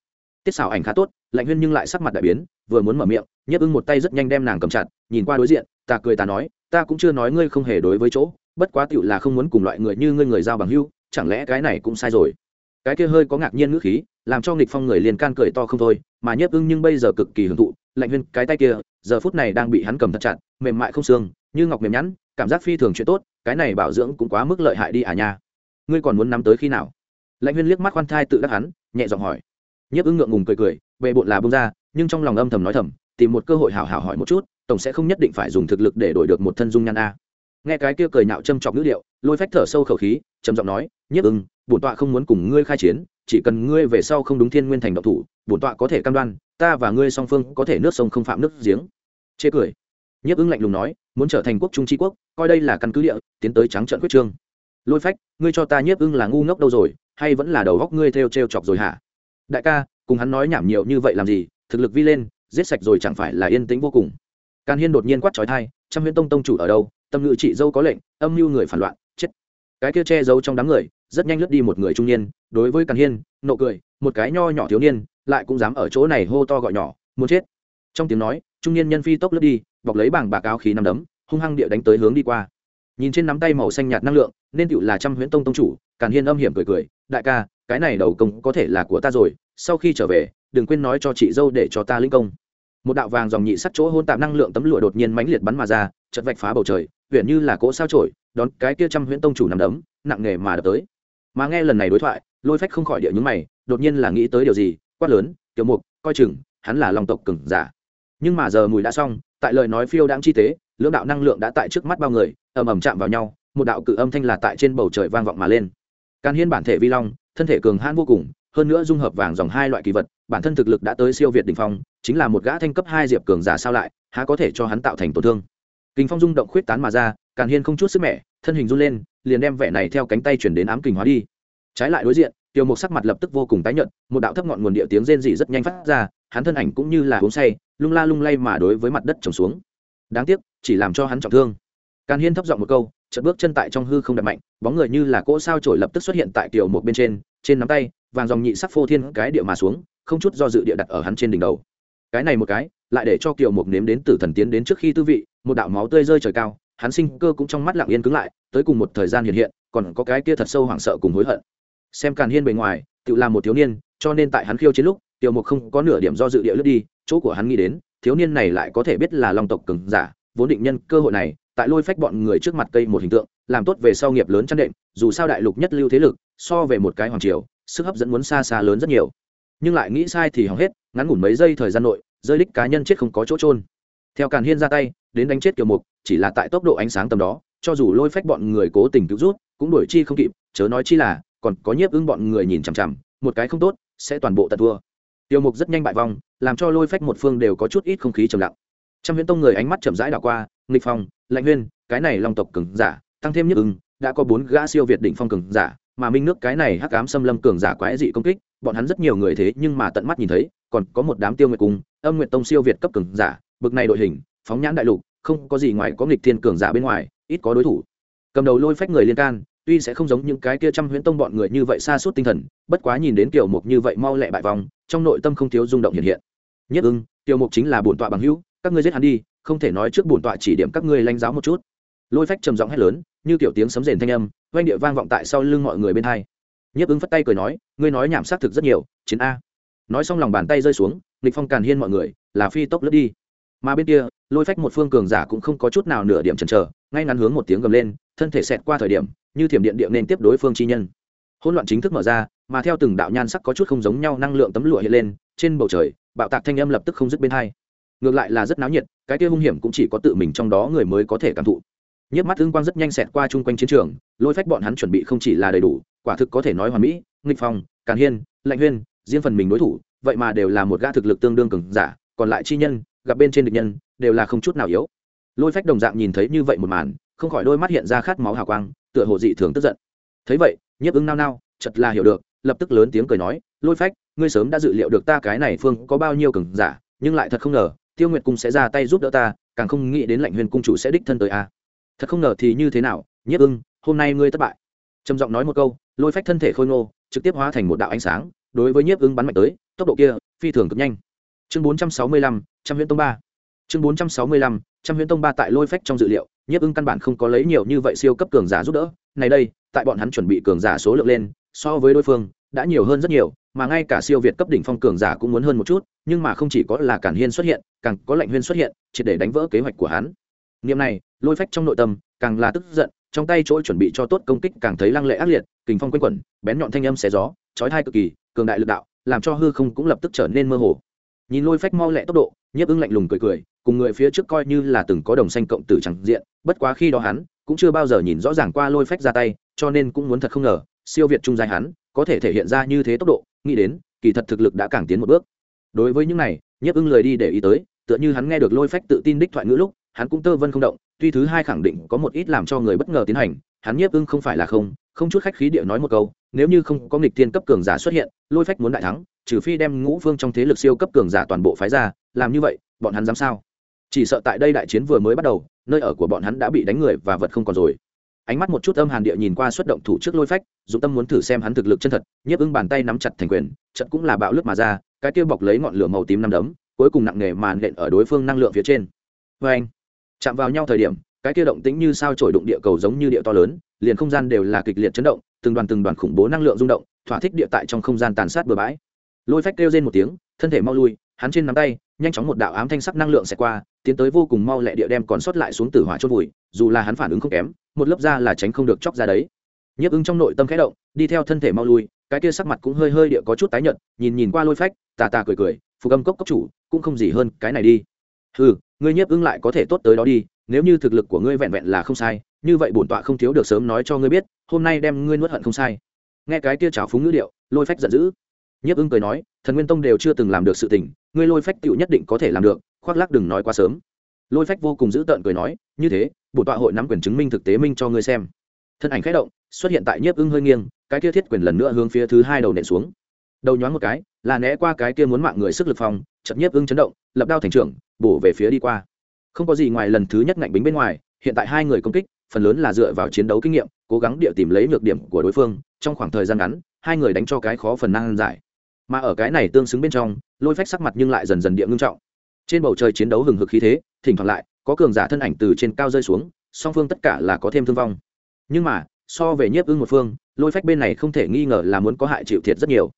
Tiết xảo ảnh khá tốt, lạnh huyên nhưng lại sắc mặt đại biến, vừa muốn mở miệng, nhấp ưng một tay rất nhanh đem nàng cầm chặt, nhìn qua đối diện, ta cười ta nói, ta cũng chưa nói ngươi không hề đối với chỗ, bất quá tựu là không muốn cùng loại người như ngươi người giao bằng hưu chẳng lẽ cái này cũng sai rồi? Cái kia hơi có ngạc nhiên ngữ khí làm cho nghịch phong người liền can cười to không thôi, mà nhiếp ưng nhưng bây giờ cực kỳ hưởng thụ, lạnh huyên cái tay kia, giờ phút này đang bị hắn cầm thật chặt, mềm mại không xương, như ngọc mềm nhẵn, cảm giác phi thường chuyện tốt, cái này bảo dưỡng cũng quá mức lợi hại đi à nha. Ngươi còn muốn nắm tới khi nào? Lạnh huyên liếc mắt khoan thai tự đắc hắn, nhẹ giọng hỏi. Nhiếp ưng ngượng ngùng cười cười về bộn là bông ra, nhưng trong lòng âm thầm nói thầm, tìm một cơ hội hảo hảo hỏi một chút, tổng sẽ không nhất định phải dùng thực lực để đổi được một thân dung nhan a nghe cái kia cười nhạo châm chọc ngữ điệu, lôi phách thở sâu khẩu khí, trầm giọng nói, nhiếp ưng, bổn tọa không muốn cùng ngươi khai chiến, chỉ cần ngươi về sau không đúng thiên nguyên thành độc thủ, bổn tọa có thể cam đoan, ta và ngươi song phương có thể nước sông không phạm nước giếng. Chê cười. Nhiếp ưng lạnh lùng nói, muốn trở thành quốc trung tri quốc, coi đây là căn cứ địa, tiến tới trắng trận quyết trương. Lôi phách, ngươi cho ta nhiếp ưng là ngu ngốc đâu rồi, hay vẫn là đầu góc ngươi theo t chọc rồi hả? Đại ca, cùng hắn nói nhảm nhiều như vậy làm gì, thực lực vi lên, giết sạch rồi chẳng phải là yên tĩnh vô cùng. Càn hiên đột nhiên quát trói thai trăm huyễn tông tông chủ ở đâu, tâm ngự trị dâu có lệnh, âm mưu người phản loạn, chết. Cái kia che giấu trong đám người, rất nhanh lướt đi một người trung niên, đối với càn hiên, nộ cười, một cái nho nhỏ thiếu niên, lại cũng dám ở chỗ này hô to gọi nhỏ, muốn chết. Trong tiếng nói, trung niên nhân phi tốc lướt đi, bọc lấy bảng bạc áo khí nằm đấm, hung hăng địa đánh tới hướng đi qua. Nhìn trên nắm tay màu xanh nhạt năng lượng, nên tựu là trăm huyễn tông tông chủ, càn hiên âm hiểm cười cười, đại ca, cái này đầu công có thể là của ta rồi, sau khi trở về, đừng quên nói cho chị dâu để cho ta linh công một đạo vàng dòng nhị sắt chỗ hôn tạp năng lượng tấm lụa đột nhiên mãnh liệt bắn mà ra chật vạch phá bầu trời huyện như là cỗ sao trổi, đón cái kia trăm huyễn tông chủ nằm đấm, nặng nghề mà đập tới. Mà nghe lần này đối thoại, lôi phách không khỏi địa nhúng mày, đột nhiên là nghĩ tới điều gì, quát lớn, tiểu mục, coi chừng, hắn là lòng tộc cừng giả. Nhưng mà giờ mùi đã xong, tại lời nói phiêu đáng chi tế, lưỡng đạo năng lượng đã tại trước mắt bao người, ầm ầm chạm vào nhau, một đạo cự âm thanh là tại trên bầu trời vang vọng mà lên. Càn hiên bản thể vi long, thân thể cường hãn vô cùng hơn nữa dung hợp vàng dòng hai loại kỳ vật, bản thân thực lực đã tới siêu việt đỉnh phong, chính là một gã thanh cấp hai diệp cường giả sao lại, há có thể cho hắn tạo thành tổn thương. Kinh phong rung động khuyết tán mà ra, càn hiên không chút sức mẻ, thân hình run lên, liền đem vẻ này theo cánh tay chuyển đến ám kình hóa đi. Trái lại đối diện, tiêu mục sắc mặt lập tức vô cùng tái nhợt, một đạo thấp ngọn nguồn địa tiếng rên rỉ rất nhanh phát ra, hắn thân ảnh cũng như là uống say, lung la lung lay mà đối với mặt đất trồng xuống. Đáng tiếc, chỉ làm cho hắn trọng thương. Càn hiên thấp giọng một câu, chợt bước chân tại trong hư không đập mạnh, bóng người như là cỗ sao trổi lập tức xuất hiện tại tiểu một bên trên trên nắm tay vàng dòng nhị sắc phô thiên cái địa mà xuống, không chút do dự địa đặt ở hắn trên đỉnh đầu. Cái này một cái, lại để cho kiều mục nếm đến tử thần tiến đến trước khi tư vị, một đạo máu tươi rơi trời cao, hắn sinh cơ cũng trong mắt lặng yên cứng lại, tới cùng một thời gian hiện hiện, còn có cái kia thật sâu hoảng sợ cùng hối hận. Xem càn hiên bề ngoài, tự làm một thiếu niên, cho nên tại hắn khiêu chiến lúc tiểu mục không có nửa điểm do dự địa lướt đi, chỗ của hắn nghĩ đến, thiếu niên này lại có thể biết là long tộc cường giả, vốn định nhân cơ hội này, tại lôi phách bọn người trước mặt cây một hình tượng, làm tốt về sau nghiệp lớn chăn đệm, dù sao đại lục nhất lưu thế lực, so về một cái hoàng triều sức hấp dẫn muốn xa xa lớn rất nhiều. Nhưng lại nghĩ sai thì hỏng hết, ngắn ngủn mấy giây thời gian nội, rơi đích cá nhân chết không có chỗ trôn theo càn hiên ra tay, đến đánh chết kiểu mục, chỉ là tại tốc độ ánh sáng tầm đó, cho dù lôi phách bọn người cố tình cứu rút, cũng đuổi chi không kịp, chớ nói chi là, còn có nhiếp ứng bọn người nhìn chằm chằm, một cái không tốt, sẽ toàn bộ tật thua. Tiêu mục rất nhanh bại vong, làm cho lôi phách một phương đều có chút ít không khí trầm lặng. Trăm huyễn tông người ánh mắt chậm rãi đảo qua, nghịch phong, lạnh huyên, cái này long tộc cường giả, tăng thêm nhất ưng đã có bốn gã siêu việt đỉnh phong cường giả mà minh nước cái này hắc ám xâm lâm cường giả quái dị công kích, bọn hắn rất nhiều người thế nhưng mà tận mắt nhìn thấy, còn có một đám tiêu nguyệt cung âm nguyệt tông siêu việt cấp cường giả, bực này đội hình, phóng nhãn đại lục, không có gì ngoài có nghịch thiên cường giả bên ngoài, ít có đối thủ. Cầm đầu lôi phách người liên can, tuy sẽ không giống những cái kia trăm huyễn tông bọn người như vậy xa suốt tinh thần, bất quá nhìn đến tiểu mục như vậy mau lẹ bại vòng, trong nội tâm không thiếu rung động hiện hiện. Nhất ưng, tiểu mục chính là bổn tọa bằng hữu, các ngươi giết hắn đi, không thể nói trước bổn tọa chỉ điểm các ngươi lãnh giáo một chút. Lôi phách trầm giọng hét lớn như kiểu tiếng sấm rền thanh âm oanh địa vang vọng tại sau lưng mọi người bên hai. Nhiếp ứng phất tay cười nói, ngươi nói nhảm xác thực rất nhiều, chiến a. Nói xong lòng bàn tay rơi xuống lịch phong càn hiên mọi người, là phi tốc lướt đi. Mà bên kia, lôi phách một phương cường giả cũng không có chút nào nửa điểm chần chờ, ngay ngắn hướng một tiếng gầm lên, thân thể xẹt qua thời điểm, như thiểm điện điện nên tiếp đối phương chi nhân. Hỗn loạn chính thức mở ra, mà theo từng đạo nhan sắc có chút không giống nhau năng lượng tấm lụa hiện lên, trên bầu trời, bạo tạc thanh âm lập tức không dứt bên hai. Ngược lại là rất náo nhiệt, cái kia hung hiểm cũng chỉ có tự mình trong đó người mới có thể cảm thụ nhiếp mắt thương quang rất nhanh xẹt qua chung quanh chiến trường, lôi phách bọn hắn chuẩn bị không chỉ là đầy đủ, quả thực có thể nói hoàn mỹ, nghịch phong, càn hiên, lạnh huyên, riêng phần mình đối thủ, vậy mà đều là một gã thực lực tương đương cường giả, còn lại chi nhân, gặp bên trên địch nhân, đều là không chút nào yếu. Lôi phách đồng dạng nhìn thấy như vậy một màn, không khỏi đôi mắt hiện ra khát máu hào quang, tựa hồ dị thường tức giận. Thấy vậy, nhiếp ứng nao nao chật là hiểu được, lập tức lớn tiếng cười nói, lôi phách, ngươi sớm đã dự liệu được ta cái này phương có bao nhiêu cường giả, nhưng lại thật không ngờ, tiêu nguyệt cung sẽ ra tay giúp đỡ ta, càng không nghĩ đến lạnh huyền cung chủ sẽ đích thân tới a thật không ngờ thì như thế nào, nhiếp ưng, hôm nay ngươi thất bại. Trầm giọng nói một câu, lôi phách thân thể khôi ngô, trực tiếp hóa thành một đạo ánh sáng, đối với nhiếp ưng bắn mạnh tới, tốc độ kia, phi thường cực nhanh. Chương bốn trăm sáu mươi lăm, trăm huyễn tông ba. Chương bốn trăm sáu mươi lăm, trăm huyễn tông ba tại lôi phách trong dự liệu, nhiếp ưng căn bản không có lấy nhiều như vậy siêu cấp cường giả giúp đỡ. Này đây, tại bọn hắn chuẩn bị cường giả số lượng lên, so với đối phương, đã nhiều hơn rất nhiều, mà ngay cả siêu việt cấp đỉnh phong cường giả cũng muốn hơn một chút, nhưng mà không chỉ có là cản hiên xuất hiện, càng có lệnh huyên xuất hiện, triệt để đánh vỡ kế hoạch của hắn niệm này, lôi phách trong nội tâm, càng là tức giận, trong tay chỗ chuẩn bị cho tốt công kích càng thấy lăng lệ ác liệt, kình phong quanh quẩn, bén nhọn thanh âm xé gió, chói thai cực kỳ, cường đại lực đạo, làm cho hư không cũng lập tức trở nên mơ hồ. Nhìn lôi phách mau lẹ tốc độ, nhiếp ưng lạnh lùng cười cười, cùng người phía trước coi như là từng có đồng xanh cộng tử chẳng diện, bất quá khi đó hắn, cũng chưa bao giờ nhìn rõ ràng qua lôi phách ra tay, cho nên cũng muốn thật không ngờ, siêu việt trung giai hắn, có thể thể hiện ra như thế tốc độ, nghĩ đến, kỳ thật thực lực đã càng tiến một bước. Đối với những này, nhiếp ưng lời đi để ý tới, tựa như hắn nghe được lôi phách tự tin đích thoại ngữ lúc hắn cũng tơ vân không động, tuy thứ hai khẳng định có một ít làm cho người bất ngờ tiến hành, hắn nhiếp ưng không phải là không không chút khách khí địa nói một câu, nếu như không có nghịch thiên cấp cường giả xuất hiện, lôi phách muốn đại thắng, trừ phi đem ngũ phương trong thế lực siêu cấp cường giả toàn bộ phái ra, làm như vậy, bọn hắn dám sao? Chỉ sợ tại đây đại chiến vừa mới bắt đầu, nơi ở của bọn hắn đã bị đánh người và vật không còn rồi. Ánh mắt một chút âm hàn địa nhìn qua xuất động thủ trước lôi phách, dụng tâm muốn thử xem hắn thực lực chân thật, nhiếp ưng bàn tay nắm chặt thành quyền trận cũng là bạo lướt mà ra, cái kia bọc lấy ngọn lửa màu tím năm đấm, cuối cùng nặng nề màn nện ở đối phương năng lượng phía trên. Vê anh chạm vào nhau thời điểm, cái kia động tĩnh như sao trổi đụng địa cầu giống như địa to lớn, liền không gian đều là kịch liệt chấn động, từng đoàn từng đoàn khủng bố năng lượng rung động, thỏa thích địa tại trong không gian tàn sát bừa bãi. Lôi phách kêu lên một tiếng, thân thể mau lui, hắn trên nắm tay, nhanh chóng một đạo ám thanh sắc năng lượng sẽ qua, tiến tới vô cùng mau lẹ địa đem còn sót lại xuống tử hỏa chốt vùi, dù là hắn phản ứng không kém, một lớp da là tránh không được chóc ra đấy. Nhấp ứng trong nội tâm khẽ động, đi theo thân thể mau lui, cái kia sắc mặt cũng hơi hơi địa có chút tái nhợt, nhìn nhìn qua lôi phách, tà tà cười cười phục âm cốc cốc chủ, cũng không gì hơn cái này đi. Ừ ngươi nhiếp ưng lại có thể tốt tới đó đi, nếu như thực lực của ngươi vẹn vẹn là không sai, như vậy bổn tọa không thiếu được sớm nói cho ngươi biết, hôm nay đem ngươi nuốt hận không sai. Nghe cái kia trào phúng ngữ điệu, lôi phách giận dữ. Nhiếp ưng cười nói, thần nguyên tông đều chưa từng làm được sự tình, ngươi lôi phách tựu nhất định có thể làm được, khoác lác đừng nói quá sớm. Lôi phách vô cùng dữ tợn cười nói, như thế, bổn tọa hội nắm quyền chứng minh thực tế minh cho ngươi xem. Thân ảnh khẽ động, xuất hiện tại nhiếp ưng hơi nghiêng, cái kia thiết quyền lần nữa hướng phía thứ hai đầu nện xuống. Đầu nhoáng một cái, là né qua cái kia muốn mạng người sức lực phòng chậm nhiếp ưng chấn động, lập đao thành trưởng, bổ về phía đi qua. Không có gì ngoài lần thứ nhất ngạnh bính bên ngoài, hiện tại hai người công kích, phần lớn là dựa vào chiến đấu kinh nghiệm, cố gắng địa tìm lấy nhược điểm của đối phương, trong khoảng thời gian ngắn, hai người đánh cho cái khó phần năng giải. Mà ở cái này tương xứng bên trong, lôi phách sắc mặt nhưng lại dần dần địa ngưng trọng. Trên bầu trời chiến đấu hừng hực khí thế, thỉnh thoảng lại, có cường giả thân ảnh từ trên cao rơi xuống, song phương tất cả là có thêm thương vong. Nhưng mà, so về nhiếp ưng một phương, lôi phách bên này không thể nghi ngờ là muốn có hại chịu thiệt rất nhiều.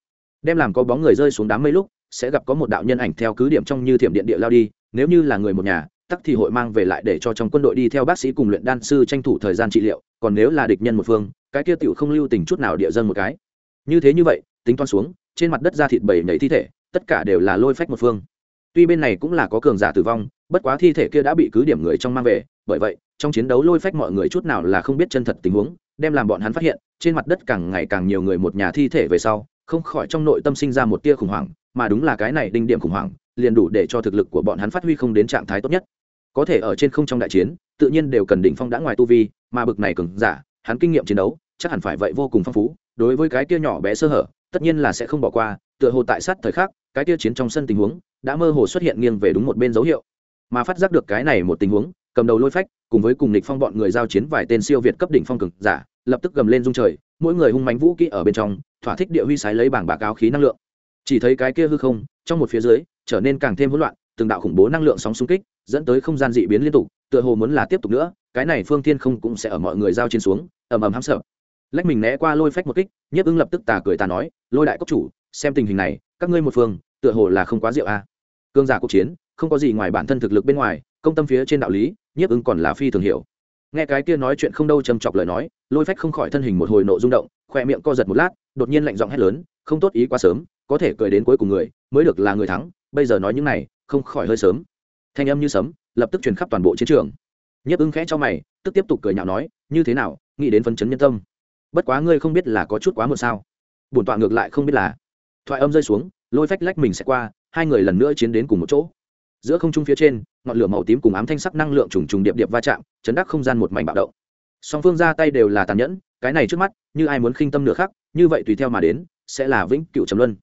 Đem làm có bóng người rơi xuống đám mây lúc sẽ gặp có một đạo nhân ảnh theo cứ điểm trong như thiểm điện địa lao đi, nếu như là người một nhà, tắc thì hội mang về lại để cho trong quân đội đi theo bác sĩ cùng luyện đan sư tranh thủ thời gian trị liệu, còn nếu là địch nhân một phương, cái kia tựu không lưu tình chút nào địa dân một cái. Như thế như vậy, tính toán xuống, trên mặt đất ra thịt bầy nhảy thi thể, tất cả đều là lôi phách một phương. Tuy bên này cũng là có cường giả tử vong, bất quá thi thể kia đã bị cứ điểm người trong mang về, bởi vậy, trong chiến đấu lôi phách mọi người chút nào là không biết chân thật tình huống, đem làm bọn hắn phát hiện, trên mặt đất càng ngày càng nhiều người một nhà thi thể về sau không khỏi trong nội tâm sinh ra một tia khủng hoảng, mà đúng là cái này đinh điểm khủng hoảng, liền đủ để cho thực lực của bọn hắn phát huy không đến trạng thái tốt nhất. Có thể ở trên không trong đại chiến, tự nhiên đều cần đỉnh phong đã ngoài tu vi, mà bực này cường giả, hắn kinh nghiệm chiến đấu, chắc hẳn phải vậy vô cùng phong phú, đối với cái kia nhỏ bé sơ hở, tất nhiên là sẽ không bỏ qua, tựa hồ tại sát thời khắc, cái kia chiến trong sân tình huống, đã mơ hồ xuất hiện nghiêng về đúng một bên dấu hiệu. Mà phát giác được cái này một tình huống, cầm đầu lôi phách, cùng với cùng địch phong bọn người giao chiến vài tên siêu việt cấp đỉnh phong cường giả, lập tức gầm lên dung trời mỗi người hung mãnh vũ kỹ ở bên trong, thỏa thích địa huy sái lấy bảng bạc áo khí năng lượng. Chỉ thấy cái kia hư không, trong một phía dưới, trở nên càng thêm hỗn loạn, từng đạo khủng bố năng lượng sóng xung kích, dẫn tới không gian dị biến liên tục, tựa hồ muốn là tiếp tục nữa, cái này phương thiên không cũng sẽ ở mọi người giao trên xuống, ầm ầm hăm sợ. Lách mình né qua lôi phách một kích, nhiếp ưng lập tức tà cười tà nói, lôi đại cốc chủ, xem tình hình này, các ngươi một phương, tựa hồ là không quá rượu a. À. cương giả cuộc chiến, không có gì ngoài bản thân thực lực bên ngoài, công tâm phía trên đạo lý, nhiếp ưng còn là phi thường hiểu nghe cái kia nói chuyện không đâu trầm chọc lời nói, lôi phách không khỏi thân hình một hồi nộ rung động, khoe miệng co giật một lát, đột nhiên lạnh giọng hét lớn, không tốt ý quá sớm, có thể cười đến cuối cùng người, mới được là người thắng, bây giờ nói những này, không khỏi hơi sớm. Thanh âm như sấm, lập tức truyền khắp toàn bộ chiến trường. Nhấp ứng khẽ cho mày, tức tiếp tục cười nhạo nói, như thế nào, nghĩ đến phấn chấn nhân tâm. Bất quá ngươi không biết là có chút quá một sao. Bổn tọa ngược lại không biết là. Thoại âm rơi xuống, lôi phách lách mình sẽ qua, hai người lần nữa chiến đến cùng một chỗ. Giữa không trung phía trên ngọn lửa màu tím cùng ám thanh sắc năng lượng trùng trùng điệp điệp va chạm, chấn đắc không gian một mảnh bạo động. Song phương ra tay đều là tàn nhẫn, cái này trước mắt, như ai muốn khinh tâm nửa khác như vậy tùy theo mà đến, sẽ là vĩnh cựu trầm luân.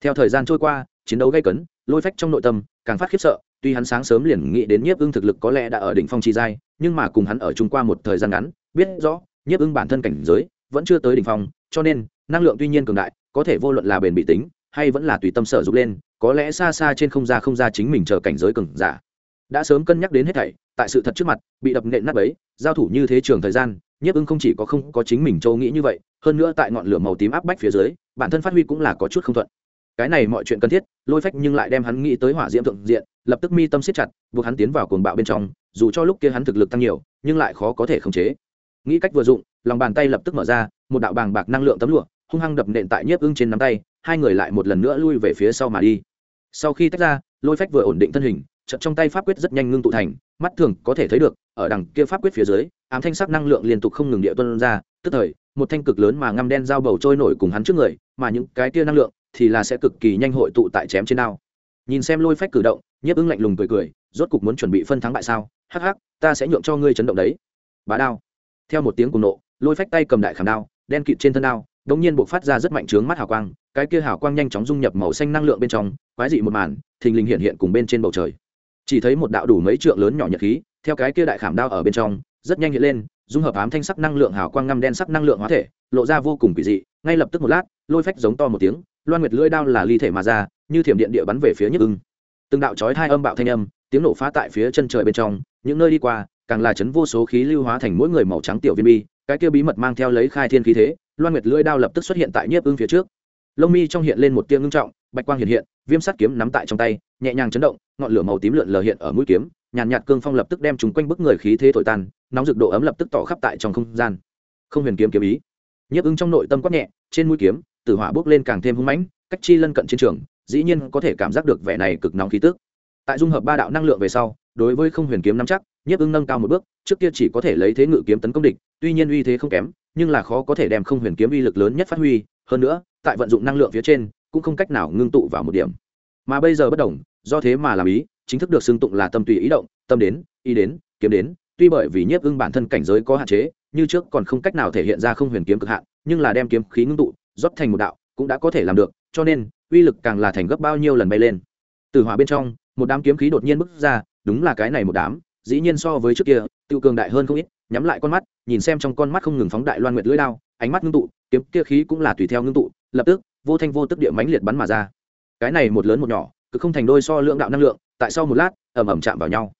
Theo thời gian trôi qua, chiến đấu gây cấn, lôi phách trong nội tâm, càng phát khiếp sợ, tuy hắn sáng sớm liền nghĩ đến nhiếp ưng thực lực có lẽ đã ở đỉnh phong trì giai, nhưng mà cùng hắn ở chung qua một thời gian ngắn, biết rõ, nhiếp ưng bản thân cảnh giới vẫn chưa tới đỉnh phong, cho nên, năng lượng tuy nhiên cường đại, có thể vô luận là bền bị tính, hay vẫn là tùy tâm sở dục lên, có lẽ xa xa trên không ra không ra chính mình chờ cảnh giới cường giả đã sớm cân nhắc đến hết thảy, tại sự thật trước mặt, bị đập nện nát ấy giao thủ như thế trường thời gian, nhiếp ưng không chỉ có không có chính mình châu nghĩ như vậy, hơn nữa tại ngọn lửa màu tím áp bách phía dưới, bản thân phát huy cũng là có chút không thuận. Cái này mọi chuyện cần thiết, lôi phách nhưng lại đem hắn nghĩ tới hỏa diễm thượng diện, lập tức mi tâm siết chặt, buộc hắn tiến vào cuồng bạo bên trong, dù cho lúc kia hắn thực lực tăng nhiều, nhưng lại khó có thể khống chế. Nghĩ cách vừa dụng, lòng bàn tay lập tức mở ra, một đạo bàng bạc năng lượng tấm lụa, hung hăng đập nện tại nhiếp ưng trên nắm tay, hai người lại một lần nữa lui về phía sau mà đi. Sau khi tách ra, lôi phách vừa ổn định thân hình trận trong tay pháp quyết rất nhanh ngưng tụ thành, mắt thường có thể thấy được, ở đằng kia pháp quyết phía dưới, ám thanh sắc năng lượng liên tục không ngừng địa tuân ra, tức thời, một thanh cực lớn mà ngăm đen dao bầu trôi nổi cùng hắn trước người, mà những cái kia năng lượng thì là sẽ cực kỳ nhanh hội tụ tại chém trên đao. Nhìn xem lôi phách cử động, nhiếp ứng lạnh lùng cười cười, rốt cục muốn chuẩn bị phân thắng bại sao? Hắc hắc, ta sẽ nhượng cho ngươi chấn động đấy. Bá đao. Theo một tiếng cùng nộ, lôi phách tay cầm đại khảm đao, đen kịt trên thân đao đống nhiên buộc phát ra rất mạnh trướng mắt hào quang, cái kia hào quang nhanh chóng dung nhập màu xanh năng lượng bên trong, quái dị một màn, thình lình hiện hiện cùng bên trên bầu trời chỉ thấy một đạo đủ mấy trượng lớn nhỏ nhật khí, theo cái kia đại khảm đao ở bên trong, rất nhanh hiện lên, dung hợp ám thanh sắc năng lượng hào quang ngăm đen sắc năng lượng hóa thể, lộ ra vô cùng kỳ dị, ngay lập tức một lát, lôi phách giống to một tiếng, loan nguyệt lưỡi đao là ly thể mà ra, như thiểm điện địa bắn về phía nhức ưng. Từng đạo chói hai âm bạo thanh âm, tiếng nổ phá tại phía chân trời bên trong, những nơi đi qua, càng là chấn vô số khí lưu hóa thành mỗi người màu trắng tiểu viên bi, cái kia bí mật mang theo lấy khai thiên khí thế, loan nguyệt lưỡi đao lập tức xuất hiện tại nhiếp ưng phía trước. Lông mi trong hiện lên một tia ngưng trọng, bạch quang hiện hiện, viêm sắt kiếm nắm tại trong tay nhẹ nhàng chấn động, ngọn lửa màu tím lượn lờ hiện ở mũi kiếm, nhàn nhạt cương phong lập tức đem chúng quanh bức người khí thế thổi tan, nóng rực độ ấm lập tức tỏ khắp tại trong không gian. Không huyền kiếm kiếm ý. Nhiếp ứng trong nội tâm quát nhẹ, trên mũi kiếm, tử hỏa bước lên càng thêm hung mãnh, cách chi lân cận chiến trường, dĩ nhiên có thể cảm giác được vẻ này cực nóng khí tức. Tại dung hợp ba đạo năng lượng về sau, đối với không huyền kiếm nắm chắc, nhiếp ứng nâng cao một bước, trước kia chỉ có thể lấy thế ngự kiếm tấn công địch, tuy nhiên uy thế không kém, nhưng là khó có thể đem không huyền kiếm uy lực lớn nhất phát huy. Hơn nữa, tại vận dụng năng lượng phía trên, cũng không cách nào ngưng tụ vào một điểm. Mà bây giờ bất đồng do thế mà làm ý, chính thức được xưng tụng là tâm tùy ý động, tâm đến, ý đến, kiếm đến, tuy bởi vì nhiếp ưng bản thân cảnh giới có hạn chế, như trước còn không cách nào thể hiện ra không huyền kiếm cực hạn, nhưng là đem kiếm khí ngưng tụ, rót thành một đạo, cũng đã có thể làm được, cho nên, uy lực càng là thành gấp bao nhiêu lần bay lên. Từ hỏa bên trong, một đám kiếm khí đột nhiên bứt ra, đúng là cái này một đám, dĩ nhiên so với trước kia tự cường đại hơn không ít, nhắm lại con mắt, nhìn xem trong con mắt không ngừng phóng đại loan nguyệt lưỡi đao, ánh mắt ngưng tụ, kiếm kia khí cũng là tùy theo ngưng tụ, lập tức, vô thanh vô tức địa mãnh liệt bắn mà ra. Cái này một lớn một nhỏ cứ không thành đôi so lượng đạo năng lượng, tại sau một lát ẩm ẩm chạm vào nhau.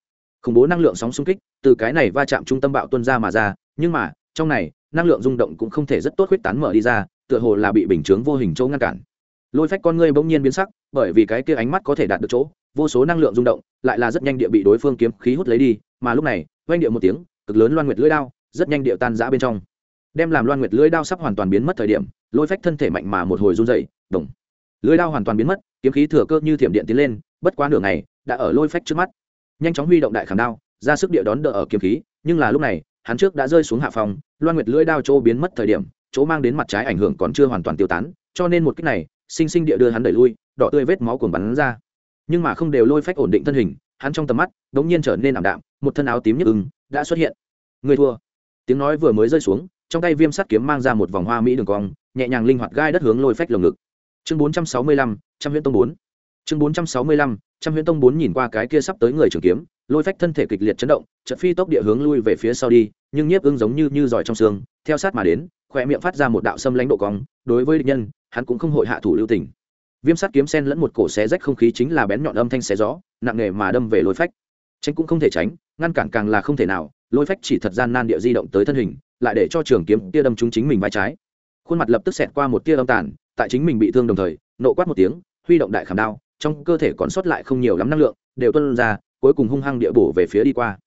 Khủng bố năng lượng sóng xung kích, từ cái này va chạm trung tâm bạo tuân ra mà ra, nhưng mà, trong này, năng lượng rung động cũng không thể rất tốt huyết tán mở đi ra, tựa hồ là bị bình chướng vô hình chỗ ngăn cản. Lôi phách con ngươi bỗng nhiên biến sắc, bởi vì cái kia ánh mắt có thể đạt được chỗ, vô số năng lượng rung động, lại là rất nhanh địa bị đối phương kiếm khí hút lấy đi, mà lúc này oanh điệu một tiếng, cực lớn loan nguyệt lưỡi đao, rất nhanh điệu tan rã bên trong. Đem làm loan nguyệt lưỡi đao sắp hoàn toàn biến mất thời điểm, lôi phách thân thể mạnh mà một hồi run dậy đồng. Lưỡi đao hoàn toàn biến mất kiếm khí thừa cơ như thiểm điện tiến lên, bất quá nửa ngày, đã ở lôi phách trước mắt. Nhanh chóng huy động đại khảm đao, ra sức địa đón đỡ ở kiếm khí, nhưng là lúc này, hắn trước đã rơi xuống hạ phòng, loan nguyệt lưỡi đao chỗ biến mất thời điểm, chỗ mang đến mặt trái ảnh hưởng còn chưa hoàn toàn tiêu tán, cho nên một cách này, sinh sinh địa đưa hắn đẩy lui, đỏ tươi vết máu cuồng bắn ra. Nhưng mà không đều lôi phách ổn định thân hình, hắn trong tầm mắt đ nhiên trở nên ảm đạm, một thân áo tím nhức ưng, đã xuất hiện. Người thua. Tiếng nói vừa mới rơi xuống, trong tay viêm sắt kiếm mang ra một vòng hoa mỹ đường cong, nhẹ nhàng linh hoạt gai đất hướng lôi phách lồng ngực chương bốn trăm sáu mươi lăm, trăm huyễn tông bốn. Chương bốn trăm sáu mươi lăm, trăm huyễn tông bốn nhìn qua cái kia sắp tới người trường kiếm, lôi phách thân thể kịch liệt chấn động trận phi tốc địa hướng lui về phía sau đi, nhưng nhiếp ưng giống như như giỏi trong xương, theo sát mà đến khoe miệng phát ra một đạo xâm lãnh độ cong, đối với địch nhân, hắn cũng không hội hạ thủ lưu tình. Viêm sắt kiếm sen lẫn một cổ xé rách không khí chính là bén nhọn âm thanh xé gió, nặng nề mà đâm về lôi phách. Tránh cũng không thể tránh, ngăn cản càng là không thể nào, lôi phách chỉ thật gian nan địa di động tới thân hình, lại để cho trường kiếm tia đâm trúng chính mình vai trái. Khuôn mặt lập tức xẹt qua một tia âm tàn tại chính mình bị thương đồng thời, nộ quát một tiếng, huy động đại khảm đao, trong cơ thể còn sót lại không nhiều lắm năng lượng, đều tuân ra, cuối cùng hung hăng địa bổ về phía đi qua.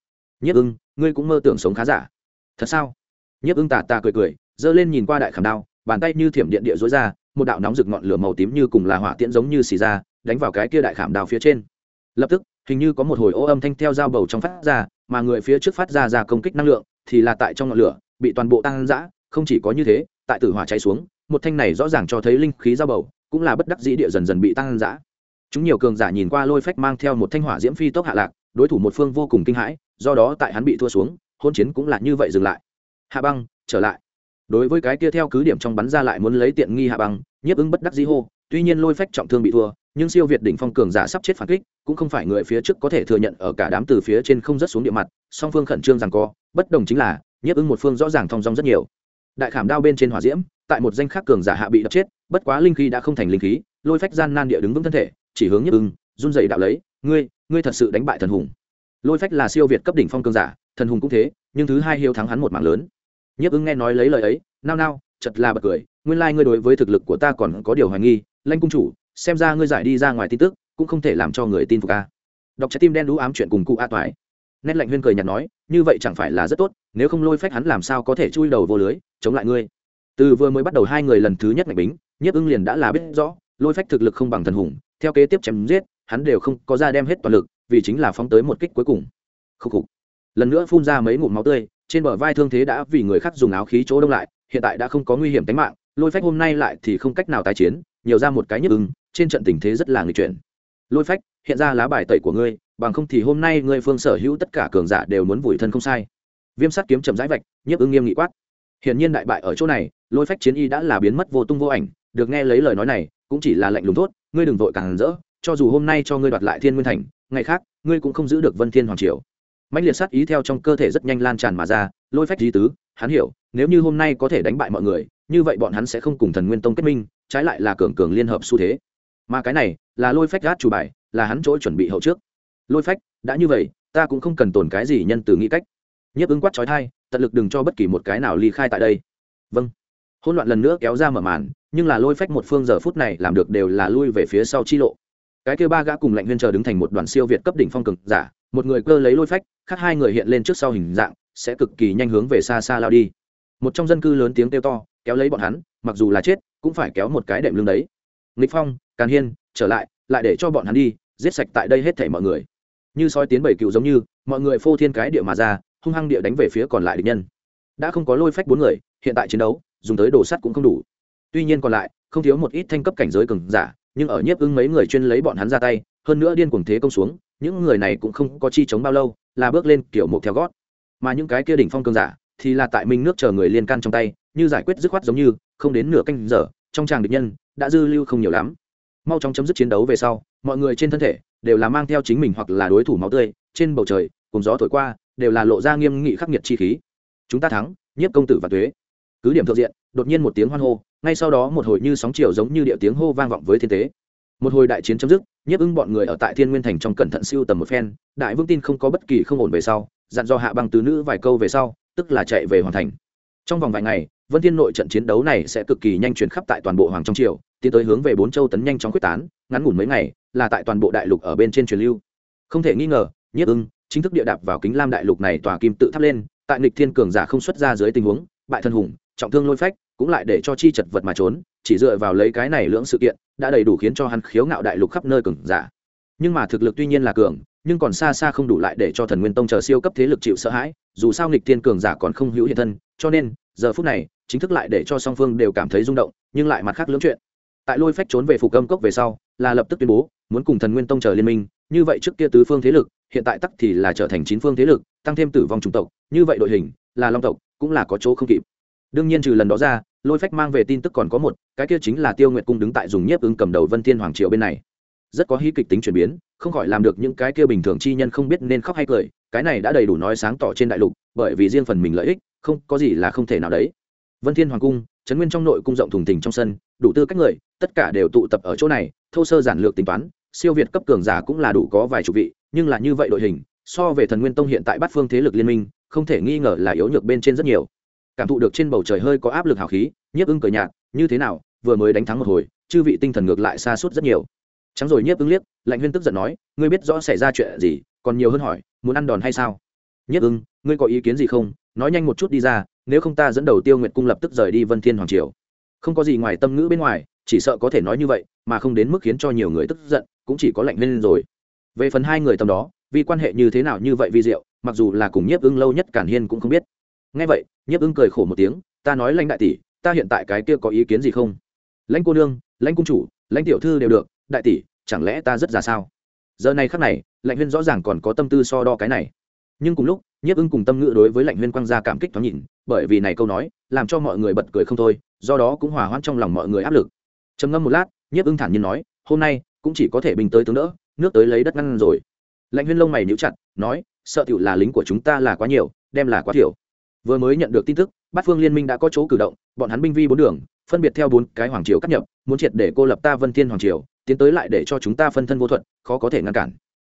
Nhất ưng, ngươi cũng mơ tưởng sống khá giả. Thật sao? Nhất ưng tà tà cười cười, giơ lên nhìn qua đại khảm đao, bàn tay như thiểm điện địa dối ra, một đạo nóng rực ngọn lửa màu tím như cùng là hỏa tiễn giống như xì ra, đánh vào cái kia đại khảm đao phía trên. Lập tức, hình như có một hồi ô âm thanh theo dao bầu trong phát ra, mà người phía trước phát ra ra công kích năng lượng, thì là tại trong ngọn lửa, bị toàn bộ tăng dã, không chỉ có như thế, tại tử hỏa cháy xuống một thanh này rõ ràng cho thấy linh khí dao bầu, cũng là bất đắc dĩ địa dần dần bị tăng dã. Chúng nhiều cường giả nhìn qua lôi phách mang theo một thanh hỏa diễm phi tốc hạ lạc, đối thủ một phương vô cùng kinh hãi, do đó tại hắn bị thua xuống, hôn chiến cũng là như vậy dừng lại. Hạ băng, trở lại. Đối với cái kia theo cứ điểm trong bắn ra lại muốn lấy tiện nghi hạ băng, nhiếp ứng bất đắc dĩ hô, tuy nhiên lôi phách trọng thương bị thua, nhưng siêu việt đỉnh phong cường giả sắp chết phản kích, cũng không phải người phía trước có thể thừa nhận ở cả đám từ phía trên không rất xuống địa mặt, song phương khẩn trương rằng co, bất đồng chính là, nhiếp ứng một phương rõ ràng thong dong rất nhiều đại khảm đao bên trên hỏa diễm, tại một danh khác cường giả hạ bị đập chết, bất quá linh khí đã không thành linh khí, lôi phách gian nan địa đứng vững thân thể, chỉ hướng nhức ưng, run dày đạo lấy, ngươi ngươi thật sự đánh bại thần hùng. Lôi phách là siêu việt cấp đỉnh phong cường giả, thần hùng cũng thế, nhưng thứ hai hiếu thắng hắn một mạng lớn. Nhức ưng nghe nói lấy lời ấy, nao nao chật là bật cười, nguyên lai ngươi đối với thực lực của ta còn có điều hoài nghi, lanh cung chủ, xem ra ngươi giải đi ra ngoài tin tức, cũng không thể làm cho người tin phục a. Đọc trái tim đen đũ ám chuyện cùng cụ a toái nét lạnh huyên cười nhạt nói, như vậy chẳng phải là rất tốt, nếu không lôi phách hắn làm sao có thể chui đầu vô lưới, chống lại ngươi. Từ vừa mới bắt đầu hai người lần thứ nhất ngạch bính, nhiếp ưng liền đã là biết rõ, lôi phách thực lực không bằng thần hùng, theo kế tiếp chém giết, hắn đều không có ra đem hết toàn lực, vì chính là phóng tới một kích cuối cùng. Khúc khục. Lần nữa phun ra mấy ngụm máu tươi, trên bờ vai thương thế đã vì người khác dùng áo khí chỗ đông lại, hiện tại đã không có nguy hiểm tính mạng, lôi phách hôm nay lại thì không cách nào tái chiến, nhiều ra một cái nhức ưng, trên trận tình thế rất là người chuyển. Lôi phách, hiện ra lá bài tẩy của ngươi bằng không thì hôm nay ngươi phương sở hữu tất cả cường giả đều muốn vùi thân không sai. Viêm sắt kiếm chậm rãi vạch, nhiếp ưng nghiêm nghị quát. Hiện nhiên đại bại ở chỗ này, lôi phách chiến y đã là biến mất vô tung vô ảnh, được nghe lấy lời nói này, cũng chỉ là lệnh lùng thốt, ngươi đừng vội càng rỡ, cho dù hôm nay cho ngươi đoạt lại thiên nguyên thành, ngày khác, ngươi cũng không giữ được vân thiên hoàng triều. Mạnh liệt sát ý theo trong cơ thể rất nhanh lan tràn mà ra, lôi phách di tứ, hắn hiểu, nếu như hôm nay có thể đánh bại mọi người, như vậy bọn hắn sẽ không cùng thần nguyên tông kết minh, trái lại là cường cường liên hợp xu thế. Mà cái này, là lôi phách gát chủ bài, là hắn chỗ chuẩn bị hậu trước lôi phách, đã như vậy, ta cũng không cần tồn cái gì nhân từ nghĩ cách. Nhiếp ứng quát trói thai, tận lực đừng cho bất kỳ một cái nào ly khai tại đây. Vâng. Hỗn loạn lần nữa kéo ra mở màn, nhưng là lôi phách một phương giờ phút này làm được đều là lui về phía sau chi lộ. Cái kêu ba gã cùng lạnh huyên chờ đứng thành một đoàn siêu việt cấp đỉnh phong cực giả, một người cơ lấy lôi phách, khác hai người hiện lên trước sau hình dạng, sẽ cực kỳ nhanh hướng về xa xa lao đi. Một trong dân cư lớn tiếng kêu to, kéo lấy bọn hắn, mặc dù là chết, cũng phải kéo một cái đệm lưng đấy. Nghịch phong, càn hiên, trở lại lại để cho bọn hắn đi, giết sạch tại đây hết thảy mọi người như soi tiến bảy cựu giống như, mọi người phô thiên cái địa mà ra, hung hăng địa đánh về phía còn lại địch nhân. Đã không có lôi phách bốn người, hiện tại chiến đấu, dùng tới đồ sắt cũng không đủ. Tuy nhiên còn lại, không thiếu một ít thanh cấp cảnh giới cường giả, nhưng ở nhiếp ưng mấy người chuyên lấy bọn hắn ra tay, hơn nữa điên cuồng thế công xuống, những người này cũng không có chi chống bao lâu, là bước lên kiểu một theo gót. Mà những cái kia đỉnh phong cường giả, thì là tại minh nước chờ người liên can trong tay, như giải quyết dứt khoát giống như, không đến nửa canh giờ, trong tràng địch nhân, đã dư lưu không nhiều lắm. Mau chóng chấm dứt chiến đấu về sau, mọi người trên thân thể đều là mang theo chính mình hoặc là đối thủ máu tươi, trên bầu trời, cùng gió thổi qua, đều là lộ ra nghiêm nghị khắc nghiệt chi khí. Chúng ta thắng, nhiếp công tử và thuế cứ điểm thượng diện, đột nhiên một tiếng hoan hô, ngay sau đó một hồi như sóng chiều giống như địa tiếng hô vang vọng với thiên tế. Một hồi đại chiến chấm dứt, nhiếp ưng bọn người ở tại thiên nguyên thành trong cẩn thận siêu tầm một phen, đại vương tin không có bất kỳ không ổn về sau, dặn do hạ băng tứ nữ vài câu về sau, tức là chạy về hoàn thành. Trong vòng vài ngày, vân thiên nội trận chiến đấu này sẽ cực kỳ nhanh chuyển khắp tại toàn bộ hoàng trong triều, tiến tới hướng về bốn châu tấn nhanh chóng quyết tán, ngắn ngủn mấy ngày là tại toàn bộ đại lục ở bên trên truyền lưu. Không thể nghi ngờ, nhiếp ưng chính thức địa đạp vào kính lam đại lục này tòa kim tự tháp lên, tại nghịch thiên cường giả không xuất ra dưới tình huống, bại thân hùng, trọng thương lôi phách, cũng lại để cho chi chật vật mà trốn, chỉ dựa vào lấy cái này lưỡng sự kiện, đã đầy đủ khiến cho hắn khiếu ngạo đại lục khắp nơi cường giả. Nhưng mà thực lực tuy nhiên là cường, nhưng còn xa xa không đủ lại để cho thần nguyên tông chờ siêu cấp thế lực chịu sợ hãi, dù sao nghịch thiên cường giả còn không hữu hiện thân, cho nên, giờ phút này, chính thức lại để cho song phương đều cảm thấy rung động, nhưng lại mặt khác lưỡng chuyện. Tại lôi phách trốn về phục âm cốc về sau là lập tức tuyên bố, muốn cùng thần nguyên tông chờ liên minh, như vậy trước kia tứ phương thế lực, hiện tại tắc thì là trở thành chín phương thế lực, tăng thêm tử vong chủng tộc, như vậy đội hình, là long tộc, cũng là có chỗ không kịp. Đương nhiên trừ lần đó ra, lôi phách mang về tin tức còn có một, cái kia chính là tiêu nguyệt cung đứng tại dùng nhiếp ứng cầm đầu vân thiên hoàng triều bên này. Rất có hy kịch tính chuyển biến, không khỏi làm được những cái kia bình thường chi nhân không biết nên khóc hay cười, cái này đã đầy đủ nói sáng tỏ trên đại lục, bởi vì riêng phần mình lợi ích, không, có gì là không thể nào đấy. Vân thiên hoàng cung, trấn nguyên trong nội cung rộng thùng thình trong sân, đủ tư cách người, tất cả đều tụ tập ở chỗ này thô sơ giản lược tính toán, siêu việt cấp cường giả cũng là đủ có vài chục vị, nhưng là như vậy đội hình, so về thần nguyên tông hiện tại bắt phương thế lực liên minh, không thể nghi ngờ là yếu nhược bên trên rất nhiều. Cảm thụ được trên bầu trời hơi có áp lực hào khí, nhiếp ưng cờ nhạt, như thế nào, vừa mới đánh thắng một hồi, chư vị tinh thần ngược lại xa suốt rất nhiều. Trắng rồi nhiếp ưng liếc, lạnh huyên tức giận nói, ngươi biết rõ xảy ra chuyện gì, còn nhiều hơn hỏi, muốn ăn đòn hay sao? Nhiếp ưng, ngươi có ý kiến gì không? Nói nhanh một chút đi ra, nếu không ta dẫn đầu tiêu nguyệt cung lập tức rời đi vân thiên hoàng triều. Không có gì ngoài tâm ngữ bên ngoài chỉ sợ có thể nói như vậy, mà không đến mức khiến cho nhiều người tức giận, cũng chỉ có lạnh lên rồi. Về phần hai người tầm đó, vì quan hệ như thế nào như vậy vi diệu, mặc dù là cùng nhiếp ưng lâu nhất cản hiên cũng không biết. Ngay vậy, nhiếp ưng cười khổ một tiếng, ta nói lãnh đại tỷ, ta hiện tại cái kia có ý kiến gì không? Lãnh cô nương, lãnh cung chủ, lãnh tiểu thư đều được, đại tỷ, chẳng lẽ ta rất già sao? Giờ này khắc này lãnh huyên rõ ràng còn có tâm tư so đo cái này. Nhưng cùng lúc, nhiếp ưng cùng tâm ngữ đối với lãnh huyên quang gia cảm kích thoáng nhìn, bởi vì này câu nói, làm cho mọi người bật cười không thôi, do đó cũng hòa hoãn trong lòng mọi người áp lực trầm ngâm một lát, nhiếp ưng thản nhiên nói, hôm nay cũng chỉ có thể bình tới tướng đỡ, nước tới lấy đất ngăn rồi. Lãnh huyên lông mày níu chặt, nói, sợ tiểu là lính của chúng ta là quá nhiều, đem là quá thiểu. Vừa mới nhận được tin tức, bát phương liên minh đã có chỗ cử động, bọn hắn binh vi bốn đường, phân biệt theo bốn cái hoàng triều cắt nhập, muốn triệt để cô lập ta vân thiên hoàng triều, tiến tới lại để cho chúng ta phân thân vô thuận, khó có thể ngăn cản.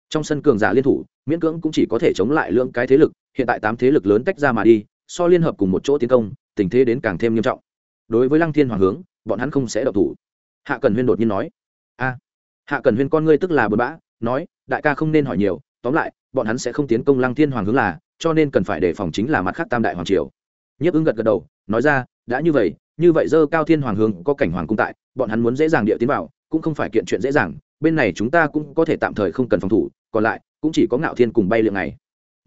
Trong sân cường giả liên thủ, miễn cưỡng cũng chỉ có thể chống lại lượng cái thế lực, hiện tại tám thế lực lớn tách ra mà đi, so liên hợp cùng một chỗ tiến công, tình thế đến càng thêm nghiêm trọng. Đối với lăng thiên hoàng hướng, bọn hắn không sẽ độc thủ hạ cần huyên đột nhiên nói, a, hạ cần huyên con ngươi tức là bừa bã, nói, đại ca không nên hỏi nhiều, tóm lại, bọn hắn sẽ không tiến công lăng thiên hoàng hướng là, cho nên cần phải đề phòng chính là mặt khác tam đại hoàng triều. Nhiếp ứng gật gật đầu, nói ra, đã như vậy như vậy dơ cao thiên hoàng hướng có cảnh hoàng cung tại, bọn hắn muốn dễ dàng địa tiến vào, cũng không phải kiện chuyện dễ dàng, bên này chúng ta cũng có thể tạm thời không cần phòng thủ, còn lại, cũng chỉ có ngạo thiên cùng bay lượng này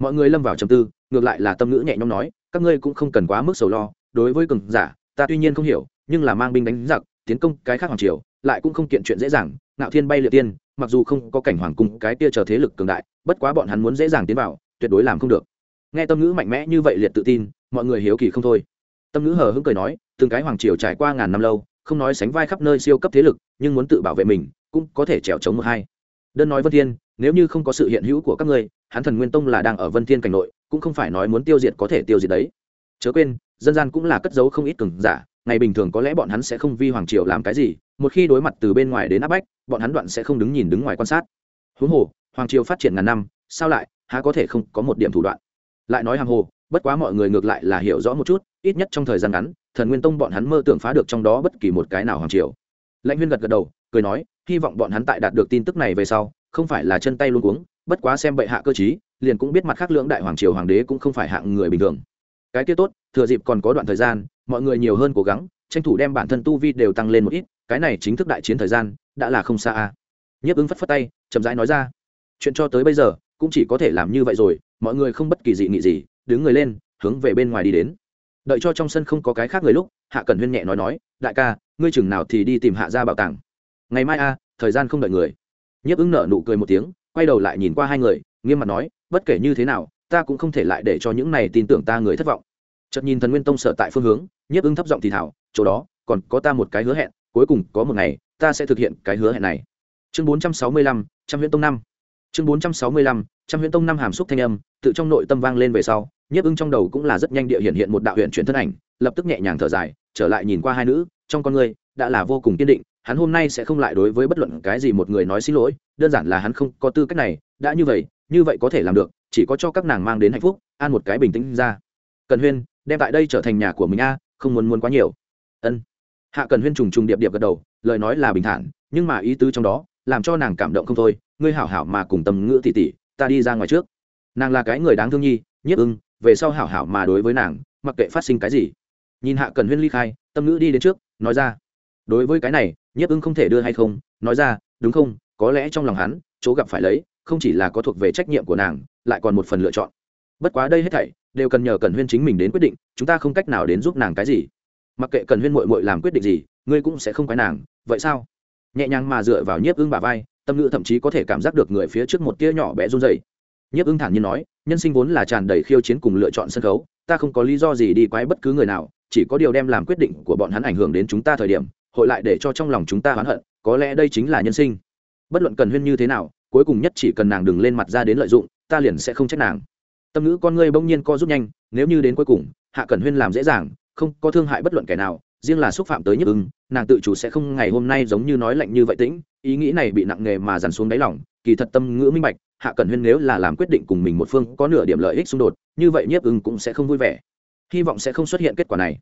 mọi người lâm vào trầm tư, ngược lại là tâm ngữ nhẹ nhõm nói, các ngươi cũng không cần quá mức sầu lo, đối với cường giả, ta tuy nhiên không hiểu, nhưng là mang binh đánh giặc tiến công cái khác hoàng triều, lại cũng không kiện chuyện dễ dàng, ngạo thiên bay liệt tiên, mặc dù không có cảnh hoàng cung cái kia chờ thế lực cường đại, bất quá bọn hắn muốn dễ dàng tiến vào, tuyệt đối làm không được. Nghe tâm ngữ mạnh mẽ như vậy liệt tự tin, mọi người hiếu kỳ không thôi. Tâm ngữ hờ hững cười nói, từng cái hoàng triều trải qua ngàn năm lâu, không nói sánh vai khắp nơi siêu cấp thế lực, nhưng muốn tự bảo vệ mình, cũng có thể trèo chống một hai. Đơn nói vân thiên, nếu như không có sự hiện hữu của các ngươi, hắn thần nguyên tông là đang ở vân thiên cảnh nội, cũng không phải nói muốn tiêu diệt có thể tiêu diệt đấy. Chớ quên, dân gian cũng là cất giấu không ít cường giả ngày bình thường có lẽ bọn hắn sẽ không vi hoàng triều làm cái gì, một khi đối mặt từ bên ngoài đến áp bách, bọn hắn đoạn sẽ không đứng nhìn đứng ngoài quan sát. Huống hồ, hoàng triều phát triển ngàn năm, sao lại, há có thể không có một điểm thủ đoạn? Lại nói hàng hồ, bất quá mọi người ngược lại là hiểu rõ một chút, ít nhất trong thời gian ngắn, thần nguyên tông bọn hắn mơ tưởng phá được trong đó bất kỳ một cái nào hoàng triều. Lãnh huyên gật gật đầu, cười nói, hy vọng bọn hắn tại đạt được tin tức này về sau, không phải là chân tay luôn uống bất quá xem bệ hạ cơ chí liền cũng biết mặt khác lưỡng đại hoàng triều hoàng đế cũng không phải hạng người bình thường. Cái kia tốt, thừa dịp còn có đoạn thời gian mọi người nhiều hơn cố gắng, tranh thủ đem bản thân tu vi đều tăng lên một ít, cái này chính thức đại chiến thời gian, đã là không xa a. Nhiếp ứng phất phất tay, chậm rãi nói ra. Chuyện cho tới bây giờ, cũng chỉ có thể làm như vậy rồi, mọi người không bất kỳ dị nghị gì, đứng người lên, hướng về bên ngoài đi đến. Đợi cho trong sân không có cái khác người lúc, hạ cẩn huyên nhẹ nói nói, đại ca, ngươi chừng nào thì đi tìm hạ ra bảo tàng? Ngày mai a, thời gian không đợi người. Nhiếp ứng nở nụ cười một tiếng, quay đầu lại nhìn qua hai người, nghiêm mặt nói, bất kể như thế nào, ta cũng không thể lại để cho những này tin tưởng ta người thất vọng chợt nhìn thần nguyên tông sở tại phương hướng, nhiếp ứng thấp giọng thì thảo, chỗ đó, còn có ta một cái hứa hẹn, cuối cùng có một ngày, ta sẽ thực hiện cái hứa hẹn này. Chương bốn trăm sáu mươi lăm, trăm huyễn tông năm. Chương bốn trăm sáu mươi lăm, trăm huyễn tông năm hàm xúc thanh âm, tự trong nội tâm vang lên về sau, nhiếp ưng trong đầu cũng là rất nhanh địa hiện hiện một đạo huyện chuyển thân ảnh, lập tức nhẹ nhàng thở dài, trở lại nhìn qua hai nữ, trong con người đã là vô cùng kiên định, hắn hôm nay sẽ không lại đối với bất luận cái gì một người nói xin lỗi, đơn giản là hắn không có tư cách này, đã như vậy như vậy có thể làm được, chỉ có cho các nàng mang đến hạnh phúc, an một cái bình tĩnh ra. Cần huyên đem tại đây trở thành nhà của mình a, không muốn muốn quá nhiều. Ân. Hạ cần huyên trùng trùng điệp điệp gật đầu, lời nói là bình thản, nhưng mà ý tứ trong đó, làm cho nàng cảm động không thôi, ngươi hảo hảo mà cùng tầm ngữ tỉ tỉ ta đi ra ngoài trước. Nàng là cái người đáng thương nhi, nhiếp ưng, về sau hảo hảo mà đối với nàng, mặc kệ phát sinh cái gì. Nhìn hạ cần huyên ly khai tâm ngữ đi đến trước, nói ra. Đối với cái này, nhiếp ưng không thể đưa hay không, nói ra, đúng không, có lẽ trong lòng hắn, chỗ gặp phải lấy, không chỉ là có thuộc về trách nhiệm của nàng, lại còn một phần lựa chọn. Bất quá đây hết thảy đều cần nhờ cần huyên chính mình đến quyết định, chúng ta không cách nào đến giúp nàng cái gì. Mặc kệ cần huyên mội mội làm quyết định gì, ngươi cũng sẽ không quái nàng, vậy sao? Nhẹ nhàng mà dựa vào nhiếp ưng bà vai, tâm ngữ thậm chí có thể cảm giác được người phía trước một tia nhỏ bé run dày nhiếp ưng thản nhiên nói, nhân sinh vốn là tràn đầy khiêu chiến cùng lựa chọn sân khấu, ta không có lý do gì đi quái bất cứ người nào, chỉ có điều đem làm quyết định của bọn hắn ảnh hưởng đến chúng ta thời điểm, hội lại để cho trong lòng chúng ta oán hận, có lẽ đây chính là nhân sinh. Bất luận cần huyên như thế nào, cuối cùng nhất chỉ cần nàng đừng lên mặt ra đến lợi dụng, ta liền sẽ không trách nàng tâm ngữ con ngươi bỗng nhiên co rút nhanh, nếu như đến cuối cùng, hạ cẩn huyên làm dễ dàng, không có thương hại bất luận kẻ nào, riêng là xúc phạm tới nhức ưng, nàng tự chủ sẽ không ngày hôm nay giống như nói lạnh như vậy tĩnh, ý nghĩ này bị nặng nề mà dằn xuống đáy lòng, kỳ thật tâm ngữ minh bạch, hạ cẩn huyên nếu là làm quyết định cùng mình một phương có nửa điểm lợi ích xung đột, như vậy nhiếp ưng cũng sẽ không vui vẻ. Hy vọng sẽ không xuất hiện kết quả này.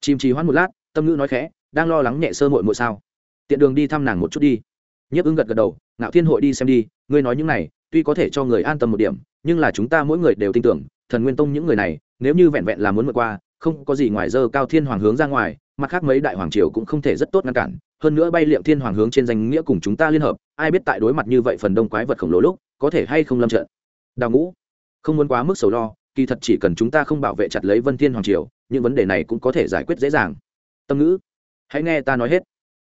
Chìm trì hoãn một lát, tâm ngữ nói khẽ, đang lo lắng nhẹ sơ mội mội sao? Tiện đường đi thăm nàng một chút đi. Nhiếp ưng gật gật đầu, ngạo thiên hội đi xem đi, ngươi nói những này, tuy có thể cho người an tâm một điểm nhưng là chúng ta mỗi người đều tin tưởng, thần nguyên tông những người này, nếu như vẹn vẹn là muốn vượt qua, không có gì ngoài dơ cao thiên hoàng hướng ra ngoài, mặt khác mấy đại hoàng triều cũng không thể rất tốt ngăn cản. Hơn nữa bay liệm thiên hoàng hướng trên danh nghĩa cùng chúng ta liên hợp, ai biết tại đối mặt như vậy phần đông quái vật khổng lồ lúc, có thể hay không lâm trận. Đào ngũ, không muốn quá mức sầu lo, kỳ thật chỉ cần chúng ta không bảo vệ chặt lấy vân thiên hoàng triều, những vấn đề này cũng có thể giải quyết dễ dàng. Tâm ngữ, hãy nghe ta nói hết.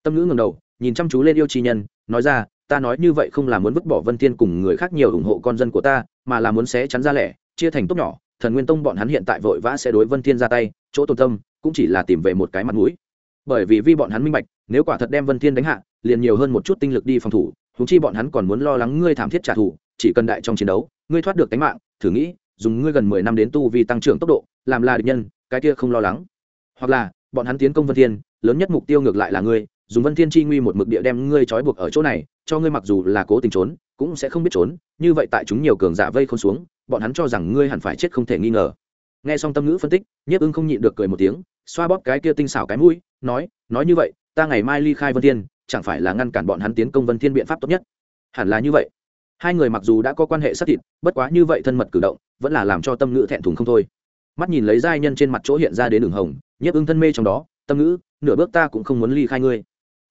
Tâm ngữ ngầm đầu, nhìn chăm chú lên yêu chi nhân, nói ra ta nói như vậy không là muốn vứt bỏ vân thiên cùng người khác nhiều ủng hộ con dân của ta, mà là muốn xé chắn ra lẻ, chia thành tốt nhỏ, thần nguyên tông bọn hắn hiện tại vội vã sẽ đối vân thiên ra tay, chỗ tồn tâm cũng chỉ là tìm về một cái mặt mũi. Bởi vì vi bọn hắn minh bạch, nếu quả thật đem vân thiên đánh hạ, liền nhiều hơn một chút tinh lực đi phòng thủ húng chi bọn hắn còn muốn lo lắng ngươi thảm thiết trả thù, chỉ cần đại trong chiến đấu, ngươi thoát được tính mạng, thử nghĩ, dùng ngươi gần mười năm đến tu vì tăng trưởng tốc độ, làm là địch nhân, cái kia không lo lắng. Hoặc là, bọn hắn tiến công vân thiên, lớn nhất mục tiêu ngược lại là ngươi dùng vân thiên chi nguy một mực địa đem ngươi trói buộc ở chỗ này, cho ngươi mặc dù là cố tình trốn, cũng sẽ không biết trốn, như vậy tại chúng nhiều cường giả vây không xuống, bọn hắn cho rằng ngươi hẳn phải chết không thể nghi ngờ. Nghe xong tâm ngữ phân tích, nhiếp ưng không nhịn được cười một tiếng, xoa bóp cái kia tinh xảo cái mũi, nói nói như vậy, ta ngày mai ly khai vân thiên, chẳng phải là ngăn cản bọn hắn tiến công vân thiên biện pháp tốt nhất? Hẳn là như vậy. Hai người mặc dù đã có quan hệ xác thịt, bất quá như vậy thân mật cử động, vẫn là làm cho tâm ngữ thẹn thùng không thôi. Mắt nhìn lấy giai nhân trên mặt chỗ hiện ra đến đường hồng, nhiếp ưng thân mê trong đó, tâm ngữ, nửa bước ta cũng không muốn ly khai ngươi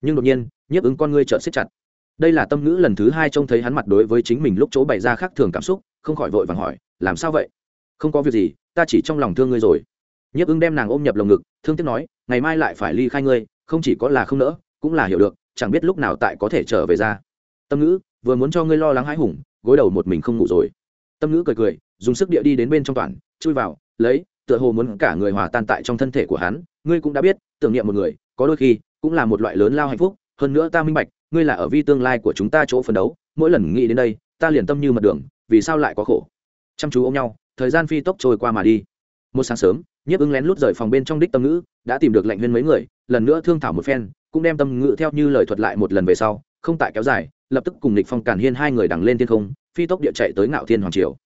nhưng đột nhiên, nhiếp ứng con ngươi trợn siết chặt. Đây là tâm ngữ lần thứ hai trông thấy hắn mặt đối với chính mình lúc chỗ bày ra khác thường cảm xúc, không khỏi vội vàng hỏi, làm sao vậy? Không có việc gì, ta chỉ trong lòng thương ngươi rồi. Nhiếp ứng đem nàng ôm nhập lồng ngực, thương tiếc nói, ngày mai lại phải ly khai ngươi, không chỉ có là không nỡ, cũng là hiểu được, chẳng biết lúc nào tại có thể trở về ra. Tâm ngữ, vừa muốn cho ngươi lo lắng hãi hùng, gối đầu một mình không ngủ rồi. Tâm ngữ cười cười, dùng sức địa đi đến bên trong toàn, chui vào, lấy, tựa hồ muốn cả người hòa tan tại trong thân thể của hắn. Ngươi cũng đã biết, tưởng niệm một người, có đôi khi cũng là một loại lớn lao hạnh phúc. Hơn nữa ta minh bạch, ngươi là ở vi tương lai của chúng ta chỗ phấn đấu. Mỗi lần nghĩ đến đây, ta liền tâm như mặt đường, vì sao lại có khổ? Chăm chú ôm nhau, thời gian phi tốc trôi qua mà đi. Một sáng sớm, nhiếp ứng lén lút rời phòng bên trong đích tâm ngữ, đã tìm được lệnh huyên mấy người, lần nữa thương thảo một phen, cũng đem tâm ngữ theo như lời thuật lại một lần về sau, không tại kéo dài, lập tức cùng lịch phong càn hiên hai người đằng lên thiên không, phi tốc địa chạy tới ngạo thiên hoàng triều.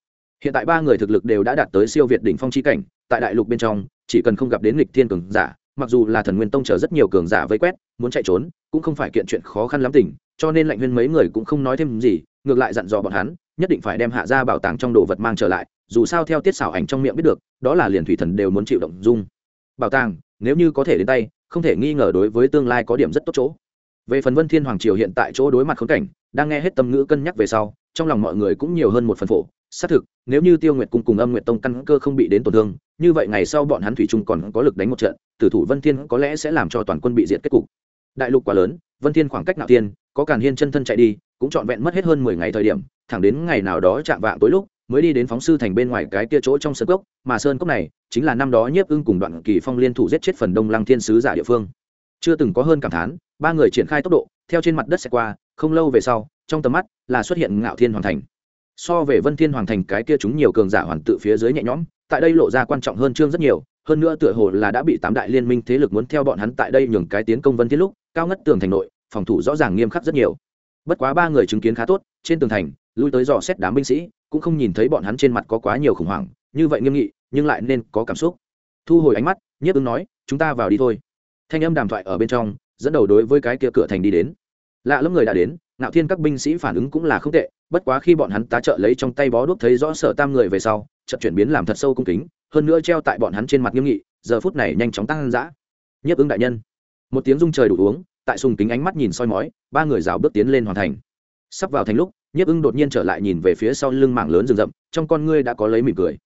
Hiện tại ba người thực lực đều đã đạt tới siêu việt đỉnh phong chi cảnh, tại đại lục bên trong, chỉ cần không gặp đến lịch thiên cường giả mặc dù là thần nguyên tông chờ rất nhiều cường giả vây quét, muốn chạy trốn, cũng không phải kiện chuyện khó khăn lắm tỉnh cho nên lạnh huyên mấy người cũng không nói thêm gì, ngược lại dặn dò bọn hắn, nhất định phải đem hạ ra bảo tàng trong đồ vật mang trở lại, dù sao theo tiết xảo ảnh trong miệng biết được, đó là liền thủy thần đều muốn chịu động dung. Bảo tàng, nếu như có thể đến tay, không thể nghi ngờ đối với tương lai có điểm rất tốt chỗ. Về phần vân thiên hoàng triều hiện tại chỗ đối mặt khốn cảnh, đang nghe hết tâm ngữ cân nhắc về sau, trong lòng mọi người cũng nhiều hơn một phần phổ xác thực, nếu như tiêu nguyệt cung cùng âm nguyệt tông căn cơ không bị đến tổn thương, như vậy ngày sau bọn hắn thủy trung còn có lực đánh một trận, tử thủ vân thiên có lẽ sẽ làm cho toàn quân bị diệt kết cục. Đại lục quá lớn, vân thiên khoảng cách nào tiên, có càn hiên chân thân chạy đi, cũng trọn vẹn mất hết hơn mười ngày thời điểm, thẳng đến ngày nào đó chạm vạng tối lúc, mới đi đến phóng sư thành bên ngoài cái kia chỗ trong sơn cốc, mà sơn cốc này chính là năm đó nhiếp ưng cùng đoạn kỳ phong liên thủ giết chết phần đông lăng thiên sứ giả địa phương. Chưa từng có hơn cảm thán, ba người triển khai tốc độ, theo trên mặt đất sẽ qua, không lâu về sau, trong tầm mắt là xuất hiện ngạo thiên hoàng thành so về vân thiên hoàng thành cái kia chúng nhiều cường giả hoàn tự phía dưới nhẹ nhõm, tại đây lộ ra quan trọng hơn chương rất nhiều, hơn nữa tựa hồ là đã bị tám đại liên minh thế lực muốn theo bọn hắn tại đây nhường cái tiến công vân thiên lúc, cao ngất tường thành nội, phòng thủ rõ ràng nghiêm khắc rất nhiều. Bất quá ba người chứng kiến khá tốt, trên tường thành, lui tới dò xét đám binh sĩ, cũng không nhìn thấy bọn hắn trên mặt có quá nhiều khủng hoảng, như vậy nghiêm nghị, nhưng lại nên có cảm xúc. Thu hồi ánh mắt, nhiếp ứng nói, chúng ta vào đi thôi. Thanh âm đàm thoại ở bên trong, dẫn đầu đối với cái kia cửa thành đi đến. Lạ lắm người đã đến, ngạo thiên các binh sĩ phản ứng cũng là không tệ bất quá khi bọn hắn tá trợ lấy trong tay bó đuốc thấy rõ sở tam người về sau trận chuyển biến làm thật sâu cung kính, hơn nữa treo tại bọn hắn trên mặt nghiêm nghị, giờ phút này nhanh chóng tăng dã. Nhiếp ứng đại nhân. Một tiếng rung trời đủ uống, tại sùng kính ánh mắt nhìn soi mói, ba người rào bước tiến lên hoàn thành. Sắp vào thành lúc, nhiếp ưng đột nhiên trở lại nhìn về phía sau lưng mảng lớn rừng rậm, trong con ngươi đã có lấy mỉm cười.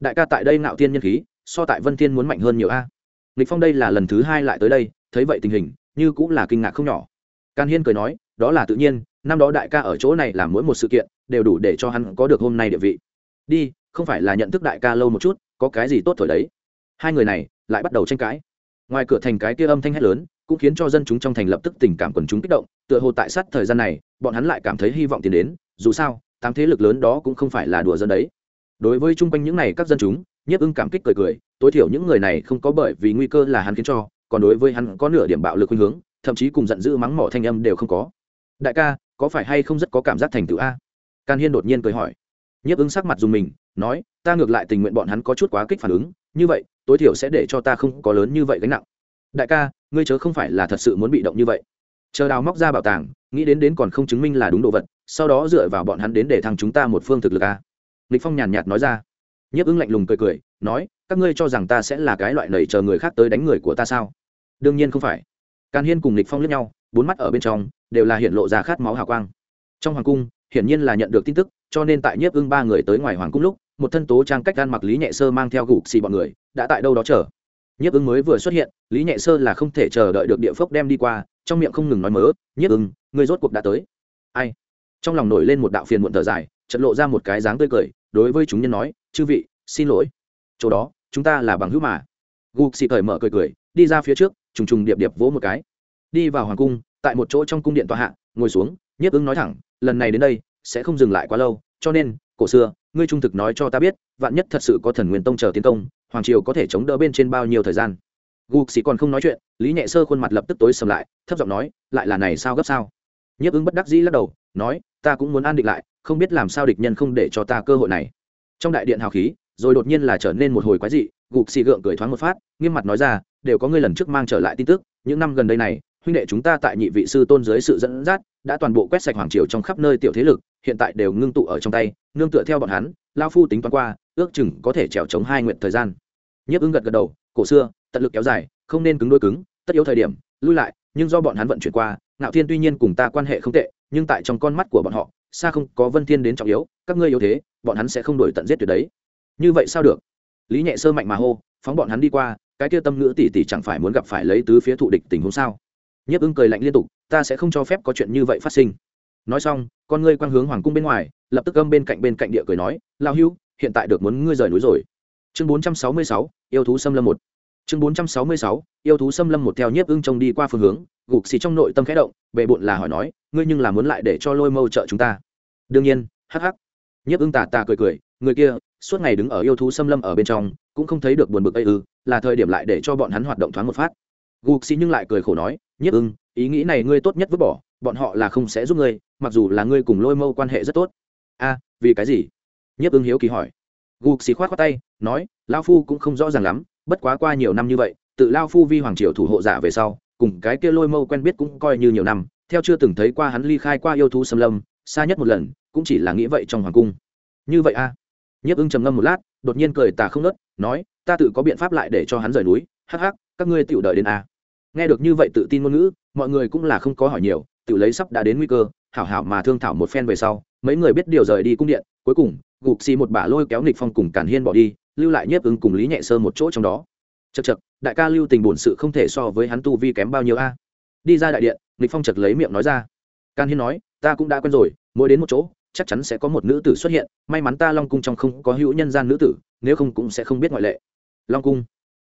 Đại ca tại đây nạo tiên nhân khí, so tại vân thiên muốn mạnh hơn nhiều a. Lịch phong đây là lần thứ hai lại tới đây, thấy vậy tình hình, như cũng là kinh ngạc không nhỏ. Can hiên cười nói, đó là tự nhiên năm đó đại ca ở chỗ này làm mỗi một sự kiện, đều đủ để cho hắn có được hôm nay địa vị. Đi, không phải là nhận thức đại ca lâu một chút, có cái gì tốt thổi đấy? Hai người này lại bắt đầu tranh cãi. Ngoài cửa thành cái kia âm thanh hét lớn, cũng khiến cho dân chúng trong thành lập tức tình cảm quần chúng kích động, tựa hồ tại sát thời gian này, bọn hắn lại cảm thấy hy vọng tiến đến, dù sao, tám thế lực lớn đó cũng không phải là đùa dân đấy. Đối với chung quanh những này các dân chúng, nhiếp ưng cảm kích cười cười, tối thiểu những người này không có bởi vì nguy cơ là hắn khiến cho, còn đối với hắn có nửa điểm bạo lực khuynh hướng, thậm chí cùng giận dữ mắng mỏ thanh âm đều không có đại ca, có phải hay không rất có cảm giác thành tựu a? Can hiên đột nhiên cười hỏi. Nhiếp ứng sắc mặt dùng mình, nói, ta ngược lại tình nguyện bọn hắn có chút quá kích phản ứng, như vậy, tối thiểu sẽ để cho ta không có lớn như vậy gánh nặng. Đại ca, ngươi chớ không phải là thật sự muốn bị động như vậy. Chờ đào móc ra bảo tàng, nghĩ đến đến còn không chứng minh là đúng đồ vật, sau đó dựa vào bọn hắn đến để thằng chúng ta một phương thực lực a. Lịch phong nhàn nhạt nói ra. Nhiếp ứng lạnh lùng cười cười, nói, các ngươi cho rằng ta sẽ là cái loại lầy chờ người khác tới đánh người của ta sao? Đương nhiên không phải. Càn hiên cùng lịch phong lướt nhau, bốn mắt ở bên trong đều là hiện lộ ra khát máu hào quang. Trong hoàng cung, hiển nhiên là nhận được tin tức, cho nên tại nhiếp ưng ba người tới ngoài hoàng cung lúc, một thân tố trang cách gan mặc lý nhẹ sơ mang theo gục xì bọn người, đã tại đâu đó chờ. Nhiếp ưng mới vừa xuất hiện, lý nhẹ sơ là không thể chờ đợi được địa phốc đem đi qua, trong miệng không ngừng nói mớ, nhiếp ưng người rốt cuộc đã tới. Ai? Trong lòng nổi lên một đạo phiền muộn thở dài chật lộ ra một cái dáng tươi cười, đối với chúng nhân nói, chư vị, xin lỗi. Chỗ đó, chúng ta là bằng hữu mà. Gục xì cởi mở cười cười, đi ra phía trước, trùng trùng điệp điệp vỗ một cái. Đi vào hoàng cung tại một chỗ trong cung điện tòa hạ, ngồi xuống, nhiếp ứng nói thẳng, lần này đến đây sẽ không dừng lại quá lâu, cho nên, cổ xưa, ngươi trung thực nói cho ta biết, vạn nhất thật sự có thần nguyên tông chờ tiến công, hoàng triều có thể chống đỡ bên trên bao nhiêu thời gian? Gục sĩ còn không nói chuyện, lý nhẹ sơ khuôn mặt lập tức tối sầm lại, thấp giọng nói, lại là này sao gấp sao? Nhiếp ứng bất đắc dĩ lắc đầu, nói, ta cũng muốn an định lại, không biết làm sao địch nhân không để cho ta cơ hội này. Trong đại điện hào khí, rồi đột nhiên là trở nên một hồi quái dị, gục xì gượng cười thoáng một phát, nghiêm mặt nói ra, đều có ngươi lần trước mang trở lại tin tức, những năm gần đây này huynh đệ chúng ta tại nhị vị sư tôn dưới sự dẫn dắt, đã toàn bộ quét sạch hoàng triều trong khắp nơi tiểu thế lực, hiện tại đều ngưng tụ ở trong tay, nương tựa theo bọn hắn, lao phu tính toán qua, ước chừng có thể trèo chống hai nguyện thời gian. Nhấp ứng gật gật đầu, cổ xưa, tận lực kéo dài, không nên cứng đôi cứng, tất yếu thời điểm, lui lại, nhưng do bọn hắn vận chuyển qua, ngạo thiên tuy nhiên cùng ta quan hệ không tệ, nhưng tại trong con mắt của bọn họ, xa không có vân thiên đến trọng yếu, các ngươi yếu thế, bọn hắn sẽ không đổi tận giết tuyệt đấy. Như vậy sao được? Lý nhẹ sơ mạnh mà hô, phóng bọn hắn đi qua, cái kia tâm ngữ tỷ tỷ chẳng phải muốn gặp phải lấy tứ phía thụ địch tình huống sao? Nhiếp ưng cười lạnh liên tục, ta sẽ không cho phép có chuyện như vậy phát sinh. Nói xong, con ngươi quang hướng hoàng cung bên ngoài, lập tức âm bên cạnh bên cạnh địa cười nói lao hưu, hiện tại được muốn ngươi rời núi rồi. Chương bốn trăm sáu mươi sáu, yêu thú xâm lâm một. Chương bốn trăm sáu mươi sáu, yêu thú xâm lâm một theo nhiếp ưng trông đi qua phương hướng, gục xì trong nội tâm khẽ động bệ bộn là hỏi nói, ngươi nhưng là muốn lại để cho lôi mâu trợ chúng ta? Đương nhiên, hắc hắc. Nhiếp ưng tà tà cười cười, người kia, suốt ngày đứng ở yêu thú xâm lâm ở bên trong, cũng không thấy được buồn bực ấy ư, là thời điểm lại để cho bọn hắn hoạt động thoáng một phát. Gục xì nhưng lại cười khổ nói nhiếp ưng, ý nghĩ này ngươi tốt nhất vứt bỏ, bọn họ là không sẽ giúp ngươi, mặc dù là ngươi cùng lôi mâu quan hệ rất tốt. A, vì cái gì? Nhiếp ưng hiếu kỳ hỏi. Gục xì khoát khoát tay, nói, lao phu cũng không rõ ràng lắm, bất quá qua nhiều năm như vậy, tự lao phu vi hoàng triều thủ hộ giả về sau, cùng cái kia lôi mâu quen biết cũng coi như nhiều năm, theo chưa từng thấy qua hắn ly khai qua yêu thú xâm lâm, xa nhất một lần, cũng chỉ là nghĩ vậy trong hoàng cung. Như vậy a. À. nhiếp ưng trầm ngâm một lát, đột nhiên cười tà không nớt nói, ta tự có biện pháp lại để cho hắn rời núi, hắc hắc, các ngươi tự đợi đến a nghe được như vậy tự tin ngôn ngữ, mọi người cũng là không có hỏi nhiều, tự lấy sắp đã đến nguy cơ, hảo hảo mà thương thảo một phen về sau, mấy người biết điều rời đi cung điện, cuối cùng, gục xì một bả lôi kéo nghịch phong cùng cản hiên bỏ đi, lưu lại nhiếp ứng cùng lý nhẹ sơ một chỗ trong đó. Chật chật đại ca lưu tình bổn sự không thể so với hắn tu vi kém bao nhiêu a. Đi ra đại điện nghịch phong chật lấy miệng nói ra. Càn hiên nói, ta cũng đã quen rồi, mỗi đến một chỗ, chắc chắn sẽ có một nữ tử xuất hiện, may mắn ta long cung trong không có hữu nhân gian nữ tử, nếu không cũng sẽ không biết ngoại lệ. Long cung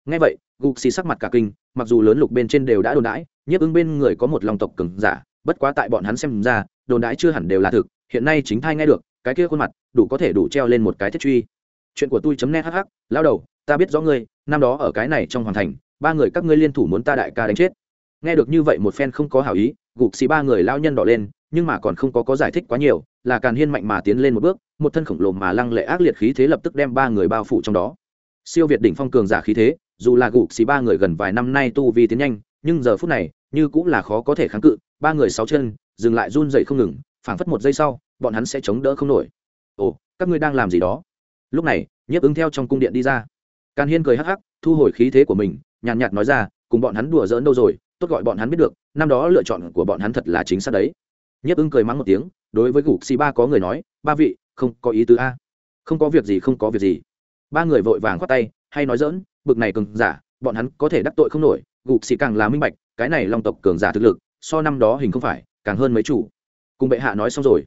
ngay vậy gục xì sắc mặt cả kinh, mặc dù lớn lục bên trên đều đã đồn đãi, nhiếp ứng bên người có một lòng tộc cứng giả, bất quá tại bọn hắn xem ra, đồn đãi chưa hẳn đều là thực, hiện nay chính thai nghe được, cái kia khuôn mặt, đủ có thể đủ treo lên một cái thiết truy. Chuyện của tôi chấm net hh lao đầu, ta biết rõ ngươi, năm đó ở cái này trong hoàng thành, ba người các ngươi liên thủ muốn ta đại ca đánh chết. Nghe được như vậy một phen không có hảo ý gục xì ba người lao nhân đỏ lên, nhưng mà còn không có có giải thích quá nhiều, là càn hiên mạnh mà tiến lên một bước, một thân khổng lồ mà lăng lệ ác liệt khí thế lập tức đem ba người bao phủ trong đó siêu việt đỉnh phong cường giả khí thế, dù là gục xì ba người gần vài năm nay tu vi tiến nhanh, nhưng giờ phút này, như cũng là khó có thể kháng cự, ba người sáu chân, dừng lại run dậy không ngừng, phảng phất một giây sau, bọn hắn sẽ chống đỡ không nổi. Ồ, các ngươi đang làm gì đó? Lúc này, nhiếp ứng theo trong cung điện đi ra. Càn hiên cười hắc hắc, thu hồi khí thế của mình, nhàn nhạt nói ra, cùng bọn hắn đùa giỡn đâu rồi, tốt gọi bọn hắn biết được, năm đó lựa chọn của bọn hắn thật là chính xác đấy. Nhiếp ứng cười mắng một tiếng, đối với gục xì ba có người nói, ba vị, không có ý tứ a. Không có việc gì, không có việc gì ba người vội vàng khoát tay, hay nói dỡn bực này cường giả, bọn hắn có thể đắc tội không nổi, gục xì càng là minh bạch, cái này long tộc cường giả thực lực, so năm đó hình không phải, càng hơn mấy chủ. Cùng bệ hạ nói xong rồi.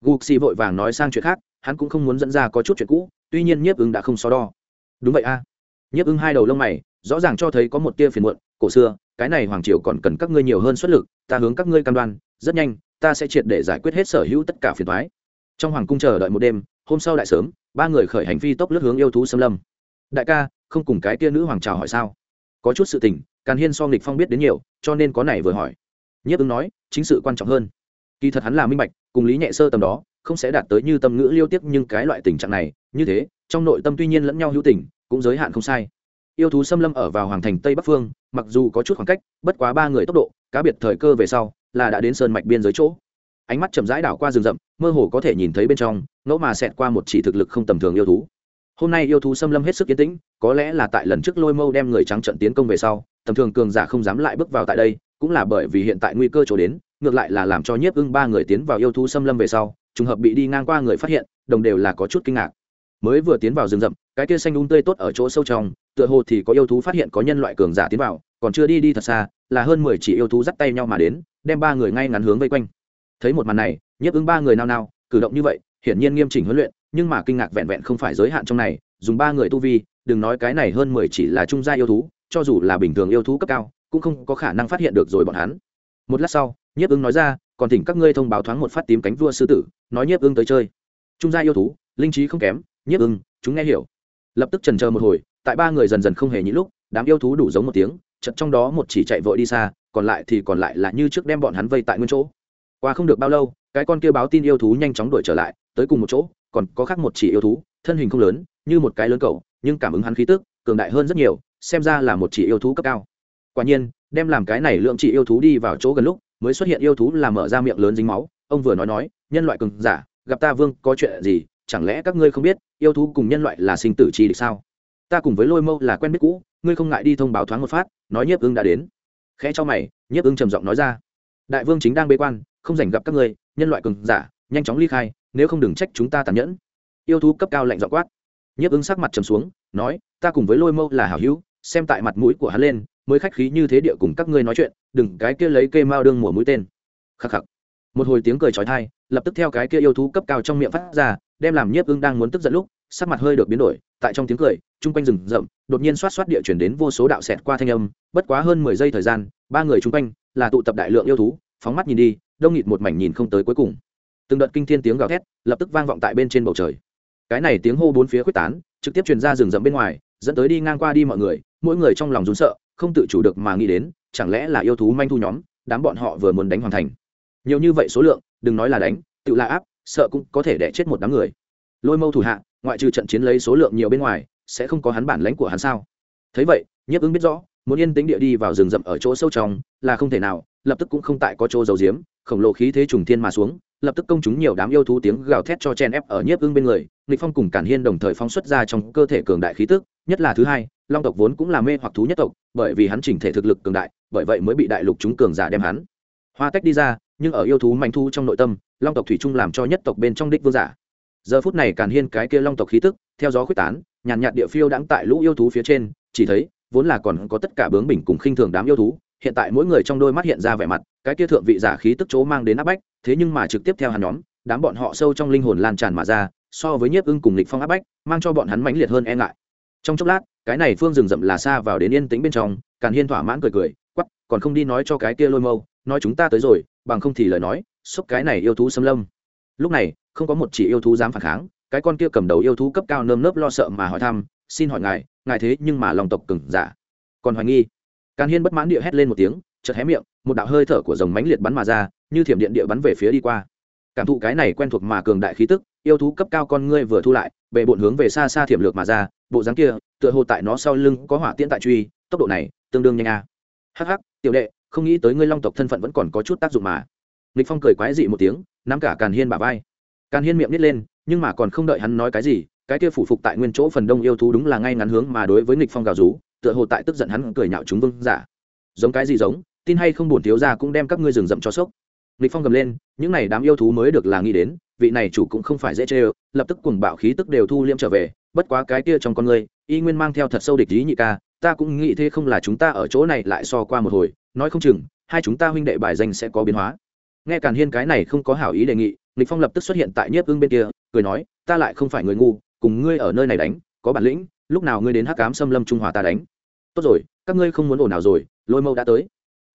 Gục xì vội vàng nói sang chuyện khác, hắn cũng không muốn dẫn ra có chút chuyện cũ, tuy nhiên nhiếp ứng đã không so đo. Đúng vậy a. Nhiếp ứng hai đầu lông mày, rõ ràng cho thấy có một tia phiền muộn, cổ xưa, cái này hoàng triều còn cần các ngươi nhiều hơn xuất lực, ta hướng các ngươi cam đoan, rất nhanh, ta sẽ triệt để giải quyết hết sở hữu tất cả phiền thoái trong hoàng cung chờ đợi một đêm hôm sau đại sớm, ba người khởi hành phi tốc lướt hướng yêu thú xâm lâm. Đại ca, không cùng cái tia nữ hoàng trào hỏi sao? Có chút sự tình, càn hiên so nghịch phong biết đến nhiều, cho nên có này vừa hỏi. Nhất ứng nói, chính sự quan trọng hơn. Kỳ thật hắn là minh bạch, cùng lý nhẹ sơ tầm đó, không sẽ đạt tới như tâm ngữ liêu tiếc nhưng cái loại tình trạng này, như thế, trong nội tâm tuy nhiên lẫn nhau hữu tình, cũng giới hạn không sai. Yêu thú xâm lâm ở vào hoàng thành tây bắc phương, mặc dù có chút khoảng cách, bất quá ba người tốc độ, cá biệt thời cơ về sau, là đã đến sơn mạch biên giới chỗ ánh mắt chậm rãi đảo qua rừng rậm, mơ hồ có thể nhìn thấy bên trong, ngẫu mà xẹt qua một chỉ thực lực không tầm thường yêu thú. Hôm nay yêu thú xâm lâm hết sức yên tĩnh, có lẽ là tại lần trước lôi mâu đem người trắng trận tiến công về sau, tầm thường cường giả không dám lại bước vào tại đây, cũng là bởi vì hiện tại nguy cơ trổ đến, ngược lại là làm cho nhiếp ưng ba người tiến vào yêu thú xâm lâm về sau, trùng hợp bị đi ngang qua người phát hiện, đồng đều là có chút kinh ngạc. Mới vừa tiến vào rừng rậm, cái kia xanh đúng tươi tốt ở chỗ sâu trong, tựa hồ thì có yêu thú phát hiện có nhân loại cường giả tiến vào, còn chưa đi đi thật xa, là hơn mười chỉ yêu thú dắt tay nhau mà đến, đem ba người ngay ngắn hướng vây quanh thấy một màn này, nhiếp ứng ba người nao nao, cử động như vậy, hiển nhiên nghiêm chỉnh huấn luyện, nhưng mà kinh ngạc vẹn vẹn không phải giới hạn trong này, dùng ba người tu vi, đừng nói cái này hơn mười chỉ là trung gia yêu thú, cho dù là bình thường yêu thú cấp cao, cũng không có khả năng phát hiện được rồi bọn hắn. Một lát sau, nhiếp ứng nói ra, còn thỉnh các ngươi thông báo thoáng một phát tím cánh vua sư tử, nói nhiếp ứng tới chơi. Trung gia yêu thú, linh trí không kém, nhiếp ứng chúng nghe hiểu. Lập tức trần chờ một hồi, tại ba người dần dần không hề nhĩ lúc, đám yêu thú đủ giống một tiếng chật trong đó một chỉ chạy vội đi xa, còn lại thì còn lại là như trước đem bọn hắn vây tại nguyên chỗ qua không được bao lâu, cái con kia báo tin yêu thú nhanh chóng đuổi trở lại, tới cùng một chỗ, còn có khác một chỉ yêu thú, thân hình không lớn, như một cái lớn cầu nhưng cảm ứng hắn khí tức, cường đại hơn rất nhiều, xem ra là một chỉ yêu thú cấp cao. Quả nhiên, đem làm cái này lượng chỉ yêu thú đi vào chỗ gần lúc, mới xuất hiện yêu thú làm mở ra miệng lớn dính máu, ông vừa nói nói, nhân loại cường giả, gặp ta vương, có chuyện gì? Chẳng lẽ các ngươi không biết, yêu thú cùng nhân loại là sinh tử chi địch sao? Ta cùng với lôi mâu là quen biết cũ, ngươi không ngại đi thông báo thoáng một phát, nói nhiếp ưng đã đến. Khẽ cho mày, nhiếp ưng trầm giọng nói ra. Đại vương chính đang bế quan không dành gặp các ngươi, nhân loại cường giả, nhanh chóng ly khai, nếu không đừng trách chúng ta tàn nhẫn. Yêu thú cấp cao lạnh dọ quát. Nhiếp ứng sắc mặt trầm xuống, nói, ta cùng với lôi mâu là hảo hữu, xem tại mặt mũi của hắn lên, mới khách khí như thế địa cùng các ngươi nói chuyện, đừng cái kia lấy cây mao đương mùa mũi tên. Khắc khắc. Một hồi tiếng cười trói thai lập tức theo cái kia yêu thú cấp cao trong miệng phát ra, đem làm nhiếp ưng đang muốn tức giận lúc, sắc mặt hơi được biến đổi, tại trong tiếng cười, chung quanh rừng rậm, đột nhiên xoát xoát địa chuyển đến vô số đạo xẹt qua thanh âm, bất quá hơn mười giây thời gian, ba người chung quanh là tụ tập đại lượng yêu thú, phóng mắt nhìn đi đông nghịt một mảnh nhìn không tới cuối cùng. Từng đợt kinh thiên tiếng gào thét lập tức vang vọng tại bên trên bầu trời. Cái này tiếng hô bốn phía quyết tán, trực tiếp truyền ra rừng rậm bên ngoài, dẫn tới đi ngang qua đi mọi người, mỗi người trong lòng rún sợ, không tự chủ được mà nghĩ đến, chẳng lẽ là yêu thú manh thu nhóm, đám bọn họ vừa muốn đánh hoàn thành. Nhiều như vậy số lượng, đừng nói là đánh, tự la áp, sợ cũng có thể đẻ chết một đám người. Lôi mâu thủ hạ, ngoại trừ trận chiến lấy số lượng nhiều bên ngoài, sẽ không có hắn bản lãnh của hắn sao? Thấy vậy, nhiếp ứng biết rõ, muốn yên tĩnh địa đi vào rừng rậm ở chỗ sâu trong là không thể nào, lập tức cũng không tại có chỗ dầu diếm khổng lồ khí thế trùng thiên mà xuống, lập tức công chúng nhiều đám yêu thú tiếng gào thét cho chen ép ở nhiếp ưng bên người, nghịch phong cùng cản hiên đồng thời phóng xuất ra trong cơ thể cường đại khí tức, nhất là thứ hai, long tộc vốn cũng là mê hoặc thú nhất tộc, bởi vì hắn chỉnh thể thực lực cường đại, bởi vậy mới bị đại lục chúng cường giả đem hắn hoa tách đi ra, nhưng ở yêu thú manh thu trong nội tâm, long tộc thủy trung làm cho nhất tộc bên trong đích vương giả. Giờ phút này càn hiên cái kia long tộc khí tức, theo gió khuếch tán, nhàn nhạt địa phiêu đãng tại lũ yêu thú phía trên, chỉ thấy, vốn là còn có tất cả bướng bỉnh cùng khinh thường đám yêu thú hiện tại mỗi người trong đôi mắt hiện ra vẻ mặt, cái kia thượng vị giả khí tức chỗ mang đến áp bách, thế nhưng mà trực tiếp theo hắn nhóm, đám bọn họ sâu trong linh hồn lan tràn mà ra, so với nhiếp ưng cùng lịch phong áp bách, mang cho bọn hắn mãnh liệt hơn e ngại. Trong chốc lát, cái này phương rừng rậm là xa vào đến yên tĩnh bên trong, càn hiên thỏa mãn cười cười quắp còn không đi nói cho cái kia lôi mâu, nói chúng ta tới rồi, bằng không thì lời nói, xúc cái này yêu thú xâm lâm. Lúc này, không có một chỉ yêu thú dám phản kháng, cái con kia cầm đầu yêu thú cấp cao nơm nớp lo sợ mà hỏi thăm, xin hỏi ngài ngài thế nhưng mà lòng tộc cừng giả? Còn hoài nghi càn hiên bất mãn địa hét lên một tiếng, chợt hé miệng, một đạo hơi thở của dòng mánh liệt bắn mà ra, như thiểm điện địa bắn về phía đi qua. Cảm thụ cái này quen thuộc mà cường đại khí tức, yêu thú cấp cao con ngươi vừa thu lại bệ bộn hướng về xa xa thiểm lược mà ra, bộ dáng kia, tựa hồ tại nó sau lưng có hỏa tiễn tại truy, tốc độ này, tương đương nhanh a. Hắc hắc, tiểu đệ, không nghĩ tới ngươi long tộc thân phận vẫn còn có chút tác dụng mà. Nghịch phong cười quái dị một tiếng, nắm cả càn hiên bả vai. Càn hiên miệng nít lên, nhưng mà còn không đợi hắn nói cái gì, cái kia phủ phục tại nguyên chỗ phần đông yêu thú đúng là ngay ngắn hướng mà đối với nghịch phong gào rú tựa hồ tại tức giận hắn cười nhạo chúng vương giả. Giống cái gì giống, tin hay không buồn thiếu ra cũng đem các ngươi rừng rậm cho sốc. Lịch phong gầm lên, những này đám yêu thú mới được là nghĩ đến, vị này chủ cũng không phải dễ chơi, lập tức cuồng bạo khí tức đều thu liêm trở về, bất quá cái kia trong con người, y nguyên mang theo thật sâu địch ý nhị ca, ta cũng nghĩ thế không là chúng ta ở chỗ này lại so qua một hồi, nói không chừng, hai chúng ta huynh đệ bài danh sẽ có biến hóa. Nghe càn hiên cái này không có hảo ý đề nghị, lịch phong lập tức xuất hiện tại nhiếp ưng bên kia, cười nói, ta lại không phải người ngu, cùng ngươi ở nơi này đánh, có bản lĩnh lúc nào ngươi đến hắc cám xâm lâm trung hòa ta đánh? Tốt rồi, các ngươi không muốn ồn nào rồi, lôi mâu đã tới.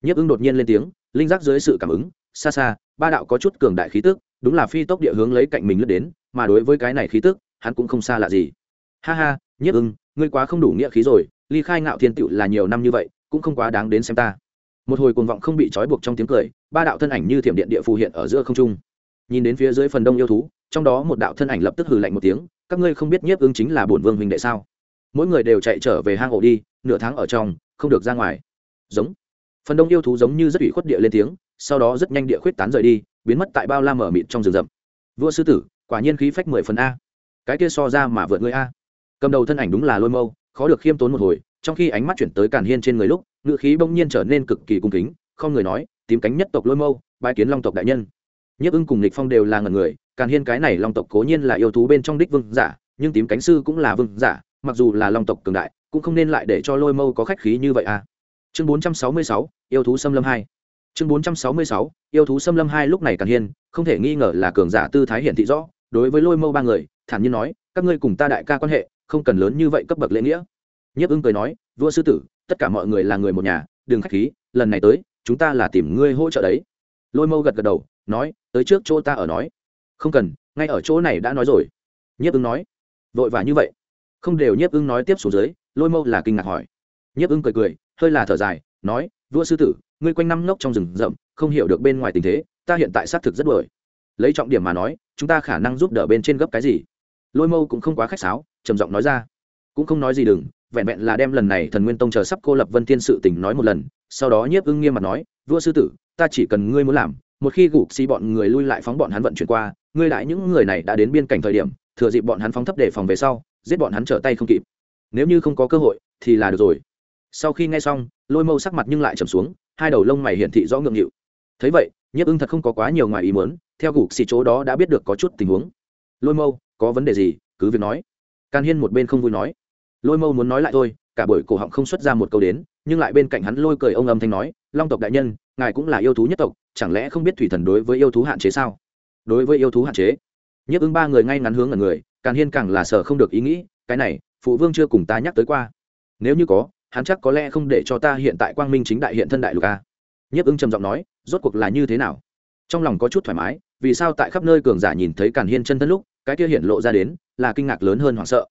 Nhiếp ưng đột nhiên lên tiếng, linh giác dưới sự cảm ứng, xa xa, ba đạo có chút cường đại khí tức, đúng là phi tốc địa hướng lấy cạnh mình lướt đến, mà đối với cái này khí tức, hắn cũng không xa lạ gì. Ha ha, nhiếp ưng ngươi quá không đủ nghĩa khí rồi, ly khai ngạo thiên tựu là nhiều năm như vậy, cũng không quá đáng đến xem ta. Một hồi cuồng vọng không bị trói buộc trong tiếng cười, ba đạo thân ảnh như thiểm điện địa phù hiện ở giữa không trung. Nhìn đến phía dưới phần đông yêu thú, trong đó một đạo thân ảnh lập tức hừ lạnh một tiếng, các ngươi không biết nhiếp ưng chính là bổn vương huynh đệ sao? Mỗi người đều chạy trở về hang ổ đi, nửa tháng ở trong, không được ra ngoài. Giống. Phần đông yêu thú giống như rất ủy khuất địa lên tiếng, sau đó rất nhanh địa khuyết tán rời đi, biến mất tại bao la mở mịt trong rừng rậm. Vua sư tử, quả nhiên khí phách mười phần a. Cái kia so ra mà vượt người a. Cầm đầu thân ảnh đúng là lôi mâu, khó được khiêm tốn một hồi, trong khi ánh mắt chuyển tới càn hiên trên người lúc ngự khí bỗng nhiên trở nên cực kỳ cung kính, không người nói, tím cánh nhất tộc lôi mâu bãi kiến long tộc đại nhân. Nhất ưng cùng lịch phong đều là ngần người, càn hiên cái này long tộc cố nhiên là yêu thú bên trong đích vương giả, nhưng tím cánh sư cũng là vương giả mặc dù là long tộc cường đại cũng không nên lại để cho lôi mâu có khách khí như vậy à. Chương 466, yêu thú xâm lâm hai. Chương 466, yêu thú xâm lâm hai lúc này càng hiên không thể nghi ngờ là cường giả tư thái hiển thị rõ đối với lôi mâu ba người thản nhiên nói các ngươi cùng ta đại ca quan hệ không cần lớn như vậy cấp bậc lễ nghĩa. Nhiếp ưng cười nói vua sư tử tất cả mọi người là người một nhà đừng khách khí lần này tới chúng ta là tìm ngươi hỗ trợ đấy. Lôi mâu gật gật đầu nói tới trước chỗ ta ở nói. Không cần ngay ở chỗ này đã nói rồi. Nhiếp ưng nói. Vội vã như vậy không đều nhiếp ưng nói tiếp xuống dưới, lôi mâu là kinh ngạc hỏi. Nhiếp ưng cười cười, hơi là thở dài, nói, vua sư tử, ngươi quanh năm ngốc trong rừng rậm, không hiểu được bên ngoài tình thế, ta hiện tại xác thực rất đuổi. Lấy trọng điểm mà nói, chúng ta khả năng giúp đỡ bên trên gấp cái gì? Lôi mâu cũng không quá khách sáo, trầm giọng nói ra. Cũng không nói gì đừng, vẹn vẹn là đem lần này thần nguyên tông chờ sắp cô lập vân thiên sự tình nói một lần, sau đó nhiếp ưng nghiêm mặt nói, vua sư tử, ta chỉ cần ngươi muốn làm, một khi gục xi bọn người lui lại phóng bọn hắn vận chuyển qua, ngươi lại những người này đã đến biên cảnh thời điểm thừa dịp bọn hắn phóng thấp để phòng về sau, giết bọn hắn trở tay không kịp. Nếu như không có cơ hội, thì là được rồi. Sau khi nghe xong, lôi mâu sắc mặt nhưng lại trầm xuống, hai đầu lông mày hiển thị rõ ngượng nghịu. Thấy vậy, nhiếp ưng thật không có quá nhiều ngoài ý muốn, theo gục xì chỗ đó đã biết được có chút tình huống. Lôi mâu, có vấn đề gì? Cứ việc nói. Can hiên một bên không vui nói. Lôi mâu muốn nói lại thôi, cả buổi cổ họng không xuất ra một câu đến, nhưng lại bên cạnh hắn lôi cười ông âm thanh nói, long tộc đại nhân, ngài cũng là yêu thú nhất tộc, chẳng lẽ không biết thủy thần đối với yêu thú hạn chế sao? Đối với yêu thú hạn chế? Nhiếp ứng ba người ngay ngắn hướng ở người càng hiên càng là sợ không được ý nghĩ, cái này, phụ vương chưa cùng ta nhắc tới qua. Nếu như có, hắn chắc có lẽ không để cho ta hiện tại quang minh chính đại hiện thân đại lục a. Nhiếp ứng trầm giọng nói, rốt cuộc là như thế nào? Trong lòng có chút thoải mái, vì sao tại khắp nơi cường giả nhìn thấy càn hiên chân thân lúc, cái kia hiện lộ ra đến, là kinh ngạc lớn hơn hoảng sợ.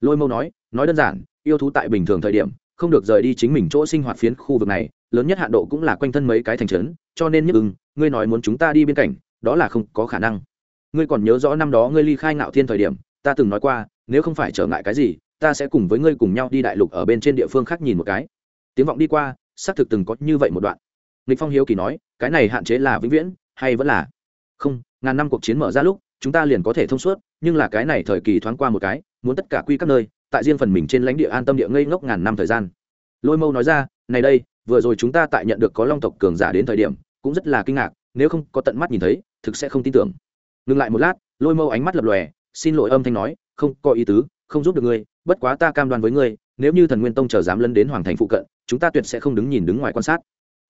Lôi mâu nói nói đơn giản, yêu thú tại bình thường thời điểm, không được rời đi chính mình chỗ sinh hoạt phiến khu vực này, lớn nhất hạn độ cũng là quanh thân mấy cái thành trấn, cho nên Nhấp ưng ngươi nói muốn chúng ta đi bên cạnh, đó là không có khả năng ngươi còn nhớ rõ năm đó ngươi ly khai ngạo thiên thời điểm, ta từng nói qua, nếu không phải trở ngại cái gì, ta sẽ cùng với ngươi cùng nhau đi đại lục ở bên trên địa phương khác nhìn một cái. Tiếng vọng đi qua, xác thực từng có như vậy một đoạn. Nghịch phong hiếu kỳ nói, cái này hạn chế là vĩnh viễn, hay vẫn là? Không, ngàn năm cuộc chiến mở ra lúc, chúng ta liền có thể thông suốt, nhưng là cái này thời kỳ thoáng qua một cái, muốn tất cả quy các nơi, tại riêng phần mình trên lãnh địa an tâm địa ngây ngốc ngàn năm thời gian. Lôi mâu nói ra, này đây, vừa rồi chúng ta tại nhận được có long tộc cường giả đến thời điểm, cũng rất là kinh ngạc, nếu không có tận mắt nhìn thấy, thực sẽ không tin tưởng ngừng lại một lát, lôi mâu ánh mắt lập lòe, xin lỗi âm thanh nói, không có ý tứ, không giúp được ngươi, bất quá ta cam đoan với ngươi, nếu như thần nguyên tông chờ dám lân đến hoàng thành phụ cận, chúng ta tuyệt sẽ không đứng nhìn đứng ngoài quan sát.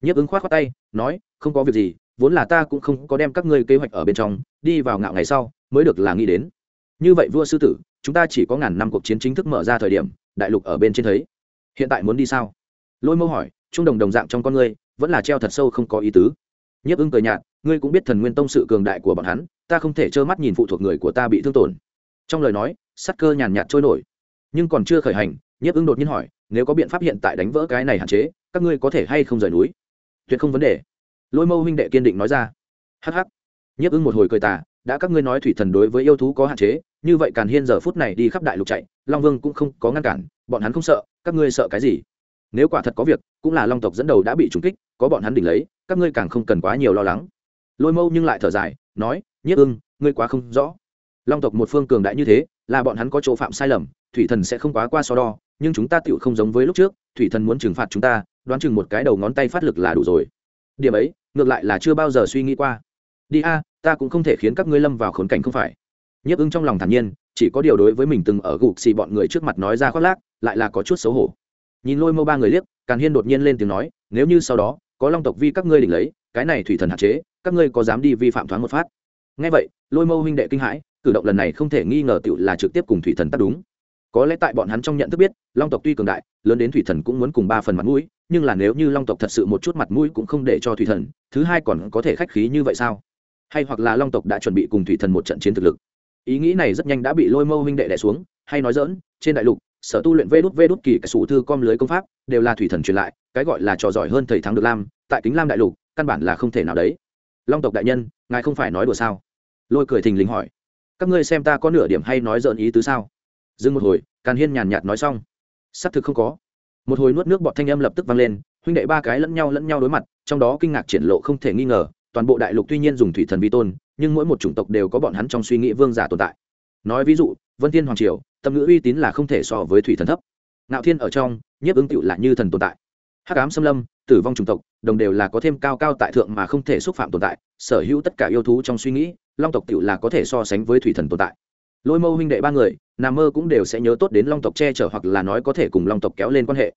Nhiếp ứng khoát khoát tay, nói, không có việc gì, vốn là ta cũng không có đem các ngươi kế hoạch ở bên trong, đi vào ngạo ngày sau, mới được là nghĩ đến. Như vậy vua sư tử, chúng ta chỉ có ngàn năm cuộc chiến chính thức mở ra thời điểm, đại lục ở bên trên thấy. Hiện tại muốn đi sao? Lôi mâu hỏi, trung đồng đồng dạng trong con ngươi, vẫn là treo thật sâu không có ý tứ. Nhiếp ưng cười nhạt, ngươi cũng biết thần nguyên tông sự cường đại của bọn hắn ta không thể trơ mắt nhìn phụ thuộc người của ta bị thương tổn. Trong lời nói sắt cơ nhàn nhạt trôi nổi. Nhưng còn chưa khởi hành, nhiếp ưng đột nhiên hỏi, nếu có biện pháp hiện tại đánh vỡ cái này hạn chế, các ngươi có thể hay không rời núi? Tuyệt không vấn đề. Lôi mâu huynh đệ kiên định nói ra. Hh nhiếp ưng một hồi cười tà, đã các ngươi nói thủy thần đối với yêu thú có hạn chế, như vậy càn hiên giờ phút này đi khắp đại lục chạy, long vương cũng không có ngăn cản, bọn hắn không sợ, các ngươi sợ cái gì? Nếu quả thật có việc, cũng là long tộc dẫn đầu đã bị trúng kích, có bọn hắn đỉnh lấy, các ngươi càng không cần quá nhiều lo lắng. Lôi mâu nhưng lại thở dài, nói nhất ưng, ngươi quá không rõ. Long tộc một phương cường đại như thế, là bọn hắn có chỗ phạm sai lầm, thủy thần sẽ không quá qua so đo, nhưng chúng ta tựu không giống với lúc trước, thủy thần muốn trừng phạt chúng ta, đoán chừng một cái đầu ngón tay phát lực là đủ rồi. Điểm ấy, ngược lại là chưa bao giờ suy nghĩ qua. Đi a, ta cũng không thể khiến các ngươi lâm vào khốn cảnh không phải. Nhấp ưng trong lòng thản nhiên, chỉ có điều đối với mình từng ở gục xì bọn người trước mặt nói ra khoác lác, lại là có chút xấu hổ. Nhìn lôi mâu ba người liếc, càn hiên đột nhiên lên tiếng nói, nếu như sau đó, có long tộc vi các ngươi định lấy, cái này thủy thần hạn chế, các ngươi có dám đi vi phạm thoáng một phát? Ngay vậy, lôi mâu huynh đệ kinh hãi, cử động lần này không thể nghi ngờ tựu là trực tiếp cùng thủy thần tác đúng. Có lẽ tại bọn hắn trong nhận thức biết, long tộc tuy cường đại, lớn đến thủy thần cũng muốn cùng ba phần mặt mũi, nhưng là nếu như long tộc thật sự một chút mặt mũi cũng không để cho thủy thần, thứ hai còn có thể khách khí như vậy sao? Hay hoặc là long tộc đã chuẩn bị cùng thủy thần một trận chiến thực lực? Ý nghĩ này rất nhanh đã bị lôi mâu huynh đệ đẻ xuống, hay nói dỡn trên đại lục, sở tu luyện vê đút vê đút kỳ cái sủ thư com lưới công pháp, đều là thủy thần truyền lại, cái gọi là trò giỏi hơn thầy thắng được lam, tại kính lam đại lục, căn bản là không thể nào đấy. Long tộc đại nhân, ngài không phải nói đùa sao? Lôi cười thình lình hỏi, các ngươi xem ta có nửa điểm hay nói dợn ý tứ sao? Dừng một hồi, càn hiên nhàn nhạt nói xong, xác thực không có. Một hồi nuốt nước bọt thanh âm lập tức vang lên, huynh đệ ba cái lẫn nhau lẫn nhau đối mặt, trong đó kinh ngạc triển lộ không thể nghi ngờ, toàn bộ đại lục tuy nhiên dùng thủy thần vi tôn, nhưng mỗi một chủng tộc đều có bọn hắn trong suy nghĩ vương giả tồn tại. Nói ví dụ, vân thiên hoàng triều, tâm ngữ uy tín là không thể so với thủy thần thấp. Ngạo thiên ở trong, nhiếp ứng cựu là như thần tồn tại. Hắc ám xâm lâm, tử vong chủng tộc, đồng đều là có thêm cao cao tại thượng mà không thể xúc phạm tồn tại, sở hữu tất cả yêu thú trong suy nghĩ long tộc tựu là có thể so sánh với thủy thần tồn tại. Lôi mâu huynh đệ ba người nằm mơ cũng đều sẽ nhớ tốt đến long tộc che chở hoặc là nói có thể cùng long tộc kéo lên quan hệ.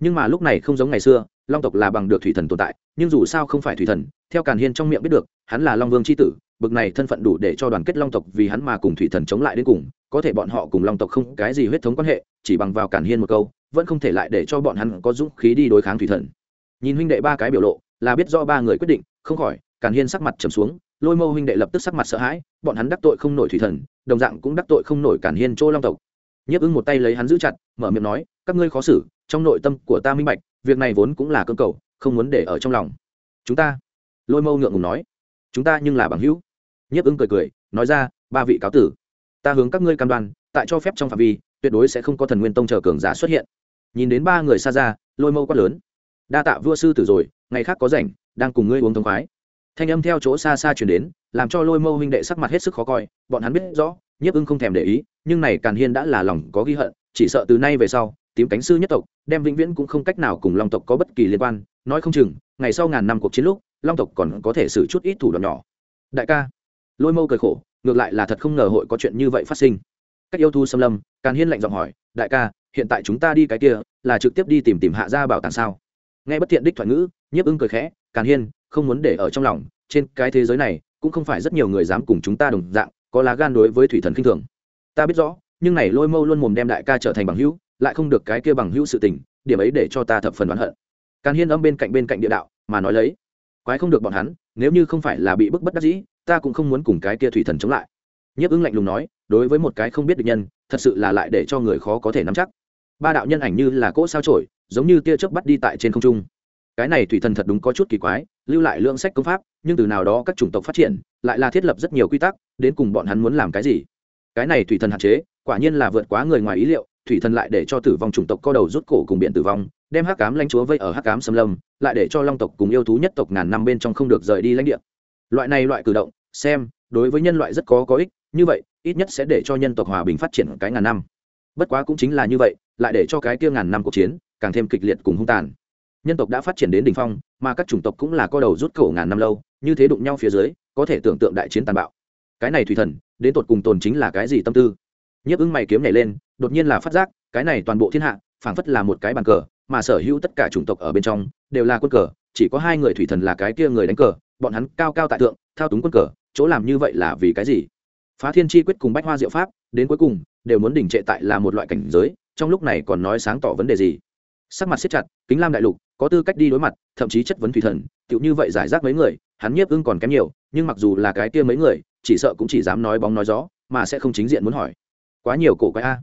Nhưng mà lúc này không giống ngày xưa, long tộc là bằng được thủy thần tồn tại, nhưng dù sao không phải thủy thần, theo càn hiên trong miệng biết được, hắn là long vương c h i tử, bực này thân phận đủ để cho đoàn kết long tộc vì hắn mà cùng thủy thần chống lại đến cùng, có thể bọn họ cùng long tộc không cái gì huyết thống quan hệ, chỉ bằng vào càn hiên một câu, vẫn không thể lại để cho bọn hắn có dũng khí đi đối kháng thủy thần. Nhìn huynh đệ ba cái biểu lộ, là biết do ba người quyết định, không khỏi, càn hiên sắc mặt trầm xuống lôi mâu huynh đệ lập tức sắc mặt sợ hãi, bọn hắn đắc tội không nổi thủy thần, đồng dạng cũng đắc tội không nổi cản hiên chỗ long tộc. Nhiếp ưng một tay lấy hắn giữ chặt, mở miệng nói, các ngươi khó xử, trong nội tâm của ta minh bạch, việc này vốn cũng là cơ cầu, không muốn để ở trong lòng. Chúng ta? Lôi mâu ngượng ngùng nói. Chúng ta nhưng là bằng hữu. Nhiếp ưng cười cười, nói ra, ba vị cáo tử, ta hướng các ngươi cam đoan, tại cho phép trong phạm vi, tuyệt đối sẽ không có thần nguyên tông chờ cường giả xuất hiện. Nhìn đến ba người xa ra, lôi mâu quát lớn, đa tạ vua sư tử rồi, ngày khác có rảnh, đang cùng ngươi uống thông khoái thanh âm theo chỗ xa xa chuyển đến, làm cho lôi mâu huynh đệ sắc mặt hết sức khó coi, bọn hắn biết rõ, nhiếp ưng không thèm để ý, nhưng này càn hiên đã là lòng có ghi hận, chỉ sợ từ nay về sau, tím cánh sư nhất tộc, đem vĩnh viễn cũng không cách nào cùng long tộc có bất kỳ liên quan, nói không chừng, ngày sau ngàn năm cuộc chiến lúc, long tộc còn có thể xử chút ít thủ đoạn nhỏ. Đại ca. Lôi mâu cười khổ, ngược lại là thật không ngờ hội có chuyện như vậy phát sinh. Cách yêu thu xâm lâm, càn hiên lạnh giọng hỏi, đại ca, hiện tại chúng ta đi cái kia, là trực tiếp đi tìm tìm hạ gia bảo tàng sao? Nghe bất thiện đích thoại ngữ, nhiếp ưng cười khẽ càn hiên, không muốn để ở trong lòng, trên cái thế giới này, cũng không phải rất nhiều người dám cùng chúng ta đồng dạng, có lá gan đối với thủy thần kinh thường. Ta biết rõ, nhưng này lôi mâu luôn mồm đem đại ca trở thành bằng hữu, lại không được cái kia bằng hữu sự tình, điểm ấy để cho ta thập phần oán hận. Càn hiên âm bên cạnh bên cạnh địa đạo, mà nói lấy, quái không được bọn hắn, nếu như không phải là bị bức bất đắc dĩ, ta cũng không muốn cùng cái kia thủy thần chống lại. Nhiếp ứng lạnh lùng nói, đối với một cái không biết được nhân, thật sự là lại để cho người khó có thể nắm chắc. Ba đạo nhân ảnh như là cỗ sao trổi giống như tia chớp bắt đi tại trên không trung cái này thủy thần thật đúng có chút kỳ quái, lưu lại lượng sách công pháp, nhưng từ nào đó các chủng tộc phát triển, lại là thiết lập rất nhiều quy tắc, đến cùng bọn hắn muốn làm cái gì? Cái này thủy thần hạn chế, quả nhiên là vượt quá người ngoài ý liệu, thủy thần lại để cho tử vong chủng tộc co đầu rút cổ cùng biện tử vong, đem hắc cám lãnh chúa vây ở hắc cám xâm lâm, lại để cho long tộc cùng yêu thú nhất tộc ngàn năm bên trong không được rời đi lãnh địa. Loại này loại cử động, xem, đối với nhân loại rất có có ích, như vậy, ít nhất sẽ để cho nhân tộc hòa bình phát triển cái ngàn năm. Bất quá cũng chính là như vậy, lại để cho cái kia ngàn năm cuộc chiến, càng thêm kịch liệt cùng hung tàn nhân tộc đã phát triển đến đ ỉ n h phong, mà các chủng tộc cũng là co đầu rút cổ ngàn năm lâu, như thế đụng nhau phía dưới, có thể tưởng tượng đại chiến tàn bạo. Cái này thủy thần, đến tột cùng tồn chính là cái gì tâm tư? Nhấp ứng mày kiếm nhảy lên, đột nhiên là phát giác, cái này toàn bộ thiên hạ, phảng phất là một cái bàn cờ, mà sở hữu tất cả chủng tộc ở bên trong, đều là quân cờ, chỉ có hai người thủy thần là cái kia người đánh cờ, bọn hắn cao cao tại thượng, thao túng quân cờ, chỗ làm như vậy là vì cái gì? Phá thiên chi quyết cùng bách hoa diệu pháp, đến cuối cùng, đều muốn đỉnh trệ tại là một loại cảnh giới, trong lúc này còn nói sáng tỏ vấn đề gì? Sắc mặt siết chặt, kính lam đại lục có tư cách đi đối mặt, thậm chí chất vấn thủy thần, tựu như vậy giải rác mấy người, hắn nhiếp ưng còn kém nhiều, nhưng mặc dù là cái kia mấy người, chỉ sợ cũng chỉ dám nói bóng nói gió, mà sẽ không chính diện muốn hỏi. Quá nhiều cổ quái a.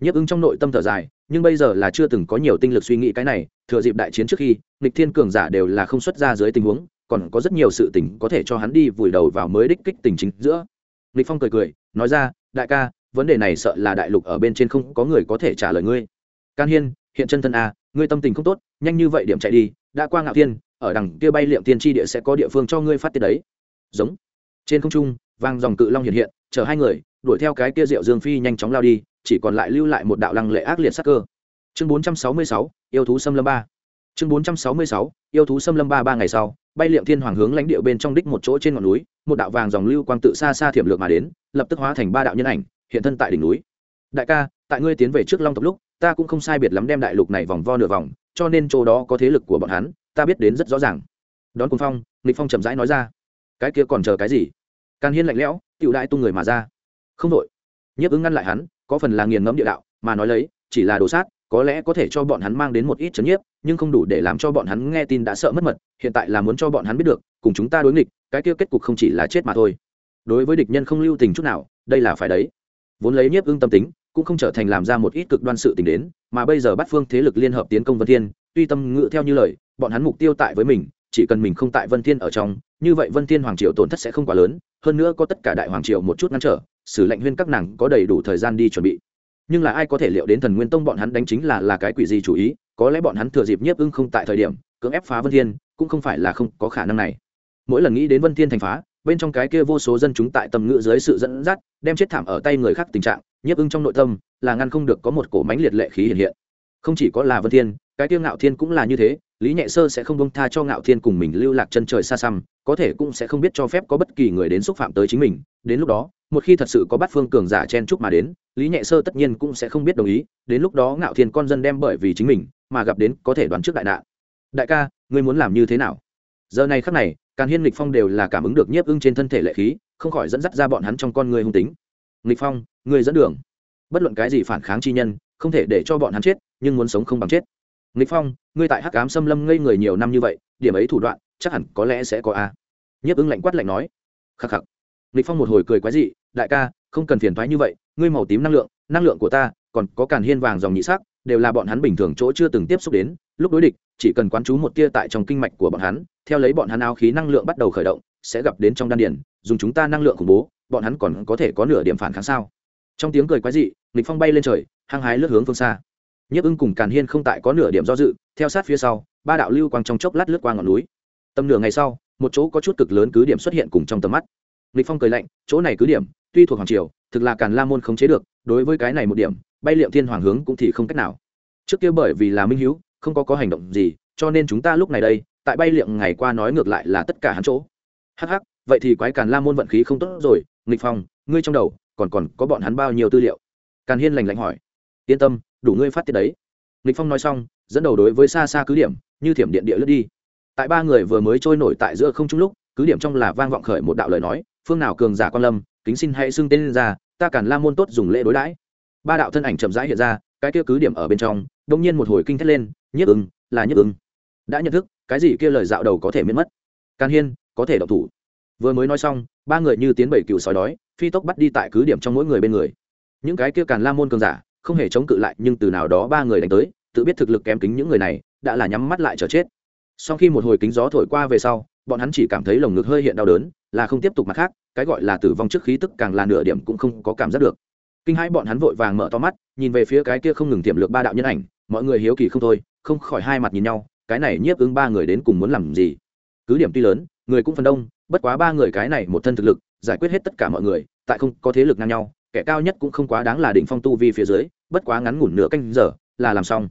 Nhiếp ưng trong nội tâm thở dài, nhưng bây giờ là chưa từng có nhiều tinh lực suy nghĩ cái này, thừa dịp đại chiến trước khi, nghịch thiên cường giả đều là không xuất ra dưới tình huống, còn có rất nhiều sự tình có thể cho hắn đi vùi đầu vào mới đích kích tình chính giữa. Nghịch phong cười cười, nói ra, đại ca, vấn đề này sợ là đại lục ở bên trên không có người có thể trả lời ngươi. Can hiên, hiện chân thân a ngươi tâm tình không tốt nhanh như vậy điểm chạy đi đã qua ngạo thiên ở đằng kia bay liệm tiên tri địa sẽ có địa phương cho ngươi phát tiết đấy. Giống. Trên không trung vang dòng cự long hiện hiện chở hai người đuổi theo cái kia rượu dương phi nhanh chóng lao đi chỉ còn lại lưu lại một đạo lăng lệ ác liệt sắc cơ. Chương 466, yêu thú xâm lâm ba. Chương 466, yêu thú xâm lâm ba ba ngày sau bay liệm thiên hoàng hướng lãnh địa bên trong đích một chỗ trên ngọn núi một đạo vàng dòng lưu quang tự xa xa thiểm lược mà đến lập tức hóa thành ba đạo nhân ảnh hiện thân tại đỉnh núi. Đại ca tại ngươi tiến về trước long tộc lúc ta cũng không sai biệt lắm đem đại lục này vòng vo nửa vòng, cho nên chỗ đó có thế lực của bọn hắn, ta biết đến rất rõ ràng. Đón cùng phong, nghịch phong chậm rãi nói ra. Cái kia còn chờ cái gì? Càn hiên lạnh lẽo tựu đại tung người mà ra. Không đội nhiếp ứng ngăn lại hắn, có phần là nghiền ngẫm địa đạo, mà nói lấy, chỉ là đồ sát, có lẽ có thể cho bọn hắn mang đến một ít chấn nhiếp, nhưng không đủ để làm cho bọn hắn nghe tin đã sợ mất mật, hiện tại là muốn cho bọn hắn biết được, cùng chúng ta đối nghịch, cái kia kết cục không chỉ là chết mà thôi. Đối với địch nhân không lưu tình chút nào, đây là phải đấy. Vốn lấy nhiếp ưng tâm tính cũng không trở thành làm ra một ít cực đoan sự tình đến, mà bây giờ bắt phương thế lực liên hợp tiến công vân thiên, tuy tâm ngự theo như lời, bọn hắn mục tiêu tại với mình, chỉ cần mình không tại vân thiên ở trong, như vậy vân thiên hoàng triều tổn thất sẽ không quá lớn, hơn nữa có tất cả đại hoàng triều một chút ngăn trở, sử lệnh huyên các nàng có đầy đủ thời gian đi chuẩn bị. Nhưng là ai có thể liệu đến thần nguyên tông bọn hắn đánh chính là là cái quỷ gì chủ ý, có lẽ bọn hắn thừa dịp nhiếp ưng không tại thời điểm, cưỡng ép phá vân thiên, cũng không phải là không có khả năng này. Mỗi lần nghĩ đến vân thiên thành phá, bên trong cái kia vô số dân chúng tại tầm ngự dưới sự dẫn dắt, đem chết thảm ở tay người khác tình trạng nhiếp ưng trong nội tâm là ngăn không được có một cổ mánh liệt lệ khí hiện hiện. Không chỉ có là vân thiên, cái Tiêu ngạo thiên cũng là như thế, lý nhẹ sơ sẽ không bông tha cho ngạo thiên cùng mình lưu lạc chân trời xa xăm, có thể cũng sẽ không biết cho phép có bất kỳ người đến xúc phạm tới chính mình. Đến lúc đó, một khi thật sự có bắt phương cường giả chen chúc mà đến, lý nhẹ sơ tất nhiên cũng sẽ không biết đồng ý, đến lúc đó ngạo thiên con dân đem bởi vì chính mình mà gặp đến có thể đoán trước đại nạn. Đại ca, ngươi muốn làm như thế nào? Giờ này khắc này, càn hiên Lịch phong đều là cảm ứng được nhiếp ưng trên thân thể lệ khí, không khỏi dẫn dắt ra bọn hắn trong con người hung tính nghịch phong người dẫn đường. Bất luận cái gì phản kháng chi nhân, không thể để cho bọn hắn chết, nhưng muốn sống không bằng chết. Nghịch phong, ngươi tại hắc ám xâm lâm ngây người nhiều năm như vậy, điểm ấy thủ đoạn, chắc hẳn có lẽ sẽ có a. Nhiếp ứng lạnh quát lạnh nói. Khắc khắc. Nghịch phong một hồi cười quái dị, đại ca, không cần phiền thoái như vậy, ngươi màu tím năng lượng năng lượng của ta, còn có càn hiên vàng dòng nhị sắc, đều là bọn hắn bình thường chỗ chưa từng tiếp xúc đến, lúc đối địch, chỉ cần quán chú một tia tại trong kinh mạch của bọn hắn, theo lấy bọn hắn áo khí năng lượng bắt đầu khởi động, sẽ gặp đến trong đan điền, dùng chúng ta năng lượng khủng bố bọn hắn còn có thể có nửa điểm phản kháng sao? Trong tiếng cười quái dị nghịch phong bay lên trời hăng hái lướt hướng phương xa. Nhiếp ưng cùng càn hiên không tại có nửa điểm do dự theo sát phía sau ba đạo lưu quang trong chốc lát lướt qua ngọn núi. Tầm nửa ngày sau một chỗ có chút cực lớn cứ điểm xuất hiện cùng trong tầm mắt. Nghịch phong cười lạnh chỗ này cứ điểm tuy thuộc hoàng triều thực là càn la môn không chế được đối với cái này một điểm bay liệm thiên hoàng hướng cũng thì không cách nào. Trước kia bởi vì là minh hiếu, không có có hành động gì cho nên chúng ta lúc này đây tại bay liệm ngày qua nói ngược lại là tất cả hắn chỗ. Hắc hắc vậy thì quái càn la môn vận khí không tốt rồi nghịch phong, ngươi trong đầu còn còn có bọn hắn bao nhiêu tư liệu? Càn hiên lành lạnh hỏi. Yên tâm, đủ ngươi phát tiết đấy. Nghịch phong nói xong, dẫn đầu đối với xa xa cứ điểm, như thiểm điện địa lướt đi. Tại ba người vừa mới trôi nổi tại giữa không trung lúc, cứ điểm trong là vang vọng khởi một đạo lời nói, phương nào cường giả quan lâm, kính xin hãy xưng tên lên ra, ta càn la môn tốt dùng lễ đối đãi. Ba đạo thân ảnh chậm rãi hiện ra, cái kia cứ điểm ở bên trong đông nhiên một hồi kinh thét lên, Nhất ưng, là Nhất ưng. Đã nhận thức, cái gì kia lời dạo đầu có thể miễn mất. Can hiên, có thể độc thủ vừa mới nói xong, ba người như tiến bảy cựu sói đói, phi tốc bắt đi tại cứ điểm trong mỗi người bên người. Những cái kia càn la môn cường giả, không hề chống cự lại, nhưng từ nào đó ba người đánh tới, tự biết thực lực kém kính những người này, đã là nhắm mắt lại chờ chết. Sau khi một hồi kính gió thổi qua về sau, bọn hắn chỉ cảm thấy lồng ngực hơi hiện đau đớn, là không tiếp tục mặt khác, cái gọi là tử vong trước khí tức càng là nửa điểm cũng không có cảm giác được. Kinh hãi bọn hắn vội vàng mở to mắt, nhìn về phía cái kia không ngừng tiềm lược ba đạo nhân ảnh, mọi người hiếu kỳ không thôi, không khỏi hai mặt nhìn nhau, cái này nhiếp ứng ba người đến cùng muốn làm gì? Cứ điểm tuy lớn, người cũng phần đông bất quá ba người cái này một thân thực lực, giải quyết hết tất cả mọi người, tại không có thế lực ngang nhau, kẻ cao nhất cũng không quá đáng là đỉnh phong tu vi phía dưới, bất quá ngắn ngủn nửa canh giờ, là làm xong.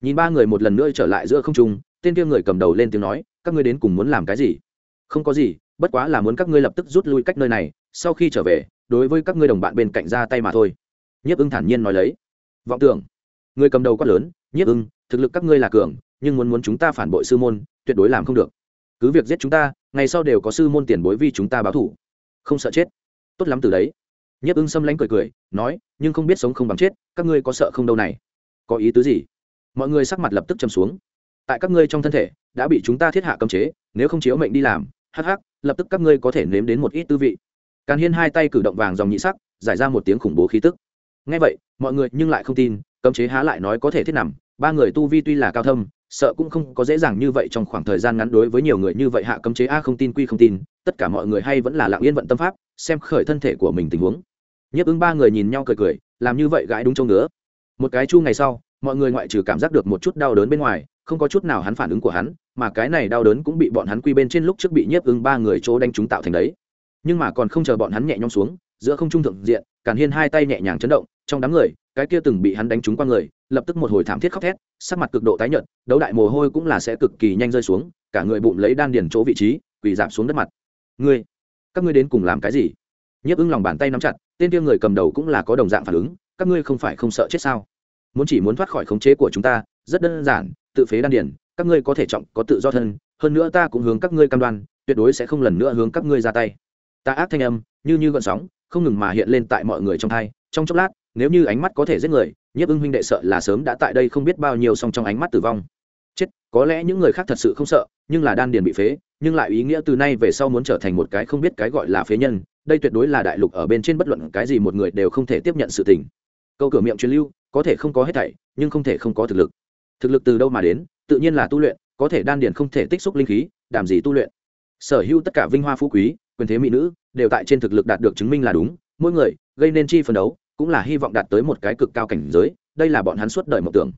Nhìn ba người một lần nữa trở lại giữa không trung, tên kia người cầm đầu lên tiếng nói, các ngươi đến cùng muốn làm cái gì? Không có gì, bất quá là muốn các ngươi lập tức rút lui cách nơi này, sau khi trở về, đối với các ngươi đồng bạn bên cạnh ra tay mà thôi. Nhiếp ưng thản nhiên nói lấy. Vọng tưởng. Người cầm đầu quát lớn, nhiếp ưng, thực lực các ngươi là cường, nhưng muốn muốn chúng ta phản bội sư môn, tuyệt đối làm không được cứ việc giết chúng ta, ngày sau đều có sư môn tiền bối vì chúng ta báo thủ. Không sợ chết. Tốt lắm từ đấy. Nhấp ưng xâm lánh cười cười, nói, nhưng không biết sống không bằng chết, các ngươi có sợ không đâu này? Có ý tứ gì? Mọi người sắc mặt lập tức châm xuống. Tại các ngươi trong thân thể, đã bị chúng ta thiết hạ cấm chế, nếu không chiếu mệnh đi làm, hắc hắc, lập tức các ngươi có thể nếm đến một ít tư vị. Càn hiên hai tay cử động vàng dòng nhị sắc, giải ra một tiếng khủng bố khí tức. Ngay vậy, mọi người nhưng lại không tin, cấm chế há lại nói có thể thiết nằm ba người tu vi tuy là cao thâm, sợ cũng không có dễ dàng như vậy trong khoảng thời gian ngắn đối với nhiều người như vậy hạ cấm chế a không tin, quy không tin, tất cả mọi người hay vẫn là lặng yên vận tâm pháp, xem khởi thân thể của mình tình huống. Nhấp ứng ba người nhìn nhau cười cười, làm như vậy gãi đúng châu ngứa. Một cái chu ngày sau, mọi người ngoại trừ cảm giác được một chút đau đớn bên ngoài, không có chút nào hắn phản ứng của hắn, mà cái này đau đớn cũng bị bọn hắn quy bên trên lúc trước bị nhiếp ứng ba người chỗ đánh chúng tạo thành đấy. Nhưng mà còn không chờ bọn hắn nhẹ nhõm xuống, giữa không trung thượng diện, càn hiên hai tay nhẹ nhàng chấn động, trong đám người cái kia từng bị hắn đánh trúng qua người, lập tức một hồi thảm thiết khóc thét, sắc mặt cực độ tái nhợt, đấu đại mồ hôi cũng là sẽ cực kỳ nhanh rơi xuống, cả người bụng lấy đan điền chỗ vị trí, quỳ giảm xuống đất mặt. Ngươi, các ngươi đến cùng làm cái gì? Nhiếp ưng lòng bàn tay nắm chặt, tên kia người cầm đầu cũng là có đồng dạng phản ứng, các ngươi không phải không sợ chết sao? Muốn chỉ muốn thoát khỏi khống chế của chúng ta, rất đơn giản, tự phế đan điền, các ngươi có thể trọng, có tự do thân, hơn nữa ta cũng hướng các ngươi cam đoan, tuyệt đối sẽ không lần nữa hướng các ngươi ra tay. Ta ác thanh âm, như như gợn sóng, không ngừng mà hiện lên tại mọi người trong thai trong chốc lát nếu như ánh mắt có thể giết người, nhiếp ưng huynh đệ sợ là sớm đã tại đây không biết bao nhiêu song trong ánh mắt tử vong. Chết, có lẽ những người khác thật sự không sợ, nhưng là đan điền bị phế, nhưng lại ý nghĩa từ nay về sau muốn trở thành một cái không biết cái gọi là phế nhân, đây tuyệt đối là đại lục ở bên trên bất luận cái gì một người đều không thể tiếp nhận sự tình. Câu cửa miệng truyền lưu, có thể không có hết thảy, nhưng không thể không có thực lực. Thực lực từ đâu mà đến, tự nhiên là tu luyện, có thể đan điền không thể tích xúc linh khí, đảm gì tu luyện. Sở hữu tất cả vinh hoa phú quý, quyền thế mỹ nữ, đều tại trên thực lực đạt được chứng minh là đúng, mỗi người, gây nên chi phấn đấu cũng là hy vọng đạt tới một cái cực cao cảnh giới, đây là bọn hắn suốt đời mộng tưởng.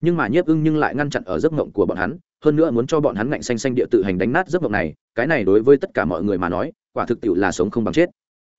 Nhưng mà nhiếp ưng nhưng lại ngăn chặn ở giấc mộng của bọn hắn, hơn nữa muốn cho bọn hắn ngạnh xanh xanh địa tự hành đánh nát giấc mộng này, cái này đối với tất cả mọi người mà nói, quả thực tiệu là sống không bằng chết.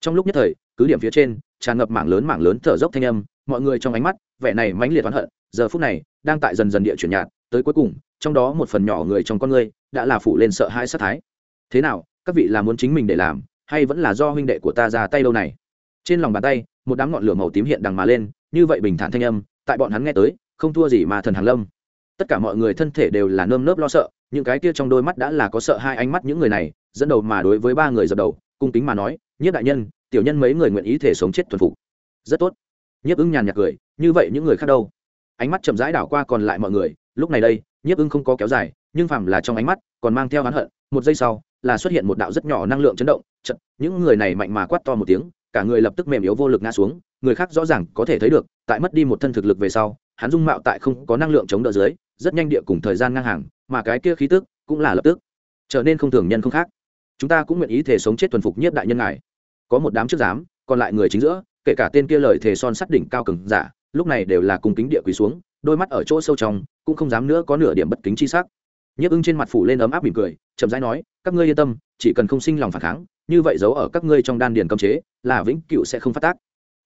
Trong lúc nhất thời, cứ điểm phía trên, tràn ngập mảng lớn mảng lớn thở dốc thanh âm, mọi người trong ánh mắt, vẻ này mãnh liệt oán hận, giờ phút này, đang tại dần dần địa chuyển nhạt, tới cuối cùng, trong đó một phần nhỏ người trong con người, đã là phủ lên sợ hãi sát thái. Thế nào, các vị là muốn chính mình để làm, hay vẫn là do huynh đệ của ta ra tay đâu này? Trên lòng bàn tay một đám ngọn lửa màu tím hiện đằng mà lên, như vậy bình thản thanh âm, tại bọn hắn nghe tới, không thua gì mà thần hàng lâm. Tất cả mọi người thân thể đều là nơm nớp lo sợ, những cái kia trong đôi mắt đã là có sợ hai ánh mắt những người này, dẫn đầu mà đối với ba người dập đầu, cung kính mà nói nhất đại nhân, tiểu nhân mấy người nguyện ý thể sống chết thuần phục. Rất tốt. Nhiếp ưng nhàn nhạt cười, như vậy những người khác đâu? Ánh mắt chậm rãi đảo qua còn lại mọi người, lúc này đây, nhiếp ưng không có kéo dài, nhưng phàm là trong ánh mắt, còn mang theo hắn hận, một giây sau, là xuất hiện một đạo rất nhỏ năng lượng chấn động chật những người này mạnh mà quát to một tiếng cả người lập tức mềm yếu vô lực ngã xuống, người khác rõ ràng có thể thấy được, tại mất đi một thân thực lực về sau, hắn dung mạo tại không có năng lượng chống đỡ dưới, rất nhanh địa cùng thời gian ngang hàng, mà cái kia khí tức cũng là lập tức trở nên không thường nhân không khác. Chúng ta cũng nguyện ý thể sống chết thuần phục nhất đại nhân ngài. Có một đám trước giám, còn lại người chính giữa, kể cả tên kia lời thề son sắt đỉnh cao cường giả, lúc này đều là cùng kính địa quỳ xuống, đôi mắt ở chỗ sâu trong, cũng không dám nữa có nửa điểm bất kính chi sắc. Nhấp ưng trên mặt phủ lên ấm áp mỉm cười, chậm rãi nói, các ngươi yên tâm, chỉ cần không sinh lòng phản kháng như vậy giấu ở các ngươi trong đan điền cấm chế, là vĩnh cựu sẽ không phát tác.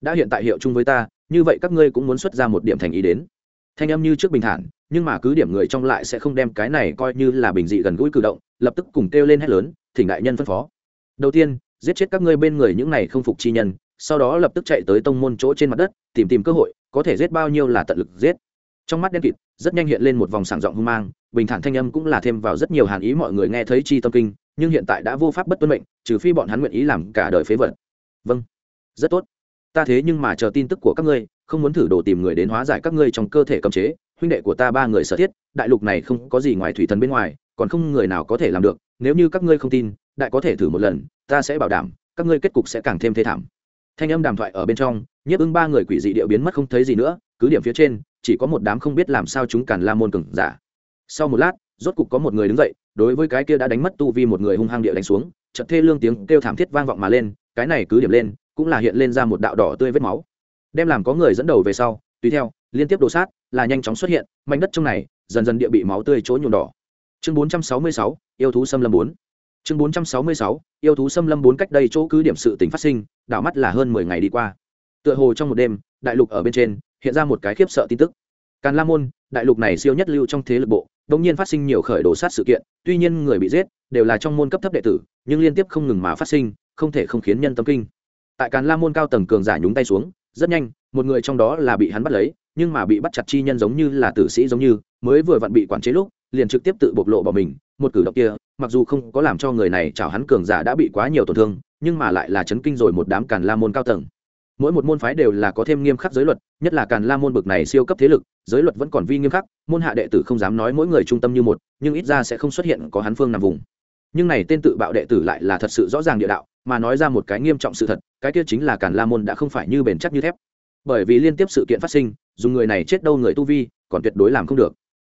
Đã hiện tại hiệu chung với ta, như vậy các ngươi cũng muốn xuất ra một điểm thành ý đến. Thanh âm như trước bình thản, nhưng mà cứ điểm người trong lại sẽ không đem cái này coi như là bình dị gần gũi cử động, lập tức cùng kêu lên hét lớn, thỉnh đại nhân phân phó. Đầu tiên, giết chết các ngươi bên người những này không phục chi nhân, sau đó lập tức chạy tới tông môn chỗ trên mặt đất, tìm tìm cơ hội, có thể giết bao nhiêu là tận lực giết. Trong mắt đen kịt, rất nhanh hiện lên một vòng sảng giọng hung mang, bình thản thanh âm cũng là thêm vào rất nhiều hàn ý mọi người nghe thấy chi tâm kinh nhưng hiện tại đã vô pháp bất tuân mệnh, trừ phi bọn hắn nguyện ý làm cả đời phế vật. Vâng. Rất tốt. Ta thế nhưng mà chờ tin tức của các ngươi, không muốn thử đồ tìm người đến hóa giải các ngươi trong cơ thể cấm chế. Huynh đệ của ta ba người sở thiết, đại lục này không có gì ngoài thủy thần bên ngoài, còn không người nào có thể làm được. Nếu như các ngươi không tin, đại có thể thử một lần, ta sẽ bảo đảm, các ngươi kết cục sẽ càng thêm thê thảm. Thanh âm đàm thoại ở bên trong, nhiếp ứng ba người quỷ dị điệu biến mất không thấy gì nữa, cứ điểm phía trên, chỉ có một đám không biết làm sao chúng càn la môn cừng giả. Sau một lát, rốt cục có một người đứng dậy đối với cái kia đã đánh mất tu vi một người hung hăng địa đánh xuống chợt thê lương tiếng kêu thảm thiết vang vọng mà lên cái này cứ điểm lên cũng là hiện lên ra một đạo đỏ tươi vết máu. Đem làm có người dẫn đầu về sau tùy theo liên tiếp đổ sát là nhanh chóng xuất hiện mảnh đất trong này dần dần địa bị máu tươi chỗ nhuộm đỏ. Chương 466, yêu thú xâm lâm 4 chương 466, yêu thú xâm lâm 4 cách đây chỗ cứ điểm sự tình phát sinh đảo mắt là hơn mười ngày đi qua. Tựa hồ trong một đêm đại lục ở bên trên hiện ra một cái khiếp sợ tin tức. Càn la môn đại lục này siêu nhất lưu trong thế lực bộ đột nhiên phát sinh nhiều khởi đồ sát sự kiện, tuy nhiên người bị giết đều là trong môn cấp thấp đệ tử, nhưng liên tiếp không ngừng mà phát sinh, không thể không khiến nhân tâm kinh. Tại càn la môn cao tầng cường giả nhúng tay xuống, rất nhanh, một người trong đó là bị hắn bắt lấy, nhưng mà bị bắt chặt chi nhân giống như là tử sĩ giống như, mới vừa vặn bị quản chế lúc, liền trực tiếp tự bộc lộ bỏ mình, một cử động kia, mặc dù không có làm cho người này chào hắn cường giả đã bị quá nhiều tổn thương, nhưng mà lại là chấn kinh rồi một đám càn la môn cao tầng mỗi một môn phái đều là có thêm nghiêm khắc giới luật, nhất là càn la môn bực này siêu cấp thế lực, giới luật vẫn còn vi nghiêm khắc, môn hạ đệ tử không dám nói mỗi người trung tâm như một, nhưng ít ra sẽ không xuất hiện có hắn phương nằm vùng. Nhưng này tên tự bạo đệ tử lại là thật sự rõ ràng địa đạo, mà nói ra một cái nghiêm trọng sự thật, cái kia chính là càn la môn đã không phải như bền chắc như thép. Bởi vì liên tiếp sự kiện phát sinh, dùng người này chết đâu người tu vi, còn tuyệt đối làm không được.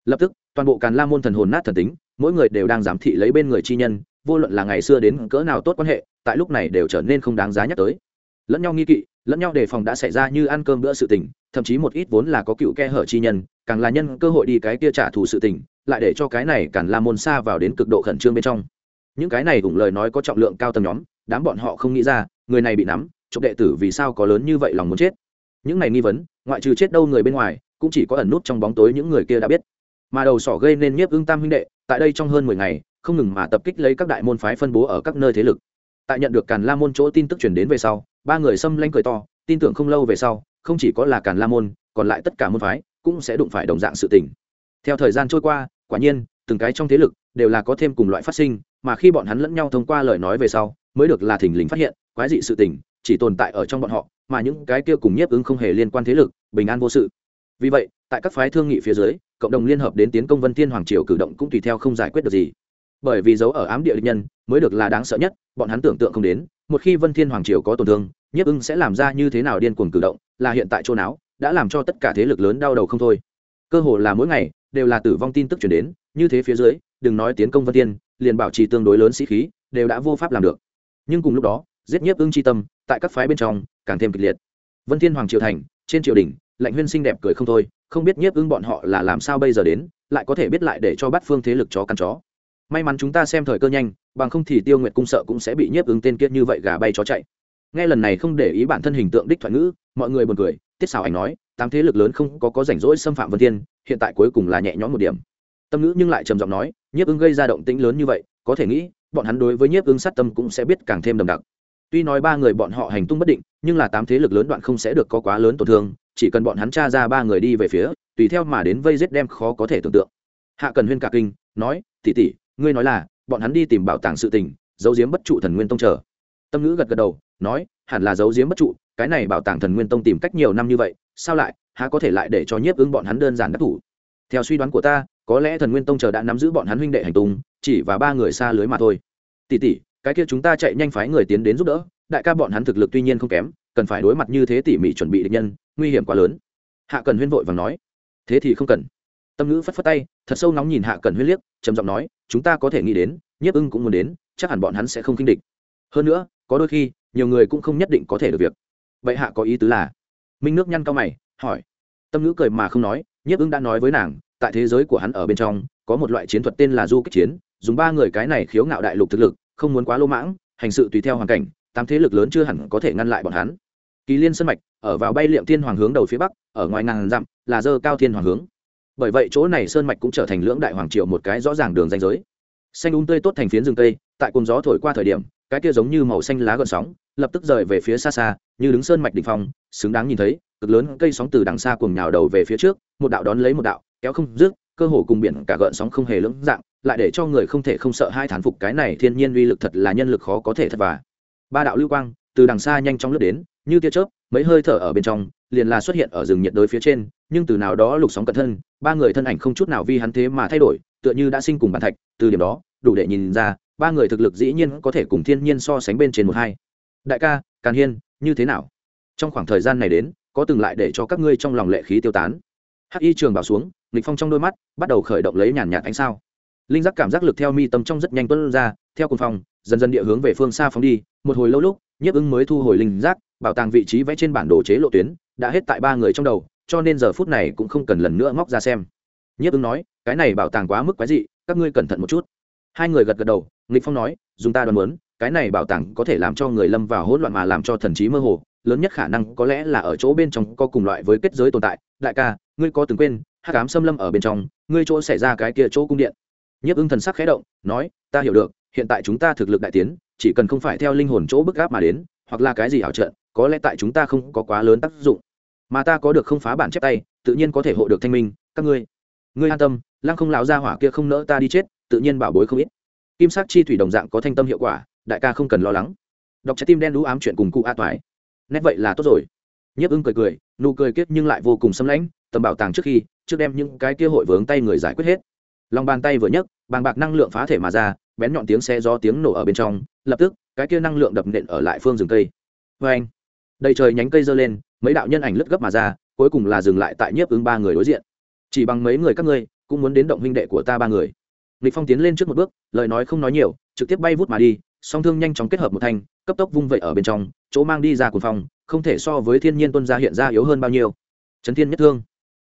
Lập tức, toàn bộ càn la môn thần hồn nát thần tính, mỗi người đều đang giám thị lấy bên người chi nhân, vô luận là ngày xưa đến cỡ nào tốt quan hệ, tại lúc này đều trở nên không đáng giá nhắc tới. Lẫn nhau nghi kỵ lẫn nhau đề phòng đã xảy ra như ăn cơm bữa sự tình, thậm chí một ít vốn là có cựu khe hở chi nhân, càng là nhân cơ hội đi cái kia trả thù sự tình, lại để cho cái này càng la môn xa vào đến cực độ khẩn trương bên trong. Những cái này cũng lời nói có trọng lượng cao tầm nhóm, đám bọn họ không nghĩ ra, người này bị nắm, chụp đệ tử vì sao có lớn như vậy lòng muốn chết. Những này nghi vấn, ngoại trừ chết đâu người bên ngoài, cũng chỉ có ẩn nút trong bóng tối những người kia đã biết. Mà đầu sỏ gây nên nhiếp ưng tam huynh đệ, tại đây trong hơn mười ngày, không ngừng mà tập kích lấy các đại môn phái phân bố ở các nơi thế lực. Tại nhận được càn la môn chỗ tin tức chuyển đến về sau ba người xâm lanh cười to, tin tưởng không lâu về sau, không chỉ có là càn la môn, còn lại tất cả môn phái cũng sẽ đụng phải đồng dạng sự tình. Theo thời gian trôi qua, quả nhiên, từng cái trong thế lực đều là có thêm cùng loại phát sinh, mà khi bọn hắn lẫn nhau thông qua lời nói về sau, mới được là thình lình phát hiện, quái dị sự tình chỉ tồn tại ở trong bọn họ, mà những cái kia cùng nhiếp ứng không hề liên quan thế lực, bình an vô sự. Vì vậy, tại các phái thương nghị phía dưới, cộng đồng liên hợp đến tiến công vân thiên hoàng triều cử động cũng tùy theo không giải quyết được gì. Bởi vì dấu ở ám địa địch nhân mới được là đáng sợ nhất, bọn hắn tưởng tượng không đến, một khi vân thiên hoàng triều có tổn thương nhiếp ưng sẽ làm ra như thế nào điên cuồng cử động, là hiện tại chỗ não đã làm cho tất cả thế lực lớn đau đầu không thôi. Cơ hồ là mỗi ngày, đều là tử vong tin tức chuyển đến, như thế phía dưới, đừng nói tiến công vân thiên, liền bảo trì tương đối lớn sĩ khí, đều đã vô pháp làm được. Nhưng cùng lúc đó, giết nhiếp ưng chi tâm, tại các phái bên trong, càng thêm kịch liệt. Vân thiên hoàng triều thành, trên triều đình, lạnh huyên xinh đẹp cười không thôi, không biết nhiếp ưng bọn họ là làm sao bây giờ đến, lại có thể biết lại để cho bắt phương thế lực chó căn chó. May mắn chúng ta xem thời cơ nhanh, bằng không thì tiêu nguyệt cung sợ cũng sẽ bị nhiếp ứng tên kiết như vậy gà bay chó chạy nghe lần này không để ý bản thân hình tượng đích thoại ngữ, mọi người buồn cười. Tiết xào ảnh nói, tám thế lực lớn không có có rảnh rỗi xâm phạm vân thiên, hiện tại cuối cùng là nhẹ nhõm một điểm. Tâm ngữ nhưng lại trầm giọng nói, nhiếp ứng gây ra động tĩnh lớn như vậy, có thể nghĩ, bọn hắn đối với nhiếp ứng sát tâm cũng sẽ biết càng thêm đậm đặc. Tuy nói ba người bọn họ hành tung bất định, nhưng là tám thế lực lớn đoạn không sẽ được có quá lớn tổn thương, chỉ cần bọn hắn tra ra ba người đi về phía, tùy theo mà đến vây giết đem khó có thể tưởng tượng. Hạ cần huyên cả kinh, nói tỉ tỉ ngươi nói là, bọn hắn đi tìm bảo tàng sự tình, giấu giếm bất trụ thần nguyên tông chờ tâm ngữ gật gật đầu, nói, hẳn là giấu giếm bất trụ, cái này bảo tàng thần nguyên tông tìm cách nhiều năm như vậy, sao lại, há có thể lại để cho nhiếp ứng bọn hắn đơn giản đắc thủ? Theo suy đoán của ta, có lẽ thần nguyên tông chờ đã nắm giữ bọn hắn huynh đệ hành tung, chỉ và ba người xa lưới mà thôi. Tỉ tỉ cái kia chúng ta chạy nhanh phái người tiến đến giúp đỡ, đại ca bọn hắn thực lực tuy nhiên không kém, cần phải đối mặt như thế tỉ mỉ chuẩn bị địch nhân, nguy hiểm quá lớn. Hạ cần huyên vội và nói. Thế thì không cần. Tâm ngữ phất phất tay, thật sâu nóng nhìn hạ cần huyên liếc, trầm giọng nói, chúng ta có thể nghĩ đến, nhiếp ưng cũng muốn đến, chắc hẳn bọn hắn sẽ không kinh địch. Hơn nữa có đôi khi, nhiều người cũng không nhất định có thể được việc. Vậy hạ có ý tứ là? Minh nước nhăn cao mày, hỏi. Tâm ngữ cười mà không nói, nhiếp ứng đã nói với nàng, tại thế giới của hắn ở bên trong, có một loại chiến thuật tên là du kích chiến, dùng ba người cái này khiếu ngạo đại lục thực lực, không muốn quá lỗ mãng, hành sự tùy theo hoàn cảnh, tám thế lực lớn chưa hẳn có thể ngăn lại bọn hắn. Kỳ liên sân mạch, ở vào bay liệm thiên hoàng hướng đầu phía bắc, ở ngoài ngàn dặm, là dơ cao thiên hoàng hướng. Bởi vậy chỗ này sơn mạch cũng trở thành lưỡng đại hoàng triều một cái rõ ràng đường danh giới. Xanh úng um tươi tốt thành phiến rừng tây tại cồn gió thổi qua thời điểm cái kia giống như màu xanh lá gợn sóng, lập tức rời về phía xa xa, như đứng sơn mạch đỉnh phong, xứng đáng nhìn thấy, cực lớn cây sóng từ đằng xa cùng nhào đầu về phía trước, một đạo đón lấy một đạo, kéo không dứt, cơ hồ cùng biển cả gợn sóng không hề lưỡng dạng, lại để cho người không thể không sợ hai thán phục cái này thiên nhiên uy lực thật là nhân lực khó có thể thật và ba đạo lưu quang, từ đằng xa nhanh chóng lướt đến, như tia chớp, mấy hơi thở ở bên trong, liền là xuất hiện ở rừng nhiệt đới phía trên, nhưng từ nào đó lục sóng cẩn thân, ba người thân ảnh không chút nào vi hắn thế mà thay đổi, tựa như đã sinh cùng bản thạch, từ điểm đó, đủ để nhìn ra ba người thực lực dĩ nhiên có thể cùng thiên nhiên so sánh bên trên một hai. Đại ca, càn hiên, như thế nào? Trong khoảng thời gian này đến, có từng lại để cho các ngươi trong lòng lệ khí tiêu tán. Hắc y trường bảo xuống nghịch phong trong đôi mắt bắt đầu khởi động lấy nhàn nhạt ánh sao. Linh giác cảm giác lực theo mi tâm trong rất nhanh tuân ra, theo cùng phòng dần dần địa hướng về phương xa phóng đi. Một hồi lâu lúc, nhiếp ứng mới thu hồi linh giác, bảo tàng vị trí vẽ trên bản đồ chế lộ tuyến, đã hết tại ba người trong đầu, cho nên giờ phút này cũng không cần lần nữa móc ra xem. Nhiếp ứng nói, cái này bảo tàng quá mức quái dị, các ngươi cẩn thận một chút. Hai người gật gật đầu nghịch phong nói, dùng ta đoán muốn, cái này bảo tàng có thể làm cho người lâm vào hỗn loạn mà làm cho thần trí mơ hồ, lớn nhất khả năng có lẽ là ở chỗ bên trong có cùng loại với kết giới tồn tại. Đại ca, ngươi có từng quên, hắc ám xâm lâm ở bên trong, ngươi chỗ xảy ra cái kia chỗ cung điện? Nhiếp ưng thần sắc khẽ động, nói, ta hiểu được, hiện tại chúng ta thực lực đại tiến, chỉ cần không phải theo linh hồn chỗ bức áp mà đến, hoặc là cái gì ảo trận, có lẽ tại chúng ta không có quá lớn tác dụng. Mà ta có được không phá bản chép tay, tự nhiên có thể hộ được thanh minh, các ngươi ngươi an tâm, lăng không lão gia hỏa kia không nỡ ta đi chết, tự nhiên bảo bối không ít kim sắc chi thủy đồng dạng có thanh tâm hiệu quả, đại ca không cần lo lắng. Đọc trái tim đen đũ ám chuyện cùng cụ a toái. Nét vậy là tốt rồi. Nhiếp ưng cười cười, nụ cười kết nhưng lại vô cùng xâm lãnh, tầm bảo tàng trước khi, trước đem những cái kia hội vướng tay người giải quyết hết. Lòng bàn tay vừa nhấc, bàng bạc năng lượng phá thể mà ra, bén nhọn tiếng xe do tiếng nổ ở bên trong, lập tức, cái kia năng lượng đập nện ở lại phương rừng cây. Vê anh, đầy trời nhánh cây giơ lên, mấy đạo nhân ảnh lướt gấp mà ra, cuối cùng là dừng lại tại nhiếp ứng ba người đối diện. Chỉ bằng mấy người các ngươi, cũng muốn đến động huynh đệ của ta ba người lịch phong tiến lên trước một bước, lời nói không nói nhiều, trực tiếp bay vút mà đi, song thương nhanh chóng kết hợp một thanh, cấp tốc vung vậy ở bên trong, chỗ mang đi ra cuồng phong, không thể so với thiên nhiên tuân gia hiện ra yếu hơn bao nhiêu. Chấn thiên nhất thương.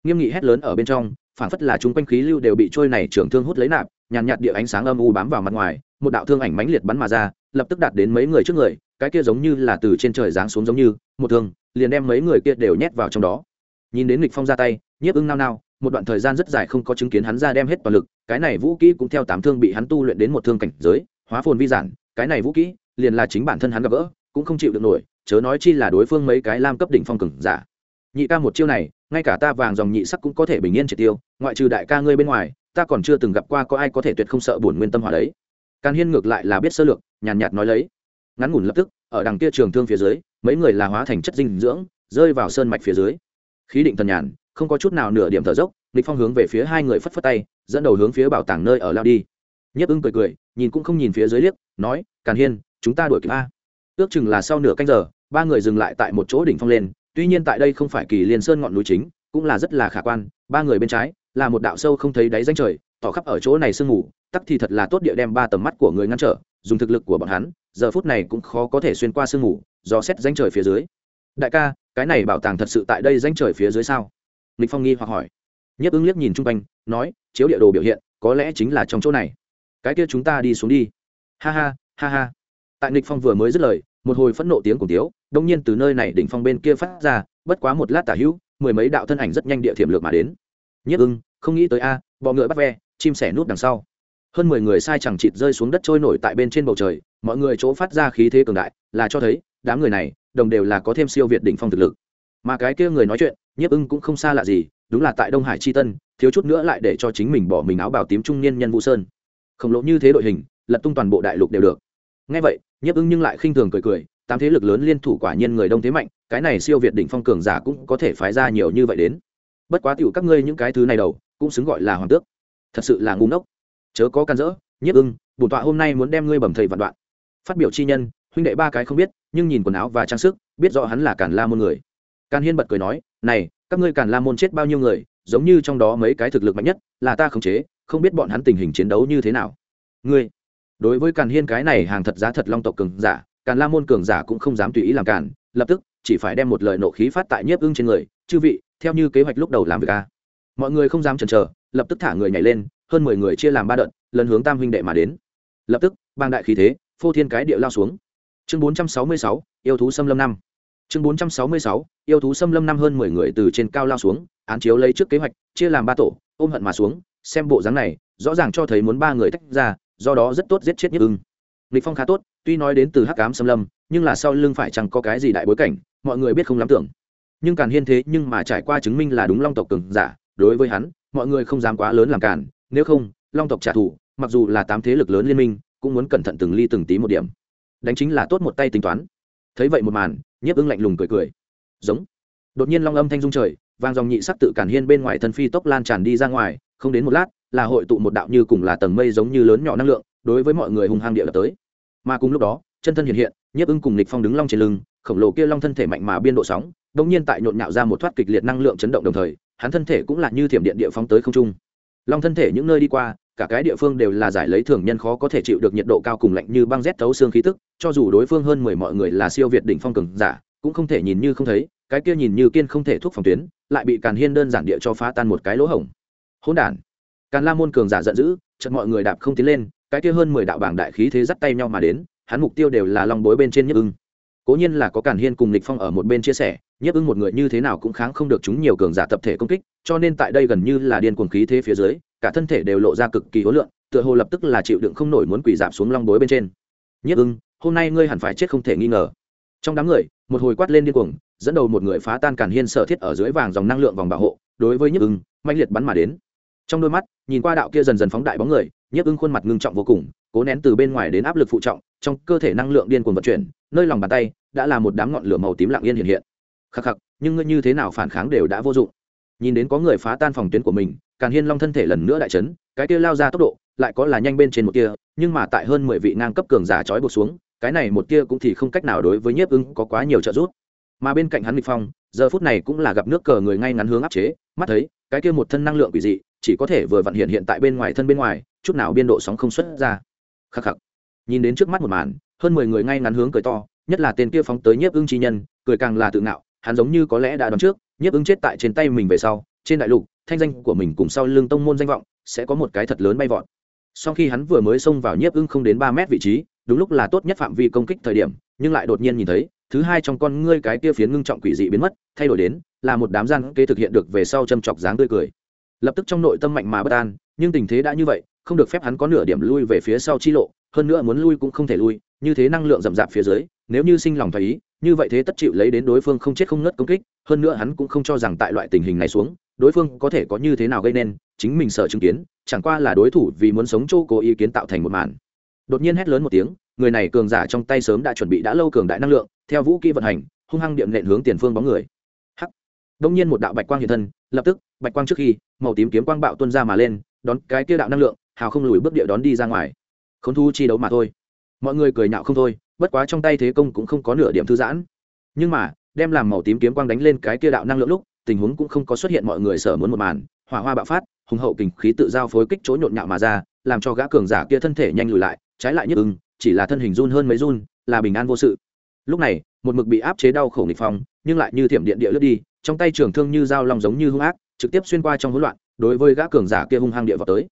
Nghiêm nghị hét lớn ở bên trong, phản phất là chúng quanh khí lưu đều bị trôi này trưởng thương hút lấy nạp, nhàn nhạt địa ánh sáng âm u bám vào mặt ngoài, một đạo thương ảnh mãnh liệt bắn mà ra, lập tức đạt đến mấy người trước người, cái kia giống như là từ trên trời giáng xuống giống như một thương, liền đem mấy người kia đều nhét vào trong đó. Nhìn đến lịch phong ra tay, nhiếp ưng nao nao một đoạn thời gian rất dài không có chứng kiến hắn ra đem hết toàn lực, cái này vũ kỹ cũng theo tám thương bị hắn tu luyện đến một thương cảnh giới, hóa phồn vi giản, cái này vũ kỹ, liền là chính bản thân hắn gặp gỡ, cũng không chịu được nổi, chớ nói chi là đối phương mấy cái lam cấp đỉnh phong cường giả. Nhị ca một chiêu này, ngay cả ta vàng dòng nhị sắc cũng có thể bình yên triệt tiêu, ngoại trừ đại ca ngươi bên ngoài, ta còn chưa từng gặp qua có ai có thể tuyệt không sợ bổn nguyên tâm hỏa đấy. Càn hiên ngược lại là biết sơ lược, nhàn nhạt nói lấy. Ngắn ngủn lập tức, ở đằng kia trường thương phía dưới, mấy người là hóa thành chất dinh dưỡng, rơi vào sơn mạch phía dưới. Khí định thần nhàn không có chút nào nửa điểm thở dốc, lịch phong hướng về phía hai người phất phất tay, dẫn đầu hướng phía bảo tàng nơi ở lao đi. Nhấp ưng cười cười, nhìn cũng không nhìn phía dưới liếc, nói, càn hiên, chúng ta đuổi kịp a. Ước chừng là sau nửa canh giờ, ba người dừng lại tại một chỗ đỉnh phong lên, tuy nhiên tại đây không phải kỳ liên sơn ngọn núi chính, cũng là rất là khả quan, ba người bên trái là một đạo sâu không thấy đáy danh trời, tỏ khắp ở chỗ này sương mù, tắc thì thật là tốt địa đem ba tầm mắt của người ngăn trở, dùng thực lực của bọn hắn, giờ phút này cũng khó có thể xuyên qua sương mù, do xét danh trời phía dưới. Đại ca, cái này bảo tàng thật sự tại đây danh trời phía dưới sao? Lịch phong nghi hoặc hỏi. Nhiếp ứng liếc nhìn chung quanh, nói, chiếu địa đồ biểu hiện, có lẽ chính là trong chỗ này. Cái kia chúng ta đi xuống đi. Ha ha ha ha. Tại Lịch phong vừa mới dứt lời, một hồi phẫn nộ tiếng cùng tiếu, đông nhiên từ nơi này đỉnh phong bên kia phát ra, bất quá một lát tả hữu, mười mấy đạo thân ảnh rất nhanh địa thiểm lược mà đến. Nhất ưng không nghĩ tới a, bọ ngựa bắt ve, chim sẻ nút đằng sau. Hơn mười người sai chẳng chịt rơi xuống đất trôi nổi tại bên trên bầu trời, mọi người chỗ phát ra khí thế cường đại, là cho thấy, đám người này, đồng đều là có thêm siêu việt đỉnh phong thực lực mà cái kia người nói chuyện, nhiếp ưng cũng không xa lạ gì, đúng là tại đông hải chi tân, thiếu chút nữa lại để cho chính mình bỏ mình áo bào tím trung niên nhân vũ sơn. Khổng lồ như thế đội hình, lật tung toàn bộ đại lục đều được. Ngay vậy, nhiếp ưng nhưng lại khinh thường cười cười, tám thế lực lớn liên thủ quả nhiên người đông thế mạnh, cái này siêu việt đỉnh phong cường giả cũng có thể phái ra nhiều như vậy đến. Bất quá tiểu các ngươi những cái thứ này đầu, cũng xứng gọi là hoàng tước. Thật sự là ngu ngốc. Chớ có can dỡ, nhiếp ưng, bổn tọa hôm nay muốn đem ngươi bẩm thầy vạn đoạn. Phát biểu chi nhân, huynh đệ ba cái không biết, nhưng nhìn quần áo và trang sức, biết rõ hắn là càn la môn người càn hiên bật cười nói, này, các ngươi càn la môn chết bao nhiêu người, giống như trong đó mấy cái thực lực mạnh nhất, là ta khống chế, không biết bọn hắn tình hình chiến đấu như thế nào. Ngươi? Đối với càn hiên cái này hàng thật giá thật long tộc cường giả, càn la môn cường giả cũng không dám tùy ý làm càn, lập tức chỉ phải đem một lời nộ khí phát tại nhiếp ưng trên người, chư vị, theo như kế hoạch lúc đầu làm việc a. Mọi người không dám chần chờ, lập tức thả người nhảy lên, hơn mười người chia làm ba đợt, lần hướng tam huynh đệ mà đến. Lập tức, bang đại khí thế, phô thiên cái địa lao xuống. Chương bốn trăm sáu mươi sáu, yêu thú xâm lâm năm chương bốn trăm sáu mươi sáu, yêu thú xâm lâm năm hơn mười người từ trên cao lao xuống, án chiếu lấy trước kế hoạch, chia làm ba tổ, ôm hận mà xuống, xem bộ dáng này, rõ ràng cho thấy muốn ba người tách ra, do đó rất tốt giết chết nhất ưng. Lịch phong khá tốt, tuy nói đến từ hắc ám xâm lâm, nhưng là sau lưng phải chẳng có cái gì đại bối cảnh, mọi người biết không lắm tưởng. Nhưng càn hiên thế nhưng mà trải qua chứng minh là đúng long tộc cường giả, đối với hắn, mọi người không dám quá lớn làm càn, nếu không, long tộc trả thù, mặc dù là tám thế lực lớn liên minh, cũng muốn cẩn thận từng ly từng tí một điểm. Đánh chính là tốt một tay tính toán. Thấy vậy một màn nhiếp ưng lạnh lùng cười cười. Giống. Đột nhiên long âm thanh dung trời, vang dòng nhị sắc tự cản hiên bên ngoài thân phi tốc lan tràn đi ra ngoài, không đến một lát, là hội tụ một đạo như cùng là tầng mây giống như lớn nhỏ năng lượng, đối với mọi người hung hăng địa lập tới. Mà cùng lúc đó, chân thân hiện hiện, nhiếp ưng cùng lịch phong đứng long trên lưng, khổng lồ kia long thân thể mạnh mà biên độ sóng đống nhiên tại nhộn nhạo ra một thoát kịch liệt năng lượng chấn động đồng thời, hắn thân thể cũng là như thiểm điện địa phóng tới không trung. Long thân thể những nơi đi qua cả cái địa phương đều là giải lấy thường nhân khó có thể chịu được nhiệt độ cao cùng lạnh như băng rét thấu xương khí tức, cho dù đối phương hơn mười mọi người là siêu việt đỉnh phong cường giả, cũng không thể nhìn như không thấy, cái kia nhìn như kiên không thể thuốc phòng tuyến, lại bị càn hiên đơn giản địa cho phá tan một cái lỗ hổng. Hỗn đản! Càn la môn cường giả giận dữ chật mọi người đạp không tiến lên, cái kia hơn mười đạo bảng đại khí thế dắt tay nhau mà đến, hắn mục tiêu đều là long bối bên trên nhất ưng. Cố nhiên là có càn hiên cùng lịch phong ở một bên chia sẻ, nhiếp ưng một người như thế nào cũng kháng không được chúng nhiều cường giả tập thể công kích, cho nên tại đây gần như là điên cuồng khí thế phía dưới cả thân thể đều lộ ra cực kỳ hối lượng, tựa hồ lập tức là chịu đựng không nổi muốn quỳ giảm xuống long bối bên trên. Nhất ưng, hôm nay ngươi hẳn phải chết không thể nghi ngờ. Trong đám người, một hồi quát lên điên cuồng, dẫn đầu một người phá tan càn hiên sở thiết ở dưới vàng dòng năng lượng vòng bảo hộ, đối với nhất ưng mạnh liệt bắn mà đến. Trong đôi mắt, nhìn qua đạo kia dần dần phóng đại bóng người, nhất ưng khuôn mặt ngưng trọng vô cùng, cố nén từ bên ngoài đến áp lực phụ trọng, trong cơ thể năng lượng điên cuồng vận chuyển, nơi lòng bàn tay đã là một đám ngọn lửa màu tím lặng yên hiện hiện. Khắc khắc, nhưng ngươi như thế nào phản kháng đều đã vô dụng nhìn đến có người phá tan phòng tuyến của mình, càn hiên long thân thể lần nữa đại chấn, cái kia lao ra tốc độ, lại có là nhanh bên trên một kia nhưng mà tại hơn mười vị ngang cấp cường giả trói buộc xuống, cái này một kia cũng thì không cách nào đối với nhiếp ứng có quá nhiều trợ giúp. Mà bên cạnh hắn bị phong, giờ phút này cũng là gặp nước cờ người ngay ngắn hướng áp chế, mắt thấy, cái kia một thân năng lượng quỷ dị, chỉ có thể vừa vận hiện hiện tại bên ngoài thân bên ngoài, chút nào biên độ sóng không xuất ra. Khắc khắc. Nhìn đến trước mắt một màn, hơn mười người ngay ngắn hướng cười to, nhất là tên kia phóng tới nhiếp ưng chi nhân, cười càng là tự ngạo, hắn giống như có lẽ đã đoán trước nhiếp ứng chết tại trên tay mình về sau, trên đại lục, thanh danh của mình cùng sau lưng tông môn danh vọng sẽ có một cái thật lớn bay vọt. Sau khi hắn vừa mới xông vào nhiếp ứng không đến ba mét vị trí, đúng lúc là tốt nhất phạm vi công kích thời điểm, nhưng lại đột nhiên nhìn thấy, thứ hai trong con ngươi cái kia phiến ngưng trọng quỷ dị biến mất, thay đổi đến, là một đám gian kê thực hiện được về sau châm chọc dáng tươi cười. Lập tức trong nội tâm mạnh mà bất an, nhưng tình thế đã như vậy, không được phép hắn có nửa điểm lui về phía sau chi lộ, hơn nữa muốn lui cũng không thể lui, như thế năng lượng rậm rạp phía dưới, nếu như sinh lòng phải ý như vậy thế tất chịu lấy đến đối phương không chết không ngất công kích, hơn nữa hắn cũng không cho rằng tại loại tình hình này xuống, đối phương có thể có như thế nào gây nên, chính mình sợ chứng kiến, chẳng qua là đối thủ vì muốn sống chỗ cố ý kiến tạo thành một màn. Đột nhiên hét lớn một tiếng, người này cường giả trong tay sớm đã chuẩn bị đã lâu cường đại năng lượng, theo vũ kỹ vận hành, hung hăng điện nện hướng tiền phương bóng người. Hắc. Đông nhiên một đạo bạch quang hiện thân, lập tức, bạch quang trước khi, màu tím kiếm quang bạo tuôn ra mà lên, đón cái kia đạo năng lượng, hào không lùi bước địa đón đi ra ngoài. Không thu chi đấu mà thôi. Mọi người cười nhạo không thôi bất quá trong tay thế công cũng không có nửa điểm thư giãn. Nhưng mà, đem làm màu tím kiếm quang đánh lên cái kia đạo năng lượng lúc, tình huống cũng không có xuất hiện mọi người sở muốn một màn, hỏa hoa bạo phát, hùng hậu kình khí tự giao phối kích chỗ nhộn nhạo mà ra, làm cho gã cường giả kia thân thể nhanh lùi lại, trái lại nhức ưng, chỉ là thân hình run hơn mấy run, là bình an vô sự. Lúc này, một mực bị áp chế đau khổ nghịch phong, nhưng lại như thiểm điện địa lướt đi, trong tay trường thương như dao long giống như hung ác, trực tiếp xuyên qua trong hỗn loạn, đối với gã cường giả kia hung hăng địa vào tới.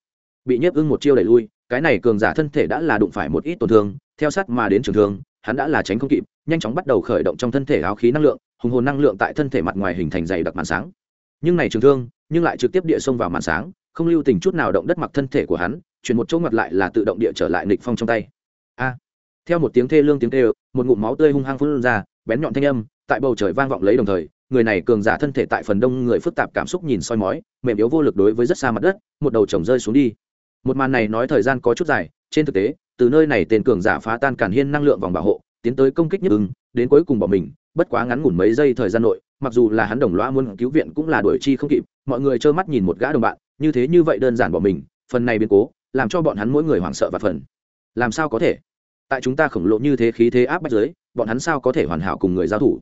Bị nhiếp ưng một chiêu đẩy lui, cái này cường giả thân thể đã là đụng phải một ít tổn thương theo sát mà đến trường thương, hắn đã là tránh không kịp, nhanh chóng bắt đầu khởi động trong thân thể áo khí năng lượng, hùng hồn năng lượng tại thân thể mặt ngoài hình thành dày đặc màn sáng. Nhưng này trường thương, nhưng lại trực tiếp địa xông vào màn sáng, không lưu tình chút nào động đất mặc thân thể của hắn, chuyển một chỗ ngặt lại là tự động địa trở lại nịch phong trong tay. A! Theo một tiếng thê lương tiếng tê một ngụm máu tươi hung hăng phun ra, bén nhọn thanh âm, tại bầu trời vang vọng lấy đồng thời, người này cường giả thân thể tại phần đông người phức tạp cảm xúc nhìn soi mói, mềm yếu vô lực đối với rất xa mặt đất, một đầu chồng rơi xuống đi. Một màn này nói thời gian có chút dài, trên thực tế từ nơi này tên cường giả phá tan cản hiên năng lượng vòng bảo hộ, tiến tới công kích nhất ứng đến cuối cùng bỏ mình, bất quá ngắn ngủn mấy giây thời gian nội, mặc dù là hắn đồng loa muốn cứu viện cũng là đuổi chi không kịp, mọi người trơ mắt nhìn một gã đồng bạn, như thế như vậy đơn giản bỏ mình, phần này biến cố, làm cho bọn hắn mỗi người hoảng sợ và phần. Làm sao có thể? Tại chúng ta khổng lồ như thế khí thế áp bách giới bọn hắn sao có thể hoàn hảo cùng người giao thủ?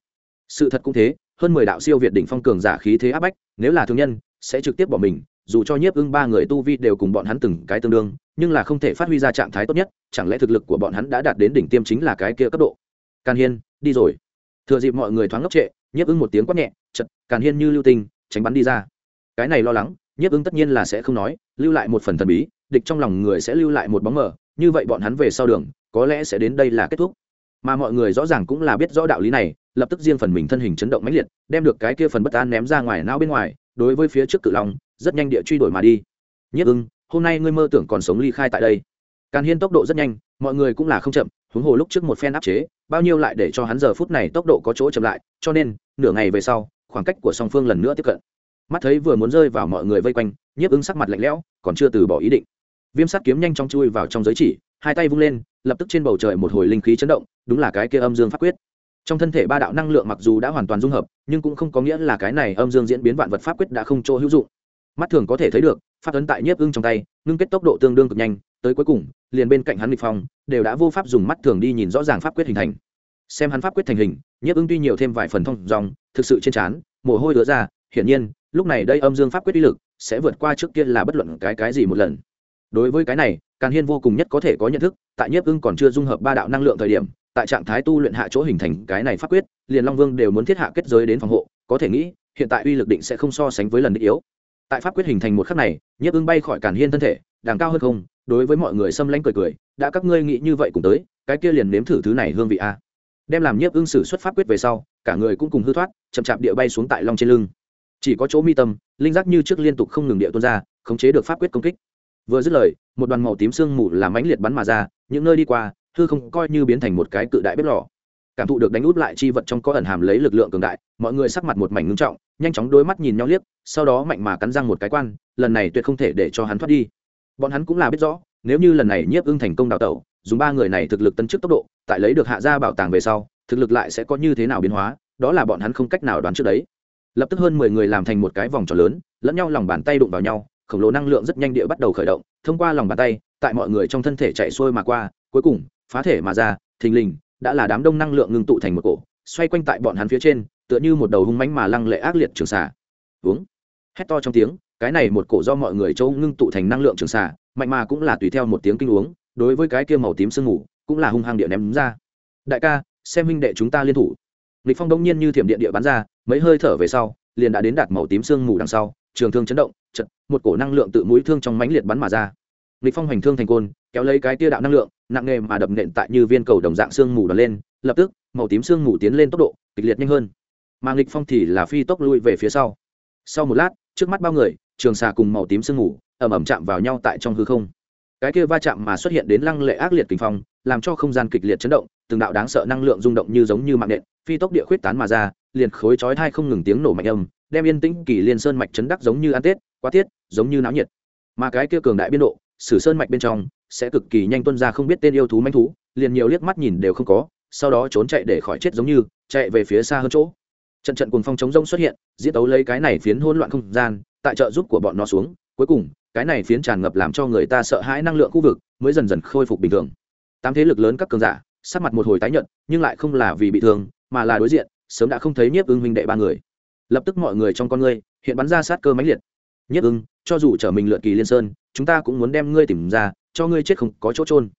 Sự thật cũng thế, hơn mười đạo siêu việt đỉnh phong cường giả khí thế áp bách, nếu là thương nhân, sẽ trực tiếp bỏ mình dù cho nhiếp ưng ba người tu vi đều cùng bọn hắn từng cái tương đương, nhưng là không thể phát huy ra trạng thái tốt nhất, chẳng lẽ thực lực của bọn hắn đã đạt đến đỉnh tiêm chính là cái kia cấp độ? Càn hiên, đi rồi. Thừa dịp mọi người thoáng ngốc trệ, nhiếp ưng một tiếng quát nhẹ, chật, càn hiên như lưu tinh, tránh bắn đi ra. Cái này lo lắng, nhiếp ưng tất nhiên là sẽ không nói, lưu lại một phần thần bí, địch trong lòng người sẽ lưu lại một bóng mờ, như vậy bọn hắn về sau đường, có lẽ sẽ đến đây là kết thúc. Mà mọi người rõ ràng cũng là biết rõ đạo lý này, lập tức riêng phần mình thân hình chấn động mãnh liệt, đem được cái kia phần bất an ném ra ngoài não bên ngoài, đối với phía trước cự long rất nhanh địa truy đuổi mà đi. Nhất ưng, hôm nay ngươi mơ tưởng còn sống ly khai tại đây. Càn hiên tốc độ rất nhanh, mọi người cũng là không chậm, huống hồ lúc trước một phen áp chế, bao nhiêu lại để cho hắn giờ phút này tốc độ có chỗ chậm lại, cho nên, nửa ngày về sau, khoảng cách của song phương lần nữa tiếp cận. Mắt thấy vừa muốn rơi vào mọi người vây quanh nhiếp ứng sắc mặt lạnh lẽo, còn chưa từ bỏ ý định. Viêm sắt kiếm nhanh chóng chui vào trong giới chỉ, hai tay vung lên, lập tức trên bầu trời một hồi linh khí chấn động, đúng là cái kia âm dương pháp quyết. Trong thân thể ba đạo năng lượng mặc dù đã hoàn toàn dung hợp, nhưng cũng không có nghĩa là cái này âm dương diễn biến vạn vật pháp quyết đã không chỗ hữu dụng mắt thường có thể thấy được, pháp ấn tại nhiếp ưng trong tay, ngưng kết tốc độ tương đương cực nhanh, tới cuối cùng, liền bên cạnh hắn nghịch phong, đều đã vô pháp dùng mắt thường đi nhìn rõ ràng pháp quyết hình thành. Xem hắn pháp quyết thành hình, nhiếp ưng tuy nhiều thêm vài phần thông dòng thực sự trên trán, mồ hôi đứa ra, hiển nhiên, lúc này đây âm dương pháp quyết uy lực sẽ vượt qua trước kia là bất luận cái cái gì một lần. Đối với cái này, càn hiên vô cùng nhất có thể có nhận thức, tại nhiếp ưng còn chưa dung hợp ba đạo năng lượng thời điểm, tại trạng thái tu luyện hạ chỗ hình thành cái này pháp quyết, liền long vương đều muốn thiết hạ kết giới đến phòng hộ, có thể nghĩ, hiện tại uy lực định sẽ không so sánh với lần đích yếu tại pháp quyết hình thành một khắc này, nhiếp ưng bay khỏi cản hiên thân thể đàng cao hơn không, đối với mọi người xâm lanh cười cười, đã các ngươi nghĩ như vậy cùng tới, cái kia liền nếm thử thứ này hương vị a. Đem làm nhiếp ưng sử xuất pháp quyết về sau, cả người cũng cùng hư thoát, chậm chạp địa bay xuống tại long trên lưng. Chỉ có chỗ mi tâm, linh giác như trước liên tục không ngừng địa tuôn ra, khống chế được pháp quyết công kích. Vừa dứt lời, một đoàn màu tím sương mù làm mãnh liệt bắn mà ra, những nơi đi qua, hư không coi như biến thành một cái cự đại bếp lò cảm thụ được đánh út lại chi vật trong có ẩn hàm lấy lực lượng cường đại, mọi người sắc mặt một mảnh ngưng trọng, nhanh chóng đôi mắt nhìn nhau liếc, sau đó mạnh mà cắn răng một cái quan, lần này tuyệt không thể để cho hắn thoát đi. Bọn hắn cũng là biết rõ, nếu như lần này nhiếp ưng thành công đào tẩu, dùng ba người này thực lực tân chức tốc độ, tại lấy được hạ gia bảo tàng về sau, thực lực lại sẽ có như thế nào biến hóa, đó là bọn hắn không cách nào đoán trước đấy. Lập tức hơn mười người làm thành một cái vòng tròn lớn, lẫn nhau lòng bàn tay đụng vào nhau, khổng lồ năng lượng rất nhanh địa bắt đầu khởi động, thông qua lòng bàn tay, tại mọi người trong thân thể chạy xuôi mà qua, cuối cùng, phá thể mà ra, thình lình đã là đám đông năng lượng ngưng tụ thành một cổ, xoay quanh tại bọn hắn phía trên, tựa như một đầu hung mánh mà lăng lệ ác liệt trường xà. Uống hét to trong tiếng, cái này một cổ do mọi người châu ngưng tụ thành năng lượng trường xà, mạnh mà cũng là tùy theo một tiếng kinh uống, đối với cái kia màu tím sương ngủ cũng là hung hăng địa ném ra. Đại ca, xem huynh đệ chúng ta liên thủ. Lịch phong đông nhiên như thiểm điện địa bắn ra, mấy hơi thở về sau, liền đã đến đạt màu tím sương mù đằng sau, trường thương chấn động, chật, một cổ năng lượng tự mũi thương trong mãnh liệt bắn mà ra lịch phong hành thương thành côn, kéo lấy cái tia đạo năng lượng, nặng nề mà đập nện tại như viên cầu đồng dạng xương mù đ lên, lập tức, màu tím xương mù tiến lên tốc độ, kịch liệt nhanh hơn. Mà lịch phong thì là phi tốc lui về phía sau. Sau một lát, trước mắt bao người, trường xà cùng màu tím sương mù ẩm ẩm chạm vào nhau tại trong hư không. Cái kia va chạm mà xuất hiện đến lăng lệ ác liệt kinh phong, làm cho không gian kịch liệt chấn động, từng đạo đáng sợ năng lượng rung động như giống như mạng nện, phi tốc địa khuyết tán mà ra, liền khối chói thai không ngừng tiếng nổ mạnh âm, đem yên tĩnh kỳ liên sơn mạch chấn đắc giống như ăn tết, quá tiết, giống như náo nhiệt. Mà cái kia cường đại biên độ sử sơn mạch bên trong, sẽ cực kỳ nhanh tuân ra không biết tên yêu thú manh thú, liền nhiều liếc mắt nhìn đều không có, sau đó trốn chạy để khỏi chết giống như, chạy về phía xa hơn chỗ. Trận trận cùng phong chống rông xuất hiện, diễn tấu lấy cái này phiến hỗn loạn không gian, tại trợ giúp của bọn nó xuống, cuối cùng, cái này phiến tràn ngập làm cho người ta sợ hãi năng lượng khu vực, mới dần dần khôi phục bình thường. Tám thế lực lớn các cường giả, sắc mặt một hồi tái nhận nhưng lại không là vì bị thương, mà là đối diện, sớm đã không thấy nhiếp ưng huynh đệ ba người. Lập tức mọi người trong con ngươi hiện bắn ra sát cơ mãnh liệt. Nhiếp ưng, cho dù trở mình lượt kỳ liên sơn chúng ta cũng muốn đem ngươi tìm ra, cho ngươi chết không có chỗ trôn